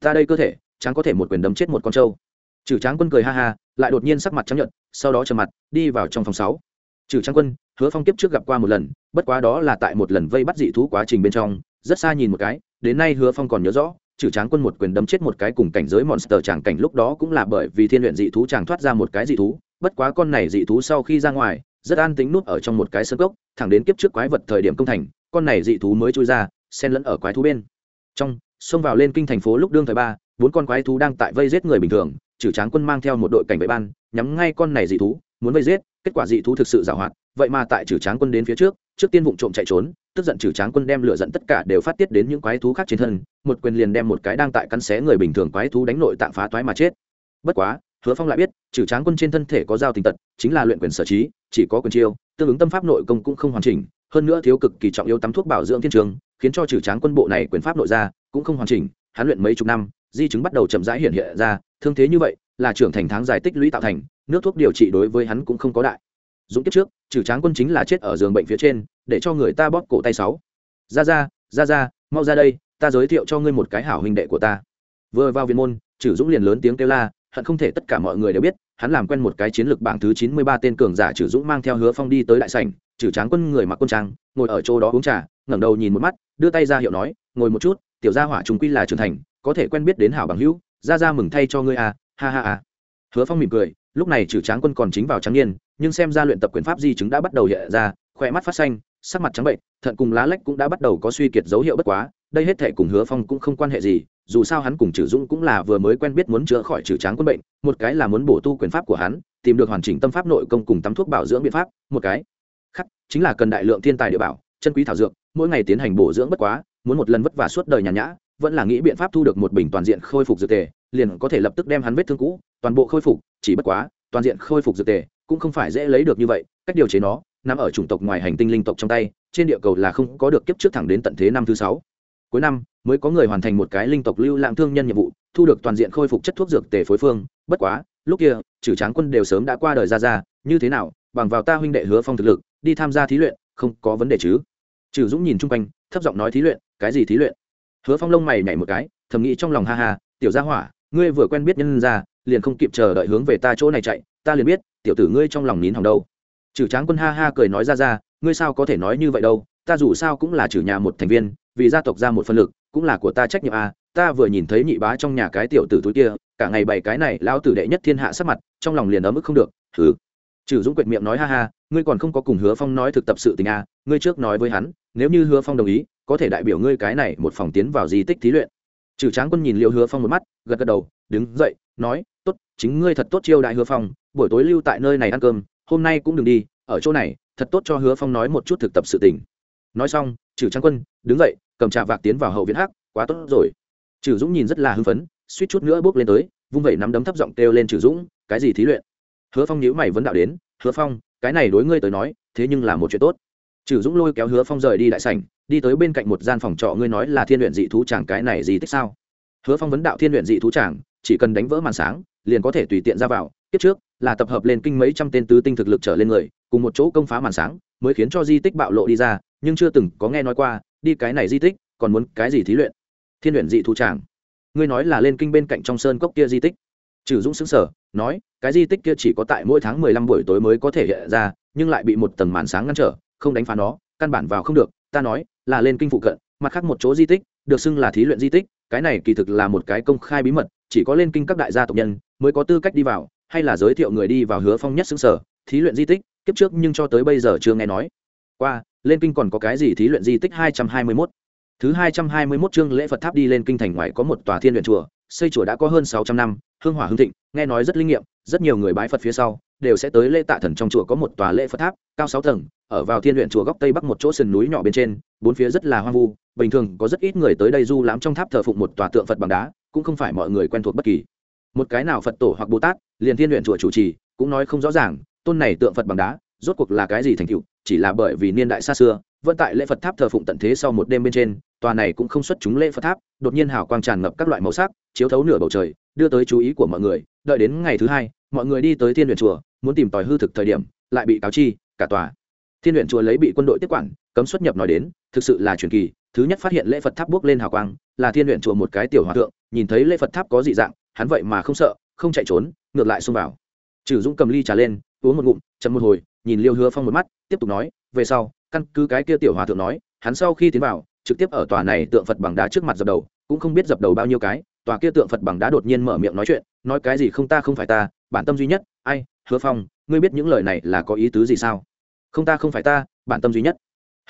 Ta đây cơ thể, tráng có thể một quyền đấm chết một con trâu. Trừ tráng quân cười ha ha, lại đột nhiên sắc mặt trắng nhận sau đó trầm mặt, đi vào trong phòng sáu. Trừ tráng quân, hứa phong kiếp trước gặp qua một lần, bất quá đó là tại một lần vây bắt dị thú quá trình bên trong, rất xa nhìn một cái, đến nay hứa phong còn nhớ rõ, trừ tráng quân một quyền đấm chết một cái cùng cảnh giới monster tràng cảnh lúc đó cũng là bởi vì thiên luyện dị thú chàng thoát ra một cái dị thú bất quá con này dị thú sau khi ra ngoài, rất an tính nút ở trong một cái sơ gốc thẳng đến kiếp trước quái vật thời điểm công thành, con này dị thú mới chui ra, xen lẫn ở quái thú bên. Trong, xông vào lên kinh thành phố lúc đương thời ba, bốn con quái thú đang tại vây giết người bình thường, trừ tráng quân mang theo một đội cảnh vệ ban, nhắm ngay con này dị thú, muốn vây giết, kết quả dị thú thực sự giảo hoạt, vậy mà tại trừ tráng quân đến phía trước trước tiên vụng trộm chạy trốn, tức giận trừ tráng quân đem lửa dẫn tất cả đều phát tiết đến những quái thú khác trên thân, một quyền liền đem một cái đang tại cắn xé người bình thường quái thú đánh nội tạng phá toái mà chết. Bất quá hứa phong lại biết, trừ tráng quân trên thân thể có giao tình tật, chính là luyện quyền sở trí, chỉ có quyền chiêu, tương ứng tâm pháp nội công cũng không hoàn chỉnh, hơn nữa thiếu cực kỳ trọng yếu tắm thuốc bảo dưỡng thiên trường, khiến cho trừ tráng quân bộ này quyền pháp nội ra, cũng không hoàn chỉnh, hắn luyện mấy chục năm, di chứng bắt đầu chậm rãi hiện hiện ra, thương thế như vậy, là trưởng thành tháng dài tích lũy tạo thành, nước thuốc điều trị đối với hắn cũng không có đại. Dũng kiếp trước, trừ tráng quân chính là chết ở giường bệnh phía trên, để cho người ta bóp cổ tay sáu. Ra ra ra ra, mau ra đây, ta giới thiệu cho ngươi một cái hảo huynh đệ của ta. Vừa vào viện môn, trừ dũng liền lớn tiếng kêu la hận không thể tất cả mọi người đều biết, hắn làm quen một cái chiến lược bảng thứ chín mươi ba tên cường giả trừ dũng mang theo hứa phong đi tới đại sảnh trừ tráng quân người mặc quân trang, ngồi ở chỗ đó uống trà, ngẩng đầu nhìn một mắt, đưa tay ra hiệu nói, ngồi một chút, tiểu gia hỏa chúng quy là trưởng thành, có thể quen biết đến hảo bằng hữu ra ra mừng thay cho ngươi à ha ha à hứa phong mỉm cười, lúc này trừ tráng quân còn chính vào trắng niên, nhưng xem ra luyện tập quyền pháp di chứng đã bắt đầu hiện ra, khỏe mắt phát xanh, sắc mặt trắng bệnh, thận cùng lá lách cũng đã bắt đầu có suy kiệt dấu hiệu bất quá, đây hết thể cùng hứa phong cũng không quan hệ gì dù sao hắn cùng trừ dũng cũng là vừa mới quen biết muốn chữa khỏi trừ tráng quân bệnh, một cái là muốn bổ tu quyền pháp của hắn, tìm được hoàn chỉnh tâm pháp nội công cùng tắm thuốc bảo dưỡng biện pháp, một cái khác chính là cần đại lượng thiên tài địa bảo, chân quý thảo dược, mỗi ngày tiến hành bổ dưỡng bất quá, muốn một lần vất vả suốt đời nhàn nhã, vẫn là nghĩ biện pháp thu được một bình toàn diện khôi phục dược tề, liền có thể lập tức đem hắn vết thương cũ, toàn bộ khôi phục, chỉ bất quá, toàn diện khôi phục dược tề cũng không phải dễ lấy được như vậy, cách điều chế nó nằm ở chủng tộc ngoài hành tinh linh tộc trong tay, trên địa cầu là không có được kiếp trước thẳng đến tận thế năm thứ sáu. Cuối năm mới có người hoàn thành một cái linh tộc lưu lãng thương nhân nhiệm vụ, thu được toàn diện khôi phục chất thuốc dược tề phối phương. Bất quá, lúc kia, trừ tráng quân đều sớm đã qua đời ra ra, như thế nào, bằng vào ta huynh đệ hứa phong thực lực, đi tham gia thí luyện, không có vấn đề chứ? Trừ dũng nhìn chung quanh, thấp giọng nói thí luyện, cái gì thí luyện? Hứa phong lông mày nhảy một cái, thầm nghĩ trong lòng ha ha, tiểu gia hỏa, ngươi vừa quen biết nhân ra, liền không kịp chờ đợi hướng về ta chỗ này chạy, ta liền biết, tiểu tử ngươi trong lòng nín hỏng đâu. Trừ tráng quân ha ha cười nói ra ra, ngươi sao có thể nói như vậy đâu, ta dù sao cũng là trừ nhà một thành viên, vì gia tộc ra một phân lực cũng là của ta trách nhiệm à ta vừa nhìn thấy nhị bá trong nhà cái tiểu tử túi kia, cả ngày bày cái này lao tử đệ nhất thiên hạ sắc mặt, trong lòng liền ấm ức không được thử trừ dũng quệt miệng nói ha ha, ngươi còn không có cùng hứa phong nói thực tập sự tình à ngươi trước nói với hắn, nếu như hứa phong đồng ý, có thể đại biểu ngươi cái này một phòng tiến vào di tích thí luyện. Trừ tráng quân nhìn liệu hứa phong một mắt, gật gật đầu, đứng dậy, nói, tốt, chính ngươi thật tốt chiêu đại hứa phong, buổi tối lưu tại nơi này ăn cơm, hôm nay cũng đừng đi, ở chỗ này, thật tốt cho hứa phong nói một chút thực tập sự tình. Nói xong, trừ tráng quân đứng dậy cầm trà vạc tiến vào hậu viện hắc, quá tốt rồi. Trừ dũng nhìn rất là hưng phấn, suýt chút nữa bước lên tới, vung vẩy nắm đấm thấp giọng kêu lên trừ dũng, cái gì thí luyện? Hứa phong nhíu mày vấn đạo đến, hứa phong, cái này đối ngươi tới nói, thế nhưng là một chuyện tốt. Trừ dũng lôi kéo hứa phong rời đi đại sảnh, đi tới bên cạnh một gian phòng trọ, ngươi nói là thiên luyện dị thú chàng cái này gì tích sao? Hứa phong vấn đạo, thiên luyện dị thú chàng, chỉ cần đánh vỡ màn sáng, liền có thể tùy tiện ra vào tiếp trước là tập hợp lên kinh mấy trăm tên tứ tinh thực lực trở lên người, cùng một chỗ công phá màn sáng, mới khiến cho di tích bạo lộ đi ra, nhưng chưa từng có nghe nói qua đi cái này di tích, còn muốn cái gì thí luyện? Thiên luyện dị thú tràng ngươi nói là lên kinh bên cạnh trong sơn cốc kia di tích. Trừ dũng xứng sở nói, cái di tích kia chỉ có tại mỗi tháng mười lăm buổi tối mới có thể hiện ra, nhưng lại bị một tầng màn sáng ngăn trở, không đánh phá nó, căn bản vào không được. Ta nói, là lên kinh phụ cận, mặt khác một chỗ di tích, được xưng là thí luyện di tích, cái này kỳ thực là một cái công khai bí mật, chỉ có lên kinh các đại gia tộc nhân mới có tư cách đi vào, hay là giới thiệu người đi vào hứa phong nhất xứng sở thí luyện di tích, kiếp trước nhưng cho tới bây giờ chưa nghe nói. Qua lên kinh còn có cái gì thí luyện di tích hai trăm hai mươi mốt? Thứ hai trăm hai mươi mốt chương lễ phật tháp đi lên kinh thành ngoài có một tòa thiên luyện chùa, xây chùa đã có hơn sáu trăm năm, hương hỏa hương thịnh, nghe nói rất linh nghiệm, rất nhiều người bái phật phía sau, đều sẽ tới lễ tạ thần trong chùa có một tòa lễ phật tháp, cao sáu tầng, ở vào thiên luyện chùa góc tây bắc một chỗ sườn núi nhỏ bên trên, bốn phía rất là hoang vu, bình thường có rất ít người tới đây du lãm trong tháp thờ phụng một tòa tượng phật bằng đá, cũng không phải mọi người quen thuộc bất kỳ. Một cái nào phật tổ hoặc bồ tát, liền thiên luyện chùa chủ trì, cũng nói không rõ ràng, tôn này tượng phật bằng đá, rốt cuộc là cái gì thành tựu chỉ là bởi vì niên đại xa xưa, vẫn tại lễ phật tháp thờ phụng tận thế sau một đêm bên trên, tòa này cũng không xuất chúng lễ phật tháp, đột nhiên hào quang tràn ngập các loại màu sắc, chiếu thấu nửa bầu trời, đưa tới chú ý của mọi người, đợi đến ngày thứ hai, mọi người đi tới thiên luyện chùa, muốn tìm tòi hư thực thời điểm, lại bị cáo chi, cả tòa. Thiên luyện chùa lấy bị quân đội tiếp quản, cấm xuất nhập nói đến, thực sự là truyền kỳ, thứ nhất phát hiện lễ phật tháp bước lên hào quang, là thiên luyện chùa một cái tiểu hòa thượng, nhìn thấy lễ phật tháp có dị dạng, hắn vậy mà không sợ, không chạy trốn, ngược lại xông vào. Trừ dũng cầm ly trà lên, uống một ngụm chậm một hồi, nhìn liêu hứa phong một mắt, tiếp tục nói, về sau, căn cứ cái kia tiểu hòa thượng nói, hắn sau khi tiến vào, trực tiếp ở tòa này tượng phật bằng đá trước mặt dập đầu, cũng không biết dập đầu bao nhiêu cái, tòa kia tượng phật bằng đá đột nhiên mở miệng nói chuyện, nói cái gì không ta không phải ta, bản tâm duy nhất, ai, hứa phong, ngươi biết những lời này là có ý tứ gì sao? Không ta không phải ta, bản tâm duy nhất.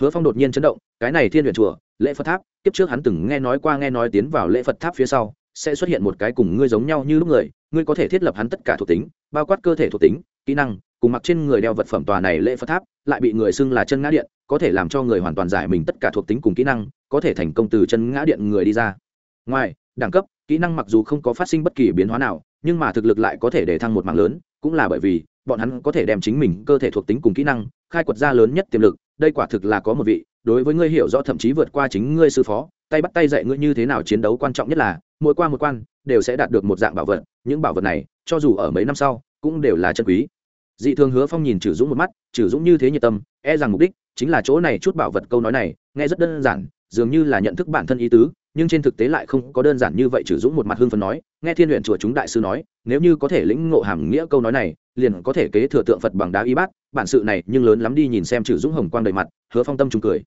Hứa phong đột nhiên chấn động, cái này thiên huyền chùa, lễ phật tháp, kiếp trước hắn từng nghe nói qua, nghe nói tiến vào lễ phật tháp phía sau, sẽ xuất hiện một cái cùng ngươi giống nhau như lúc người, ngươi có thể thiết lập hắn tất cả thuộc tính, bao quát cơ thể thuộc tính, kỹ năng cùng mặc trên người đeo vật phẩm tòa này lễ phật tháp, lại bị người xưng là chân ngã điện, có thể làm cho người hoàn toàn giải mình tất cả thuộc tính cùng kỹ năng, có thể thành công từ chân ngã điện người đi ra. Ngoài, đẳng cấp, kỹ năng mặc dù không có phát sinh bất kỳ biến hóa nào, nhưng mà thực lực lại có thể để thăng một mạng lớn, cũng là bởi vì, bọn hắn có thể đem chính mình cơ thể thuộc tính cùng kỹ năng, khai quật ra lớn nhất tiềm lực, đây quả thực là có một vị, đối với ngươi hiểu rõ thậm chí vượt qua chính ngươi sư phó, tay bắt tay dạy ngươi như thế nào chiến đấu quan trọng nhất là, mỗi qua một quan, đều sẽ đạt được một dạng bảo vật, những bảo vật này, cho dù ở mấy năm sau, cũng đều là chân quý dị thường hứa phong nhìn trừ dũng một mắt trừ dũng như thế nhiệt tâm e rằng mục đích chính là chỗ này chút bảo vật câu nói này, nghe rất đơn giản, dường như là nhận thức bản thân ý tứ, nhưng trên thực tế lại không có đơn giản như vậy. Trừ dũng một mặt hưng phấn nói, nghe thiên luyện chùa chúng đại sư nói, nếu như có thể lĩnh ngộ hàm nghĩa câu nói này, liền có thể kế thừa tượng phật bằng đá y bát, bản sự này nhưng lớn lắm đi nhìn xem trừ dũng hồng quang đầy mặt, hứa phong tâm trùng cười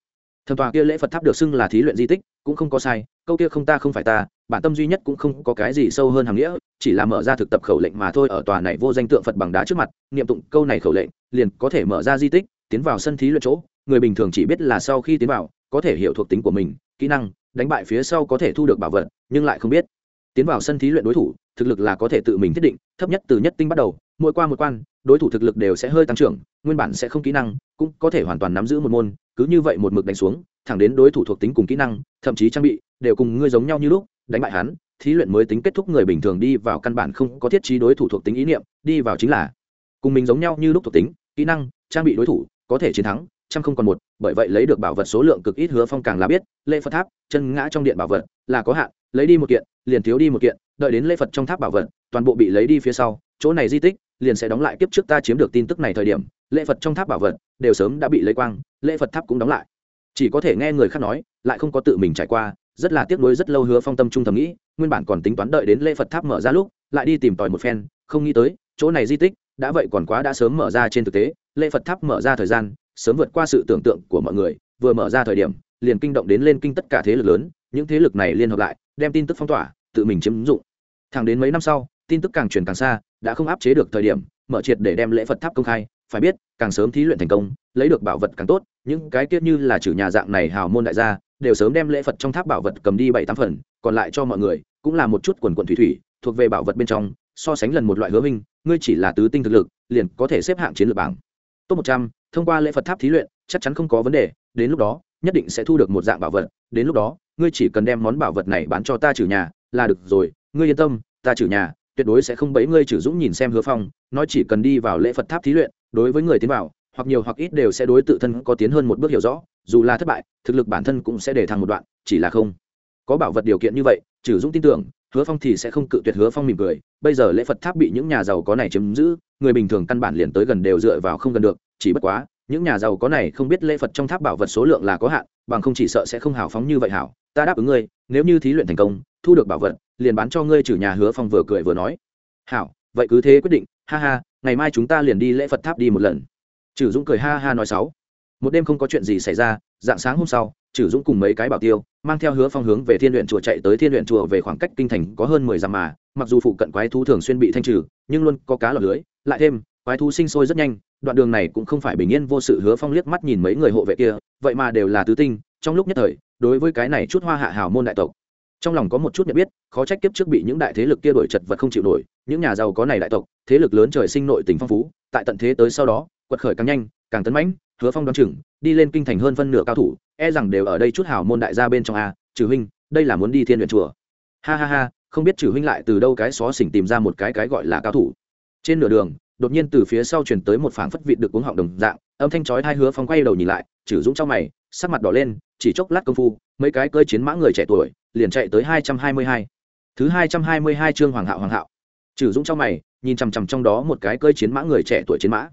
thần tòa kia lễ phật tháp được xưng là thí luyện di tích, cũng không có sai, câu kia không ta không phải ta, bản tâm duy nhất cũng không có cái gì sâu hơn hàm nghĩa, chỉ là mở ra thực tập khẩu lệnh mà thôi ở tòa này vô danh tượng phật bằng đá trước mặt, niệm tụng câu này khẩu lệnh, liền có thể mở ra di tích, tiến vào sân thí luyện chỗ, người bình thường chỉ biết là sau khi tiến vào, có thể hiểu thuộc tính của mình, kỹ năng, đánh bại phía sau có thể thu được bảo vật, nhưng lại không biết. Tiến vào sân thí luyện đối thủ, thực lực là có thể tự mình thiết định, thấp nhất từ nhất tinh bắt đầu, mỗi qua một quan, đối thủ thực lực đều sẽ hơi tăng trưởng, nguyên bản sẽ không kỹ năng, cũng có thể hoàn toàn nắm giữ một môn cứ như vậy một mực đánh xuống, thẳng đến đối thủ thuộc tính cùng kỹ năng, thậm chí trang bị, đều cùng ngươi giống nhau như lúc, đánh bại hắn, thí luyện mới tính kết thúc người bình thường đi vào căn bản không có thiết trí đối thủ thuộc tính ý niệm, đi vào chính là cùng mình giống nhau như lúc thuộc tính, kỹ năng, trang bị đối thủ, có thể chiến thắng, trăm không còn một, bởi vậy lấy được bảo vật số lượng cực ít hứa phong càng là biết, lễ phật tháp, chân ngã trong điện bảo vật, là có hạn, lấy đi một kiện, liền thiếu đi một kiện, đợi đến lễ phật trong tháp bảo vật, toàn bộ bị lấy đi phía sau, chỗ này di tích, liền sẽ đóng lại kiếp trước ta chiếm được tin tức này thời điểm lễ phật trong tháp bảo vật đều sớm đã bị lấy quang, lễ phật tháp cũng đóng lại. Chỉ có thể nghe người khác nói, lại không có tự mình trải qua, rất là tiếc nuối rất lâu hứa phong tâm trung thầm nghĩ, nguyên bản còn tính toán đợi đến lễ phật tháp mở ra lúc, lại đi tìm tòi một phen, không nghĩ tới, chỗ này di tích, đã vậy còn quá đã sớm mở ra trên thực tế, lễ phật tháp mở ra thời gian, sớm vượt qua sự tưởng tượng của mọi người, vừa mở ra thời điểm, liền kinh động đến lên kinh tất cả thế lực lớn, những thế lực này liên hợp lại, đem tin tức phong tỏa, tự mình chiếm dụng. Thẳng đến mấy năm sau, tin tức càng truyền càng xa, đã không áp chế được thời điểm, mở triệt để đem lễ phật tháp công khai phải biết, càng sớm thí luyện thành công, lấy được bảo vật càng tốt, những cái tiết như là chử nhà dạng này hào môn đại gia, đều sớm đem lễ phật trong tháp bảo vật cầm đi bảy tám phần, còn lại cho mọi người, cũng là một chút quần quần thủy thủy, thuộc về bảo vật bên trong, so sánh lần một loại hứa minh, ngươi chỉ là tứ tinh thực lực, liền có thể xếp hạng chiến lược bảng. Top một trăm, thông qua lễ phật tháp thí luyện, chắc chắn không có vấn đề, đến lúc đó, nhất định sẽ thu được một dạng bảo vật, đến lúc đó, ngươi chỉ cần đem món bảo vật này bán cho ta trừ nhà, là được rồi, ngươi yên tâm, ta trừ nhà tuyệt đối sẽ không bấy ngươi trừ dũng nhìn xem hứa phong, nói chỉ cần đi vào lễ phật tháp thí luyện, đối với người tiến vào, hoặc nhiều hoặc ít đều sẽ đối tự thân có tiến hơn một bước hiểu rõ, dù là thất bại, thực lực bản thân cũng sẽ để thăng một đoạn, chỉ là không có bảo vật điều kiện như vậy trừ dũng tin tưởng, hứa phong thì sẽ không cự tuyệt hứa phong mỉm cười, bây giờ lễ phật tháp bị những nhà giàu có này chiếm giữ, người bình thường căn bản liền tới gần đều dựa vào không gần được, chỉ bất quá, những nhà giàu có này không biết lễ phật trong tháp bảo vật số lượng là có hạn, bằng không chỉ sợ sẽ không hào phóng như vậy hảo, ta đáp ứng ngươi, nếu như thí luyện thành công thu được bảo vật, liền bán cho ngươi trừ nhà hứa phong vừa cười vừa nói. Hảo, vậy cứ thế quyết định, ha ha, ngày mai chúng ta liền đi lễ phật tháp đi một lần. Trừ dũng cười ha ha nói sáu. Một đêm không có chuyện gì xảy ra, dạng sáng hôm sau trừ dũng cùng mấy cái bảo tiêu, mang theo hứa phong hướng về thiên luyện chùa chạy tới thiên luyện chùa về khoảng cách kinh thành có hơn mười dặm mà, mặc dù phụ cận quái thú thường xuyên bị thanh trừ, nhưng luôn có cá lọc lưới, lại thêm, quái thú sinh sôi rất nhanh, đoạn đường này cũng không phải bình yên vô sự, hứa phong liếc mắt nhìn mấy người hộ vệ kia, vậy mà đều là tứ tinh, trong lúc nhất thời, đối với cái này chút hoa hạ hào môn đại tộc trong lòng có một chút nhận biết, khó trách kiếp trước bị những đại thế lực kia đổi chật vật không chịu nổi, những nhà giàu có này đại tộc, thế lực lớn trời sinh nội tình phong phú, tại tận thế tới sau đó, quật khởi càng nhanh, càng tấn mãnh, hứa phong đoán chừng, đi lên kinh thành hơn phân nửa cao thủ e rằng đều ở đây chút hào môn đại gia bên trong a, trừ huynh, đây là muốn đi thiên luyện chùa. Ha ha ha, không biết trừ huynh lại từ đâu cái xó xỉnh tìm ra một cái cái gọi là cao thủ. Trên nửa đường, đột nhiên từ phía sau truyền tới một phảng phất vịt được cuống họng đồng dạng, âm thanh chói hai hứa phong quay đầu nhìn lại, trừ dũng trong mày, sắc mặt đỏ lên, chỉ chốc lát công phu, mấy cái cơi chiến mã người trẻ tuổi liền chạy tới hai trăm hai mươi hai. Thứ hai trăm hai mươi hai chương hoàng hạo hoàng hạo. Trừ dũng trong mày, nhìn chằm chằm trong đó một cái cơi chiến mã người trẻ tuổi chiến mã.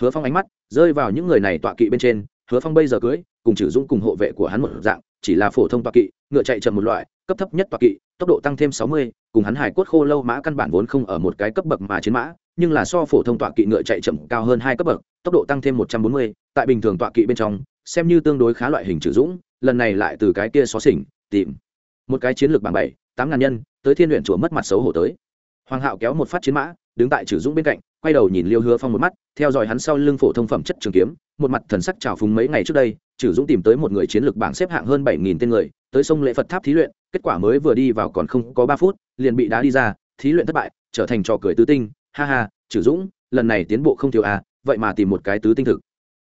Hứa phong ánh mắt rơi vào những người này tọa kỵ bên trên, hứa phong bây giờ cưới cùng trừ dũng cùng hộ vệ của hắn một dạng, chỉ là phổ thông tọa kỵ, ngựa chạy chậm một loại, cấp thấp nhất tọa kỵ, tốc độ tăng thêm sáu mươi, cùng hắn hải cốt khô lâu mã căn bản vốn không ở một cái cấp bậc mà chiến mã, nhưng là so phổ thông tọa kỵ ngựa chạy chậm cao hơn hai cấp bậc, tốc độ tăng thêm một trăm bốn mươi, tại bình thường tọa kỵ bên trong, xem như tương đối khá loại hình trừ dũng, lần này lại từ cái kia xó xỉnh, tìm một cái chiến lược bảng bảy, tám ngàn nhân, tới thiên luyện chùa mất mặt xấu hổ tới. Hoàng hạo kéo một phát chiến mã, đứng tại chử dũng bên cạnh, quay đầu nhìn liêu hứa phong một mắt, theo dõi hắn sau lưng phổ thông phẩm chất trường kiếm, một mặt thần sắc trào phúng mấy ngày trước đây chử dũng tìm tới một người chiến lược bảng xếp hạng hơn bảy nghìn tên người, tới sông lễ phật tháp thí luyện, kết quả mới vừa đi vào còn không có ba phút, liền bị đá đi ra, thí luyện thất bại, trở thành trò cười tứ tinh. Ha ha chử dũng, lần này tiến bộ không thiếu à vậy mà tìm một cái tứ tinh thực.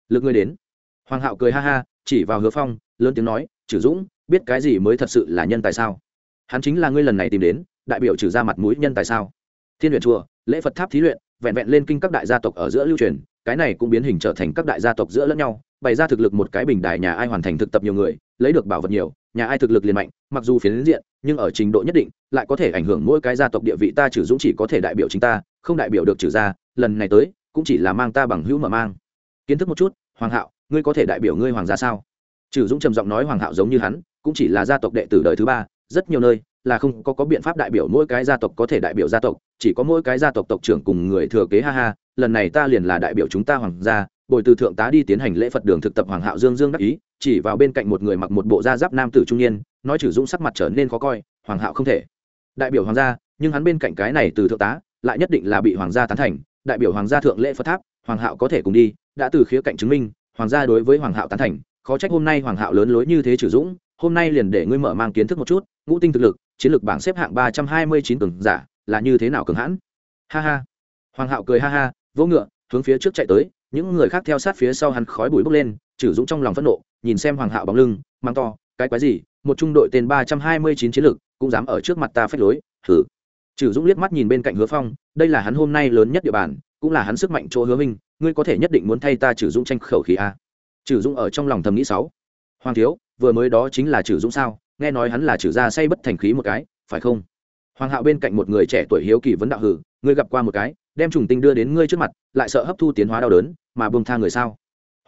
Lực ngươi đến. Hoàng hạo cười ha ha, chỉ vào hứa phong, lớn tiếng nói chử dũng biết cái gì mới thật sự là nhân tài sao? Hắn chính là ngươi lần này tìm đến, đại biểu trừ ra mặt mũi nhân tài sao? Thiên luyện chùa, lễ phật tháp thí luyện, vẹn vẹn lên kinh các đại gia tộc ở giữa lưu truyền, cái này cũng biến hình trở thành các đại gia tộc giữa lẫn nhau, bày ra thực lực một cái bình đài nhà ai hoàn thành thực tập nhiều người, lấy được bảo vật nhiều, nhà ai thực lực liền mạnh, mặc dù phiến diện, nhưng ở trình độ nhất định, lại có thể ảnh hưởng mỗi cái gia tộc địa vị ta trừ dũng chỉ có thể đại biểu chính ta, không đại biểu được trừ ra, lần này tới, cũng chỉ là mang ta bằng hữu mà mang. Kiến thức một chút, hoàng hạo, ngươi có thể đại biểu ngươi hoàng gia sao? Trừ dũng trầm giọng nói hoàng hạo giống như hắn cũng chỉ là gia tộc đệ tử đời thứ ba, rất nhiều nơi là không có có biện pháp đại biểu mỗi cái gia tộc có thể đại biểu gia tộc, chỉ có mỗi cái gia tộc tộc trưởng cùng người thừa kế ha ha, lần này ta liền là đại biểu chúng ta hoàng gia, bồi từ thượng tá đi tiến hành lễ phật đường thực tập hoàng hạo dương dương đắc ý, chỉ vào bên cạnh một người mặc một bộ da giáp nam tử trung niên, nói trừ dũng sắc mặt trở nên khó coi, hoàng hạo không thể. Đại biểu hoàng gia, nhưng hắn bên cạnh cái này từ thượng tá, lại nhất định là bị hoàng gia tán thành, đại biểu hoàng gia thượng lễ phật tháp, hoàng hạo có thể cùng đi, đã từ khía cạnh chứng minh, hoàng gia đối với hoàng hạo tán thành, khó trách hôm nay hoàng hạo lớn lối như thế trừ dũng hôm nay liền để ngươi mở mang kiến thức một chút, ngũ tinh thực lực, chiến lược bảng xếp hạng ba trăm hai mươi chín cường giả, là như thế nào cường hãn? Ha ha. Hoàng hạo cười ha ha vỗ ngựa, hướng phía trước chạy tới, những người khác theo sát phía sau hắn khói bụi bốc lên chử dũng trong lòng phẫn nộ, nhìn xem hoàng hạo bóng lưng mang to, cái quái gì? Một trung đội tên ba trăm hai mươi chín chiến lược, cũng dám ở trước mặt ta phách lối thử chử dũng liếc mắt nhìn bên cạnh hứa phong, đây là hắn hôm nay lớn nhất địa bàn, cũng là hắn sức mạnh chỗ hứa minh ngươi có thể nhất định muốn thay ta chử dũng tranh khẩu khí a. Chử dũng ở trong lòng thầm nghĩ sáu. Hoàng thiếu vừa mới đó chính là trừ dũng sao? Nghe nói hắn là trừ ra say bất thành khí một cái, phải không? Hoàng hạo bên cạnh một người trẻ tuổi hiếu kỳ vấn đạo hử, ngươi gặp qua một cái, đem trùng tinh đưa đến ngươi trước mặt, lại sợ hấp thu tiến hóa đau đớn, mà buông tha người sao?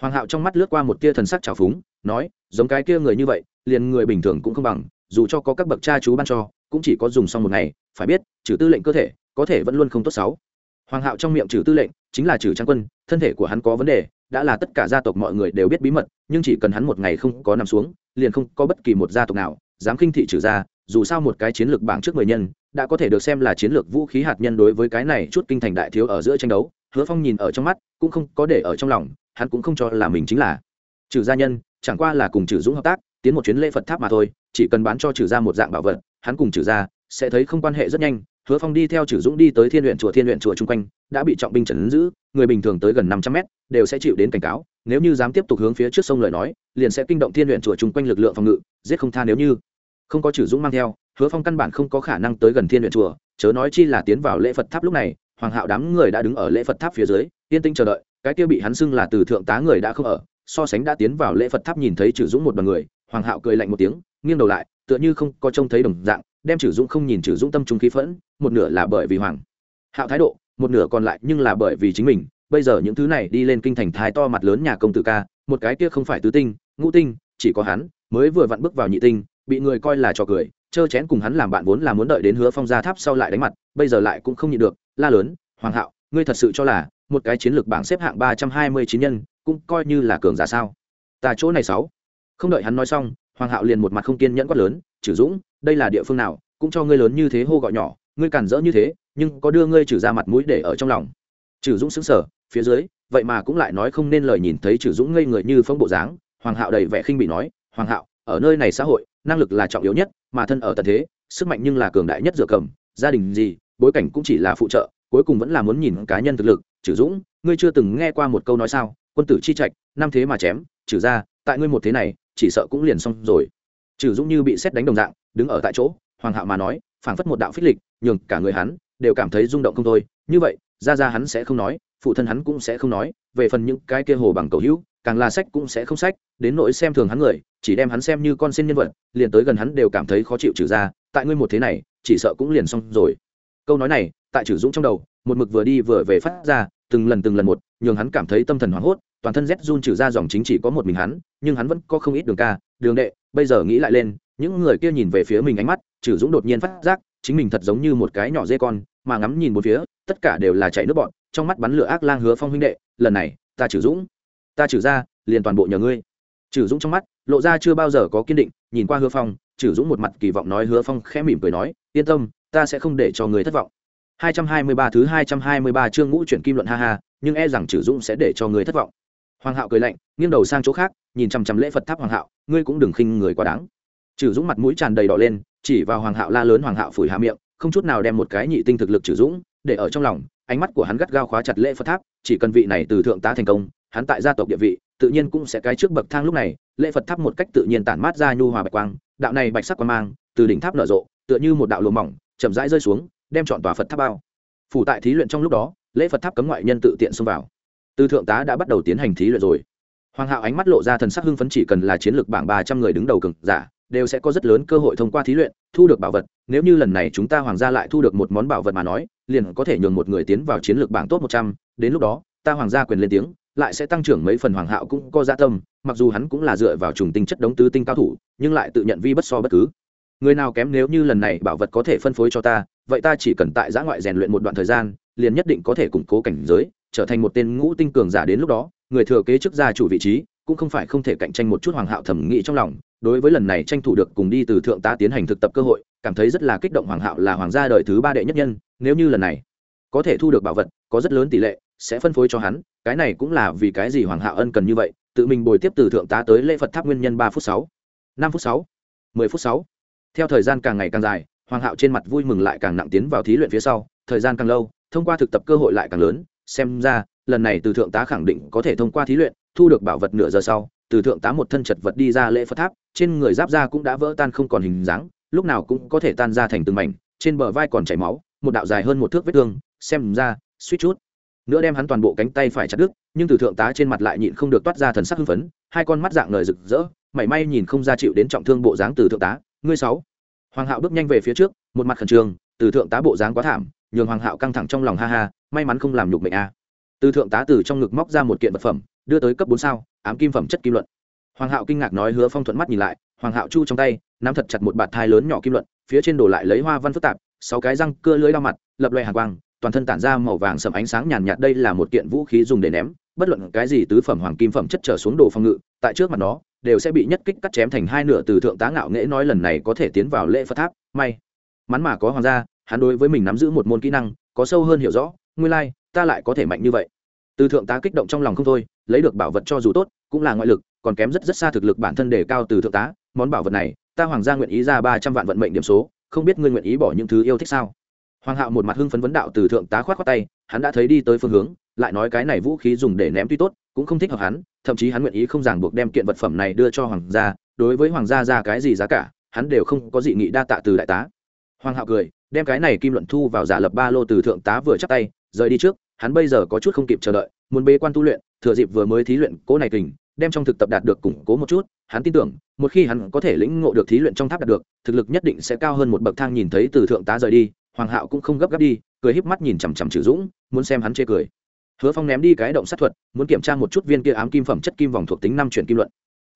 Hoàng hạo trong mắt lướt qua một tia thần sắc trào phúng, nói, giống cái kia người như vậy, liền người bình thường cũng không bằng, dù cho có các bậc cha chú ban cho, cũng chỉ có dùng xong một ngày, phải biết, trừ tư lệnh cơ thể, có thể vẫn luôn không tốt xấu. Hoàng hạo trong miệng trừ tư lệnh, chính là trừ trang quân, thân thể của hắn có vấn đề đã là tất cả gia tộc mọi người đều biết bí mật, nhưng chỉ cần hắn một ngày không có nằm xuống, liền không có bất kỳ một gia tộc nào dám khinh thị trừ ra dù sao một cái chiến lược bảng trước mười nhân, đã có thể được xem là chiến lược vũ khí hạt nhân đối với cái này chút kinh thành đại thiếu ở giữa tranh đấu, hứa phong nhìn ở trong mắt, cũng không có để ở trong lòng, hắn cũng không cho là mình chính là trừ gia nhân, chẳng qua là cùng trừ dũng hợp tác, tiến một chuyến lễ phật tháp mà thôi, chỉ cần bán cho trừ gia một dạng bảo vật, hắn cùng trừ gia sẽ thấy không quan hệ rất nhanh. Hứa phong đi theo trừ dũng đi tới thiên luyện chùa, thiên luyện chùa chung quanh, đã bị trọng binh trần giữ người bình thường tới gần năm trăm mét, đều sẽ chịu đến cảnh cáo, nếu như dám tiếp tục hướng phía trước sông lời nói, liền sẽ kinh động thiên luyện chùa chung quanh lực lượng phòng ngự, giết không tha nếu như. Không có Chử dũng mang theo, hứa phong căn bản không có khả năng tới gần thiên luyện chùa, chớ nói chi là tiến vào lễ phật tháp lúc này, hoàng hạo đám người đã đứng ở lễ phật tháp phía dưới, yên tĩnh chờ đợi, cái kia bị hắn xưng là từ thượng tá người đã không ở, so sánh đã tiến vào lễ phật tháp nhìn thấy Chử dũng một đoàn người, hoàng hạo cười lạnh một tiếng, nghiêng đầu lại, tựa như không có trông thấy đồng dạng, đem Chử dũng không nhìn Chử dũng tâm trung khí phẫn, một nửa là bởi vì hoàng hạo thái độ một nửa còn lại nhưng là bởi vì chính mình, bây giờ những thứ này đi lên kinh thành thái to mặt lớn nhà công tử ca, một cái kia không phải tứ tinh, ngũ tinh, chỉ có hắn mới vừa vặn bước vào nhị tinh, bị người coi là trò cười, chơ chén cùng hắn làm bạn vốn là muốn đợi đến hứa phong ra tháp sau lại đánh mặt, bây giờ lại cũng không nhịn được, la lớn, hoàng hạo, ngươi thật sự cho là một cái chiến lược bảng xếp hạng ba trăm hai mươi chín nhân, cũng coi như là cường giả sao? Ta chỗ này sáu. Không đợi hắn nói xong, hoàng hạo liền một mặt không kiên nhẫn quát lớn, chử dũng, đây là địa phương nào, cũng cho ngươi lớn như thế hô gọi nhỏ ngươi cản rỡ như thế, nhưng có đưa ngươi trừ ra mặt mũi để ở trong lòng. Trừ dũng xứng sở phía dưới, vậy mà cũng lại nói không nên lời nhìn thấy trừ dũng ngây người như phong bộ dáng, hoàng hạo đầy vẻ khinh bị nói, hoàng hạo, ở nơi này xã hội, năng lực là trọng yếu nhất, mà thân ở tận thế, sức mạnh nhưng là cường đại nhất dựa cầm, gia đình gì, bối cảnh cũng chỉ là phụ trợ, cuối cùng vẫn là muốn nhìn cá nhân thực lực, trừ dũng, ngươi chưa từng nghe qua một câu nói sao, quân tử chi trạch, năm thế mà chém, trừ ra, tại ngươi một thế này, chỉ sợ cũng liền xong rồi. Trừ dũng như bị xét đánh đồng dạng, đứng ở tại chỗ, hoàng hạo mà nói phảng phất một đạo phích lịch, nhường cả người hắn đều cảm thấy rung động không thôi. Như vậy ra ra hắn sẽ không nói, phụ thân hắn cũng sẽ không nói, về phần những cái kia hồ bằng cầu hữu, càng là sách cũng sẽ không sách, đến nỗi xem thường hắn người, chỉ đem hắn xem như con xin nhân vật, liền tới gần hắn đều cảm thấy khó chịu trừ ra, tại ngươi một thế này, chỉ sợ cũng liền xong rồi. Câu nói này, tại trừ dũng trong đầu, một mực vừa đi vừa về phát ra, từng lần từng lần một, nhường hắn cảm thấy tâm thần hoảng hốt, toàn thân rét run trừ ra dòng chính chỉ có một mình hắn, nhưng hắn vẫn có không ít đường ca, đường đệ, bây giờ nghĩ lại lên những người kia nhìn về phía mình ánh mắt trừ dũng đột nhiên phát giác, chính mình thật giống như một cái nhỏ dê con, mà ngắm nhìn một phía, tất cả đều là chạy nước bọn trong mắt bắn lửa ác lang hứa phong huynh đệ, lần này, ta trừ dũng, ta trừ ra, liền toàn bộ nhờ ngươi. Trừ dũng trong mắt, lộ ra chưa bao giờ có kiên định, nhìn qua hứa phong trừ dũng một mặt kỳ vọng nói hứa phong khẽ mỉm cười nói, yên tâm, ta sẽ không để cho người thất vọng. 223 thứ 223 chương ngũ chuyển kim luận ha ha, nhưng e rằng trừ dũng sẽ để cho người thất vọng. Hoàng hạo cười lạnh, nghiêng đầu sang chỗ khác, nhìn chằm chằm lễ phật tháp hoàng hạo, ngươi cũng đừng khinh người quá đáng trừ dũng mặt mũi tràn đầy đỏ lên, chỉ vào hoàng hạo la lớn hoàng hạo phủi hạ miệng, không chút nào đem một cái nhị tinh thực lực trừ dũng để ở trong lòng, ánh mắt của hắn gắt gao khóa chặt lễ phật tháp, chỉ cần vị này từ thượng tá thành công, hắn tại gia tộc địa vị, tự nhiên cũng sẽ cái trước bậc thang lúc này, lễ phật tháp một cách tự nhiên tản mát ra nhu hòa bạch quang, đạo này bạch sắc quang mang, từ đỉnh tháp nở rộ, tựa như một đạo lùa mỏng, chậm rãi rơi xuống, đem chọn tòa phật tháp bao. Phủ tại thí luyện trong lúc đó, lễ phật tháp cấm ngoại nhân tự tiện xông vào. Từ thượng tá đã bắt đầu tiến hành thí luyện rồi. Hoàng hạo ánh mắt lộ ra thần sắc hưng phấn chỉ cần là chiến lược bảng ba trăm người đứng đầu cường giả đều sẽ có rất lớn cơ hội thông qua thí luyện, thu được bảo vật. Nếu như lần này chúng ta hoàng gia lại thu được một món bảo vật mà nói, liền có thể nhường một người tiến vào chiến lược bảng tốt một trăm. Đến lúc đó, ta hoàng gia quyền lên tiếng, lại sẽ tăng trưởng mấy phần hoàng hạo cũng có gia tâm, mặc dù hắn cũng là dựa vào trùng tinh chất đống tứ tinh cao thủ, nhưng lại tự nhận vi bất so bất cứ. Người nào kém nếu như lần này bảo vật có thể phân phối cho ta, vậy ta chỉ cần tại giã ngoại rèn luyện một đoạn thời gian, liền nhất định có thể củng cố cảnh giới, trở thành một tên ngũ tinh cường giả đến lúc đó, người thừa kế chức gia chủ vị trí, cũng không phải không thể cạnh tranh một chút hoàng hạo thẩm nghĩ trong lòng đối với lần này tranh thủ được cùng đi từ thượng tá tiến hành thực tập cơ hội, cảm thấy rất là kích động hoàng hạo là hoàng gia đời thứ ba đệ nhất nhân, nếu như lần này có thể thu được bảo vật, có rất lớn tỷ lệ sẽ phân phối cho hắn, cái này cũng là vì cái gì hoàng hạo ân cần như vậy, tự mình bồi tiếp từ thượng tá tới lễ phật tháp nguyên nhân ba phút sáu, năm phút sáu, mười phút sáu. Theo thời gian càng ngày càng dài, hoàng hạo trên mặt vui mừng lại càng nặng tiến vào thí luyện phía sau, thời gian càng lâu, thông qua thực tập cơ hội lại càng lớn, xem ra, lần này từ thượng tá khẳng định có thể thông qua thí luyện, thu được bảo vật nửa giờ sau từ thượng tá một thân chật vật đi ra lễ phật tháp, trên người giáp da cũng đã vỡ tan không còn hình dáng, lúc nào cũng có thể tan ra thành từng mảnh, trên bờ vai còn chảy máu, một đạo dài hơn một thước vết thương, xem ra, suýt chút. Nữa đem hắn toàn bộ cánh tay phải chặt đứt, nhưng từ thượng tá trên mặt lại nhịn không được toát ra thần sắc hưng phấn, hai con mắt dạng ngời rực rỡ, mảy may nhìn không ra chịu đến trọng thương bộ dáng từ thượng tá. Ngươi sáu. Hoàng hạo bước nhanh về phía trước, một mặt khẩn trương, từ thượng tá bộ dáng quá thảm, nhường hoàng hạo căng thẳng trong lòng ha ha, may mắn không làm nhục mệnh a. Từ thượng tá từ trong ngực móc ra một kiện vật phẩm, đưa tới cấp bốn sao ám kim phẩm chất kim luận. Hoàng hạo kinh ngạc nói hứa phong thuận mắt nhìn lại hoàng hạo chu trong tay nắm thật chặt một bạt thai lớn nhỏ kim luận phía trên đổ lại lấy hoa văn phức tạp sáu cái răng cưa lưới đau mặt lập loè hàng quang toàn thân tản ra màu vàng sầm ánh sáng nhàn nhạt đây là một kiện vũ khí dùng để ném bất luận cái gì tứ phẩm hoàng kim phẩm chất trở xuống đồ phòng ngự tại trước mặt nó đều sẽ bị nhất kích cắt chém thành hai nửa từ thượng tá ngạo nghễ nói lần này có thể tiến vào lễ phật tháp may. Mắn mà có hoàng gia hắn đối với mình nắm giữ một môn kỹ năng có sâu hơn hiểu rõ nguyên lai、like, ta lại có thể mạnh như vậy. Từ thượng tá kích động trong lòng không thôi lấy được bảo vật cho dù tốt, cũng là ngoại lực, còn kém rất rất xa thực lực bản thân đề cao từ thượng tá, món bảo vật này, ta hoàng gia nguyện ý ra ba trăm vạn vận mệnh điểm số, không biết ngươi nguyện ý bỏ những thứ yêu thích sao? Hoàng hạo một mặt hưng phấn vấn đạo từ thượng tá khoát khoát tay, hắn đã thấy đi tới phương hướng, lại nói cái này vũ khí dùng để ném tuy tốt, cũng không thích hợp hắn, thậm chí hắn nguyện ý không ràng buộc đem kiện vật phẩm này đưa cho hoàng gia, đối với hoàng gia ra cái gì giá cả, hắn đều không có dị nghị đa tạ từ đại tá. Hoàng hạo cười, đem cái này kim luận thu vào giả lập ba lô từ thượng tá vừa chắc tay, rời đi trước, hắn bây giờ có chút không kịp chờ đợi muốn bế quan tu luyện, thừa dịp vừa mới thí luyện cố này kình, đem trong thực tập đạt được củng cố một chút, hắn tin tưởng, một khi hắn có thể lĩnh ngộ được thí luyện trong tháp đạt được, thực lực nhất định sẽ cao hơn một bậc thang nhìn thấy từ thượng tá rời đi, hoàng hạo cũng không gấp gáp đi, cười híp mắt nhìn chằm chằm trừ dũng, muốn xem hắn chê cười. Hứa phong ném đi cái động sát thuật, muốn kiểm tra một chút viên kia ám kim phẩm chất kim vòng thuộc tính năm chuyển kim luận.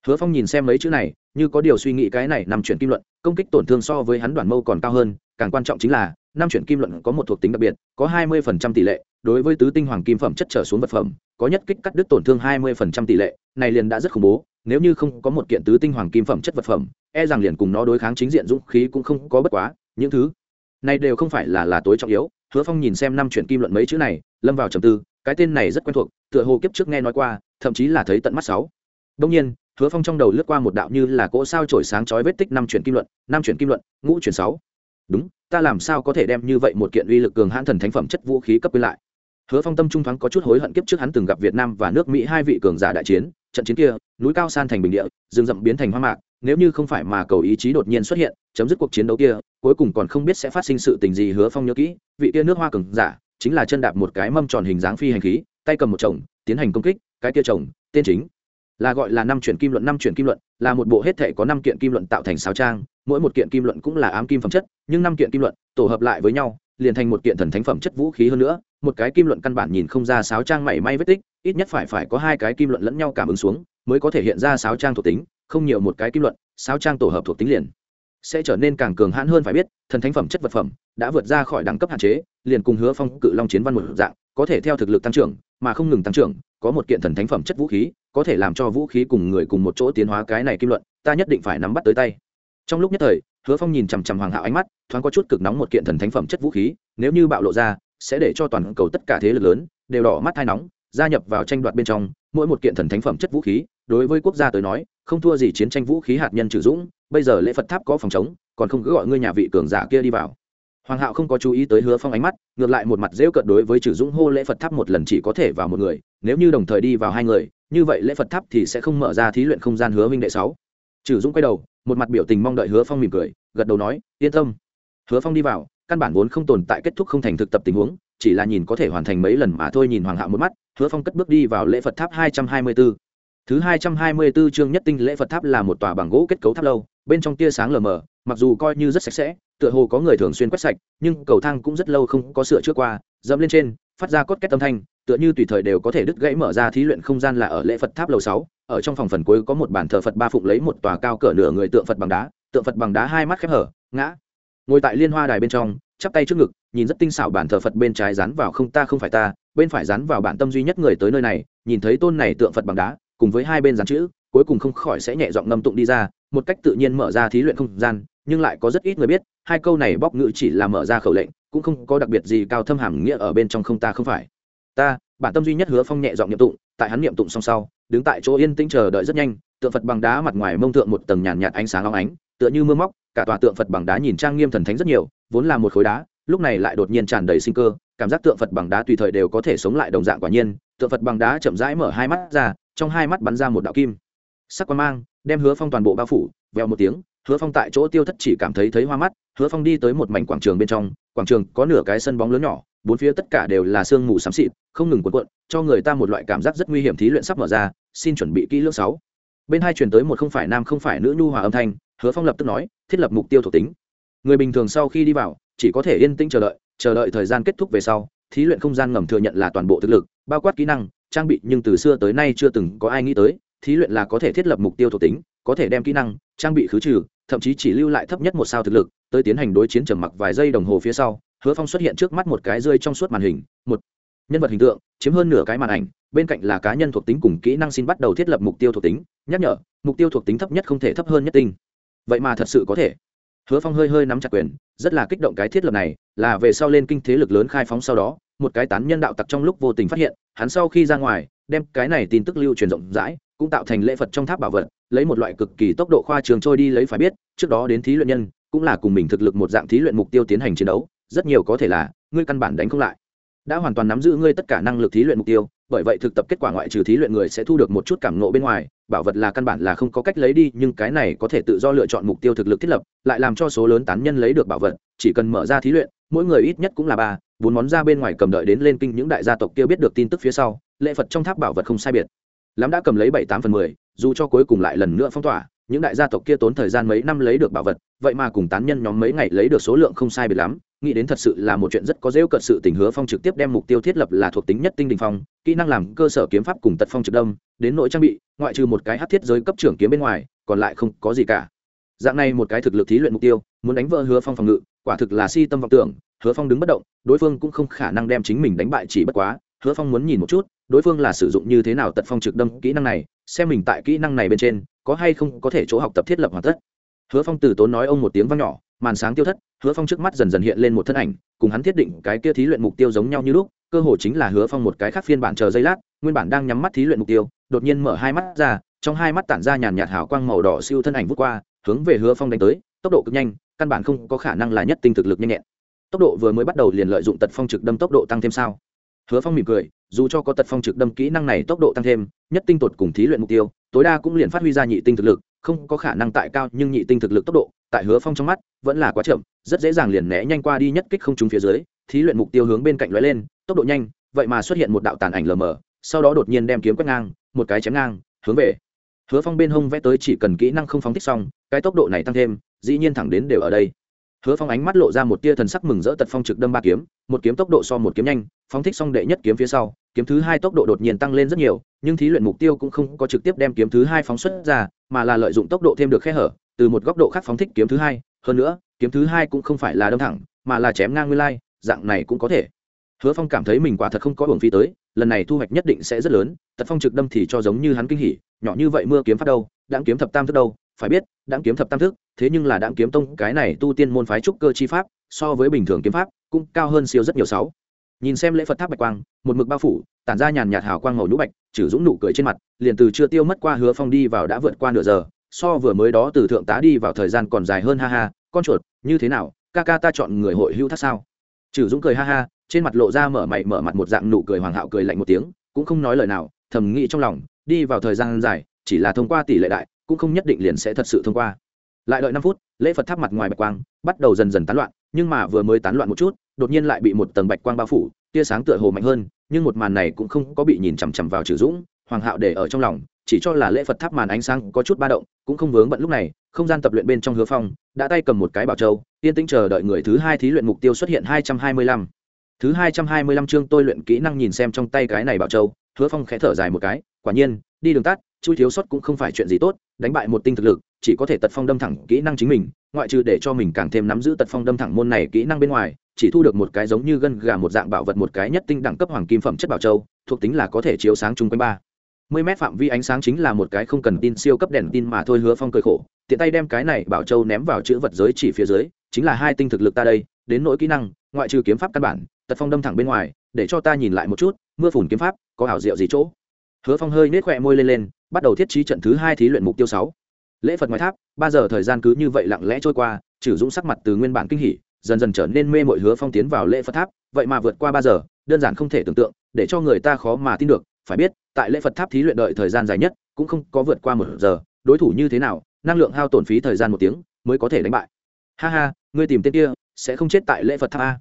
Hứa phong nhìn xem mấy chữ này, như có điều suy nghĩ cái này năm chuyển kim luận, công kích tổn thương so với hắn đoàn mâu còn cao hơn càng quan trọng chính là, năm chuyển kim luận có một thuộc tính đặc biệt, có hai mươi phần trăm tỷ lệ, đối với tứ tinh hoàng kim phẩm chất trở xuống vật phẩm, có nhất kích cắt đứt tổn thương hai mươi phần trăm tỷ lệ, này liền đã rất khủng bố, nếu như không có một kiện tứ tinh hoàng kim phẩm chất vật phẩm e rằng liền cùng nó đối kháng chính diện dũng khí cũng không có bất quá, những thứ này đều không phải là là tối trọng yếu. Hứa phong nhìn xem năm chuyển kim luận mấy chữ này, lâm vào trầm tư, cái tên này rất quen thuộc, tựa hồ kiếp trước nghe nói qua, thậm chí là thấy tận mắt sáu. Đông nhiên, hứa phong trong đầu lướt qua một đạo như là cỗ sao trổi sáng chói vết tích năm chuyển kim luận, năm chuyển kim luận, ngũ chuyển sáu đúng, ta làm sao có thể đem như vậy một kiện uy lực cường hãn thần thánh phẩm chất vũ khí cấp quên lại? Hứa phong tâm trung thoáng có chút hối hận kiếp trước hắn từng gặp việt nam và nước mỹ hai vị cường giả đại chiến, trận chiến kia, núi cao san thành bình địa, rừng rậm biến thành hoa mạc, nếu như không phải mà cầu ý chí đột nhiên xuất hiện, chấm dứt cuộc chiến đấu kia, cuối cùng còn không biết sẽ phát sinh sự tình gì, hứa phong nhớ kỹ, vị kia nước hoa cường giả, chính là chân đạp một cái mâm tròn hình dáng phi hành khí, tay cầm một chồng, tiến hành công kích, cái kia chồng, tên chính, là gọi là năm chuyển kim luận, năm chuyển kim luận, là một bộ hết thể có năm kiện kim luận tạo thành sáo trang mỗi một kiện kim luận cũng là ám kim phẩm chất, nhưng năm kiện kim luận, tổ hợp lại với nhau, liền thành một kiện thần thánh phẩm chất vũ khí hơn nữa. Một cái kim luận căn bản nhìn không ra sáo trang mảy may vết tích, ít nhất phải phải có hai cái kim luận lẫn nhau cảm ứng xuống, mới có thể hiện ra sáo trang thuộc tính, không nhiều một cái kim luận, sáo trang tổ hợp thuộc tính liền sẽ trở nên càng cường hãn hơn phải biết, thần thánh phẩm chất vật phẩm đã vượt ra khỏi đẳng cấp hạn chế, liền cùng hứa phong, cự long chiến văn một dạng, có thể theo thực lực tăng trưởng, mà không ngừng tăng trưởng, có một kiện thần thánh phẩm chất vũ khí, có thể làm cho vũ khí cùng người cùng một chỗ tiến hóa cái này kim luận, ta nhất định phải nắm bắt tới tay trong lúc nhất thời, hứa phong nhìn chằm chằm hoàng hạo ánh mắt, thoáng có chút cực nóng một kiện thần thánh phẩm chất vũ khí, nếu như bạo lộ ra, sẽ để cho toàn cầu tất cả thế lực lớn đều đỏ mắt thai nóng, gia nhập vào tranh đoạt bên trong, mỗi một kiện thần thánh phẩm chất vũ khí, đối với quốc gia tới nói, không thua gì chiến tranh vũ khí hạt nhân trừ dũng, bây giờ lễ phật tháp có phòng chống, còn không cứ gọi ngươi nhà vị cường giả kia đi vào. Hoàng hạo không có chú ý tới hứa phong ánh mắt, ngược lại một mặt rêu cợt đối với trừ dũng hô lễ phật tháp một lần chỉ có thể vào một người, nếu như đồng thời đi vào hai người, như vậy lễ phật tháp thì sẽ không mở ra thí luyện không gian hứa minh đệ sáu. Trừ dũng quay đầu một mặt biểu tình mong đợi hứa phong mỉm cười, gật đầu nói, yên tâm. Hứa phong đi vào, căn bản vốn không tồn tại kết thúc không thành thực tập tình huống, chỉ là nhìn có thể hoàn thành mấy lần mà thôi nhìn hoàng hạo một mắt, hứa phong cất bước đi vào lễ phật tháp hai trăm hai mươi b ố thứ hai trăm hai mươi b ố chương nhất tinh lễ phật tháp là một tòa bằng gỗ kết cấu tháp lâu, bên trong tia sáng lờ mờ, mặc dù coi như rất sạch sẽ, tựa hồ có người thường xuyên quét sạch, nhưng cầu thang cũng rất lâu không có sửa trước qua, dẫm lên trên, phát ra cốt két âm thanh tựa như tùy thời đều có thể đứt gãy mở ra thí luyện không gian là ở lễ phật tháp lầu sáu, ở trong phòng phần cuối có một bàn thờ phật ba phụng lấy một tòa cao cỡ nửa người tượng phật bằng đá, tượng phật bằng đá hai mắt khép hở, ngã. Ngồi tại liên hoa đài bên trong, chắp tay trước ngực, nhìn rất tinh xảo bản thờ phật bên trái dán vào không ta không phải ta, bên phải dán vào bản tâm duy nhất người tới nơi này, nhìn thấy tôn này tượng phật bằng đá, cùng với hai bên dán chữ, cuối cùng không khỏi sẽ nhẹ giọng ngâm tụng đi ra, một cách tự nhiên mở ra thí luyện không gian, nhưng lại có rất ít người biết, hai câu này bóc ngữ chỉ là mở ra khẩu lệnh, cũng không có đặc biệt gì cao thâm hàm nghĩa ở bên trong không ta không phải ta, bản tâm duy nhất hứa phong nhẹ giọng niệm tụng, tại hắn niệm tụng xong sau, đứng tại chỗ yên tĩnh chờ đợi rất nhanh, tượng phật bằng đá mặt ngoài mông tượng một tầng nhàn nhạt ánh sáng long ánh, tựa như mưa móc, cả tòa tượng phật bằng đá nhìn trang nghiêm thần thánh rất nhiều, vốn là một khối đá, lúc này lại đột nhiên tràn đầy sinh cơ, cảm giác tượng phật bằng đá tùy thời đều có thể sống lại đồng dạng quả nhiên, tượng phật bằng đá chậm rãi mở hai mắt ra, trong hai mắt bắn ra một đạo kim. Sắc quan mang, đem hứa phong toàn bộ bao phủ veo một tiếng, hứa phong tại chỗ tiêu thất chỉ cảm thấy thấy hoa mắt, hứa phong đi tới một mảnh quảng trường bên trong, quảng trường có nửa cái sân bóng lớn nhỏ bốn phía tất cả đều là sương mù xám xịt, không ngừng cuộn cuộn, cho người ta một loại cảm giác rất nguy hiểm, thí luyện sắp mở ra, xin chuẩn bị kỹ lưỡng sáu. Bên hai truyền tới một không phải nam không phải nữ nhu hòa âm thanh, hứa phong lập tức nói, thiết lập mục tiêu thuộc tính. Người bình thường sau khi đi vào, chỉ có thể yên tĩnh chờ đợi chờ đợi thời gian kết thúc về sau, thí luyện không gian ngầm thừa nhận là toàn bộ thực lực, bao quát kỹ năng, trang bị, nhưng từ xưa tới nay chưa từng có ai nghĩ tới, thí luyện là có thể thiết lập mục tiêu thuộc tính, có thể đem kỹ năng, trang bị khứ trừ, thậm chí chỉ lưu lại thấp nhất một sao thực lực, tới tiến hành đối chiến trầm mặc vài giây đồng hồ phía sau hứa phong xuất hiện trước mắt một cái rơi trong suốt màn hình, một nhân vật hình tượng, chiếm hơn nửa cái màn ảnh, bên cạnh là cá nhân thuộc tính cùng kỹ năng xin bắt đầu thiết lập mục tiêu thuộc tính, nhắc nhở, mục tiêu thuộc tính thấp nhất không thể thấp hơn nhất tinh. Vậy mà thật sự có thể. Hứa phong hơi hơi nắm chặt quyền, rất là kích động cái thiết lập này, là về sau lên kinh thế lực lớn khai phóng sau đó, một cái tán nhân đạo tặc trong lúc vô tình phát hiện, hắn sau khi ra ngoài, đem cái này tin tức lưu truyền rộng rãi, cũng tạo thành lễ phật trong tháp bảo vật, lấy một loại cực kỳ tốc độ khoa trường trôi đi lấy phải biết, trước đó đến thí luyện nhân, cũng là cùng mình thực lực một dạng thí luyện mục tiêu tiến hành chiến đấu rất nhiều có thể là, ngươi căn bản đánh không lại. Đã hoàn toàn nắm giữ ngươi tất cả năng lực thí luyện mục tiêu, bởi vậy thực tập kết quả ngoại trừ thí luyện người sẽ thu được một chút cảm nộ bên ngoài, bảo vật là căn bản là không có cách lấy đi, nhưng cái này có thể tự do lựa chọn mục tiêu thực lực thiết lập, lại làm cho số lớn tán nhân lấy được bảo vật, chỉ cần mở ra thí luyện, mỗi người ít nhất cũng là ba, bốn món ra bên ngoài cầm đợi đến lên kinh những đại gia tộc kia biết được tin tức phía sau, lễ phật trong tháp bảo vật không sai biệt. Lắm đã cầm lấy bảy tám phần mười, dù cho cuối cùng lại lần nữa phong tỏa, những đại gia tộc kia tốn thời gian mấy năm lấy được bảo vật, vậy mà cùng tán nhân nhóm mấy ngày lấy được số lượng không sai biệt lắm nghĩ đến thật sự là một chuyện rất có dễ cận sự tình hứa phong trực tiếp đem mục tiêu thiết lập là thuộc tính nhất tinh đình phong, kỹ năng làm cơ sở kiếm pháp cùng tật phong trực đông đến nội trang bị, ngoại trừ một cái hát thiết giới cấp trưởng kiếm bên ngoài, còn lại không có gì cả. Dạng này một cái thực lực thí luyện mục tiêu, muốn đánh vỡ hứa phong phòng ngự, quả thực là si tâm vọng tưởng, hứa phong đứng bất động, đối phương cũng không khả năng đem chính mình đánh bại chỉ bất quá, hứa phong muốn nhìn một chút, đối phương là sử dụng như thế nào tật phong trực đâm kỹ năng này, xem mình tại kỹ năng này bên trên, có hay không có thể chỗ học tập thiết lập hoàn tất hứa phong từ tốn nói ông một tiếng vang nhỏ, màn sáng tiêu thất, hứa phong trước mắt dần dần hiện lên một thân ảnh, cùng hắn thiết định cái kia thí luyện mục tiêu giống nhau như lúc, cơ hồ chính là hứa phong một cái khác phiên bản chờ giây lát, nguyên bản đang nhắm mắt thí luyện mục tiêu, đột nhiên mở hai mắt ra, trong hai mắt tản ra nhàn nhạt hào quang màu đỏ siêu thân ảnh vút qua, hướng về hứa phong đánh tới, tốc độ cực nhanh, căn bản không có khả năng là nhất tinh thực lực nhanh nhẹn. Tốc độ vừa mới bắt đầu liền lợi dụng tật phong trực đâm tốc độ tăng thêm sao? Hứa phong mỉm cười, dù cho có tật phong trực đâm kỹ năng này tốc độ tăng thêm, nhất tinh tột cùng thí luyện mục tiêu, tối đa cũng liền phát huy ra nhị tinh thực lực không có khả năng tại cao nhưng nhị tinh thực lực tốc độ, tại hứa phong trong mắt, vẫn là quá chậm, rất dễ dàng liền né nhanh qua đi nhất kích không trúng phía dưới, thí luyện mục tiêu hướng bên cạnh lóe lên, tốc độ nhanh, vậy mà xuất hiện một đạo tàn ảnh lờ mờ, sau đó đột nhiên đem kiếm quét ngang, một cái chém ngang, hướng về. Hứa phong bên hông vẽ tới chỉ cần kỹ năng không phóng thích xong, cái tốc độ này tăng thêm, dĩ nhiên thẳng đến đều ở đây. Hứa phong ánh mắt lộ ra một tia thần sắc mừng rỡ tật phong trực đâm ba kiếm, một kiếm tốc độ so một kiếm nhanh, phóng thích xong đệ nhất kiếm phía sau kiếm thứ hai tốc độ đột nhiên tăng lên rất nhiều, nhưng thí luyện mục tiêu cũng không có trực tiếp đem kiếm thứ hai phóng xuất ra, mà là lợi dụng tốc độ thêm được khe hở, từ một góc độ khác phóng thích kiếm thứ hai. Hơn nữa, kiếm thứ hai cũng không phải là đâm thẳng, mà là chém ngang nguyên lai, dạng này cũng có thể. Hứa phong cảm thấy mình quả thật không có hưởng phí tới, lần này thu hoạch nhất định sẽ rất lớn, tật phong trực đâm thì cho giống như hắn kinh hỉ, nhỏ như vậy mưa kiếm phát đâu đáng kiếm thập tam thức đâu, phải biết đáng kiếm thập tam thức, thế nhưng là đáng kiếm tông, cái này tu tiên môn phái trúc cơ chi pháp, so với bình thường kiếm pháp, cũng cao hơn siêu rất nhiều sáu nhìn xem lễ phật tháp bạch quang, một mực bao phủ, tản ra nhàn nhạt hào quang màu nhũ bạch, trừ dũng nụ cười trên mặt, liền từ chưa tiêu mất qua hứa phong đi vào đã vượt qua nửa giờ, so vừa mới đó từ thượng tá đi vào thời gian còn dài hơn, ha ha, con chuột, như thế nào, ca ca ta chọn người hội hưu thác sao? Trừ dũng cười, ha ha, trên mặt lộ ra mở mày, mở mặt một dạng nụ cười hoàng hạo cười lạnh một tiếng, cũng không nói lời nào, thầm nghĩ trong lòng, đi vào thời gian dài, chỉ là thông qua tỷ lệ đại, cũng không nhất định liền sẽ thật sự thông qua. Lại đợi năm phút, lễ phật tháp mặt ngoài bạch quang bắt đầu dần dần tán loạn, nhưng mà vừa mới tán loạn một chút đột nhiên lại bị một tầng bạch quang bao phủ, tia sáng tựa hồ mạnh hơn, nhưng một màn này cũng không có bị nhìn chằm chằm vào trừ dũng, hoàng hạo để ở trong lòng, chỉ cho là lễ phật tháp màn ánh sáng có chút ba động, cũng không vướng bận lúc này, không gian tập luyện bên trong hứa phong, đã tay cầm một cái bảo châu, yên tĩnh chờ đợi người thứ hai thí luyện mục tiêu xuất hiện hai trăm hai mươi lăm. Thứ hai trăm hai mươi lăm chương tôi luyện kỹ năng nhìn xem trong tay cái này bảo châu, hứa phong khẽ thở dài một cái, quả nhiên, đi đường tắt, chui thiếu sót cũng không phải chuyện gì tốt, đánh bại một tinh thực lực, chỉ có thể tật phong đâm thẳng kỹ năng chính mình, ngoại trừ để cho mình càng thêm nắm giữ tật phong đâm thẳng môn này kỹ năng bên ngoài chỉ thu được một cái giống như gân gà một dạng bảo vật một cái nhất tinh đẳng cấp hoàng kim phẩm chất bảo châu, thuộc tính là có thể chiếu sáng chung quanh ba. Mươi mét phạm vi ánh sáng chính là một cái không cần tin siêu cấp đèn tin mà thôi hứa phong cười khổ, tiện tay đem cái này bảo châu ném vào chữ vật giới chỉ phía dưới, chính là hai tinh thực lực ta đây, đến nỗi kỹ năng, ngoại trừ kiếm pháp căn bản, tật phong đâm thẳng bên ngoài, để cho ta nhìn lại một chút, mưa phùn kiếm pháp, có ảo diệu gì chỗ? Hứa phong hơi nết khỏe môi lên lên, bắt đầu thiết trí trận thứ hai thí luyện mục tiêu sáu. Lễ phật ngoài tháp, ba giờ thời gian cứ như vậy lặng lẽ trôi qua, trừ dũng sắc mặt từ nguyên bản kinh hỉ dần dần trở nên mê mội hứa phong tiến vào lễ phật tháp, vậy mà vượt qua ba giờ, đơn giản không thể tưởng tượng, để cho người ta khó mà tin được, phải biết, tại lễ phật tháp thí luyện đợi thời gian dài nhất, cũng không có vượt qua một giờ, đối thủ như thế nào, năng lượng hao tổn phí thời gian một tiếng, mới có thể đánh bại. Ha ha, ngươi tìm tên kia, sẽ không chết tại lễ phật tháp a.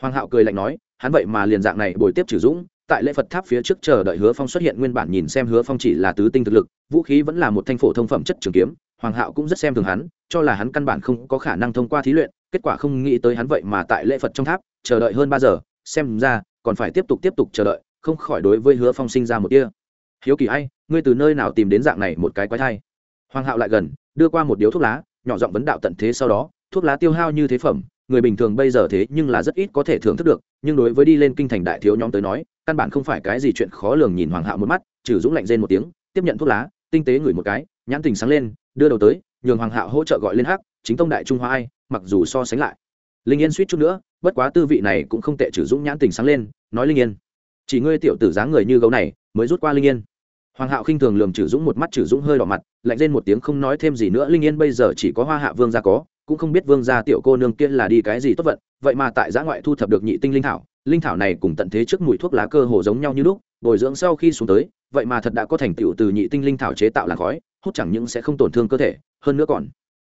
Hoàng hạo cười lạnh nói, hắn vậy mà liền dạng này bồi tiếp trừ dũng, tại lễ phật tháp phía trước chờ đợi hứa phong xuất hiện nguyên bản nhìn xem hứa phong chỉ là tứ tinh thực lực, vũ khí vẫn là một thanh phổ thông phẩm chất trường kiếm hoàng hạo cũng rất xem thường hắn, cho là hắn căn bản không có khả năng thông qua thí luyện, kết quả không nghĩ tới hắn vậy mà tại lễ phật trong tháp, chờ đợi hơn ba giờ, xem ra, còn phải tiếp tục tiếp tục chờ đợi, không khỏi đối với hứa phong sinh ra một tia. Hiếu kỳ hay ngươi từ nơi nào tìm đến dạng này một cái quái thai? Hoàng hạo lại gần, đưa qua một điếu thuốc lá, nhỏ giọng vấn đạo tận thế sau đó, thuốc lá tiêu hao như thế phẩm, người bình thường bây giờ thế nhưng là rất ít có thể thưởng thức được, nhưng đối với đi lên kinh thành đại thiếu nhóm tới nói, căn bản không phải cái gì chuyện khó lường nhìn hoàng hạo một mắt, trừ dũng lạnh rên một tiếng, tiếp nhận thuốc lá, tinh tế ngửi một cái, nhãn tình sáng lên đưa đầu tới, nhường hoàng hạo hỗ trợ gọi lên hắc, chính tông đại trung hoa ai, mặc dù so sánh lại. Linh yên suýt chút nữa, bất quá tư vị này cũng không tệ trừ dũng nhãn tình sáng lên, nói linh yên, chỉ ngươi tiểu tử dáng người như gấu này, mới rút qua linh yên. Hoàng hạo khinh thường lườm trừ dũng một mắt, trừ dũng hơi đỏ mặt, lạnh lên một tiếng không nói thêm gì nữa, linh yên bây giờ chỉ có hoa hạ vương gia có, cũng không biết vương gia tiểu cô nương kia là đi cái gì tốt vận, vậy mà tại giã ngoại thu thập được nhị tinh linh thảo linh thảo này cùng tận thế trước mùi thuốc lá cơ hồ giống nhau như lúc, bồi dưỡng sau khi xuống tới, vậy mà thật đã có thành tựu từ nhị tinh linh thảo chế tạo làn khói hút chẳng những sẽ không tổn thương cơ thể, hơn nữa còn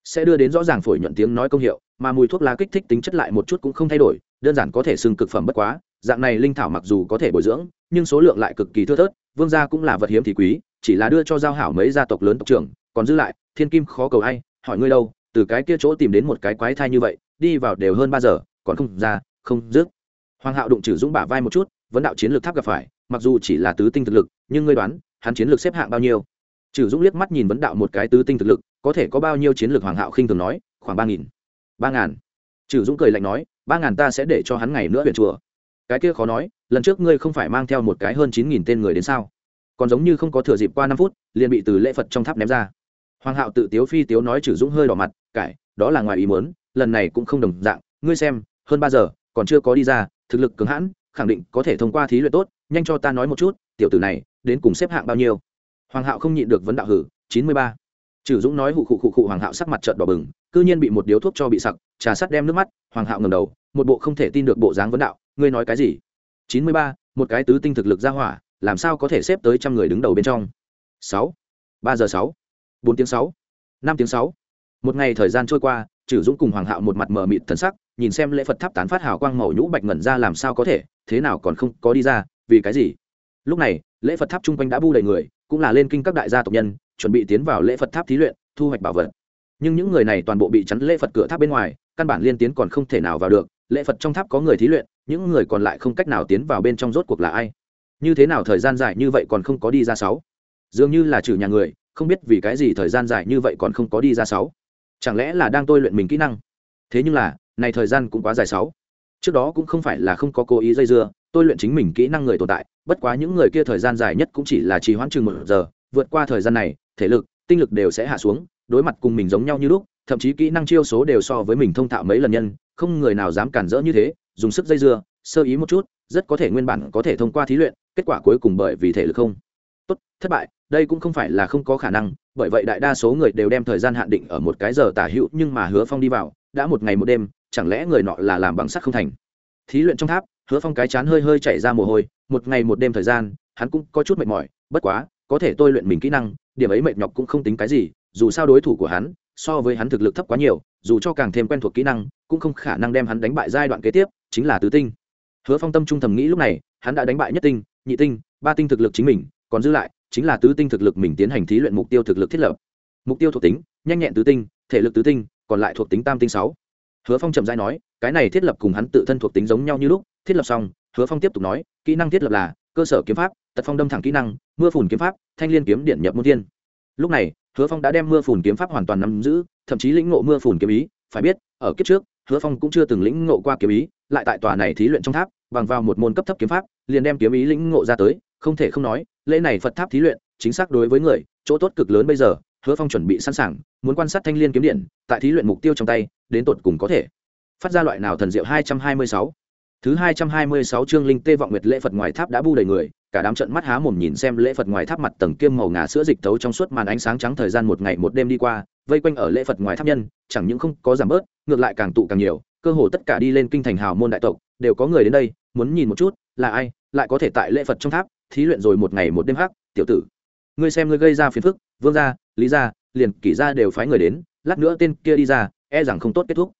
sẽ đưa đến rõ ràng phổi nhuận tiếng nói công hiệu, mà mùi thuốc lá kích thích tính chất lại một chút cũng không thay đổi, đơn giản có thể xưng cực phẩm bất quá, dạng này linh thảo mặc dù có thể bồi dưỡng, nhưng số lượng lại cực kỳ thưa thớt, vương gia cũng là vật hiếm thì quý, chỉ là đưa cho giao hảo mấy gia tộc lớn tộc trưởng, còn giữ lại, thiên kim khó cầu ai, hỏi ngươi đâu, từ cái kia chỗ tìm đến một cái quái thai như vậy, đi vào đều hơn ba giờ, còn không ra, không dứt. Hoàng hạo đụng trừ dũng bả vai một chút, vấn đạo chiến lược tháp gặp phải, mặc dù chỉ là tứ tinh thực lực, nhưng ngươi đoán, hắn chiến lược xếp hạng bao nhiêu? Trừ dũng liếc mắt nhìn vấn đạo một cái tứ tinh thực lực, có thể có bao nhiêu chiến lược hoàng hạo khinh thường nói, khoảng ba nghìn. Ba ngàn. Trừ dũng cười lạnh nói, ba ngàn ta sẽ để cho hắn ngày nữa huyện chùa. Cái kia khó nói, lần trước ngươi không phải mang theo một cái hơn chín nghìn tên người đến sao? Còn giống như không có thừa dịp qua năm phút, liền bị từ lễ phật trong tháp ném ra. Hoàng hạo tự tiếu phi tiếu nói trừ dũng hơi đỏ mặt, cải, đó là ngoài ý muốn, lần này cũng không đồng dạng, ngươi xem, hơn ba giờ, còn chưa có đi ra, thực lực cứng hãn, khẳng định có thể thông qua thí luyện tốt, nhanh cho ta nói một chút, tiểu tử này, đến cùng xếp hạng bao nhiêu? Hoàng hạo không nhịn được vấn đạo hử, chín mươi ba. Trừ dũng nói hụ khụ khụ khụ, hoàng hạo sắc mặt trợn đỏ bừng c ư nhiên bị một điếu thuốc cho bị sặc, trà sắt đem nước mắt, hoàng hạo ngầm đầu, một bộ không thể tin được bộ dáng vấn đạo, ngươi nói cái gì? Chín mươi ba, một cái tứ tinh thực lực ra hỏa, làm sao có thể xếp tới trăm người đứng đầu bên trong? Sáu. Ba giờ sáu. Bốn tiếng sáu. Năm tiếng sáu. Một ngày thời gian trôi qua trừ dũng cùng hoàng hạo một mặt mờ mịt thần sắc, nhìn xem lễ phật tháp tán phát hào quang màu nhũ bạch ngẩn ra làm sao có thể, thế nào còn không có đi ra, vì cái gì? Lúc này, lễ phật tháp chung quanh đã bu đầy người cũng là lên kinh các đại gia tộc nhân, chuẩn bị tiến vào lễ phật tháp thí luyện, thu hoạch bảo vật. Nhưng những người này toàn bộ bị chắn lễ phật cửa tháp bên ngoài, căn bản liên tiến còn không thể nào vào được. Lễ phật trong tháp có người thí luyện, những người còn lại không cách nào tiến vào bên trong rốt cuộc là ai? Như thế nào thời gian dài như vậy còn không có đi ra sáu? Dường như là trừ nhà người, không biết vì cái gì thời gian dài như vậy còn không có đi ra sáu. Chẳng lẽ là đang tôi luyện mình kỹ năng? Thế nhưng là, này thời gian cũng quá dài sáu. Trước đó cũng không phải là không có cố ý dây dưa, tôi luyện chính mình kỹ năng người tồn tại bất quá những người kia thời gian dài nhất cũng chỉ là trì hoãn chừng một giờ, vượt qua thời gian này, thể lực, tinh lực đều sẽ hạ xuống, đối mặt cùng mình giống nhau như lúc, thậm chí kỹ năng chiêu số đều so với mình thông thạo mấy lần nhân, không người nào dám cản rỡ như thế, dùng sức dây dưa, sơ ý một chút, rất có thể nguyên bản có thể thông qua thí luyện, kết quả cuối cùng bởi vì thể lực không. Tốt, thất bại, đây cũng không phải là không có khả năng, bởi vậy đại đa số người đều đem thời gian hạn định ở một cái giờ tả hữu nhưng mà hứa phong đi vào, đã một ngày một đêm, chẳng lẽ người nọ là làm bằng sắt không thành? Thí luyện trong tháp hứa phong cái chán hơi hơi chảy ra mồ hôi, một ngày một đêm thời gian, hắn cũng có chút mệt mỏi, bất quá, có thể tôi luyện mình kỹ năng, điểm ấy mệt nhọc cũng không tính cái gì, dù sao đối thủ của hắn, so với hắn thực lực thấp quá nhiều, dù cho càng thêm quen thuộc kỹ năng, cũng không khả năng đem hắn đánh bại giai đoạn kế tiếp, chính là tứ tinh. Hứa phong tâm trung thầm nghĩ lúc này, hắn đã đánh bại nhất tinh, nhị tinh, ba tinh thực lực chính mình, còn dư lại, chính là tứ tinh thực lực mình tiến hành thí luyện mục tiêu thực lực thiết lập. Mục tiêu thuộc tính, nhanh nhẹn tứ tinh, thể lực tứ tinh, còn lại thuộc tính tam tinh sáu. Hứa phong chậm rãi nói, cái này thiết lập cùng hắn tự thân thuộc tính giống nhau như lúc thiết lập xong, hứa phong tiếp tục nói, kỹ năng thiết lập là, cơ sở kiếm pháp, tật phong đâm thẳng kỹ năng, mưa phùn kiếm pháp, thanh liên kiếm điện nhập môn thiên. Lúc này, hứa phong đã đem mưa phùn kiếm pháp hoàn toàn nắm giữ, thậm chí lĩnh ngộ mưa phùn kiếm ý, phải biết, ở kiếp trước, hứa phong cũng chưa từng lĩnh ngộ qua kiếm ý, lại tại tòa này thí luyện trong tháp, bằng vào một môn cấp thấp kiếm pháp, liền đem kiếm ý lĩnh ngộ ra tới, không thể không nói, lễ này phật tháp thí luyện, chính xác đối với người, chỗ tốt cực lớn bây giờ, hứa phong chuẩn bị sẵn sàng, muốn quan sát thanh l i ê n kiếm điện, tại thí luyện mục tiêu trong tay, đến tột cùng có thể phát ra loại nào thần diệu hai trăm hai mươi sáu thứ hai trăm hai mươi sáu chương linh tê vọng nguyệt lễ phật ngoài tháp đã bu đầy người, cả đám trận mắt há mồm nhìn xem lễ phật ngoài tháp mặt tầng kiêm màu ngà sữa dịch tấu trong suốt màn ánh sáng trắng thời gian một ngày một đêm đi qua, vây quanh ở lễ phật ngoài tháp nhân, chẳng những không có giảm bớt, ngược lại càng tụ càng nhiều, cơ hồ tất cả đi lên kinh thành hào môn đại tộc, đều có người đến đây, muốn nhìn một chút, là ai, lại có thể tại lễ phật trong tháp, thí luyện rồi một ngày một đêm khác tiểu tử. Ngươi xem ngươi gây ra phiền phức, vương gia, lý gia, liền kỷ gia đều phái người đến, lát nữa tên kia đi ra e rằng không tốt kết thúc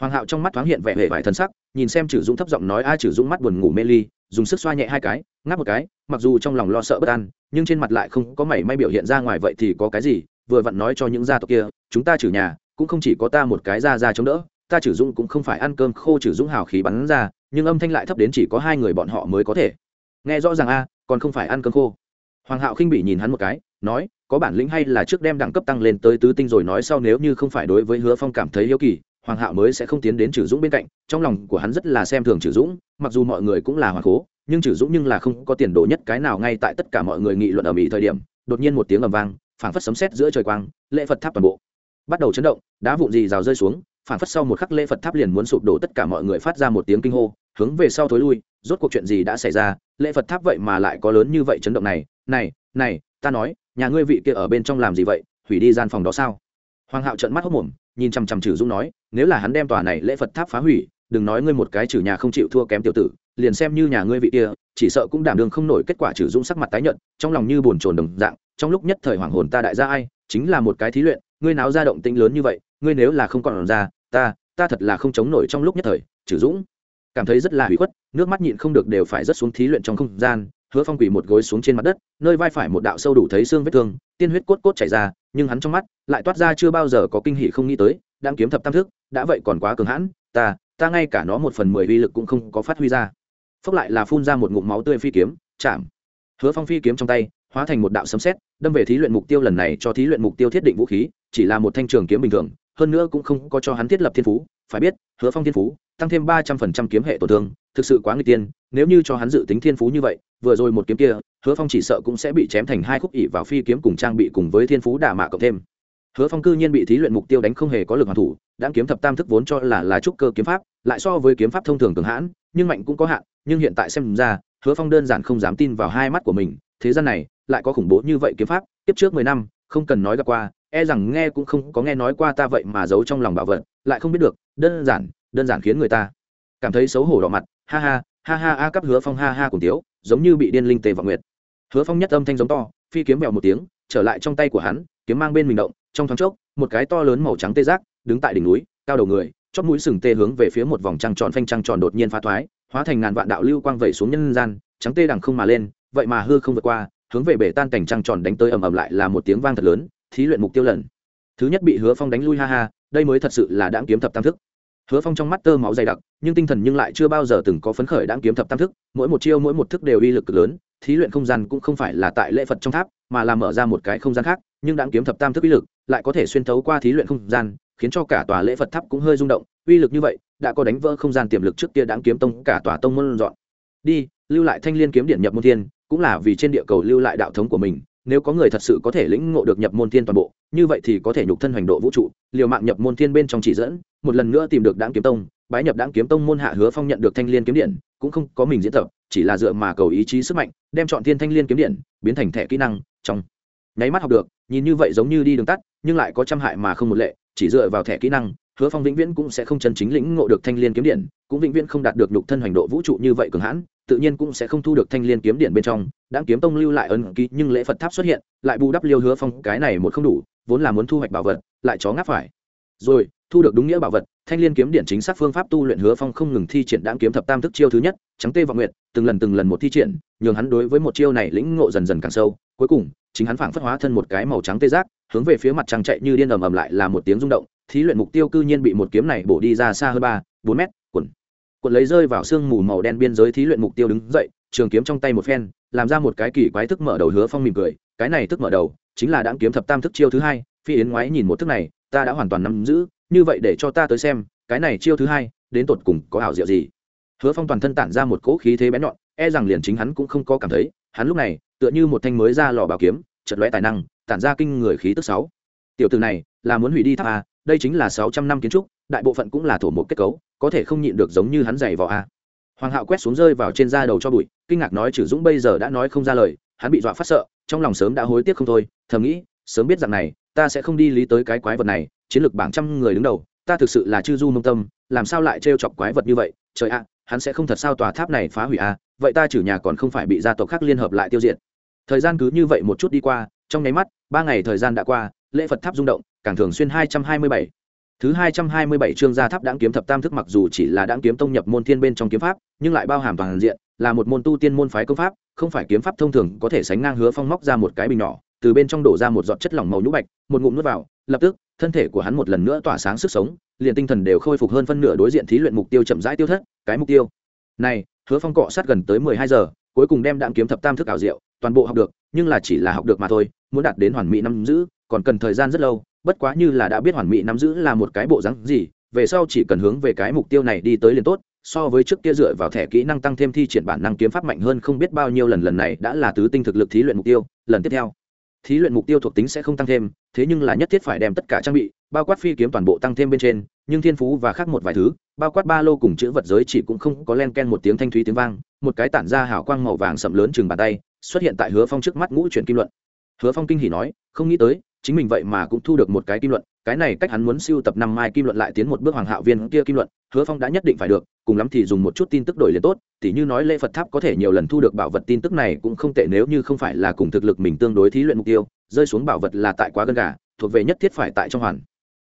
hoàng hạo trong mắt thoáng hiện vẻ hề vải thân sắc, nhìn xem chử dũng thấp giọng nói ai chử dũng mắt buồn ngủ mê ly, dùng sức xoa nhẹ hai cái, ngáp một cái, mặc dù trong lòng lo sợ bất an, nhưng trên mặt lại không có mảy may biểu hiện ra ngoài vậy thì có cái gì, vừa vặn nói cho những gia tộc kia, chúng ta chử nhà, cũng không chỉ có ta một cái ra ra chống đỡ, ta chử dũng cũng không phải ăn cơm khô chử dũng hào khí bắn ra, nhưng âm thanh lại thấp đến chỉ có hai người bọn họ mới có thể. Nghe rõ ràng a, còn không phải ăn cơm khô. Hoàng hạo khinh bị nhìn hắn một cái, nói, có bản lĩnh hay là trước đem đẳng cấp tăng lên tới tứ tinh rồi nói sau nếu như không phải đối với hứa phong cảm thấy hiếu kỳ hoàng hạo mới sẽ không tiến đến trừ dũng bên cạnh, trong lòng của hắn rất là xem thường trừ dũng, mặc dù mọi người cũng là hoàng cố nhưng trừ dũng nhưng là không có tiền đồ nhất cái nào ngay tại tất cả mọi người nghị luận ở mỹ thời điểm, đột nhiên một tiếng ầm vang, phảng phất sấm sét giữa trời quang, lễ phật tháp toàn bộ bắt đầu chấn động, đá vụn gì rào rơi xuống, phảng phất sau một khắc lễ phật tháp liền muốn sụp đổ tất cả mọi người phát ra một tiếng kinh hô, hướng về sau thối lui, rốt cuộc chuyện gì đã xảy ra, lễ phật tháp vậy mà lại có lớn như vậy chấn động này này này, ta nói, nhà ngươi vị kia ở bên trong làm gì vậy, hủy đi gian phòng đó sao? Hoàng hạo trợn mắt hốc mồm nhìn chằm chằm trừ dũng nói, nếu là hắn đem tòa này lễ phật tháp phá hủy, đừng nói ngươi một cái trừ nhà không chịu thua kém tiểu tử, liền xem như nhà ngươi vị kia, chỉ sợ cũng đảm đường không nổi kết quả trừ dũng sắc mặt tái nhợt, trong lòng như buồn chồn đồng dạng, trong lúc nhất thời hoàng hồn ta đại gia ai, chính là một cái thí luyện, ngươi náo ra động tĩnh lớn như vậy, ngươi nếu là không còn ra, ta ta thật là không chống nổi trong lúc nhất thời, trừ dũng. Cảm thấy rất là hủy khuất, nước mắt nhịn không được đều phải rất xuống thí luyện trong không gian, hứa phong quỳ một gối xuống trên mặt đất, nơi vai phải một đạo sâu đủ thấy xương vết thương, tiên huyết cốt cốt chảy ra nhưng hắn trong mắt lại toát ra chưa bao giờ có kinh hỉ không nghĩ tới đang kiếm thập tam thức, đã vậy còn quá cường hãn, ta ta ngay cả nó một phần mười uy lực cũng không có phát huy ra. Phốc lại là phun ra một ngụm máu tươi phi kiếm, chạm. Hứa phong phi kiếm trong tay, hóa thành một đạo sấm sét, đâm về thí luyện mục tiêu lần này cho thí luyện mục tiêu thiết định vũ khí, chỉ là một thanh trường kiếm bình thường, hơn nữa cũng không có cho hắn thiết lập thiên phú, phải biết, hứa phong thiên phú, tăng thêm ba trăm phần trăm kiếm hệ tổn thương, thực sự quá nguy tiên, nếu như cho hắn dự tính thiên phú như vậy vừa rồi một kiếm kia, hứa phong chỉ sợ cũng sẽ bị chém thành hai khúc ỉ vào phi kiếm cùng trang bị cùng với thiên phú đà mạ cộng thêm. Hứa phong cư nhiên bị thí luyện mục tiêu đánh không hề có lực hoàn thủ, đã kiếm thập tam thức vốn cho là là trúc cơ kiếm pháp, lại so với kiếm pháp thông thường cường hãn, nhưng mạnh cũng có hạn, nhưng hiện tại xem ra, hứa phong đơn giản không dám tin vào hai mắt của mình, thế gian này, lại có khủng bố như vậy kiếm pháp tiếp trước mười năm, không cần nói gặp qua e rằng nghe cũng không có nghe nói qua ta vậy mà giấu trong lòng bảo vật, lại không biết được, đơn giản đơn giản khiến người ta cảm thấy xấu hổ đỏ mặt, ha ha ha ha a cấp hứa phong ha ha cùng tiếu, giống như bị điên linh tề vọng nguyệt. Hứa phong nhất âm thanh giống to, phi kiếm vẹo một tiếng, trở lại trong tay của hắn, kiếm mang bên mình động, trong thoáng chốc, một cái to lớn màu trắng tê giác, đứng tại đỉnh núi, cao đầu người chót mũi sừng tê hướng về phía một vòng trăng tròn phanh trăng tròn đột nhiên phá thoái, hóa thành ngàn vạn đạo lưu quang vẩy xuống nhân gian, trắng tê đằng không mà lên, vậy mà hư không vượt qua, hướng về bể tan cảnh trăng tròn đánh tới ầm ầm lại là một tiếng vang thật lớn, thí luyện mục tiêu lần. Thứ nhất bị hứa phong đánh lui ha ha, đây mới thật sự là đãng kiếm thập tam thức hứa phong trong mắt tơ máu dày đặc, nhưng tinh thần nhưng lại chưa bao giờ từng có phấn khởi đãng kiếm thập tam thức, mỗi một chiêu mỗi một thức đều uy lực lớn, thí luyện không gian cũng không phải là tại lễ phật trong tháp, mà là mở ra một cái không gian khác, nhưng đãng kiếm thập tam thức uy lực lại có thể xuyên thấu qua thí luyện không gian, khiến cho cả tòa lễ phật tháp cũng hơi rung động, uy lực như vậy, đã có đánh vỡ không gian tiềm lực trước kia đãng kiếm tông, cả tòa tông môn dọn. Đi, lưu lại thanh liên kiếm điện nhập môn thiên, cũng là vì trên địa cầu lưu lại đạo thống của mình, nếu có người thật sự có thể lĩnh ngộ được nhập môn thiên toàn bộ, như vậy thì có thể nhục thân hoành độ vũ trụ, liều mạng nhập môn thiên bên trong chỉ dẫn một lần nữa tìm được đáng kiếm tông, bái nhập đáng kiếm tông môn hạ hứa phong nhận được thanh liên kiếm điện, cũng không có mình diễn tập, chỉ là dựa mà cầu ý chí sức mạnh, đem chọn thiên thanh liên kiếm điện biến thành thẻ kỹ năng trong nháy mắt học được. Nhìn như vậy giống như đi đường tắt, nhưng lại có trăm hại mà không một lệ, chỉ dựa vào thẻ kỹ năng, hứa phong vĩnh viễn cũng sẽ không chân chính lĩnh ngộ được thanh liên kiếm điện, cũng vĩnh viễn không đạt được nhục thân hoành độ vũ trụ như vậy cường hãn, tự nhiên cũng sẽ không thu được thanh liên kiếm điện bên trong. Đáng kiếm tông lưu lại ấn ký, nhưng lễ phật tháp xuất hiện, lại bù đắp liêu hứa phong, cái này một không đủ, vốn là muốn thu hoạch bảo vật, lại chó ngáp phải rồi thu được đúng nghĩa bảo vật thanh liên kiếm điện chính xác phương pháp tu luyện hứa phong không ngừng thi triển đáng kiếm thập tam thức chiêu thứ nhất trắng tê vọng nguyện, từng lần từng lần một thi triển nhường hắn đối với một chiêu này lĩnh ngộ dần dần càng sâu. Cuối cùng chính hắn phảng phất hóa thân một cái màu trắng tê giác hướng về phía mặt trăng chạy như điên ầm ầm lại là một tiếng rung động thí luyện mục tiêu cư nhiên bị một kiếm này bổ đi ra xa hơn ba bốn mét quần quần lấy rơi vào sương mù màu đen biên giới thí luyện mục tiêu đứng dậy trường kiếm trong tay một phen làm ra một cái kỳ quái thức mở đầu hứa phong mỉm cười cái này thức mở đầu chính là đáng kiếm thập tam thức chiêu thứ hai phi yến ngoái nhìn một thức này ta đã hoàn toàn nắm giữ, như vậy để cho ta tới xem, cái này chiêu thứ hai, đến tột cùng có ảo diệu gì? Hứa phong toàn thân tản ra một cỗ khí thế bén nhọn e rằng liền chính hắn cũng không có cảm thấy, hắn lúc này, tựa như một thanh mới ra lò bảo kiếm, chật lóe tài năng, tản ra kinh người khí tức sáu. Tiểu từ này, là muốn hủy đi tháp a, đây chính là sáu trăm năm kiến trúc, đại bộ phận cũng là thổ một kết cấu, có thể không nhịn được giống như hắn giày vò a. Hoàng hạo quét xuống rơi vào trên da đầu cho bụi, kinh ngạc nói chử dũng bây giờ đã nói không ra lời, hắn bị dọa phát sợ, trong lòng sớm đã hối tiếc không thôi, thầm nghĩ, sớm biết rằng này ta sẽ không đi lý tới cái quái vật này, chiến lược bảng trăm người đứng đầu, ta thực sự là chư du mông tâm, làm sao lại trêu chọc quái vật như vậy? Trời ạ, hắn sẽ không thật sao tòa tháp này phá hủy à? vậy ta chử nhà còn không phải bị gia tộc khác liên hợp lại tiêu diệt. Thời gian cứ như vậy một chút đi qua, trong nháy mắt, ba ngày thời gian đã qua, lễ phật tháp rung động, càng thường xuyên hai trăm hai mươi bảy. Thứ hai trăm hai mươi bảy chương gia tháp đáng kiếm thập tam thức mặc dù chỉ là đáng kiếm tông nhập môn thiên bên trong kiếm pháp, nhưng lại bao hàm toàn diện, là một môn tu tiên môn phái công pháp, không phải kiếm pháp thông thường có thể sánh ngang hứa phong móc ra một cái bình nhỏ từ bên trong đổ ra một giọt chất lỏng màu nhũ bạch, một ngụm nuốt vào, lập tức, thân thể của hắn một lần nữa tỏa sáng sức sống, liền tinh thần đều khôi phục hơn phân nửa đối diện thí luyện mục tiêu chậm rãi tiêu thất, cái mục tiêu. Này, hứa phong cọ sát gần tới mười hai giờ, cuối cùng đem đạn kiếm thập tam thức ảo diệu, toàn bộ học được, nhưng là chỉ là học được mà thôi, muốn đạt đến hoàn mỹ nắm giữ, còn cần thời gian rất lâu, bất quá như là đã biết hoàn mỹ nắm giữ là một cái bộ rắn gì, về sau chỉ cần hướng về cái mục tiêu này đi tới liền tốt, so với trước kia dựa vào thẻ kỹ năng tăng thêm thi triển bản năng kiếm pháp mạnh hơn không biết bao nhiêu lần lần này đã là tứ tinh thực lực thí luyện mục tiêu, lần tiếp theo thí luyện mục tiêu thuộc tính sẽ không tăng thêm, thế nhưng là nhất thiết phải đem tất cả trang bị, bao quát phi kiếm toàn bộ tăng thêm bên trên, nhưng thiên phú và khác một vài thứ, bao quát ba lô cùng chữ vật giới chỉ cũng không có len ken một tiếng thanh thúy tiếng vang, một cái tản ra hào quang màu vàng sậm lớn chừng bàn tay, xuất hiện tại hứa phong trước mắt ngũ chuyển kim luận. Hứa phong kinh hỉ nói, không nghĩ tới chính mình vậy mà cũng thu được một cái kim luận, cái này cách hắn muốn siêu tập năm mai kim luận lại tiến một bước hoàng hạo viên kia kim luận, hứa phong đã nhất định phải được, cùng lắm thì dùng một chút tin tức đổi liền tốt thì như nói lễ phật tháp có thể nhiều lần thu được bảo vật tin tức này cũng không tệ nếu như không phải là cùng thực lực mình tương đối thí luyện mục tiêu, rơi xuống bảo vật là tại quá gần gà, thuộc về nhất thiết phải tại trong hoàn.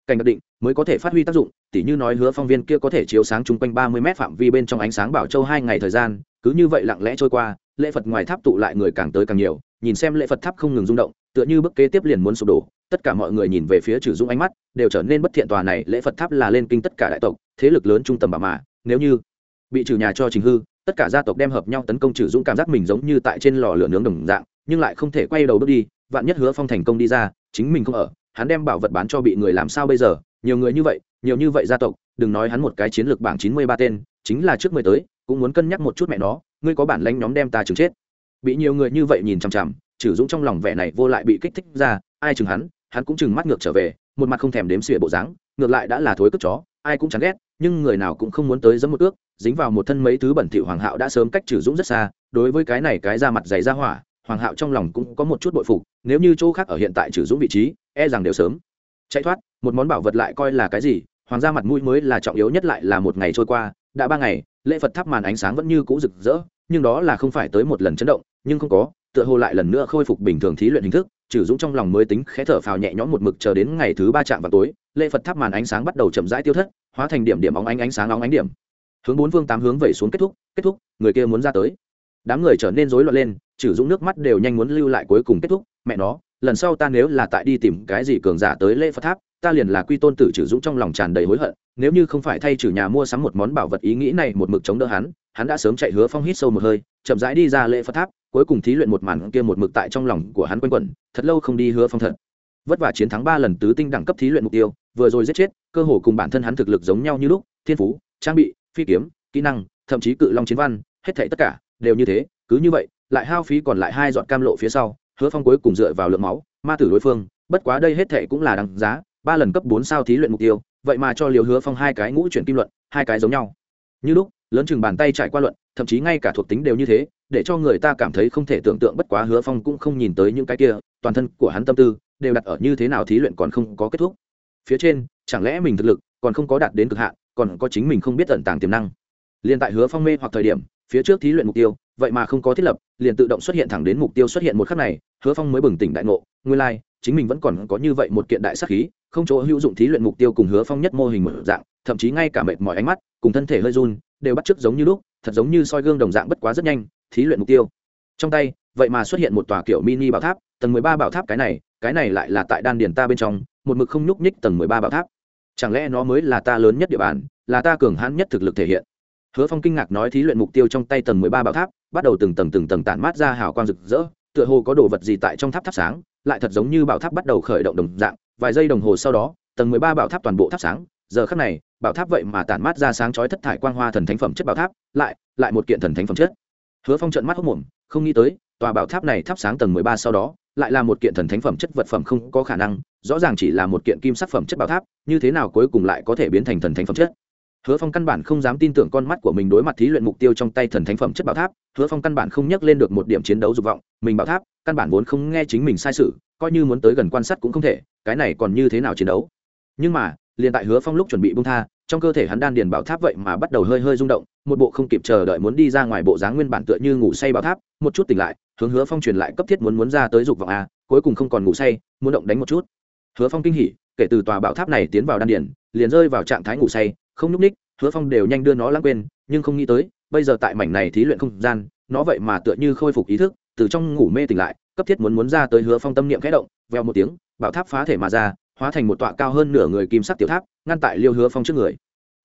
Cảnh đặc định mới có thể phát huy tác dụng, tỉ như nói hứa phong viên kia có thể chiếu sáng chung quanh ba mươi mét phạm vi bên trong ánh sáng bảo châu hai ngày thời gian, cứ như vậy lặng lẽ trôi qua, lễ phật ngoài tháp tụ lại người càng tới càng nhiều, nhìn xem lễ phật tháp không ngừng rung động tựa như bức kế tiếp liền muốn sụp đổ, tất cả mọi người nhìn về phía trừ dũng ánh mắt đều trở nên bất thiện tòa này lễ phật tháp là lên kinh tất cả đại tộc, thế lực lớn trung tâm bà mà, nếu như bị trừ nhà cho trình hư, tất cả gia tộc đem hợp nhau tấn công trừ dũng cảm giác mình giống như tại trên lò lửa nướng đồng dạng, nhưng lại không thể quay đầu bước đi, vạn nhất hứa phong thành công đi ra, chính mình không ở, hắn đem bảo vật bán cho bị người làm sao bây giờ, nhiều người như vậy, nhiều như vậy gia tộc, đừng nói hắn một cái chiến lược bảng chín mươi ba tên, chính là trước mười tới, cũng muốn cân nhắc một chút mẹ nó, ngươi có bản lanh nhóm đem ta chừng chết. Bị nhiều người như vậy nhìn chằm chằm trừ dũng trong lòng vẻ này vô lại bị kích thích ra, ai chừng hắn hắn cũng chừng mắt ngược trở về, một mặt không thèm đếm xỉa bộ dáng, ngược lại đã là thối cất chó, ai cũng chán ghét, nhưng người nào cũng không muốn tới giấm một ước, dính vào một thân mấy thứ bẩn thỉu hoàng hạo đã sớm cách trừ dũng rất xa, đối với cái này cái ra mặt dày ra hỏa, hoàng hạo trong lòng cũng có một chút bội phục, nếu như chỗ khác ở hiện tại trừ dũng vị trí e rằng đều sớm chạy thoát, một món bảo vật lại coi là cái gì, hoàng gia mặt mũi mới là trọng yếu nhất lại là một ngày trôi qua, đã ba ngày, lễ phật tháp màn ánh sáng vẫn như cũ rực rỡ, nhưng đó là không phải tới một lần chấn động, nhưng không có tựa hồ lại lần nữa khôi phục bình thường thí luyện hình thức, trừ dũng trong lòng mới tính khẽ thở phào nhẹ nhõm một mực chờ đến ngày thứ ba chạm vào tối, lễ phật tháp màn ánh sáng bắt đầu chậm rãi tiêu thất, hóa thành điểm điểm óng ánh ánh sáng óng ánh điểm. Hướng bốn vương tám hướng vẩy xuống kết thúc kết thúc, người kia muốn ra tới. Đám người trở nên rối loạn lên, trừ dũng nước mắt đều nhanh muốn lưu lại cuối cùng kết thúc, mẹ nó, lần sau ta nếu là tại đi tìm cái gì cường giả tới lễ phật tháp, ta liền là quy tôn tử trừ dũng trong lòng tràn đầy hối hận, nếu như không phải thay trừ nhà mua sắm một món bảo vật ý nghĩ này một mực chống đỡ hắn hắn đã sớm chạy hứa phong hít sâu một hơi, chậm rãi đi ra lễ phật tháp, cuối cùng thí luyện một màn kia một mực tại trong lòng của hắn quanh quẩn, thật lâu không đi hứa phong thật. Vất vả chiến thắng ba lần tứ tinh đẳng cấp thí luyện mục tiêu, vừa rồi giết chết, cơ hồ cùng bản thân hắn thực lực giống nhau như lúc, thiên phú, trang bị, phi kiếm, kỹ năng, thậm chí cự long chiến văn, hết thảy tất cả đều như thế, cứ như vậy, lại hao phí còn lại hai dọn cam lộ phía sau, hứa phong cuối cùng dựa vào lượng máu, ma tử đối phương, bất quá đây hết thảy cũng là đáng giá, ba lần cấp bốn sao thí luyện mục tiêu, vậy mà cho liều hứa phong hai cái ngũ chuyển kim luận, hai cái giống nhau. Như lúc lớn chừng bàn tay trải qua luận thậm chí ngay cả thuộc tính đều như thế để cho người ta cảm thấy không thể tưởng tượng bất quá hứa phong cũng không nhìn tới những cái kia toàn thân của hắn tâm tư đều đặt ở như thế nào thí luyện còn không có kết thúc. Phía trên chẳng lẽ mình thực lực còn không có đạt đến cực hạn còn có chính mình không biết tận tàng tiềm năng. Liền tại hứa phong mê hoặc thời điểm phía trước thí luyện mục tiêu vậy mà không có thiết lập liền tự động xuất hiện thẳng đến mục tiêu xuất hiện một khắc này hứa phong mới bừng tỉnh đại ngộ nguyên lai、like, chính mình vẫn còn có như vậy một kiện đại sắc khí không chỗ hữu dụng thí luyện mục tiêu cùng hứa phong nhất mô hình một dạng thậm chí ngay cả mệt mỏi ánh mắt cùng thân thể hơi run, đều bắt chước giống như lúc, thật giống như soi gương đồng dạng bất quá rất nhanh, thí luyện mục tiêu. Trong tay, vậy mà xuất hiện một tòa kiểu mini bảo tháp, tầng mười ba bảo tháp cái này cái này lại là tại đan điền ta bên trong, một mực không nhúc nhích tầng mười ba bảo tháp. Chẳng lẽ nó mới là ta lớn nhất địa bàn, là ta cường hãn nhất thực lực thể hiện? Hứa phong kinh ngạc nói thí luyện mục tiêu trong tay tầng mười ba bảo tháp, bắt đầu từng tầng từng tầng tản mát ra hào quang rực rỡ, tựa hồ có đồ vật gì tại trong tháp tháp sáng, lại thật giống như bảo tháp bắt đầu khởi động đồng dạng. Vài giây đồng hồ sau đó, tầng mười ba bảo tháp toàn bộ tháp sáng. Giờ khắc này bảo tháp vậy mà tản mát ra sáng chói thất thải quang hoa thần thánh phẩm chất bảo tháp, lại lại một kiện thần thánh phẩm chất. Hứa phong trận mắt hốc mồm, không nghĩ tới, tòa bảo tháp này tháp sáng tầng mười ba sau đó, lại là một kiện thần thánh phẩm chất vật phẩm không có khả năng, rõ ràng chỉ là một kiện kim sắc phẩm chất bảo tháp, như thế nào cuối cùng lại có thể biến thành thần thánh phẩm chất? Hứa phong căn bản không dám tin tưởng con mắt của mình đối mặt thí luyện mục tiêu trong tay thần thánh phẩm chất bảo tháp, hứa phong căn bản không nhắc lên được một điểm chiến đấu dục vọng, mình bảo tháp, căn bản vốn không nghe chính mình sai sự, coi như muốn tới gần quan sát cũng không thể, cái này còn như thế nào chiến đấu? Nhưng mà liền tại hứa phong lúc chuẩn bị bung tha, trong cơ thể hắn đan điền bảo tháp vậy mà bắt đầu hơi hơi rung động, một bộ không kịp chờ đợi muốn đi ra ngoài bộ dáng nguyên bản tựa như ngủ say bảo tháp, một chút tỉnh lại, hướng hứa phong truyền lại cấp thiết muốn muốn ra tới dục vọng a, cuối cùng không còn ngủ say, muốn động đánh một chút. Hứa phong kinh hỉ, kể từ tòa bảo tháp này tiến vào đan điền, liền rơi vào trạng thái ngủ say, không nhúc ních hứa phong đều nhanh đưa nó lãng quên, nhưng không nghĩ tới, bây giờ tại mảnh này thí luyện không gian, nó vậy mà tựa như khôi phục ý thức, từ trong ngủ mê tỉnh lại, cấp thiết muốn muốn ra tới hứa phong tâm niệm khẽ động veo một tiếng, bảo tháp phá thể mà ra hóa thành một tọa cao hơn nửa người kim sắc tiểu tháp, ngăn tại liêu hứa phong trước người.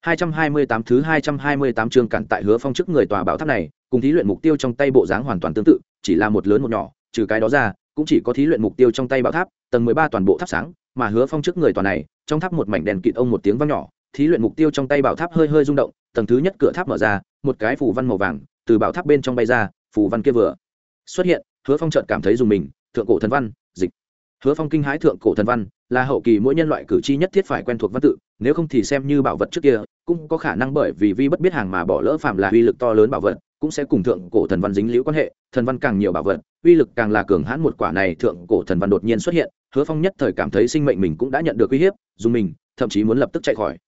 228 thứ 228 chương cản tại hứa phong trước người tòa bảo tháp này, cùng thí luyện mục tiêu trong tay bộ dáng hoàn toàn tương tự, chỉ là một lớn một nhỏ, trừ cái đó ra, cũng chỉ có thí luyện mục tiêu trong tay bảo tháp, tầng 13 toàn bộ tháp sáng, mà hứa phong trước người tòa này, trong tháp một mảnh đèn kịt ông một tiếng vang nhỏ, thí luyện mục tiêu trong tay bảo tháp hơi hơi rung động, tầng thứ nhất cửa tháp mở ra, một cái phù văn màu vàng, từ bảo tháp bên trong bay ra phù văn kia vừa xuất hiện, hứa phong chợt cảm thấy dùng mình, thượng cổ thần văn hứa phong kinh hãi thượng cổ thần văn, là hậu kỳ mỗi nhân loại cử tri nhất thiết phải quen thuộc văn tự, nếu không thì xem như bảo vật trước kia, cũng có khả năng bởi vì vi bất biết hàng mà bỏ lỡ phạm là uy lực to lớn bảo vật, cũng sẽ cùng thượng cổ thần văn dính liễu quan hệ, thần văn càng nhiều bảo vật, uy lực càng là cường hãn một quả này thượng cổ thần văn đột nhiên xuất hiện, hứa phong nhất thời cảm thấy sinh mệnh mình cũng đã nhận được uy hiếp, dùng mình, thậm chí muốn lập tức chạy khỏi.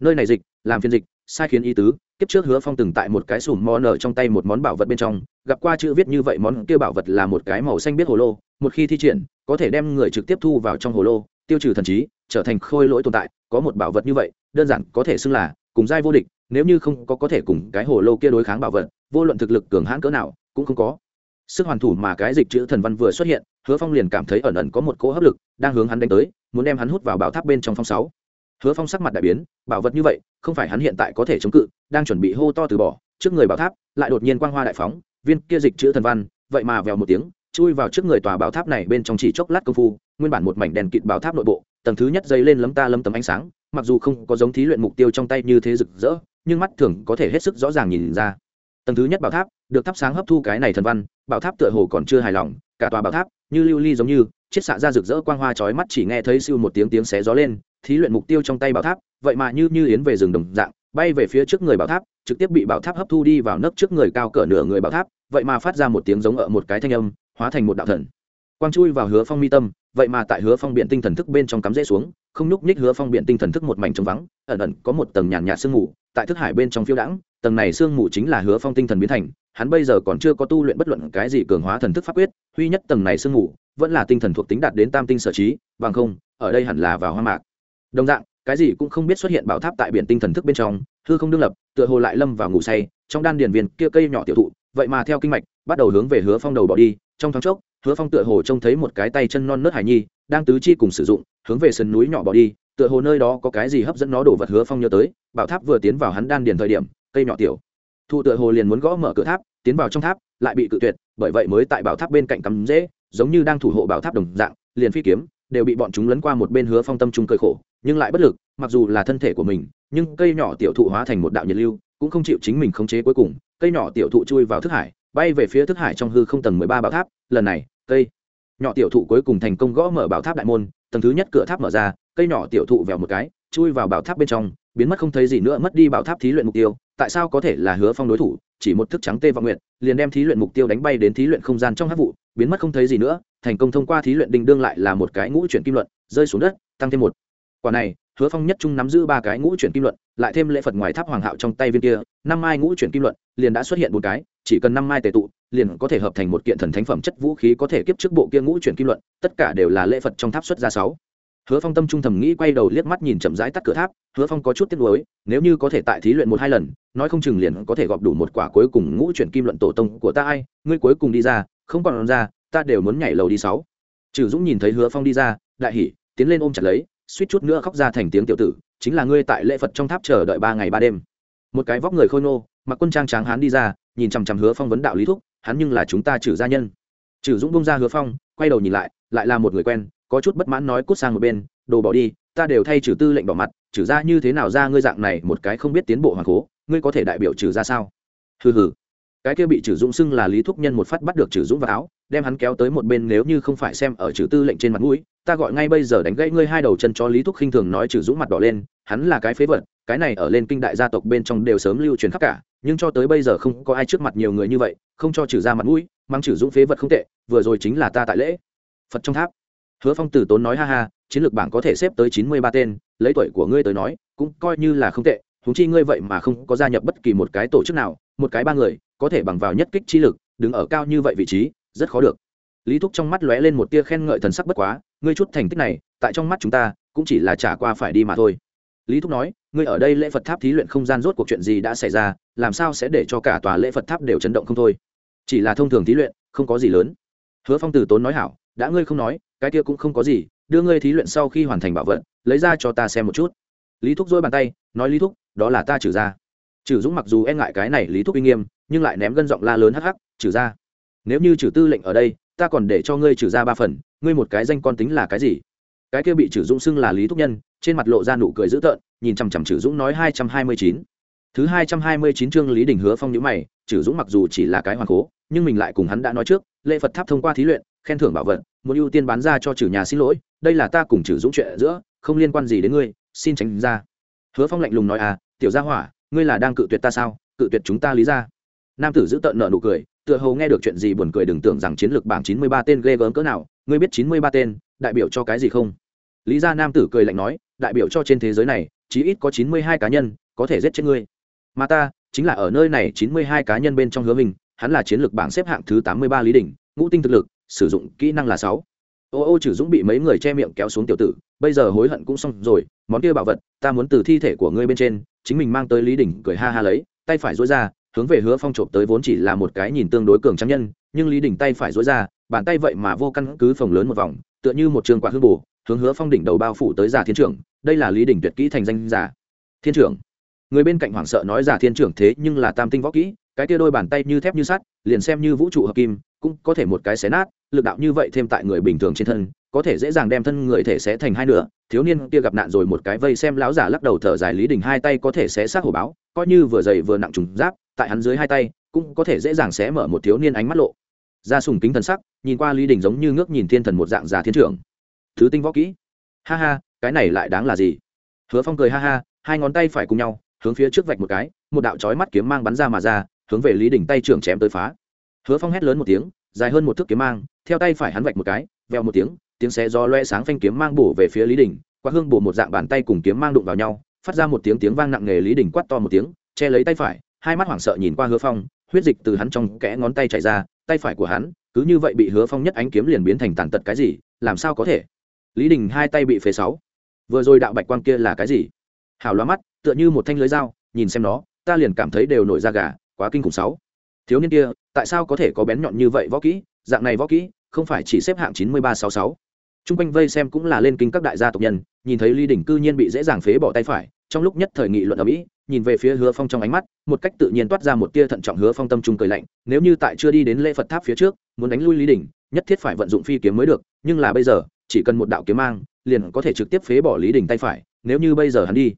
Nơi này dịch, làm phiên dịch, sai khiến ý tứ, kiếp trước hứa phong từng tại một cái sùm mò nở trong tay một món bảo vật bên trong, gặp qua chữ viết như vậy món kia bảo vật là một cái màu xanh biết hồ lô, một khi thi triển có thể đem người trực tiếp thu vào trong hồ lô, tiêu trừ thần trí, trở thành khôi lỗi tồn tại, có một bảo vật như vậy, đơn giản có thể xưng là cùng giai vô địch, nếu như không có có thể cùng cái hồ lô kia đối kháng bảo vật, vô luận thực lực cường hãn cỡ nào, cũng không có. Sức hoàn thủ mà cái dịch chữ thần văn vừa xuất hiện, hứa phong liền cảm thấy ẩn ẩn có một cỗ hấp lực đang hướng hắn đánh tới, muốn đem hắn hút vào bảo tháp bên trong phong sáu. Hứa phong sắc mặt đại biến, bảo vật như vậy, không phải hắn hiện tại có thể chống cự, đang chuẩn bị hô to từ bỏ, trước người bảo tháp lại đột nhiên quang hoa đại phóng, viên kia dịch chữ thần văn, vậy mà vèo một tiếng chui vào trước người tòa bảo tháp này bên trong chỉ chốc lát công phu, nguyên bản một mảnh đèn kịt bảo tháp nội bộ, tầng thứ nhất dây lên lấm ta lấm tấm ánh sáng, mặc dù không có giống thí luyện mục tiêu trong tay như thế rực rỡ, nhưng mắt thường có thể hết sức rõ ràng nhìn ra. Tầng thứ nhất bảo tháp được thắp sáng hấp thu cái này thần văn, bảo tháp tựa hồ còn chưa hài lòng, cả tòa bảo tháp như lưu ly giống như, chiết xạ ra rực rỡ quang hoa chói mắt chỉ nghe thấy siêu một tiếng tiếng xé gió lên, thí luyện mục tiêu trong tay bảo tháp, vậy mà như như yến về rừng đồng dạng, bay về phía trước người bảo tháp, trực tiếp bị bảo tháp hấp thu đi vào nấc trước người cao cỡ nửa người bảo tháp, vậy mà phát ra một tiếng giống ở một cái thanh âm hóa thành một đạo thần. Quang chui vào hứa phong mi tâm, vậy mà tại hứa phong biện tinh thần thức bên trong cắm rễ xuống, không nhúc nhích hứa phong biện tinh thần thức một mảnh trống vắng, ẩn ẩn có một tầng nhàn nhạt sương mù, tại thức hải bên trong phiêu đãng, tầng này sương mù chính là hứa phong tinh thần biến thành, hắn bây giờ còn chưa có tu luyện bất luận cái gì cường hóa thần thức pháp quyết huy nhất tầng này sương mù vẫn là tinh thần thuộc tính đạt đến tam tinh sở trí, bằng không, ở đây hẳn là vào hoa mạc. Đồng dạng, cái gì cũng không biết xuất hiện bảo tháp tại biển tinh thần thức bên trong, hư không đương lập, tựa hồ lại lâm vào ngủ say, trong đan điền viên kia cây nhỏ tiểu thụ, vậy mà theo kinh mạch, bắt đầu hướng về hứa phong đầu bỏ đi trong thoáng chốc, hứa phong tựa hồ trông thấy một cái tay chân non nớt hải nhi, đang tứ chi cùng sử dụng, hướng về sườn núi nhỏ bỏ đi, tựa hồ nơi đó có cái gì hấp dẫn nó đổ vật hứa phong nhớ tới, bảo tháp vừa tiến vào hắn đan điền thời điểm, cây nhỏ tiểu. Thụ tựa hồ liền muốn gõ mở cửa tháp, tiến vào trong tháp, lại bị cự tuyệt, bởi vậy mới tại bảo tháp bên cạnh cắm dễ giống như đang thủ hộ bảo tháp đồng dạng, liền phi kiếm, đều bị bọn chúng lấn qua một bên hứa phong tâm trung cơi khổ, nhưng lại bất lực, mặc dù là thân thể của mình, nhưng cây nhỏ tiểu thụ hóa thành một đạo nhiệt lưu, cũng không chịu chính mình khống chế cuối cùng, cây nhỏ tiểu thụ chui vào thức hải bay về phía thức hải trong hư không tầng mười ba bảo tháp, lần này, cây nhỏ tiểu thụ cuối cùng thành công gõ mở bảo tháp đại môn, tầng thứ nhất cửa tháp mở ra, cây nhỏ tiểu thụ vèo một cái, chui vào bảo tháp bên trong, biến mất không thấy gì nữa, mất đi bảo tháp thí luyện mục tiêu, tại sao có thể là hứa phong đối thủ, chỉ một thức trắng tê vọng nguyện liền đem thí luyện mục tiêu đánh bay đến thí luyện không gian trong hát vụ, biến mất không thấy gì nữa, thành công thông qua thí luyện đình đương lại là một cái ngũ chuyển kim luận, rơi xuống đất, tăng thêm một. Quả này hứa phong nhất trung nắm giữ ba cái ngũ chuyển kim luận, lại thêm lễ phật ngoài tháp hoàng hạo trong tay viên kia, năm mai ngũ chuyển kim luận, liền đã xuất hiện một cái, chỉ cần năm mai tề tụ, liền có thể hợp thành một kiện thần thánh phẩm chất vũ khí có thể kiếp trước bộ kia ngũ chuyển kim luận, tất cả đều là lễ phật trong tháp xuất ra sáu. Hứa phong tâm trung thầm nghĩ quay đầu liếc mắt nhìn chậm rãi tắt cửa tháp, hứa phong có chút tiếc nuối, nếu như có thể tại thí luyện một hai lần, nói không chừng liền có thể gọp đủ một quả cuối cùng ngũ chuyển kim luận tổ tông của ta ai, ngươi cuối cùng đi ra, không còn ra, ta đều muốn nhảy lầu đi sáu. Trừ dũng nhìn thấy hứa phong đi ra, đại hỉ, tiến lên ôm chặt lấy suýt chút nữa khóc ra thành tiếng tiểu tử, chính là ngươi tại lễ phật trong tháp chờ đợi ba ngày ba đêm. Một cái vóc người khôi nô mặc quân trang tráng hán đi ra, nhìn chằm chằm hứa phong vấn đạo lý thúc, hắn nhưng là chúng ta trừ gia nhân. Trừ dũng bông ra hứa phong, quay đầu nhìn lại lại là một người quen, có chút bất mãn nói cút sang một bên, đồ bỏ đi, ta đều thay trừ tư lệnh bỏ mặt, trừ ra như thế nào ra ngươi dạng này một cái không biết tiến bộ hoàng cố, ngươi có thể đại biểu trừ ra sao? Hừ hừ. Cái kia bị trừ dũng xưng là lý thúc nhân một phát bắt được trừ dũng vào áo, đem hắn kéo tới một bên nếu như không phải xem ở trừ tư lệnh trên mặt mũi ta gọi ngay bây giờ đánh gãy ngươi hai đầu chân cho lý thúc khinh thường nói trừ dũng mặt đỏ lên, hắn là cái phế vật, cái này ở lên kinh đại gia tộc bên trong đều sớm lưu truyền khắp cả, nhưng cho tới bây giờ không có ai trước mặt nhiều người như vậy, không cho trừ ra mặt mũi, mang trừ dũng phế vật không tệ, vừa rồi chính là ta tại lễ. Phật trong tháp. Hứa phong tử tốn nói ha ha, chiến lược bảng có thể xếp tới chín mươi ba tên, lấy tuổi của ngươi tới nói, cũng coi như là không tệ thúng chi ngươi vậy mà không có gia nhập bất kỳ một cái tổ chức nào, một cái ba người, có thể bằng vào nhất kích chi lực, đứng ở cao như vậy vị trí, rất khó được. Lý thúc trong mắt lóe lên một tia khen ngợi thần sắc bất quá ngươi chút thành tích này, tại trong mắt chúng ta, cũng chỉ là trả qua phải đi mà thôi. Lý thúc nói, ngươi ở đây lễ phật tháp thí luyện không gian rốt cuộc chuyện gì đã xảy ra, làm sao sẽ để cho cả tòa lễ phật tháp đều chấn động không thôi? Chỉ là thông thường thí luyện, không có gì lớn. Hứa phong từ tốn nói hảo, đã ngươi không nói, cái kia cũng không có gì, đưa ngươi thí luyện sau khi hoàn thành bảo vật, lấy ra cho ta xem một chút. Lý thúc dỗi bàn tay, nói lý thúc, đó là ta trừ ra. Trừ dũng mặc dù e ngại cái này lý thúc uy nghiêm, nhưng lại ném gân giọng la lớn hắc hắc, trừ ra. Nếu như trừ tư lệnh ở đây, ta còn để cho ngươi trừ ra ba phần ngươi một cái danh con tính là cái gì? Cái kia bị trừ dũng xưng là lý thúc nhân, trên mặt lộ ra nụ cười dữ tợn, nhìn chằm chằm trừ dũng nói hai trăm hai mươi chín. Thứ hai trăm hai mươi chín chương lý đình hứa phong nhữ mày trừ dũng mặc dù chỉ là cái hoàng cố, nhưng mình lại cùng hắn đã nói trước, lễ phật tháp thông qua thí luyện, khen thưởng bảo vật, muốn ưu tiên bán ra cho trừ nhà xin lỗi, đây là ta cùng trừ dũng chuyện giữa, không liên quan gì đến ngươi, xin tránh ra. Hứa phong lạnh lùng nói à tiểu gia hỏa, ngươi là đang cự tuyệt ta sao? Cự tuyệt chúng ta lý ra nam tử giữ tợn nợ nụ cười, tựa hồ nghe được chuyện gì buồn cười đừng tưởng rằng chiến lược bảng chín mươi ba tên ghê gớm cỡ nào ngươi biết chín mươi ba tên, đại biểu cho cái gì không? Lý gia nam tử cười lạnh nói, đại biểu cho trên thế giới này, chí ít có chín mươi hai cá nhân, có thể giết chết ngươi. Mà ta, chính là ở nơi này chín mươi hai cá nhân bên trong hứa mình, hắn là chiến lược bảng xếp hạng thứ tám mươi ba lý đỉnh ngũ tinh thực lực, sử dụng kỹ năng là sáu. Ô ô trừ dũng bị mấy người che miệng kéo xuống tiểu tử, bây giờ hối hận cũng xong rồi, món kia bảo vật, ta muốn từ thi thể của ngươi bên trên, chính mình mang tới lý đỉnh cười ha ha lấy, tay phải dối ra, hướng về hứa phong trộm tới vốn chỉ là một cái nhìn tương đối cường trắng nhân nhưng lý đỉnh tay phải dối ra, bàn tay vậy mà vô căn cứ phồng lớn một vòng, tựa như một trường quạt hư bù hướng hứa phong đỉnh đầu bao phủ tới giả thiên trưởng, đây là lý đỉnh tuyệt kỹ thành danh giả. Thiên trưởng. Người bên cạnh hoảng sợ nói giả thiên trưởng thế nhưng là tam tinh võ kỹ, cái tia đôi bàn tay như thép như sắt, liền xem như vũ trụ hợp kim, cũng có thể một cái xé nát, lực đạo như vậy thêm tại người bình thường trên thân, có thể dễ dàng đem thân người thể sẽ thành hai nửa, thiếu niên kia gặp nạn rồi một cái vây xem láo giả lắc đầu thở dài lý đình hai tay có thể sẽ sát hổ báo, coi như vừa dày vừa nặng trùng giáp, tại hắn dưới hai tay, cũng có thể dễ dàng xé mở một thiếu niên ánh mắt lộ ra sùng kính thần sắc, nhìn qua lý đình giống như ngước nhìn thiên thần một dạng già thiên trưởng. Thứ tinh võ kỹ. Ha ha, cái này lại đáng là gì? Hứa phong cười ha ha, hai ngón tay phải cùng nhau, hướng phía trước vạch một cái, một đạo chói mắt kiếm mang bắn ra mà ra, hướng về lý đình tay trưởng chém tới phá. Hứa phong hét lớn một tiếng, dài hơn một thước kiếm mang, theo tay phải hắn vạch một cái veo một tiếng tiếng xe do loe sáng phanh kiếm mang bổ về phía lý đình qua hương bổ một dạng bàn tay cùng kiếm mang đụng vào nhau, phát ra một tiếng tiếng vang nặng nề lý đình quát to một tiếng, che lấy tay phải, hai mắt hoảng sợ nhìn qua hứa phong huyết dịch từ hắn trong kẽ ngón tay chảy ra tay phải của hắn cứ như vậy bị hứa phong nhất ánh kiếm liền biến thành tàn tật cái gì làm sao có thể? Lý đình hai tay bị phế sáu. Vừa rồi đạo bạch quang kia là cái gì? Hảo loa mắt tựa như một thanh lưới dao nhìn xem nó ta liền cảm thấy đều nổi da gà quá kinh khủng sáu. Thiếu niên kia tại sao có thể có bén nhọn như vậy võ kỹ? Dạng này võ kỹ không phải chỉ xếp hạng chín mươi ba sáu sáu. Chung quanh vây xem cũng là lên kinh các đại gia tộc nhân, nhìn thấy Lý Đình cư nhiên bị dễ dàng phế bỏ tay phải, trong lúc nhất thời nghị luận ở mỹ, nhìn về phía Hứa Phong trong ánh mắt, một cách tự nhiên toát ra một tia thận trọng Hứa Phong tâm trung cười lạnh, nếu như tại chưa đi đến lễ Phật tháp phía trước, muốn đánh lui Lý Đỉnh, nhất thiết phải vận dụng phi kiếm mới được, nhưng là bây giờ, chỉ cần một đạo kiếm mang, liền có thể trực tiếp phế bỏ Lý Đỉnh tay phải, nếu như bây giờ hắn đi,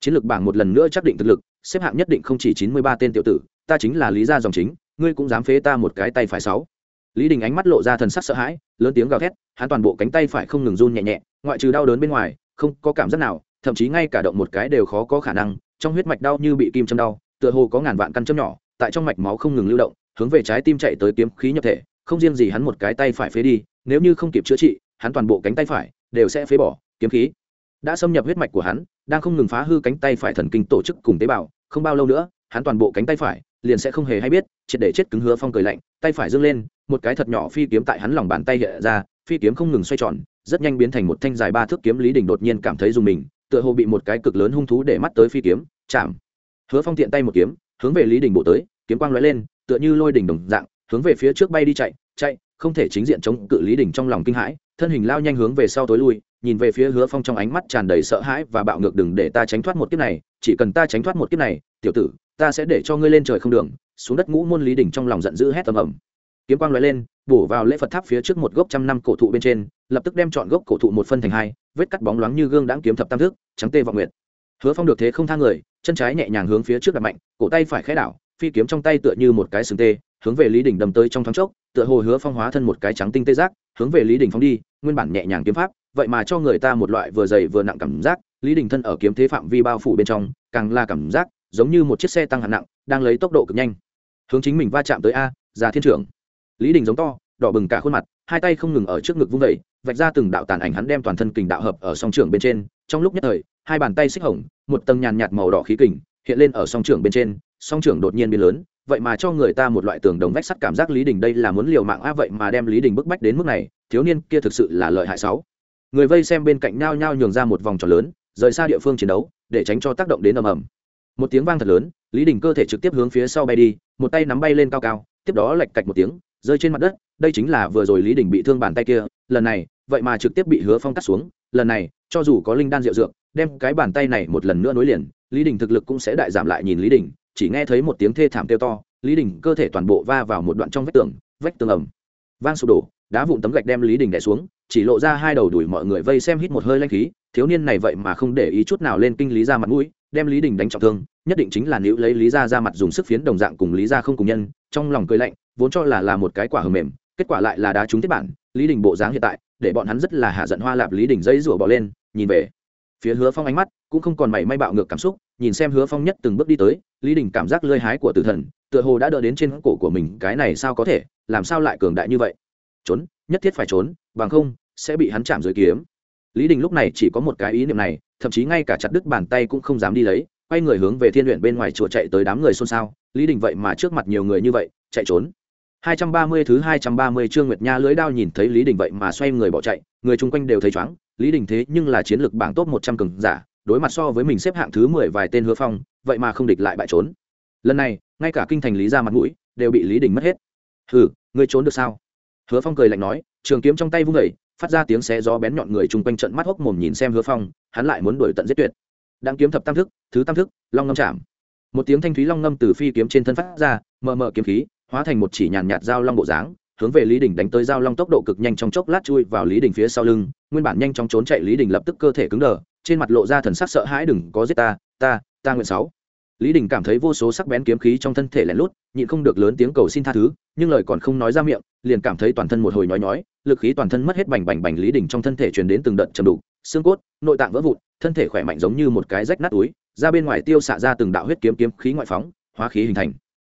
chiến lược bảng một lần nữa chắc định thực lực, xếp hạng nhất định không chỉ chín mươi ba tên tiểu tử, ta chính là Lý gia dòng chính, ngươi cũng dám phế ta một cái tay phải sáu. Lý đình ánh mắt lộ ra thần sắc sợ hãi lớn tiếng gào thét hắn toàn bộ cánh tay phải không ngừng run nhẹ nhẹ ngoại trừ đau đớn bên ngoài không có cảm giác nào thậm chí ngay cả động một cái đều khó có khả năng trong huyết mạch đau như bị kim châm đau, tựa hồ có ngàn vạn căn châm nhỏ, tại trong mạch máu không ngừng lưu động, hướng về trái tim chạy tới kiếm khí nhập thể, không riêng gì hắn một cái tay phải phế đi, nếu như không kịp chữa trị, hắn toàn bộ cánh tay phải đều sẽ phế bỏ, kiếm khí. Đã xâm nhập huyết mạch của hắn, đang không ngừng phá hư cánh tay phải thần kinh tổ chức cùng tế bào, không bao lâu nữa, hắn toàn bộ cánh tay phải liền sẽ không hề hay biết, triệt để chết cứng hứa phong cười lạnh, tay phải dâng lên, một cái thật nhỏ phi kiếm tại hắn lòng bàn tay hiện ra, phi kiếm không ngừng xoay tròn, rất nhanh biến thành một thanh dài ba thước kiếm lý đình đột nhiên cảm thấy dùng mình tựa hồ bị một cái cực lớn hung thú để mắt tới phi kiếm, chạm. Hứa phong tiện tay một kiếm, hướng về lý đình bộ tới, kiếm quang lóe lên, tựa như lôi đỉnh đồng dạng, hướng về phía trước bay đi chạy chạy, không thể chính diện chống cự lý đình trong lòng kinh hãi, thân hình lao nhanh hướng về sau tối lui, nhìn về phía hứa phong trong ánh mắt tràn đầy sợ hãi và bạo ngược, đừng để ta tránh thoát một kiếp này, chỉ cần ta tránh thoát một kiếp này, tiểu tử, ta sẽ để cho ngươi lên trời không đường. Xuống đất ngũ môn lý đỉnh trong lòng giận dữ hét tầm ầm. Kiếm quang lóe lên, bổ vào lễ phật tháp phía trước một gốc trăm năm cổ thụ bên trên, lập tức đem chọn gốc cổ thụ một phân thành hai vết cắt bóng loáng như gương đãng kiếm thập tam thước, trắng tê vọng nguyệt. Hứa phong được thế không thang người chân trái nhẹ nhàng hướng phía trước đặt mạnh cổ tay phải khẽ đảo phi kiếm trong tay tựa như một cái sừng tê hướng về lý đỉnh đầm tới trong thoáng chốc tựa hồ hứa phong hóa thân một cái trắng tinh tê giác hướng về lý đỉnh phóng đi nguyên bản nhẹ nhàng kiếm pháp vậy mà cho người ta một loại vừa dày vừa nặng cảm giác lý đình thân ở kiếm thế phạm vi bao phủ bên trong càng là cảm giác giống như một chiếc xe tăng hạng nặng đang lấy tốc độ cực nhanh. Hướng chính mình va chạm tới a già thiên trưởng. Lý đình giống to đỏ bừng cả khuôn mặt hai tay không ngừng ở trước ngực vung vẩy, vạch ra từng đạo tàn ảnh hắn đem toàn thân kình đạo hợp ở song trưởng bên trên. Trong lúc nhất thời, hai bàn tay xích hồng, một tầng nhàn nhạt màu đỏ khí kình hiện lên ở song trưởng bên trên. Song trưởng đột nhiên biến lớn, vậy mà cho người ta một loại tường đồng vách sắt cảm giác lý đình đây là muốn liều mạng a vậy mà đem lý đình bức bách đến mức này, thiếu niên kia thực sự là lợi hại sáu. Người vây xem bên cạnh nhao nhao nhường ra một vòng tròn lớn, rời xa địa phương chiến đấu, để tránh cho tác động đến ầm ầm. Một tiếng vang thật lớn, lý đình cơ thể trực tiếp hướng phía sau bay đi, một tay nắm bay lên cao cao, tiếp đó lạch cạch một tiếng rơi trên mặt đất, đây chính là vừa rồi lý đình bị thương bàn tay kia, lần này, vậy mà trực tiếp bị hứa phong cắt xuống, lần này, cho dù có linh đan rượu dược, đem cái bàn tay này một lần nữa nối liền, lý đình thực lực cũng sẽ đại giảm lại nhìn lý đình, chỉ nghe thấy một tiếng thê thảm kêu to, lý đình cơ thể toàn bộ va vào một đoạn trong vách tường vách tường ẩm vang sụp đổ, đá vụn tấm gạch đem lý đình đẻ xuống, chỉ lộ ra hai đầu đuổi mọi người vây xem hít một hơi lanh khí, thiếu niên này vậy mà không để ý chút nào lên kinh lý ra mặt mũi, đem lý đình đánh trọng thương, nhất định chính là nữ lấy lý ra ra mặt dùng sức phiến đồng dạng cùng lý ra không cùng nhân, trong lòng cười lạnh vốn cho là là một cái quả hầm mềm, kết quả lại là đá trúng tiếp bản, lý đình bộ dáng hiện tại, để bọn hắn rất là hạ giận hoa lạp lý đình dây rủa bỏ lên, nhìn về phía hứa phong ánh mắt, cũng không còn mảy may bạo ngược cảm xúc, nhìn xem hứa phong nhất từng bước đi tới, lý đình cảm giác lơi hái của tử thần, tựa hồ đã đỡ đến trên cổ của mình, cái này sao có thể, làm sao lại cường đại như vậy? Trốn, nhất thiết phải trốn, bằng không, sẽ bị hắn chạm dưới kiếm. Lý đình lúc này chỉ có một cái ý niệm này, thậm chí ngay cả chặt đứt bàn tay cũng không dám đi lấy, quay người hướng về thiên luyện bên ngoài chùa chạy tới đám người xôn xao. Lý đình vậy mà trước mặt nhiều người như vậy, chạy trốn. 230 thứ 230 chương Nguyệt Nha lưới đao nhìn thấy Lý Đình vậy mà xoay người bỏ chạy, người chung quanh đều thấy chóng, Lý Đình thế nhưng là chiến lược bảng top 100 cường giả, đối mặt so với mình xếp hạng thứ 10 vài tên hứa phong, vậy mà không địch lại bại trốn. Lần này, ngay cả kinh thành Lý gia mặt mũi đều bị Lý Đình mất hết. "Hừ, ngươi trốn được sao?" Hứa Phong cười lạnh nói, trường kiếm trong tay vung dậy, phát ra tiếng xé gió bén nhọn người chung quanh trận mắt hốc mồm nhìn xem Hứa Phong, hắn lại muốn đuổi tận giết tuyệt. Đang kiếm thập tam thức, thứ tam thức, long ngâm chạm. Một tiếng thanh thúy long ngâm từ phi kiếm trên thân phát ra, mờ mờ kiếm khí, hóa thành một chỉ nhàn nhạt dao long bộ dáng, hướng về lý đình đánh tới giao long tốc độ cực nhanh trong chốc lát chui vào lý đình phía sau lưng, nguyên bản nhanh chóng trốn chạy lý đình lập tức cơ thể cứng đờ, trên mặt lộ ra thần sắc sợ hãi, đừng có giết ta ta ta nguyện sáu. Lý đình cảm thấy vô số sắc bén kiếm khí trong thân thể lẻn lút, nhịn không được lớn tiếng cầu xin tha thứ, nhưng lời còn không nói ra miệng, liền cảm thấy toàn thân một hồi nhói nhói, lực khí toàn thân mất hết bành bành bành lý đình trong thân thể truyền đến từng đợt chầm đục, xương cốt, nội tạng vỡ vụn, thân thể khỏe mạnh giống như một cái rách nát túi, ra bên ngoài tiêu xạ ra từng đạo huyết kiếm kiếm khí ngoại phóng, hóa khí hình thành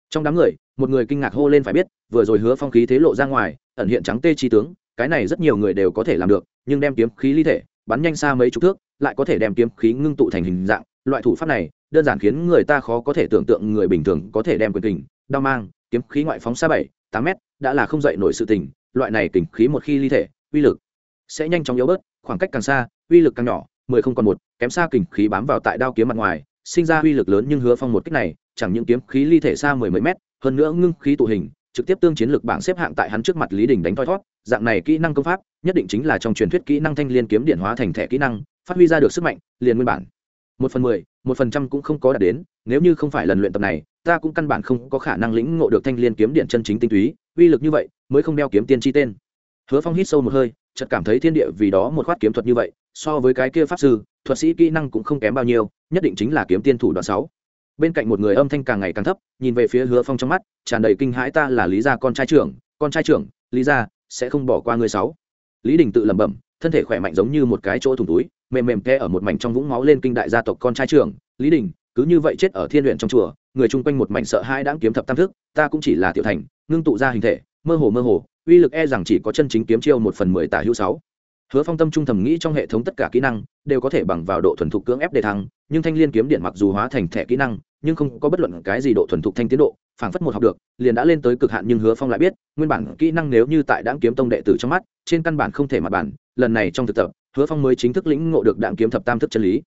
trong đám người, một người kinh ngạc hô lên phải biết, vừa rồi hứa phong khí thế lộ ra ngoài, ẩn hiện trắng tê chi tướng, cái này rất nhiều người đều có thể làm được, nhưng đem kiếm khí ly thể, bắn nhanh xa mấy chục thước, lại có thể đem kiếm khí ngưng tụ thành hình dạng. Loại thủ pháp này, đơn giản khiến người ta khó có thể tưởng tượng người bình thường có thể đem quyền kình, đao mang, kiếm khí ngoại phóng xa bảy, tám mét, đã là không dậy nổi sự tình. Loại này kình khí một khi ly thể, uy lực sẽ nhanh chóng yếu bớt, khoảng cách càng xa, uy lực càng nhỏ, mười không còn một, kém xa kình khí bám vào tại đao kiếm mặt ngoài, sinh ra uy lực lớn nhưng hứa phong một cách này chẳng những kiếm khí ly thể xa mười mấy mét, hơn nữa ngưng khí tụ hình, trực tiếp tương chiến lực bảng xếp hạng tại hắn trước mặt lý đình đánh thoi thót. Dạng này kỹ năng công pháp, nhất định chính là trong truyền thuyết kỹ năng thanh liên kiếm điện hóa thành thẻ kỹ năng, phát huy ra được sức mạnh, liền nguyên bản. Một phần mười, một phần trăm cũng không có đạt đến, nếu như không phải lần luyện tập này, ta cũng căn bản không có khả năng lĩnh ngộ được thanh liên kiếm điện chân chính tinh túy, uy lực như vậy, mới không đeo kiếm tiên chi tên. Hứa phong hít sâu một hơi, chợt cảm thấy thiên địa vì đó một khoát kiếm thuật như vậy, so với cái kia pháp sư, thuật sĩ kỹ năng cũng không kém bao nhiêu, nhất định chính là kiếm tiên thủ đoạn sáu bên cạnh một người âm thanh càng ngày càng thấp, nhìn về phía hứa phong trong mắt, tràn đầy kinh hãi ta là lý gia con trai trưởng, con trai trưởng, lý gia, sẽ không bỏ qua người sáu. Lý đình tự lẩm bẩm, thân thể khỏe mạnh giống như một cái chỗ thủng túi, mềm mềm ke ở một mảnh trong vũng máu lên kinh đại gia tộc con trai trưởng. Lý đình, cứ như vậy chết ở thiên luyện trong chùa, người chung quanh một mảnh sợ hai đáng kiếm thập tam thức, ta cũng chỉ là tiểu thành, ngưng tụ ra hình thể, mơ hồ mơ hồ, uy lực e rằng chỉ có chân chính kiếm chiêu một phần mười tả hữu sáu hứa phong tâm trung thầm nghĩ trong hệ thống tất cả kỹ năng đều có thể bằng vào độ thuần thục cưỡng ép đề thăng, nhưng thanh liên kiếm điện mặc dù hóa thành thẻ kỹ năng, nhưng không có bất luận cái gì độ thuần thục thanh tiến độ, phảng phất một học được, liền đã lên tới cực hạn nhưng hứa phong lại biết, nguyên bản kỹ năng nếu như tại đáng kiếm tông đệ tử trong mắt, trên căn bản không thể mặt bản lần này trong thực tập, hứa phong mới chính thức lĩnh ngộ được đạn kiếm thập tam thức chân lý.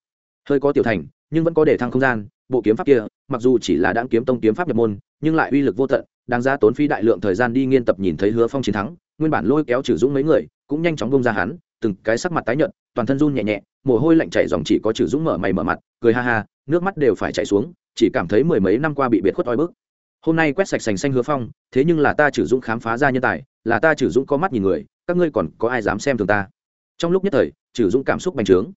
Hơi có tiểu thành, nhưng vẫn có để thăng không gian, bộ kiếm pháp kia, mặc dù chỉ là đạn kiếm tông kiếm pháp nhập môn, nhưng lại uy lực vô tận, đáng ra tốn phí đại lượng thời gian đi nghiên tập nhìn thấy hứa phong chiến thắng, nguyên bản lôi kéo trừ dũng mấy người, cũng nhanh chóng bông ra hắn từng cái sắc mặt tái nhợt, toàn thân run nhẹ nhẹ, mồ hôi lạnh chảy dòng chỉ có trừ dũng mở mày mở mặt, cười ha ha, nước mắt đều phải chảy xuống, chỉ cảm thấy mười mấy năm qua bị biệt khuất oi bức. Hôm nay quét sạch sành xanh hứa phong, thế nhưng là ta trừ dũng khám phá ra nhân tài, là ta trừ dũng có mắt nhìn người, các ngươi còn có ai dám xem thường ta? Trong lúc nhất thời trừ dũng cảm xúc bành trướng.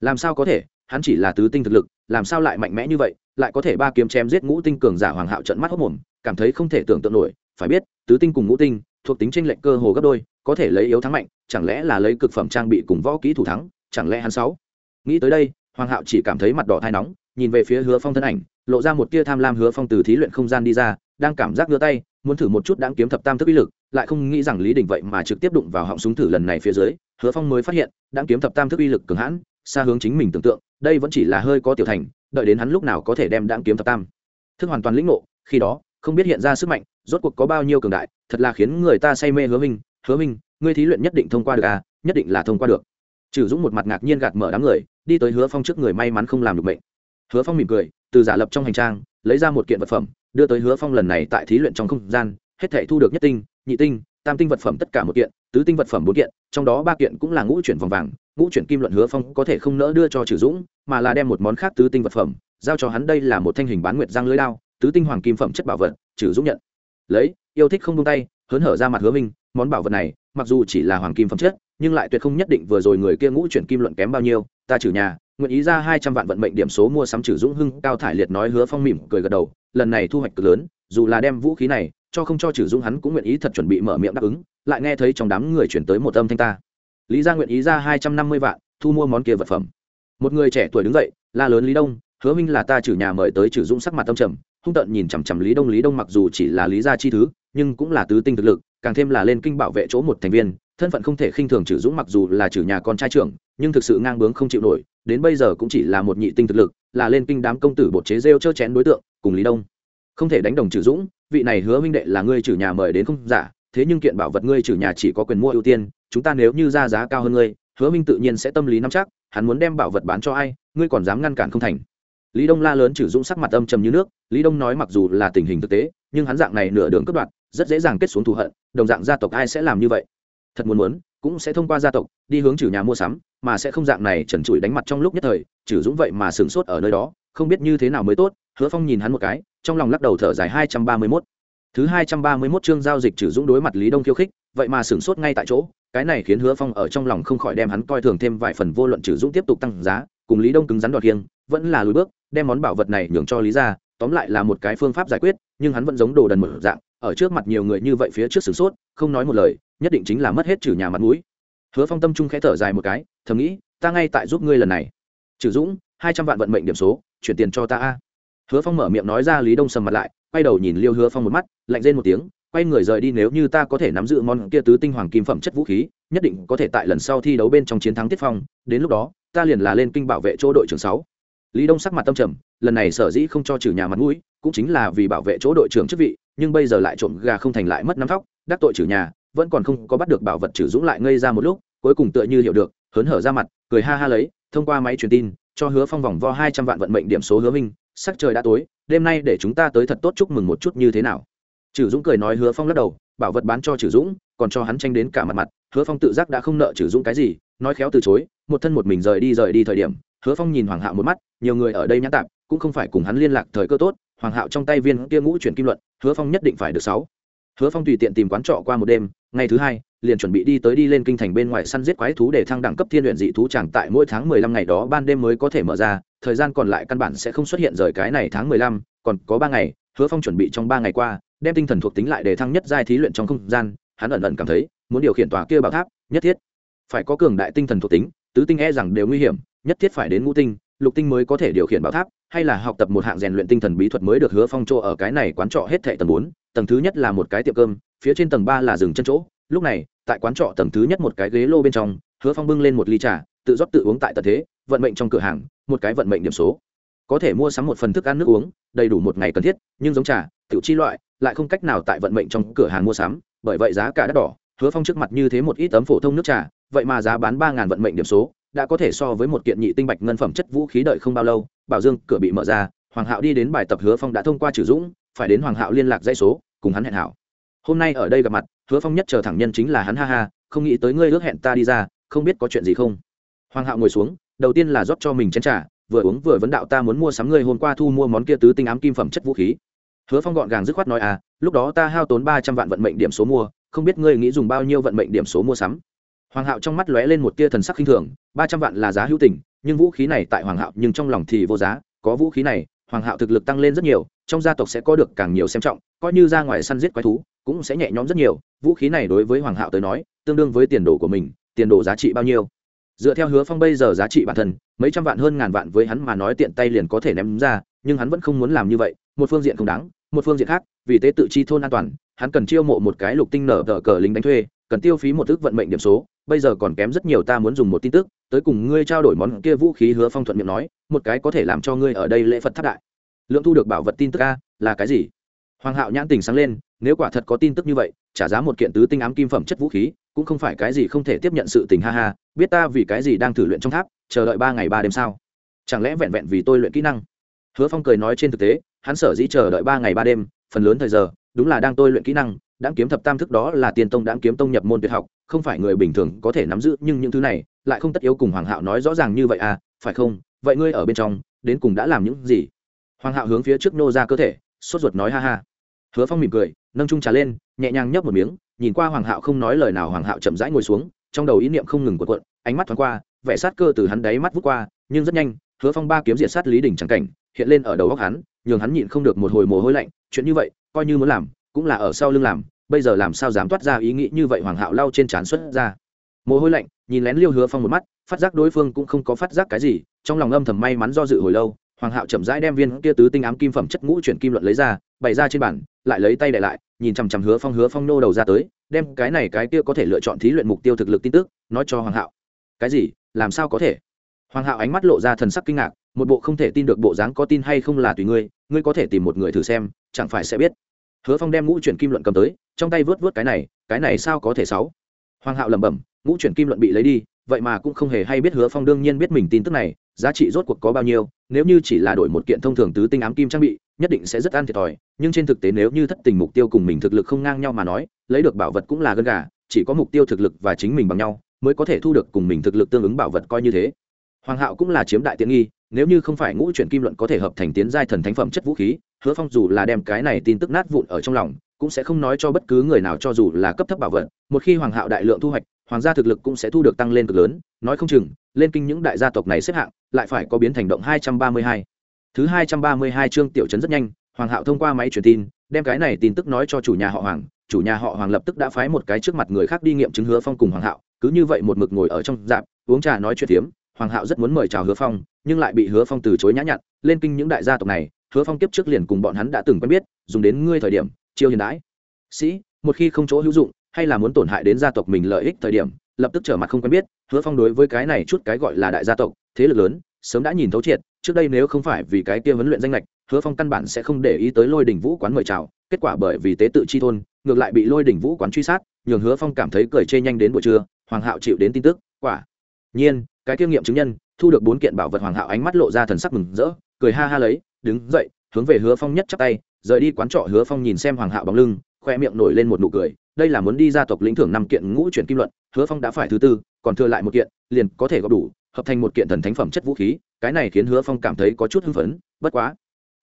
Làm sao có thể, hắn chỉ là tứ tinh thực lực, làm sao lại mạnh mẽ như vậy, lại có thể ba kiếm chém giết ngũ tinh cường giả hoàng hạo trận mắt hốc mồm, cảm thấy không thể tưởng tượng nổi, phải biết, tứ tinh cùng ngũ tinh, thuộc tính tranh lệnh cơ hồ gấp đôi có thể lấy yếu thắng mạnh, chẳng lẽ là lấy cực phẩm trang bị cùng võ kỹ thủ thắng, chẳng lẽ hắn sáu? Nghĩ tới đây, hoàng hạo chỉ cảm thấy mặt đỏ thai nóng, nhìn về phía hứa phong thân ảnh, lộ ra một tia tham lam hứa phong từ thí luyện không gian đi ra, đang cảm giác ngứa tay, muốn thử một chút đáng kiếm thập tam thức uy lực, lại không nghĩ rằng lý đình vậy mà trực tiếp đụng vào họng súng thử lần này phía dưới, hứa phong mới phát hiện, đáng kiếm thập tam thức uy lực cường hãn, xa hướng chính mình tưởng tượng, đây vẫn chỉ là hơi có tiểu thành, đợi đến hắn lúc nào có thể đem đáng kiếm thập tam thức hoàn toàn lĩnh ngộ, khi đó, không biết hiện ra sức mạnh, rốt cuộc có bao nhiêu cường đại, thật là khiến người ta say mê hứa minh hứa minh ngươi thí luyện nhất định thông qua được à nhất định là thông qua được. Trừ dũng một mặt ngạc nhiên gạt mở đám người đi tới hứa phong trước người may mắn không làm được bệnh hứa phong mỉm cười từ giả lập trong hành trang lấy ra một kiện vật phẩm đưa tới hứa phong lần này tại thí luyện trong không gian hết thể thu được nhất tinh nhị tinh tam tinh vật phẩm tất cả một kiện tứ tinh vật phẩm bốn kiện trong đó ba kiện cũng là ngũ chuyển vòng vàng ngũ chuyển kim luận hứa phong có thể không nỡ đưa cho trừ dũng mà là đem một món khác tứ tinh vật phẩm giao cho hắn đây là một thanh hình bán nguyệt giang lưới đao, tứ tinh hoàng kim phẩm chất bảo vật trừ dũng nhận. Lấy yêu thích không tung tay hớn hở ra mặt hứa minh món bảo vật này, mặc dù chỉ là hoàng kim phẩm chất, nhưng lại tuyệt không nhất định vừa rồi người kia ngũ chuyển kim luận kém bao nhiêu, ta trừ nhà, nguyện ý ra hai trăm vạn vận mệnh điểm số mua sắm trừ dũng hưng, cao thải liệt nói hứa phong mỉm cười gật đầu, lần này thu hoạch cực lớn, dù là đem vũ khí này cho không cho trừ dũng hắn cũng nguyện ý thật chuẩn bị mở miệng đáp ứng, lại nghe thấy trong đám người chuyển tới một âm thanh ta. Lý gia nguyện ý ra hai trăm năm mươi vạn, thu mua món kia vật phẩm. Một người trẻ tuổi đứng dậy, la lớn lý đông, hứa minh là ta trừ nhà mời tới trừ dũng sắc mặt tâm trầm, hung tợn nhìn chằm chằm lý đông lý đông mặc dù chỉ là lý gia chi thứ nhưng cũng là tứ tinh thực lực, càng thêm là lên kinh bảo vệ chỗ một thành viên, thân phận không thể khinh thường trừ dũng mặc dù là trừ nhà con trai trưởng, nhưng thực sự ngang bướng không chịu nổi, đến bây giờ cũng chỉ là một nhị tinh thực lực, là lên kinh đám công tử bột chế rêu chơ chén đối tượng, cùng lý đông. Không thể đánh đồng trừ dũng, vị này hứa minh đệ là ngươi trừ nhà mời đến không giả, thế nhưng kiện bảo vật ngươi trừ nhà chỉ có quyền mua ưu tiên, chúng ta nếu như ra giá cao hơn ngươi, hứa minh tự nhiên sẽ tâm lý nắm chắc, hắn muốn đem bảo vật bán cho ai, ngươi còn dám ngăn cản không thành lý đông la lớn trừ dũng sắc mặt âm trầm như nước, lý đông nói mặc dù là tình hình thực tế, nhưng hắn dạng này nửa đường cướp đoạt, rất dễ dàng kết xuống thù hận, đồng dạng gia tộc ai sẽ làm như vậy? Thật muốn muốn, cũng sẽ thông qua gia tộc, đi hướng trừ nhà mua sắm, mà sẽ không dạng này trần trụi đánh mặt trong lúc nhất thời trừ dũng vậy mà sửng sốt ở nơi đó, không biết như thế nào mới tốt, hứa phong nhìn hắn một cái, trong lòng lắc đầu thở dài hai trăm ba mươi mốt. Thứ hai trăm ba mươi mốt chương giao dịch trừ dũng đối mặt lý đông khiêu khích, vậy mà sửng sốt ngay tại chỗ, cái này khiến hứa phong ở trong lòng không khỏi đem hắn coi thường thêm vài phần vô luận trừ dũng tiếp tục tăng giá, cùng lý đông cứng rắn đoạt kiêng, vẫn là lùi bước đem món bảo vật này nhường cho lý ra tóm lại là một cái phương pháp giải quyết, nhưng hắn vẫn giống đồ đần mở dạng, ở trước mặt nhiều người như vậy phía trước sửng sốt, không nói một lời, nhất định chính là mất hết trừ nhà mặt mũi. Hứa phong tâm trung khẽ thở dài một cái, thầm nghĩ, ta ngay tại giúp ngươi lần này. Trừ dũng, hai trăm vạn vận mệnh điểm số, chuyển tiền cho ta a. Hứa phong mở miệng nói ra lý đông sầm mặt lại, quay đầu nhìn liêu hứa phong một mắt, lạnh rên một tiếng, quay người rời đi nếu như ta có thể nắm giữ món kia tứ tinh hoàng kim phẩm chất vũ khí, nhất định có thể tại lần sau thi đấu bên trong chiến thắng tiết phong, đến lúc đó, ta liền là lên kinh bảo vệ chỗ đội trưởng sáu lý đông sắc mặt tâm trầm, lần này sở dĩ không cho trừ nhà mặt mũi, cũng chính là vì bảo vệ chỗ đội trưởng chức vị, nhưng bây giờ lại trộm gà không thành lại mất nắm tóc, đắc tội trừ nhà, vẫn còn không có bắt được bảo vật trừ dũng lại ngây ra một lúc, cuối cùng tựa như hiểu được, hớn hở ra mặt, cười ha ha lấy, thông qua máy truyền tin, cho hứa phong vòng vo hai trăm vạn vận mệnh điểm số hứa minh, sắc trời đã tối, đêm nay để chúng ta tới thật tốt chúc mừng một chút như thế nào. Trừ dũng cười nói hứa phong lắc đầu, bảo vật bán cho trừ dũng, còn cho hắn tranh đến cả mặt mặt, hứa phong tự giác đã không nợ trừ dũng cái gì, nói khéo từ chối, một thân một mình rời đi rời đi thời điểm, hứa phong nhìn hoàng hạo một mắt nhiều người ở đây nhãn tạp, cũng không phải cùng hắn liên lạc thời cơ tốt, hoàng hạo trong tay viên kia ngũ chuyển kim luận, hứa phong nhất định phải được sáu. Hứa phong tùy tiện tìm quán trọ qua một đêm, ngày thứ hai, liền chuẩn bị đi tới đi lên kinh thành bên ngoài săn giết quái thú để thăng đẳng cấp thiên luyện dị thú chẳng tại mỗi tháng mười lăm ngày đó ban đêm mới có thể mở ra, thời gian còn lại căn bản sẽ không xuất hiện rời cái này tháng mười lăm, còn có ba ngày, hứa phong chuẩn bị trong ba ngày qua, đem tinh thần thuộc tính lại để thăng nhất giai thí luyện trong không gian, hắn ẩn ẩn cảm thấy, muốn điều khiển tòa kia bảo tháp, nhất thiết phải có cường đại tinh thần thuộc tính, tứ tinh e rằng đều nguy hiểm, nhất thiết phải đến ngũ tinh lục tinh mới có thể điều khiển bảo tháp, hay là học tập một hạng rèn luyện tinh thần bí thuật mới được hứa phong chỗ ở cái này quán trọ hết thệ tầng bốn, tầng thứ nhất là một cái tiệm cơm, phía trên tầng ba là rừng chân chỗ. Lúc này, tại quán trọ tầng thứ nhất một cái ghế lô bên trong, hứa phong bưng lên một ly trà, tự rót tự uống tại tận thế, vận mệnh trong cửa hàng, một cái vận mệnh điểm số. Có thể mua sắm một phần thức ăn nước uống, đầy đủ một ngày cần thiết, nhưng giống trà, tiểu chi loại, lại không cách nào tại vận mệnh trong cửa hàng mua sắm, bởi vậy giá cả đắt đỏ, hứa phong trước mặt như thế một ít tấm phổ thông nước trà, vậy mà giá bán ba ngàn vận mệnh điểm số đã có thể so với một kiện nhị tinh bạch ngân phẩm chất vũ khí đợi không bao lâu, bảo dương cửa bị mở ra, hoàng hạo đi đến bài tập hứa phong đã thông qua trừ dũng, phải đến hoàng hạo liên lạc dây số, cùng hắn hẹn hảo. Hôm nay ở đây gặp mặt, hứa phong nhất chờ thẳng nhân chính là hắn, ha ha, không nghĩ tới ngươi ước hẹn ta đi ra, không biết có chuyện gì không? Hoàng hạo ngồi xuống, đầu tiên là rót cho mình chén t r à vừa uống vừa vấn đạo ta muốn mua sắm ngươi hôm qua thu mua món kia tứ tinh ám kim phẩm chất vũ khí. Hứa phong gọn gàng dứt khoát nói à lúc đó ta hao tốn ba trăm vạn vận mệnh điểm số mua, không biết ngươi nghĩ dùng bao nhiêu vận mệnh điểm số mua sắm hoàng hạo trong mắt lóe lên một tia thần sắc khinh thường, ba trăm vạn là giá hữu tình, nhưng vũ khí này tại hoàng hạo nhưng trong lòng thì vô giá, có vũ khí này, hoàng hạo thực lực tăng lên rất nhiều, trong gia tộc sẽ có được càng nhiều xem trọng, coi như ra ngoài săn giết quái thú, cũng sẽ nhẹ nhõm rất nhiều, vũ khí này đối với hoàng hạo tới nói, tương đương với tiền đồ của mình, tiền đồ giá trị bao nhiêu. Dựa theo hứa phong bây giờ giá trị bản thân, mấy trăm vạn hơn ngàn vạn với hắn mà nói tiện tay liền có thể ném ra, nhưng hắn vẫn không muốn làm như vậy, một phương diện không đáng, một phương diện khác, vì tế tự chi thôn an toàn, hắn cần chiêu mộ một cái lục tinh nở tờ cờ lính đánh thuê, cần tiêu phí một ước vận mệnh điểm số bây giờ còn kém rất nhiều ta muốn dùng một tin tức, tới cùng ngươi trao đổi món kia vũ khí hứa phong thuận miệng nói, một cái có thể làm cho ngươi ở đây lễ phật tháp đại. Lượng thu được bảo vật tin tức a, là cái gì? Hoàng hạo nhãn tình sáng lên, nếu quả thật có tin tức như vậy, trả giá một kiện tứ tinh ám kim phẩm chất vũ khí, cũng không phải cái gì không thể tiếp nhận sự tình, ha ha, biết ta vì cái gì đang thử luyện trong tháp, chờ đợi ba ngày ba đêm sao? Chẳng lẽ vẹn vẹn vì tôi luyện kỹ năng? Hứa phong cười nói trên thực tế, hắn sở dĩ chờ đợi ba ngày ba đêm, phần lớn thời giờ, đúng là đang tôi luyện kỹ năng đáng kiếm thập tam thức đó là tiền tông đáng kiếm tông nhập môn tuyệt học không phải người bình thường có thể nắm giữ, nhưng những thứ này lại không tất yếu cùng hoàng hạo nói rõ ràng như vậy à phải không? Vậy ngươi ở bên trong, đến cùng đã làm những gì? Hoàng hạo hướng phía trước nô ra cơ thể, sốt ruột nói ha ha. Hứa phong mỉm cười, nâng trung trà lên, nhẹ nhàng nhấp một miếng, nhìn qua hoàng hạo không nói lời nào, hoàng hạo chậm rãi ngồi xuống, trong đầu ý niệm không ngừng quật quận ánh mắt thoáng qua, vẻ sát cơ từ hắn đáy mắt vút qua, nhưng rất nhanh, hứa phong ba kiếm diệt sát lý đỉnh trắng cảnh, hiện lên ở đầu góc hắn, nhường hắn nhịn không được một hồi mồ hôi lạnh, chuyện như vậy, coi như muốn làm, cũng là ở sau lưng làm bây giờ làm sao dám toát ra ý nghĩ như vậy hoàng hạo lau trên trán xuất ra? Mồ hôi lạnh, nhìn lén liêu hứa phong một mắt, phát giác đối phương cũng không có phát giác cái gì, trong lòng âm thầm may mắn do dự hồi lâu, hoàng hạo chậm rãi đem viên kia tứ tinh ám kim phẩm chất ngũ chuyển kim luận lấy ra, bày ra trên bàn, lại lấy tay đ lại, nhìn chằm chằm hứa phong hứa phong nô đầu ra tới, đem cái này cái kia có thể lựa chọn thí luyện mục tiêu thực lực tin tức, nói cho hoàng hạo. Cái gì? Làm sao có thể? Hoàng hạo ánh mắt lộ ra thần sắc kinh ngạc, một bộ không thể tin được bộ dáng có tin hay không là tùy ngươi ngươi có thể tìm một người thử xem, chẳng phải sẽ biết. Hứa phong đem ngũ chuyển kim luận cầm tới trong tay vớt vớt cái này cái này sao có thể sáu? Hoàng hạo lẩm bẩm, ngũ chuyển kim luận bị lấy đi, vậy mà cũng không hề hay biết hứa phong đương nhiên biết mình tin tức này, giá trị rốt cuộc có bao nhiêu, nếu như chỉ là đổi một kiện thông thường tứ tinh ám kim trang bị, nhất định sẽ rất ăn thiệt thòi, nhưng trên thực tế nếu như thất tình mục tiêu cùng mình thực lực không ngang nhau mà nói, lấy được bảo vật cũng là gân gà, chỉ có mục tiêu thực lực và chính mình bằng nhau, mới có thể thu được cùng mình thực lực tương ứng bảo vật coi như thế. Hoàng hạo cũng là chiếm đại tiện nghi, nếu như không phải ngũ chuyển kim luận có thể hợp thành tiến giai thần thánh phẩm chất vũ khí, hứa phong dù là đem cái này tin tức nát vụn ở trong lòng cũng sẽ không nói cho bất cứ người nào cho dù là cấp thấp bảo vật, một khi hoàng hạo đại lượng thu hoạch, hoàng gia thực lực cũng sẽ thu được tăng lên cực lớn, nói không chừng, lên kinh những đại gia tộc này xếp hạng lại phải có biến thành động hai trăm ba mươi hai thứ hai trăm ba mươi hai chương tiểu trấn rất nhanh, hoàng hạo thông qua máy truyền tin, đem cái này tin tức nói cho chủ nhà họ hoàng, chủ nhà họ hoàng lập tức đã phái một cái trước mặt người khác đi nghiệm chứng hứa phong cùng hoàng hạo, cứ như vậy một mực ngồi ở trong dạp, uống trà nói chuyện tiếm. hoàng hạo rất muốn mời chào hứa phong, nhưng lại bị hứa phong từ chối nhã nhặn, lên kinh những đại gia tộc này, hứa phong tiếp trước liền cùng bọn hắn đã từng quen biết, dùng đến ngươi thời điểm chiêu hiền đãi. Sĩ, một khi không chỗ hữu dụng, hay là muốn tổn hại đến gia tộc mình lợi ích thời điểm, lập tức trở mặt không quen biết, hứa phong đối với cái này chút cái gọi là đại gia tộc, thế lực lớn, sớm đã nhìn thấu triệt, trước đây nếu không phải vì cái kia huấn luyện danh lệch hứa phong căn bản sẽ không để ý tới lôi đỉnh vũ quán mời chào, kết quả bởi vì tế tự chi thôn, ngược lại bị lôi đỉnh vũ quán truy sát, nhường hứa phong cảm thấy cười chê nhanh đến buổi trưa, hoàng hạo chịu đến tin tức, quả. Nhiên, cái kinh nghiệm chứng nhân, thu được bốn kiện bảo vật hoàng hạo ánh mắt lộ ra thần sắc mừng rỡ, cười ha ha lấy, đứng dậy, hướng về hứa phong nhất chắp tay rời đi quán trọ hứa phong nhìn xem hoàng hạo bóng lưng, khoe miệng nổi lên một nụ cười, đây là muốn đi gia tộc lĩnh thưởng năm kiện ngũ chuyển kim luận, hứa phong đã phải thứ tư, còn thừa lại một kiện, liền có thể góp đủ, hợp thành một kiện thần thánh phẩm chất vũ khí, cái này khiến hứa phong cảm thấy có chút hưng phấn, bất quá,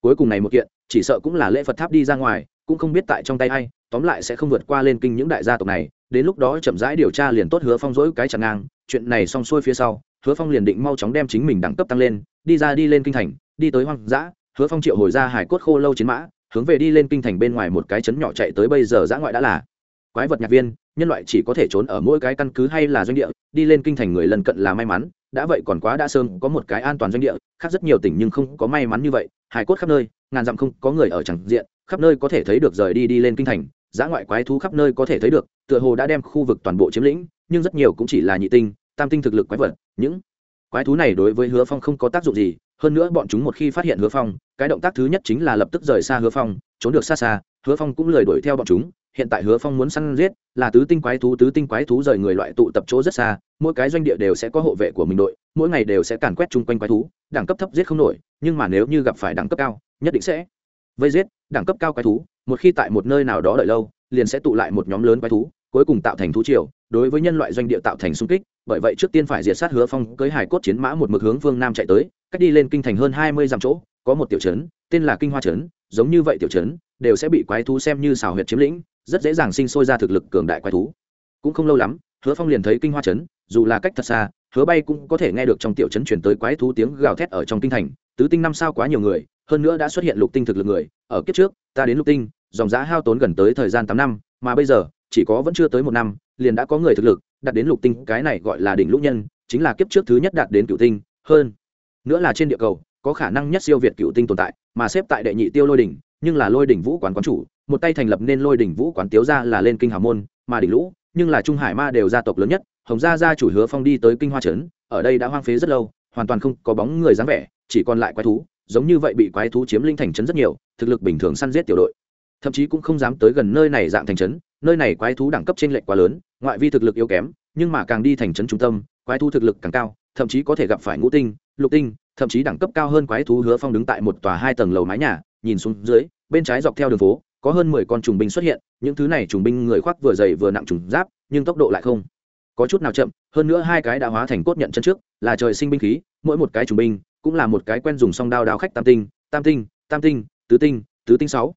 cuối cùng này một kiện, chỉ sợ cũng là lễ phật tháp đi ra ngoài, cũng không biết tại trong tay ai, tóm lại sẽ không vượt qua lên kinh những đại gia tộc này, đến lúc đó chậm rãi điều tra liền tốt hứa phong dỗi cái chặt ngang, chuyện này xong xuôi phía sau, hứa phong liền định mau chóng đem chính mình đẳng cấp tăng lên, đi ra đi lên kinh thành, đi tới hoang dã, hứa phong triệu hồi ra hải cốt khô lâu chiến mã hướng về đi lên kinh thành bên ngoài một cái chấn nhỏ chạy tới bây giờ dã ngoại đã là quái vật nhạc viên, nhân loại chỉ có thể trốn ở mỗi cái căn cứ hay là doanh địa, đi lên kinh thành người lần cận là may mắn, đã vậy còn quá đã sơn có một cái an toàn doanh địa, khác rất nhiều tỉnh nhưng không có may mắn như vậy hải cốt khắp nơi, ngàn dặm không có người ở chẳng diện, khắp nơi có thể thấy được rời đi đi lên kinh thành, giã ngoại quái thú khắp nơi có thể thấy được, tựa hồ đã đem khu vực toàn bộ chiếm lĩnh, nhưng rất nhiều cũng chỉ là nhị tinh, tam tinh thực lực quái vật, những quái thú này đối với hứa phong không có tác dụng gì hơn nữa bọn chúng một khi phát hiện hứa phong, cái động tác thứ nhất chính là lập tức rời xa hứa phong, trốn được xa xa, hứa phong cũng lười đuổi theo bọn chúng. Hiện tại hứa phong muốn săn giết, là tứ tinh quái thú, tứ tinh quái thú rời người loại tụ tập chỗ rất xa, mỗi cái doanh địa đều sẽ có hộ vệ của mình đội, mỗi ngày đều sẽ càn quét chung quanh quái thú. Đẳng cấp thấp giết không nổi, nhưng mà nếu như gặp phải đẳng cấp cao, nhất định sẽ vây giết. Đẳng cấp cao quái thú, một khi tại một nơi nào đó đợi lâu, liền sẽ tụ lại một nhóm lớn quái thú, cuối cùng tạo thành thú triều. Đối với nhân loại doanh địa tạo thành xung kích, bởi vậy trước tiên phải diệt sát hứa phong, cưới hải cốt chiến mã một mực hướng phương nam chạy tới cách đi lên kinh thành hơn hai mươi dặm chỗ, có một tiểu trấn, tên là kinh hoa trấn, giống như vậy tiểu trấn, đều sẽ bị quái thú xem như xào huyệt chiếm lĩnh, rất dễ dàng sinh sôi ra thực lực cường đại quái thú. Cũng không lâu lắm, hứa phong liền thấy kinh hoa trấn, dù là cách thật xa, hứa bay cũng có thể nghe được trong tiểu trấn chuyển tới quái thú tiếng gào thét ở trong kinh thành. Tứ tinh năm sao quá nhiều người, hơn nữa đã xuất hiện lục tinh thực lực người, ở kiếp trước, ta đến lục tinh, dòng giá hao tốn gần tới thời gian tám năm, mà bây giờ, chỉ có vẫn chưa tới một năm, liền đã có người thực lực, đạt đến lục tinh, cái này gọi là đỉnh lũ nhân, chính là kiếp trước thứ nhất đạt đến cựu tinh, hơn nữa là trên địa cầu, có khả năng nhất siêu việt cựu tinh tồn tại, mà xếp tại đệ nhị tiêu lôi đỉnh, nhưng là lôi đỉnh vũ quán quán chủ, một tay thành lập nên lôi đỉnh vũ quán tiếu ra là lên kinh hào môn, mà đỉnh lũ, nhưng là trung hải ma đều gia tộc lớn nhất, hồng gia gia chủ hứa phong đi tới kinh hoa trấn, ở đây đã hoang phế rất lâu, hoàn toàn không có bóng người dáng vẻ, chỉ còn lại quái thú, giống như vậy bị quái thú chiếm linh thành trấn rất nhiều, thực lực bình thường săn giết tiểu đội. Thậm chí cũng không dám tới gần nơi này dạng thành trấn, nơi này quái thú đẳng cấp trên lệch quá lớn, ngoại vi thực lực yếu kém, nhưng mà càng đi thành trấn trung tâm, quái thú thực lực càng cao, thậm chí có thể gặp phải ngũ tinh lục tinh, thậm chí đẳng cấp cao hơn quái thú hứa phong đứng tại một tòa hai tầng lầu mái nhà, nhìn xuống dưới, bên trái dọc theo đường phố, có hơn mười con trùng binh xuất hiện, những thứ này trùng binh người khoác vừa dày vừa nặng trùng giáp, nhưng tốc độ lại không có chút nào chậm, hơn nữa hai cái đã hóa thành cốt nhận chân trước, là trời sinh binh khí, mỗi một cái trùng binh cũng là một cái quen dùng song đao đao khách tam tinh tam tinh tam tinh, tứ tinh tứ tinh sáu.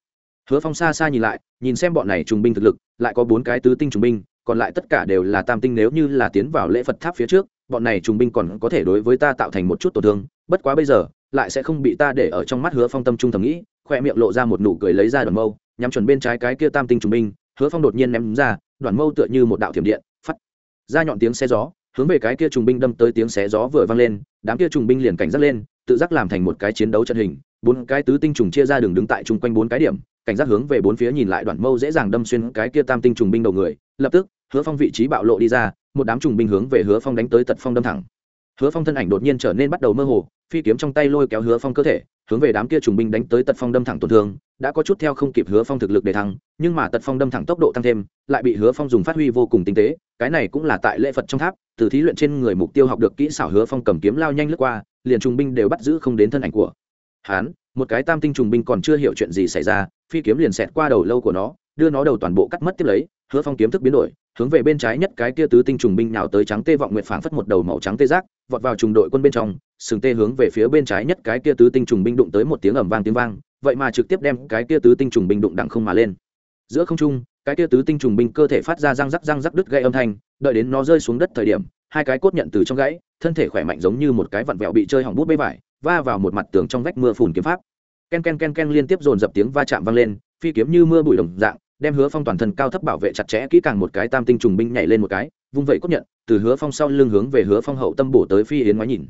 Hứa phong xa xa nhìn lại, nhìn xem bọn này trùng binh thực lực, lại có bốn cái tứ tinh trùng binh, còn lại tất cả đều là tam tinh nếu như là tiến vào lễ phật tháp phía trước bọn này trùng binh còn có thể đối với ta tạo thành một chút tổn thương, bất quá bây giờ, lại sẽ không bị ta để ở trong mắt hứa phong tâm trung thầm nghĩ, khoe miệng lộ ra một nụ cười lấy ra đoàn mâu, nhắm chuẩn bên trái cái kia tam tinh trùng binh, hứa phong đột nhiên ném ra, đoàn mâu tựa như một đạo thiểm điện phát ra nhọn tiếng xe gió, hướng về cái kia trùng binh đâm tới tiếng xé gió vừa vang lên, đám kia trùng binh liền cảnh giác lên, tự giác làm thành một cái chiến đấu trận hình, bốn cái tứ tinh trùng chia ra đường đứng tại chung quanh bốn cái điểm, cảnh giác hướng về bốn phía nhìn lại đoạn mâu dễ dàng đâm xuyên cái kia tam tinh trùng binh đầu người, lập tức, hứa phong vị trí bạo lộ đi ra một đám trùng binh hướng về hứa phong đánh tới tật phong đâm thẳng. Hứa phong thân ảnh đột nhiên trở nên bắt đầu mơ hồ, phi kiếm trong tay lôi kéo hứa phong cơ thể, hướng về đám kia trùng binh đánh tới tật phong đâm thẳng tổn thương, đã có chút theo không kịp hứa phong thực lực để thăng, nhưng mà tật phong đâm thẳng tốc độ tăng thêm, lại bị hứa phong dùng phát huy vô cùng tinh tế, cái này cũng là tại lễ phật trong tháp, từ thí luyện trên người mục tiêu học được kỹ xảo hứa phong cầm kiếm lao nhanh lướt qua, liền trùng binh đều bắt giữ không đến thân ảnh của hán một cái tam tinh trùng binh còn chưa hiểu chuyện gì xảy ra, phi kiếm liền xẹt qua đầu lâu của nó, đưa nó đầu toàn bộ cắt mất tiếp lấy hứa phong kiếm thức biến đổi, hướng về bên trái nhất cái kia tứ tinh trùng binh nào tới trắng tê vọng nguyện phảng phất một đầu màu trắng tê giác, vọt vào trùng đội quân bên trong, sừng tê hướng về phía bên trái nhất cái kia tứ tinh trùng binh đụng tới một tiếng ầm vang tiếng vang, vậy mà trực tiếp đem cái kia tứ tinh trùng binh đụng đặng không mà lên. Giữa không trung, cái kia tứ tinh trùng binh cơ thể phát ra răng rắc răng rắc đứt gây âm thanh, đợi đến nó rơi xuống đất thời điểm, hai cái cốt nhận từ trong gãy, thân thể khỏe mạnh giống như một cái vặn vẹo bị chơi hỏng bút bê vải, va vào một mặt tường trong vách mưa phùn kiếm pháp. Ken ken ken ken liên tiếp dồn dập tiếng va chạm vang lên, phi kiếm như mưa bụi đồng dạng đem hứa phong toàn thân cao thấp bảo vệ chặt chẽ kỹ càng một cái tam tinh trùng binh nhảy lên một cái, vung vẩy cốt nhận, từ hứa phong sau lưng hướng về hứa phong hậu tâm bổ tới phi yến ngoái nhìn.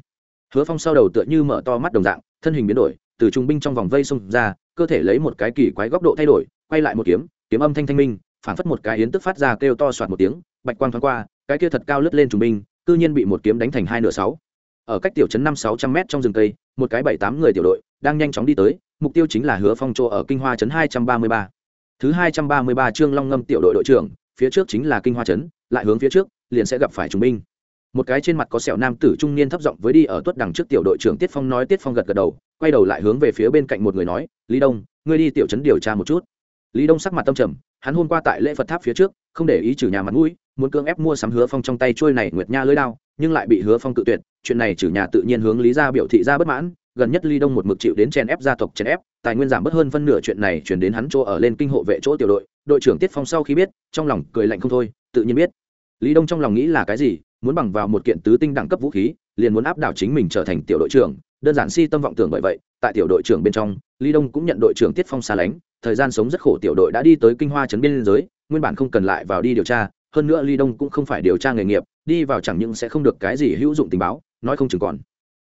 Hứa phong sau đầu tựa như mở to mắt đồng dạng, thân hình biến đổi, từ trung binh trong vòng vây xông ra, cơ thể lấy một cái kỳ quái góc độ thay đổi, quay lại một kiếm kiếm âm thanh thanh minh phản phất một cái yến tức phát ra kêu to soạt một tiếng, bạch quang thoáng qua, cái kia thật cao lướt lên trùng binh, cư nhiên bị một kiếm đánh thành hai nửa sáu. Ở cách tiểu trấn năm sáu trăm m trong rừng cây, một cái bảy tám người tiểu đội đang nhanh chóng đi tới, mục tiêu chính là hứa phong chỗ ở kinh hoa trấn hai trăm ba mươi ba thứ hai trăm ba mươi ba chương long ngâm tiểu đội đội trưởng, phía trước chính là kinh hoa trấn, lại hướng phía trước, liền sẽ gặp phải trung binh. Một cái trên mặt có sẹo nam tử trung niên thấp giọng với đi ở tuất đằng trước tiểu đội trưởng tiết phong nói, tiết phong gật gật đầu, quay đầu lại hướng về phía bên cạnh một người nói, lý đông, ngươi đi tiểu trấn điều tra một chút. Lý đông sắc mặt tâm trầm, hắn hôm qua tại lễ phật tháp phía trước, không để ý trừ nhà mặt mũi, muốn cưỡng ép mua sắm hứa phong trong tay trôi này nguyệt nha lưới đao, nhưng lại bị hứa phong cự tuyệt, chuyện này trừ nhà tự nhiên hướng lý ra biểu thị ra bất mãn gần nhất ly đông một mực chịu đến chèn ép gia tộc chèn ép, tài nguyên giảm bớt hơn phân nửa, chuyện này chuyển đến hắn chỗ ở lên kinh hộ vệ chỗ tiểu đội đội trưởng tiết phong sau khi biết, trong lòng cười lạnh không thôi, tự nhiên biết. Lý đông trong lòng nghĩ là cái gì, muốn bằng vào một kiện tứ tinh đẳng cấp vũ khí, liền muốn áp đảo chính mình trở thành tiểu đội trưởng, đơn giản si tâm vọng tưởng bởi vậy, tại tiểu đội trưởng bên trong lý đông cũng nhận đội trưởng tiết phong xa lánh, thời gian sống rất khổ tiểu đội đã đi tới kinh hoa trấn biên giới, nguyên bản không cần lại vào đi điều tra, hơn nữa lý đông cũng không phải điều tra nghề nghiệp, đi vào chẳng những sẽ không được cái gì hữu dụng tình báo, nói không chừng còn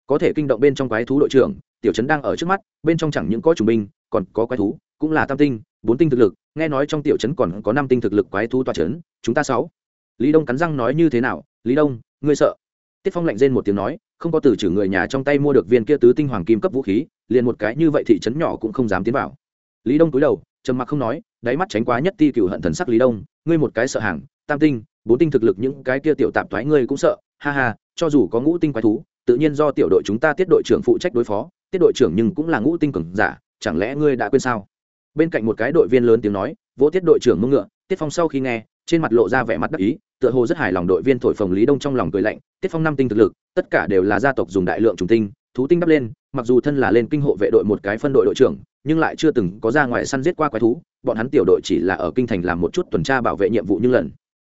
có thể kinh động bên trong quái thú đội trưởng, tiểu trấn đang ở trước mắt, bên trong chẳng những có chủ binh, còn có quái thú, cũng là tam tinh, bốn tinh thực lực, nghe nói trong tiểu trấn còn có năm tinh thực lực quái thú toa trấn, chúng ta sáu. Lý đông cắn răng nói như thế nào? Lý đông, ngươi sợ? Tiết phong lạnh rên một tiếng nói, không có từ chử người nhà trong tay mua được viên kia tứ tinh hoàng kim cấp vũ khí, liền một cái như vậy thị trấn nhỏ cũng không dám tiến vào. Lý đông cúi đầu, trầm mặc không nói, đáy mắt tránh quá nhất ti cựu hận thần sắc lý đông, ngươi một cái sợ hàng, tam tinh, bốn tinh thực lực những cái kia tiểu tạp thoái ngươi cũng sợ, ha ha, cho dù có ngũ tinh quái thú tự nhiên do tiểu đội chúng ta tiết đội trưởng phụ trách đối phó, tiết đội trưởng nhưng cũng là ngũ tinh cường giả, chẳng lẽ ngươi đã quên sao? Bên cạnh một cái đội viên lớn tiếng nói, vỗ tiết đội trưởng mông ngựa. Tiết phong sau khi nghe, trên mặt lộ ra vẻ mặt đắc ý, tựa hồ rất hài lòng đội viên thổi phồng lý đông trong lòng cười lạnh, tiết phong năm tinh thực lực, tất cả đều là gia tộc dùng đại lượng trùng tinh, thú tinh đắp lên, mặc dù thân là lên kinh hộ vệ đội một cái phân đội đội trưởng, nhưng lại chưa từng có ra ngoài săn giết qua quái thú, bọn hắn tiểu đội chỉ là ở kinh thành làm một chút tuần tra bảo vệ nhiệm vụ như lần.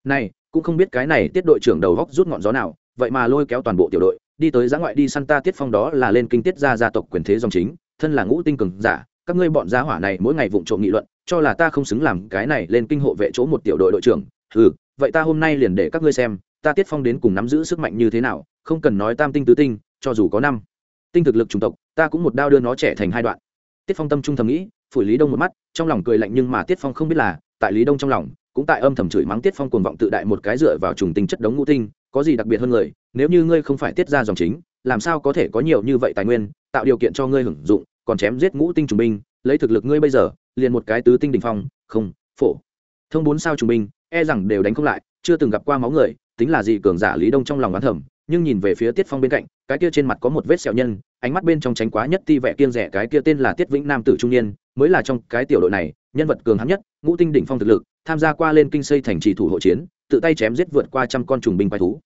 Này, cũng không biết cái này tiết đội trưởng đầu góc rút ngọn gió nào, vậy mà lôi kéo toàn bộ tiểu đội đi tới giã ngoại đi săn ta tiết phong đó là lên kinh tiết gia gia tộc quyền thế dòng chính, thân là ngũ tinh cường giả, các ngươi bọn gia hỏa này mỗi ngày vụng trộm nghị luận, cho là ta không xứng làm cái này lên kinh hộ vệ chỗ một tiểu đội đội trưởng. Ừ vậy ta hôm nay liền để các ngươi xem, ta tiết phong đến cùng nắm giữ sức mạnh như thế nào, không cần nói tam tinh tứ tinh, cho dù có năm tinh thực lực chủng tộc, ta cũng một đao đưa nó trẻ thành hai đoạn. Tiết phong tâm trung thầm nghĩ, phủi lý đông một mắt, trong lòng cười lạnh nhưng mà tiết phong không biết là, tại lý đông trong lòng, cũng tại âm thầm chửi mắng tiết phong cuồng vọng tự đại một cái dựa vào trùng tinh chất đống ngũ tinh có gì đặc biệt hơn người, nếu như ngươi không phải tiết ra dòng chính, làm sao có thể có nhiều như vậy tài nguyên, tạo điều kiện cho ngươi hưởng dụng, còn chém giết ngũ tinh trùng binh, lấy thực lực ngươi bây giờ, liền một cái tứ tinh đình phong, không, phổ. Thông bốn sao trùng binh e rằng đều đánh không lại, chưa từng gặp qua máu người, tính là gì cường giả lý đông trong lòng oán thẩm nhưng nhìn về phía tiết phong bên cạnh, cái kia trên mặt có một vết sẹo nhân, ánh mắt bên trong tránh quá nhất ti vẻ kiên rẻ cái kia tên là tiết vĩnh nam tử trung niên, mới là trong cái tiểu đội này, nhân vật cường hãm nhất, ngũ tinh đỉnh phong thực lực, tham gia qua lên kinh xây thành trì thủ hộ chiến tự tay chém giết vượt qua trăm con trùng binh quái thú.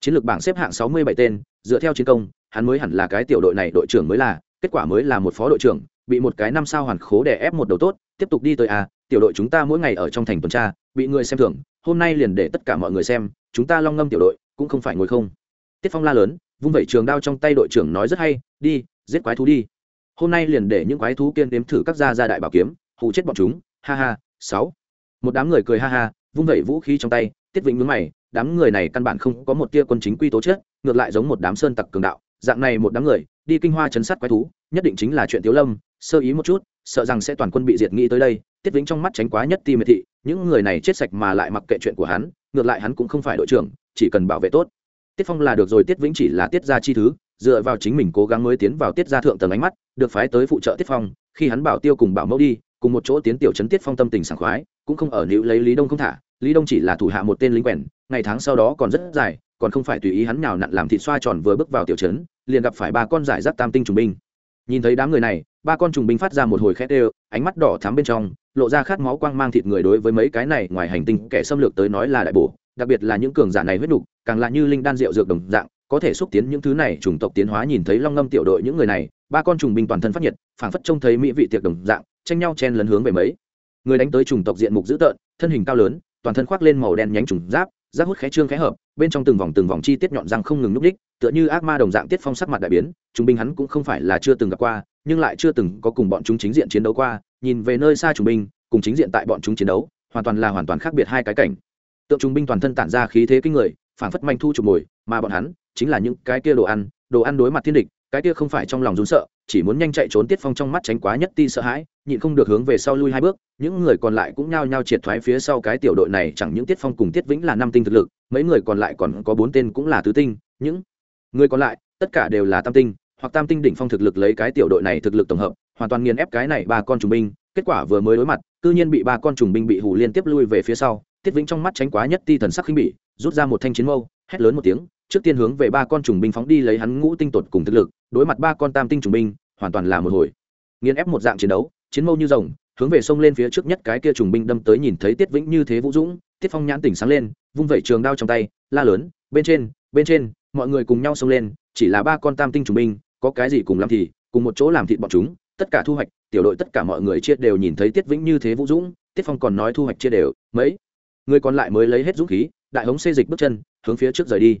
Chiến lược bảng xếp hạng sáu mươi bảy tên, dựa theo chiến công, hắn mới hẳn là cái tiểu đội này đội trưởng mới là, kết quả mới là một phó đội trưởng, bị một cái năm sao hoàn khố đè ép một đầu tốt, tiếp tục đi tới a tiểu đội chúng ta mỗi ngày ở trong thành tuần tra, bị người xem thường hôm nay liền để tất cả mọi người xem, chúng ta long ngâm tiểu đội, cũng không phải ngồi không. Tiết phong la lớn, vung vẩy trường đao trong tay đội trưởng nói rất hay, đi, giết quái thú đi. Hôm nay liền để những quái thú kiên đếm thử các gia gia đại bảo kiếm hụ chết bọn chúng, ha ha, sáu. Một đám người cười ha ha, vung vẩy vũ khí trong tay tiết vĩnh mướn mày, đám người này căn bản không có một tia quân chính quy tố chất, ngược lại giống một đám sơn tặc cường đạo, dạng này một đám người, đi kinh hoa chấn sát quái thú, nhất định chính là chuyện tiếu lâm, sơ ý một chút, sợ rằng sẽ toàn quân bị diệt nghĩ tới đây. Tiết vĩnh trong mắt tránh quá nhất ti miệt thị, những người này chết sạch mà lại mặc kệ chuyện của hắn, ngược lại hắn cũng không phải đội trưởng, chỉ cần bảo vệ tốt. Tiết phong là được rồi, tiết vĩnh chỉ là tiết gia chi thứ, dựa vào chính mình cố gắng mới tiến vào tiết gia thượng tầng ánh mắt, được phái tới phụ trợ tiết phong, khi hắn bảo tiêu cùng bảo mẫu đi, cùng một chỗ tiến tiểu chấn tiết phong tâm tình sảng khoái, cũng không ở nữ lấy lý đông không thả lý đông chỉ là thủ hạ một tên lính quèn, ngày tháng sau đó còn rất dài, còn không phải tùy ý hắn nhào nặn làm thịt xoa tròn vừa bước vào tiểu trấn, liền gặp phải ba con giải rác tam tinh trùng binh. Nhìn thấy đám người này, ba con trùng binh phát ra một hồi khét đều, ánh mắt đỏ thắm bên trong, lộ ra khát máu quang mang thịt người đối với mấy cái này ngoài hành tinh kẻ xâm lược tới nói là đại bổ, đặc biệt là những cường giả này huyết đục càng là như linh đan rượu dược đồng dạng, có thể xúc tiến những thứ này, chủng tộc tiến hóa nhìn thấy long ngâm tiểu đội những người này, ba con trùng binh toàn thân phát nhiệt, phảng phất trông thấy mỹ vị tiệc đồng dạng, tranh nhau chen lấn hướng về mấy. Người đánh tới trùng tộc diện mục dữ tợn, thân hình cao lớn toàn thân khoác lên màu đen nhánh trùng giáp giáp hút khẽ trương khẽ hợp, bên trong từng vòng từng vòng chi tiết nhọn răng không ngừng núp đích, tựa như ác ma đồng dạng tiết phong sắc mặt đại biến trung binh hắn cũng không phải là chưa từng gặp qua, nhưng lại chưa từng có cùng bọn chúng chính diện chiến đấu qua, nhìn về nơi xa trung binh, cùng chính diện tại bọn chúng chiến đấu, hoàn toàn là hoàn toàn khác biệt hai cái cảnh. Tượng trung binh toàn thân tản ra khí thế kinh người phản phất manh thu chụp mồi, mà bọn hắn chính là những cái kia đồ ăn đồ ăn đối mặt thiên địch cái kia không phải trong lòng rún sợ, chỉ muốn nhanh chạy trốn tiết phong trong mắt tránh quá nhất ti sợ hãi, nhịn không được hướng về sau lui hai bước, những người còn lại cũng nhao nhao triệt thoái phía sau cái tiểu đội này, chẳng những tiết phong cùng tiết vĩnh là năm tinh thực lực, mấy người còn lại còn có bốn tên cũng là tứ tinh, những người còn lại, tất cả đều là tam tinh, hoặc tam tinh đỉnh phong thực lực lấy cái tiểu đội này thực lực tổng hợp, hoàn toàn nghiền ép cái này ba con trùng binh, kết quả vừa mới đối mặt, cư nhiên bị ba con trùng binh bị hù liên tiếp lui về phía sau, tiết vĩnh trong mắt tránh quá nhất ti thần sắc khinh bỉ, rút ra một thanh chiến mâu, hét lớn một tiếng trước tiên hướng về ba con trùng binh phóng đi lấy hắn ngũ tinh tột cùng thực lực, đối mặt ba con tam tinh trùng binh, hoàn toàn là một hồi. Nghiền ép một dạng chiến đấu, chiến mâu như rồng, hướng về sông lên phía trước nhất cái kia trùng binh đâm tới nhìn thấy tiết vĩnh như thế vũ dũng, tiết phong nhãn tỉnh sáng lên, vung vẩy trường đao trong tay, la lớn, bên trên bên trên, mọi người cùng nhau xông lên, chỉ là ba con tam tinh trùng binh, có cái gì cùng làm thì, cùng một chỗ làm thịt bọn chúng, tất cả thu hoạch, tiểu đội tất cả mọi người chia đều nhìn thấy tiết vĩnh như thế vũ dũng, tiết phong còn nói thu hoạch chia đều, mấy người còn lại mới lấy hết dũng khí, đại hống xê dịch bước chân, hướng phía trước rời đi.